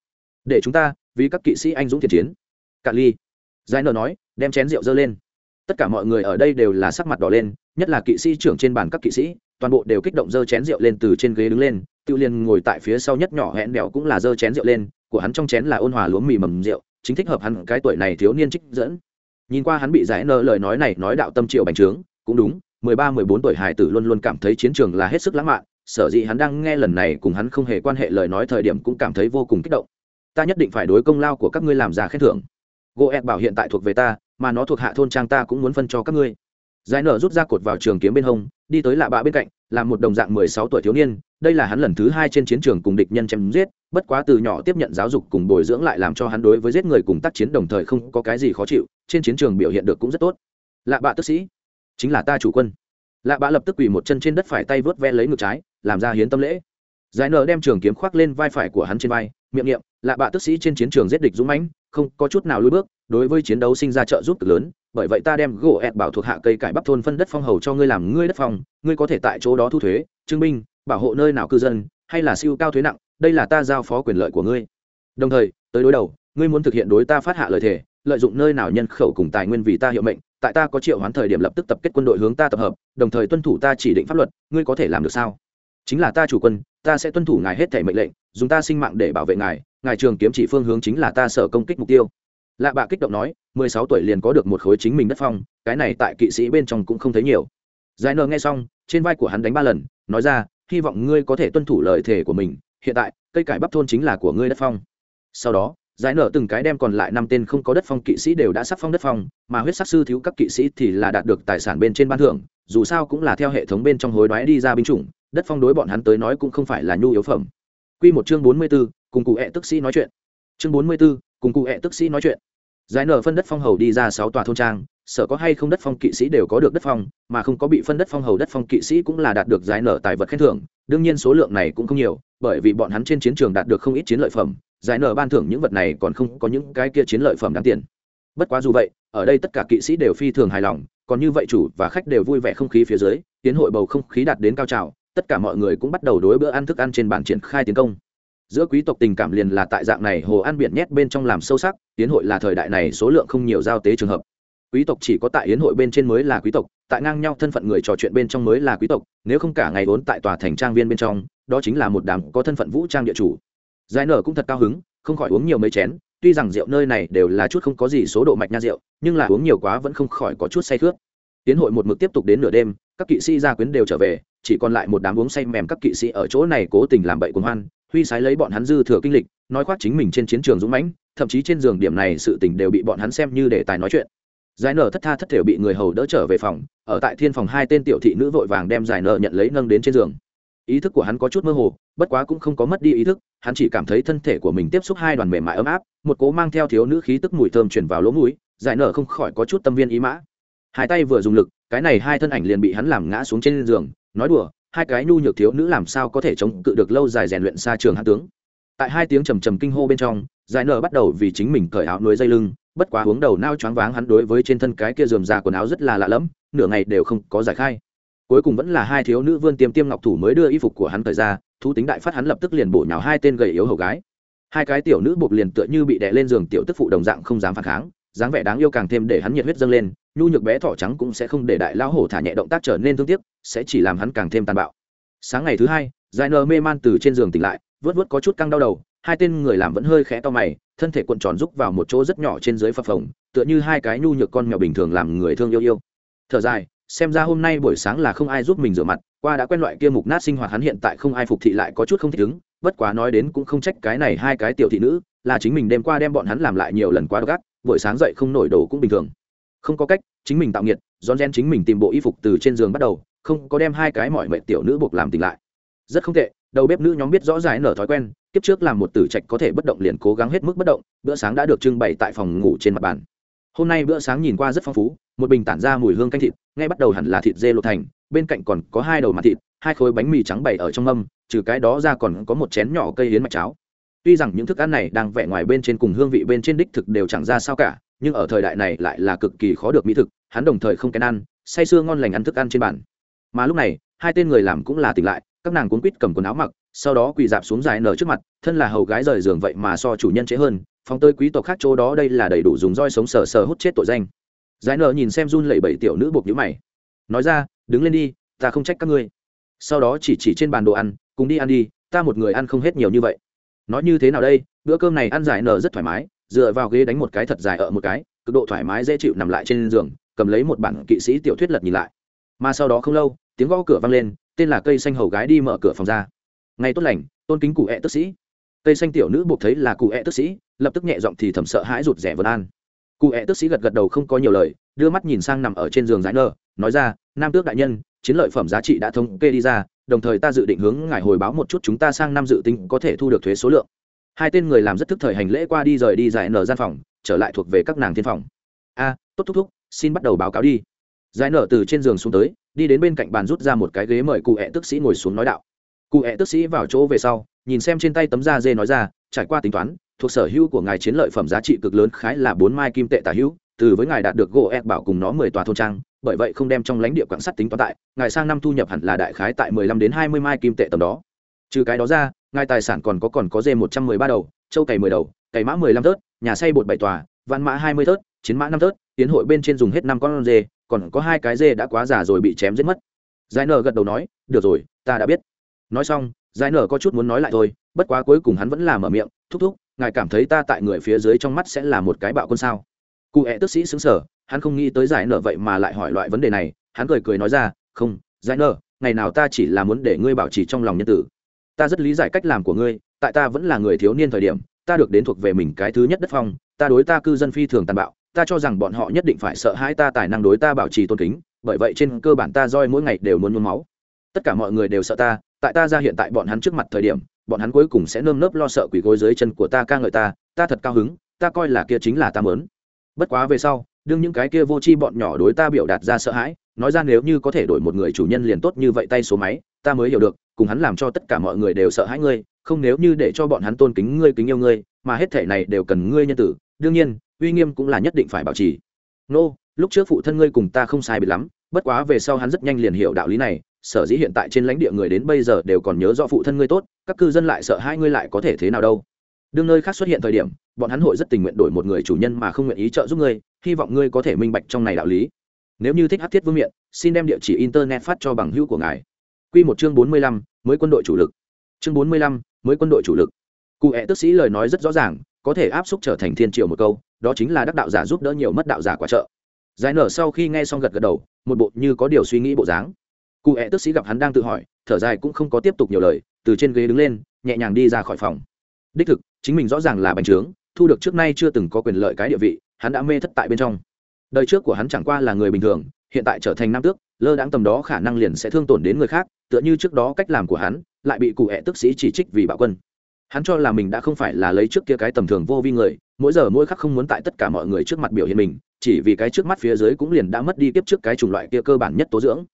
Để chúng ta, vì các kỵ sĩ anh dũng thiện chiến. Cạn ly, giải nở nói, đem chén rượu dơ lên. Tất cả mọi người ở đây đều là sắc mặt đỏ lên, nhất là kỵ sĩ trưởng trên bàn các kỵ sĩ, toàn bộ đều kích động dơ chén rượu lên từ trên ghế đứng lên, tiêu liên ngồi tại phía sau nhất nhỏ hẹn đèo cũng là dơ chén rượu lên, của hắn trong chén là ôn hòa lúa mì mầm rượu, chính thích hợp hắn cái tuổi này thiếu niên trích dẫn nhìn qua hắn bị giải nợ lời nói này nói đạo tâm triệu bành trướng, cũng đúng, mười ba, mười bốn tuổi hải tử luôn luôn cảm thấy chiến trường là hết sức lãng mạn, sở dĩ hắn đang nghe lần này cùng hắn không hề quan hệ lời nói thời điểm cũng cảm thấy vô cùng kích động. Ta nhất định phải đối công lao của các ngươi làm ra khen thưởng. Gỗ ẹ bảo hiện tại thuộc về ta, mà nó thuộc hạ thôn trang ta cũng muốn phân cho các ngươi. Giải nở rút ra cột vào trường kiếm bên hông, đi tới lạ bạ bên cạnh là một đồng dạng mười sáu tuổi thiếu niên, đây là hắn lần thứ hai trên chiến trường cùng địch nhân chém giết, bất quá từ nhỏ tiếp nhận giáo dục cùng bồi dưỡng lại làm cho hắn đối với giết người cùng tác chiến đồng thời không có cái gì khó chịu, trên chiến trường biểu hiện được cũng rất tốt. Lạ bạ tức sĩ, chính là ta chủ quân. Lạ bạ lập tức quỳ một chân trên đất phải tay vớt ve lấy ngực trái, làm ra hiến tâm lễ. Giải nở đem trường kiếm khoác lên vai phải của hắn trên vai, miệng niệm, lạ bạ tức sĩ trên chiến trường giết địch dũng mãnh, không có chút nào lùi bước đối với chiến đấu sinh ra trợ giúp cực lớn, bởi vậy ta đem gỗ ẹt bảo thuộc hạ cây cải bắp thôn phân đất phong hầu cho ngươi làm ngươi đất phong, ngươi có thể tại chỗ đó thu thuế, chứng minh, bảo hộ nơi nào cư dân, hay là siêu cao thuế nặng, đây là ta giao phó quyền lợi của ngươi. Đồng thời, tới đối đầu, ngươi muốn thực hiện đối ta phát hạ lời thề, lợi dụng nơi nào nhân khẩu cùng tài nguyên vì ta hiệu mệnh, tại ta có triệu hoán thời điểm lập tức tập kết quân đội hướng ta tập hợp, đồng thời tuân thủ ta chỉ định pháp luật, ngươi có thể làm được sao? Chính là ta chủ quân, ta sẽ tuân thủ ngài hết thể mệnh lệnh, dùng ta sinh mạng để bảo vệ ngài ngài trường kiếm chỉ phương hướng chính là ta sở công kích mục tiêu lạ bạ kích động nói mười sáu tuổi liền có được một khối chính mình đất phong cái này tại kỵ sĩ bên trong cũng không thấy nhiều. Giải nờ nghe xong trên vai của hắn đánh ba lần nói ra hy vọng ngươi có thể tuân thủ lời thề của mình hiện tại cây cải bắp thôn chính là của ngươi đất phong. Sau đó giải nở từng cái đem còn lại năm tên không có đất phong kỵ sĩ đều đã sắp phong đất phong mà huyết sắc sư thiếu các kỵ sĩ thì là đạt được tài sản bên trên ban thưởng dù sao cũng là theo hệ thống bên trong hối đoái đi ra binh chủng đất phong đối bọn hắn tới nói cũng không phải là nhu yếu phẩm. Quy một chương bốn mươi 44, cùng cụ hẹ tức sĩ nói chuyện. Chương bốn mươi 44, cùng cụ hẹ tức sĩ nói chuyện. Giải nở phân đất phong hầu đi ra sáu tòa thôn trang, sở có hay không đất phong kỵ sĩ đều có được đất phong, mà không có bị phân đất phong hầu đất phong kỵ sĩ cũng là đạt được giải nở tài vật khen thưởng, đương nhiên số lượng này cũng không nhiều, bởi vì bọn hắn trên chiến trường đạt được không ít chiến lợi phẩm, giải nở ban thưởng những vật này còn không có những cái kia chiến lợi phẩm đáng tiền. Bất quá dù vậy, ở đây tất cả kỵ sĩ đều phi thường hài lòng, còn như vậy chủ và khách đều vui vẻ không khí phía dưới, tiến hội bầu không khí đạt đến cao trào, tất cả mọi người cũng bắt đầu đối bữa ăn thức ăn trên bàn triển khai tiến công giữa quý tộc tình cảm liền là tại dạng này hồ ăn biển nhét bên trong làm sâu sắc tiến hội là thời đại này số lượng không nhiều giao tế trường hợp. Quý tộc chỉ có tại yến hội bên trên mới là quý tộc, tại ngang nhau thân phận người trò chuyện bên trong mới là quý tộc, nếu không cả ngày vốn tại tòa thành trang viên bên trong, đó chính là một đám có thân phận vũ trang địa chủ. Giải nở cũng thật cao hứng, không khỏi uống nhiều mấy chén, tuy rằng rượu nơi này đều là chút không có gì số độ mạch nha rượu, nhưng là uống nhiều quá vẫn không khỏi có chút say khướt. Tiến hội một mực tiếp tục đến nửa đêm, các kỵ sĩ gia quyến đều trở về, chỉ còn lại một đám uống say mềm các kỵ sĩ ở chỗ này cố tình làm bậy cuồng hoan huy sái lấy bọn hắn dư thừa kinh lịch, nói khoác chính mình trên chiến trường dũng mãnh, thậm chí trên giường điểm này sự tình đều bị bọn hắn xem như đề tài nói chuyện. Giải nở thất tha thất thể bị người hầu đỡ trở về phòng, ở tại thiên phòng hai tên tiểu thị nữ vội vàng đem giải nở nhận lấy nâng đến trên giường. Ý thức của hắn có chút mơ hồ, bất quá cũng không có mất đi ý thức, hắn chỉ cảm thấy thân thể của mình tiếp xúc hai đoàn mềm mại ấm áp, một cố mang theo thiếu nữ khí tức mùi thơm chuyển vào lỗ mũi, giải nở không khỏi có chút tâm viên ý mã. Hai tay vừa dùng lực, cái này hai thân ảnh liền bị hắn làm ngã xuống trên giường, nói đùa hai cái nhu nhược thiếu nữ làm sao có thể chống cự được lâu dài rèn luyện xa trường hạ tướng. Tại hai tiếng trầm trầm kinh hô bên trong, giải nở bắt đầu vì chính mình cởi áo nuôi dây lưng, bất quá hướng đầu nao choáng váng hắn đối với trên thân cái kia dườm già quần áo rất là lạ lẫm, nửa ngày đều không có giải khai. Cuối cùng vẫn là hai thiếu nữ vươn tiêm tiêm ngọc thủ mới đưa y phục của hắn thời ra, thú tính đại phát hắn lập tức liền bổ nhào hai tên gầy yếu hầu gái. Hai cái tiểu nữ buộc liền tựa như bị đè lên giường tiểu tức phụ đồng dạng không dám phản kháng, dáng vẻ đáng yêu càng thêm để hắn nhiệt huyết dâng lên nhu nhược bé thỏ trắng cũng sẽ không để đại lão hổ thả nhẹ động tác trở nên thương tiếc, sẽ chỉ làm hắn càng thêm tàn bạo. Sáng ngày thứ hai giải nờ mê man từ trên giường tỉnh lại, vớt vớt có chút căng đau đầu, hai tên người làm vẫn hơi khẽ to mày, thân thể cuộn tròn rúc vào một chỗ rất nhỏ trên dưới phập phồng, tựa như hai cái nhu nhược con mèo bình thường làm người thương yêu yêu. Thở dài, xem ra hôm nay buổi sáng là không ai giúp mình rửa mặt, qua đã quen loại kia mục nát sinh hoạt hắn hiện tại không ai phục thị lại có chút không thích ứng, bất quá nói đến cũng không trách cái này hai cái tiểu thị nữ, là chính mình đêm qua đem bọn hắn làm lại nhiều lần quá gắt buổi sáng dậy không nổi đồ cũng bình thường không có cách, chính mình tạo nghiệt, rón rén chính mình tìm bộ y phục từ trên giường bắt đầu, không có đem hai cái mọi mệnh tiểu nữ buộc làm tỉnh lại. Rất không tệ, đầu bếp nữ nhóm biết rõ ràng nở thói quen, kiếp trước làm một tử trạch có thể bất động liền cố gắng hết mức bất động, bữa sáng đã được trưng bày tại phòng ngủ trên mặt bàn. Hôm nay bữa sáng nhìn qua rất phong phú, một bình tản ra mùi hương canh thịt, ngay bắt đầu hẳn là thịt dê lột thành, bên cạnh còn có hai đầu mặt thịt, hai khối bánh mì trắng bày ở trong mâm, trừ cái đó ra còn có một chén nhỏ cây hiến mạch cháo. Tuy rằng những thức ăn này đang vẽ ngoài bên trên cùng hương vị bên trên đích thực đều chẳng ra sao cả nhưng ở thời đại này lại là cực kỳ khó được mỹ thực, hắn đồng thời không kén ăn, say sưa ngon lành ăn thức ăn trên bàn. Mà lúc này, hai tên người làm cũng là tỉnh lại, các nàng cuốn quýt cầm quần áo mặc, sau đó quỳ dạp xuống dài nở trước mặt, thân là hầu gái rời giường vậy mà so chủ nhân trễ hơn, phóng tới quý tộc khác chỗ đó đây là đầy đủ dùng roi sống sờ sờ hút chết tội danh. Giải nở nhìn xem run lẩy bẩy tiểu nữ buộc nhữ mày. Nói ra, đứng lên đi, ta không trách các ngươi. Sau đó chỉ chỉ trên bàn đồ ăn, cùng đi ăn đi, ta một người ăn không hết nhiều như vậy. Nói như thế nào đây? Bữa cơm này ăn giải nở rất thoải mái dựa vào ghế đánh một cái thật dài ở một cái, cực độ thoải mái dễ chịu nằm lại trên giường, cầm lấy một bản kỵ sĩ tiểu thuyết lật nhìn lại. Mà sau đó không lâu, tiếng gõ cửa vang lên, tên là cây xanh hầu gái đi mở cửa phòng ra. Ngày tốt lành, tôn kính cụ hẹ tức sĩ. Cây xanh tiểu nữ buộc thấy là cụ hẹ tức sĩ, lập tức nhẹ giọng thì thầm sợ hãi rụt rẻ vân an. Cụ hẹ tức sĩ gật gật đầu không có nhiều lời, đưa mắt nhìn sang nằm ở trên giường giải nơ nói ra, nam tước đại nhân, chiến lợi phẩm giá trị đã thống kê đi ra, đồng thời ta dự định hướng ngài hồi báo một chút chúng ta sang năm dự tính có thể thu được thuế số lượng hai tên người làm rất thức thời hành lễ qua đi rời đi giải nở gian phòng, trở lại thuộc về các nàng thiên phòng. A, tốt, thúc thúc, xin bắt đầu báo cáo đi. Giải nở từ trên giường xuống tới, đi đến bên cạnh bàn rút ra một cái ghế mời cụ hẹ tức sĩ ngồi xuống nói đạo. Cụ hẹ tức sĩ vào chỗ về sau, nhìn xem trên tay tấm da dê nói ra, trải qua tính toán, thuộc sở hữu của ngài chiến lợi phẩm giá trị cực lớn khái là bốn mai kim tệ tả hữu, từ với ngài đạt được gỗ ẹ bảo cùng nó mười tòa thôn trang, bởi vậy không đem trong lãnh địa quảng sắt tính toán tại, ngài sang năm thu nhập hẳn là đại khái tại mười lăm đến hai mươi mai kim tệ tầm đó trừ cái đó ra, ngài tài sản còn có còn có dê một trăm mười ba đầu, châu cày mười đầu, cày mã mười lăm tớt nhà xây bột bảy tòa văn mã hai mươi tớt chiến mã năm tớt tiến hội bên trên dùng hết năm con dê, còn có hai cái dê đã quá già rồi bị chém giết mất. Giải nở gật đầu nói, được rồi, ta đã biết. Nói xong, giải nở có chút muốn nói lại thôi, bất quá cuối cùng hắn vẫn là mở miệng, thúc thúc, ngài cảm thấy ta tại người phía dưới trong mắt sẽ là một cái bạo quân sao? Cụ hẹ tức sĩ xứng sở hắn không nghĩ tới giải nở vậy mà lại hỏi loại vấn đề này, hắn cười cười nói ra, không, giải nở, ngày nào ta chỉ là muốn để ngươi bảo trì trong lòng nhân tử ta rất lý giải cách làm của ngươi, tại ta vẫn là người thiếu niên thời điểm, ta được đến thuộc về mình cái thứ nhất đất phong, ta đối ta cư dân phi thường tàn bạo, ta cho rằng bọn họ nhất định phải sợ hãi ta tài năng đối ta bảo trì tôn kính, bởi vậy trên cơ bản ta roi mỗi ngày đều muốn nôn máu. Tất cả mọi người đều sợ ta, tại ta ra hiện tại bọn hắn trước mặt thời điểm, bọn hắn cuối cùng sẽ nơm nớp lo sợ quỷ gối dưới chân của ta ca ngợi ta ta thật cao hứng, ta coi là kia chính là ta mớn bất quá về sau đương những cái kia vô tri bọn nhỏ đối ta biểu đạt ra sợ hãi nói ra nếu như có thể đổi một người chủ nhân liền tốt như vậy tay số máy ta mới hiểu được cùng hắn làm cho tất cả mọi người đều sợ hãi ngươi không nếu như để cho bọn hắn tôn kính ngươi kính yêu ngươi mà hết thể này đều cần ngươi nhân tử đương nhiên uy nghiêm cũng là nhất định phải bảo trì. Nô、no, lúc trước phụ thân ngươi cùng ta không sai bị lắm bất quá về sau hắn rất nhanh liền hiểu đạo lý này sở dĩ hiện tại trên lãnh địa người đến bây giờ đều còn nhớ rõ phụ thân ngươi tốt các cư dân lại sợ hai ngươi lại có thể thế nào đâu đương nơi khác xuất hiện thời điểm, bọn hắn hội rất tình nguyện đổi một người chủ nhân mà không nguyện ý trợ giúp ngươi, hy vọng ngươi có thể minh bạch trong này đạo lý. Nếu như thích hát thiết vương miện, xin đem địa chỉ internet phát cho bằng hữu của ngài. Q một chương bốn mươi lăm, mới quân đội chủ lực. Chương bốn mươi lăm, mới quân đội chủ lực. Cụ hẹ tức sĩ lời nói rất rõ ràng, có thể áp xúc trở thành thiên triều một câu, đó chính là đắc đạo giả giúp đỡ nhiều mất đạo giả quả trợ. Giải nở sau khi nghe xong gật gật đầu, một bộ như có điều suy nghĩ bộ dáng. Cụ hẹ tức sĩ gặp hắn đang tự hỏi, thở dài cũng không có tiếp tục nhiều lời, từ trên ghế đứng lên, nhẹ nhàng đi ra khỏi phòng. Đích thực chính mình rõ ràng là bành trướng, thu được trước nay chưa từng có quyền lợi cái địa vị, hắn đã mê thất tại bên trong. Đời trước của hắn chẳng qua là người bình thường, hiện tại trở thành nam tước, lơ đáng tầm đó khả năng liền sẽ thương tổn đến người khác, tựa như trước đó cách làm của hắn, lại bị cụ hẹ tức sĩ chỉ trích vì bạo quân. Hắn cho là mình đã không phải là lấy trước kia cái tầm thường vô vi người, mỗi giờ mỗi khắc không muốn tại tất cả mọi người trước mặt biểu hiện mình, chỉ vì cái trước mắt phía dưới cũng liền đã mất đi tiếp trước cái chủng loại kia cơ bản nhất tố dưỡng.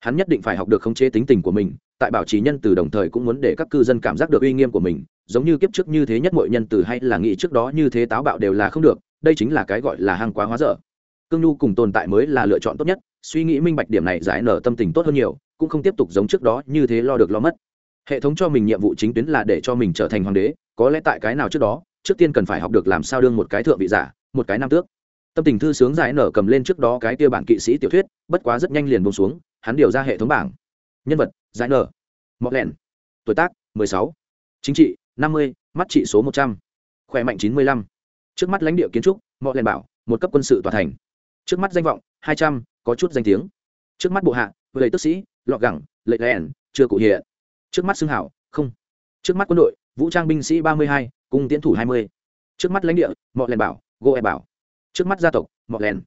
Hắn nhất định phải học được khống chế tính tình của mình, tại bảo trì nhân từ đồng thời cũng muốn để các cư dân cảm giác được uy nghiêm của mình giống như kiếp trước như thế nhất mọi nhân từ hay là nghĩ trước đó như thế táo bạo đều là không được, đây chính là cái gọi là hàng quá hóa dở. Cương nhu cùng tồn tại mới là lựa chọn tốt nhất, suy nghĩ minh bạch điểm này giải nở tâm tình tốt hơn nhiều, cũng không tiếp tục giống trước đó như thế lo được lo mất. Hệ thống cho mình nhiệm vụ chính tuyến là để cho mình trở thành hoàng đế, có lẽ tại cái nào trước đó, trước tiên cần phải học được làm sao đương một cái thượng vị giả, một cái nam tước. Tâm tình thư sướng giải nở cầm lên trước đó cái kia bản kỵ sĩ tiểu thuyết, bất quá rất nhanh liền bông xuống, hắn điều ra hệ thống bảng. Nhân vật, giải nở. Mọc lẻn tuổi tác 16. chính trị 50, mắt trị số một trăm. Khỏe mạnh chín mươi lăm. Trước mắt lãnh địa kiến trúc mọi lèn bảo một cấp quân sự tòa thành. Trước mắt danh vọng hai trăm có chút danh tiếng. Trước mắt bộ hạ lệ tức sĩ lọ gẳng lệ lèn chưa cụ hiện. Trước mắt xưng hảo không. Trước mắt quân đội vũ trang binh sĩ ba mươi hai cung tiến thủ hai mươi. Trước mắt lãnh địa mọi lèn bảo gô e bảo. Trước mắt gia tộc mọi lèn.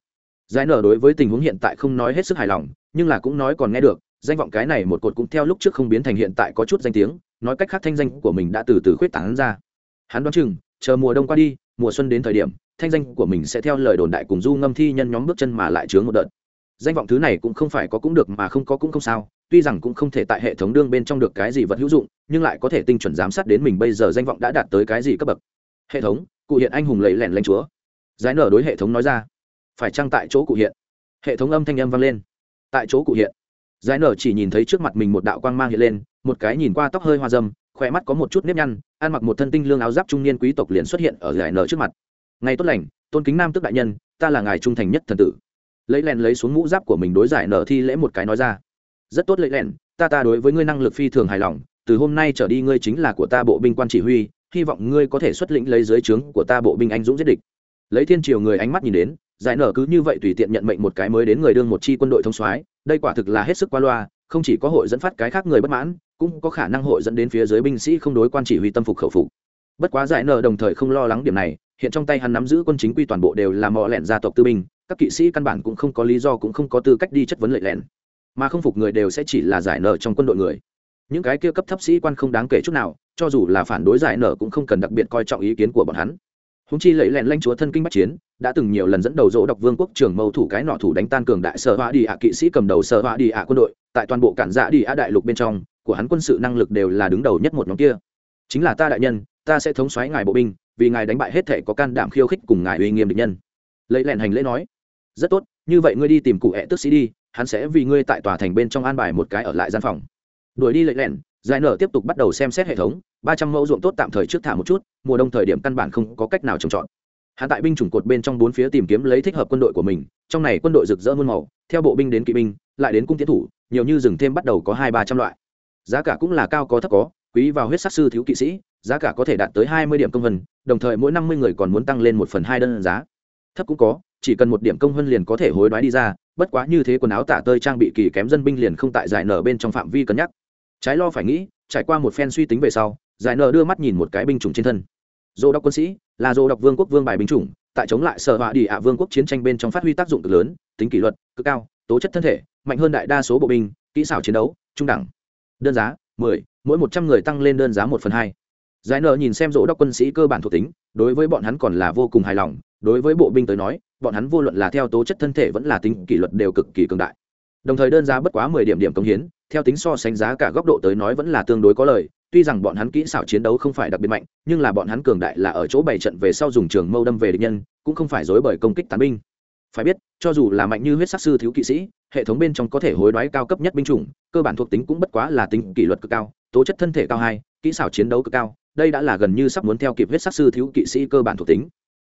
Giải nở đối với tình huống hiện tại không nói hết sức hài lòng nhưng là cũng nói còn nghe được danh vọng cái này một cột cũng theo lúc trước không biến thành hiện tại có chút danh tiếng, nói cách khác thanh danh của mình đã từ từ khuyết tảng ra. Hắn đoán chừng, chờ mùa đông qua đi, mùa xuân đến thời điểm, thanh danh của mình sẽ theo lời đồn đại cùng du ngâm thi nhân nhóm bước chân mà lại chướng một đợt. Danh vọng thứ này cũng không phải có cũng được mà không có cũng không sao, tuy rằng cũng không thể tại hệ thống đương bên trong được cái gì vật hữu dụng, nhưng lại có thể tinh chuẩn giám sát đến mình bây giờ danh vọng đã đạt tới cái gì cấp bậc. Hệ thống, cụ hiện anh hùng lầy lẻn lanh chúa. Giải nở đối hệ thống nói ra. Phải chăng tại chỗ cụ hiện? Hệ thống âm thanh âm vang lên. Tại chỗ cụ hiện giải nở chỉ nhìn thấy trước mặt mình một đạo quang mang hiện lên, một cái nhìn qua tóc hơi hoa dâm, khỏe mắt có một chút nếp nhăn, ăn mặc một thân tinh lương áo giáp trung niên quý tộc liền xuất hiện ở giải nở trước mặt. Ngày tốt lành, tôn kính nam tức đại nhân, ta là ngài trung thành nhất thần tử. Lấy len lấy xuống mũ giáp của mình đối giải nở thi lễ một cái nói ra. Rất tốt lấy len ta ta đối với ngươi năng lực phi thường hài lòng, từ hôm nay trở đi ngươi chính là của ta bộ binh quan chỉ huy, hy vọng ngươi có thể xuất lĩnh lấy dưới trướng của ta bộ binh anh dũng giết địch. Lấy thiên triều người ánh mắt nhìn đến, giải nở cứ như vậy tùy tiện nhận mệnh một cái mới đến người đương một chi quân đội thông soái đây quả thực là hết sức qua loa, không chỉ có hội dẫn phát cái khác người bất mãn, cũng có khả năng hội dẫn đến phía dưới binh sĩ không đối quan chỉ huy tâm phục khẩu phục. Bất quá giải nợ đồng thời không lo lắng điểm này, hiện trong tay hắn nắm giữ quân chính quy toàn bộ đều là mọ lẹn gia tộc tư binh, các kỵ sĩ căn bản cũng không có lý do cũng không có tư cách đi chất vấn lệ lẹn mà không phục người đều sẽ chỉ là giải nợ trong quân đội người. Những cái kia cấp thấp sĩ quan không đáng kể chút nào, cho dù là phản đối giải nợ cũng không cần đặc biệt coi trọng ý kiến của bọn hắn húng chi lẫy lẹn lanh chúa thân kinh bắc chiến, đã từng nhiều lần dẫn đầu dỗ độc vương quốc trưởng mâu thủ cái nọ thủ đánh tan cường đại sở hoa đi ạ kỵ sĩ cầm đầu sở hoa đi ạ quân đội, tại toàn bộ cản dạ đi ạ đại lục bên trong, của hắn quân sự năng lực đều là đứng đầu nhất một nhóm kia. Chính là ta đại nhân, ta sẽ thống xoáy ngài bộ binh, vì ngài đánh bại hết thể có can đảm khiêu khích cùng ngài uy nghiêm địch nhân. Lấy lẹn hành lễ nói. Rất tốt, như vậy ngươi đi tìm cụ hẹ tức sĩ đi, hắn sẽ vì ngươi tại tòa thành bên trong an bài một cái ở lại gian phòng. Đuổi đi lấy lẹn giải nở tiếp tục bắt đầu xem xét hệ thống, ba trăm mẫu ruộng tốt tạm thời trước thả một chút, mùa đông thời điểm căn bản không có cách nào trồng trọt. Hạ tại binh chủng cột bên trong bốn phía tìm kiếm lấy thích hợp quân đội của mình, trong này quân đội rực rỡ muôn màu, theo bộ binh đến kỵ binh, lại đến cung tiến thủ, nhiều như rừng thêm bắt đầu có hai ba trăm loại. Giá cả cũng là cao có thấp có, quý vào huyết sắc sư thiếu kỵ sĩ, giá cả có thể đạt tới hai mươi điểm công vân, đồng thời mỗi năm mươi người còn muốn tăng lên một phần hai đơn giá. Thấp cũng có, chỉ cần một điểm công vân liền có thể hối đoái đi ra, bất quá như thế quần áo tả tơi trang bị kỳ kém dân binh liền không tại giải nở bên trong phạm vi cân nhắc trái lo phải nghĩ, trải qua một phen suy tính về sau, giải nờ đưa mắt nhìn một cái binh chủng trên thân. Dô đốc quân sĩ là dô đốc vương quốc vương bài binh chủng, tại chống lại sở họa đi ạ vương quốc chiến tranh bên trong phát huy tác dụng cực lớn, tính kỷ luật, cực cao, tố chất thân thể, mạnh hơn đại đa số bộ binh, kỹ xảo chiến đấu, trung đẳng. Đơn giá mười, mỗi một trăm người tăng lên đơn giá một phần hai. Giải nờ nhìn xem dỗ đốc quân sĩ cơ bản thuộc tính, đối với bọn hắn còn là vô cùng hài lòng, đối với bộ binh tới nói, bọn hắn vô luận là theo tố chất thân thể vẫn là tính kỷ luật đều cực kỳ cường đại. Đồng thời đơn giá bất quá mười điểm điểm công hiến theo tính so sánh giá cả góc độ tới nói vẫn là tương đối có lời, tuy rằng bọn hắn kỹ xảo chiến đấu không phải đặc biệt mạnh, nhưng là bọn hắn cường đại là ở chỗ bảy trận về sau dùng trường mâu đâm về địch nhân, cũng không phải dối bởi công kích tán binh. Phải biết, cho dù là mạnh như huyết sắc sư thiếu kỵ sĩ, hệ thống bên trong có thể hối đoái cao cấp nhất binh chủng, cơ bản thuộc tính cũng bất quá là tính kỷ luật cực cao, tố chất thân thể cao hai, kỹ xảo chiến đấu cực cao, đây đã là gần như sắp muốn theo kịp huyết sắc sư thiếu kỵ sĩ cơ bản thuộc tính.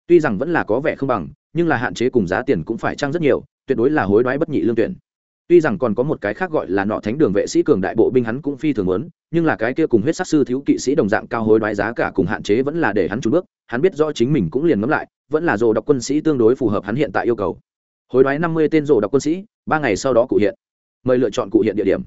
Tuy rằng vẫn là có vẻ không bằng, nhưng là hạn chế cùng giá tiền cũng phải trăng rất nhiều, tuyệt đối là hối đoái bất nhị lương tuyển tuy rằng còn có một cái khác gọi là nọ thánh đường vệ sĩ cường đại bộ binh hắn cũng phi thường lớn nhưng là cái kia cùng huyết sắc sư thiếu kỵ sĩ đồng dạng cao hối đoái giá cả cùng hạn chế vẫn là để hắn trúng bước, hắn biết rõ chính mình cũng liền ngẫm lại, vẫn là rồ đọc quân sĩ tương đối phù hợp hắn hiện tại yêu cầu. Hối đoái năm mươi tên rồ đọc quân sĩ, ba ngày sau đó cụ hiện. Mời lựa chọn cụ hiện địa điểm.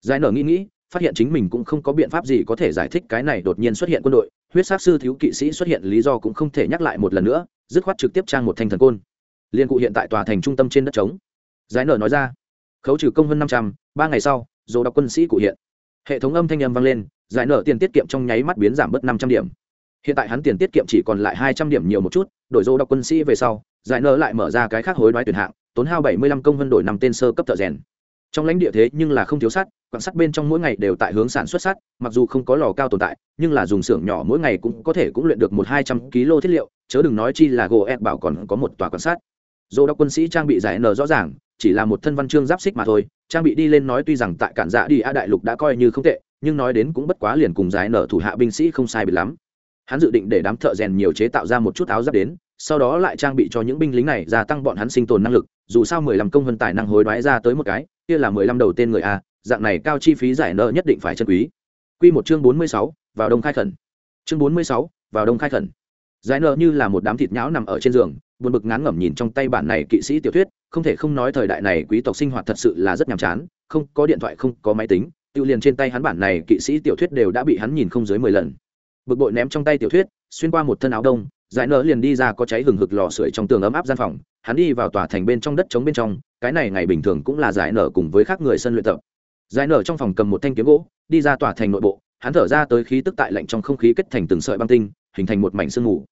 Giải nở nghĩ nghĩ, phát hiện chính mình cũng không có biện pháp gì có thể giải thích cái này đột nhiên xuất hiện quân đội, huyết sát sư thiếu kỵ sĩ xuất hiện lý do cũng không thể nhắc lại một lần nữa, dứt khoát trực tiếp trang một thanh thần côn. Liên cụ hiện tại tòa thành trung tâm trên đất trống. Giải nở nói ra khấu trừ công hơn năm trăm, ba ngày sau dồ đọc quân sĩ cụ hiện. Hệ thống âm thanh âm vang lên, giải nợ tiền tiết kiệm trong nháy mắt biến giảm bớt năm trăm điểm. Hiện tại hắn tiền tiết kiệm chỉ còn lại hai trăm điểm nhiều một chút, đổi dồ đọc quân sĩ về sau, giải nợ lại mở ra cái khác hối đoái tuyển hạng, tốn hao bảy mươi lăm công hơn đổi năm tên sơ cấp thợ rèn. Trong lãnh địa thế nhưng là không thiếu sắt, quặng sắt bên trong mỗi ngày đều tại hướng sản xuất sắt, mặc dù không có lò cao tồn tại, nhưng là dùng xưởng nhỏ mỗi ngày cũng có thể cũng luyện được một hai trăm kg thiết liệu, chớ đừng nói chi là gỗ ép bảo còn có một tòa quan sát dô đốc quân sĩ trang bị giải nở rõ ràng chỉ là một thân văn chương giáp xích mà thôi, trang bị đi lên nói tuy rằng tại cản dạ đi a đại lục đã coi như không tệ, nhưng nói đến cũng bất quá liền cùng giải nở thủ hạ binh sĩ không sai biệt lắm. Hắn dự định để đám thợ rèn nhiều chế tạo ra một chút áo giáp đến, sau đó lại trang bị cho những binh lính này gia tăng bọn hắn sinh tồn năng lực, dù sao mười lăm công vân tài năng hối đoái ra tới một cái, kia là mười lăm đầu tên người a, dạng này cao chi phí giải nợ nhất định phải chân quý. Quy một chương bốn mươi sáu, vào đông khai khẩn. Chương bốn mươi sáu, vào đông khai khẩn giải nợ như là một đám thịt nhão nằm ở trên giường, buồn bực ngán ngẩm nhìn trong tay bản này kỵ sĩ tiểu thuyết, không thể không nói thời đại này quý tộc sinh hoạt thật sự là rất nhàm chán, không có điện thoại, không có máy tính, tự liền trên tay hắn bản này kỵ sĩ tiểu thuyết đều đã bị hắn nhìn không dưới mười lần. Bực bội ném trong tay tiểu thuyết, xuyên qua một thân áo đông, giải nở liền đi ra có cháy hừng hực lò sưởi trong tường ấm áp gian phòng, hắn đi vào tòa thành bên trong đất trống bên trong, cái này ngày bình thường cũng là giải nở cùng với khác người sân luyện tập. Giải nở trong phòng cầm một thanh kiếm gỗ, đi ra tòa thành nội bộ, hắn thở ra tới khí tức tại lạnh trong không khí kết thành từng sợi băng tinh hình thành một mảnh sương mù.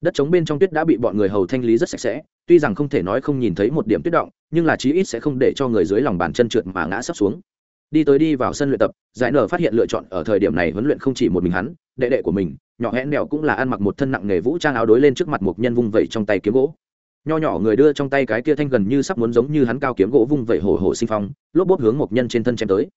Đất trống bên trong tuyết đã bị bọn người hầu thanh lý rất sạch sẽ, tuy rằng không thể nói không nhìn thấy một điểm tuyết động, nhưng là chí ít sẽ không để cho người dưới lòng bàn chân trượt mà ngã sắp xuống. Đi tới đi vào sân luyện tập, giải nở phát hiện lựa chọn ở thời điểm này huấn luyện không chỉ một mình hắn, đệ đệ của mình, nhỏ hẽn đèo cũng là ăn mặc một thân nặng nghề vũ trang áo đối lên trước mặt một nhân vung vẩy trong tay kiếm gỗ. Nho nhỏ người đưa trong tay cái kia thanh gần như sắp muốn giống như hắn cao kiếm gỗ vung vẩy hổ hổ sinh phong, lốp bốp hướng một nhân trên thân chém tới.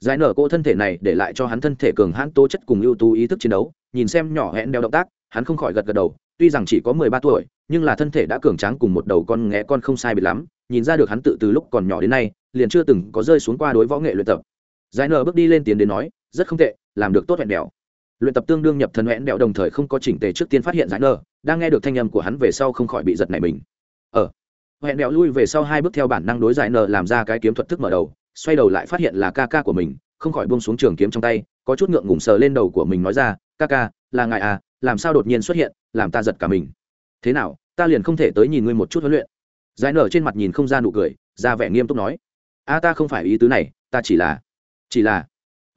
Giải nở cỗ thân thể này để lại cho hắn thân thể cường hãn tố chất cùng ưu tú ý thức chiến đấu nhìn xem nhỏ hẹn đeo động tác, hắn không khỏi gật gật đầu, tuy rằng chỉ có mười ba tuổi, nhưng là thân thể đã cường tráng cùng một đầu con nghé con không sai bị lắm, nhìn ra được hắn tự từ lúc còn nhỏ đến nay, liền chưa từng có rơi xuống qua đối võ nghệ luyện tập. Giải nở bước đi lên tiến đến nói, rất không tệ, làm được tốt hẹn đèo. Luyện tập tương đương nhập thần hẹn đèo đồng thời không có chỉnh tề trước tiên phát hiện giải nở, đang nghe được thanh âm của hắn về sau không khỏi bị giật nảy mình. Ờ. Hẹn đèo lui về sau hai bước theo bản năng đối giải nở làm ra cái kiếm thuật thức mở đầu, xoay đầu lại phát hiện là ca ca của mình không khỏi buông xuống trường kiếm trong tay, có chút ngượng ngùng sờ lên đầu của mình nói ra, ca ca, là ngài à làm sao đột nhiên xuất hiện, làm ta giật cả mình. Thế nào, ta liền không thể tới nhìn ngươi một chút huấn luyện. Giải nở trên mặt nhìn không ra nụ cười, ra vẻ nghiêm túc nói, a, ta không phải ý tứ này, ta chỉ là chỉ là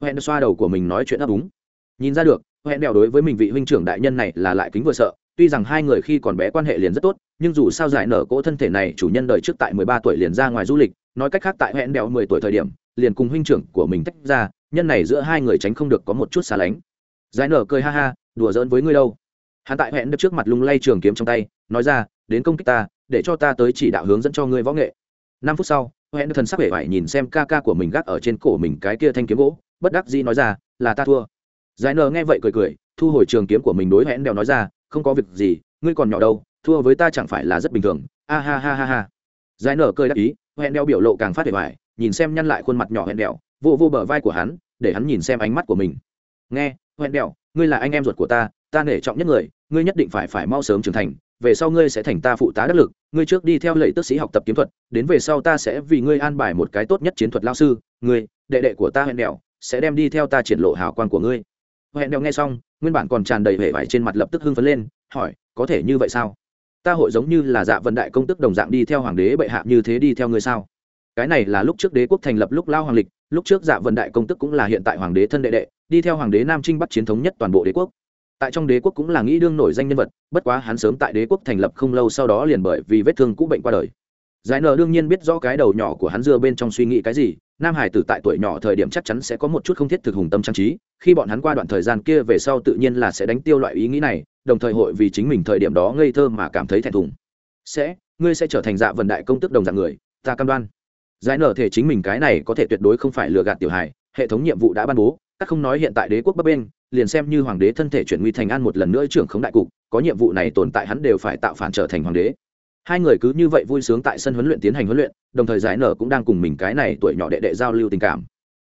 hẹn xoa đầu của mình nói chuyện ấp úng. Nhìn ra được hẹn đèo đối với mình vị huynh trưởng đại nhân này là lại kính vừa sợ, tuy rằng hai người khi còn bé quan hệ liền rất tốt, nhưng dù sao giải nở cỗ thân thể này chủ nhân đời trước tại mười ba tuổi liền ra ngoài du lịch, nói cách khác tại hẹn đèo mười tuổi thời điểm liền cùng huynh trưởng của mình tách ra, nhân này giữa hai người tránh không được có một chút xa lánh. Giải nở cười ha ha, đùa giỡn với ngươi đâu. Hắn tại hẹn đất trước mặt lung lay trường kiếm trong tay, nói ra, đến công kích ta, để cho ta tới chỉ đạo hướng dẫn cho ngươi võ nghệ. Năm phút sau, hẹn thần sắc vẻ vải nhìn xem ca ca của mình gác ở trên cổ mình cái kia thanh kiếm gỗ, bất đắc dĩ nói ra, là ta thua. Giải nở nghe vậy cười cười, thu hồi trường kiếm của mình đối hẹn đèo nói ra, không có việc gì, ngươi còn nhỏ đâu, thua với ta chẳng phải là rất bình thường. A ha ha ha ha. Giải nở cười đắc ý, hẹn đeo biểu lộ càng phát vẻ vải nhìn xem nhăn lại khuôn mặt nhỏ hẹn đẹo, vô vô bờ vai của hắn, để hắn nhìn xem ánh mắt của mình. Nghe, hẹn đẹo, ngươi là anh em ruột của ta ta nể trọng nhất người, ngươi nhất định phải phải mau sớm trưởng thành, về sau ngươi sẽ thành ta phụ tá đắc lực, ngươi trước đi theo lệ tức sĩ học tập kiếm thuật, đến về sau ta sẽ vì ngươi an bài một cái tốt nhất chiến thuật lao sư, ngươi, đệ đệ của ta hẹn đẹo, sẽ đem đi theo ta triển lộ hào quang của ngươi. Hẹn đẹo nghe xong, nguyên bản còn tràn đầy vẻ vải trên mặt lập tức hưng phấn lên, hỏi, có thể như vậy sao? Ta hội giống như là dạ vận đại công tức đồng dạng đi theo hoàng đế bệ hạ như thế đi theo ngươi sao? Cái này là lúc trước đế quốc thành lập lúc lao hoàng lịch, lúc trước dạ vận đại công tức cũng là hiện tại hoàng đế thân đệ đệ, đi theo hoàng đế nam trinh bắt chiến thống nhất toàn bộ đế quốc. Tại trong đế quốc cũng là nghĩ đương nổi danh nhân vật, bất quá hắn sớm tại đế quốc thành lập không lâu sau đó liền bởi vì vết thương cũ bệnh qua đời. Giải nở đương nhiên biết rõ cái đầu nhỏ của hắn dưa bên trong suy nghĩ cái gì, nam hải tử tại tuổi nhỏ thời điểm chắc chắn sẽ có một chút không thiết thực hùng tâm trang trí, khi bọn hắn qua đoạn thời gian kia về sau tự nhiên là sẽ đánh tiêu loại ý nghĩ này, đồng thời hội vì chính mình thời điểm đó ngây thơ mà cảm thấy thẹn thùng. Sẽ, ngươi sẽ trở thành dạ vận đại công tức đồng dạng người, ta cam đoan giải nở thể chính mình cái này có thể tuyệt đối không phải lừa gạt tiểu hài, hệ thống nhiệm vụ đã ban bố, các không nói hiện tại đế quốc bấp bên, liền xem như hoàng đế thân thể chuyển nguy thành an một lần nữa trưởng khống đại cục, có nhiệm vụ này tồn tại hắn đều phải tạo phản trở thành hoàng đế. Hai người cứ như vậy vui sướng tại sân huấn luyện tiến hành huấn luyện, đồng thời giải nở cũng đang cùng mình cái này tuổi nhỏ đệ đệ giao lưu tình cảm.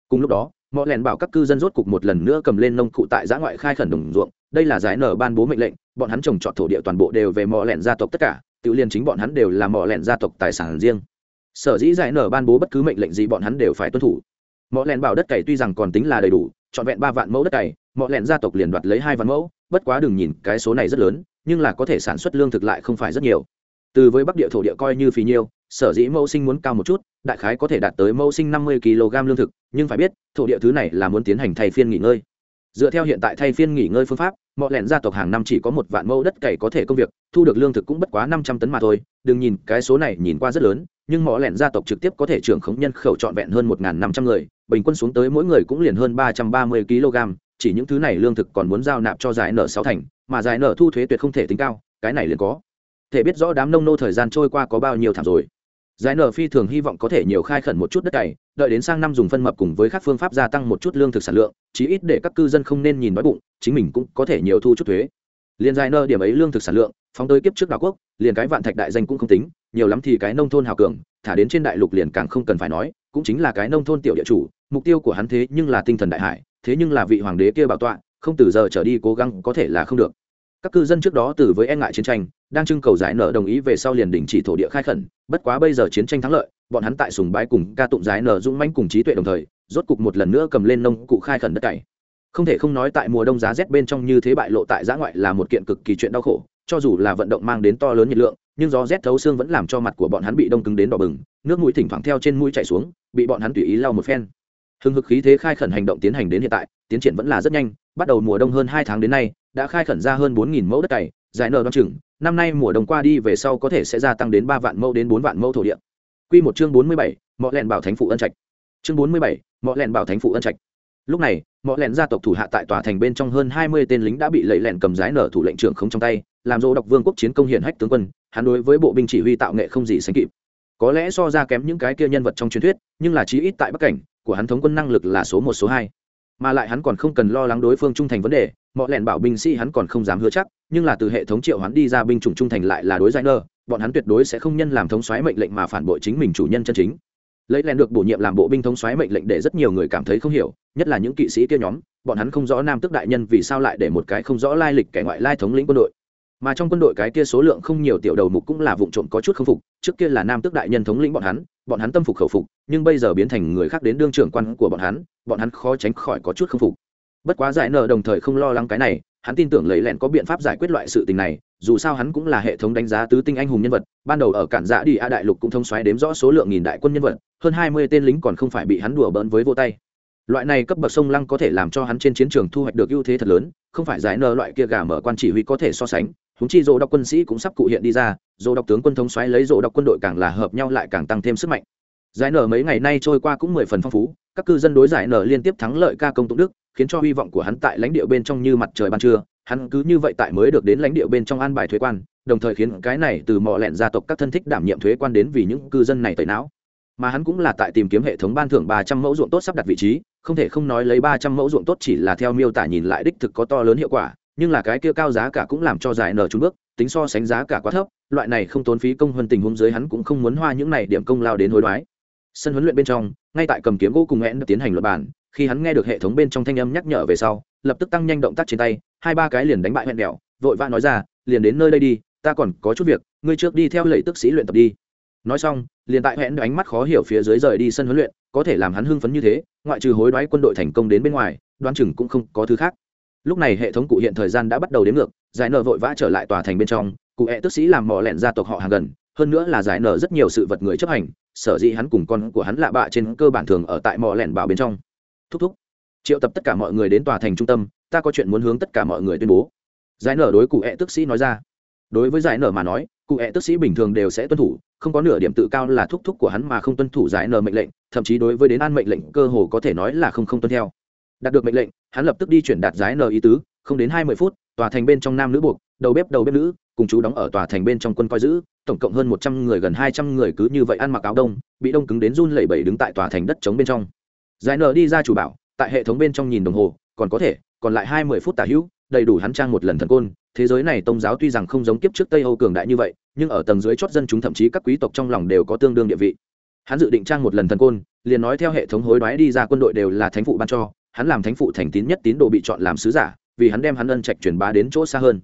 Cùng lúc đó, mọi lẻn bảo các cư dân rốt cục một lần nữa cầm lên nông cụ tại giã ngoại khai khẩn đồng ruộng, đây là giải nở ban bố mệnh lệnh, bọn hắn trồng trọt thổ địa toàn bộ đều về mọi lẻn gia tộc tất cả tự liền chính bọn hắn đều là mọi lẻn gia tộc tài sản riêng sở dĩ giải nở ban bố bất cứ mệnh lệnh gì bọn hắn đều phải tuân thủ. Mỏ lẹn bảo đất cày tuy rằng còn tính là đầy đủ, trọn vẹn ba vạn mẫu đất cày mỏ lẹn gia tộc liền đoạt lấy hai vạn mẫu, bất quá đừng nhìn cái số này rất lớn, nhưng là có thể sản xuất lương thực lại không phải rất nhiều. Từ với bắc địa thổ địa coi như phì nhiêu, sở dĩ mẫu sinh muốn cao một chút, đại khái có thể đạt tới mẫu sinh năm mươi kg lương thực, nhưng phải biết, thổ địa thứ này là muốn tiến hành thay phiên nghỉ ngơi. Dựa theo hiện tại thay phiên nghỉ ngơi phương pháp mọi lẹn gia tộc hàng năm chỉ có một vạn mẫu đất cày có thể công việc, thu được lương thực cũng bất quá năm trăm tấn mà thôi, đừng nhìn cái số này nhìn qua rất lớn nhưng mỏ lẻn gia tộc trực tiếp có thể trưởng khống nhân khẩu trọn vẹn hơn một năm trăm người, bình quân xuống tới mỗi người cũng liền hơn ba trăm ba mươi kg, chỉ những thứ này lương thực còn muốn giao nạp cho giải nợ sáu thành, mà giải nợ thu thuế tuyệt không thể tính cao, cái này liền có. Thể biết rõ đám nông nô thời gian trôi qua có bao nhiêu thảm rồi. Giải nở phi thường hy vọng có thể nhiều khai khẩn một chút đất cày, đợi đến sang năm dùng phân mập cùng với các phương pháp gia tăng một chút lương thực sản lượng, chí ít để các cư dân không nên nhìn đói bụng, chính mình cũng có thể nhiều thu chút thuế liền dài nơ điểm ấy lương thực sản lượng, phóng tới kiếp trước đảo quốc, liền cái vạn thạch đại danh cũng không tính, nhiều lắm thì cái nông thôn hào cường, thả đến trên đại lục liền càng không cần phải nói, cũng chính là cái nông thôn tiểu địa chủ, mục tiêu của hắn thế nhưng là tinh thần đại hải, thế nhưng là vị hoàng đế kia bảo tọa, không từ giờ trở đi cố gắng có thể là không được. Các cư dân trước đó từ với e ngại chiến tranh, đang trưng cầu giải nợ đồng ý về sau liền đình chỉ thổ địa khai khẩn, bất quá bây giờ chiến tranh thắng lợi, bọn hắn tại sùng bái cùng ca tụng giải nợ dũng mãnh cùng trí tuệ đồng thời, rốt cục một lần nữa cầm lên nông cụ khai khẩn đất cày không thể không nói tại mùa đông giá rét bên trong như thế bại lộ tại giã ngoại là một kiện cực kỳ chuyện đau khổ cho dù là vận động mang đến to lớn nhiệt lượng nhưng gió rét thấu xương vẫn làm cho mặt của bọn hắn bị đông cứng đến đỏ bừng nước mũi thỉnh thoảng theo trên mũi chạy xuống bị bọn hắn tùy ý lau một phen hưng hực khí thế khai khẩn hành động tiến hành đến hiện tại tiến triển vẫn là rất nhanh bắt đầu mùa đông hơn hai tháng đến nay đã khai khẩn ra hơn bốn mẫu đất cày giải nợ đoan chừng năm nay mùa đông qua đi về sau có thể sẽ gia tăng đến ba vạn mẫu đến bốn vạn mẫu thổ địa Quy một chương bốn mươi bảy, mọi Lẹn bảo thánh phụ ân trạch. Chương bốn mươi bảy, mọi Lẹn bảo thánh phụ ân trạch. Lúc này, mọi Lẹn gia tộc thủ hạ tại tòa thành bên trong hơn hai mươi tên lính đã bị lẫy lẹn cầm rái nở thủ lệnh trưởng không trong tay, làm dỗ độc vương quốc chiến công hiển hách tướng quân, hắn đối với bộ binh chỉ huy tạo nghệ không gì sánh kịp. Có lẽ so ra kém những cái kia nhân vật trong truyền thuyết, nhưng là chí ít tại Bắc cảnh, của hắn thống quân năng lực là số một số hai mà lại hắn còn không cần lo lắng đối phương trung thành vấn đề mọi lẹn bảo binh sĩ hắn còn không dám hứa chắc nhưng là từ hệ thống triệu hắn đi ra binh chủng trung thành lại là đối giải nơ bọn hắn tuyệt đối sẽ không nhân làm thống xoáy mệnh lệnh mà phản bội chính mình chủ nhân chân chính lấy len được bổ nhiệm làm bộ binh thống xoáy mệnh lệnh để rất nhiều người cảm thấy không hiểu, nhất là những kỵ sĩ kia nhóm, bọn hắn không rõ nam tức đại nhân vì sao lại để một cái không rõ lai lịch kẻ ngoại lai thống lĩnh quân đội. Mà trong quân đội cái kia số lượng không nhiều tiểu đầu mục cũng là vụ trộm có chút không phục, trước kia là nam tước đại nhân thống lĩnh bọn hắn bọn hắn tâm phục khẩu phục, nhưng bây giờ biến thành người khác đến đương trưởng quan của bọn hắn bọn hắn khó tránh khỏi có chút không phục. Bất quá giải nợ đồng thời không lo lắng cái này, hắn tin tưởng lấy lẹn có biện pháp giải quyết loại sự tình này dù sao hắn cũng là hệ thống đánh giá tứ tinh anh hùng nhân vật, ban đầu ở cản giã đi a đại lục cũng thông xoáy đếm rõ số lượng nghìn đại quân nhân vật, hơn hai mươi tên lính còn không phải bị hắn đùa bỡn với vô tay. Loại này cấp bậc sông lăng có thể làm cho hắn trên chiến trường thu hoạch được ưu thế thật lớn, không phải giải nợ loại kia gà mở quan chỉ huy có thể so sánh húng chi dỗ đọc quân sĩ cũng sắp cụ hiện đi ra, dỗ đọc tướng quân thống xoáy lấy dỗ đọc quân đội càng là hợp nhau lại càng tăng thêm sức mạnh. Giải nở mấy ngày nay trôi qua cũng mười phần phong phú, các cư dân đối giải nở liên tiếp thắng lợi ca công tụng đức, khiến cho hy vọng của hắn tại lãnh địa bên trong như mặt trời ban trưa hắn cứ như vậy tại mới được đến lãnh địa bên trong an bài thuế quan, đồng thời khiến cái này từ mò lẹn gia tộc các thân thích đảm nhiệm thuế quan đến vì những cư dân này tẩy não. Mà hắn cũng là tại tìm kiếm hệ thống ban thưởng ba trăm mẫu ruộng tốt sắp đặt vị trí, không thể không nói lấy ba trăm mẫu ruộng tốt chỉ là theo miêu tả nhìn lại đích thực có to lớn hiệu quả, nhưng là cái kia cao giá cả cũng làm cho giải nở trung bước, tính so sánh giá cả quá thấp, loại này không tốn phí công hơn tình huống dưới hắn cũng không muốn hoa những này điểm công lao đến hối đoái. Sân huấn luyện bên trong, ngay tại cầm kiếm gỗ cùng hẹn tiến hành luật bản khi hắn nghe được hệ thống bên trong thanh âm nhắc nhở về sau, lập tức tăng nhanh động tác trên tay hai ba cái liền đánh bại hẹn đèo, vội vã nói ra, liền đến nơi đây đi, ta còn có chút việc, ngươi trước đi theo lệ tức sĩ luyện tập đi. Nói xong, liền tại hẹn ánh mắt khó hiểu phía dưới rời đi sân huấn luyện, có thể làm hắn hưng phấn như thế, ngoại trừ hối đoái quân đội thành công đến bên ngoài đoan chừng cũng không có thứ khác. Lúc này hệ thống cụ hiện thời gian đã bắt đầu đếm ngược, giải nở vội vã trở lại tòa thành bên trong, cụ hệ tức sĩ làm mò lẹn gia tộc họ hàng gần, hơn nữa là giải nở rất nhiều sự vật người chấp hành, sở dĩ hắn cùng con của hắn lạ bạ trên cơ bản thường ở tại mò lẹn bảo bên trong. Thúc thúc. Triệu tập tất cả mọi người đến tòa thành trung tâm ta có chuyện muốn hướng tất cả mọi người tuyên bố. Giải nở đối cụ hẹ tức sĩ nói ra. Đối với giải nở mà nói, cụ hẹ tức sĩ bình thường đều sẽ tuân thủ, không có nửa điểm tự cao là thúc thúc của hắn mà không tuân thủ giải nở mệnh lệnh, thậm chí đối với đến an mệnh lệnh cơ hồ có thể nói là không không tuân theo. Đạt được mệnh lệnh, hắn lập tức đi chuyển đạt giải nở ý tứ, không đến hai mươi phút, tòa thành bên trong nam nữ buộc, đầu bếp đầu bếp nữ, cùng chú đóng ở tòa thành bên trong quân coi giữ, tổng cộng hơn một trăm người gần hai trăm người cứ như vậy ăn mặc áo đông, bị đông cứng đến run lẩy bẩy đứng tại tòa thành đất trống bên trong. Giải nở đi ra chủ bảo, tại hệ thống bên trong nhìn đồng hồ, còn có thể còn lại hai mươi phút tả hữu, đầy đủ hắn trang một lần thần côn. Thế giới này tôn giáo tuy rằng không giống kiếp trước tây âu cường đại như vậy, nhưng ở tầng dưới chót dân chúng thậm chí các quý tộc trong lòng đều có tương đương địa vị. Hắn dự định trang một lần thần côn, liền nói theo hệ thống hối đoái đi ra quân đội đều là thánh phụ ban cho, hắn làm thánh phụ thành tín nhất tín đồ bị chọn làm sứ giả, vì hắn đem hắn ân trạch truyền bá đến chỗ xa hơn.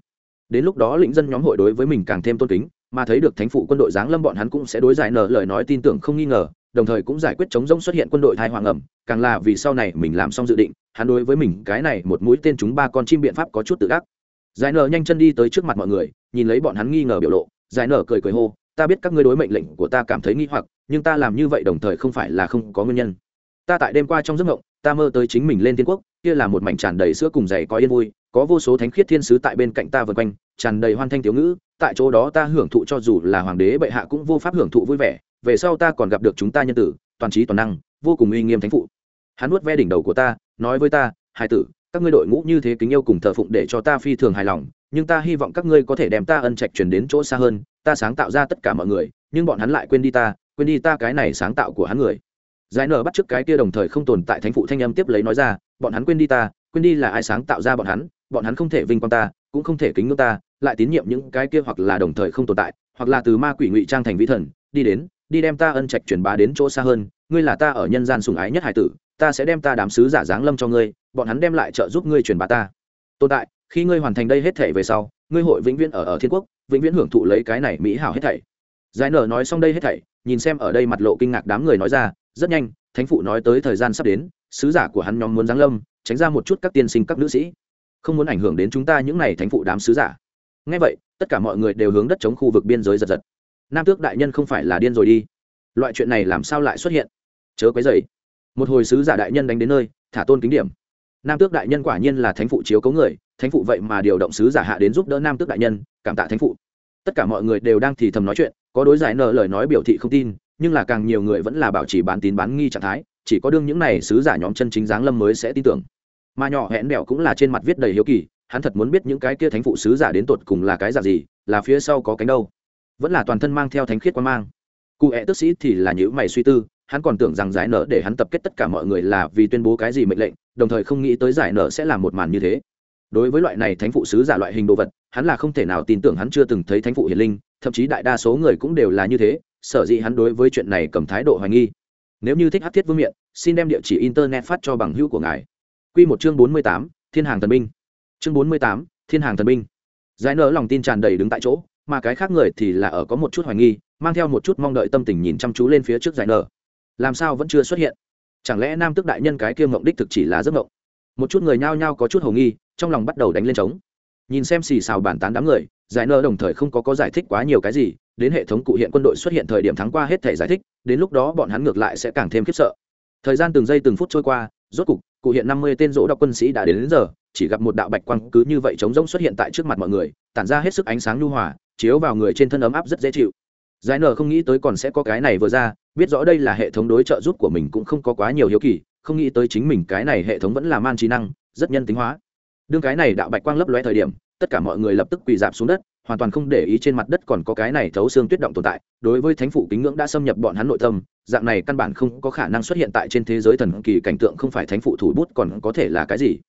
Đến lúc đó lĩnh dân nhóm hội đối với mình càng thêm tôn kính, mà thấy được thánh phụ quân đội giáng lâm bọn hắn cũng sẽ đối giải nở lời nói tin tưởng không nghi ngờ đồng thời cũng giải quyết chống rông xuất hiện quân đội thai hoàng ẩm, càng là vì sau này mình làm xong dự định, hắn đối với mình cái này một mũi tên chúng ba con chim biện pháp có chút tự gác giải nở nhanh chân đi tới trước mặt mọi người, nhìn lấy bọn hắn nghi ngờ biểu lộ, giải nở cười cười hô, ta biết các ngươi đối mệnh lệnh của ta cảm thấy nghi hoặc, nhưng ta làm như vậy đồng thời không phải là không có nguyên nhân. Ta tại đêm qua trong giấc mộng, ta mơ tới chính mình lên thiên quốc, kia là một mảnh tràn đầy sữa cùng dày có yên vui, có vô số thánh khiết thiên sứ tại bên cạnh ta vân quanh, tràn đầy hoan thanh thiếu ngữ, tại chỗ đó ta hưởng thụ cho dù là hoàng đế bệ hạ cũng vô pháp hưởng thụ vui vẻ về sau ta còn gặp được chúng ta nhân tử, toàn trí toàn năng, vô cùng uy nghiêm thánh phụ. Hắn nuốt ve đỉnh đầu của ta, nói với ta hai tử, các ngươi đội ngũ như thế kính yêu cùng thờ phụng để cho ta phi thường hài lòng, nhưng ta hy vọng các ngươi có thể đem ta ân trạch truyền đến chỗ xa hơn, ta sáng tạo ra tất cả mọi người, nhưng bọn hắn lại quên đi ta, quên đi ta cái này sáng tạo của hắn người. Giải nở bắt trước cái kia đồng thời không tồn tại thánh phụ thanh âm tiếp lấy nói ra, bọn hắn quên đi ta, quên đi là ai sáng tạo ra bọn hắn bọn hắn không thể vinh quang ta, cũng không thể kính ngưỡng ta, lại tín nhiệm những cái kia hoặc là đồng thời không tồn tại, hoặc là từ ma quỷ ngụy trang thành vĩ thần, đi đến đi đem ta ân trạch truyền bá đến chỗ xa hơn, ngươi là ta ở nhân gian sùng ái nhất hải tử, ta sẽ đem ta đám sứ giả giáng lâm cho ngươi, bọn hắn đem lại trợ giúp ngươi truyền bá ta. Tồn tại, khi ngươi hoàn thành đây hết thể về sau, ngươi hội vĩnh viễn ở ở thiên quốc, vĩnh viễn hưởng thụ lấy cái này mỹ hảo hết thảy. Giải nở nói xong đây hết thảy, nhìn xem ở đây mặt lộ kinh ngạc đám người nói ra, rất nhanh, thánh phụ nói tới thời gian sắp đến, sứ giả của hắn nhóm muốn giáng lâm, tránh ra một chút các tiên sinh, các nữ sĩ. Không muốn ảnh hưởng đến chúng ta những n à y thánh phụ đám sứ giả. Ngay vậy, tất cả mọi người đều hướng đất chống khu vực biên giới giật giật nam tước đại nhân không phải là điên rồi đi. Loại chuyện này làm sao lại xuất hiện? Chớ quấy dày một hồi sứ giả đại nhân đánh đến nơi, thả tôn kính điểm. Nam tước đại nhân quả nhiên là thánh phụ chiếu cấu người, thánh phụ vậy mà điều động sứ giả hạ đến giúp đỡ nam tước đại nhân, cảm tạ thánh phụ. Tất cả mọi người đều đang thì thầm nói chuyện, có đối giải nợ lời nói biểu thị không tin, nhưng là càng nhiều người vẫn là bảo trì bán tín bán nghi trạng thái, chỉ có đương những này sứ giả nhóm chân chính giáng lâm mới sẽ tin tưởng. Mà nhỏ hẹn đẹo cũng là trên mặt viết đầy hiếu kỳ, hắn thật muốn biết những cái kia thánh phụ sứ giả đến tột cùng là cái giả gì, là phía sau có cánh đâu vẫn là toàn thân mang theo thánh khiết quan mang. Cụ hẹ tức sĩ thì là những mày suy tư, hắn còn tưởng rằng giải nợ để hắn tập kết tất cả mọi người là vì tuyên bố cái gì mệnh lệnh, đồng thời không nghĩ tới giải nợ sẽ là một màn như thế. Đối với loại này thánh phụ sứ giả loại hình đồ vật, hắn là không thể nào tin tưởng hắn chưa từng thấy thánh phụ hiền linh, thậm chí đại đa số người cũng đều là như thế, sở dĩ hắn đối với chuyện này cầm thái độ hoài nghi. Nếu như thích hát thiết vương miện, xin đem địa chỉ internet phát cho bằng hữu của ngài. Q một chương bốn mươi tám, thiên hàng thần binh. Chương bốn mươi tám, thiên hàng thần binh. Giải nở lòng tin tràn đầy đứng tại chỗ mà cái khác người thì là ở có một chút hoài nghi mang theo một chút mong đợi tâm tình nhìn chăm chú lên phía trước giải nở. Làm sao vẫn chưa xuất hiện? Chẳng lẽ nam tức đại nhân cái kia mộng đích thực chỉ là giấc mộng một chút người nhao nhao có chút hầu nghi trong lòng bắt đầu đánh lên trống. Nhìn xem xì xào bản tán đám người giải nơ đồng thời không có có giải thích quá nhiều cái gì đến hệ thống cụ hiện quân đội xuất hiện thời điểm thắng qua hết thể giải thích đến lúc đó bọn hắn ngược lại sẽ càng thêm khiếp sợ. Thời gian từng giây từng phút trôi qua rốt cục cụ hiện năm mươi tên rỗ đọc quân sĩ đã đến, đến giờ chỉ gặp một đạo bạch quang cứ như vậy trống rỗng xuất hiện tại trước mặt mọi người tản ra hết sức ánh sáng nhu hòa chiếu vào người trên thân ấm áp rất dễ chịu. Giải nở không nghĩ tới còn sẽ có cái này vừa ra, biết rõ đây là hệ thống đối trợ giúp của mình cũng không có quá nhiều hiếu kỳ, không nghĩ tới chính mình cái này hệ thống vẫn là man trí năng, rất nhân tính hóa. Đương cái này đạo bạch quang lấp lóe thời điểm, tất cả mọi người lập tức quỳ dạp xuống đất, hoàn toàn không để ý trên mặt đất còn có cái này thấu xương tuyết động tồn tại. Đối với thánh phủ kính ngưỡng đã xâm nhập bọn hắn nội tâm, dạng này căn bản không có khả năng xuất hiện tại trên thế giới thần kỳ cảnh tượng không phải thánh phụ thủ bút còn có thể là cái gì.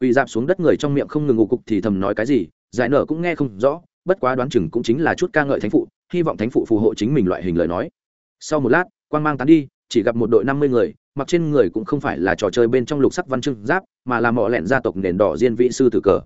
Quỳ dạp xuống đất người trong miệng không ngừng ngủ cục thì thầm nói cái gì, giải nở cũng nghe không rõ bất quá đoán chừng cũng chính là chút ca ngợi thánh phụ, hy vọng thánh phụ phù hộ chính mình loại hình lời nói. Sau một lát quan mang tán đi, chỉ gặp một đội năm mươi người, mặc trên người cũng không phải là trò chơi bên trong lục sắc văn chương giáp, mà là mọ lẹn gia tộc nền đỏ diên vị sư tử cờ.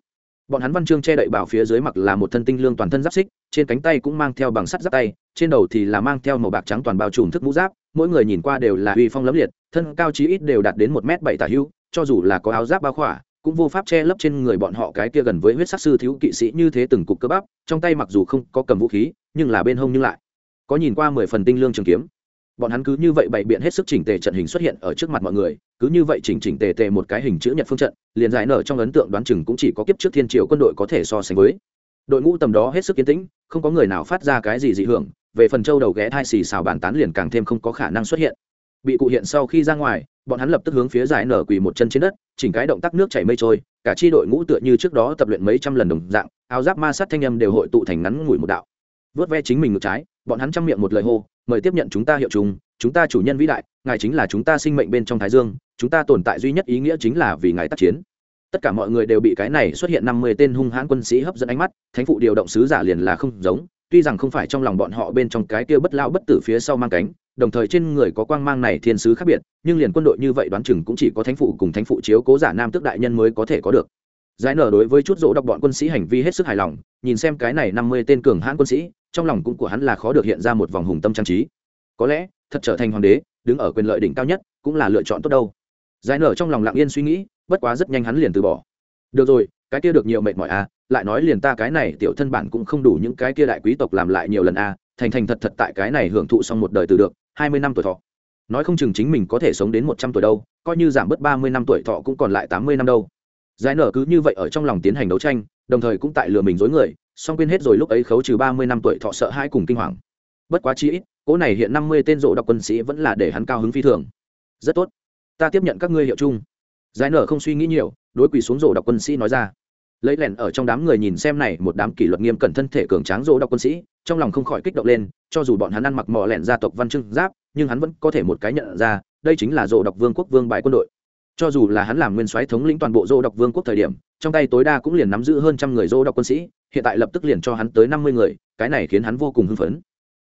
Bọn hắn văn chương che đậy bảo phía dưới mặc là một thân tinh lương toàn thân giáp xích, trên cánh tay cũng mang theo bằng sắt giáp tay, trên đầu thì là mang theo màu bạc trắng toàn bao trùm thức mũ giáp, mỗi người nhìn qua đều là uy phong lẫm liệt, thân cao chí ít đều đạt đến một m bảy tả hưu, cho dù là có áo giáp bao khỏa cũng vô pháp che lấp trên người bọn họ cái kia gần với huyết sắc sư thiếu kỵ sĩ như thế từng cục cơ bắp, trong tay mặc dù không có cầm vũ khí, nhưng là bên hông nhưng lại. Có nhìn qua mười phần tinh lương trường kiếm. Bọn hắn cứ như vậy bày biện hết sức chỉnh tề trận hình xuất hiện ở trước mặt mọi người, cứ như vậy chỉnh chỉnh tề tề một cái hình chữ nhật phương trận, liền giải nở trong ấn tượng đoán chừng cũng chỉ có kiếp trước thiên triều quân đội có thể so sánh với. Đội ngũ tầm đó hết sức kiến tĩnh, không có người nào phát ra cái gì dị hưởng, về phần châu đầu ghé thai xì xào bàn tán liền càng thêm không có khả năng xuất hiện bị cụ hiện sau khi ra ngoài, bọn hắn lập tức hướng phía giải nở quỳ một chân trên đất, chỉnh cái động tác nước chảy mây trôi, cả chi đội ngũ tựa như trước đó tập luyện mấy trăm lần đồng dạng, áo giáp ma sát thanh âm đều hội tụ thành ngắn ngủi một đạo. Vớt ve chính mình ngược trái, bọn hắn chăm miệng một lời hô, mời tiếp nhận chúng ta hiệu chúng chúng ta chủ nhân vĩ đại, ngài chính là chúng ta sinh mệnh bên trong thái dương, chúng ta tồn tại duy nhất ý nghĩa chính là vì ngài tác chiến. Tất cả mọi người đều bị cái này xuất hiện năm mươi tên hung hãn quân sĩ hấp dẫn ánh mắt, thánh phụ điều động sứ giả liền là không giống tuy rằng không phải trong lòng bọn họ bên trong cái kia bất lao bất tử phía sau mang cánh, đồng thời trên người có quang mang này thiên sứ khác biệt, nhưng liền quân đội như vậy đoán chừng cũng chỉ có thánh phụ cùng thánh phụ chiếu cố giả nam tước đại nhân mới có thể có được. Giải nở đối với chút dỗ đọc bọn quân sĩ hành vi hết sức hài lòng, nhìn xem cái này năm mươi tên cường hãn quân sĩ, trong lòng cũng của hắn là khó được hiện ra một vòng hùng tâm trang trí. Có lẽ, thật trở thành hoàng đế, đứng ở quyền lợi đỉnh cao nhất, cũng là lựa chọn tốt đâu. Giải nở trong lòng lặng yên suy nghĩ, bất quá rất nhanh hắn liền từ bỏ. Được rồi cái kia được nhiều mệt mỏi à lại nói liền ta cái này tiểu thân bản cũng không đủ những cái kia đại quý tộc làm lại nhiều lần à thành thành thật thật tại cái này hưởng thụ xong một đời từ được, hai mươi năm tuổi thọ. Nói không chừng chính mình có thể sống đến một trăm tuổi đâu, coi như giảm bớt ba mươi năm tuổi thọ cũng còn lại tám mươi năm đâu. Giải nở cứ như vậy ở trong lòng tiến hành đấu tranh, đồng thời cũng tại lừa mình dối người song quên hết rồi lúc ấy khấu trừ ba mươi năm tuổi thọ sợ hai cùng kinh hoàng. Bất quá chi ít cỗ này hiện năm mươi tên rộ đọc quân sĩ vẫn là để hắn cao hứng phi thường. Rất tốt. Ta tiếp nhận các ngươi hiệu chung. Giải nở không suy nghĩ nhiều, đối quỳ xuống rộ đọc quân sĩ nói ra lấy lẻn ở trong đám người nhìn xem này, một đám kỷ luật nghiêm cẩn thân thể cường tráng dỗ đọc quân sĩ, trong lòng không khỏi kích động lên, cho dù bọn hắn ăn mặc mò lẻn gia tộc văn trưng giáp, nhưng hắn vẫn có thể một cái nhận ra, đây chính là dỗ đọc vương quốc vương bại quân đội. Cho dù là hắn làm nguyên soái thống lĩnh toàn bộ dỗ đọc vương quốc thời điểm, trong tay tối đa cũng liền nắm giữ hơn trăm người dỗ đọc quân sĩ, hiện tại lập tức liền cho hắn tới năm mươi người, cái này khiến hắn vô cùng hưng phấn.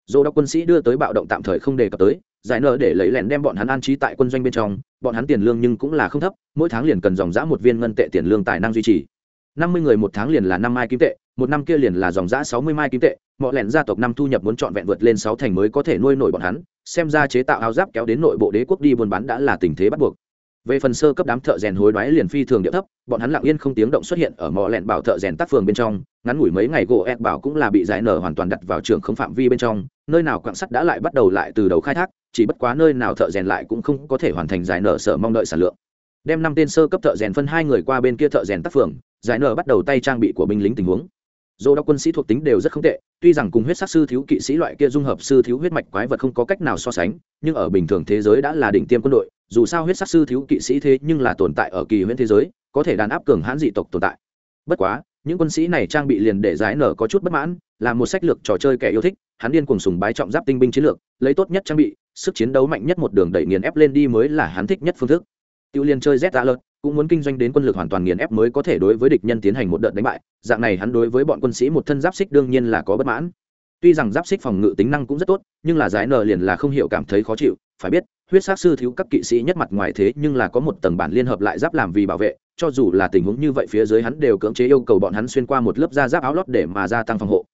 Dỗ đọc quân sĩ đưa tới bạo động tạm thời không đề cập tới, giải nợ để lấy lẻn đem bọn hắn an trí tại quân doanh bên trong, bọn hắn tiền lương nhưng cũng là không thấp, mỗi tháng liền cần dòng giã một viên ngân tệ tiền lương tài năng duy trì năm mươi người một tháng liền là năm mai kim tệ, một năm kia liền là dòng giã sáu mươi mai kim tệ, mọi lẻn gia tộc năm thu nhập muốn trọn vẹn vượt lên sáu thành mới có thể nuôi nổi bọn hắn, xem ra chế tạo áo giáp kéo đến nội bộ đế quốc đi buôn bán đã là tình thế bắt buộc. Về phần sơ cấp đám thợ rèn hối đoái liền phi thường địa thấp, bọn hắn lặng yên không tiếng động xuất hiện ở mỏ lẹn bảo thợ rèn tác phường bên trong, ngắn ngủi mấy ngày gỗ ép bảo cũng là bị giải nở hoàn toàn đặt vào trường không phạm vi bên trong, nơi nào quạng sắt đã lại bắt đầu lại từ đầu khai thác, chỉ bất quá nơi nào thợ rèn lại cũng không có thể hoàn thành giải nở sở mong đợi sản lượng đem năm tên sơ cấp thợ rèn phân hai người qua bên kia thợ rèn tác phường, giải nở bắt đầu tay trang bị của binh lính tình huống. Dô đa quân sĩ thuộc tính đều rất không tệ, tuy rằng cùng huyết sắc sư thiếu kỵ sĩ loại kia dung hợp sư thiếu huyết mạch quái vật không có cách nào so sánh, nhưng ở bình thường thế giới đã là đỉnh tiêm quân đội, dù sao huyết sắc sư thiếu kỵ sĩ thế nhưng là tồn tại ở kỳ huyễn thế giới, có thể đàn áp cường hãn dị tộc tồn tại. Bất quá, những quân sĩ này trang bị liền để giải nở có chút bất mãn, là một sách lược trò chơi kẻ yêu thích, hắn điên cùng sùng bái trọng giáp tinh binh chiến lược, lấy tốt nhất trang bị, sức chiến đấu mạnh nhất một đường đẩy nghiền ép lên đi mới là hắn thích nhất phương thức tiêu liên chơi z lớn cũng muốn kinh doanh đến quân lực hoàn toàn nghiền ép mới có thể đối với địch nhân tiến hành một đợt đánh bại. Dạng này hắn đối với bọn quân sĩ một thân giáp xích đương nhiên là có bất mãn. Tuy rằng giáp xích phòng ngự tính năng cũng rất tốt, nhưng là giải nờ liền là không hiểu cảm thấy khó chịu, phải biết, huyết sát sư thiếu các kỵ sĩ nhất mặt ngoài thế nhưng là có một tầng bản liên hợp lại giáp làm vì bảo vệ, cho dù là tình huống như vậy phía dưới hắn đều cưỡng chế yêu cầu bọn hắn xuyên qua một lớp da giáp áo lót để mà gia tăng phòng hộ.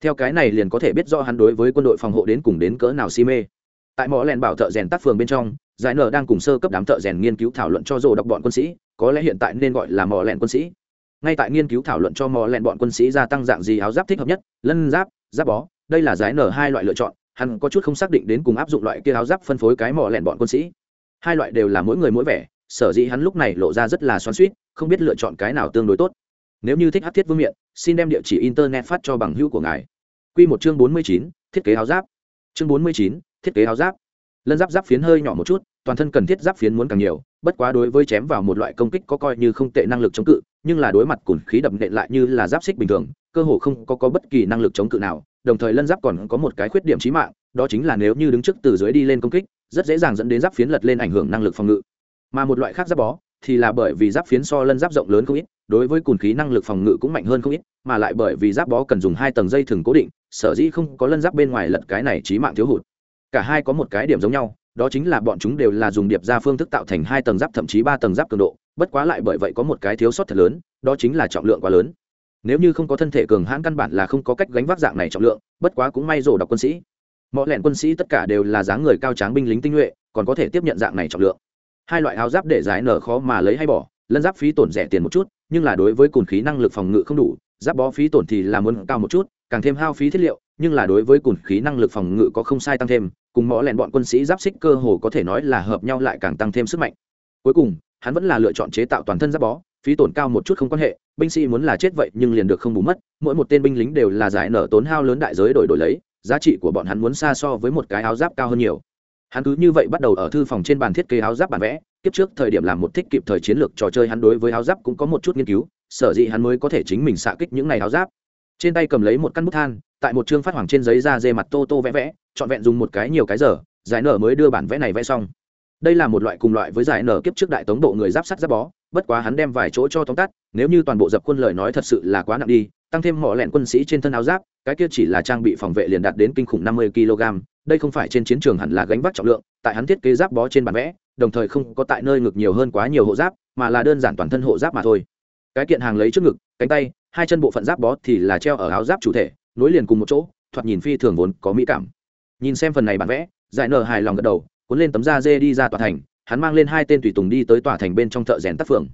Theo cái này liền có thể biết rõ hắn đối với quân đội phòng hộ đến cùng đến cỡ nào si mê tại mỏ lẹn bảo thợ rèn tác phường bên trong, giải nở đang cùng sơ cấp đám thợ rèn nghiên cứu thảo luận cho rồ đọc bọn quân sĩ, có lẽ hiện tại nên gọi là mỏ lẹn quân sĩ. Ngay tại nghiên cứu thảo luận cho mỏ lẹn bọn quân sĩ gia tăng dạng gì áo giáp thích hợp nhất, lân giáp giáp bó, đây là giải nở hai loại lựa chọn, hắn có chút không xác định đến cùng áp dụng loại kia áo giáp phân phối cái mỏ lẹn bọn quân sĩ. Hai loại đều là mỗi người mỗi vẻ, sở dĩ hắn lúc này lộ ra rất là xoắn suýt không biết lựa chọn cái nào tương đối tốt. Nếu như thích hát thiết vương miện, xin đem địa chỉ internet phát cho bằng hữu của ngài. Q một chương bốn mươi chín, thiết kế áo giáp. Chương bốn mươi chín thiết kế áo giáp. Lân giáp giáp phiến hơi nhỏ một chút toàn thân cần thiết giáp phiến muốn càng nhiều bất quá đối với chém vào một loại công kích có coi như không tệ năng lực chống cự nhưng là đối mặt cùn khí đập nện lại như là giáp xích bình thường cơ hồ không có, có bất kỳ năng lực chống cự nào đồng thời lân giáp còn có một cái khuyết điểm trí mạng đó chính là nếu như đứng trước từ dưới đi lên công kích rất dễ dàng dẫn đến giáp phiến lật lên ảnh hưởng năng lực phòng ngự. Mà một loại khác giáp bó thì là bởi vì giáp phiến so lân giáp rộng lớn không ít đối với cùn khí năng lực phòng ngự cũng mạnh hơn không ít mà lại bởi vì giáp bó cần dùng hai tầng dây thừng cố định sở dĩ không có lân giáp bên ngoài lật cái này trí mạng thiếu hụt cả hai có một cái điểm giống nhau, đó chính là bọn chúng đều là dùng điệp ra phương thức tạo thành hai tầng giáp thậm chí ba tầng giáp cường độ, bất quá lại bởi vậy có một cái thiếu sót thật lớn, đó chính là trọng lượng quá lớn. Nếu như không có thân thể cường hãn căn bản là không có cách gánh vác dạng này trọng lượng, bất quá cũng may rổ đọc quân sĩ. Mọi lẹn quân sĩ tất cả đều là dáng người cao tráng binh lính tinh nhuệ, còn có thể tiếp nhận dạng này trọng lượng. Hai loại áo giáp để giải nở khó mà lấy hay bỏ, lân giáp phí tổn rẻ tiền một chút, nhưng là đối với cồn khí năng lực phòng ngự không đủ, giáp bó phí tổn thì là muốn cao một chút, càng thêm hao phí thiết liệu, nhưng là đối với cồn khí năng lực phòng ngự có không sai tăng thêm cùng mõ lẹn bọn quân sĩ giáp xích cơ hồ có thể nói là hợp nhau lại càng tăng thêm sức mạnh. Cuối cùng, hắn vẫn là lựa chọn chế tạo toàn thân giáp bó, phí tổn cao một chút không quan hệ, binh sĩ muốn là chết vậy nhưng liền được không bù mất, mỗi một tên binh lính đều là giải nở tốn hao lớn đại giới đổi đổi lấy, giá trị của bọn hắn muốn xa so với một cái áo giáp cao hơn nhiều. Hắn cứ như vậy bắt đầu ở thư phòng trên bàn thiết kế áo giáp bản vẽ, kiếp trước thời điểm làm một thích kịp thời chiến lược trò chơi hắn đối với áo giáp cũng có một chút nghiên cứu, sở dĩ hắn mới có thể chính mình xạ kích những này áo giáp trên tay cầm lấy một căn bút than, tại một chương phát hoàng trên giấy da dê mặt tô tô vẽ vẽ, trọn vẹn dùng một cái nhiều cái giờ, giải nở mới đưa bản vẽ này vẽ xong. Đây là một loại cùng loại với giải nở kiếp trước đại tống độ người giáp sắt giáp bó, bất quá hắn đem vài chỗ cho tóm tắt, nếu như toàn bộ dập quân lời nói thật sự là quá nặng đi, tăng thêm họ lẹn quân sĩ trên thân áo giáp, cái kia chỉ là trang bị phòng vệ liền đạt đến kinh khủng năm mươi kg, đây không phải trên chiến trường hẳn là gánh vác trọng lượng, tại hắn thiết kế giáp bó trên bản vẽ, đồng thời không có tại nơi ngực nhiều hơn quá nhiều hộ giáp, mà là đơn giản toàn thân hộ giáp mà thôi. Cái kiện hàng lấy trước ngực, cánh tay hai chân bộ phận giáp bó thì là treo ở áo giáp chủ thể, nối liền cùng một chỗ, thoạt nhìn phi thường vốn có mỹ cảm. Nhìn xem phần này bản vẽ, giải nở hài lòng gật đầu, cuốn lên tấm da dê đi ra tòa thành, hắn mang lên hai tên tùy tùng đi tới tòa thành bên trong thợ rèn tác phường.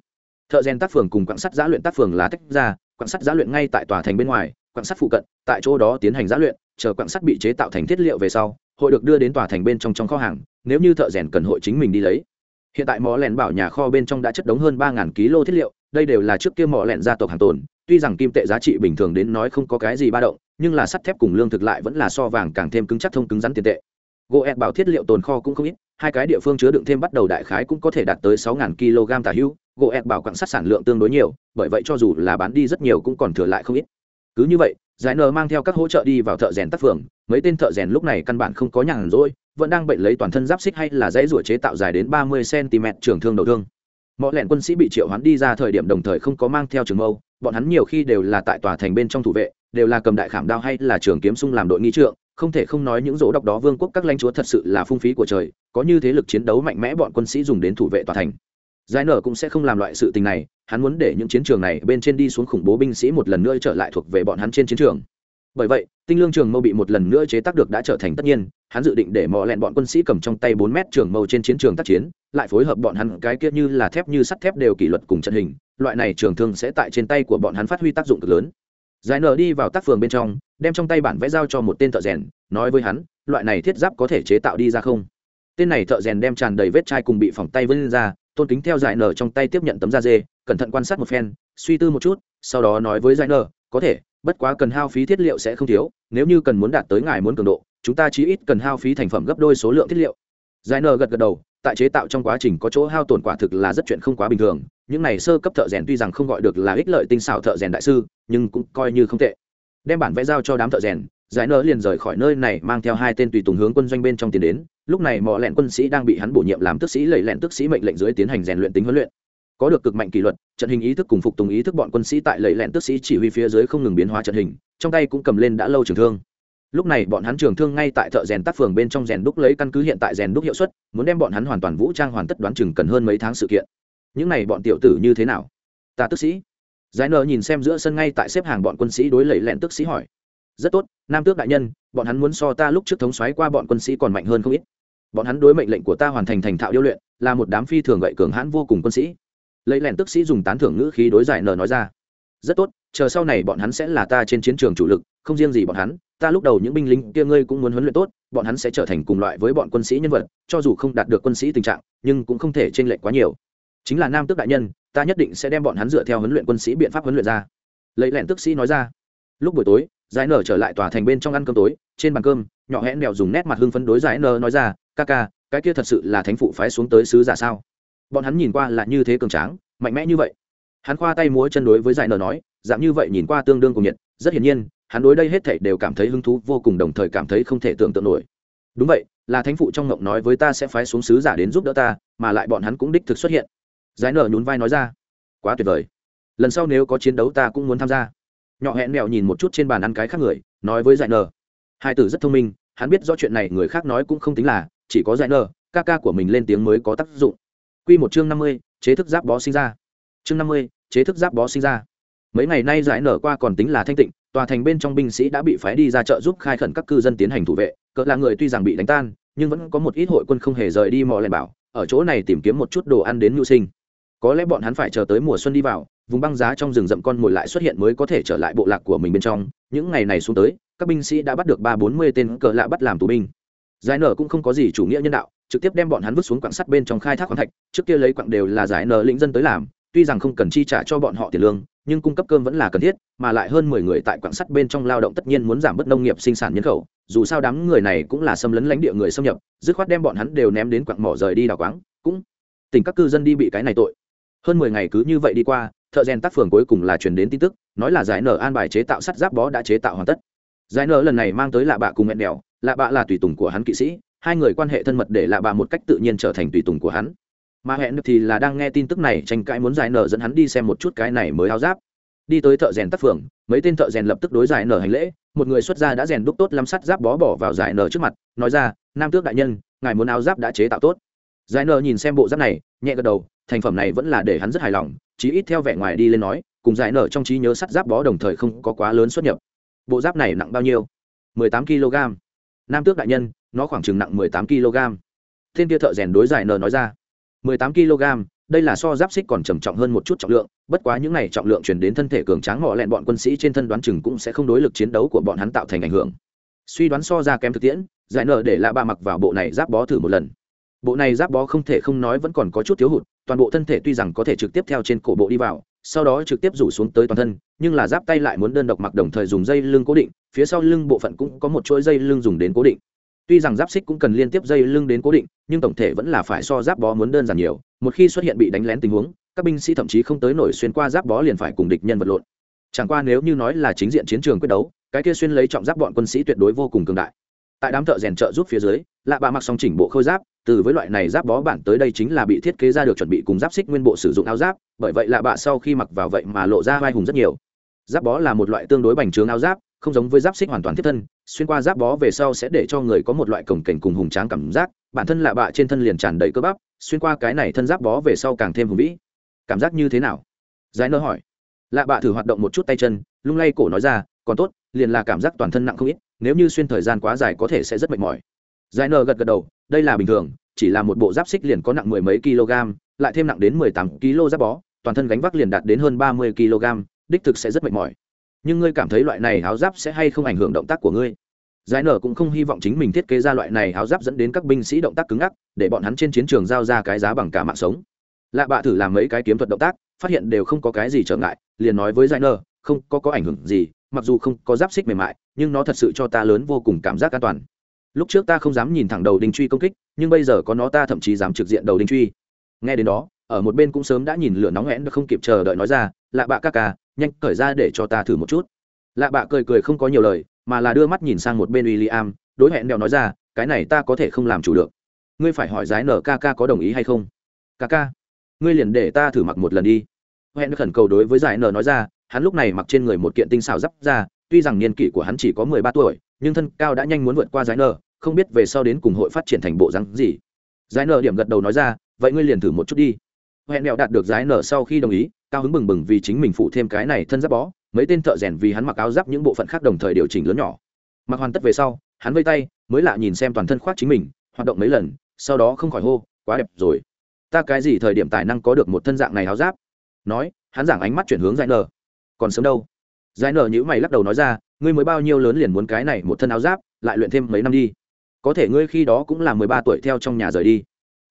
Thợ rèn tác phường cùng quặng sắt giã luyện tác phường là tách ra, quặng sắt giã luyện ngay tại tòa thành bên ngoài, quặng sắt phụ cận, tại chỗ đó tiến hành giã luyện, chờ quặng sắt bị chế tạo thành thiết liệu về sau, hội được đưa đến tòa thành bên trong trong kho hàng, nếu như thợ rèn cần hội chính mình đi lấy. Hiện tại mỏ lẻn bảo nhà kho bên trong đã chất đống hơn ba kg thiết liệu, đây đều là trước kia mỏ lẻn gia tộc hàng tồn tuy rằng kim tệ giá trị bình thường đến nói không có cái gì ba động, nhưng là sắt thép cùng lương thực lại vẫn là so vàng càng thêm cứng chắc thông cứng rắn tiền tệ. Gỗ ẹt bảo thiết liệu tồn kho cũng không ít, hai cái địa phương chứa đựng thêm bắt đầu đại khái cũng có thể đạt tới sáu kg tả hữu gỗ ẹt bảo quặng sắt sản lượng tương đối nhiều, bởi vậy cho dù là bán đi rất nhiều cũng còn thừa lại không ít. Cứ như vậy, giải nờ mang theo các hỗ trợ đi vào thợ rèn tác phường, mấy tên thợ rèn lúc này căn bản không có nhàn rỗi, vẫn đang bệnh lấy toàn thân giáp xích hay là dãy rủa chế tạo dài đến ba mươi cm trường thương đầu thương. Mọi lẹn quân sĩ bị triệu hoán đi ra thời điểm đồng thời không có mang theo trường mâu bọn hắn nhiều khi đều là tại tòa thành bên trong thủ vệ, đều là cầm đại khảm đao hay là trường kiếm sung làm đội nghi trượng, không thể không nói những rỗ độc đó vương quốc các lãnh chúa thật sự là phung phí của trời, có như thế lực chiến đấu mạnh mẽ bọn quân sĩ dùng đến thủ vệ tòa thành. Giải nở cũng sẽ không làm loại sự tình này, hắn muốn để những chiến trường này bên trên đi xuống khủng bố binh sĩ một lần nữa trở lại thuộc về bọn hắn trên chiến trường bởi vậy, tinh lương trường mâu bị một lần nữa chế tác được đã trở thành tất nhiên, hắn dự định để mò lẹn bọn quân sĩ cầm trong tay bốn mét trường mâu trên chiến trường tác chiến, lại phối hợp bọn hắn cái kia như là thép như sắt thép đều kỷ luật cùng trận hình, loại này trường thương sẽ tại trên tay của bọn hắn phát huy tác dụng cực lớn. Giải nở đi vào tác phường bên trong, đem trong tay bản vẽ giao cho một tên thợ rèn, nói với hắn, loại này thiết giáp có thể chế tạo đi ra không? Tên này thợ rèn đem tràn đầy vết chai cùng bị phỏng tay vân ra, tôn kính theo giải nở trong tay tiếp nhận tấm da dê, cẩn thận quan sát một phen, suy tư một chút, sau đó nói với giải nở, có thể bất quá cần hao phí thiết liệu sẽ không thiếu, nếu như cần muốn đạt tới ngài muốn cường độ, chúng ta chí ít cần hao phí thành phẩm gấp đôi số lượng thiết liệu. Giải nờ gật gật đầu, tại chế tạo trong quá trình có chỗ hao tổn quả thực là rất chuyện không quá bình thường, những này sơ cấp thợ rèn tuy rằng không gọi được là ích lợi tinh xảo thợ rèn đại sư, nhưng cũng coi như không tệ. Đem bản vẽ giao cho đám thợ rèn, giải nở liền rời khỏi nơi này mang theo hai tên tùy tùng hướng quân doanh bên trong tiến đến, lúc này mỏ lẹn quân sĩ đang bị hắn bổ nhiệm làm tức sĩ, lầy lẹn tức sĩ mệnh lệnh dưới tiến hành rèn luyện tính huấn luyện có được cực mạnh kỷ luật, trận hình ý thức cùng phục tùng ý thức bọn quân sĩ tại lầy lẹn tức sĩ chỉ huy phía dưới không ngừng biến hóa trận hình, trong tay cũng cầm lên đã lâu trường thương. Lúc này bọn hắn trường thương ngay tại thợ rèn tác phường bên trong rèn đúc lấy căn cứ hiện tại rèn đúc hiệu suất, muốn đem bọn hắn hoàn toàn vũ trang hoàn tất đoán chừng cần hơn mấy tháng sự kiện. Những này bọn tiểu tử như thế nào? Ta tức sĩ. Giải nờ nhìn xem giữa sân ngay tại xếp hàng bọn quân sĩ đối lầy lẹn tức sĩ hỏi. Rất tốt, nam tước đại nhân, bọn hắn muốn so ta lúc trước thống xoáy qua bọn quân sĩ còn mạnh hơn không ít. Bọn hắn đối mệnh lệnh của ta hoàn thành thành thạo điêu luyện, là một đám phi thường gậy cường hãn vô cùng quân sĩ lấy lẻn tức sĩ dùng tán thưởng ngữ khí đối giải nờ nói ra. Rất tốt, chờ sau này bọn hắn sẽ là ta trên chiến trường chủ lực, không riêng gì bọn hắn, ta lúc đầu những binh lính kia ngươi cũng muốn huấn luyện tốt, bọn hắn sẽ trở thành cùng loại với bọn quân sĩ nhân vật, cho dù không đạt được quân sĩ tình trạng, nhưng cũng không thể t r ê n lệch quá nhiều. Chính là nam tước đại nhân, ta nhất định sẽ đem bọn hắn dựa theo huấn luyện quân sĩ biện pháp huấn luyện ra. Lấy lẻn tức sĩ nói ra. Lúc buổi tối, giải nở trở lại tòa thành bên trong ăn cơm tối, trên bàn cơm, nhỏ hẽn đèo dùng nét mặt hưng phấn đối giải nở nói ra, ca ca, cái kia thật sự là thánh phụ phái xuống tới sứ giả sao? Bọn hắn nhìn qua là như thế cường tráng, mạnh mẽ như vậy. Hắn khoa tay múa chân đối với giải nở nói giảm như vậy nhìn qua tương đương cùng nhiệt, rất hiển nhiên, hắn đối đây hết thảy đều cảm thấy hứng thú, vô cùng đồng thời cảm thấy không thể tưởng tượng nổi. Đúng vậy, là thánh phụ trong ngộng nói với ta sẽ phái xuống sứ giả đến giúp đỡ ta, mà lại bọn hắn cũng đích thực xuất hiện. Giải nở nhún vai nói ra, quá tuyệt vời. Lần sau nếu có chiến đấu ta cũng muốn tham gia. Nhỏ hẹn mèo nhìn một chút trên bàn ăn cái khác người, nói với giải nở. Hai tử rất thông minh, hắn biết do chuyện này người khác nói cũng không tính là, chỉ có giải nở, ca ca của mình lên tiếng mới có tác dụng. Quy một chương năm mươi, chế thức giáp bó sinh ra. Chương năm mươi, chế thức giáp bó sinh ra. Mấy ngày nay giải nở qua còn tính là thanh tịnh, tòa thành bên trong binh sĩ đã bị phái đi ra chợ giúp khai khẩn các cư dân tiến hành thủ vệ, cỡ là người tuy rằng bị đánh tan, nhưng vẫn có một ít hội quân không hề rời đi mò lên bảo, ở chỗ này tìm kiếm một chút đồ ăn đến nhu sinh. Có lẽ bọn hắn phải chờ tới mùa xuân đi vào, vùng băng giá trong rừng rậm con mồi lại xuất hiện mới có thể trở lại bộ lạc của mình bên trong. Những ngày này xuống tới, các binh sĩ đã bắt được ba bốn mươi tên cờ lạ bắt làm tù binh. Giải nở cũng không có gì chủ nghĩa nhân đạo trực tiếp đem bọn hắn vứt xuống quặng sắt bên trong khai thác khoáng thạch, trước kia lấy quặng đều là giải nợ lĩnh dân tới làm, tuy rằng không cần chi trả cho bọn họ tiền lương, nhưng cung cấp cơm vẫn là cần thiết, mà lại hơn mười người tại quặng sắt bên trong lao động tất nhiên muốn giảm bớt nông nghiệp sinh sản nhân khẩu, dù sao đám người này cũng là xâm lấn lãnh địa người xâm nhập, dứt khoát đem bọn hắn đều ném đến quặng mỏ rời đi đào quáng, cũng tỉnh các cư dân đi bị cái này tội. Hơn mười ngày cứ như vậy đi qua, thợ rèn tác phường cuối cùng là truyền đến tin tức, nói là giải nở an bài chế tạo sắt giáp bó đã chế tạo hoàn tất. Giải nở lần này mang tới lạ bạ cùng mẹ đèo lạ bạ là tùy tùng của hắn kỵ sĩ hai người quan hệ thân mật để lạ bà một cách tự nhiên trở thành tùy tùng của hắn. Mà hẹn được thì là đang nghe tin tức này, tranh cãi muốn giải nở dẫn hắn đi xem một chút cái này mới áo giáp. Đi tới thợ rèn tác phường, mấy tên thợ rèn lập tức đối giải nở hành lễ. Một người xuất gia đã rèn đúc tốt lắm sắt giáp bó bỏ vào giải nở trước mặt, nói ra, nam tước đại nhân, ngài muốn áo giáp đã chế tạo tốt. Giải nở nhìn xem bộ giáp này, nhẹ gật đầu, thành phẩm này vẫn là để hắn rất hài lòng, chí ít theo vẻ ngoài đi lên nói, cùng giải nở trong trí nhớ sắt giáp bó đồng thời không có quá lớn xuất nhập. Bộ giáp này nặng bao nhiêu? 18 kg nam tước đại nhân nó khoảng chừng nặng 18 kg. Thiên kia thợ rèn đối giải nở nói ra 18 kg, đây là so giáp xích còn trầm trọng hơn một chút trọng lượng, bất quá những này trọng lượng chuyển đến thân thể cường tráng ngọ lẹn bọn quân sĩ trên thân đoán chừng cũng sẽ không đối lực chiến đấu của bọn hắn tạo thành ảnh hưởng. Suy đoán so ra kém thực tiễn, giải nở để lạ ba mặc vào bộ này giáp bó thử một lần. Bộ này giáp bó không thể không nói vẫn còn có chút thiếu hụt, toàn bộ thân thể tuy rằng có thể trực tiếp theo trên cổ bộ đi vào, sau đó trực tiếp rủ xuống tới toàn thân, nhưng là giáp tay lại muốn đơn độc mặc đồng thời dùng dây lưng cố định, phía sau lưng bộ phận cũng có một chuỗi dây lưng dùng đến cố định tuy rằng giáp xích cũng cần liên tiếp dây lưng đến cố định, nhưng tổng thể vẫn là phải so giáp bó muốn đơn giản nhiều. Một khi xuất hiện bị đánh lén tình huống, các binh sĩ thậm chí không tới nổi xuyên qua giáp bó liền phải cùng địch nhân vật lộn. Chẳng qua nếu như nói là chính diện chiến trường quyết đấu, cái kia xuyên lấy trọng giáp bọn quân sĩ tuyệt đối vô cùng cường đại. Tại đám thợ rèn trợ giúp phía dưới, lạ bà mặc xong chỉnh bộ khôi giáp, từ với loại này giáp bó bản tới đây chính là bị thiết kế ra được chuẩn bị cùng giáp xích nguyên bộ sử dụng áo giáp, bởi vậy lạ bạ sau khi mặc vào vậy mà lộ ra vai hùng rất nhiều. Giáp bó là một loại tương đối bành trướng áo giáp không giống với giáp xích hoàn toàn thiết thân, xuyên qua giáp bó về sau sẽ để cho người có một loại cổng cảnh cùng hùng tráng cảm giác, bản thân lạ bạ trên thân liền tràn đầy cơ bắp, xuyên qua cái này thân giáp bó về sau càng thêm hùng vĩ. Cảm giác như thế nào? Giải nơ hỏi. Lạ bạ thử hoạt động một chút tay chân, lung lay cổ nói ra, còn tốt, liền là cảm giác toàn thân nặng không ít, nếu như xuyên thời gian quá dài có thể sẽ rất mệt mỏi. Giải nơ gật gật đầu, đây là bình thường, chỉ là một bộ giáp xích liền có nặng mười mấy kg, lại thêm nặng đến mười tám kg giáp bó, toàn thân gánh vác liền đạt đến hơn ba mươi kg, đích thực sẽ rất mệt mỏi nhưng ngươi cảm thấy loại này áo giáp sẽ hay không ảnh hưởng động tác của ngươi? Giải nở cũng không hy vọng chính mình thiết kế ra loại này áo giáp dẫn đến các binh sĩ động tác cứng ngắc, để bọn hắn trên chiến trường giao ra cái giá bằng cả mạng sống. Lạ bạ thử làm mấy cái kiếm thuật động tác, phát hiện đều không có cái gì trở ngại, liền nói với giải nở, không, có có ảnh hưởng gì, mặc dù không có giáp xích mềm mại, nhưng nó thật sự cho ta lớn vô cùng cảm giác an toàn. Lúc trước ta không dám nhìn thẳng đầu đinh truy công kích, nhưng bây giờ có nó ta thậm chí dám trực diện đầu đinh truy. Nghe đến đó, ở một bên cũng sớm đã nhìn lửa nóng nghẽn không kịp chờ đợi nói ra, lạ bạ ca ca nhanh cởi ra để cho ta thử một chút. Lạ bạ cười cười không có nhiều lời, mà là đưa mắt nhìn sang một bên w i l l i am đối hẹn đèo nói ra, cái này ta có thể không làm chủ được. Ngươi phải hỏi giái nở có đồng ý hay không? Kk ngươi liền để ta thử mặc một lần đi. Hẹn khẩn cầu đối với giải nở nói ra, hắn lúc này mặc trên người một kiện tinh xào giáp ra tuy rằng niên kỷ của hắn chỉ có mười ba tuổi, nhưng thân cao đã nhanh muốn vượt qua giải nở, không biết về sau đến cùng hội phát triển thành bộ rắn gì. Giải nở điểm gật đầu nói ra, vậy ngươi liền thử một chút đi. Hẹn đèo đạt được giải nở sau khi đồng ý cao hứng bừng bừng vì chính mình phụ thêm cái này thân giáp bó, mấy tên thợ rèn vì hắn mặc áo giáp những bộ phận khác đồng thời điều chỉnh lớn nhỏ. Mặc hoàn tất về sau, hắn vây tay, mới lạ nhìn xem toàn thân khoác chính mình, hoạt động mấy lần, sau đó không khỏi hô, quá đẹp rồi. Ta cái gì thời điểm tài năng có được một thân dạng này áo giáp? Nói, hắn giảng ánh mắt chuyển hướng giải nở còn sớm đâu. Giải nở nhữ mày lắc đầu nói ra, ngươi mới bao nhiêu lớn liền muốn cái này một thân áo giáp, lại luyện thêm mấy năm đi. Có thể ngươi khi đó cũng là mười ba tuổi theo trong nhà rời đi.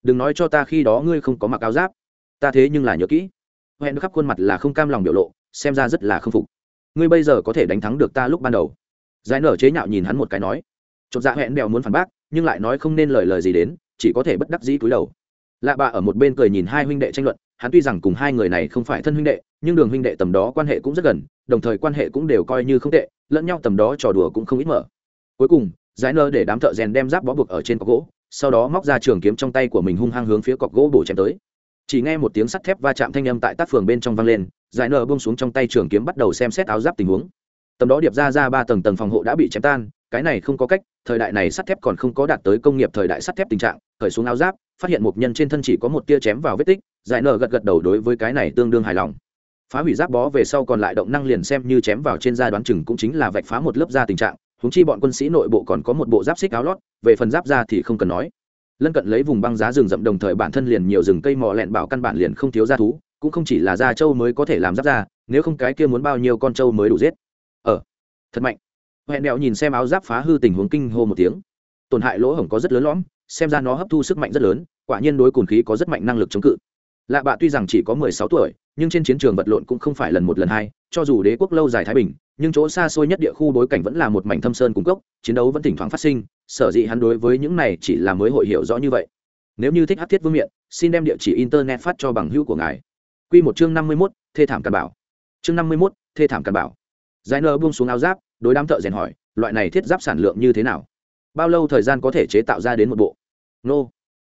Đừng nói cho ta khi đó ngươi không có mặc áo giáp. Ta thế nhưng là nhớ kỹ hẹn khắp khuôn mặt là không cam lòng biểu lộ, xem ra rất là k phục. Ngươi bây giờ có thể đánh thắng được ta lúc ban đầu. Giải nở chế nhạo nhìn hắn một cái nói. Chột dạ hẹn đèo muốn phản bác, nhưng lại nói không nên lời lời gì đến, chỉ có thể bất đắc dĩ cúi đầu. Lạ bà ở một bên cười nhìn hai huynh đệ tranh luận, hắn tuy rằng cùng hai người này không phải thân huynh đệ, nhưng đường huynh đệ tầm đó quan hệ cũng rất gần, đồng thời quan hệ cũng đều coi như không tệ, lẫn nhau tầm đó trò đùa cũng không ít mở. Cuối cùng, giải nơ để đám thợ rèn đem giáp bó buộc ở trên cọc gỗ, sau đó móc ra trường kiếm trong tay của mình hung hăng hướng phía cọc gỗ bổ chém tới chỉ nghe một tiếng sắt thép va chạm thanh âm tại tác phường bên trong vang lên, giải nở bông xuống trong tay trường kiếm bắt đầu xem xét áo giáp tình huống. Tầm đó điệp ra ra ba tầng tầng phòng hộ đã bị chém tan, cái này không có cách, thời đại này sắt thép còn không có đạt tới công nghiệp thời đại sắt thép tình trạng, khởi xuống áo giáp, phát hiện một nhân trên thân chỉ có một tia chém vào vết tích, giải nở gật gật đầu đối với cái này tương đương hài lòng. Phá hủy giáp bó về sau còn lại động năng liền xem như chém vào trên da đoán chừng cũng chính là vạch phá một lớp da tình trạng húng chi bọn quân sĩ nội bộ còn có một bộ giáp xích áo lót, về phần giáp da thì không cần nói lân cận lấy vùng băng giá rừng rậm đồng thời bản thân liền nhiều rừng cây mò lẹn bảo căn bản liền không thiếu gia thú, cũng không chỉ là da trâu mới có thể làm giáp da, nếu không cái kia muốn bao nhiêu con trâu mới đủ giết. Ờ thật mạnh. Hẹn đèo nhìn xem áo giáp phá hư tình huống kinh hô một tiếng. Tổn hại lỗ hổng có rất lớn lõm, xem ra nó hấp thu sức mạnh rất lớn, quả nhiên đối cồn khí có rất mạnh năng lực chống cự. Lạ bạ tuy rằng chỉ có mười sáu tuổi, nhưng trên chiến trường vật lộn cũng không phải lần một, lần hai, cho dù đế quốc lâu dài thái bình nhưng chỗ xa xôi nhất địa khu bối cảnh vẫn là một mảnh thâm sơn cung cấp chiến đấu vẫn thỉnh thoảng phát sinh, sở dĩ hắn đối với những này chỉ là mới hội hiểu rõ như vậy. Nếu như thích hát thiết vương miện, xin đem địa chỉ internet phát cho bằng hữu của ngài. Q một chương năm mươi mốt, thê thảm càn bảo. Chương năm mươi mốt, thê thảm càn bảo. Giải nơ buông xuống áo giáp, đối đám thợ rèn hỏi, loại này thiết giáp sản lượng như thế nào? Bao lâu thời gian có thể chế tạo ra đến một bộ? Nô.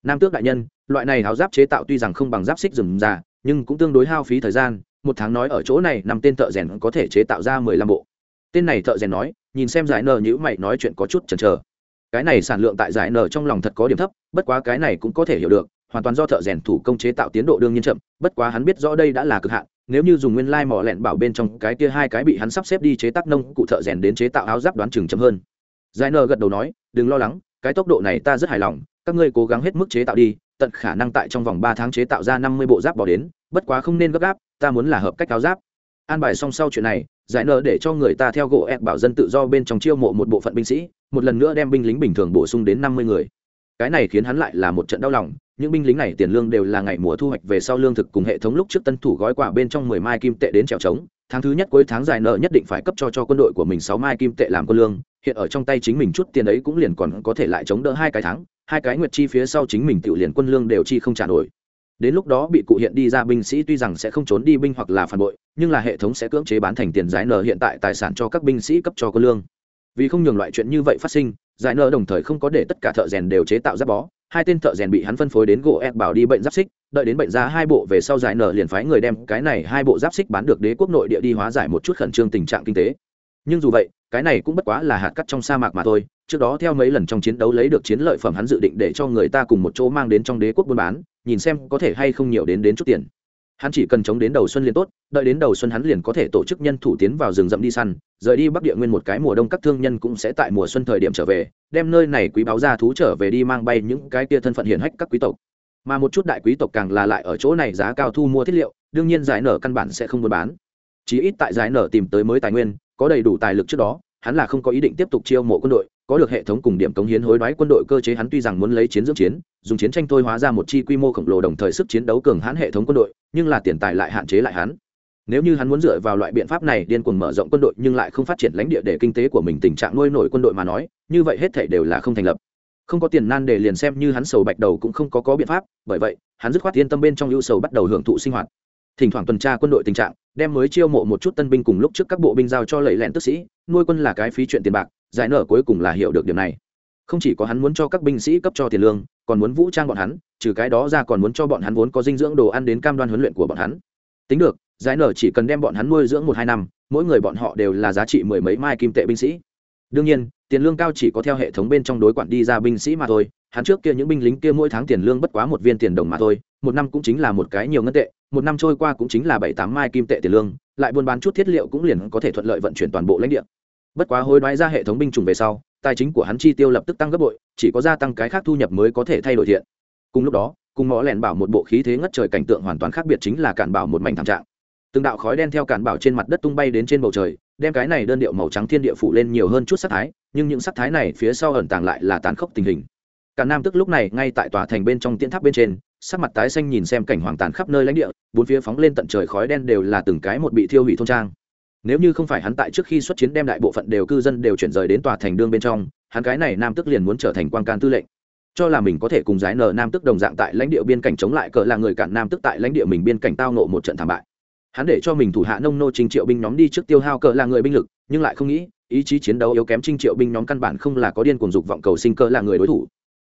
Nam tước đại nhân, loại này áo giáp chế tạo tuy rằng không bằng giáp xích rừng già, nhưng cũng tương đối hao phí thời gian một tháng nói ở chỗ này nằm tên thợ rèn có thể chế tạo ra mười lăm bộ. Tên này thợ rèn nói, nhìn xem giải nờ nhữ mày nói chuyện có chút chần chờ. Cái này sản lượng tại giải nờ trong lòng thật có điểm thấp, bất quá cái này cũng có thể hiểu được, hoàn toàn do thợ rèn thủ công chế tạo tiến độ đương nhiên chậm, bất quá hắn biết rõ đây đã là cực hạn, nếu như dùng nguyên lai mỏ lẹn bảo bên trong cái kia hai cái bị hắn sắp xếp đi chế tác nông cụ thợ rèn đến chế tạo áo giáp đoán chừng chậm hơn. Giải nờ gật đầu nói, đừng lo lắng, cái tốc độ này ta rất hài lòng, các ngươi cố gắng hết mức chế tạo đi tận khả năng tại trong vòng ba tháng chế tạo ra năm mươi bộ giáp bỏ đến, bất quá không nên gấp gáp, ta muốn là hợp cách áo giáp. An bài xong sau chuyện này, giải nợ để cho người ta theo gỗ ép bảo dân tự do bên trong chiêu mộ một bộ phận binh sĩ, một lần nữa đem binh lính bình thường bổ sung đến năm mươi người. Cái này khiến hắn lại là một trận đau lòng, những binh lính này tiền lương đều là ngày mùa thu hoạch về sau lương thực cùng hệ thống lúc trước tân thủ gói quà bên trong mười mai kim tệ đến trèo trống, tháng thứ nhất cuối tháng giải nợ nhất định phải cấp cho cho quân đội của mình sáu mai kim tệ làm quân lương, hiện ở trong tay chính mình chút tiền ấy cũng liền còn có thể lại chống đỡ hai cái tháng hai cái nguyệt chi phía sau chính mình tự liền quân lương đều chi không trả nổi. Đến lúc đó bị cụ hiện đi ra binh sĩ tuy rằng sẽ không trốn đi binh hoặc là phản bội, nhưng là hệ thống sẽ cưỡng chế bán thành tiền giải nợ hiện tại tài sản cho các binh sĩ cấp cho quân lương. Vì không nhường loại chuyện như vậy phát sinh, giải nợ đồng thời không có để tất cả thợ rèn đều chế tạo giáp bó, hai tên thợ rèn bị hắn phân phối đến gỗ ép bảo đi bệnh giáp xích, đợi đến bệnh ra hai bộ về sau giải nợ liền phái người đem cái này hai bộ giáp xích bán được đế quốc nội địa đi hóa giải một chút khẩn trương tình trạng kinh tế. Nhưng dù vậy, cái này cũng bất quá là hạt cắt trong sa mạc mà thôi trước đó theo mấy lần trong chiến đấu lấy được chiến lợi phẩm hắn dự định để cho người ta cùng một chỗ mang đến trong đế quốc buôn bán, nhìn xem có thể hay không nhiều đến đến chút tiền. Hắn chỉ cần chống đến đầu xuân liền tốt, đợi đến đầu xuân hắn liền có thể tổ chức nhân thủ tiến vào rừng rậm đi săn, rời đi bắc địa nguyên một cái mùa đông các thương nhân cũng sẽ tại mùa xuân thời điểm trở về, đem nơi này quý báo ra thú trở về đi mang bay những cái kia thân phận hiển hách các quý tộc. Mà một chút đại quý tộc càng là lại ở chỗ này giá cao thu mua thiết liệu, đương nhiên giải nở căn bản sẽ không buôn bán. Chỉ ít tại giải nở tìm tới mới tài nguyên, có đầy đủ tài lực trước đó hắn là không có ý định tiếp tục chiêu mộ quân đội, có được hệ thống cùng điểm cống hiến hối đoái quân đội cơ chế hắn tuy rằng muốn lấy chiến dưỡng chiến, dùng chiến tranh thôi hóa ra một chi quy mô khổng lồ đồng thời sức chiến đấu cường hãn hệ thống quân đội, nhưng là tiền tài lại hạn chế lại hắn. Nếu như hắn muốn dựa vào loại biện pháp này điên cuồng mở rộng quân đội nhưng lại không phát triển lãnh địa để kinh tế của mình tình trạng nuôi nổi quân đội mà nói, như vậy hết thể đều là không thành lập. Không có tiền nan để liền xem như hắn sầu bạch đầu cũng không có có biện pháp, bởi vậy, hắn dứt khoát yên tâm bên trong ưu sầu bắt đầu hưởng thụ sinh hoạt. Thỉnh thoảng tuần tra quân đội tình trạng, đem mới chiêu mộ một chút tân binh cùng lúc trước các bộ binh giao cho lầy lẹn tức sĩ nuôi quân là cái phí chuyện tiền bạc, giải nở cuối cùng là hiểu được điểm này. Không chỉ có hắn muốn cho các binh sĩ cấp cho tiền lương, còn muốn vũ trang bọn hắn, trừ cái đó ra còn muốn cho bọn hắn vốn có dinh dưỡng đồ ăn đến cam đoan huấn luyện của bọn hắn. Tính được, giải nở chỉ cần đem bọn hắn nuôi dưỡng một hai năm, mỗi người bọn họ đều là giá trị mười mấy mai kim tệ binh sĩ. Đương nhiên, tiền lương cao chỉ có theo hệ thống bên trong đối quản đi ra binh sĩ mà thôi, hắn trước kia những binh lính kia mỗi tháng tiền lương bất quá một viên tiền đồng mà thôi, một năm cũng chính là một cái nhiều ngân tệ một năm trôi qua cũng chính là bảy tám mai kim tệ tiền lương, lại buôn bán chút thiết liệu cũng liền có thể thuận lợi vận chuyển toàn bộ lãnh địa. Bất quá hối đoái ra hệ thống binh chủng về sau, tài chính của hắn chi tiêu lập tức tăng gấp bội, chỉ có gia tăng cái khác thu nhập mới có thể thay đổi thiện. Cùng lúc đó, cùng mỏ lẻn bảo một bộ khí thế ngất trời cảnh tượng hoàn toàn khác biệt chính là cản bảo một mảnh thảm trạng. Từng đạo khói đen theo cản bảo trên mặt đất tung bay đến trên bầu trời, đem cái này đơn điệu màu trắng thiên địa phủ lên nhiều hơn chút sắc thái, nhưng những sắc thái này phía sau ẩn tàng lại là tàn khốc tình hình cả nam tức lúc này ngay tại tòa thành bên trong tiễn tháp bên trên, sắc mặt tái xanh nhìn xem cảnh hoàng tàn khắp nơi lãnh địa, bốn phía phóng lên tận trời khói đen đều là từng cái một bị thiêu hủy thôn trang. Nếu như không phải hắn tại trước khi xuất chiến đem đại bộ phận đều cư dân đều chuyển rời đến tòa thành đương bên trong, hắn cái này nam tức liền muốn trở thành quan can tư lệnh. Cho là mình có thể cùng giải nờ nam tức đồng dạng tại lãnh địa biên cảnh chống lại cờ là người cản nam tức tại lãnh địa mình biên cảnh tao nộ một trận thảm bại. Hắn để cho mình thủ hạ nông nô trình triệu binh nhóm đi trước tiêu hao cờ là người binh lực, nhưng lại không nghĩ, ý chí chiến đấu yếu kém trinh triệu binh nhóm căn bản không là có điên cuồng dục vọng cầu sinh cờ là người đối thủ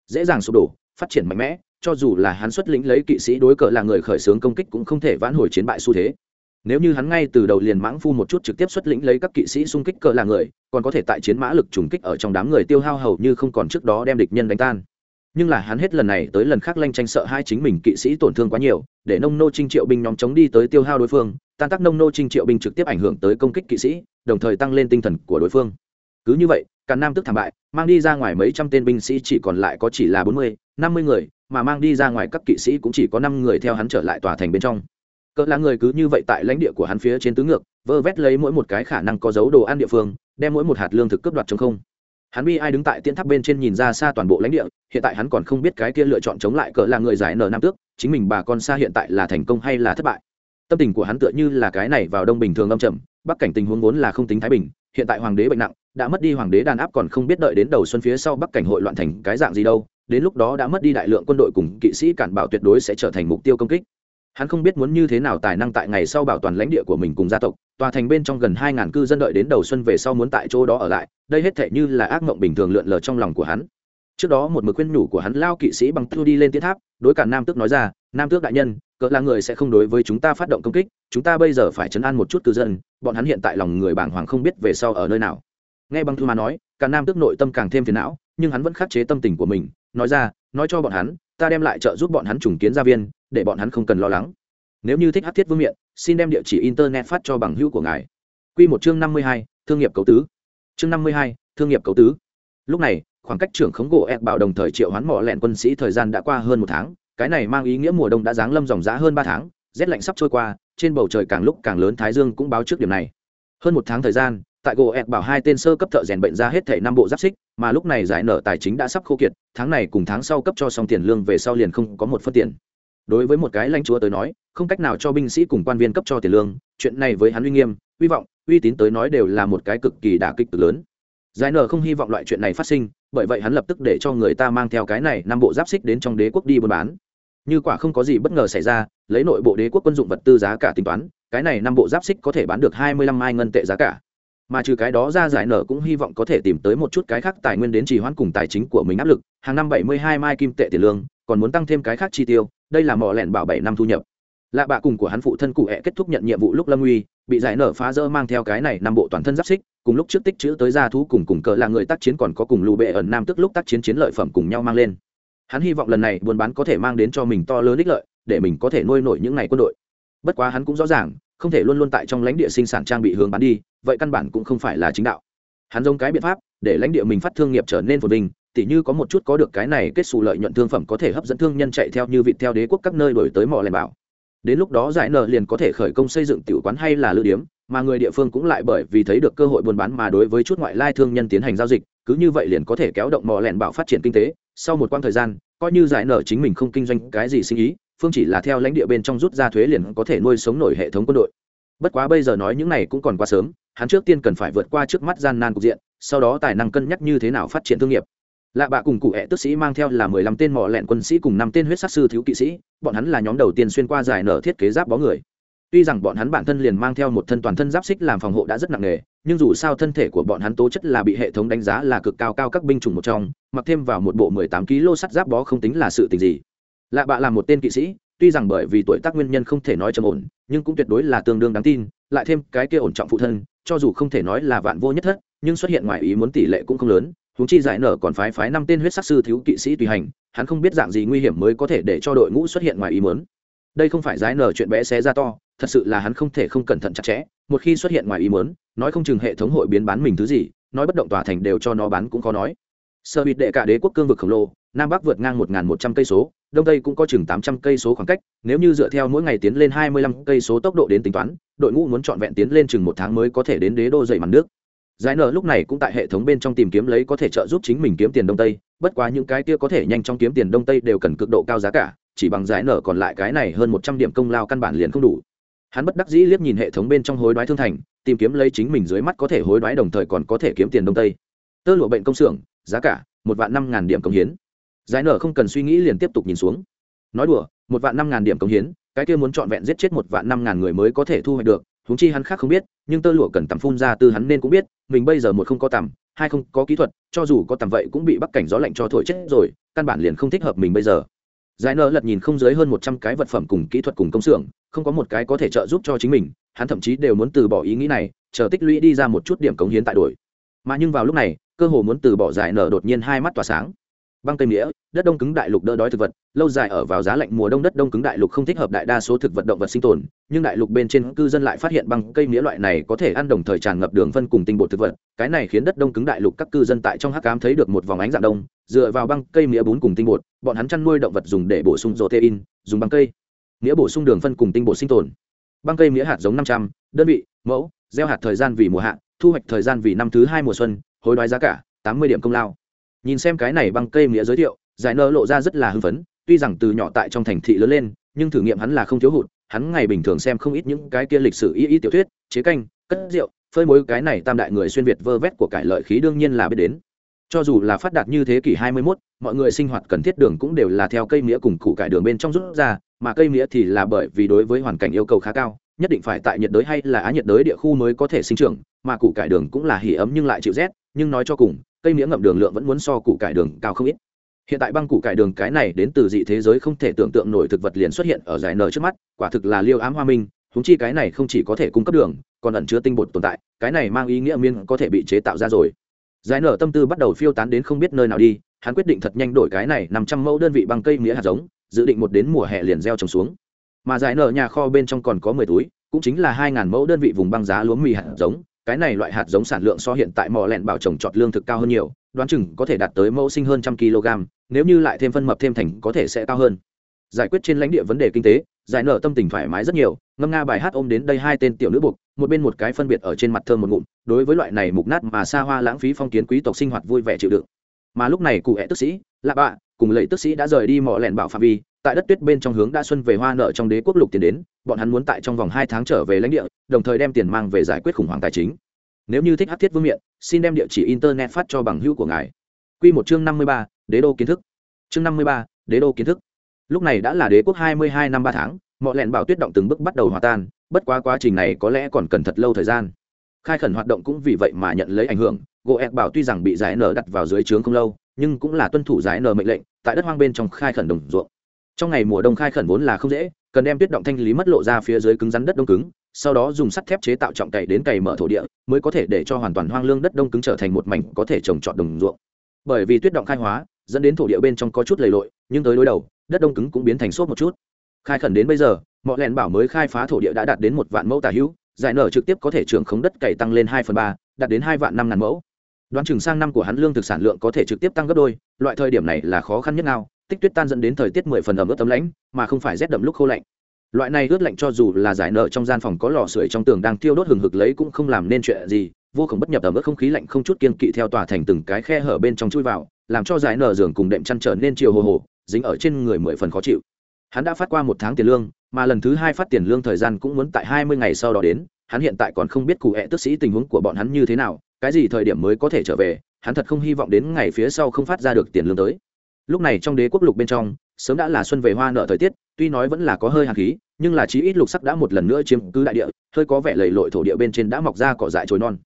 dễ dàng sụp đổ, phát triển mạnh mẽ, cho dù là hắn xuất lĩnh lấy kỵ sĩ đối cờ là người khởi xướng công kích cũng không thể vãn hồi chiến bại xu thế. Nếu như hắn ngay từ đầu liền mãng phu một chút trực tiếp xuất lĩnh lấy các kỵ sĩ xung kích cờ là người, còn có thể tại chiến mã lực trùng kích ở trong đám người tiêu hao hầu như không còn trước đó đem địch nhân đánh tan. Nhưng là hắn hết lần này tới lần khác lanh tranh sợ hai chính mình kỵ sĩ tổn thương quá nhiều, để nông nô trinh triệu binh nhóm chống đi tới tiêu hao đối phương, tan tác nông nô trinh triệu binh trực tiếp ảnh hưởng tới công kích kỵ sĩ, đồng thời tăng lên tinh thần của đối phương. Cứ như vậy cả nam tức thảm bại, mang đi ra ngoài mấy trăm tên binh sĩ chỉ còn lại có chỉ là bốn mươi, năm mươi người, mà mang đi ra ngoài các kỵ sĩ cũng chỉ có năm người theo hắn trở lại tòa thành bên trong. Cỡ là người cứ như vậy tại lãnh địa của hắn phía trên tứ ngược, vơ vét lấy mỗi một cái khả năng có dấu đồ ăn địa phương, đem mỗi một hạt lương thực cướp đoạt chống không. Hắn bi ai đứng tại tiễn tháp bên trên nhìn ra xa toàn bộ lãnh địa, hiện tại hắn còn không biết cái kia lựa chọn chống lại cỡ là người giải nở nam tước, chính mình bà con xa hiện tại là thành công hay là thất bại. Tâm tình của hắn tựa như là cái này vào đông bình thường âm trầm, bắc cảnh tình huống vốn là không tính thái bình hiện tại hoàng đế bệnh nặng, đã mất đi hoàng đế đàn áp còn không biết đợi đến đầu xuân phía sau bắc cảnh hội loạn thành cái dạng gì đâu, đến lúc đó đã mất đi đại lượng quân đội cùng kỵ sĩ cản bảo tuyệt đối sẽ trở thành mục tiêu công kích. Hắn không biết muốn như thế nào tài năng tại ngày sau bảo toàn lãnh địa của mình cùng gia tộc, tòa thành bên trong gần hai ngàn cư dân đợi đến đầu xuân về sau muốn tại chỗ đó ở lại, đây hết thể như là ác mộng bình thường lượn lờ trong lòng của hắn. Trước đó một mực khuyên nhủ của hắn, lao kỵ sĩ bằng thu đi lên tiến tháp, đối cả nam tước nói ra, nam tước đại nhân cỡ là người sẽ không đối với chúng ta phát động công kích, chúng ta bây giờ phải chấn an một chút cư dân, bọn hắn hiện tại lòng người bàng hoàng không biết về sau ở nơi nào. Nghe băng thư mà nói, cả nam tức nội tâm càng thêm phiền não, nhưng hắn vẫn khắc chế tâm tình của mình, nói ra, nói cho bọn hắn, ta đem lại trợ giúp bọn hắn trùng kiến gia viên, để bọn hắn không cần lo lắng. Nếu như thích hát thiết vương miện, xin đem địa chỉ internet phát cho bằng hữu của ngài. Q một chương năm mươi hai, thương nghiệp cấu tứ. Chương năm mươi hai, thương nghiệp cấu tứ. Lúc này, khoảng cách trưởng khống gỗ ép bảo đồng thời triệu hoán mỏ lẹn quân sĩ thời gian đã qua hơn một tháng cái này mang ý nghĩa mùa đông đã giáng lâm dòng dã hơn ba tháng, rét lạnh sắp trôi qua, trên bầu trời càng lúc càng lớn thái dương cũng báo trước điểm này. Hơn một tháng thời gian, tại gỗ ẹt bảo hai tên sơ cấp thợ rèn bệnh ra hết thể năm bộ giáp xích, mà lúc này giải nở tài chính đã sắp khô kiệt, tháng này cùng tháng sau cấp cho xong tiền lương về sau liền không có một phân tiền. Đối với một cái lãnh chúa tới nói, không cách nào cho binh sĩ cùng quan viên cấp cho tiền lương, chuyện này với hắn uy nghiêm, uy vọng, uy tín tới nói đều là một cái cực kỳ đả kích cực lớn. Giải nở không hy vọng loại chuyện này phát sinh, bởi vậy hắn lập tức để cho người ta mang theo cái này năm bộ giáp xích đến trong đế quốc đi buôn bán như quả không có gì bất ngờ xảy ra, lấy nội bộ đế quốc quân dụng vật tư giá cả tính toán, cái này năm bộ giáp xích có thể bán được hai mươi lăm mai ngân tệ giá cả. Mà trừ cái đó ra giải nở cũng hy vọng có thể tìm tới một chút cái khác tài nguyên đến trì hoãn cùng tài chính của mình áp lực, hàng năm bảy mươi hai mai kim tệ tiền lương, còn muốn tăng thêm cái khác chi tiêu, đây là mỏ lẹn bảo bảy năm thu nhập. Lạ bạ cùng của hắn phụ thân cụ hẹ kết thúc nhận nhiệm vụ lúc lâm uy, bị giải nở phá rỡ mang theo cái này năm bộ toàn thân giáp xích, cùng lúc trước tích chữ tới gia thú cùng cùng cờ là người tác chiến còn có cùng lù bệ ẩn nam tức lúc tác chiến chiến lợi phẩm cùng nhau mang lên hắn hy vọng lần này buôn bán có thể mang đến cho mình to lớn ích lợi, để mình có thể nuôi nổi những ngày quân đội. Bất quá hắn cũng rõ ràng, không thể luôn luôn tại trong lãnh địa sinh sản trang bị hướng bán đi, vậy căn bản cũng không phải là chính đạo. Hắn giống cái biện pháp, để lãnh địa mình phát thương nghiệp trở nên phồn vinh, tỉ như có một chút có được cái này kết xù lợi nhuận thương phẩm có thể hấp dẫn thương nhân chạy theo như vị theo đế quốc các nơi đổi tới mỏ lèn bảo. Đến lúc đó giải nợ liền có thể khởi công xây dựng tiểu quán hay là lữ điếm, mà người địa phương cũng lại bởi vì thấy được cơ hội buôn bán mà đối với chút ngoại lai thương nhân tiến hành giao dịch, cứ như vậy liền có thể kéo động mỏ lèn bảo phát triển kinh tế sau một quãng thời gian, coi như giải nợ chính mình không kinh doanh cái gì sinh ý, phương chỉ là theo lãnh địa bên trong rút ra thuế liền có thể nuôi sống nổi hệ thống quân đội. Bất quá bây giờ nói những này cũng còn quá sớm, hắn trước tiên cần phải vượt qua trước mắt gian nan cục diện, sau đó tài năng cân nhắc như thế nào phát triển thương nghiệp. Lạ bạ cùng cụ hẹ tức sĩ mang theo là mười lăm tên mỏ lẹn quân sĩ cùng năm tên huyết sát sư thiếu kỵ sĩ, bọn hắn là nhóm đầu tiên xuyên qua giải nở thiết kế giáp bó người tuy rằng bọn hắn bản thân liền mang theo một thân toàn thân giáp xích làm phòng hộ đã rất nặng nề, nhưng dù sao thân thể của bọn hắn tố chất là bị hệ thống đánh giá là cực cao cao các binh chủng một trong, mặc thêm vào một bộ mười tám kg sắt giáp bó không tính là sự tình gì. Lạ bạ là một tên kỵ sĩ, tuy rằng bởi vì tuổi tác nguyên nhân không thể nói trầm ổn, nhưng cũng tuyệt đối là tương đương đáng tin, lại thêm cái kia ổn trọng phụ thân, cho dù không thể nói là vạn vô nhất thất, nhưng xuất hiện ngoài ý muốn tỷ lệ cũng không lớn, huống chi giải nở còn phái phái năm tên huyết sắc sư thiếu kỵ sĩ tùy hành, hắn không biết dạng gì nguy hiểm mới có thể để cho đội ngũ xuất hiện ngoài ý muốn. Đây không phải giải nở chuyện bé xé ra to thật sự là hắn không thể không cẩn thận chặt chẽ, một khi xuất hiện ngoài ý muốn, nói không chừng hệ thống hội biến bán mình thứ gì, nói bất động tòa thành đều cho nó bán cũng khó nói. Sơ bịt đệ cả đế quốc cương vực khổng lồ, nam bắc vượt ngang một một trăm cây số, đông tây cũng có chừng tám trăm cây số khoảng cách, nếu như dựa theo mỗi ngày tiến lên hai mươi lăm cây số tốc độ đến tính toán, đội ngũ muốn trọn vẹn tiến lên chừng một tháng mới có thể đến đế đô dậy mặt nước. Giải nở lúc này cũng tại hệ thống bên trong tìm kiếm lấy có thể trợ giúp chính mình kiếm tiền đông tây, bất quá những cái kia có thể nhanh chóng kiếm tiền đông tây đều cần cực độ cao giá cả, chỉ bằng giải nở còn lại cái này hơn một trăm điểm công lao căn bản liền không đủ hắn bất đắc dĩ liếc nhìn hệ thống bên trong hối đoái thương thành, tìm kiếm lấy chính mình dưới mắt có thể hối đoái đồng thời còn có thể kiếm tiền đông tây. Tơ lụa bệnh công xưởng, giá cả, một vạn năm ngàn điểm công hiến. Giải nở không cần suy nghĩ liền tiếp tục nhìn xuống. Nói đùa, một vạn năm ngàn điểm công hiến, cái kia muốn trọn vẹn giết chết một vạn năm ngàn người mới có thể thu hoạch được, huống chi hắn khác không biết, nhưng tơ lụa cần tầm phun ra từ hắn nên cũng biết, mình bây giờ một không có tầm, hai không có kỹ thuật, cho dù có tầm vậy cũng bị bắc cảnh gió lạnh cho thổi chết rồi, căn bản liền không thích hợp mình bây giờ giải nở lật nhìn không dưới hơn một trăm cái vật phẩm cùng kỹ thuật cùng công xưởng, không có một cái có thể trợ giúp cho chính mình, hắn thậm chí đều muốn từ bỏ ý nghĩ này, chờ tích lũy đi ra một chút điểm cống hiến tại đổi. Mà nhưng vào lúc này, cơ hồ muốn từ bỏ giải nở đột nhiên hai mắt tỏa sáng băng cây nghĩa, đất đông cứng đại lục đỡ đói thực vật, lâu dài ở vào giá lạnh mùa đông đất đông cứng đại lục không thích hợp đại đa số thực vật động vật sinh tồn, nhưng đại lục bên trên cư dân lại phát hiện băng cây nghĩa loại này có thể ăn đồng thời tràn ngập đường phân cùng tinh bột thực vật, cái này khiến đất đông cứng đại lục các cư dân tại trong hắc cám thấy được một vòng ánh dạng đông, dựa vào băng cây nghĩa bún cùng tinh bột, bọn hắn chăn nuôi động vật dùng để bổ sung protein, dùng băng cây. Nghĩa bổ sung đường phân cùng tinh bột sinh tồn. Băng cây nghĩa hạt giống năm trăm, đơn vị, mẫu, gieo hạt thời gian vì mùa hạ, thu hoạch thời gian vì năm thứ hai mùa xuân, hối đoái giá cả tám mươi điểm công lao nhìn xem cái này băng cây nghĩa giới thiệu giải nơ lộ ra rất là hưng phấn tuy rằng từ nhỏ tại trong thành thị lớn lên nhưng thử nghiệm hắn là không thiếu hụt hắn ngày bình thường xem không ít những cái kia lịch sử y y tiểu thuyết chế canh cất rượu phơi mối cái này tam đại người xuyên việt vơ vét của cải lợi khí đương nhiên là biết đến. Cho dù là phát đạt như thế kỷ 21, mọi người sinh hoạt cần thiết đường cũng đều là theo cây mía cùng củ cải đường bên trong rút ra mà cây mía thì là bởi vì đối với hoàn cảnh yêu cầu khá cao nhất định phải tại nhiệt đới hay là á nhiệt đới địa khu mới có thể sinh trưởng mà củ cải đường cũng là hỉ ấm nhưng lại chịu rét nhưng nói cho cùng cây mía ngậm đường lượng vẫn muốn so củ cải đường cao không ít. Hiện tại băng củ cải đường cái này đến từ dị thế giới không thể tưởng tượng nổi thực vật liền xuất hiện ở giải nở trước mắt, quả thực là liêu ám hoa minh húng chi cái này không chỉ có thể cung cấp đường, còn ẩn chứa tinh bột tồn tại, cái này mang ý nghĩa miên có thể bị chế tạo ra rồi. Giải nở tâm tư bắt đầu phiêu tán đến không biết nơi nào đi, hắn quyết định thật nhanh đổi cái này năm trăm mẫu đơn vị bằng cây mía hạt giống, dự định một đến mùa hè liền gieo trồng xuống. Mà giải nở nhà kho bên trong còn có mười túi, cũng chính là hai ngàn mẫu đơn vị vùng băng giá lúa mì hạt giống cái này loại hạt giống sản lượng so hiện tại mỏ lẹn bảo trồng trọt lương thực cao hơn nhiều, đoán chừng có thể đạt tới mẫu sinh hơn trăm kg, nếu như lại thêm phân mập thêm thành có thể sẽ cao hơn. Giải quyết trên lãnh địa vấn đề kinh tế, giải nở tâm tình thoải mái rất nhiều, ngâm nga bài hát ôm đến đây hai tên tiểu nữ buộc, một bên một cái phân biệt ở trên mặt thơm một ngụm, đối với loại này mục nát mà xa hoa lãng phí phong kiến quý tộc sinh hoạt vui vẻ chịu đựng. Mà lúc này cụ hẹ tức sĩ, lạ bạ, cùng lệ tức sĩ đã rời đi mỏ lẹn bảo phạm vi tại đất tuyết bên trong hướng đã xuân về hoa nợ trong đế quốc lục tiền đến, bọn hắn muốn tại trong vòng hai tháng trở về lãnh địa, đồng thời đem tiền mang về giải quyết khủng hoảng tài chính. Nếu như thích hát thiết vương miện, xin đem địa chỉ internet phát cho bằng hữu của ngài. Q một chương năm mươi ba, đế đô kiến thức. Chương năm mươi ba, đế đô kiến thức. Lúc này đã là đế quốc hai mươi hai năm ba tháng mọi lẹn bảo tuyết động từng bước bắt đầu hòa tan, bất quá quá trình này có lẽ còn cần thật lâu thời gian. Khai khẩn hoạt động cũng vì vậy mà nhận lấy ảnh hưởng, gỗ ẹc bảo tuy rằng bị giải nở đặt vào dưới trướng không lâu, nhưng cũng là tuân thủ giải nở mệnh lệnh, tại đất hoang bên trong khai khẩn đồng ruộng trong ngày mùa đông khai khẩn vốn là không dễ, cần đem tuyết động thanh lý mất lộ ra phía dưới cứng rắn đất đông cứng, sau đó dùng sắt thép chế tạo trọng cày đến cày mở thổ địa, mới có thể để cho hoàn toàn hoang lương đất đông cứng trở thành một mảnh có thể trồng trọt đồng ruộng. Bởi vì tuyết động khai hóa, dẫn đến thổ địa bên trong có chút lầy lội, nhưng tới đối đầu, đất đông cứng cũng biến thành xốp một chút. Khai khẩn đến bây giờ, mọi lẹn bảo mới khai phá thổ địa đã đạt đến một vạn mẫu tả hữu, giải nở trực tiếp có thể trưởng khống đất cày tăng lên hai phần ba, đạt đến hai vạn năm ngàn mẫu. Đoán chừng sang năm của hắn lương thực sản lượng có thể trực tiếp tăng gấp đôi, loại thời điểm này là khó khăn nhất nào tích tuyết tan dẫn đến thời tiết mười phần ẩm ướt tấm lãnh, mà không phải rét đậm lúc khô lạnh. Loại này ướt lạnh cho dù là giải nợ trong gian phòng có lò sưởi trong tường đang thiêu đốt hừng hực lấy cũng không làm nên chuyện gì, vô cùng bất nhập ẩm ướt không khí lạnh không chút kiên kỵ theo tòa thành từng cái khe hở bên trong chui vào, làm cho giải nợ giường cùng đệm chăn trở nên chiều hồ hồ, dính ở trên người mười phần khó chịu. Hắn đã phát qua một tháng tiền lương, mà lần thứ hai phát tiền lương thời gian cũng muốn tại hai mươi ngày sau đó đến, hắn hiện tại còn không biết cụ hẹ tức sĩ tình huống của bọn hắn như thế nào, cái gì thời điểm mới có thể trở về, hắn thật không hy vọng đến ngày phía sau không phát ra được tiền lương tới lúc này trong đế quốc lục bên trong, sớm đã là xuân về hoa nợ thời tiết, tuy nói vẫn là có hơi hạt khí, nhưng là chí ít lục sắc đã một lần nữa chiếm cứ đại địa, hơi có vẻ lầy lội thổ địa bên trên đã mọc ra cỏ dại trồi non.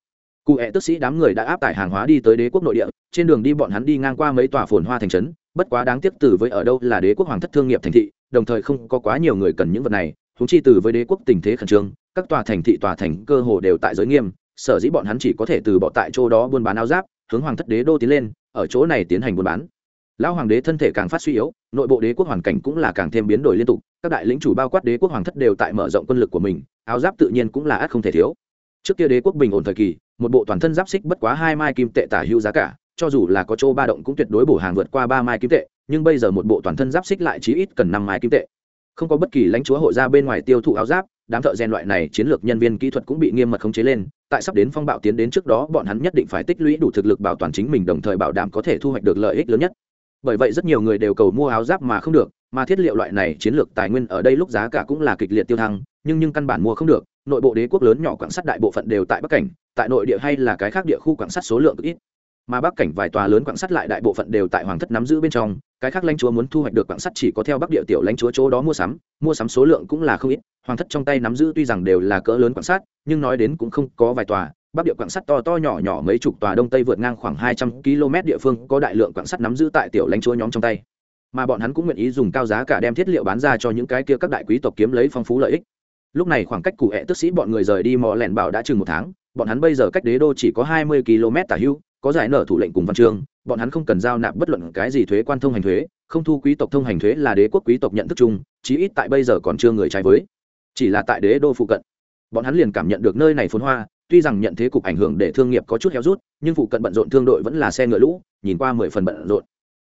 Cụ hẹ tức sĩ đám người đã áp tải hàng hóa đi tới đế quốc nội địa, trên đường đi bọn hắn đi ngang qua mấy tòa phồn hoa thành trấn, bất quá đáng tiếc từ với ở đâu là đế quốc hoàng thất thương nghiệp thành thị, đồng thời không có quá nhiều người cần những vật này húng chi từ với đế quốc tình thế khẩn trương, các tòa thành thị tòa thành cơ hồ đều tại giới nghiêm, sở dĩ bọn hắn chỉ có thể từ bỏ tại chỗ đó buôn bán áo giáp, hướng hoàng thất đế đô tiến lên, ở chỗ này tiến hành buôn bán lão hoàng đế thân thể càng phát suy yếu, nội bộ đế quốc hoàn cảnh cũng là càng thêm biến đổi liên tục, các đại lĩnh chủ bao quát đế quốc hoàng thất đều tại mở rộng quân lực của mình, áo giáp tự nhiên cũng là ắt không thể thiếu. Trước kia đế quốc bình ổn thời kỳ, một bộ toàn thân giáp xích bất quá hai mai kim tệ tả hữu giá cả, cho dù là có chỗ ba động cũng tuyệt đối bổ hàng vượt qua ba mai kim tệ, nhưng bây giờ một bộ toàn thân giáp xích lại chí ít cần năm mai kim tệ. Không có bất kỳ lãnh chúa hội ra bên ngoài tiêu thụ áo giáp, đám thợ rèn loại này chiến lược nhân viên kỹ thuật cũng bị nghiêm mật khống chế lên, tại sắp đến phong bạo tiến đến trước đó, bọn hắn nhất định phải tích lũy đủ thực lực bảo toàn chính mình, đồng thời bảo đảm có thể thu hoạch được lợi ích lớn nhất bởi vậy rất nhiều người đều cầu mua áo giáp mà không được, mà thiết liệu loại này chiến lược tài nguyên ở đây lúc giá cả cũng là kịch liệt tiêu thăng, nhưng nhưng căn bản mua không được. Nội bộ đế quốc lớn nhỏ quảng sắt đại bộ phận đều tại bắc cảnh, tại nội địa hay là cái khác địa khu quảng sắt số lượng ít. Mà bắc cảnh vài tòa lớn quảng sắt lại đại bộ phận đều tại hoàng thất nắm giữ bên trong, cái khác lãnh chúa muốn thu hoạch được quảng sắt chỉ có theo bắc địa tiểu lãnh chúa chỗ đó mua sắm mua sắm số lượng cũng là không ít. Hoàng thất trong tay nắm giữ tuy rằng đều là cỡ lớn quảng sắt, nhưng nói đến cũng không có vài tòa bắc địa quạng sắt to to nhỏ nhỏ mấy chục tòa đông tây vượt ngang khoảng hai trăm km địa phương có đại lượng quạng sắt nắm giữ tại tiểu lãnh chúa nhóm trong tay. Mà bọn hắn cũng nguyện ý dùng cao giá cả đem thiết liệu bán ra cho những cái kia các đại quý tộc kiếm lấy phong phú lợi ích. Lúc này khoảng cách cụ hẹ tức sĩ bọn người rời đi mò lẹn bảo đã chừng một tháng, bọn hắn bây giờ cách đế đô chỉ có hai mươi km tả hưu, có giải nở thủ lệnh cùng văn chương, bọn hắn không cần giao nạp bất luận cái gì thuế quan thông hành thuế, không thu quý tộc thông hành thuế là đế quốc quý tộc nhận thức chung, chí ít tại bây giờ còn chưa người trái với. Chỉ là tại đế đô phụ cận, bọn hắn liền cảm nhận được nơi này phồn hoa tuy rằng nhận thế cục ảnh hưởng để thương nghiệp có chút héo rút, nhưng phụ cận bận rộn thương đội vẫn là xe ngựa lũ, nhìn qua mười phần bận rộn.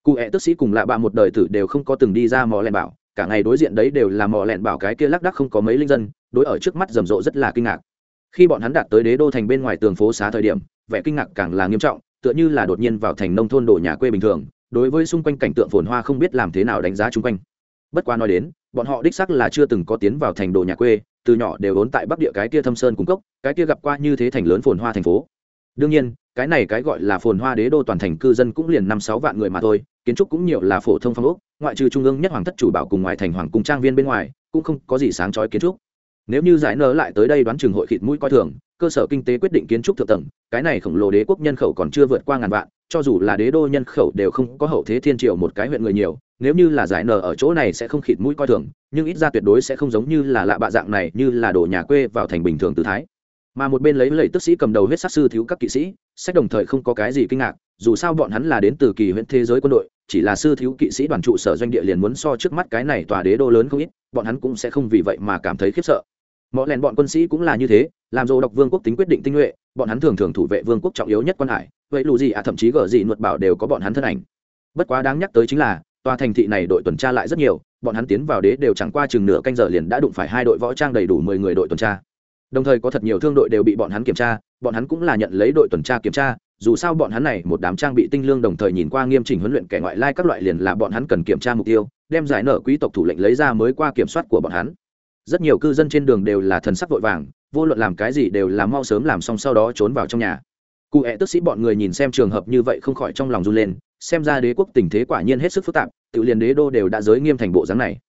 Cụ hẹ tức sĩ cùng lạ bạ một đời tử đều không có từng đi ra mò lẹn bảo, cả ngày đối diện đấy đều là mò lẹn bảo cái kia lác đắc không có mấy linh dân, đối ở trước mắt rầm rộ rất là kinh ngạc. Khi bọn hắn đạt tới đế đô thành bên ngoài tường phố xá thời điểm, vẻ kinh ngạc càng là nghiêm trọng, tựa như là đột nhiên vào thành nông thôn đồ nhà quê bình thường, đối với xung quanh cảnh tượng phồn hoa không biết làm thế nào đánh giá chung quanh. Bất quá nói đến, bọn họ đích sắc là chưa từng có tiến vào thành đồ nhà quê từ nhỏ đều ốn tại bắc địa cái kia thâm sơn cung cốc, cái kia gặp qua như thế thành lớn phồn hoa thành phố. Đương nhiên, cái này cái gọi là phồn hoa đế đô toàn thành cư dân cũng liền năm sáu vạn người mà thôi, kiến trúc cũng nhiều là phổ thông phong ốc, ngoại trừ trung ương nhất hoàng thất chủ bảo cùng ngoài thành hoàng cung trang viên bên ngoài, cũng không có gì sáng chói kiến trúc. Nếu như giải nở lại tới đây đoán trường hội khịt mũi coi thường, cơ sở kinh tế quyết định kiến trúc thượng tầng, cái này khổng lồ đế quốc nhân khẩu còn chưa vượt qua ngàn vạn, cho dù là đế đô nhân khẩu đều không có hậu thế thiên triệu một cái huyện người nhiều nếu như là giải nở ở chỗ này sẽ không khịt mũi coi thường, nhưng ít ra tuyệt đối sẽ không giống như là lạ bạ dạng này như là đồ nhà quê vào thành bình thường tự thái. Mà một bên lấy lầy tức sĩ cầm đầu huyết sát sư thiếu các kỵ sĩ, sách đồng thời không có cái gì kinh ngạc, dù sao bọn hắn là đến từ kỳ huyện thế giới quân đội, chỉ là sư thiếu kỵ sĩ đoàn trụ sở doanh địa liền muốn so trước mắt cái này tòa đế đô lớn không ít, bọn hắn cũng sẽ không vì vậy mà cảm thấy khiếp sợ. Mọi lèn bọn quân sĩ cũng là như thế, làm dồ độc vương quốc tính quyết định tinh nhuệ, bọn hắn thường thường thủ vệ vương quốc trọng yếu nhất quan hải, vậy lù gì à thậm chí gở gì nuột bảo đều có bọn hắn thân ảnh. Bất quá đáng nhắc tới chính là tòa thành thị này đội tuần tra lại rất nhiều, bọn hắn tiến vào đế đều chẳng qua chừng nửa canh giờ liền đã đụng phải hai đội võ trang đầy đủ mười người đội tuần tra. Đồng thời có thật nhiều thương đội đều bị bọn hắn kiểm tra, bọn hắn cũng là nhận lấy đội tuần tra kiểm tra, dù sao bọn hắn này một đám trang bị tinh lương đồng thời nhìn qua nghiêm chỉnh huấn luyện kẻ ngoại lai các loại liền là bọn hắn cần kiểm tra mục tiêu, đem giải nợ quý tộc thủ lệnh lấy ra mới qua kiểm soát của bọn hắn. Rất nhiều cư dân trên đường đều là thần sắc vội vàng, vô luận làm cái gì đều là mau sớm làm xong sau đó trốn vào trong nhà. Cụ hẹ tức sĩ bọn người nhìn xem trường hợp như vậy không khỏi trong lòng run lên xem ra đế quốc tình thế quả nhiên hết sức phức tạp, tự liền đế đô đều đã giới nghiêm thành bộ dáng này.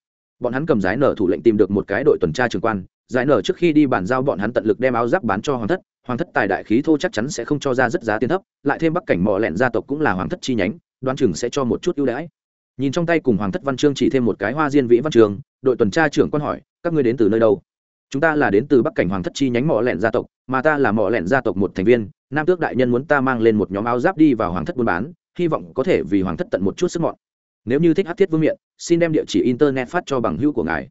Bọn hắn cầm giải nở thủ lệnh tìm được một cái đội tuần tra trường quan, giải nở trước khi đi bàn giao bọn hắn tận lực đem áo giáp bán cho hoàng thất hoàng thất tài đại khí thô chắc chắn sẽ không cho ra rất giá tiền thấp, lại thêm bắc cảnh mò lẹn gia tộc cũng là hoàng thất chi nhánh, đoán chừng sẽ cho một chút ưu đãi. Nhìn trong tay cùng hoàng thất văn chương chỉ thêm một cái hoa diên vĩ văn trường đội tuần tra trưởng quan hỏi, các ngươi đến từ nơi đâu? Chúng ta là đến từ bắc cảnh hoàng thất chi nhánh mỏ lẹn gia tộc, mà ta là mỏ lẹn gia tộc một thành viên, nam tước đại nhân muốn ta mang lên một nhóm áo giáp đi vào hoàng thất buôn bán hy vọng có thể vì hoàng thất tận một chút sức mọn. Nếu như thích hát thiết vương miện, xin đem địa chỉ internet phát cho bằng hữu của ngài.